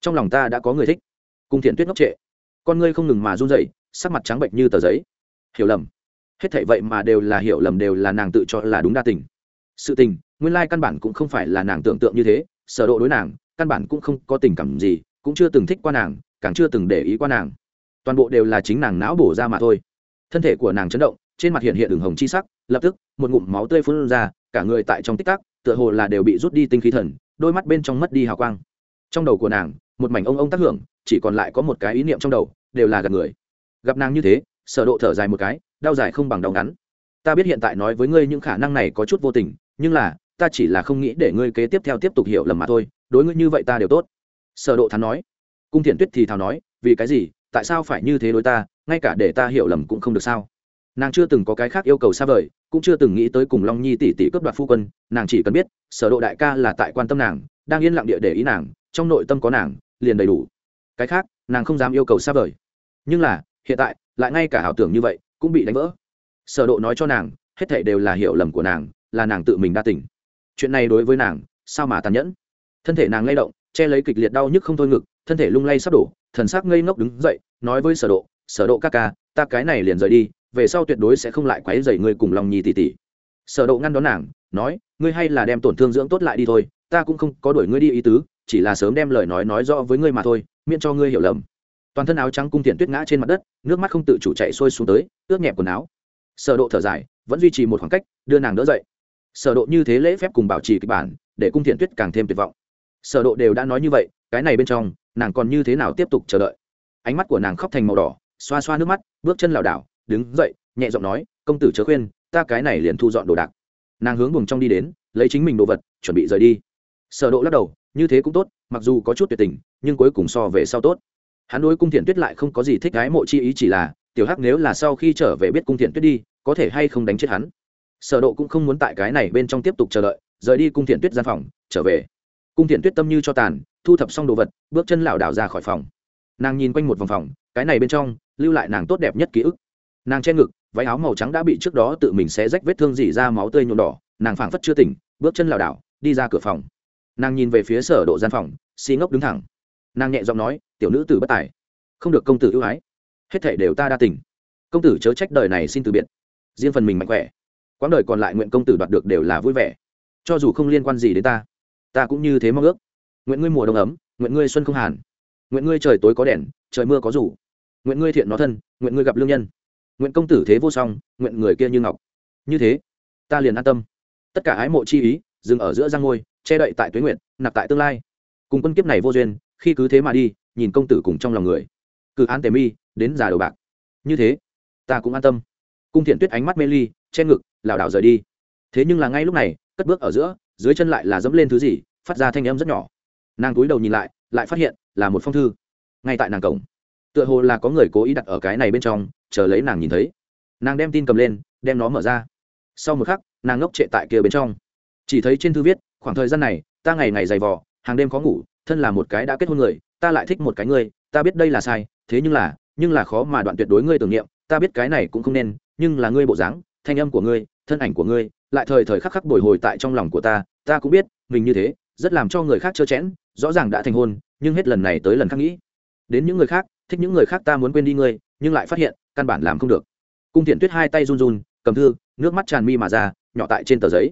Trong lòng ta đã có người thích. Cung thiện tuyết ngốc trệ. Con ngươi không ngừng mà run rẩy, sắc mặt trắng bệnh như tờ giấy. Hiểu lầm. Hết thảy vậy mà đều là hiểu lầm, đều là nàng tự cho là đúng đa tình. Sự tình, nguyên lai căn bản cũng không phải là nàng tưởng tượng như thế, sở độ đối nàng, căn bản cũng không có tình cảm gì cũng chưa từng thích qua nàng, càng chưa từng để ý qua nàng. Toàn bộ đều là chính nàng não bổ ra mà thôi. Thân thể của nàng chấn động, trên mặt hiện hiện đường hồng chi sắc, lập tức, một ngụm máu tươi phun ra, cả người tại trong tích tắc, tựa hồ là đều bị rút đi tinh khí thần, đôi mắt bên trong mất đi hào quang. Trong đầu của nàng, một mảnh ông ông tác hưởng, chỉ còn lại có một cái ý niệm trong đầu, đều là gặp người. Gặp nàng như thế, sở độ thở dài một cái, đau dài không bằng đau ngắn. Ta biết hiện tại nói với ngươi những khả năng này có chút vô tình, nhưng là, ta chỉ là không nghĩ để ngươi kế tiếp theo tiếp tục hiểu lầm mà thôi, đối ngươi như vậy ta đều tốt sở độ thắn nói. Cung thiện tuyết thì thào nói, vì cái gì? Tại sao phải như thế đối ta? Ngay cả để ta hiểu lầm cũng không được sao? Nàng chưa từng có cái khác yêu cầu xa vời, cũng chưa từng nghĩ tới cùng long nhi tỷ tỷ cướp đoạt phu quân. Nàng chỉ cần biết, sở độ đại ca là tại quan tâm nàng, đang yên lặng địa để ý nàng, trong nội tâm có nàng, liền đầy đủ. Cái khác, nàng không dám yêu cầu xa vời. Nhưng là, hiện tại, lại ngay cả ảo tưởng như vậy, cũng bị đánh vỡ. Sở độ nói cho nàng, hết thảy đều là hiểu lầm của nàng, là nàng tự mình đa tình. Chuyện này đối với nàng, sao mà tàn nhẫn? Thân thể nàng lay động che lấy kịch liệt đau nhức không thôi ngực, thân thể lung lay sắp đổ, thần sắc ngây ngốc đứng dậy, nói với sở độ sở độ ca ca, ta cái này liền rời đi, về sau tuyệt đối sẽ không lại quấy rầy ngươi cùng lòng nhi tỷ tỷ. Sở độ ngăn đón nàng, nói, ngươi hay là đem tổn thương dưỡng tốt lại đi thôi, ta cũng không có đuổi ngươi đi ý tứ, chỉ là sớm đem lời nói nói rõ với ngươi mà thôi, miễn cho ngươi hiểu lầm. Toàn thân áo trắng cung tiện tuyết ngã trên mặt đất, nước mắt không tự chủ chạy xuôi xuống tới, ướt nhẹp quần áo. Sở độ thở dài, vẫn duy trì một khoảng cách, đưa nàng đỡ dậy. Sở độ như thế lễ phép cùng bảo trì kịch bản, để cung thiện tuyết càng thêm tuyệt vọng sở độ đều đã nói như vậy, cái này bên trong, nàng còn như thế nào tiếp tục chờ đợi? Ánh mắt của nàng khóc thành màu đỏ, xoa xoa nước mắt, bước chân lảo đảo, đứng dậy, nhẹ giọng nói, công tử chớ khuyên, ta cái này liền thu dọn đồ đạc. Nàng hướng buồng trong đi đến, lấy chính mình đồ vật, chuẩn bị rời đi. Sở độ lắc đầu, như thế cũng tốt, mặc dù có chút tuyệt tình, nhưng cuối cùng so về sau tốt. Hắn đối cung thiện tuyết lại không có gì thích gái mộ chi ý chỉ là, tiểu hắc nếu là sau khi trở về biết cung thiện tuyết đi, có thể hay không đánh chết hắn? Sở độ cũng không muốn tại cái này bên trong tiếp tục chờ đợi, rời đi cung thiện tuyết gian phòng, trở về cung thiện tuyết tâm như cho tàn, thu thập xong đồ vật, bước chân lảo đảo ra khỏi phòng. Nàng nhìn quanh một vòng phòng, cái này bên trong, lưu lại nàng tốt đẹp nhất ký ức. Nàng che ngực, váy áo màu trắng đã bị trước đó tự mình xé rách vết thương dỉ ra máu tươi nhuộm đỏ, nàng phảng phất chưa tỉnh, bước chân lảo đảo, đi ra cửa phòng. Nàng nhìn về phía sở độ gian phòng, xi ngốc đứng thẳng. Nàng nhẹ giọng nói, tiểu nữ tử bất tài, không được công tử ưu ái. Hết thảy đều ta đa tình. Công tử chớ trách đời này xin từ biệt. Riêng phần mình mạnh khỏe. Quãng đời còn lại nguyện công tử đoạt được đều là vui vẻ. Cho dù không liên quan gì đến ta ta cũng như thế mong ước. Nguyện ngươi mùa đông ấm, nguyện ngươi xuân không hàn. Nguyện ngươi trời tối có đèn, trời mưa có rủ. Nguyện ngươi thiện nó thân, nguyện ngươi gặp lương nhân. Nguyện công tử thế vô song, nguyện người kia như ngọc. Như thế, ta liền an tâm. Tất cả ái mộ chi ý, dừng ở giữa giang ngôi, che đậy tại tuế nguyện nạp tại tương lai. Cùng quân kiếp này vô duyên, khi cứ thế mà đi, nhìn công tử cùng trong lòng người. Cử án tề mi, đến già đầu bạc. Như thế, ta cũng an tâm. Cung thiện tuyết ánh mắt mê ly, che ngực, lảo đảo rời đi. Thế nhưng là ngay lúc này, cất bước ở giữa dưới chân lại là dẫm lên thứ gì, phát ra thanh âm rất nhỏ. Nàng túi đầu nhìn lại lại phát hiện là một phong thư. Ngay tại nàng cổng, tựa hồ là có người cố ý đặt ở cái này bên trong, chờ lấy nàng nhìn thấy. Nàng đem tin cầm lên, đem nó mở ra. Sau một khắc, nàng ngốc trệ tại kia bên trong. Chỉ thấy trên thư viết, khoảng thời gian này, ta ngày ngày dày vò, hàng đêm khó ngủ, thân là một cái đã kết hôn người, ta lại thích một cái người, ta biết đây là sai, thế nhưng là nhưng là khó mà đoạn tuyệt đối ngươi tưởng niệm, ta biết cái này cũng không nên, nhưng là ngươi bộ dáng, thanh âm của ngươi thân ảnh của ngươi, lại thời thời khắc khắc bồi hồi tại trong lòng của ta ta cũng biết, mình như thế, rất làm cho người khác trơ chẽn, rõ ràng đã thành hôn, nhưng hết lần này tới lần khác nghĩ. Đến những người khác, thích những người khác ta muốn quên đi ngươi, nhưng lại phát hiện, căn bản làm không được. Cung thiện tuyết hai tay run run, cầm thư, nước mắt tràn mi mà ra, nhỏ tại trên tờ giấy.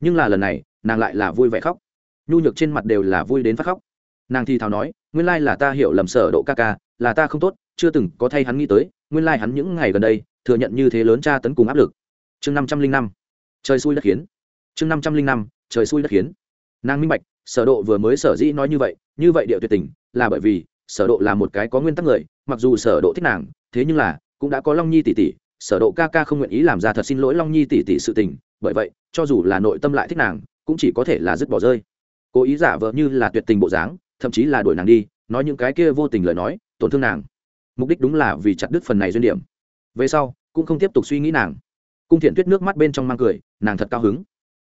Nhưng là lần này, nàng lại là vui vẻ khóc. Nhu nhược trên mặt đều là vui đến phát khóc. Nàng thì thào nói, nguyên lai là ta hiểu lầm sở độ ca ca, là ta không tốt, chưa từng có thay hắn nghĩ tới, nguyên lai hắn những ngày gần đây, thừa nhận như thế lớn tra tấn cùng áp lực chương năm trăm linh năm, trời xui đất khiến. chương năm trăm linh năm, trời xui đất khiến. Nàng minh bạch, sở độ vừa mới sở dĩ nói như vậy như vậy điệu tuyệt tình, là bởi vì sở độ là một cái có nguyên tắc người, mặc dù sở độ thích nàng, thế nhưng là cũng đã có long nhi tỷ tỷ, sở độ ca ca không nguyện ý làm ra thật xin lỗi long nhi tỷ tỷ sự tình, bởi vậy, cho dù là nội tâm lại thích nàng, cũng chỉ có thể là dứt bỏ rơi. Cố ý giả vờ như là tuyệt tình bộ dáng, thậm chí là đuổi nàng đi, nói những cái kia vô tình lời nói, tổn thương nàng. Mục đích đúng là vì chặt đứt phần này duyên điểm. Về sau, cũng không tiếp tục suy nghĩ nàng cung thiện tuyết nước mắt bên trong mang cười, nàng thật cao hứng.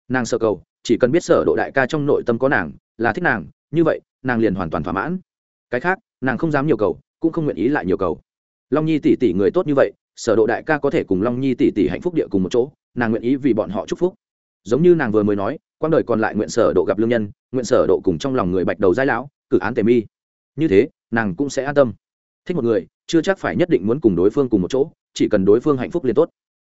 Nàng sợ cầu, chỉ cần biết sở độ đại ca trong nội tâm có nàng, là thích nàng, như vậy, nàng liền hoàn toàn thỏa mãn. Cái khác, nàng không dám nhiều cầu, cũng không nguyện ý lại nhiều cầu. Long nhi tỷ tỷ người tốt như vậy, sở độ đại ca có thể cùng long nhi tỷ tỷ hạnh phúc địa cùng một chỗ, nàng nguyện ý vì bọn họ chúc phúc. Giống như nàng vừa mới nói quang đời còn lại nguyện sở độ gặp lương nhân, nguyện sở độ cùng trong lòng người bạch đầu giai lão, cử án tề mi. Như thế, nàng cũng sẽ an tâm. Thích một người, chưa chắc phải nhất định muốn cùng đối phương cùng một chỗ, chỉ cần đối phương hạnh phúc liền tốt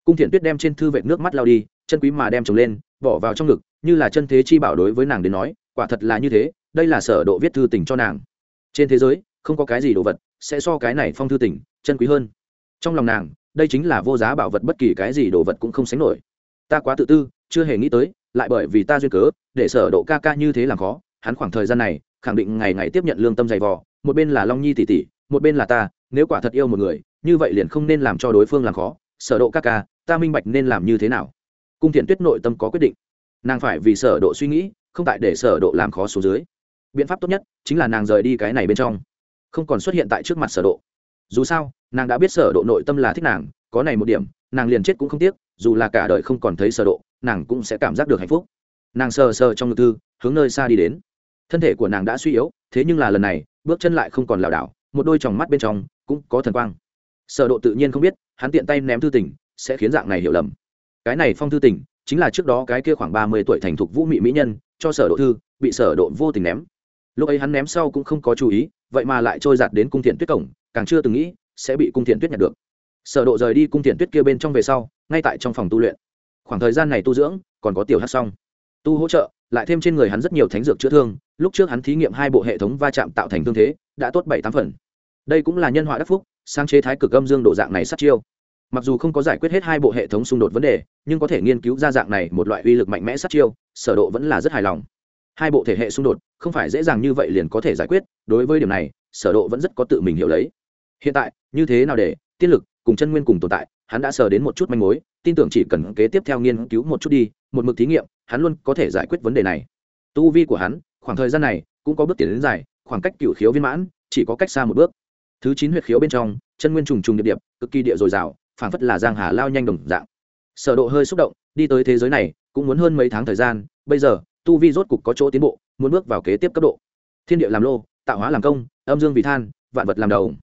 cung thiện tuyết đem trên thư vệ nước mắt lao đi, chân quý mà đem trồng lên, bỏ vào trong ngực, như là chân thế chi bảo đối với nàng đến nói, quả thật là như thế, đây là sở độ viết thư tình cho nàng. Trên thế giới, không có cái gì đồ vật sẽ so cái này phong thư tình chân quý hơn. Trong lòng nàng, đây chính là vô giá bảo vật bất kỳ cái gì đồ vật cũng không sánh nổi. Ta quá tự tư, chưa hề nghĩ tới, lại bởi vì ta duyên cớ, để sở độ ca ca như thế làm khó, hắn khoảng thời gian này, khẳng định ngày ngày tiếp nhận lương tâm dày vò, một bên là long nhi tỷ tỷ, một bên là ta, nếu quả thật yêu một người, như vậy liền không nên làm cho đối phương làm khó sở độ ca ca, ta minh bạch nên làm như thế nào. Cung thiện tuyết nội tâm có quyết định. Nàng phải vì sở độ suy nghĩ, không tại để sở độ làm khó xuống dưới. Biện pháp tốt nhất chính là nàng rời đi cái này bên trong. Không còn xuất hiện tại trước mặt sở độ. Dù sao, nàng đã biết sở độ nội tâm là thích nàng, có này một điểm, nàng liền chết cũng không tiếc, dù là cả đời không còn thấy sở độ, nàng cũng sẽ cảm giác được hạnh phúc. Nàng sờ sờ trong ngực thư, hướng nơi xa đi đến. Thân thể của nàng đã suy yếu, thế nhưng là lần này, bước chân lại không còn lảo đảo, một đôi tròng mắt bên trong cũng có thần quang. Sở độ tự nhiên không biết hắn tiện tay ném thư tình, sẽ khiến dạng này hiểu lầm. Cái này phong thư tình, chính là trước đó cái kia khoảng 30 tuổi thành thục vũ mị mỹ nhân, cho sở độ thư, bị sở độ vô tình ném. Lúc ấy hắn ném sau cũng không có chú ý, vậy mà lại trôi giạt đến cung thiện tuyết cổng, càng chưa từng nghĩ, sẽ bị cung thiện tuyết nhặt được. Sở độ rời đi cung thiện tuyết kia bên trong về sau, ngay tại trong phòng tu luyện. Khoảng thời gian này tu dưỡng, còn có tiểu hát xong. Tu hỗ trợ, lại thêm trên người hắn rất nhiều thánh dược chữa thương, lúc trước hắn thí nghiệm hai bộ hệ thống va chạm tạo thành thương thế, đã tốt bảy tám phần. Đây cũng là nhân họa đắc phúc sang chế thái cực âm dương độ dạng này sát chiêu. Mặc dù không có giải quyết hết hai bộ hệ thống xung đột vấn đề, nhưng có thể nghiên cứu ra dạng này một loại uy lực mạnh mẽ sát chiêu, sở độ vẫn là rất hài lòng. Hai bộ thể hệ xung đột, không phải dễ dàng như vậy liền có thể giải quyết, đối với điểm này, sở độ vẫn rất có tự mình hiểu lấy. Hiện tại, như thế nào để, tiên lực cùng chân nguyên cùng tồn tại, hắn đã sờ đến một chút manh mối, tin tưởng chỉ cần kế tiếp theo nghiên cứu một chút đi, một mực thí nghiệm, hắn luôn có thể giải quyết vấn đề này. Tu vi của hắn, khoảng thời gian này cũng có bước tiến đến dài, khoảng cách cửu khiếu viên mãn, chỉ có cách xa một bước thứ chín huyệt khiếu bên trong, chân nguyên trùng trùng địa điệp, cực kỳ địa dồi dào, phảng phất là giang hà lao nhanh đồng dạng. Sở độ hơi xúc động, đi tới thế giới này, cũng muốn hơn mấy tháng thời gian, bây giờ, tu vi rốt cục có chỗ tiến bộ, muốn bước vào kế tiếp cấp độ. Thiên địa làm lô, tạo hóa làm công, âm dương vì than, vạn vật làm đầu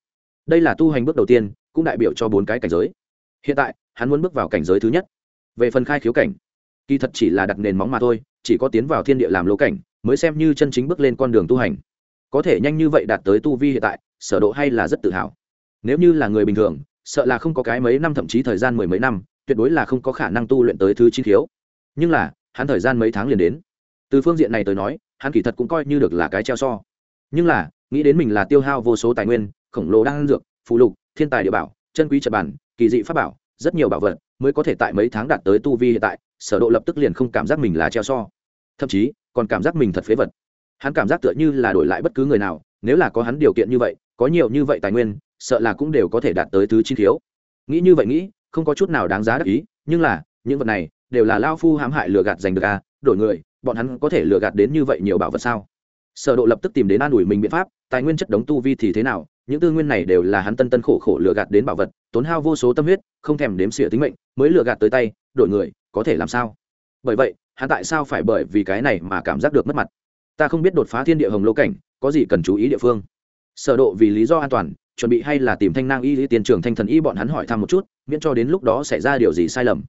đây là tu hành bước đầu tiên, cũng đại biểu cho bốn cái cảnh giới. Hiện tại, hắn muốn bước vào cảnh giới thứ nhất. Về phần khai khiếu cảnh, kỳ thật chỉ là đặt nền móng mà thôi, chỉ có tiến vào thiên địa làm lô cảnh, mới xem như chân chính bước lên con đường tu hành. Có thể nhanh như vậy đạt tới tu vi hiện tại sở độ hay là rất tự hào. Nếu như là người bình thường, sợ là không có cái mấy năm, thậm chí thời gian mười mấy năm, tuyệt đối là không có khả năng tu luyện tới thứ chi khiếu. Nhưng là, hắn thời gian mấy tháng liền đến. Từ phương diện này tới nói, hắn kỳ thật cũng coi như được là cái treo so. Nhưng là, nghĩ đến mình là tiêu hao vô số tài nguyên, khổng lồ đang dược phụ lục, thiên tài địa bảo, chân quý trật bản, kỳ dị pháp bảo, rất nhiều bảo vật, mới có thể tại mấy tháng đạt tới tu vi hiện tại, sở độ lập tức liền không cảm giác mình là treo so. Thậm chí, còn cảm giác mình thật phế vật. Hắn cảm giác tựa như là đổi lại bất cứ người nào, nếu là có hắn điều kiện như vậy có nhiều như vậy tài nguyên, sợ là cũng đều có thể đạt tới thứ chi thiếu. Nghĩ như vậy nghĩ, không có chút nào đáng giá đắc ý, nhưng là, những vật này đều là lao phu hãm hại lừa gạt giành được à đổi người, bọn hắn có thể lừa gạt đến như vậy nhiều bảo vật sao? Sở độ lập tức tìm đến an ủi mình biện pháp, tài nguyên chất đống tu vi thì thế nào, những tư nguyên này đều là hắn tân tân khổ khổ lừa gạt đến bảo vật, tốn hao vô số tâm huyết, không thèm đếm xỉa tính mệnh, mới lừa gạt tới tay, đổi người, có thể làm sao? Bởi vậy, hắn tại sao phải bởi vì cái này mà cảm giác được mất mặt? Ta không biết đột phá thiên địa hồng lô cảnh, có gì cần chú ý địa phương? Sở độ vì lý do an toàn, chuẩn bị hay là tìm thanh nang y tiền trưởng thanh thần y bọn hắn hỏi thăm một chút, miễn cho đến lúc đó xảy ra điều gì sai lầm.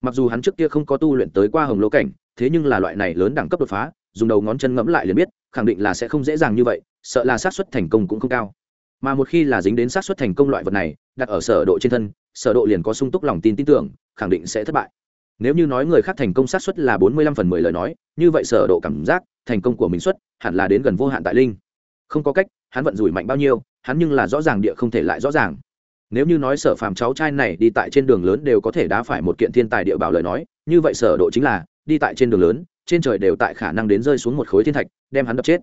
Mặc dù hắn trước kia không có tu luyện tới qua hồng lô cảnh, thế nhưng là loại này lớn đẳng cấp đột phá, dùng đầu ngón chân ngẫm lại liền biết, khẳng định là sẽ không dễ dàng như vậy, sợ là xác suất thành công cũng không cao. Mà một khi là dính đến xác suất thành công loại vật này, đặt ở sở độ trên thân, sở độ liền có sung túc lòng tin tin tưởng, khẳng định sẽ thất bại. Nếu như nói người khác thành công xác suất là 45 phần 10 lời nói, như vậy sở độ cảm giác thành công của mình suất hẳn là đến gần vô hạn tại linh không có cách, hắn vận rủi mạnh bao nhiêu, hắn nhưng là rõ ràng địa không thể lại rõ ràng. Nếu như nói sở phàm cháu trai này đi tại trên đường lớn đều có thể đá phải một kiện thiên tài địa bảo lời nói, như vậy sở độ chính là, đi tại trên đường lớn, trên trời đều tại khả năng đến rơi xuống một khối thiên thạch, đem hắn đập chết.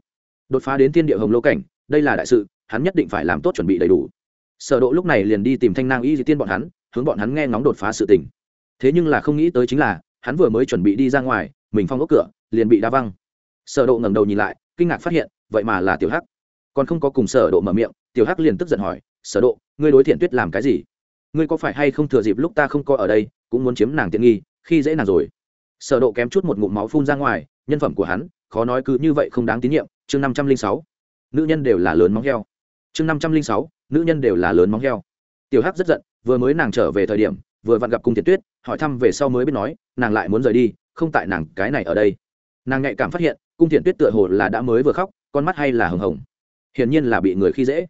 Đột phá đến thiên địa hồng lô cảnh, đây là đại sự, hắn nhất định phải làm tốt chuẩn bị đầy đủ. Sở độ lúc này liền đi tìm thanh nang y di tiên bọn hắn, hướng bọn hắn nghe ngóng đột phá sự tình. Thế nhưng là không nghĩ tới chính là, hắn vừa mới chuẩn bị đi ra ngoài, mình phong ốc cửa, liền bị đá văng. Sở độ ngẩng đầu nhìn lại, kinh ngạc phát hiện, vậy mà là tiểu hắc còn không có cùng sở độ mở miệng, tiểu hắc liền tức giận hỏi, sở độ, ngươi đối thiện tuyết làm cái gì? Ngươi có phải hay không thừa dịp lúc ta không có ở đây, cũng muốn chiếm nàng tiện nghi, khi dễ nàng rồi? Sở độ kém chút một ngụm máu phun ra ngoài, nhân phẩm của hắn, khó nói cứ như vậy không đáng tín nhiệm, chương 506 nữ nhân đều là lớn móng heo. Chương 506 nữ nhân đều là lớn móng heo. Tiểu hắc rất giận, vừa mới nàng trở về thời điểm, vừa vặn gặp cung thiện tuyết, hỏi thăm về sau mới biết nói, nàng lại muốn rời đi, không tại nàng, cái này ở đây. Nàng nhạy cảm phát hiện, cung thiện tuyết tựa hồ là đã mới vừa khóc, con mắt hay là hồng hồng hiển nhiên là bị người khi dễ.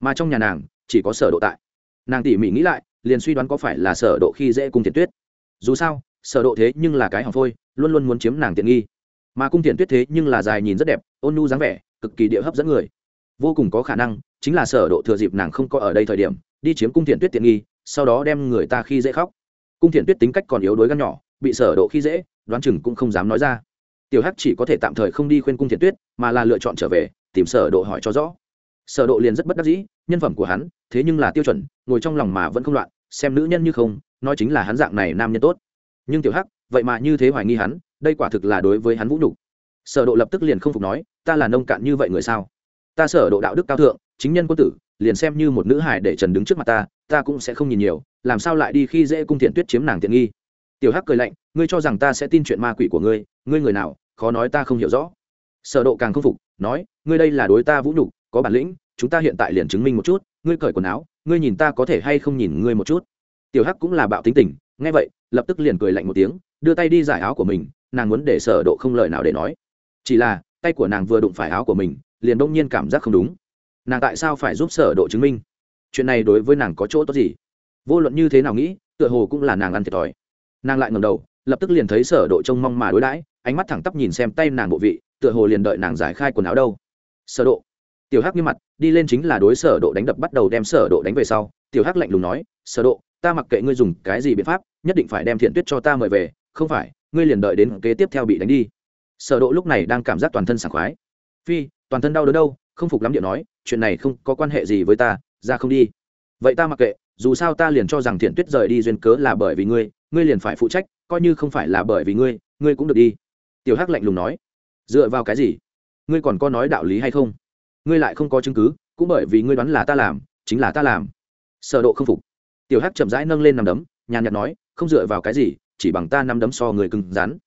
Mà trong nhà nàng, chỉ có sở độ tại. Nàng tỉ mỉ nghĩ lại, liền suy đoán có phải là sở độ khi dễ cung thiền tuyết. Dù sao, sở độ thế nhưng là cái hỏng phôi, luôn luôn muốn chiếm nàng tiện nghi. Mà cung thiền tuyết thế nhưng là dài nhìn rất đẹp, ôn nhu dáng vẻ, cực kỳ địa hấp dẫn người. Vô cùng có khả năng, chính là sở độ thừa dịp nàng không có ở đây thời điểm, đi chiếm cung thiền tuyết tiện nghi, sau đó đem người ta khi dễ khóc. Cung thiền tuyết tính cách còn yếu đuối gan nhỏ, bị sở độ khi dễ, đoán chừng cũng không dám nói ra. Tiểu hắc chỉ có thể tạm thời không đi khuyên cung thiền tuyết, mà là lựa chọn trở về tìm sở độ hỏi cho rõ. Sở độ liền rất bất đắc dĩ, nhân phẩm của hắn, thế nhưng là tiêu chuẩn, ngồi trong lòng mà vẫn không loạn, xem nữ nhân như không, nói chính là hắn dạng này nam nhân tốt. Nhưng tiểu hắc, vậy mà như thế hoài nghi hắn, đây quả thực là đối với hắn vũ nhục. Sở độ lập tức liền không phục nói, ta là nông cạn như vậy người sao? Ta sở độ đạo đức cao thượng, chính nhân quân tử, liền xem như một nữ hải để trần đứng trước mặt ta ta cũng sẽ không nhìn nhiều, làm sao lại đi khi dễ cung thiện tuyết chiếm nàng tiện nghi? Tiểu hắc cười lạnh, ngươi cho rằng ta sẽ tin chuyện ma quỷ của ngươi ngươi người nào, khó nói ta không hiểu rõ. Sở độ càng không phục nói, ngươi đây là đối ta vũ nhục, có bản lĩnh, chúng ta hiện tại liền chứng minh một chút, ngươi cởi quần áo, ngươi nhìn ta có thể hay không nhìn ngươi một chút. Tiểu hắc cũng là bạo tính tình, nghe vậy, lập tức liền cười lạnh một tiếng, đưa tay đi giải áo của mình, nàng muốn để sở độ không lời nào để nói. Chỉ là, tay của nàng vừa đụng phải áo của mình, liền đông nhiên cảm giác không đúng. Nàng tại sao phải giúp sở độ chứng minh? Chuyện này đối với nàng có chỗ tốt gì? Vô luận như thế nào nghĩ, tựa hồ cũng là nàng ăn thiệt thòi. Nàng lại ngẩng đầu, lập tức liền thấy sở độ trông mong mà đối đãi, ánh mắt thẳng tắp nhìn xem tay nàng bộ vị tựa hồ liền đợi nàng giải khai quần áo đâu. Sở độ. Tiểu hắc nghiêm mặt, đi lên chính là đối sở độ đánh đập bắt đầu đem sở độ đánh về sau. Tiểu hắc lạnh lùng nói, sở độ, ta mặc kệ ngươi dùng cái gì biện pháp, nhất định phải đem thiện tuyết cho ta mời về, không phải, ngươi liền đợi đến kế tiếp theo bị đánh đi. Sở độ lúc này đang cảm giác toàn thân sảng khoái. Phi, toàn thân đau đớn đâu, không phục lắm điệu nói, chuyện này không có quan hệ gì với ta, ra không đi. Vậy ta mặc kệ, dù sao ta liền cho rằng thiện tuyết rời đi duyên cớ là bởi vì ngươi ngươi liền phải phụ trách, coi như không phải là bởi vì ngươi ngươi cũng được đi. Tiểu hắc lạnh lùng nói dựa vào cái gì? Ngươi còn có nói đạo lý hay không? Ngươi lại không có chứng cứ, cũng bởi vì ngươi đoán là ta làm, chính là ta làm. Sở độ không phục. Tiểu hắc chậm rãi nâng lên nằm đấm, nhàn nhạt nói, không dựa vào cái gì, chỉ bằng ta nằm đấm so người cứng rắn.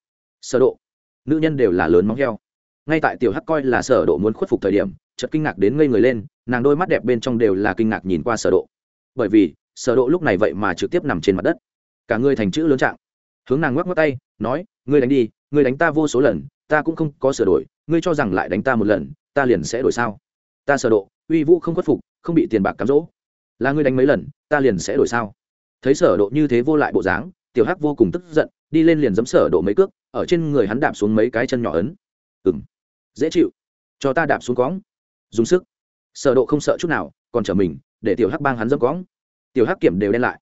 Sở độ. Nữ nhân đều là lớn móng heo. Ngay tại tiểu hắc coi là sở độ muốn khuất phục thời điểm, chợt kinh ngạc đến ngây người lên, nàng đôi mắt đẹp bên trong đều là kinh ngạc nhìn qua sở độ. Bởi vì, sở độ lúc này vậy mà trực tiếp nằm trên mặt đất. Cả người thành chữ lớn trạng. Hướng nàng ngoắc ngoắc tay, nói, ngươi đánh đi, ngươi đánh ta vô số lần ta cũng không có sửa đổi, ngươi cho rằng lại đánh ta một lần, ta liền sẽ đổi sao? Ta sở độ, uy vũ không khuất phục, không bị tiền bạc cám dỗ. Là ngươi đánh mấy lần, ta liền sẽ đổi sao? Thấy sở độ như thế vô lại bộ dáng, tiểu hắc vô cùng tức giận, đi lên liền giẫm sở độ mấy cước, ở trên người hắn đạp xuống mấy cái chân nhỏ ấn. Ừm, dễ chịu. Cho ta đạp xuống cõng. Dùng sức. Sở độ không sợ chút nào, còn trở mình, để tiểu hắc bang hắn dẫm cõng. Tiểu hắc kiểm đều đen lại.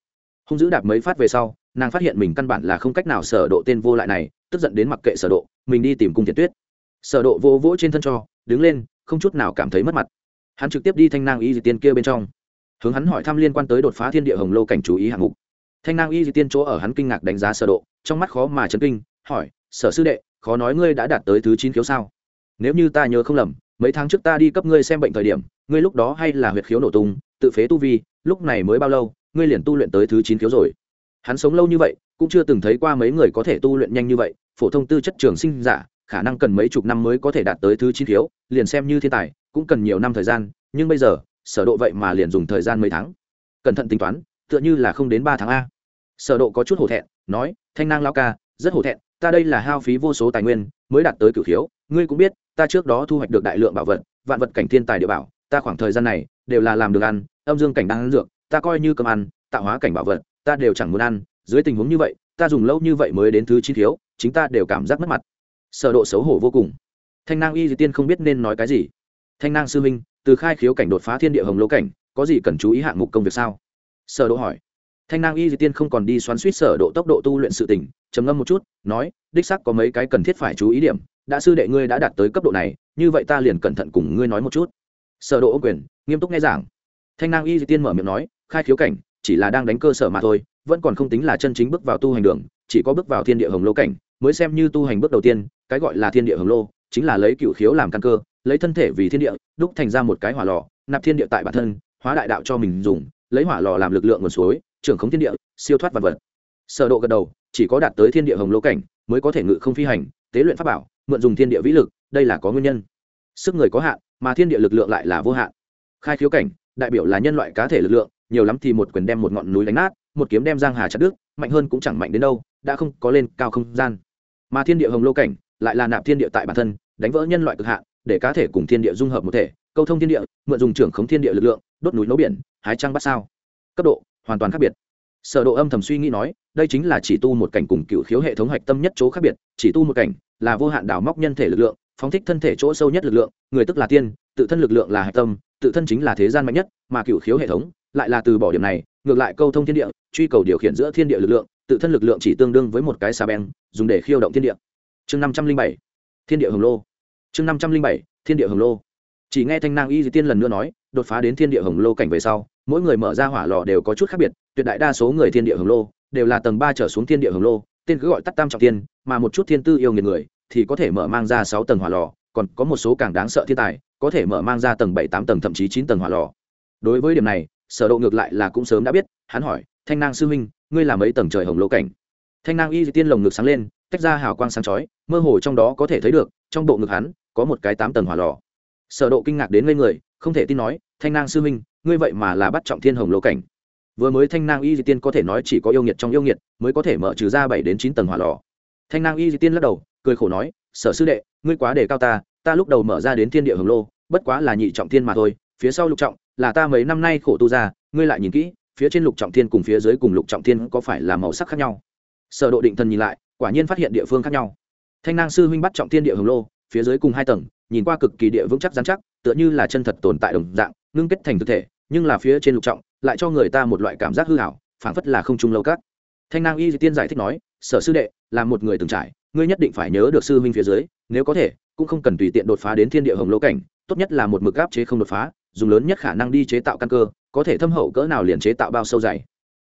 Hung dữ đạp mấy phát về sau, nàng phát hiện mình căn bản là không cách nào sở độ tên vô lại này, tức giận đến mặc kệ sở độ mình đi tìm cung thiện tuyết. Sở độ vô vỗ trên thân cho, đứng lên, không chút nào cảm thấy mất mặt. Hắn trực tiếp đi thanh nang y di tiên kia bên trong. Hướng hắn hỏi thăm liên quan tới đột phá thiên địa hồng lô cảnh chú ý hạng mục. Thanh nang y di tiên chỗ ở hắn kinh ngạc đánh giá sở độ, trong mắt khó mà chấn kinh, hỏi, sở sư đệ, khó nói ngươi đã đạt tới thứ chín khiếu sao? Nếu như ta nhớ không lầm, mấy tháng trước ta đi cấp ngươi xem bệnh thời điểm, ngươi lúc đó hay là huyệt khiếu nổ tung, tự phế tu vi, lúc này mới bao lâu, ngươi liền tu luyện tới thứ chín khiếu rồi? Hắn sống lâu như vậy, cũng chưa từng thấy qua mấy người có thể tu luyện nhanh như vậy phổ thông tư chất trường sinh giả khả năng cần mấy chục năm mới có thể đạt tới thứ chín thiếu, liền xem như thiên tài cũng cần nhiều năm thời gian nhưng bây giờ sở độ vậy mà liền dùng thời gian mấy tháng cẩn thận tính toán tựa như là không đến ba tháng a sở độ có chút hổ thẹn nói thanh nang lão ca rất hổ thẹn ta đây là hao phí vô số tài nguyên mới đạt tới cửu thiếu, ngươi cũng biết ta trước đó thu hoạch được đại lượng bảo vật vạn vật cảnh thiên tài địa bảo ta khoảng thời gian này đều là làm được ăn âm dương cảnh đang ăn dược ta coi như cơm ăn tạo hóa cảnh bảo vật ta đều chẳng muốn ăn dưới tình huống như vậy ta dùng lâu như vậy mới đến thứ chín thiếu chính ta đều cảm giác mất mặt. Sở độ xấu hổ vô cùng. Thanh nang y di tiên không biết nên nói cái gì. Thanh nang sư minh từ khai khiếu cảnh đột phá thiên địa hồng lô cảnh, có gì cần chú ý hạng mục công việc sao? Sở độ hỏi. Thanh nang y di tiên không còn đi xoắn suýt sở độ tốc độ tu luyện sự tình, trầm ngâm một chút, nói, đích xác có mấy cái cần thiết phải chú ý điểm, đã sư đệ ngươi đã đạt tới cấp độ này, như vậy ta liền cẩn thận cùng ngươi nói một chút. Sở độ ô quyền, nghiêm túc nghe giảng. Thanh nang y di tiên mở miệng nói, khai khiếu cảnh, chỉ là đang đánh cơ sở mà thôi, vẫn còn không tính là chân chính bước vào tu hành đường, chỉ có bước vào thiên địa hồng lô cảnh mới xem như tu hành bước đầu tiên, cái gọi là thiên địa hồng lô, chính là lấy cựu khiếu làm căn cơ, lấy thân thể vì thiên địa, đúc thành ra một cái hỏa lò, nạp thiên địa tại bản thân, hóa đại đạo cho mình dùng, lấy hỏa lò làm lực lượng nguồn suối, trưởng khống thiên địa, siêu thoát vật vật. Sở độ gật đầu, chỉ có đạt tới thiên địa hồng lô cảnh, mới có thể ngự không phi hành, tế luyện pháp bảo, mượn dùng thiên địa vĩ lực, đây là có nguyên nhân. Sức người có hạn, mà thiên địa lực lượng lại là vô hạn. Khai khiếu cảnh, đại biểu là nhân loại cá thể lực lượng, nhiều lắm thì một quyền đem một ngọn núi đánh nát, một kiếm đem giang hà chặt đứt, mạnh hơn cũng chẳng mạnh đến đâu, đã không có lên cao không gian mà thiên địa hồng lô cảnh lại là nạp thiên địa tại bản thân, đánh vỡ nhân loại cực hạn, để cá thể cùng thiên địa dung hợp một thể, câu thông thiên địa, mượn dùng trưởng khống thiên địa lực lượng, đốt núi nấu biển, hái trăng bắt sao. Cấp độ, hoàn toàn khác biệt. Sở độ âm thầm suy nghĩ nói, đây chính là chỉ tu một cảnh cùng cựu khiếu hệ thống hoạch tâm nhất chỗ khác biệt, chỉ tu một cảnh là vô hạn đảo móc nhân thể lực lượng, phóng thích thân thể chỗ sâu nhất lực lượng, người tức là tiên, tự thân lực lượng là hạch tâm, tự thân chính là thế gian mạnh nhất, mà cựu khiếu hệ thống lại là từ bỏ điểm này, ngược lại câu thông thiên địa, truy cầu điều khiển giữa thiên địa lực lượng tự thân lực lượng chỉ tương đương với một cái xà beng, dùng để khiêu động thiên địa. Chương năm trăm linh bảy, thiên địa hồng lô. Chương năm trăm linh bảy, thiên địa hồng lô. Chỉ nghe thanh nang y di tiên lần nữa nói, đột phá đến thiên địa hồng lô cảnh về sau, mỗi người mở ra hỏa lò đều có chút khác biệt, tuyệt đại đa số người thiên địa hồng lô đều là tầng ba trở xuống thiên địa hồng lô, tên cứ gọi tắt tam trọng tiên mà một chút thiên tư yêu nghiệt người thì có thể mở mang ra sáu tầng hỏa lò, còn có một số càng đáng sợ thiên tài có thể mở mang ra tầng bảy, tám tầng, thậm chí chín tầng hỏa lò. Đối với điểm này, sở độ ngược lại là cũng sớm đã biết, hắn hỏi, thanh nang sư huynh ngươi là mấy tầng trời hồng lô cảnh. Thanh nang y di tiên lồng ngực sáng lên tách ra hào quang sáng chói mơ hồ trong đó có thể thấy được trong bộ ngực hắn có một cái tám tầng hỏa lò. Sở độ kinh ngạc đến ngây người không thể tin nói thanh nang sư minh, ngươi vậy mà là bắt trọng thiên hồng lô cảnh. Vừa mới thanh nang y di tiên có thể nói chỉ có yêu nghiệt trong yêu nghiệt mới có thể mở trừ ra bảy đến chín tầng hỏa lò. Thanh nang y di tiên lắc đầu cười khổ nói sở sư đệ ngươi quá đề cao ta ta lúc đầu mở ra đến thiên địa hồng lô bất quá là nhị trọng thiên mà thôi phía sau lục trọng là ta mấy năm nay khổ tu ra ngươi lại nhìn kỹ phía trên lục trọng thiên cùng phía dưới cùng lục trọng thiên có phải là màu sắc khác nhau? Sở độ định thần nhìn lại, quả nhiên phát hiện địa phương khác nhau. Thanh nang sư huynh bắt trọng thiên địa hồng lô, phía dưới cùng hai tầng, nhìn qua cực kỳ địa vững chắc rắn chắc, tựa như là chân thật tồn tại đồng dạng, ngưng kết thành thực thể, nhưng là phía trên lục trọng, lại cho người ta một loại cảm giác hư hảo phảng phất là không trung lâu cát. Thanh nang y tiên giải thích nói, sở sư đệ, là một người từng trải, ngươi nhất định phải nhớ được sư huynh phía dưới, nếu có thể, cũng không cần tùy tiện đột phá đến thiên địa hồng lô cảnh, tốt nhất là một mực áp chế không đột phá dùng lớn nhất khả năng đi chế tạo căn cơ có thể thâm hậu cỡ nào liền chế tạo bao sâu dày.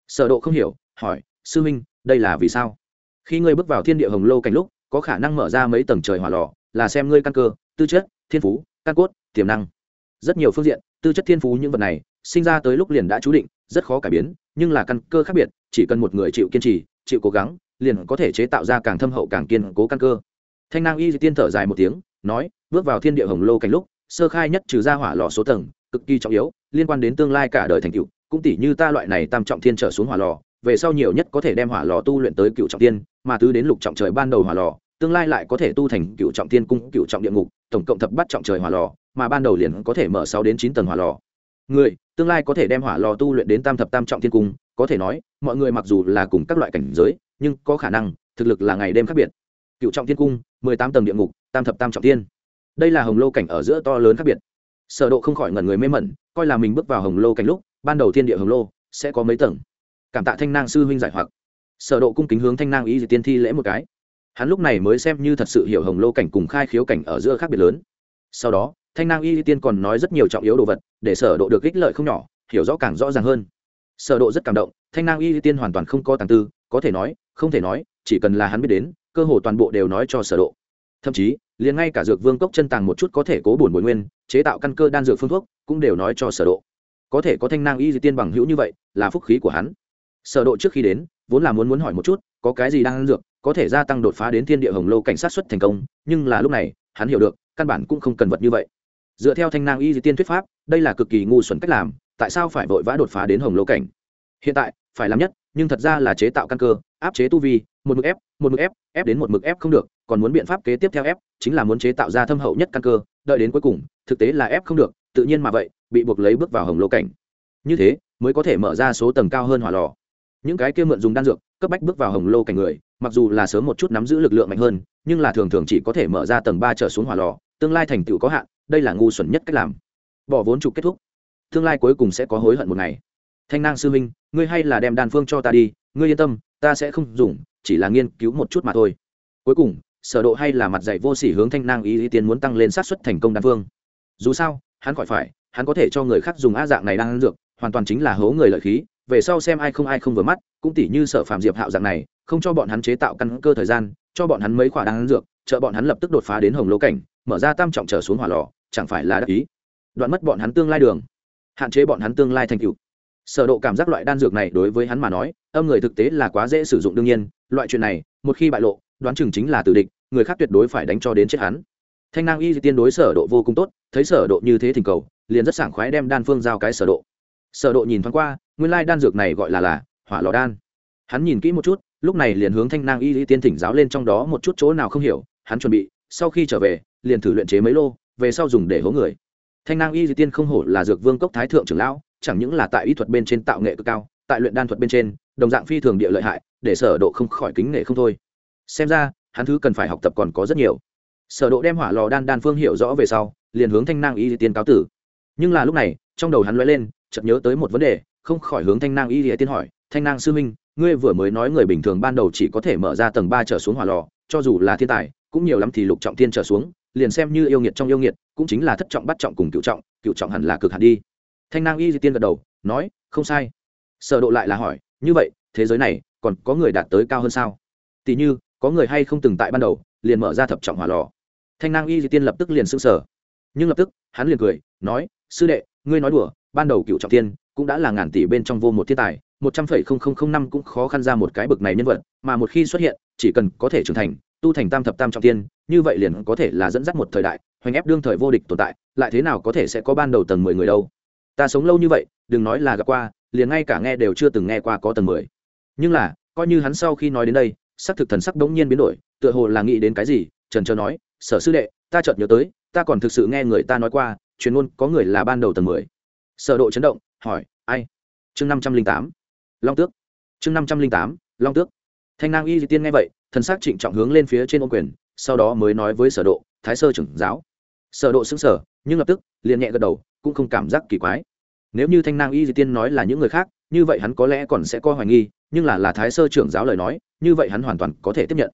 Sở độ không hiểu hỏi sư Minh, đây là vì sao? Khi ngươi bước vào thiên địa hồng lô cảnh lúc có khả năng mở ra mấy tầng trời hỏa lò là xem ngươi căn cơ tư chất thiên phú căn cốt tiềm năng. Rất nhiều phương diện tư chất thiên phú những vật này sinh ra tới lúc liền đã chú định rất khó cải biến nhưng là căn cơ khác biệt chỉ cần một người chịu kiên trì chịu cố gắng liền có thể chế tạo ra càng thâm hậu càng kiên cố căn cơ. Thanh nang y tiên thở dài một tiếng nói bước vào thiên địa hồng lô cảnh lúc sơ khai nhất trừ ra hỏa lò số tầng, cực kỳ trọng yếu, liên quan đến tương lai cả đời thành cựu cũng tỷ như ta loại này tam trọng thiên trở xuống hỏa lò, về sau nhiều nhất có thể đem hỏa lò tu luyện tới cựu trọng tiên mà tứ đến lục trọng trời ban đầu hỏa lò, tương lai lại có thể tu thành cựu trọng tiên cung, cựu trọng địa ngục, tổng cộng thập bắt trọng trời hỏa lò, mà ban đầu liền có thể mở sáu đến chín tầng hỏa lò. Người, tương lai có thể đem hỏa lò tu luyện đến tam thập tam trọng thiên cung, có thể nói, mọi người mặc dù là cùng các loại cảnh giới, nhưng có khả năng, thực lực là ngày đêm khác biệt. Cựu trọng thiên cung, mười tám tầng địa ngục, tam thập tam trọng tiên đây là hồng lô cảnh ở giữa to lớn khác biệt. Sở độ không khỏi ngẩn người mê mẩn, coi là mình bước vào hồng lô cảnh lúc, ban đầu thiên địa hồng lô sẽ có mấy tầng. Cảm tạ thanh nang sư huynh giải hoặc. Sở độ cung kính hướng thanh nang ý dị tiên thi lễ một cái. Hắn lúc này mới xem như thật sự hiểu hồng lô cảnh cùng khai khiếu cảnh ở giữa khác biệt lớn. Sau đó, thanh nang y tiên còn nói rất nhiều trọng yếu đồ vật, để sở độ được ích lợi không nhỏ, hiểu rõ càng rõ ràng hơn. Sở độ rất cảm động, thanh nang y tiên hoàn toàn không có tàng tư, có thể nói, không thể nói, chỉ cần là hắn biết đến, cơ hồ toàn bộ đều nói cho sở độ. Thậm chí liền ngay cả dược vương cốc chân tàng một chút có thể cố bổn bồi nguyên, chế tạo căn cơ đan dược phương thuốc, cũng đều nói cho sở độ. Có thể có thanh nang y tiên bằng hữu như vậy, là phúc khí của hắn. Sở độ trước khi đến, vốn là muốn muốn hỏi một chút, có cái gì đang dược, có thể gia tăng đột phá đến thiên địa hồng lô cảnh sát xuất thành công, nhưng là lúc này, hắn hiểu được, căn bản cũng không cần vật như vậy. Dựa theo thanh nang y di tiên thuyết pháp, đây là cực kỳ ngu xuẩn cách làm, tại sao phải vội vã đột phá đến hồng lô cảnh? Hiện tại, phải làm nhất, nhưng thật ra là chế tạo căn cơ, áp chế tu vi một mực ép một mực ép ép đến một mực ép không được còn muốn biện pháp kế tiếp theo ép chính là muốn chế tạo ra thâm hậu nhất căn cơ đợi đến cuối cùng thực tế là ép không được tự nhiên mà vậy bị buộc lấy bước vào hồng lô cảnh. Như thế mới có thể mở ra số tầng cao hơn hỏa lò. Những cái kia mượn dùng đan dược cấp bách bước vào hồng lô cảnh người mặc dù là sớm một chút nắm giữ lực lượng mạnh hơn nhưng là thường thường chỉ có thể mở ra tầng ba trở xuống hỏa lò tương lai thành tựu có hạn đây là ngu xuẩn nhất cách làm. Bỏ vốn trục kết thúc. Tương lai cuối cùng sẽ có hối hận một ngày. Thanh nang sư huynh, ngươi hay là đem đan phương cho ta đi ngươi yên tâm ta sẽ không dùng chỉ là nghiên cứu một chút mà thôi. Cuối cùng, sở độ hay là mặt dạy vô sỉ hướng thanh nang ý ý tiên muốn tăng lên xác suất thành công đan phương. Dù sao, hắn khỏi phải, hắn có thể cho người khác dùng a dạng này đang dược, hoàn toàn chính là hố người lợi khí, về sau xem ai không ai không vừa mắt, cũng tỉ như sở phạm diệp hạo dạng này, không cho bọn hắn chế tạo căn cơ thời gian, cho bọn hắn mấy khoản đan dược, trợ bọn hắn lập tức đột phá đến hồng lô cảnh, mở ra tam trọng trở xuống hỏa lò, chẳng phải là đắc ý. Đoạn mất bọn hắn tương lai đường, hạn chế bọn hắn tương lai thành tựu sở độ cảm giác loại đan dược này đối với hắn mà nói, âm người thực tế là quá dễ sử dụng đương nhiên, loại chuyện này, một khi bại lộ, đoán chừng chính là tử địch, người khác tuyệt đối phải đánh cho đến chết hắn. Thanh năng y tiên đối sở độ vô cùng tốt, thấy sở độ như thế thỉnh cầu, liền rất sảng khoái đem đan phương giao cái sở độ. Sở độ nhìn thoáng qua, nguyên lai đan dược này gọi là là hỏa lò đan. Hắn nhìn kỹ một chút, lúc này liền hướng thanh năng y tiên thỉnh giáo lên trong đó một chút chỗ nào không hiểu, hắn chuẩn bị, sau khi trở về, liền thử luyện chế mấy lô, về sau dùng để hố người. Thanh năng y di tiên không hổ là dược vương cốc thái thượng trưởng lão chẳng những là tại y thuật bên trên tạo nghệ cực cao, tại luyện đan thuật bên trên, đồng dạng phi thường địa lợi hại, để sở độ không khỏi kính nể không thôi. Xem ra, hắn thứ cần phải học tập còn có rất nhiều. Sở độ đem hỏa lò đan đan phương hiểu rõ về sau, liền hướng thanh nang y tiên cáo tử. Nhưng là lúc này, trong đầu hắn lóe lên, chợt nhớ tới một vấn đề, không khỏi hướng thanh nang y tiên hỏi, thanh nang sư minh ngươi vừa mới nói người bình thường ban đầu chỉ có thể mở ra tầng ba trở xuống hỏa lò, cho dù là thiên tài, cũng nhiều lắm thì lục trọng thiên trở xuống, liền xem như yêu nghiệt trong yêu nghiệt, cũng chính là thất trọng bắt trọng cùng cựu trọng cựu trọng hẳn là cực hẳn đi thanh nang y di tiên gật đầu, nói, không sai. Sở độ lại là hỏi, như vậy, thế giới này còn có người đạt tới cao hơn sao? Tỷ như, có người hay không từng tại ban đầu liền mở ra thập trọng hỏa lò? Thanh nang y di tiên lập tức liền sững sờ. Nhưng lập tức, hắn liền cười, nói, sư đệ, ngươi nói đùa, ban đầu cựu trọng thiên cũng đã là ngàn tỷ bên trong vô một thiên tài, một trăm phẩy không không không năm cũng khó khăn ra một cái bực này nhân vật, mà một khi xuất hiện, chỉ cần có thể trưởng thành, tu thành tam thập tam trọng tiên, như vậy liền có thể là dẫn dắt một thời đại, hoành ép đương thời vô địch tồn tại, lại thế nào có thể sẽ có ban đầu tầng mười người đâu? Ta sống lâu như vậy, đừng nói là gặp qua, liền ngay cả nghe đều chưa từng nghe qua có tầng mười. Nhưng là, coi như hắn sau khi nói đến đây, sắc thực thần sắc đống nhiên biến đổi, tựa hồ là nghĩ đến cái gì, trần trờ nói, sở sư đệ, ta chợt nhớ tới, ta còn thực sự nghe người ta nói qua chuyên môn có người là ban đầu tầng mười. Sở độ chấn động, hỏi, ai? Chương năm trăm linh tám. Long tước. Chương năm trăm linh tám, long tước. Thanh nang y di tiên nghe vậy, thần sắc trịnh trọng hướng lên phía trên ô quyền, sau đó mới nói với sở độ, thái sơ trưởng giáo. Sở độ sững sờ, nhưng lập tức liền nhẹ gật đầu cũng không cảm giác kỳ quái. Nếu như thanh nang y di tiên nói là những người khác, như vậy hắn có lẽ còn sẽ có hoài nghi, nhưng là là thái sơ trưởng giáo lời nói, như vậy hắn hoàn toàn có thể tiếp nhận.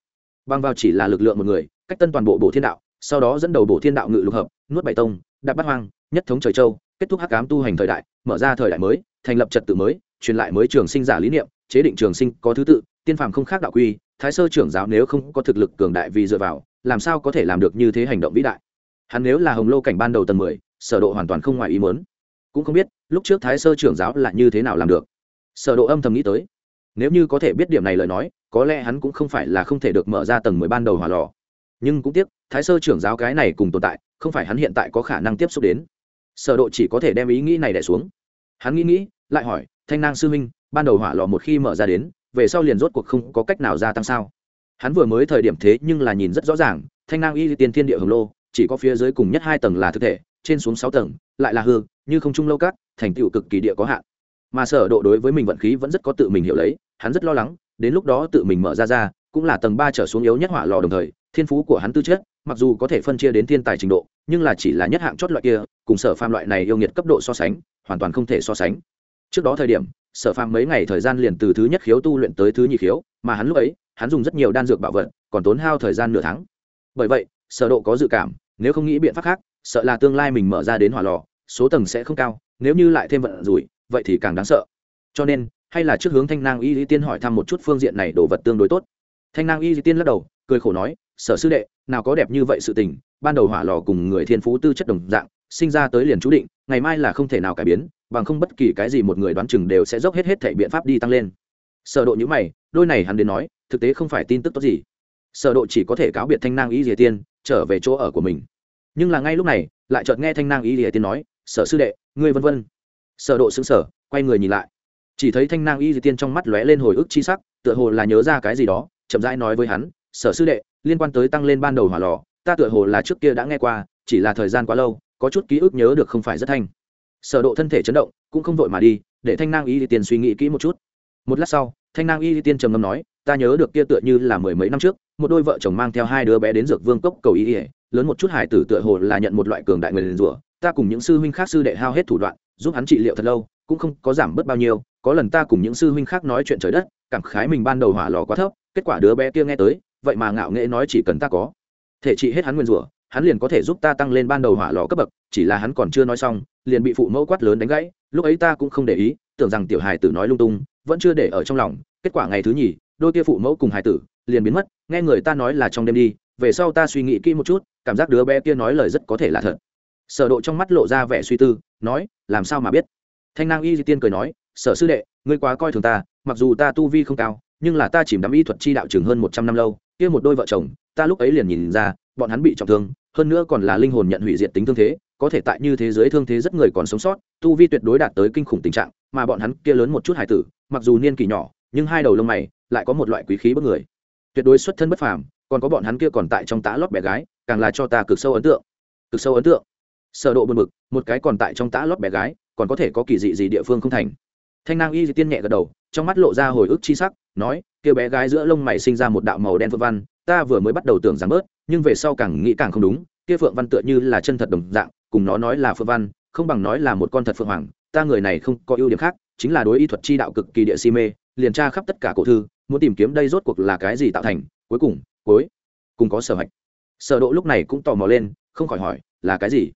Bằng vào chỉ là lực lượng một người, cách tân toàn bộ bộ thiên đạo, sau đó dẫn đầu bộ thiên đạo ngự lục hợp, nuốt bảy tông, đạp bát hoang, nhất thống trời châu, kết thúc hắc cám tu hành thời đại, mở ra thời đại mới, thành lập trật tự mới, truyền lại mới trường sinh giả lý niệm, chế định trường sinh có thứ tự, tiên phàm không khác đạo quy, thái sơ trưởng giáo nếu không có thực lực cường đại vì dựa vào, làm sao có thể làm được như thế hành động vĩ đại? Hắn nếu là hồng lô cảnh ban đầu tầng mười sở độ hoàn toàn không ngoài ý muốn. Cũng không biết, lúc trước thái sơ trưởng giáo là như thế nào làm được. Sở độ âm thầm nghĩ tới. Nếu như có thể biết điểm này lời nói, có lẽ hắn cũng không phải là không thể được mở ra tầng mười ban đầu hỏa lò. Nhưng cũng tiếc, thái sơ trưởng giáo cái này cùng tồn tại, không phải hắn hiện tại có khả năng tiếp xúc đến. Sở độ chỉ có thể đem ý nghĩ này đè xuống. Hắn nghĩ nghĩ, lại hỏi, thanh nang sư minh ban đầu hỏa lò một khi mở ra đến, về sau liền rốt cuộc không có cách nào gia tăng sao? Hắn vừa mới thời điểm thế nhưng là nhìn rất rõ ràng, thanh nang y tiên thiên địa hồng lô, chỉ có phía dưới cùng nhất hai tầng là thực thể trên xuống sáu tầng, lại là hư, như không trung lâu cát, thành tựu cực kỳ địa có hạn. Mà sở độ đối với mình vận khí vẫn rất có tự mình hiểu lấy, hắn rất lo lắng, đến lúc đó tự mình mở ra ra, cũng là tầng ba trở xuống yếu nhất hỏa lò đồng thời, thiên phú của hắn tư chất, mặc dù có thể phân chia đến thiên tài trình độ, nhưng là chỉ là nhất hạng chót loại kia, cùng sở phàm loại này yêu nghiệt cấp độ so sánh, hoàn toàn không thể so sánh. Trước đó thời điểm, sở phàm mấy ngày thời gian liền từ thứ nhất khiếu tu luyện tới thứ nhị khiếu, mà hắn lúc ấy, hắn dùng rất nhiều đan dược bảo vật, còn tốn hao thời gian nửa tháng. Bởi vậy, sở độ có dự cảm, nếu không nghĩ biện pháp khác sợ là tương lai mình mở ra đến hỏa lò, số tầng sẽ không cao, nếu như lại thêm vận rủi, vậy thì càng đáng sợ. Cho nên, hay là trước hướng thanh nang y lý tiên hỏi thăm một chút phương diện này đồ vật tương đối tốt. Thanh nang y lý tiên lắc đầu, cười khổ nói, sở sư đệ, nào có đẹp như vậy sự tình, ban đầu hỏa lò cùng người thiên phú tư chất đồng dạng, sinh ra tới liền chú định, ngày mai là không thể nào cải biến, bằng không bất kỳ cái gì một người đoán chừng đều sẽ dốc hết hết thể biện pháp đi tăng lên. Sở độ như mày, đôi này hắn đến nói, thực tế không phải tin tức tốt gì. Sở độ chỉ có thể cáo biệt thanh nang y di tiên, trở về chỗ ở của mình nhưng là ngay lúc này, lại chợt nghe thanh nang y lìa tiên nói, sở sư đệ, ngươi vân vân. Sở độ sững sờ, quay người nhìn lại. Chỉ thấy thanh nang y lìa tiên trong mắt lóe lên hồi ức chi sắc, tựa hồ là nhớ ra cái gì đó, chậm rãi nói với hắn, sở sư đệ, liên quan tới tăng lên ban đầu hỏa lò, ta tựa hồ là trước kia đã nghe qua, chỉ là thời gian quá lâu, có chút ký ức nhớ được không phải rất thanh. Sở độ thân thể chấn động, cũng không vội mà đi, để thanh nang y tiên suy nghĩ kỹ một chút. Một lát sau, thanh nang y tiên trầm ngâm nói, ta nhớ được kia tựa như là mười mấy năm trước, một đôi vợ chồng mang theo hai đứa bé đến dược vương cốc cầu y lớn một chút hải tử tựa hồ là nhận một loại cường đại người liền rủa. Ta cùng những sư huynh khác sư đệ hao hết thủ đoạn, giúp hắn trị liệu thật lâu, cũng không có giảm bớt bao nhiêu. Có lần ta cùng những sư huynh khác nói chuyện trời đất, cảm khái mình ban đầu hỏa lò quá thấp, kết quả đứa bé kia nghe tới, vậy mà ngạo nghễ nói chỉ cần ta có thể trị hết hắn nguyên rủa, hắn liền có thể giúp ta tăng lên ban đầu hỏa lò cấp bậc, chỉ là hắn còn chưa nói xong, liền bị phụ mẫu quát lớn đánh gãy, lúc ấy ta cũng không để ý, tưởng rằng tiểu hài tử nói lung tung, vẫn chưa để ở trong lòng, kết quả ngày thứ nhì, đôi kia phụ mẫu cùng hài tử liền biến mất, nghe người ta nói là trong đêm đi về sau ta suy nghĩ kỹ một chút, cảm giác đứa bé kia nói lời rất có thể là thật. Sở độ trong mắt lộ ra vẻ suy tư, nói, làm sao mà biết? Thanh nang y di tiên cười nói, sở sư đệ, ngươi quá coi thường ta, mặc dù ta tu vi không cao, nhưng là ta chìm đắm y thuật chi đạo trường hơn một trăm năm lâu, kia một đôi vợ chồng, ta lúc ấy liền nhìn ra, bọn hắn bị trọng thương, hơn nữa còn là linh hồn nhận hủy diệt tính thương thế, có thể tại như thế giới thương thế rất người còn sống sót, tu vi tuyệt đối đạt tới kinh khủng tình trạng, mà bọn hắn kia lớn một chút hải tử, mặc dù niên kỳ nhỏ, nhưng hai đầu lông mày lại có một loại quý khí bất người. Tuyệt đối xuất thân bất phàm còn có bọn hắn kia còn tại trong tã lót bé gái, càng là cho ta cực sâu ấn tượng. Cực sâu ấn tượng. Sở độ buồn bực, một cái còn tại trong tã lót bé gái, còn có thể có kỳ dị gì địa phương không thành. Thanh nang y tiên nhẹ gật đầu, trong mắt lộ ra hồi ức chi sắc, nói, kia bé gái giữa lông mày sinh ra một đạo màu đen phượng văn, ta vừa mới bắt đầu tưởng rằng bớt, nhưng về sau càng nghĩ càng không đúng, kia phượng văn tựa như là chân thật đồng dạng, cùng nó nói là phượng văn, không bằng nói là một con thật phượng hoàng, ta người này không có ưu điểm khác, chính là đối y thuật chi đạo cực kỳ địa si mê, liền tra khắp tất cả cổ thư, muốn tìm kiếm đây rốt cuộc là cái gì tạo thành, cuối cùng cuối. Cùng có sở hạch sở độ lúc này cũng tò mò lên, không khỏi hỏi, là cái gì?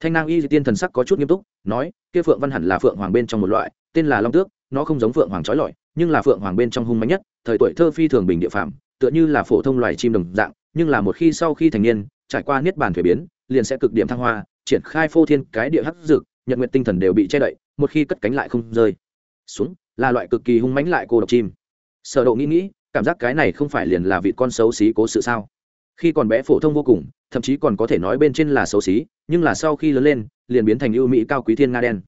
Thanh nang y di tiên thần sắc có chút nghiêm túc, nói, kia phượng văn hẳn là phượng hoàng bên trong một loại, tên là long tước, nó không giống phượng hoàng trói lọi, nhưng là phượng hoàng bên trong hung mạnh nhất, thời tuổi thơ phi thường bình địa phạm tựa như là phổ thông loài chim đồng dạng, nhưng là một khi sau khi thành niên, trải qua niết bàn thuế biến, liền sẽ cực điểm thăng hoa, triển khai phô thiên cái địa hắc dược, nhận nguyện tinh thần đều bị che đậy, một khi cất cánh lại không rơi. Xuống, là loại cực kỳ hung mãnh lại cô độc chim. Sở độ nghĩ nghĩ cảm giác cái này không phải liền là vị con xấu xí cố sự sao? Khi còn bé phổ thông vô cùng, thậm chí còn có thể nói bên trên là xấu xí, nhưng là sau khi lớn lên, liền biến thành ưu mỹ cao quý thiên nga đen.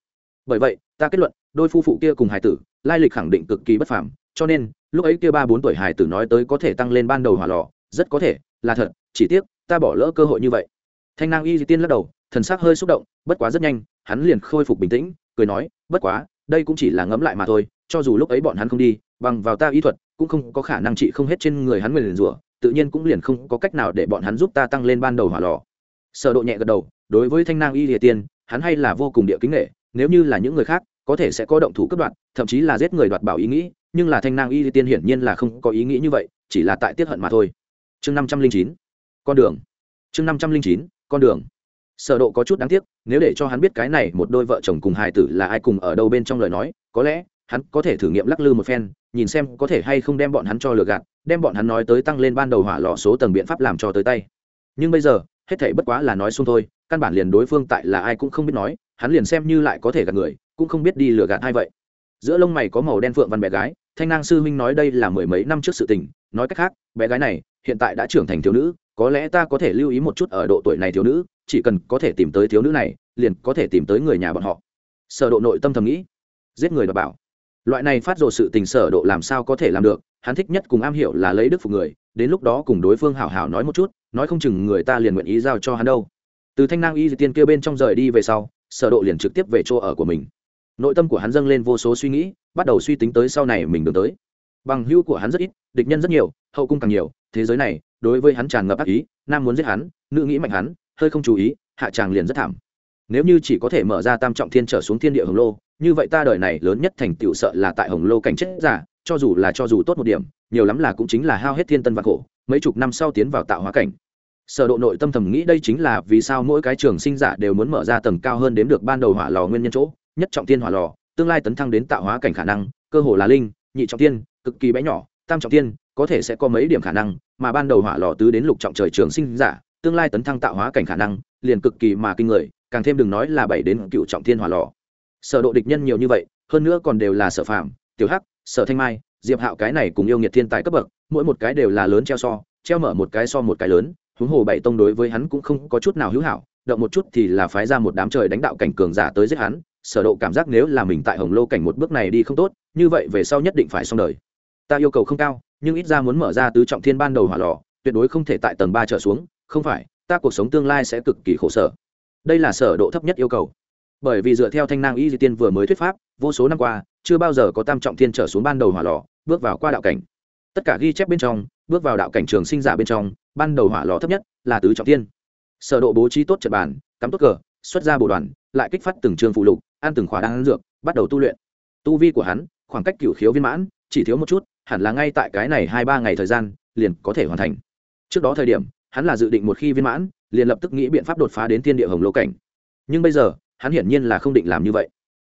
Bởi vậy, ta kết luận, đôi phu phụ kia cùng hải tử, lai lịch khẳng định cực kỳ bất phàm, cho nên, lúc ấy kia ba bốn tuổi hải tử nói tới có thể tăng lên ban đầu hỏa lò, rất có thể, là thật, chỉ tiếc, ta bỏ lỡ cơ hội như vậy. Thanh nang y di tiên lắc đầu, thần sắc hơi xúc động, bất quá rất nhanh, hắn liền khôi phục bình tĩnh, cười nói, bất quá, đây cũng chỉ là ngẫm lại mà thôi, cho dù lúc ấy bọn hắn không đi, bằng vào ta y thuật cũng không có khả năng trị không hết trên người hắn nguyền rủa, tự nhiên cũng liền không có cách nào để bọn hắn giúp ta tăng lên ban đầu hỏa lò. Sở độ nhẹ gật đầu, đối với thanh nang y lìa tiên, hắn hay là vô cùng địa kính nghệ nếu như là những người khác, có thể sẽ có động thủ cướp đoạt, thậm chí là giết người đoạt bảo ý nghĩ, nhưng là thanh nang y lìa tiên hiển nhiên là không có ý nghĩ như vậy, chỉ là tại tiết hận mà thôi. Chương năm trăm linh chín, con đường. Chương năm trăm linh chín, con đường. Sở độ có chút đáng tiếc, nếu để cho hắn biết cái này một đôi vợ chồng cùng hài tử là ai cùng ở đâu bên trong lời nói, có lẽ hắn có thể thử nghiệm lắc lư một phen, nhìn xem có thể hay không đem bọn hắn cho lừa gạt, đem bọn hắn nói tới tăng lên ban đầu hỏa lò số tầng biện pháp làm cho tới tay. Nhưng bây giờ, hết thể bất quá là nói xung thôi, căn bản liền đối phương tại là ai cũng không biết nói, hắn liền xem như lại có thể gạt người, cũng không biết đi lừa gạt ai vậy. Giữa lông mày có màu đen phượng văn bé gái, thanh nang sư huynh nói đây là mười mấy năm trước sự tình, nói cách khác, bé gái này, hiện tại đã trưởng thành thiếu nữ, có lẽ ta có thể lưu ý một chút ở độ tuổi này thiếu nữ, chỉ cần có thể tìm tới thiếu nữ này, liền có thể tìm tới người nhà bọn họ. Sở độ nội tâm thầm nghĩ, giết người đọc bảo loại này phát rồ sự tình sở độ làm sao có thể làm được, hắn thích nhất cùng am hiểu là lấy đức phục người, đến lúc đó cùng đối phương hảo hảo nói một chút, nói không chừng người ta liền nguyện ý giao cho hắn đâu. Từ thanh nang y dị tiên kia bên trong rời đi về sau, sở độ liền trực tiếp về chỗ ở của mình. Nội tâm của hắn dâng lên vô số suy nghĩ, bắt đầu suy tính tới sau này mình đường tới. Bằng hữu của hắn rất ít, địch nhân rất nhiều, hậu cung càng nhiều, thế giới này, đối với hắn tràn ngập ác ý, nam muốn giết hắn, nữ nghĩ mạnh hắn, hơi không chú ý, hạ tràng liền rất thảm nếu như chỉ có thể mở ra tam trọng thiên trở xuống thiên địa hồng lô, như vậy ta đời này lớn nhất thành tựu sợ là tại hồng lô cảnh chết giả, cho dù là cho dù tốt một điểm, nhiều lắm là cũng chính là hao hết thiên tân và khổ, mấy chục năm sau tiến vào tạo hóa cảnh. Sở độ nội tâm thầm nghĩ đây chính là vì sao mỗi cái trường sinh giả đều muốn mở ra tầng cao hơn đến được ban đầu hỏa lò nguyên nhân chỗ, nhất trọng thiên hỏa lò, tương lai tấn thăng đến tạo hóa cảnh khả năng, cơ hồ là linh, nhị trọng thiên, cực kỳ bé nhỏ, tam trọng thiên, có thể sẽ có mấy điểm khả năng, mà ban đầu hỏa lò tứ đến lục trọng trời trường sinh giả, tương lai tấn thăng tạo hóa cảnh khả năng, liền cực kỳ mà kinh người càng thêm đừng nói là bảy đến cựu trọng thiên hỏa lò. Sở độ địch nhân nhiều như vậy, hơn nữa còn đều là sở phạm tiểu hắc, sở thanh mai, diệp hạo cái này cùng yêu nghiệt thiên tài cấp bậc, mỗi một cái đều là lớn treo so, treo mở một cái so một cái lớn, huống hồ bảy tông đối với hắn cũng không có chút nào hữu hảo, động một chút thì là phái ra một đám trời đánh đạo cảnh cường giả tới giết hắn, sở độ cảm giác nếu là mình tại hồng lô cảnh một bước này đi không tốt, như vậy về sau nhất định phải xong đời. Ta yêu cầu không cao, nhưng ít ra muốn mở ra tứ trọng thiên ban đầu hỏa lò, tuyệt đối không thể tại tầng ba trở xuống, không phải, ta cuộc sống tương lai sẽ cực kỳ khổ sở đây là sở độ thấp nhất yêu cầu. Bởi vì dựa theo thanh nang y di tiên vừa mới thuyết pháp, vô số năm qua, chưa bao giờ có tam trọng thiên trở xuống ban đầu hỏa lò, bước vào qua đạo cảnh. Tất cả ghi chép bên trong, bước vào đạo cảnh trường sinh giả bên trong, ban đầu hỏa lò thấp nhất là tứ trọng thiên. Sở độ bố trí tốt trận bàn, cắm tốt cờ, xuất ra bộ đoàn, lại kích phát từng trường phụ lục, ăn từng khóa đan dược, bắt đầu tu luyện. Tu vi của hắn, khoảng cách cửu khiếu viên mãn, chỉ thiếu một chút, hẳn là ngay tại cái này hai ba ngày thời gian, liền có thể hoàn thành. Trước đó thời điểm, hắn là dự định một khi viên mãn liền lập tức nghĩ biện pháp đột phá đến thiên địa hồng lô cảnh. Nhưng bây giờ, hắn hiển nhiên là không định làm như vậy.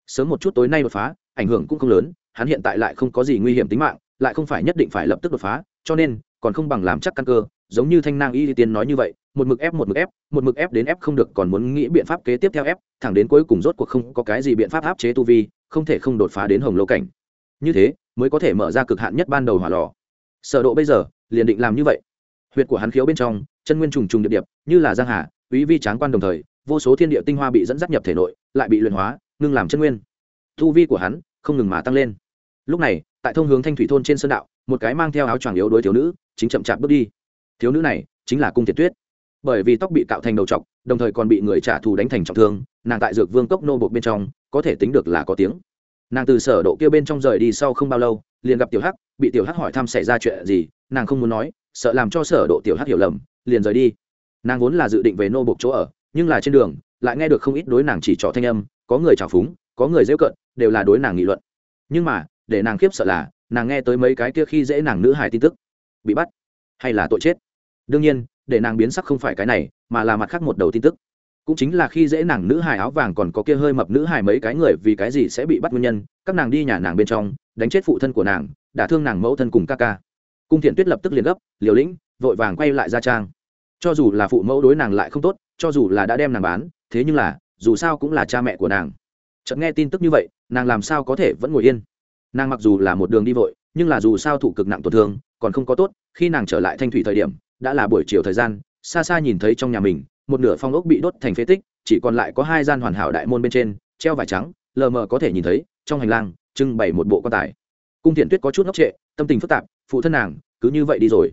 Sớm một chút tối nay đột phá, ảnh hưởng cũng không lớn, hắn hiện tại lại không có gì nguy hiểm tính mạng, lại không phải nhất định phải lập tức đột phá, cho nên, còn không bằng làm chắc căn cơ, giống như thanh nang y tiên nói như vậy, một mực ép, một mực ép, một mực ép đến ép không được, còn muốn nghĩ biện pháp kế tiếp theo ép, thẳng đến cuối cùng rốt cuộc không có cái gì biện pháp áp chế tu vi, không thể không đột phá đến hồng lô cảnh. Như thế, mới có thể mở ra cực hạn nhất ban đầu hỏa lò. Sở độ bây giờ, liền định làm như vậy. Huyệt của hắn khiếu bên trong chân nguyên trùng trùng điệp điệp, như là giang hà, quý vi tráng quan đồng thời, vô số thiên địa tinh hoa bị dẫn dắt nhập thể nội, lại bị luyện hóa, ngưng làm chân nguyên. Thu vi của hắn không ngừng mà tăng lên. Lúc này, tại thông hướng thanh thủy thôn trên sơn đạo, một cái mang theo áo choàng yếu đối thiếu nữ chính chậm chạp bước đi. Thiếu nữ này chính là cung thiệt tuyết. Bởi vì tóc bị cạo thành đầu trọc, đồng thời còn bị người trả thù đánh thành trọng thương, nàng tại dược vương cốc nô bột bên trong, có thể tính được là có tiếng. Nàng từ sở độ kia bên trong rời đi sau không bao lâu, liền gặp tiểu hắc, bị tiểu hắc hỏi thăm xảy ra chuyện gì, nàng không muốn nói, sợ làm cho sở độ tiểu hắc hiểu lầm liền rời đi. Nàng vốn là dự định về nô bộc chỗ ở, nhưng là trên đường, lại nghe được không ít đối nàng chỉ trỏ thanh âm, có người trào phúng, có người dễ cận, đều là đối nàng nghị luận. Nhưng mà, để nàng khiếp sợ là, nàng nghe tới mấy cái kia khi dễ nàng nữ hài tin tức. Bị bắt? Hay là tội chết? Đương nhiên, để nàng biến sắc không phải cái này, mà là mặt khác một đầu tin tức. Cũng chính là khi dễ nàng nữ hài áo vàng còn có kia hơi mập nữ hài mấy cái người, vì cái gì sẽ bị bắt nguyên nhân, các nàng đi nhà nàng bên trong, đánh chết phụ thân của nàng, đả thương nàng mẫu thân cùng ca ca. Cung thiện tuyết lập tức liền gấp, liều lĩnh, vội vàng quay lại ra trang cho dù là phụ mẫu đối nàng lại không tốt, cho dù là đã đem nàng bán, thế nhưng là, dù sao cũng là cha mẹ của nàng. Chợt nghe tin tức như vậy, nàng làm sao có thể vẫn ngồi yên? Nàng mặc dù là một đường đi vội, nhưng là dù sao thủ cực nặng tổn thương, còn không có tốt, khi nàng trở lại thanh thủy thời điểm, đã là buổi chiều thời gian, xa xa nhìn thấy trong nhà mình, một nửa phong ốc bị đốt thành phế tích, chỉ còn lại có hai gian hoàn hảo đại môn bên trên, treo vải trắng, lờ mờ có thể nhìn thấy, trong hành lang, trưng bày một bộ quan tài. Cung thiện tuyết có chút ngốc trệ, tâm tình phức tạp, phụ thân nàng, cứ như vậy đi rồi.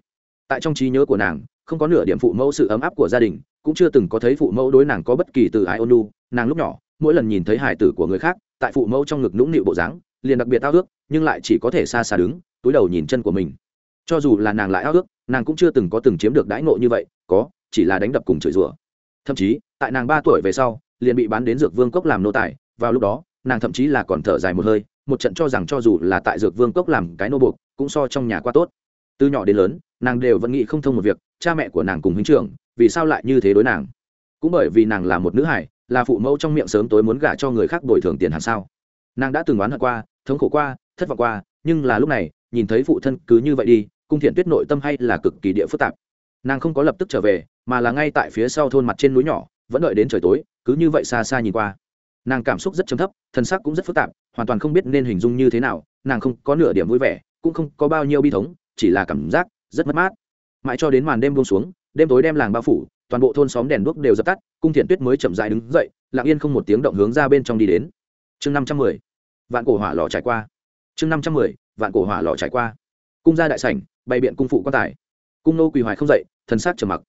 Tại trong trí nhớ của nàng không có nửa điểm phụ mẫu sự ấm áp của gia đình, cũng chưa từng có thấy phụ mẫu đối nàng có bất kỳ từ ai ôn lu nàng lúc nhỏ, mỗi lần nhìn thấy hải tử của người khác, tại phụ mẫu trong ngực nũng nịu bộ dáng, liền đặc biệt ao ước, nhưng lại chỉ có thể xa xa đứng, túi đầu nhìn chân của mình. Cho dù là nàng lại ao ước, nàng cũng chưa từng có từng chiếm được đãi ngộ như vậy, có, chỉ là đánh đập cùng chửi rủa. Thậm chí, tại nàng ba tuổi về sau, liền bị bán đến dược vương cốc làm nô tài, vào lúc đó, nàng thậm chí là còn thở dài một hơi, một trận cho rằng cho dù là tại dược vương cốc làm cái nô buộc, cũng so trong nhà qua tốt. Từ nhỏ đến lớn, nàng đều vẫn nghĩ không thông một việc cha mẹ của nàng cùng huynh trưởng, vì sao lại như thế đối nàng? Cũng bởi vì nàng là một nữ hải, là phụ mẫu trong miệng sớm tối muốn gả cho người khác bồi thường tiền hàng sao? Nàng đã từng oán hận qua, thống khổ qua, thất vọng qua, nhưng là lúc này, nhìn thấy phụ thân cứ như vậy đi, cung thiện tuyết nội tâm hay là cực kỳ địa phức tạp. Nàng không có lập tức trở về, mà là ngay tại phía sau thôn mặt trên núi nhỏ, vẫn đợi đến trời tối, cứ như vậy xa xa nhìn qua. Nàng cảm xúc rất chấm thấp, thân xác cũng rất phức tạp, hoàn toàn không biết nên hình dung như thế nào, nàng không có nửa điểm vui vẻ, cũng không có bao nhiêu bi thống, chỉ là cảm giác rất mất mát mãi cho đến màn đêm buông xuống, đêm tối đem làng bao phủ, toàn bộ thôn xóm đèn đuốc đều dập tắt, cung thiện tuyết mới chậm dại đứng dậy, lặng yên không một tiếng động hướng ra bên trong đi đến. Chương năm trăm mười, vạn cổ hỏa lò trải qua. Chương năm trăm mười, vạn cổ hỏa lò trải qua. Cung gia đại sảnh, bày biện cung phụ quan tài. Cung nô quỳ hoài không dậy, thần sắc trầm mặc.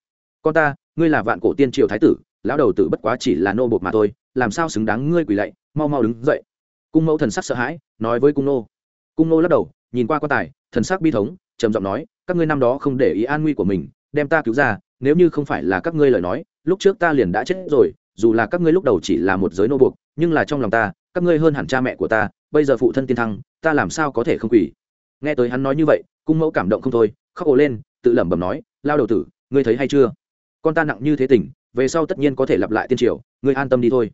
Con ta, ngươi là vạn cổ tiên triều thái tử, lão đầu tử bất quá chỉ là nô bột mà thôi, làm sao xứng đáng ngươi quỳ lạy, mau mau đứng dậy. Cung mẫu thần sắc sợ hãi, nói với cung nô. Cung nô lắc đầu, nhìn qua quan tài, thần sắc bi thống, trầm giọng nói các ngươi năm đó không để ý an nguy của mình, đem ta cứu ra, nếu như không phải là các ngươi lời nói, lúc trước ta liền đã chết rồi, dù là các ngươi lúc đầu chỉ là một giới nô buộc, nhưng là trong lòng ta, các ngươi hơn hẳn cha mẹ của ta, bây giờ phụ thân tiên thăng, ta làm sao có thể không quỳ nghe tới hắn nói như vậy, cung mẫu cảm động không thôi, khóc ồ lên, tự lẩm bẩm nói, lao đầu tử, ngươi thấy hay chưa? Con ta nặng như thế tỉnh về sau tất nhiên có thể lặp lại tiên triều, ngươi an tâm đi thôi.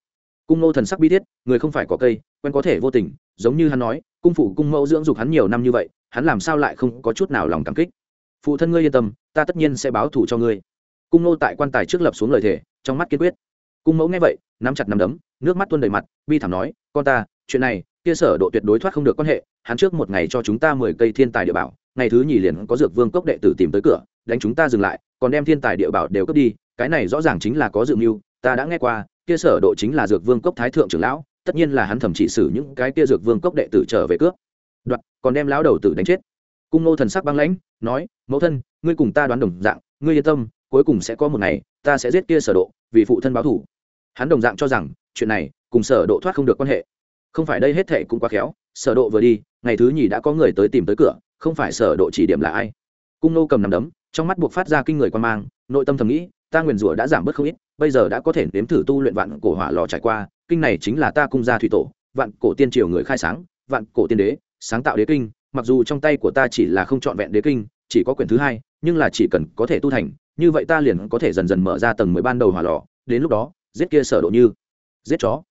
Cung nô thần sắc bi thiết, người không phải có cây, quen có thể vô tình. Giống như hắn nói, cung phụ, cung mẫu dưỡng dục hắn nhiều năm như vậy, hắn làm sao lại không có chút nào lòng cảm kích? Phụ thân ngươi yên tâm, ta tất nhiên sẽ báo thù cho ngươi. Cung nô tại quan tài trước lập xuống lời thề, trong mắt kiên quyết. Cung mẫu nghe vậy, nắm chặt nắm đấm, nước mắt tuôn đầy mặt, bi thảm nói, con ta, chuyện này, kia sở độ tuyệt đối thoát không được quan hệ, hắn trước một ngày cho chúng ta mười cây thiên tài địa bảo, ngày thứ nhì liền có dược vương cốc đệ tử tìm tới cửa, đánh chúng ta dừng lại, còn đem thiên tài địa bảo đều cướp đi, cái này rõ ràng chính là có dự mưu, ta đã nghe qua, kia sở độ chính là dược vương cốc thái thượng trưởng lão, tất nhiên là hắn thẩm chỉ xử những cái kia dược vương cốc đệ tử trở về cướp. Đoạt còn đem lão đầu tử đánh chết cung nô thần sắc băng lãnh, nói, mẫu thân, ngươi cùng ta đoán đồng dạng, ngươi yên tâm, cuối cùng sẽ có một ngày, ta sẽ giết kia sở độ, vì phụ thân báo thù. Hắn đồng dạng cho rằng, chuyện này cùng sở độ thoát không được quan hệ. Không phải đây hết thề cũng quá khéo, sở độ vừa đi, ngày thứ nhì đã có người tới tìm tới cửa, không phải sở độ chỉ điểm là ai. Cung nô cầm nắm đấm, trong mắt buộc phát ra kinh người quan mang, nội tâm thầm nghĩ, ta nguyền rủa đã giảm bớt không ít, bây giờ đã có thể nếm thử tu luyện vạn cổ hỏa lò trải qua, kinh này chính là ta cung gia thủy tổ, vạn cổ tiên triều người khai sáng, vạn cổ tiên đế, sáng tạo đế kinh mặc dù trong tay của ta chỉ là không chọn vẹn đế kinh, chỉ có quyển thứ hai, nhưng là chỉ cần có thể tu thành, như vậy ta liền có thể dần dần mở ra tầng mười ban đầu hỏa lò, đến lúc đó, giết kia sở độ như, giết chó.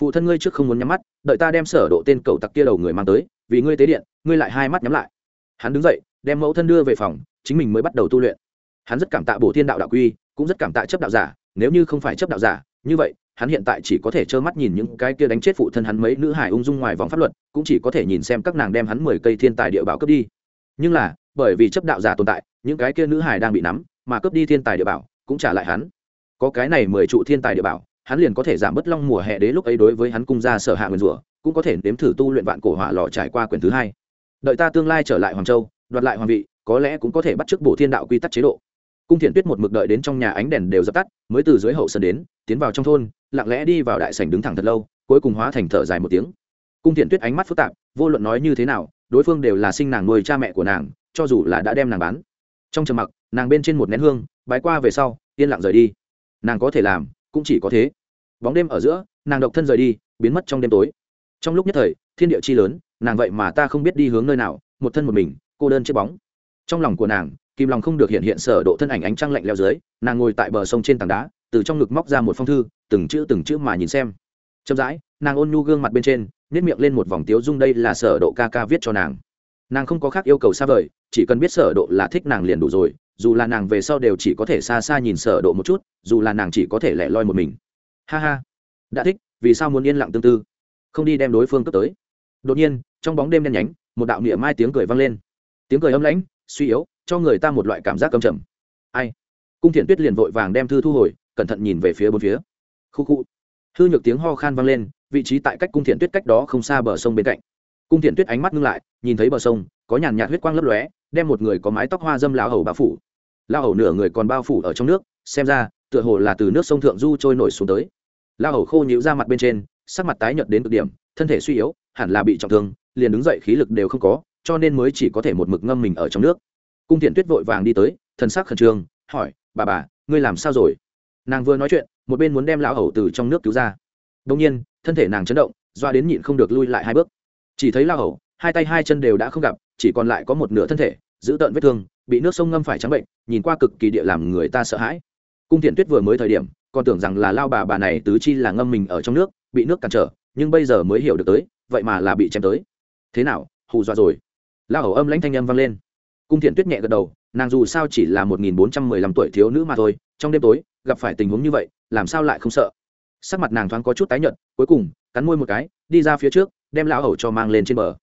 Phụ thân ngươi trước không muốn nhắm mắt, đợi ta đem sở độ tên cầu tặc kia đầu người mang tới, vì ngươi tế điện, ngươi lại hai mắt nhắm lại. Hắn đứng dậy, đem mẫu thân đưa về phòng, chính mình mới bắt đầu tu luyện. Hắn rất cảm tạ bổ thiên đạo đạo quy, cũng rất cảm tạ chấp đạo giả, nếu như không phải chấp đạo giả như vậy, hắn hiện tại chỉ có thể trơ mắt nhìn những cái kia đánh chết phụ thân hắn mấy nữ hải ung dung ngoài vòng pháp luật, cũng chỉ có thể nhìn xem các nàng đem hắn mười cây thiên tài địa bảo cướp đi. Nhưng là, bởi vì chấp đạo giả tồn tại, những cái kia nữ hải đang bị nắm, mà cướp đi thiên tài địa bảo, cũng trả lại hắn. Có cái này mười trụ thiên tài địa bảo, hắn liền có thể giảm bớt long mùa hè đế lúc ấy đối với hắn cung ra sở hạ nguyên rủa, cũng có thể nếm thử tu luyện vạn cổ hỏa lò trải qua quyển thứ hai. Đợi ta tương lai trở lại hoàng châu, đoạt lại hoàng vị, có lẽ cũng có thể bắt chước bổ thiên đạo quy tắc chế độ cung thiện tuyết một mực đợi đến trong nhà ánh đèn đều dập tắt, mới từ dưới hậu sân đến, tiến vào trong thôn, lặng lẽ đi vào đại sảnh đứng thẳng thật lâu, cuối cùng hóa thành thở dài một tiếng. Cung thiện tuyết ánh mắt phức tạp, vô luận nói như thế nào, đối phương đều là sinh nàng nuôi cha mẹ của nàng, cho dù là đã đem nàng bán. Trong trầm mặc, nàng bên trên một nén hương, bái qua về sau, yên lặng rời đi. Nàng có thể làm, cũng chỉ có thế. Bóng đêm ở giữa, nàng độc thân rời đi, biến mất trong đêm tối. Trong lúc nhất thời, thiên địa chi lớn, nàng vậy mà ta không biết đi hướng nơi nào, một thân một mình, cô đơn chiếc bóng. Trong lòng của nàng kim lòng không được hiện hiện sở độ thân ảnh ánh trăng lạnh leo dưới, nàng ngồi tại bờ sông trên tảng đá, từ trong ngực móc ra một phong thư, từng chữ từng chữ mà nhìn xem. Chậm rãi, nàng ôn nhu gương mặt bên trên nhét miệng lên một vòng tiếu dung đây là sở độ ca ca viết cho nàng. Nàng không có khác yêu cầu xa vời, chỉ cần biết sở độ là thích nàng liền đủ rồi, dù là nàng về sau đều chỉ có thể xa xa nhìn sở độ một chút, dù là nàng chỉ có thể lẻ loi một mình. Ha ha. Đã thích, vì sao muốn yên lặng tương tư? Không đi đem đối phương cướp tới. Đột nhiên, trong bóng đêm đen nhánh, một đạo niệm mai tiếng cười vang lên. Tiếng cười âm lãnh, suy yếu cho người ta một loại cảm giác cầm trầm ai? Cung thiện tuyết liền vội vàng đem thư thu hồi, cẩn thận nhìn về phía bốn phía. Khu khu. Hư nhược tiếng ho khan vang lên, vị trí tại cách cung thiện tuyết cách đó không xa bờ sông bên cạnh. Cung thiện tuyết ánh mắt ngưng lại, nhìn thấy bờ sông, có nhàn nhạt huyết quang lấp lóe, đem một người có mái tóc hoa dâm lao hầu bao phủ. Lao hầu nửa người còn bao phủ ở trong nước, xem ra, tựa hồ là từ nước sông thượng du trôi nổi xuống tới. Lao hầu khô nhíu ra mặt bên trên, sắc mặt tái nhợt đến cực điểm, thân thể suy yếu, hẳn là bị trọng thương, liền đứng dậy khí lực đều không có, cho nên mới chỉ có thể một mực ngâm mình ở trong nước cung thiện tuyết vội vàng đi tới, thần sắc khẩn trương, hỏi, bà bà, ngươi làm sao rồi? Nàng vừa nói chuyện, một bên muốn đem lão hầu từ trong nước cứu ra. Đông nhiên, thân thể nàng chấn động, doa đến nhịn không được lui lại hai bước. Chỉ thấy lão hầu, hai tay hai chân đều đã không gặp, chỉ còn lại có một nửa thân thể, giữ tợn vết thương, bị nước sông ngâm phải trắng bệnh, nhìn qua cực kỳ địa làm người ta sợ hãi. Cung thiện tuyết vừa mới thời điểm, còn tưởng rằng là lao bà bà này tứ chi là ngâm mình ở trong nước, bị nước cản trở, nhưng bây giờ mới hiểu được tới, vậy mà là bị chém tới. Thế nào? Hù dọa rồi. Lao hầu âm lãnh thanh âm vang lên cung thiện tuyết nhẹ gật đầu, nàng dù sao chỉ là một nghìn bốn trăm mười lăm tuổi thiếu nữ mà thôi, trong đêm tối, gặp phải tình huống như vậy, làm sao lại không sợ? Sắc mặt nàng thoáng có chút tái nhợt, cuối cùng, cắn môi một cái, đi ra phía trước, đem lão hầu cho mang lên trên bờ.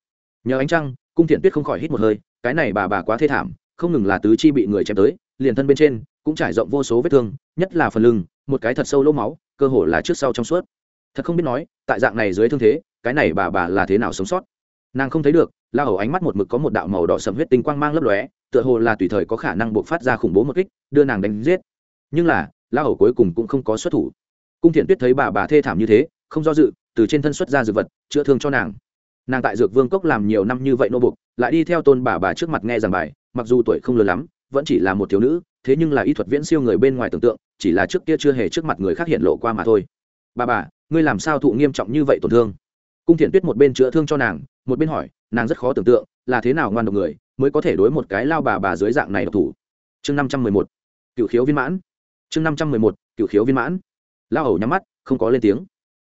Nhờ ánh trăng, cung thiện tuyết không khỏi hít một hơi, cái này bà bà quá thê thảm, không ngừng là tứ chi bị người chém tới, liền thân bên trên, cũng trải rộng vô số vết thương, nhất là phần lưng, một cái thật sâu lỗ máu, cơ hồ là trước sau trong suốt. Thật không biết nói, tại dạng này dưới thương thế, cái này bà bà là thế nào sống sót? Nàng không thấy được, la hầu ánh mắt một mực có một đạo màu đỏ sầm huyết tinh quang mang lấp lóe, tựa hồ là tùy thời có khả năng buộc phát ra khủng bố một kích, đưa nàng đánh giết. Nhưng là, la hầu cuối cùng cũng không có xuất thủ. Cung thiện tuyết thấy bà bà thê thảm như thế, không do dự, từ trên thân xuất ra dược vật, chữa thương cho nàng. Nàng tại dược vương cốc làm nhiều năm như vậy nô bục lại đi theo tôn bà bà trước mặt nghe giảng bài, mặc dù tuổi không lớn lắm, vẫn chỉ là một thiếu nữ, thế nhưng là y thuật viễn siêu người bên ngoài tưởng tượng, chỉ là trước kia chưa hề trước mặt người khác hiện lộ qua mà thôi. Bà bà, ngươi làm sao thụ nghiêm trọng như vậy tổn thương? Cung thiện tuyết một bên chữa thương cho nàng một bên hỏi, nàng rất khó tưởng tượng, là thế nào ngoan độc người mới có thể đối một cái lao bà bà dưới dạng này độc thủ. Chương năm trăm mười một, cựu khiếu viên mãn. Chương năm trăm mười một, cựu khiếu viên mãn. Lao hầu nhắm mắt, không có lên tiếng.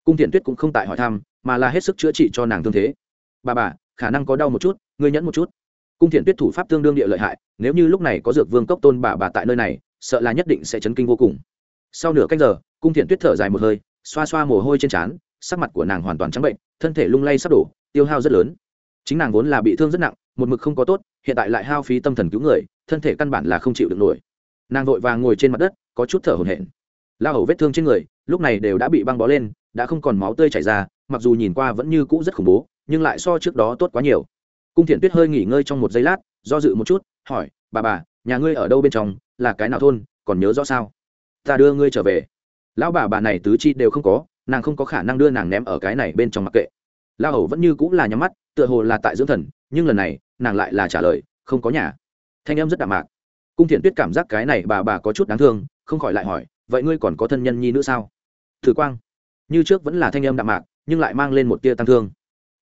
Cung thiện tuyết cũng không tại hỏi thăm, mà là hết sức chữa trị cho nàng thương thế. Bà bà, khả năng có đau một chút, ngươi nhẫn một chút. Cung thiện tuyết thủ pháp tương đương địa lợi hại, nếu như lúc này có dược vương cốc tôn bà bà tại nơi này, sợ là nhất định sẽ chấn kinh vô cùng. Sau nửa cách giờ, cung thiện tuyết thở dài một hơi, xoa xoa mồ hôi trên trán, sắc mặt của nàng hoàn toàn trắng bệnh, thân thể lung lay sắp đổ tiêu hao rất lớn. Chính nàng vốn là bị thương rất nặng, một mực không có tốt, hiện tại lại hao phí tâm thần cứu người, thân thể căn bản là không chịu được nổi. Nàng vội vàng ngồi trên mặt đất, có chút thở hổn hển. La hầu vết thương trên người, lúc này đều đã bị băng bó lên, đã không còn máu tươi chảy ra, mặc dù nhìn qua vẫn như cũ rất khủng bố, nhưng lại so trước đó tốt quá nhiều. Cung thiện tuyết hơi nghỉ ngơi trong một giây lát, do dự một chút, hỏi, bà bà, nhà ngươi ở đâu bên trong, là cái nào thôn, còn nhớ rõ sao? Ta đưa ngươi trở về. Lão bà bà này tứ chi đều không có, nàng không có khả năng đưa nàng ném ở cái này bên trong mặc kệ la hầu vẫn như cũng là nhắm mắt, tựa hồ là tại dưỡng thần, nhưng lần này, nàng lại là trả lời, không có nhà. Thanh em rất đạm mạc. Cung thiện tuyết cảm giác cái này bà bà có chút đáng thương, không khỏi lại hỏi, vậy ngươi còn có thân nhân nhi nữa sao? Thử quang. Như trước vẫn là thanh em đạm mạc, nhưng lại mang lên một tia tăng thương.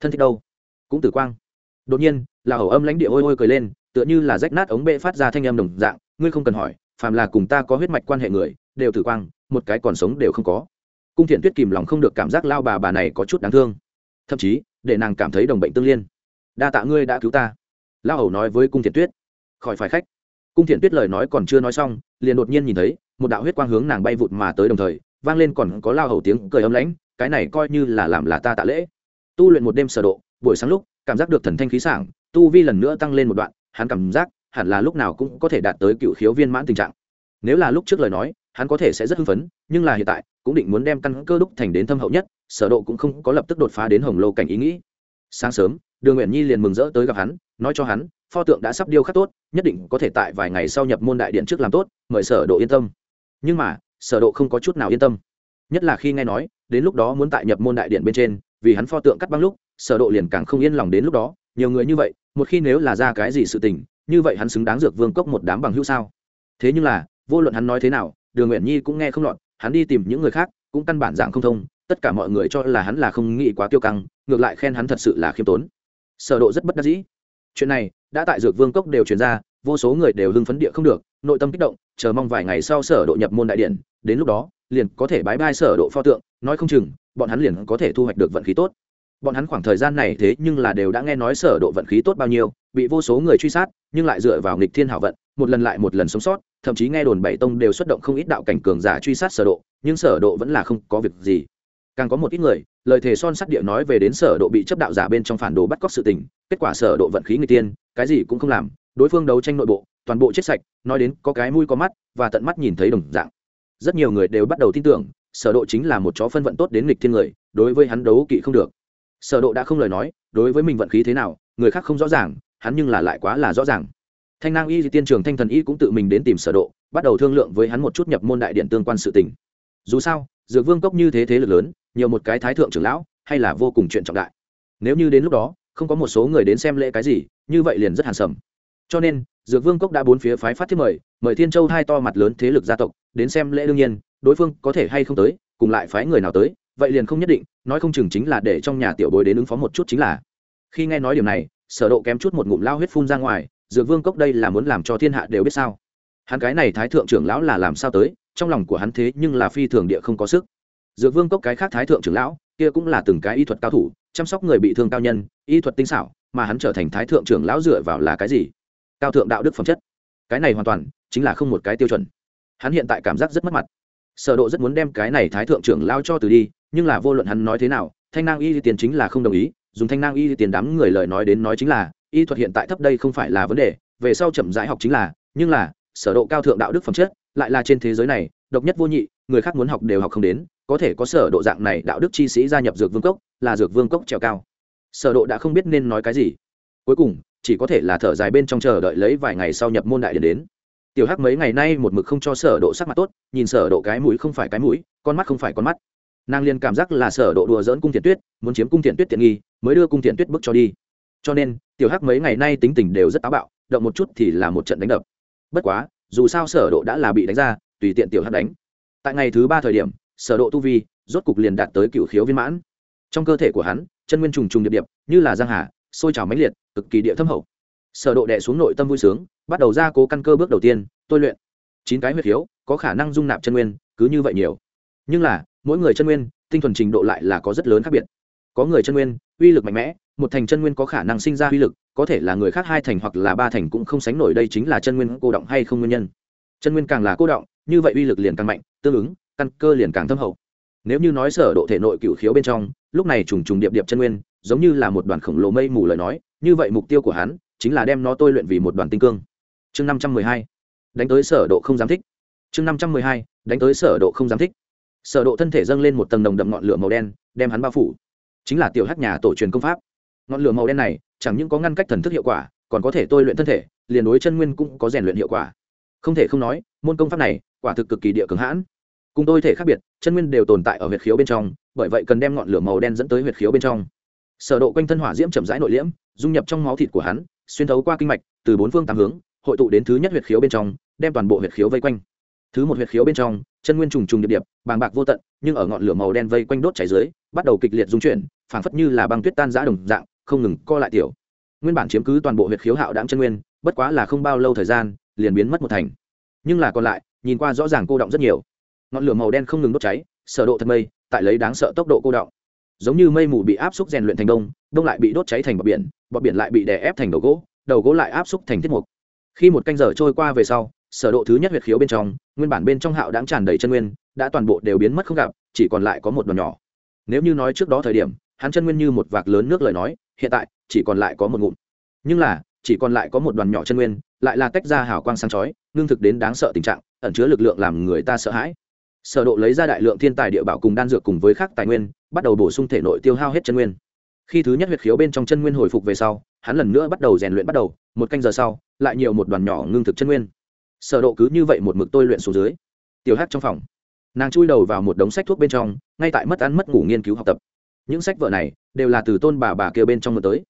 Thân thích đâu? Cũng tử quang. Đột nhiên là hầu âm lãnh địa ôi ôi cười lên, tựa như là rách nát ống bệ phát ra thanh âm đồng dạng, ngươi không cần hỏi, phàm là cùng ta có huyết mạch quan hệ người, đều tử quang, một cái còn sống đều không có. Cung thiện tuyết kìm lòng không được cảm giác lao bà bà này có chút đáng thương thậm chí để nàng cảm thấy đồng bệnh tương liên. Đa tạ ngươi đã cứu ta. La hầu nói với cung thiện tuyết. Khỏi phải khách. Cung thiện tuyết lời nói còn chưa nói xong, liền đột nhiên nhìn thấy một đạo huyết quang hướng nàng bay vụt mà tới đồng thời, vang lên còn có la hầu tiếng cười âm lãnh, cái này coi như là làm là ta tạ lễ. Tu luyện một đêm sở độ, buổi sáng lúc, cảm giác được thần thanh khí sảng, tu vi lần nữa tăng lên một đoạn, hắn cảm giác hẳn là lúc nào cũng có thể đạt tới cựu khiếu viên mãn tình trạng. Nếu là lúc trước lời nói, hắn có thể sẽ rất hưng phấn, nhưng là hiện tại cũng định muốn đem căn cơ đúc thành đến thâm hậu nhất sở độ cũng không có lập tức đột phá đến hồng lô cảnh ý nghĩ. Sáng sớm, đường nguyện nhi liền mừng rỡ tới gặp hắn, nói cho hắn, pho tượng đã sắp điêu khắc tốt, nhất định có thể tại vài ngày sau nhập môn đại điện trước làm tốt, mời sở độ yên tâm. Nhưng mà, sở độ không có chút nào yên tâm. Nhất là khi nghe nói, đến lúc đó muốn tại nhập môn đại điện bên trên, vì hắn pho tượng cắt băng lúc, sở độ liền càng không yên lòng đến lúc đó, nhiều người như vậy, một khi nếu là ra cái gì sự tình, như vậy hắn xứng đáng dược vương cốc một đám bằng hữu sao? Thế nhưng là, vô luận hắn nói thế nào, đường nguyện nhi cũng nghe không lọt, hắn đi tìm những người khác, cũng căn bản dạng không thông tất cả mọi người cho là hắn là không nghĩ quá tiêu căng, ngược lại khen hắn thật sự là khiêm tốn. Sở độ rất bất đắc dĩ. Chuyện này đã tại dược vương cốc đều truyền ra, vô số người đều hưng phấn địa không được, nội tâm kích động, chờ mong vài ngày sau sở độ nhập môn đại điện, đến lúc đó, liền có thể bái bai sở độ pho tượng, nói không chừng, bọn hắn liền có thể thu hoạch được vận khí tốt. Bọn hắn khoảng thời gian này thế nhưng là đều đã nghe nói sở độ vận khí tốt bao nhiêu, bị vô số người truy sát, nhưng lại dựa vào nghịch thiên hảo vận, một lần lại một lần sống sót, thậm chí nghe đồn bảy tông đều xuất động không ít đạo cảnh cường giả truy sát sở độ, nhưng sở độ vẫn là không có việc gì càng có một ít người, lời thề son sắt địa nói về đến sở độ bị chấp đạo giả bên trong phản đồ bắt cóc sự tình, kết quả sở độ vận khí người tiên, cái gì cũng không làm, đối phương đấu tranh nội bộ, toàn bộ chết sạch, nói đến có cái mũi có mắt, và tận mắt nhìn thấy đồng dạng. Rất nhiều người đều bắt đầu tin tưởng, sở độ chính là một chó phân vận tốt đến nghịch thiên người, đối với hắn đấu kỵ không được. Sở độ đã không lời nói, đối với mình vận khí thế nào, người khác không rõ ràng, hắn nhưng là lại quá là rõ ràng. Thanh nang y tiên trường thanh thần y cũng tự mình đến tìm sở độ, bắt đầu thương lượng với hắn một chút nhập môn đại điện tương quan sự tình. Dù sao dược vương cốc như thế thế lực lớn, nhiều một cái thái thượng trưởng lão, hay là vô cùng chuyện trọng đại. Nếu như đến lúc đó, không có một số người đến xem lễ cái gì, như vậy liền rất hàn sầm. Cho nên, dược vương cốc đã bốn phía phái phát thiết mời mời thiên châu hai to mặt lớn thế lực gia tộc đến xem lễ đương nhiên, đối phương có thể hay không tới, cùng lại phái người nào tới, vậy liền không nhất định, nói không chừng chính là để trong nhà tiểu bối đến ứng phó một chút chính là. Khi nghe nói điểm này, sở độ kém chút một ngụm lao huyết phun ra ngoài, dược vương cốc đây là muốn làm cho thiên hạ đều biết sao hắn cái này thái thượng trưởng lão là làm sao tới, trong lòng của hắn thế nhưng là phi thường địa không có sức. Dược vương cốc cái khác thái thượng trưởng lão, kia cũng là từng cái y thuật cao thủ, chăm sóc người bị thương cao nhân, y thuật tinh xảo, mà hắn trở thành thái thượng trưởng lão dựa vào là cái gì? Cao thượng đạo đức phẩm chất. Cái này hoàn toàn chính là không một cái tiêu chuẩn. Hắn hiện tại cảm giác rất mất mặt. Sở độ rất muốn đem cái này thái thượng trưởng lao cho từ đi, nhưng là vô luận hắn nói thế nào, thanh nang y tiền chính là không đồng ý, dùng thanh nang y tiền đám người lời nói đến nói chính là, y thuật hiện tại thấp đây không phải là vấn đề, về sau chậm rãi học chính là, nhưng là sở độ cao thượng đạo đức phẩm chất, lại là trên thế giới này, độc nhất vô nhị, người khác muốn học đều học không đến, có thể có sở độ dạng này đạo đức chi sĩ gia nhập dược vương cốc, là dược vương cốc trèo cao. Sở độ đã không biết nên nói cái gì. Cuối cùng, chỉ có thể là thở dài bên trong chờ đợi lấy vài ngày sau nhập môn đại điển đến. Tiểu hắc mấy ngày nay một mực không cho sở độ sắc mặt tốt, nhìn sở độ cái mũi không phải cái mũi, con mắt không phải con mắt. Nàng liền cảm giác là sở độ đùa giỡn cung thiện tuyết, muốn chiếm cung thiện tuyết tiện nghi, mới đưa cung thiện tuyết bước cho đi. Cho nên, tiểu hắc mấy ngày nay tính tình đều rất táo bạo, động một chút thì là một trận đánh đập bất quá, dù sao sở độ đã là bị đánh ra, tùy tiện tiểu hắc đánh. Tại ngày thứ ba thời điểm, sở độ tu vi rốt cục liền đạt tới cửu khiếu viên mãn. Trong cơ thể của hắn, chân nguyên trùng trùng điệp điệp, như là giang hà, sôi trào mãnh liệt, cực kỳ địa thâm hậu. Sở độ đè xuống nội tâm vui sướng, bắt đầu ra cố căn cơ bước đầu tiên, tôi luyện. Chín cái huyết khiếu, có khả năng dung nạp chân nguyên, cứ như vậy nhiều. Nhưng là, mỗi người chân nguyên, tinh thuần trình độ lại là có rất lớn khác biệt. Có người chân nguyên, uy lực mạnh mẽ một thành chân nguyên có khả năng sinh ra uy lực, có thể là người khác hai thành hoặc là ba thành cũng không sánh nổi, đây chính là chân nguyên cô động hay không nguyên nhân. Chân nguyên càng là cô động, như vậy uy lực liền càng mạnh, tương ứng, căn cơ liền càng thâm hậu. Nếu như nói sở độ thể nội cựu khiếu bên trong, lúc này trùng trùng điệp điệp chân nguyên, giống như là một đoàn khổng lồ mây mù lời nói, như vậy mục tiêu của hắn chính là đem nó tôi luyện vì một đoàn tinh cương. Chương năm trăm mười hai, đánh tới sở độ không dám thích. Chương năm trăm mười hai, đánh tới sở độ không dám thích. Sở độ thân thể dâng lên một tầng đồng đậm ngọn lửa màu đen, đem hắn bao phủ. Chính là tiểu hắc nhà tổ truyền công pháp ngọn lửa màu đen này chẳng những có ngăn cách thần thức hiệu quả, còn có thể tôi luyện thân thể, liền đối chân nguyên cũng có rèn luyện hiệu quả. Không thể không nói, môn công pháp này quả thực cực kỳ địa cường hãn. Cùng tôi thể khác biệt, chân nguyên đều tồn tại ở huyệt khiếu bên trong, bởi vậy cần đem ngọn lửa màu đen dẫn tới huyệt khiếu bên trong. Sở độ quanh thân hỏa diễm chậm rãi nội liễm, dung nhập trong máu thịt của hắn, xuyên thấu qua kinh mạch, từ bốn phương tám hướng, hội tụ đến thứ nhất huyệt khiếu bên trong, đem toàn bộ huyệt khiếu vây quanh. Thứ một huyệt khiếu bên trong, chân nguyên trùng trùng điệp điệp, bàng bạc vô tận, nhưng ở ngọn lửa màu đen vây quanh đốt cháy dưới, bắt đầu kịch liệt dung chuyển, phảng phất như là băng tuyết tan rã đồng dạng không ngừng co lại tiểu. Nguyên bản chiếm cứ toàn bộ huyệt khiếu hạo đáng chân nguyên, bất quá là không bao lâu thời gian, liền biến mất một thành. Nhưng là còn lại, nhìn qua rõ ràng cô động rất nhiều. Ngọn lửa màu đen không ngừng đốt cháy, sở độ thật mây, tại lấy đáng sợ tốc độ cô động. Giống như mây mù bị áp xúc rèn luyện thành đông đông lại bị đốt cháy thành bọt biển bọt biển lại bị đè ép thành đầu gỗ đầu gỗ lại áp xúc thành thiết mục. Khi một canh giờ trôi qua về sau, sở độ thứ nhất huyệt khiếu bên trong, nguyên bản bên trong hạo đãng tràn đầy chân nguyên, đã toàn bộ đều biến mất không gặp, chỉ còn lại có một đoàn nhỏ. Nếu như nói trước đó thời điểm, hắn chân nguyên như một vạc lớn nước lời nói hiện tại chỉ còn lại có một ngụm. Nhưng là, chỉ còn lại có một đoàn nhỏ chân nguyên, lại là tách ra hào quang sáng chói, ngưng thực đến đáng sợ tình trạng, ẩn chứa lực lượng làm người ta sợ hãi. Sở độ lấy ra đại lượng thiên tài địa bảo cùng đan dược cùng với khác tài nguyên, bắt đầu bổ sung thể nội tiêu hao hết chân nguyên. Khi thứ nhất huyệt khiếu bên trong chân nguyên hồi phục về sau, hắn lần nữa bắt đầu rèn luyện bắt đầu, một canh giờ sau, lại nhiều một đoàn nhỏ ngưng thực chân nguyên. Sở độ cứ như vậy một mực tôi luyện xuống dưới. Tiểu Hắc trong phòng. Nàng chui đầu vào một đống sách thuốc bên trong, ngay tại mất ăn mất ngủ nghiên cứu học tập những sách vở này đều là từ tôn bà bà kia bên trong mượn tới.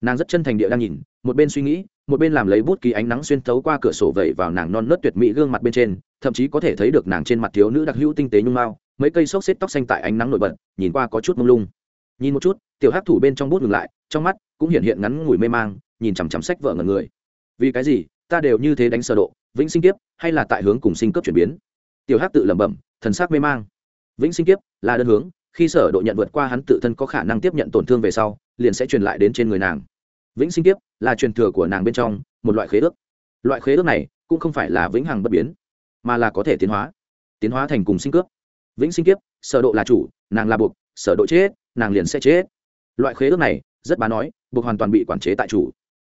Nàng rất chân thành địa đang nhìn, một bên suy nghĩ, một bên làm lấy bút ký ánh nắng xuyên thấu qua cửa sổ vẩy vào nàng non nớt tuyệt mỹ gương mặt bên trên, thậm chí có thể thấy được nàng trên mặt thiếu nữ đặc hữu tinh tế nhung mao, mấy cây xốc xếp tóc xanh tại ánh nắng nổi bật, nhìn qua có chút mông lung. Nhìn một chút, tiểu hắc thủ bên trong bút ngừng lại, trong mắt cũng hiện hiện ngắn ngủi mê mang, nhìn chằm chằm sách vợ ngần người. Vì cái gì, ta đều như thế đánh sơ độ, vĩnh sinh kiếp, hay là tại hướng cùng sinh cấp chuyển biến? Tiểu hắc tự lẩm bẩm, thần sắc mê mang. Vĩnh sinh kiếp là đơn hướng khi sở độ nhận vượt qua hắn tự thân có khả năng tiếp nhận tổn thương về sau, liền sẽ truyền lại đến trên người nàng. Vĩnh sinh kiếp là truyền thừa của nàng bên trong, một loại khế ước. Loại khế ước này cũng không phải là vĩnh hằng bất biến, mà là có thể tiến hóa. Tiến hóa thành cùng sinh cướp. Vĩnh sinh kiếp, sở độ là chủ, nàng là buộc, sở độ chết, nàng liền sẽ chết. Loại khế ước này, rất bá nói, buộc hoàn toàn bị quản chế tại chủ.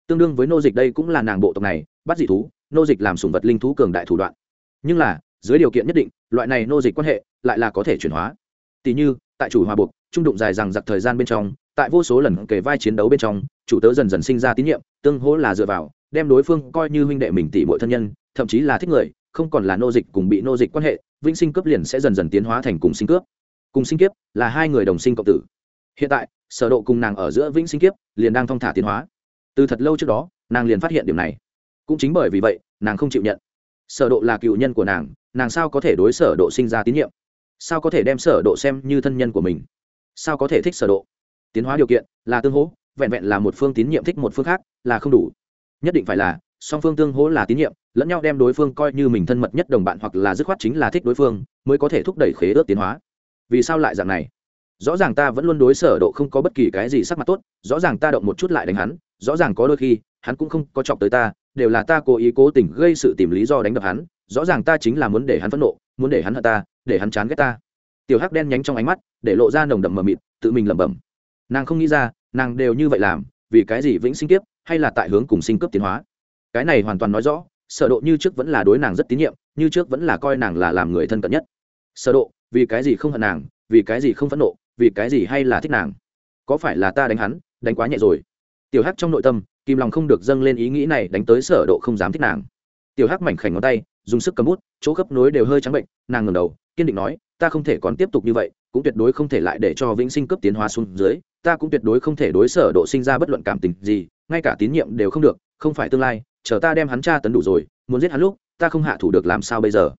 Tương đương với nô dịch đây cũng là nàng bộ tộc này, bắt dị thú, nô dịch làm sủng vật linh thú cường đại thủ đoạn. Nhưng là, dưới điều kiện nhất định, loại này nô dịch quan hệ lại là có thể chuyển hóa tỷ như, tại chủ hòa buộc, trung đụng dài rằng giặc thời gian bên trong, tại vô số lần kể vai chiến đấu bên trong, chủ tớ dần dần sinh ra tín nhiệm, tương hỗ là dựa vào, đem đối phương coi như huynh đệ mình tỷ muội thân nhân, thậm chí là thích người, không còn là nô dịch cùng bị nô dịch quan hệ, vĩnh sinh cướp liền sẽ dần dần tiến hóa thành cùng sinh cướp. Cùng sinh kiếp là hai người đồng sinh cộng tử. Hiện tại, sở độ cùng nàng ở giữa vĩnh sinh kiếp liền đang thong thả tiến hóa. Từ thật lâu trước đó, nàng liền phát hiện điểm này. Cũng chính bởi vì vậy, nàng không chịu nhận. Sở độ là cựu nhân của nàng nàng sao có thể đối sở độ sinh ra tín nhiệm? Sao có thể đem sở độ xem như thân nhân của mình? Sao có thể thích sở độ? Tiến hóa điều kiện là tương hỗ, vẹn vẹn là một phương tín nhiệm thích một phương khác là không đủ. Nhất định phải là, song phương tương hỗ là tín nhiệm, lẫn nhau đem đối phương coi như mình thân mật nhất đồng bạn hoặc là dứt khoát chính là thích đối phương, mới có thể thúc đẩy khế ước tiến hóa. Vì sao lại dạng này? Rõ ràng ta vẫn luôn đối sở độ không có bất kỳ cái gì sắc mặt tốt, rõ ràng ta động một chút lại đánh hắn, rõ ràng có đôi khi, hắn cũng không có chọc tới ta, đều là ta cố ý cố tình gây sự tìm lý do đánh đập hắn, rõ ràng ta chính là muốn để hắn phẫn nộ muốn để hắn hận ta, để hắn chán ghét ta. Tiểu hắc đen nhánh trong ánh mắt, để lộ ra nồng đậm mờ mịt, tự mình lẩm bẩm. Nàng không nghĩ ra, nàng đều như vậy làm, vì cái gì vĩnh sinh kiếp, hay là tại hướng cùng sinh cấp tiến hóa? Cái này hoàn toàn nói rõ, sở độ như trước vẫn là đối nàng rất tín nhiệm, như trước vẫn là coi nàng là làm người thân cận nhất. Sở độ, vì cái gì không hận nàng, vì cái gì không phẫn nộ, vì cái gì hay là thích nàng? Có phải là ta đánh hắn, đánh quá nhẹ rồi? Tiểu hắc trong nội tâm kim lòng không được dâng lên ý nghĩ này đánh tới sở độ không dám thích nàng. Tiểu hắc mảnh khảnh ngón tay dùng sức cầm bút, chỗ khớp nối đều hơi trắng bệnh, nàng ngẩng đầu, kiên định nói, ta không thể còn tiếp tục như vậy, cũng tuyệt đối không thể lại để cho vĩnh sinh cấp tiến hóa xuống dưới, ta cũng tuyệt đối không thể đối sở độ sinh ra bất luận cảm tình gì, ngay cả tín nhiệm đều không được, không phải tương lai, chờ ta đem hắn tra tấn đủ rồi, muốn giết hắn lúc, ta không hạ thủ được làm sao bây giờ?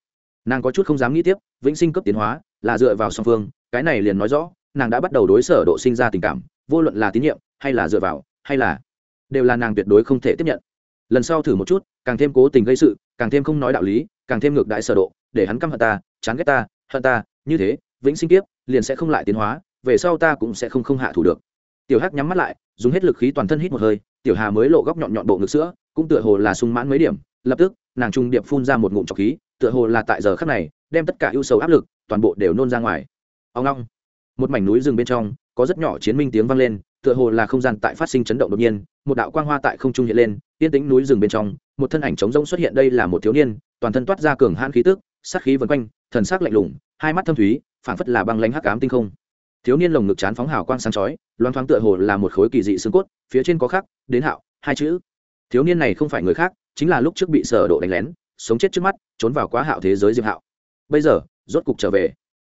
Nàng có chút không dám nghĩ tiếp, vĩnh sinh cấp tiến hóa là dựa vào song phương, cái này liền nói rõ, nàng đã bắt đầu đối sở độ sinh ra tình cảm, vô luận là tín nhiệm, hay là dựa vào, hay là, đều là nàng tuyệt đối không thể tiếp nhận lần sau thử một chút, càng thêm cố tình gây sự, càng thêm không nói đạo lý, càng thêm ngược đại sở độ, để hắn căm hận ta, chán ghét ta, hận ta, như thế, vĩnh sinh kiếp, liền sẽ không lại tiến hóa, về sau ta cũng sẽ không không hạ thủ được. Tiểu hắc nhắm mắt lại, dùng hết lực khí toàn thân hít một hơi, tiểu hà mới lộ góc nhọn nhọn bộ ngực sữa, cũng tựa hồ là sung mãn mấy điểm, lập tức, nàng trung điệp phun ra một ngụm trọc khí, tựa hồ là tại giờ khắc này, đem tất cả ưu sầu áp lực, toàn bộ đều nôn ra ngoài. Ông long, một mảnh núi rừng bên trong, có rất nhỏ chiến minh tiếng vang lên, tựa hồ là không gian tại phát sinh chấn động đột nhiên, một đạo quang hoa tại không trung hiện lên yên tĩnh núi rừng bên trong, một thân ảnh trống rông xuất hiện đây là một thiếu niên, toàn thân toát ra cường hãn khí tức, sát khí vần quanh, thần sắc lạnh lùng, hai mắt thâm thúy, phảng phất là băng lãnh hắc ám tinh không. Thiếu niên lồng ngực chán phóng hào quang sáng chói loan thoáng tựa hồ là một khối kỳ dị xương cốt, phía trên có khắc, đến hạo, hai chữ. Thiếu niên này không phải người khác, chính là lúc trước bị sở độ đánh lén, sống chết trước mắt, trốn vào quá hạo thế giới diệp hạo. Bây giờ, rốt cục trở về.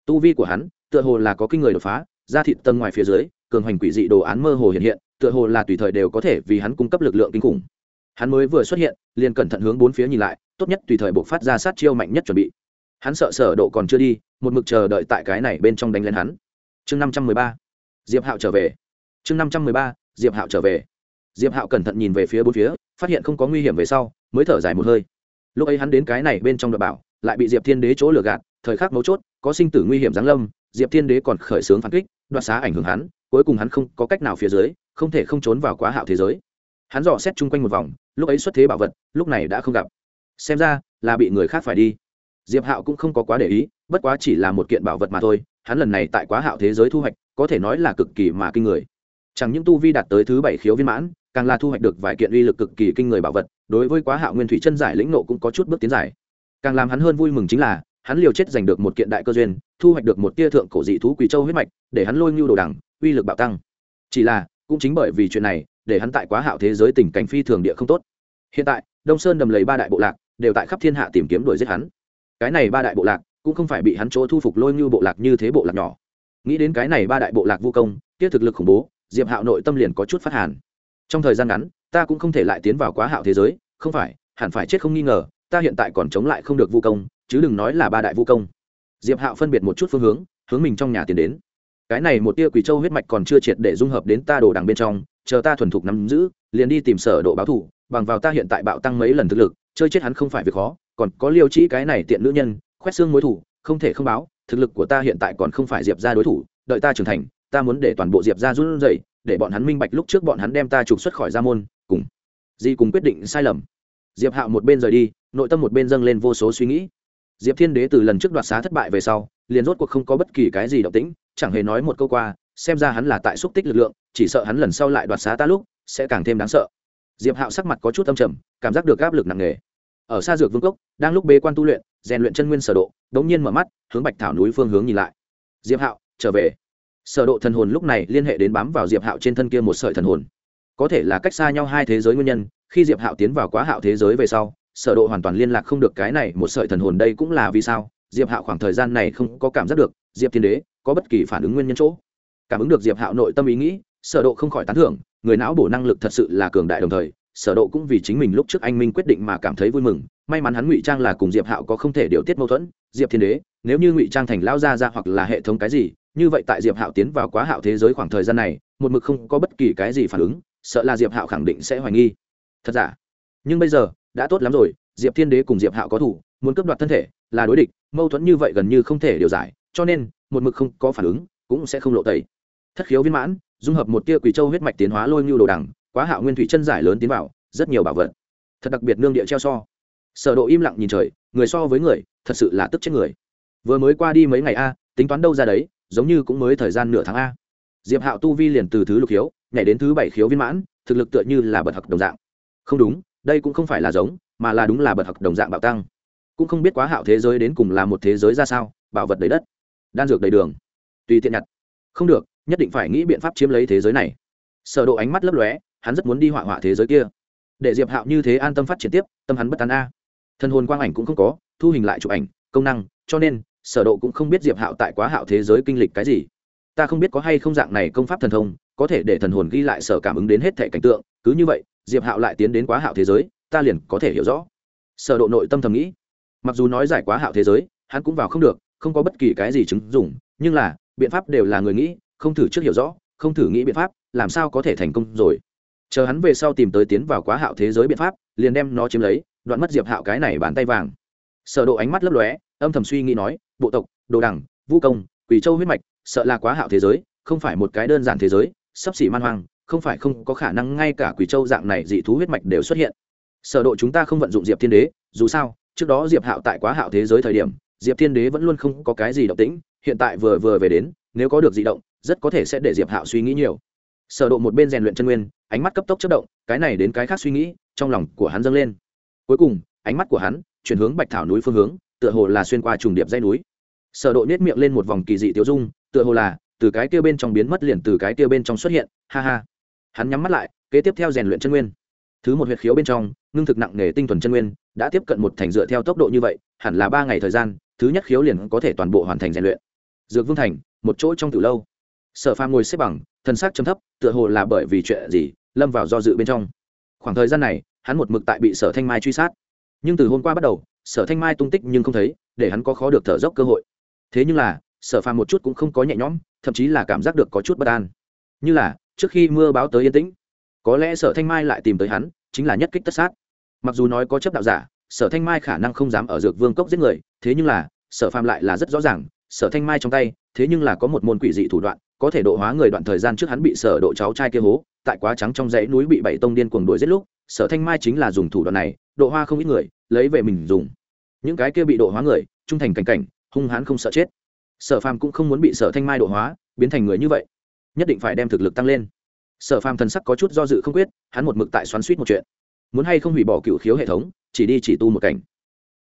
Tu vi của hắn, tựa hồ là có kinh người đột phá, da thịt tầng ngoài phía dưới, cường hành quỷ dị đồ án mơ hồ hiện hiện, tựa hồ là tùy thời đều có thể vì hắn cung cấp lực lượng kinh khủng hắn mới vừa xuất hiện, liền cẩn thận hướng bốn phía nhìn lại, tốt nhất tùy thời buộc phát ra sát chiêu mạnh nhất chuẩn bị. Hắn sợ sở độ còn chưa đi, một mực chờ đợi tại cái này bên trong đánh lên hắn. Chương năm trăm mười ba, diệp hạo trở về. Chương năm trăm mười ba, diệp hạo trở về. Diệp hạo cẩn thận nhìn về phía bốn phía, phát hiện không có nguy hiểm về sau, mới thở dài một hơi. Lúc ấy hắn đến cái này bên trong đoạt bảo, lại bị diệp thiên đế chỗ lừa gạt, thời khắc mấu chốt, có sinh tử nguy hiểm giáng lâm, diệp thiên đế còn khởi sướng phản kích, đoạt xá ảnh hưởng hắn, cuối cùng hắn không có cách nào phía dưới, không thể không trốn vào quá hạo thế giới. Hắn dò xét chung quanh một vòng lúc ấy xuất thế bảo vật, lúc này đã không gặp. Xem ra, là bị người khác phải đi. Diệp hạo cũng không có quá để ý, bất quá chỉ là một kiện bảo vật mà thôi, hắn lần này tại quá hạo thế giới thu hoạch, có thể nói là cực kỳ mà kinh người. Chẳng những tu vi đạt tới thứ bảy khiếu viên mãn, càng là thu hoạch được vài kiện uy lực cực kỳ kinh người bảo vật, đối với quá hạo nguyên thủy chân giải lĩnh nộ cũng có chút bước tiến giải càng làm hắn hơn vui mừng chính là, hắn liều chết giành được một kiện đại cơ duyên, thu hoạch được một tia thượng cổ dị thú quỳ châu huyết mạch, để hắn lôi ngưu đồ đằng, uy lực bạo tăng. Chỉ là, cũng chính bởi vì chuyện này để hắn tại quá hạo thế giới tình cảnh phi thường địa không tốt. Hiện tại, đông sơn đầm lầy ba đại bộ lạc đều tại khắp thiên hạ tìm kiếm đuổi giết hắn. Cái này ba đại bộ lạc cũng không phải bị hắn chỗ thu phục lôi như bộ lạc như thế bộ lạc nhỏ. Nghĩ đến cái này ba đại bộ lạc vô công tiết thực lực khủng bố, diệp hạo nội tâm liền có chút phát hàn. Trong thời gian ngắn, ta cũng không thể lại tiến vào quá hạo thế giới, không phải, hẳn phải chết không nghi ngờ, ta hiện tại còn chống lại không được vu công, chứ đừng nói là ba đại vu công. Diệp hạo phân biệt một chút phương hướng hướng mình trong nhà tiến đến. Cái này một tia quỷ châu huyết mạch còn chưa triệt để dung hợp đến ta đồ đằng bên trong chờ ta thuần thục nắm giữ, liền đi tìm sở độ báo thủ bằng vào ta hiện tại bạo tăng mấy lần thực lực, chơi chết hắn không phải việc khó, còn có liêu trĩ cái này tiện nữ nhân, khoét xương mối thủ, không thể không báo, thực lực của ta hiện tại còn không phải diệp ra đối thủ, đợi ta trưởng thành, ta muốn để toàn bộ diệp ra run rẩy, để bọn hắn minh bạch lúc trước bọn hắn đem ta trục xuất khỏi gia môn, cùng, di cùng quyết định sai lầm. Diệp hạo một bên rời đi, nội tâm một bên dâng lên vô số suy nghĩ. Diệp thiên đế từ lần trước đoạt xá thất bại về sau, liền rốt cuộc không có bất kỳ cái gì động tĩnh, chẳng hề nói một câu qua xem ra hắn là tại xúc tích lực lượng, chỉ sợ hắn lần sau lại đoạt xá ta lúc, sẽ càng thêm đáng sợ. Diệp hạo sắc mặt có chút âm trầm, cảm giác được áp lực nặng nề. Ở xa dược vương cốc, đang lúc bế quan tu luyện, rèn luyện chân nguyên sở độ, đống nhiên mở mắt, hướng bạch thảo núi phương hướng nhìn lại. Diệp hạo, trở về. Sở độ thần hồn lúc này liên hệ đến bám vào diệp hạo trên thân kia một sợi thần hồn. Có thể là cách xa nhau hai thế giới nguyên nhân, khi diệp hạo tiến vào quá hạo thế giới về sau, sở độ hoàn toàn liên lạc không được cái này một sợi thần hồn đây cũng là vì sao? Diệp hạo khoảng thời gian này không có cảm giác được, diệp thiên đế, có bất kỳ phản ứng nguyên nhân chỗ cảm ứng được diệp hạo nội tâm ý nghĩ, sở độ không khỏi tán thưởng, người não bổ năng lực thật sự là cường đại đồng thời, sở độ cũng vì chính mình lúc trước anh minh quyết định mà cảm thấy vui mừng, may mắn hắn ngụy trang là cùng diệp hạo có không thể điều tiết mâu thuẫn, diệp thiên đế, nếu như ngụy trang thành lao gia Gia hoặc là hệ thống cái gì, như vậy tại diệp hạo tiến vào quá hạo thế giới khoảng thời gian này, một mực không có bất kỳ cái gì phản ứng, sợ là diệp hạo khẳng định sẽ hoài nghi. Thật giả? Nhưng bây giờ, đã tốt lắm rồi, diệp thiên đế cùng diệp hạo có thủ, muốn cướp đoạt thân thể, là đối địch, mâu thuẫn như vậy gần như không thể điều giải, cho nên, một mực không có phản ứng, cũng sẽ không lộ tẩy thất khiếu viên mãn, dung hợp một tia quỷ châu huyết mạch tiến hóa lôi ngưu đồ đằng, quá hạo nguyên thủy chân giải lớn tiến vào, rất nhiều bảo vật. Thật đặc biệt nương địa treo so. Sở độ im lặng nhìn trời, người so với người, thật sự là tức chết người. Vừa mới qua đi mấy ngày a, tính toán đâu ra đấy, giống như cũng mới thời gian nửa tháng a. Diệp hạo tu vi liền từ thứ lục khiếu, nhảy đến thứ bảy khiếu viên mãn, thực lực tựa như là bật học đồng dạng. Không đúng, đây cũng không phải là giống, mà là đúng là bật học đồng dạng bạo tăng. Cũng không biết quá hạo thế giới đến cùng là một thế giới ra sao, bảo vật đầy đất, đan dược đầy đường. Tùy tiện nhặt. Không được nhất định phải nghĩ biện pháp chiếm lấy thế giới này. Sở độ ánh mắt lấp lóe, hắn rất muốn đi hỏa hỏa thế giới kia. Để diệp hạo như thế an tâm phát triển tiếp, tâm hắn bất tán a. Thân hồn quang ảnh cũng không có, thu hình lại chụp ảnh, công năng, cho nên, sở độ cũng không biết diệp hạo tại quá hạo thế giới kinh lịch cái gì. Ta không biết có hay không dạng này công pháp thần thông, có thể để thần hồn ghi lại sở cảm ứng đến hết thể cảnh tượng. Cứ như vậy, diệp hạo lại tiến đến quá hạo thế giới, ta liền có thể hiểu rõ. Sở độ nội tâm thầm nghĩ. Mặc dù nói giải quá hạo thế giới, hắn cũng vào không được, không có bất kỳ cái gì chứng dụng, nhưng là, biện pháp đều là người nghĩ không thử trước hiểu rõ, không thử nghĩ biện pháp, làm sao có thể thành công rồi? Chờ hắn về sau tìm tới tiến vào quá hạo thế giới biện pháp, liền đem nó chiếm lấy, đoạn mất diệp hạo cái này bàn tay vàng. Sở độ ánh mắt lấp lóe, âm thầm suy nghĩ nói, bộ tộc, đồ đẳng vũ công, quỷ châu huyết mạch, sợ là quá hạo thế giới, không phải một cái đơn giản thế giới, sắp xỉ man hoang, không phải không có khả năng ngay cả quỷ châu dạng này dị thú huyết mạch đều xuất hiện. Sở độ chúng ta không vận dụng diệp thiên đế, dù sao, trước đó diệp hạo tại quá hạo thế giới thời điểm, diệp thiên đế vẫn luôn không có cái gì động tĩnh, hiện tại vừa vừa về đến, nếu có được dị động rất có thể sẽ để diệp hạo suy nghĩ nhiều. Sở độ một bên rèn luyện chân nguyên, ánh mắt cấp tốc chớp động, cái này đến cái khác suy nghĩ, trong lòng của hắn dâng lên. Cuối cùng, ánh mắt của hắn chuyển hướng bạch thảo núi phương hướng, tựa hồ là xuyên qua trùng điệp dây núi. Sở độ nhếch miệng lên một vòng kỳ dị tiêu dung, tựa hồ là từ cái kia bên trong biến mất liền từ cái kia bên trong xuất hiện, ha ha. Hắn nhắm mắt lại, kế tiếp theo rèn luyện chân nguyên. Thứ một huyệt khiếu bên trong, ngưng thực nặng nghề tinh thuần chân nguyên, đã tiếp cận một thành dựa theo tốc độ như vậy, hẳn là ba ngày thời gian, thứ nhất khiếu liền có thể toàn bộ hoàn thành rèn luyện. Dược vương thành, một chỗ trong từ lâu sở phàm ngồi xếp bằng, thân xác chấm thấp, tựa hồ là bởi vì chuyện gì, lâm vào do dự bên trong. Khoảng thời gian này, hắn một mực tại bị sở thanh mai truy sát. Nhưng từ hôm qua bắt đầu, sở thanh mai tung tích nhưng không thấy, để hắn có khó được thở dốc cơ hội. Thế nhưng là, sở phàm một chút cũng không có nhẹ nhõm, thậm chí là cảm giác được có chút bất an. Như là, trước khi mưa báo tới yên tĩnh, có lẽ sở thanh mai lại tìm tới hắn, chính là nhất kích tất sát. Mặc dù nói có chấp đạo giả, sở thanh mai khả năng không dám ở dược vương cốc giết người, thế nhưng là, sở phàm lại là rất rõ ràng sở thanh mai trong tay, thế nhưng là có một môn quỷ dị thủ đoạn, có thể độ hóa người đoạn thời gian trước hắn bị sở độ cháu trai kia hố, tại quá trắng trong dãy núi bị bảy tông điên cuồng đuổi giết lúc, sở thanh mai chính là dùng thủ đoạn này, độ hoa không ít người, lấy về mình dùng. Những cái kia bị độ hóa người, trung thành cảnh cảnh, hung hãn không sợ chết. Sở phàm cũng không muốn bị sở thanh mai độ hóa, biến thành người như vậy. Nhất định phải đem thực lực tăng lên. Sở phàm thần sắc có chút do dự không quyết, hắn một mực tại xoắn suýt một chuyện. Muốn hay không hủy bỏ cựu khiếu hệ thống, chỉ đi chỉ tu một cảnh.